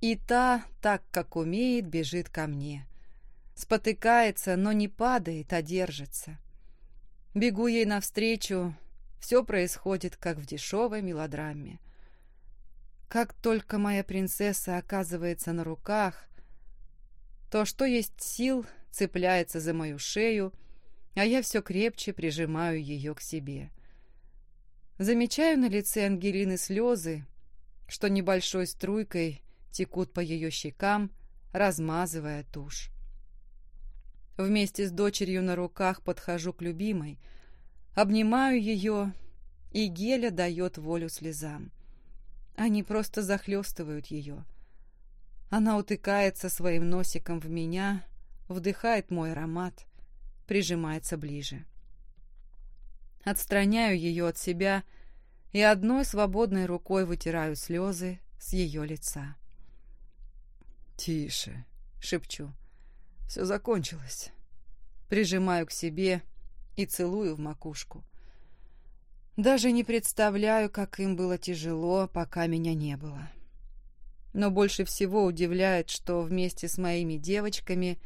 и та, так как умеет, бежит ко мне. Спотыкается, но не падает, а держится. Бегу ей навстречу, все происходит, как в дешевой мелодраме. Как только моя принцесса оказывается на руках, то, что есть сил, цепляется за мою шею, а я все крепче прижимаю ее к себе. Замечаю на лице Ангелины слезы, что небольшой струйкой текут по ее щекам, размазывая тушь. Вместе с дочерью на руках подхожу к любимой, обнимаю ее, и Геля дает волю слезам. Они просто захлестывают ее. Она утыкается своим носиком в меня, вдыхает мой аромат, прижимается ближе. Отстраняю ее от себя и одной свободной рукой вытираю слезы с ее лица. «Тише», — шепчу. «Все закончилось». Прижимаю к себе и целую в макушку. Даже не представляю, как им было тяжело, пока меня не было. Но больше всего удивляет, что вместе с моими девочками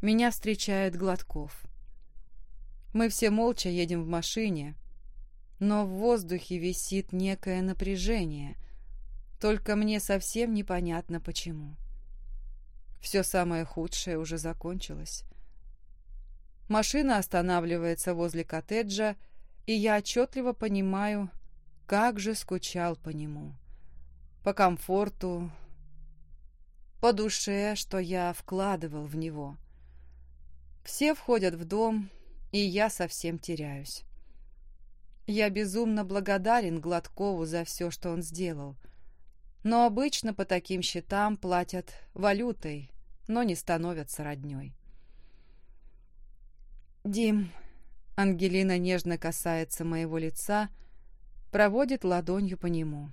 меня встречает Гладков. Мы все молча едем в машине, но в воздухе висит некое напряжение, только мне совсем непонятно почему. Все самое худшее уже закончилось. Машина останавливается возле коттеджа, и я отчетливо понимаю, как же скучал по нему. По комфорту, по душе, что я вкладывал в него. Все входят в дом, и я совсем теряюсь. Я безумно благодарен Гладкову за все, что он сделал. Но обычно по таким счетам платят валютой, но не становятся родней. Дим, Ангелина нежно касается моего лица, проводит ладонью по нему.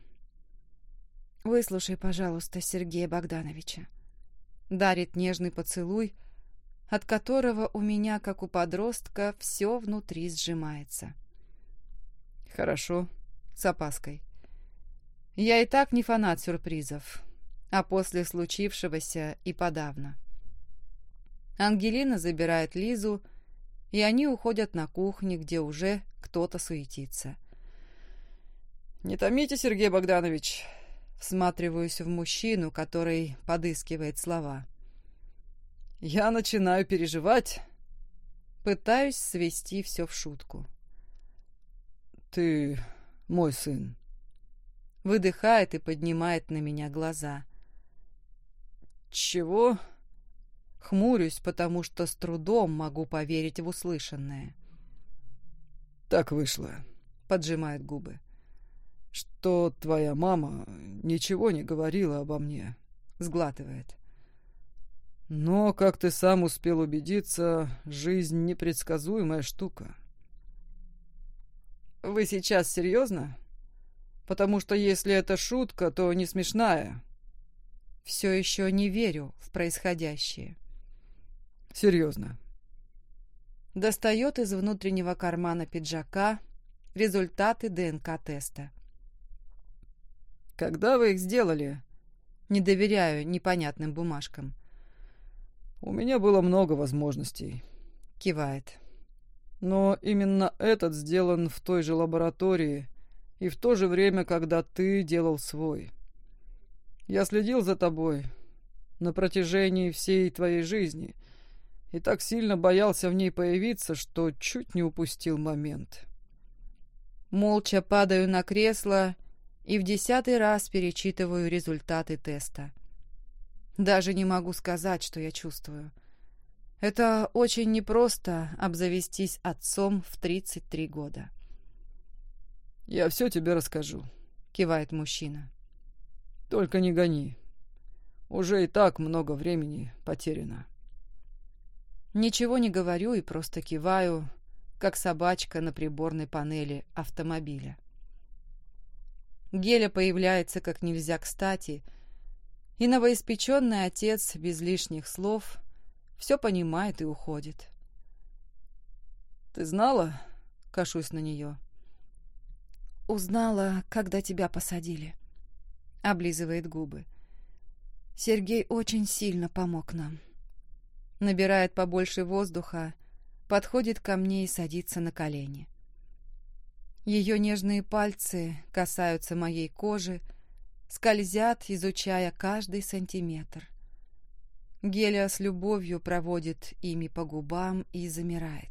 «Выслушай, пожалуйста, Сергея Богдановича». Дарит нежный поцелуй, от которого у меня, как у подростка, все внутри сжимается. «Хорошо», с опаской. Я и так не фанат сюрпризов, а после случившегося и подавно. Ангелина забирает Лизу, и они уходят на кухню, где уже кто-то суетится. «Не томите, Сергей Богданович!» Всматриваюсь в мужчину, который подыскивает слова. «Я начинаю переживать!» Пытаюсь свести все в шутку. «Ты мой сын!» Выдыхает и поднимает на меня глаза. «Чего?» Хмурюсь, потому что с трудом могу поверить в услышанное. «Так вышло», — поджимает губы. «Что твоя мама ничего не говорила обо мне», — сглатывает. «Но, как ты сам успел убедиться, жизнь непредсказуемая штука». «Вы сейчас серьезно? Потому что если это шутка, то не смешная». «Все еще не верю в происходящее». Серьезно. Достает из внутреннего кармана пиджака результаты ДНК-теста. Когда вы их сделали? Не доверяю непонятным бумажкам. У меня было много возможностей. Кивает. Но именно этот сделан в той же лаборатории и в то же время, когда ты делал свой. Я следил за тобой на протяжении всей твоей жизни — и так сильно боялся в ней появиться, что чуть не упустил момент. Молча падаю на кресло и в десятый раз перечитываю результаты теста. Даже не могу сказать, что я чувствую. Это очень непросто обзавестись отцом в 33 года. «Я все тебе расскажу», — кивает мужчина. «Только не гони. Уже и так много времени потеряно». Ничего не говорю и просто киваю, как собачка на приборной панели автомобиля. Геля появляется как нельзя кстати, и новоиспеченный отец без лишних слов все понимает и уходит. «Ты знала?» — кашусь на нее. «Узнала, когда тебя посадили», — облизывает губы. «Сергей очень сильно помог нам» набирает побольше воздуха, подходит ко мне и садится на колени. Ее нежные пальцы касаются моей кожи, скользят, изучая каждый сантиметр. Гелия с любовью проводит ими по губам и замирает.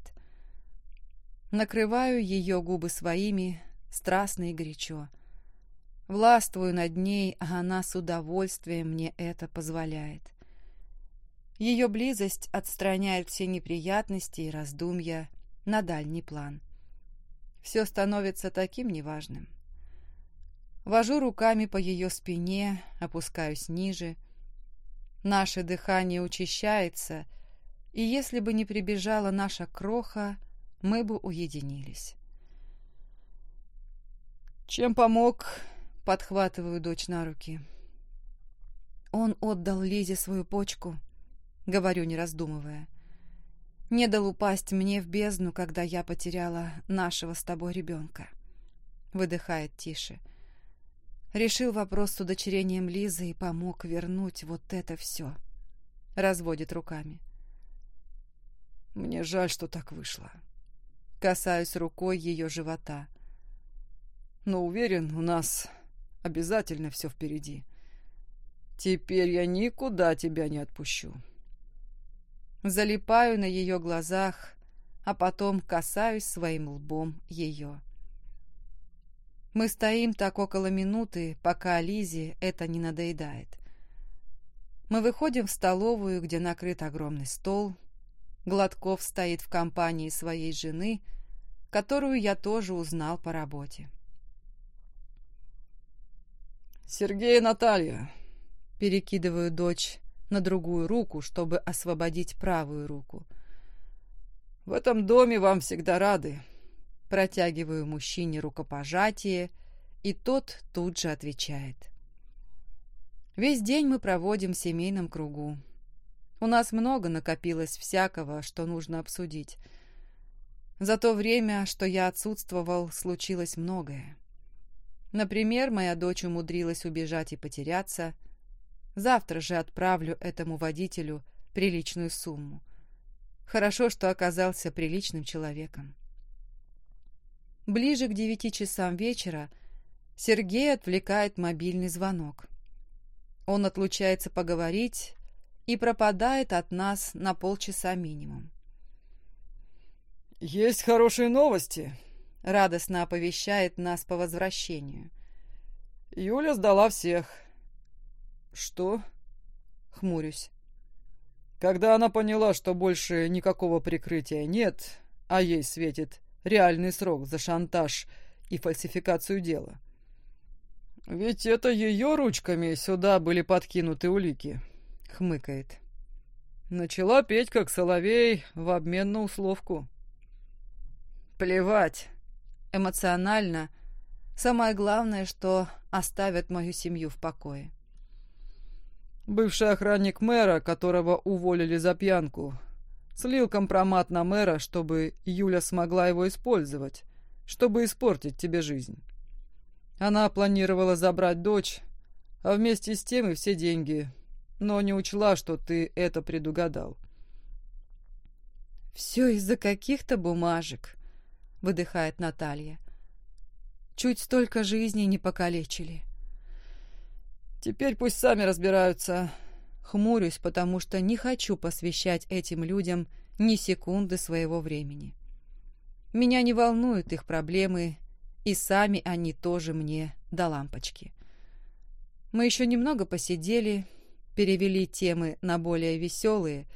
Накрываю ее губы своими, страстно и горячо. Властвую над ней, а она с удовольствием мне это позволяет. Ее близость отстраняет все неприятности и раздумья на дальний план. Все становится таким неважным. Вожу руками по ее спине, опускаюсь ниже. Наше дыхание учащается, и если бы не прибежала наша кроха, мы бы уединились. «Чем помог?» — подхватываю дочь на руки. Он отдал Лизе свою почку — говорю, не раздумывая. Не дал упасть мне в бездну, когда я потеряла нашего с тобой ребенка. Выдыхает тише. Решил вопрос с удочерением Лизы и помог вернуть вот это все. Разводит руками. Мне жаль, что так вышло. Касаюсь рукой ее живота. Но уверен, у нас обязательно все впереди. Теперь я никуда тебя не отпущу. Залипаю на ее глазах, а потом касаюсь своим лбом ее. Мы стоим так около минуты, пока Лизе это не надоедает. Мы выходим в столовую, где накрыт огромный стол. Гладков стоит в компании своей жены, которую я тоже узнал по работе. «Сергей и Наталья!» Перекидываю дочь на другую руку, чтобы освободить правую руку. В этом доме вам всегда рады. Протягиваю мужчине рукопожатие, и тот тут же отвечает. Весь день мы проводим в семейном кругу. У нас много накопилось всякого, что нужно обсудить. За то время, что я отсутствовал, случилось многое. Например, моя дочь умудрилась убежать и потеряться. Завтра же отправлю этому водителю приличную сумму. Хорошо, что оказался приличным человеком. Ближе к девяти часам вечера Сергей отвлекает мобильный звонок. Он отлучается поговорить и пропадает от нас на полчаса минимум. «Есть хорошие новости», — радостно оповещает нас по возвращению. «Юля сдала всех». «Что?» — хмурюсь. Когда она поняла, что больше никакого прикрытия нет, а ей светит реальный срок за шантаж и фальсификацию дела. Ведь это ее ручками сюда были подкинуты улики, хмыкает. Начала петь, как соловей, в обмен на условку. Плевать. Эмоционально. Самое главное, что оставят мою семью в покое. Бывший охранник мэра, которого уволили за пьянку, слил компромат на мэра, чтобы Юля смогла его использовать, чтобы испортить тебе жизнь. Она планировала забрать дочь, а вместе с тем и все деньги, но не учла, что ты это предугадал. «Все из-за каких-то бумажек», — выдыхает Наталья. «Чуть столько жизней не покалечили». Теперь пусть сами разбираются. Хмурюсь, потому что не хочу посвящать этим людям ни секунды своего времени. Меня не волнуют их проблемы, и сами они тоже мне до лампочки. Мы еще немного посидели, перевели темы на более веселые.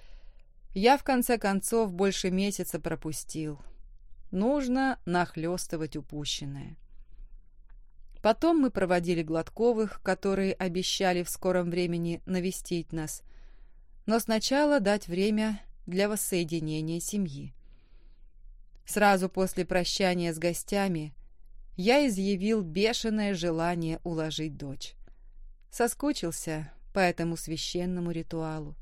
Я, в конце концов, больше месяца пропустил. Нужно нахлестывать упущенное. Потом мы проводили Гладковых, которые обещали в скором времени навестить нас. Но сначала дать время для воссоединения семьи. Сразу после прощания с гостями я изъявил бешеное желание уложить дочь. Соскучился по этому священному ритуалу.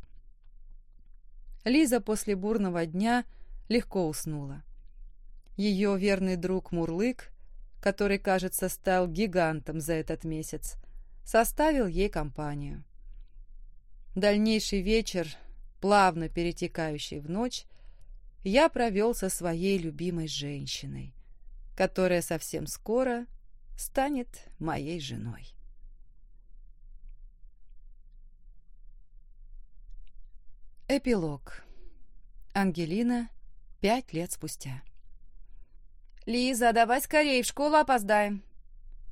Лиза после бурного дня легко уснула. Ее верный друг Мурлык который, кажется, стал гигантом за этот месяц, составил ей компанию. Дальнейший вечер, плавно перетекающий в ночь, я провел со своей любимой женщиной, которая совсем скоро станет моей женой. Эпилог. Ангелина пять лет спустя. «Лиза, давай скорее, в школу опоздаем!»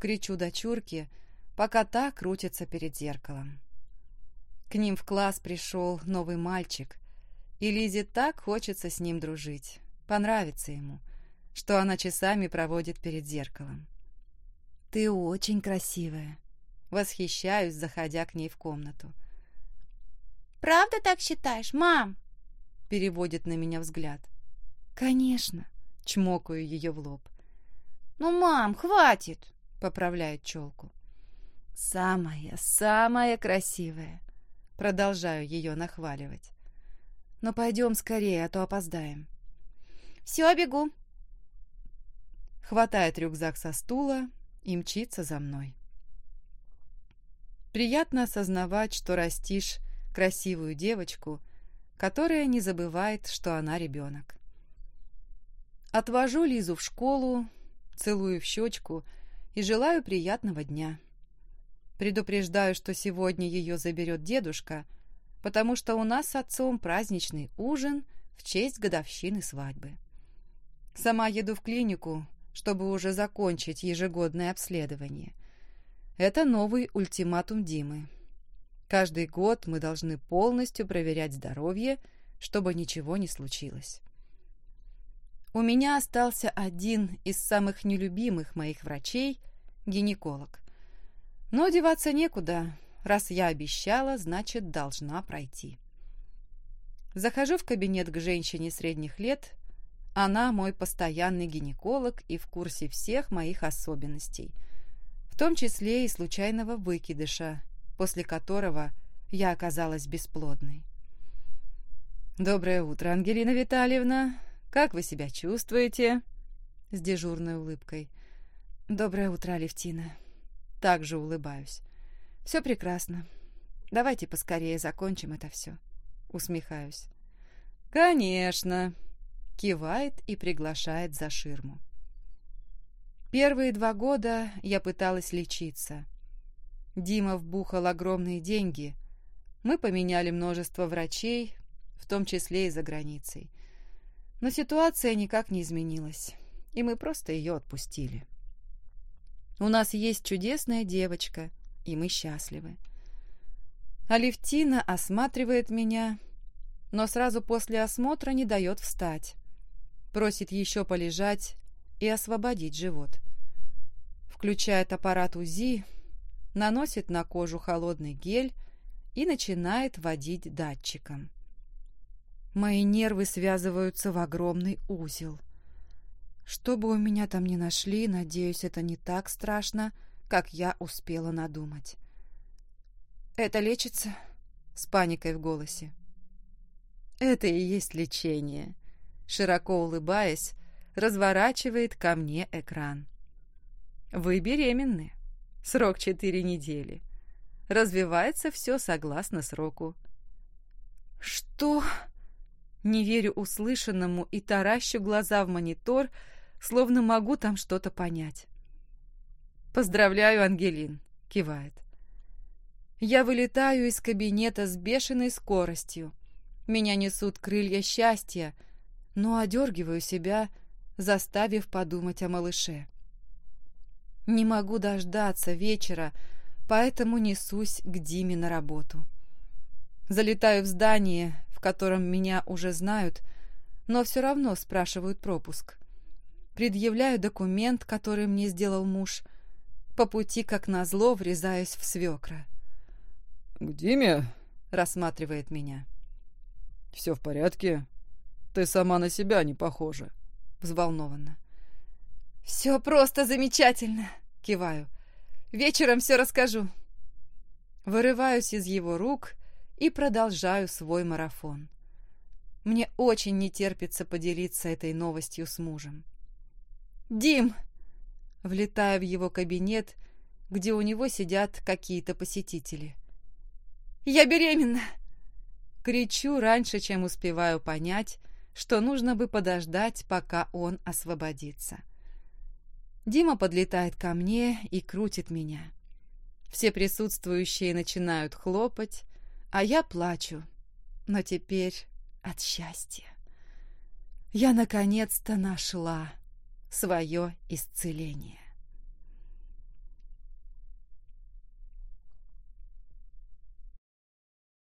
Кричу дочурке, пока та крутится перед зеркалом. К ним в класс пришел новый мальчик, и Лизе так хочется с ним дружить, понравится ему, что она часами проводит перед зеркалом. «Ты очень красивая!» Восхищаюсь, заходя к ней в комнату. «Правда так считаешь, мам?» Переводит на меня взгляд. «Конечно!» Чмокаю ее в лоб. «Ну, мам, хватит!» — поправляет челку. «Самая, самая красивая!» Продолжаю ее нахваливать. «Но пойдем скорее, а то опоздаем». «Все, бегу!» Хватает рюкзак со стула и мчится за мной. Приятно осознавать, что растишь красивую девочку, которая не забывает, что она ребенок. Отвожу Лизу в школу, целую в щечку и желаю приятного дня. Предупреждаю, что сегодня ее заберет дедушка, потому что у нас с отцом праздничный ужин в честь годовщины свадьбы. Сама еду в клинику, чтобы уже закончить ежегодное обследование. Это новый ультиматум Димы. Каждый год мы должны полностью проверять здоровье, чтобы ничего не случилось. У меня остался один из самых нелюбимых моих врачей – гинеколог. Но деваться некуда. Раз я обещала, значит, должна пройти. Захожу в кабинет к женщине средних лет, Она мой постоянный гинеколог и в курсе всех моих особенностей, в том числе и случайного выкидыша, после которого я оказалась бесплодной. «Доброе утро, Ангелина Витальевна. Как вы себя чувствуете?» С дежурной улыбкой. «Доброе утро, Алевтина». Также улыбаюсь. «Все прекрасно. Давайте поскорее закончим это все». Усмехаюсь. «Конечно!» Кивает и приглашает за ширму. Первые два года я пыталась лечиться. Дима вбухал огромные деньги. Мы поменяли множество врачей, в том числе и за границей. Но ситуация никак не изменилась, и мы просто ее отпустили. У нас есть чудесная девочка, и мы счастливы. Алевтина осматривает меня, но сразу после осмотра не дает встать. Просит еще полежать и освободить живот. Включает аппарат УЗИ, наносит на кожу холодный гель и начинает водить датчиком. Мои нервы связываются в огромный узел. Что бы у меня там ни нашли, надеюсь, это не так страшно, как я успела надумать. «Это лечится?» — с паникой в голосе. «Это и есть лечение», — широко улыбаясь, разворачивает ко мне экран. «Вы беременны. Срок четыре недели. Развивается все согласно сроку». «Что?» Не верю услышанному и таращу глаза в монитор, словно могу там что-то понять. «Поздравляю, Ангелин», — кивает. Я вылетаю из кабинета с бешеной скоростью. Меня несут крылья счастья, но одергиваю себя, заставив подумать о малыше. Не могу дождаться вечера, поэтому несусь к Диме на работу. Залетаю в здание, в котором меня уже знают, но все равно спрашивают пропуск. Предъявляю документ, который мне сделал муж. По пути, как назло, врезаюсь в свекра. «К Диме?» — рассматривает меня. «Все в порядке? Ты сама на себя не похожа». Взволнованно. «Все просто замечательно!» — киваю. «Вечером все расскажу». Вырываюсь из его рук и продолжаю свой марафон. Мне очень не терпится поделиться этой новостью с мужем. «Дим!» Влетаю в его кабинет, где у него сидят какие-то посетители. «Я беременна!» Кричу раньше, чем успеваю понять, что нужно бы подождать, пока он освободится. Дима подлетает ко мне и крутит меня. Все присутствующие начинают хлопать, а я плачу, но теперь от счастья. Я наконец-то нашла свое исцеление.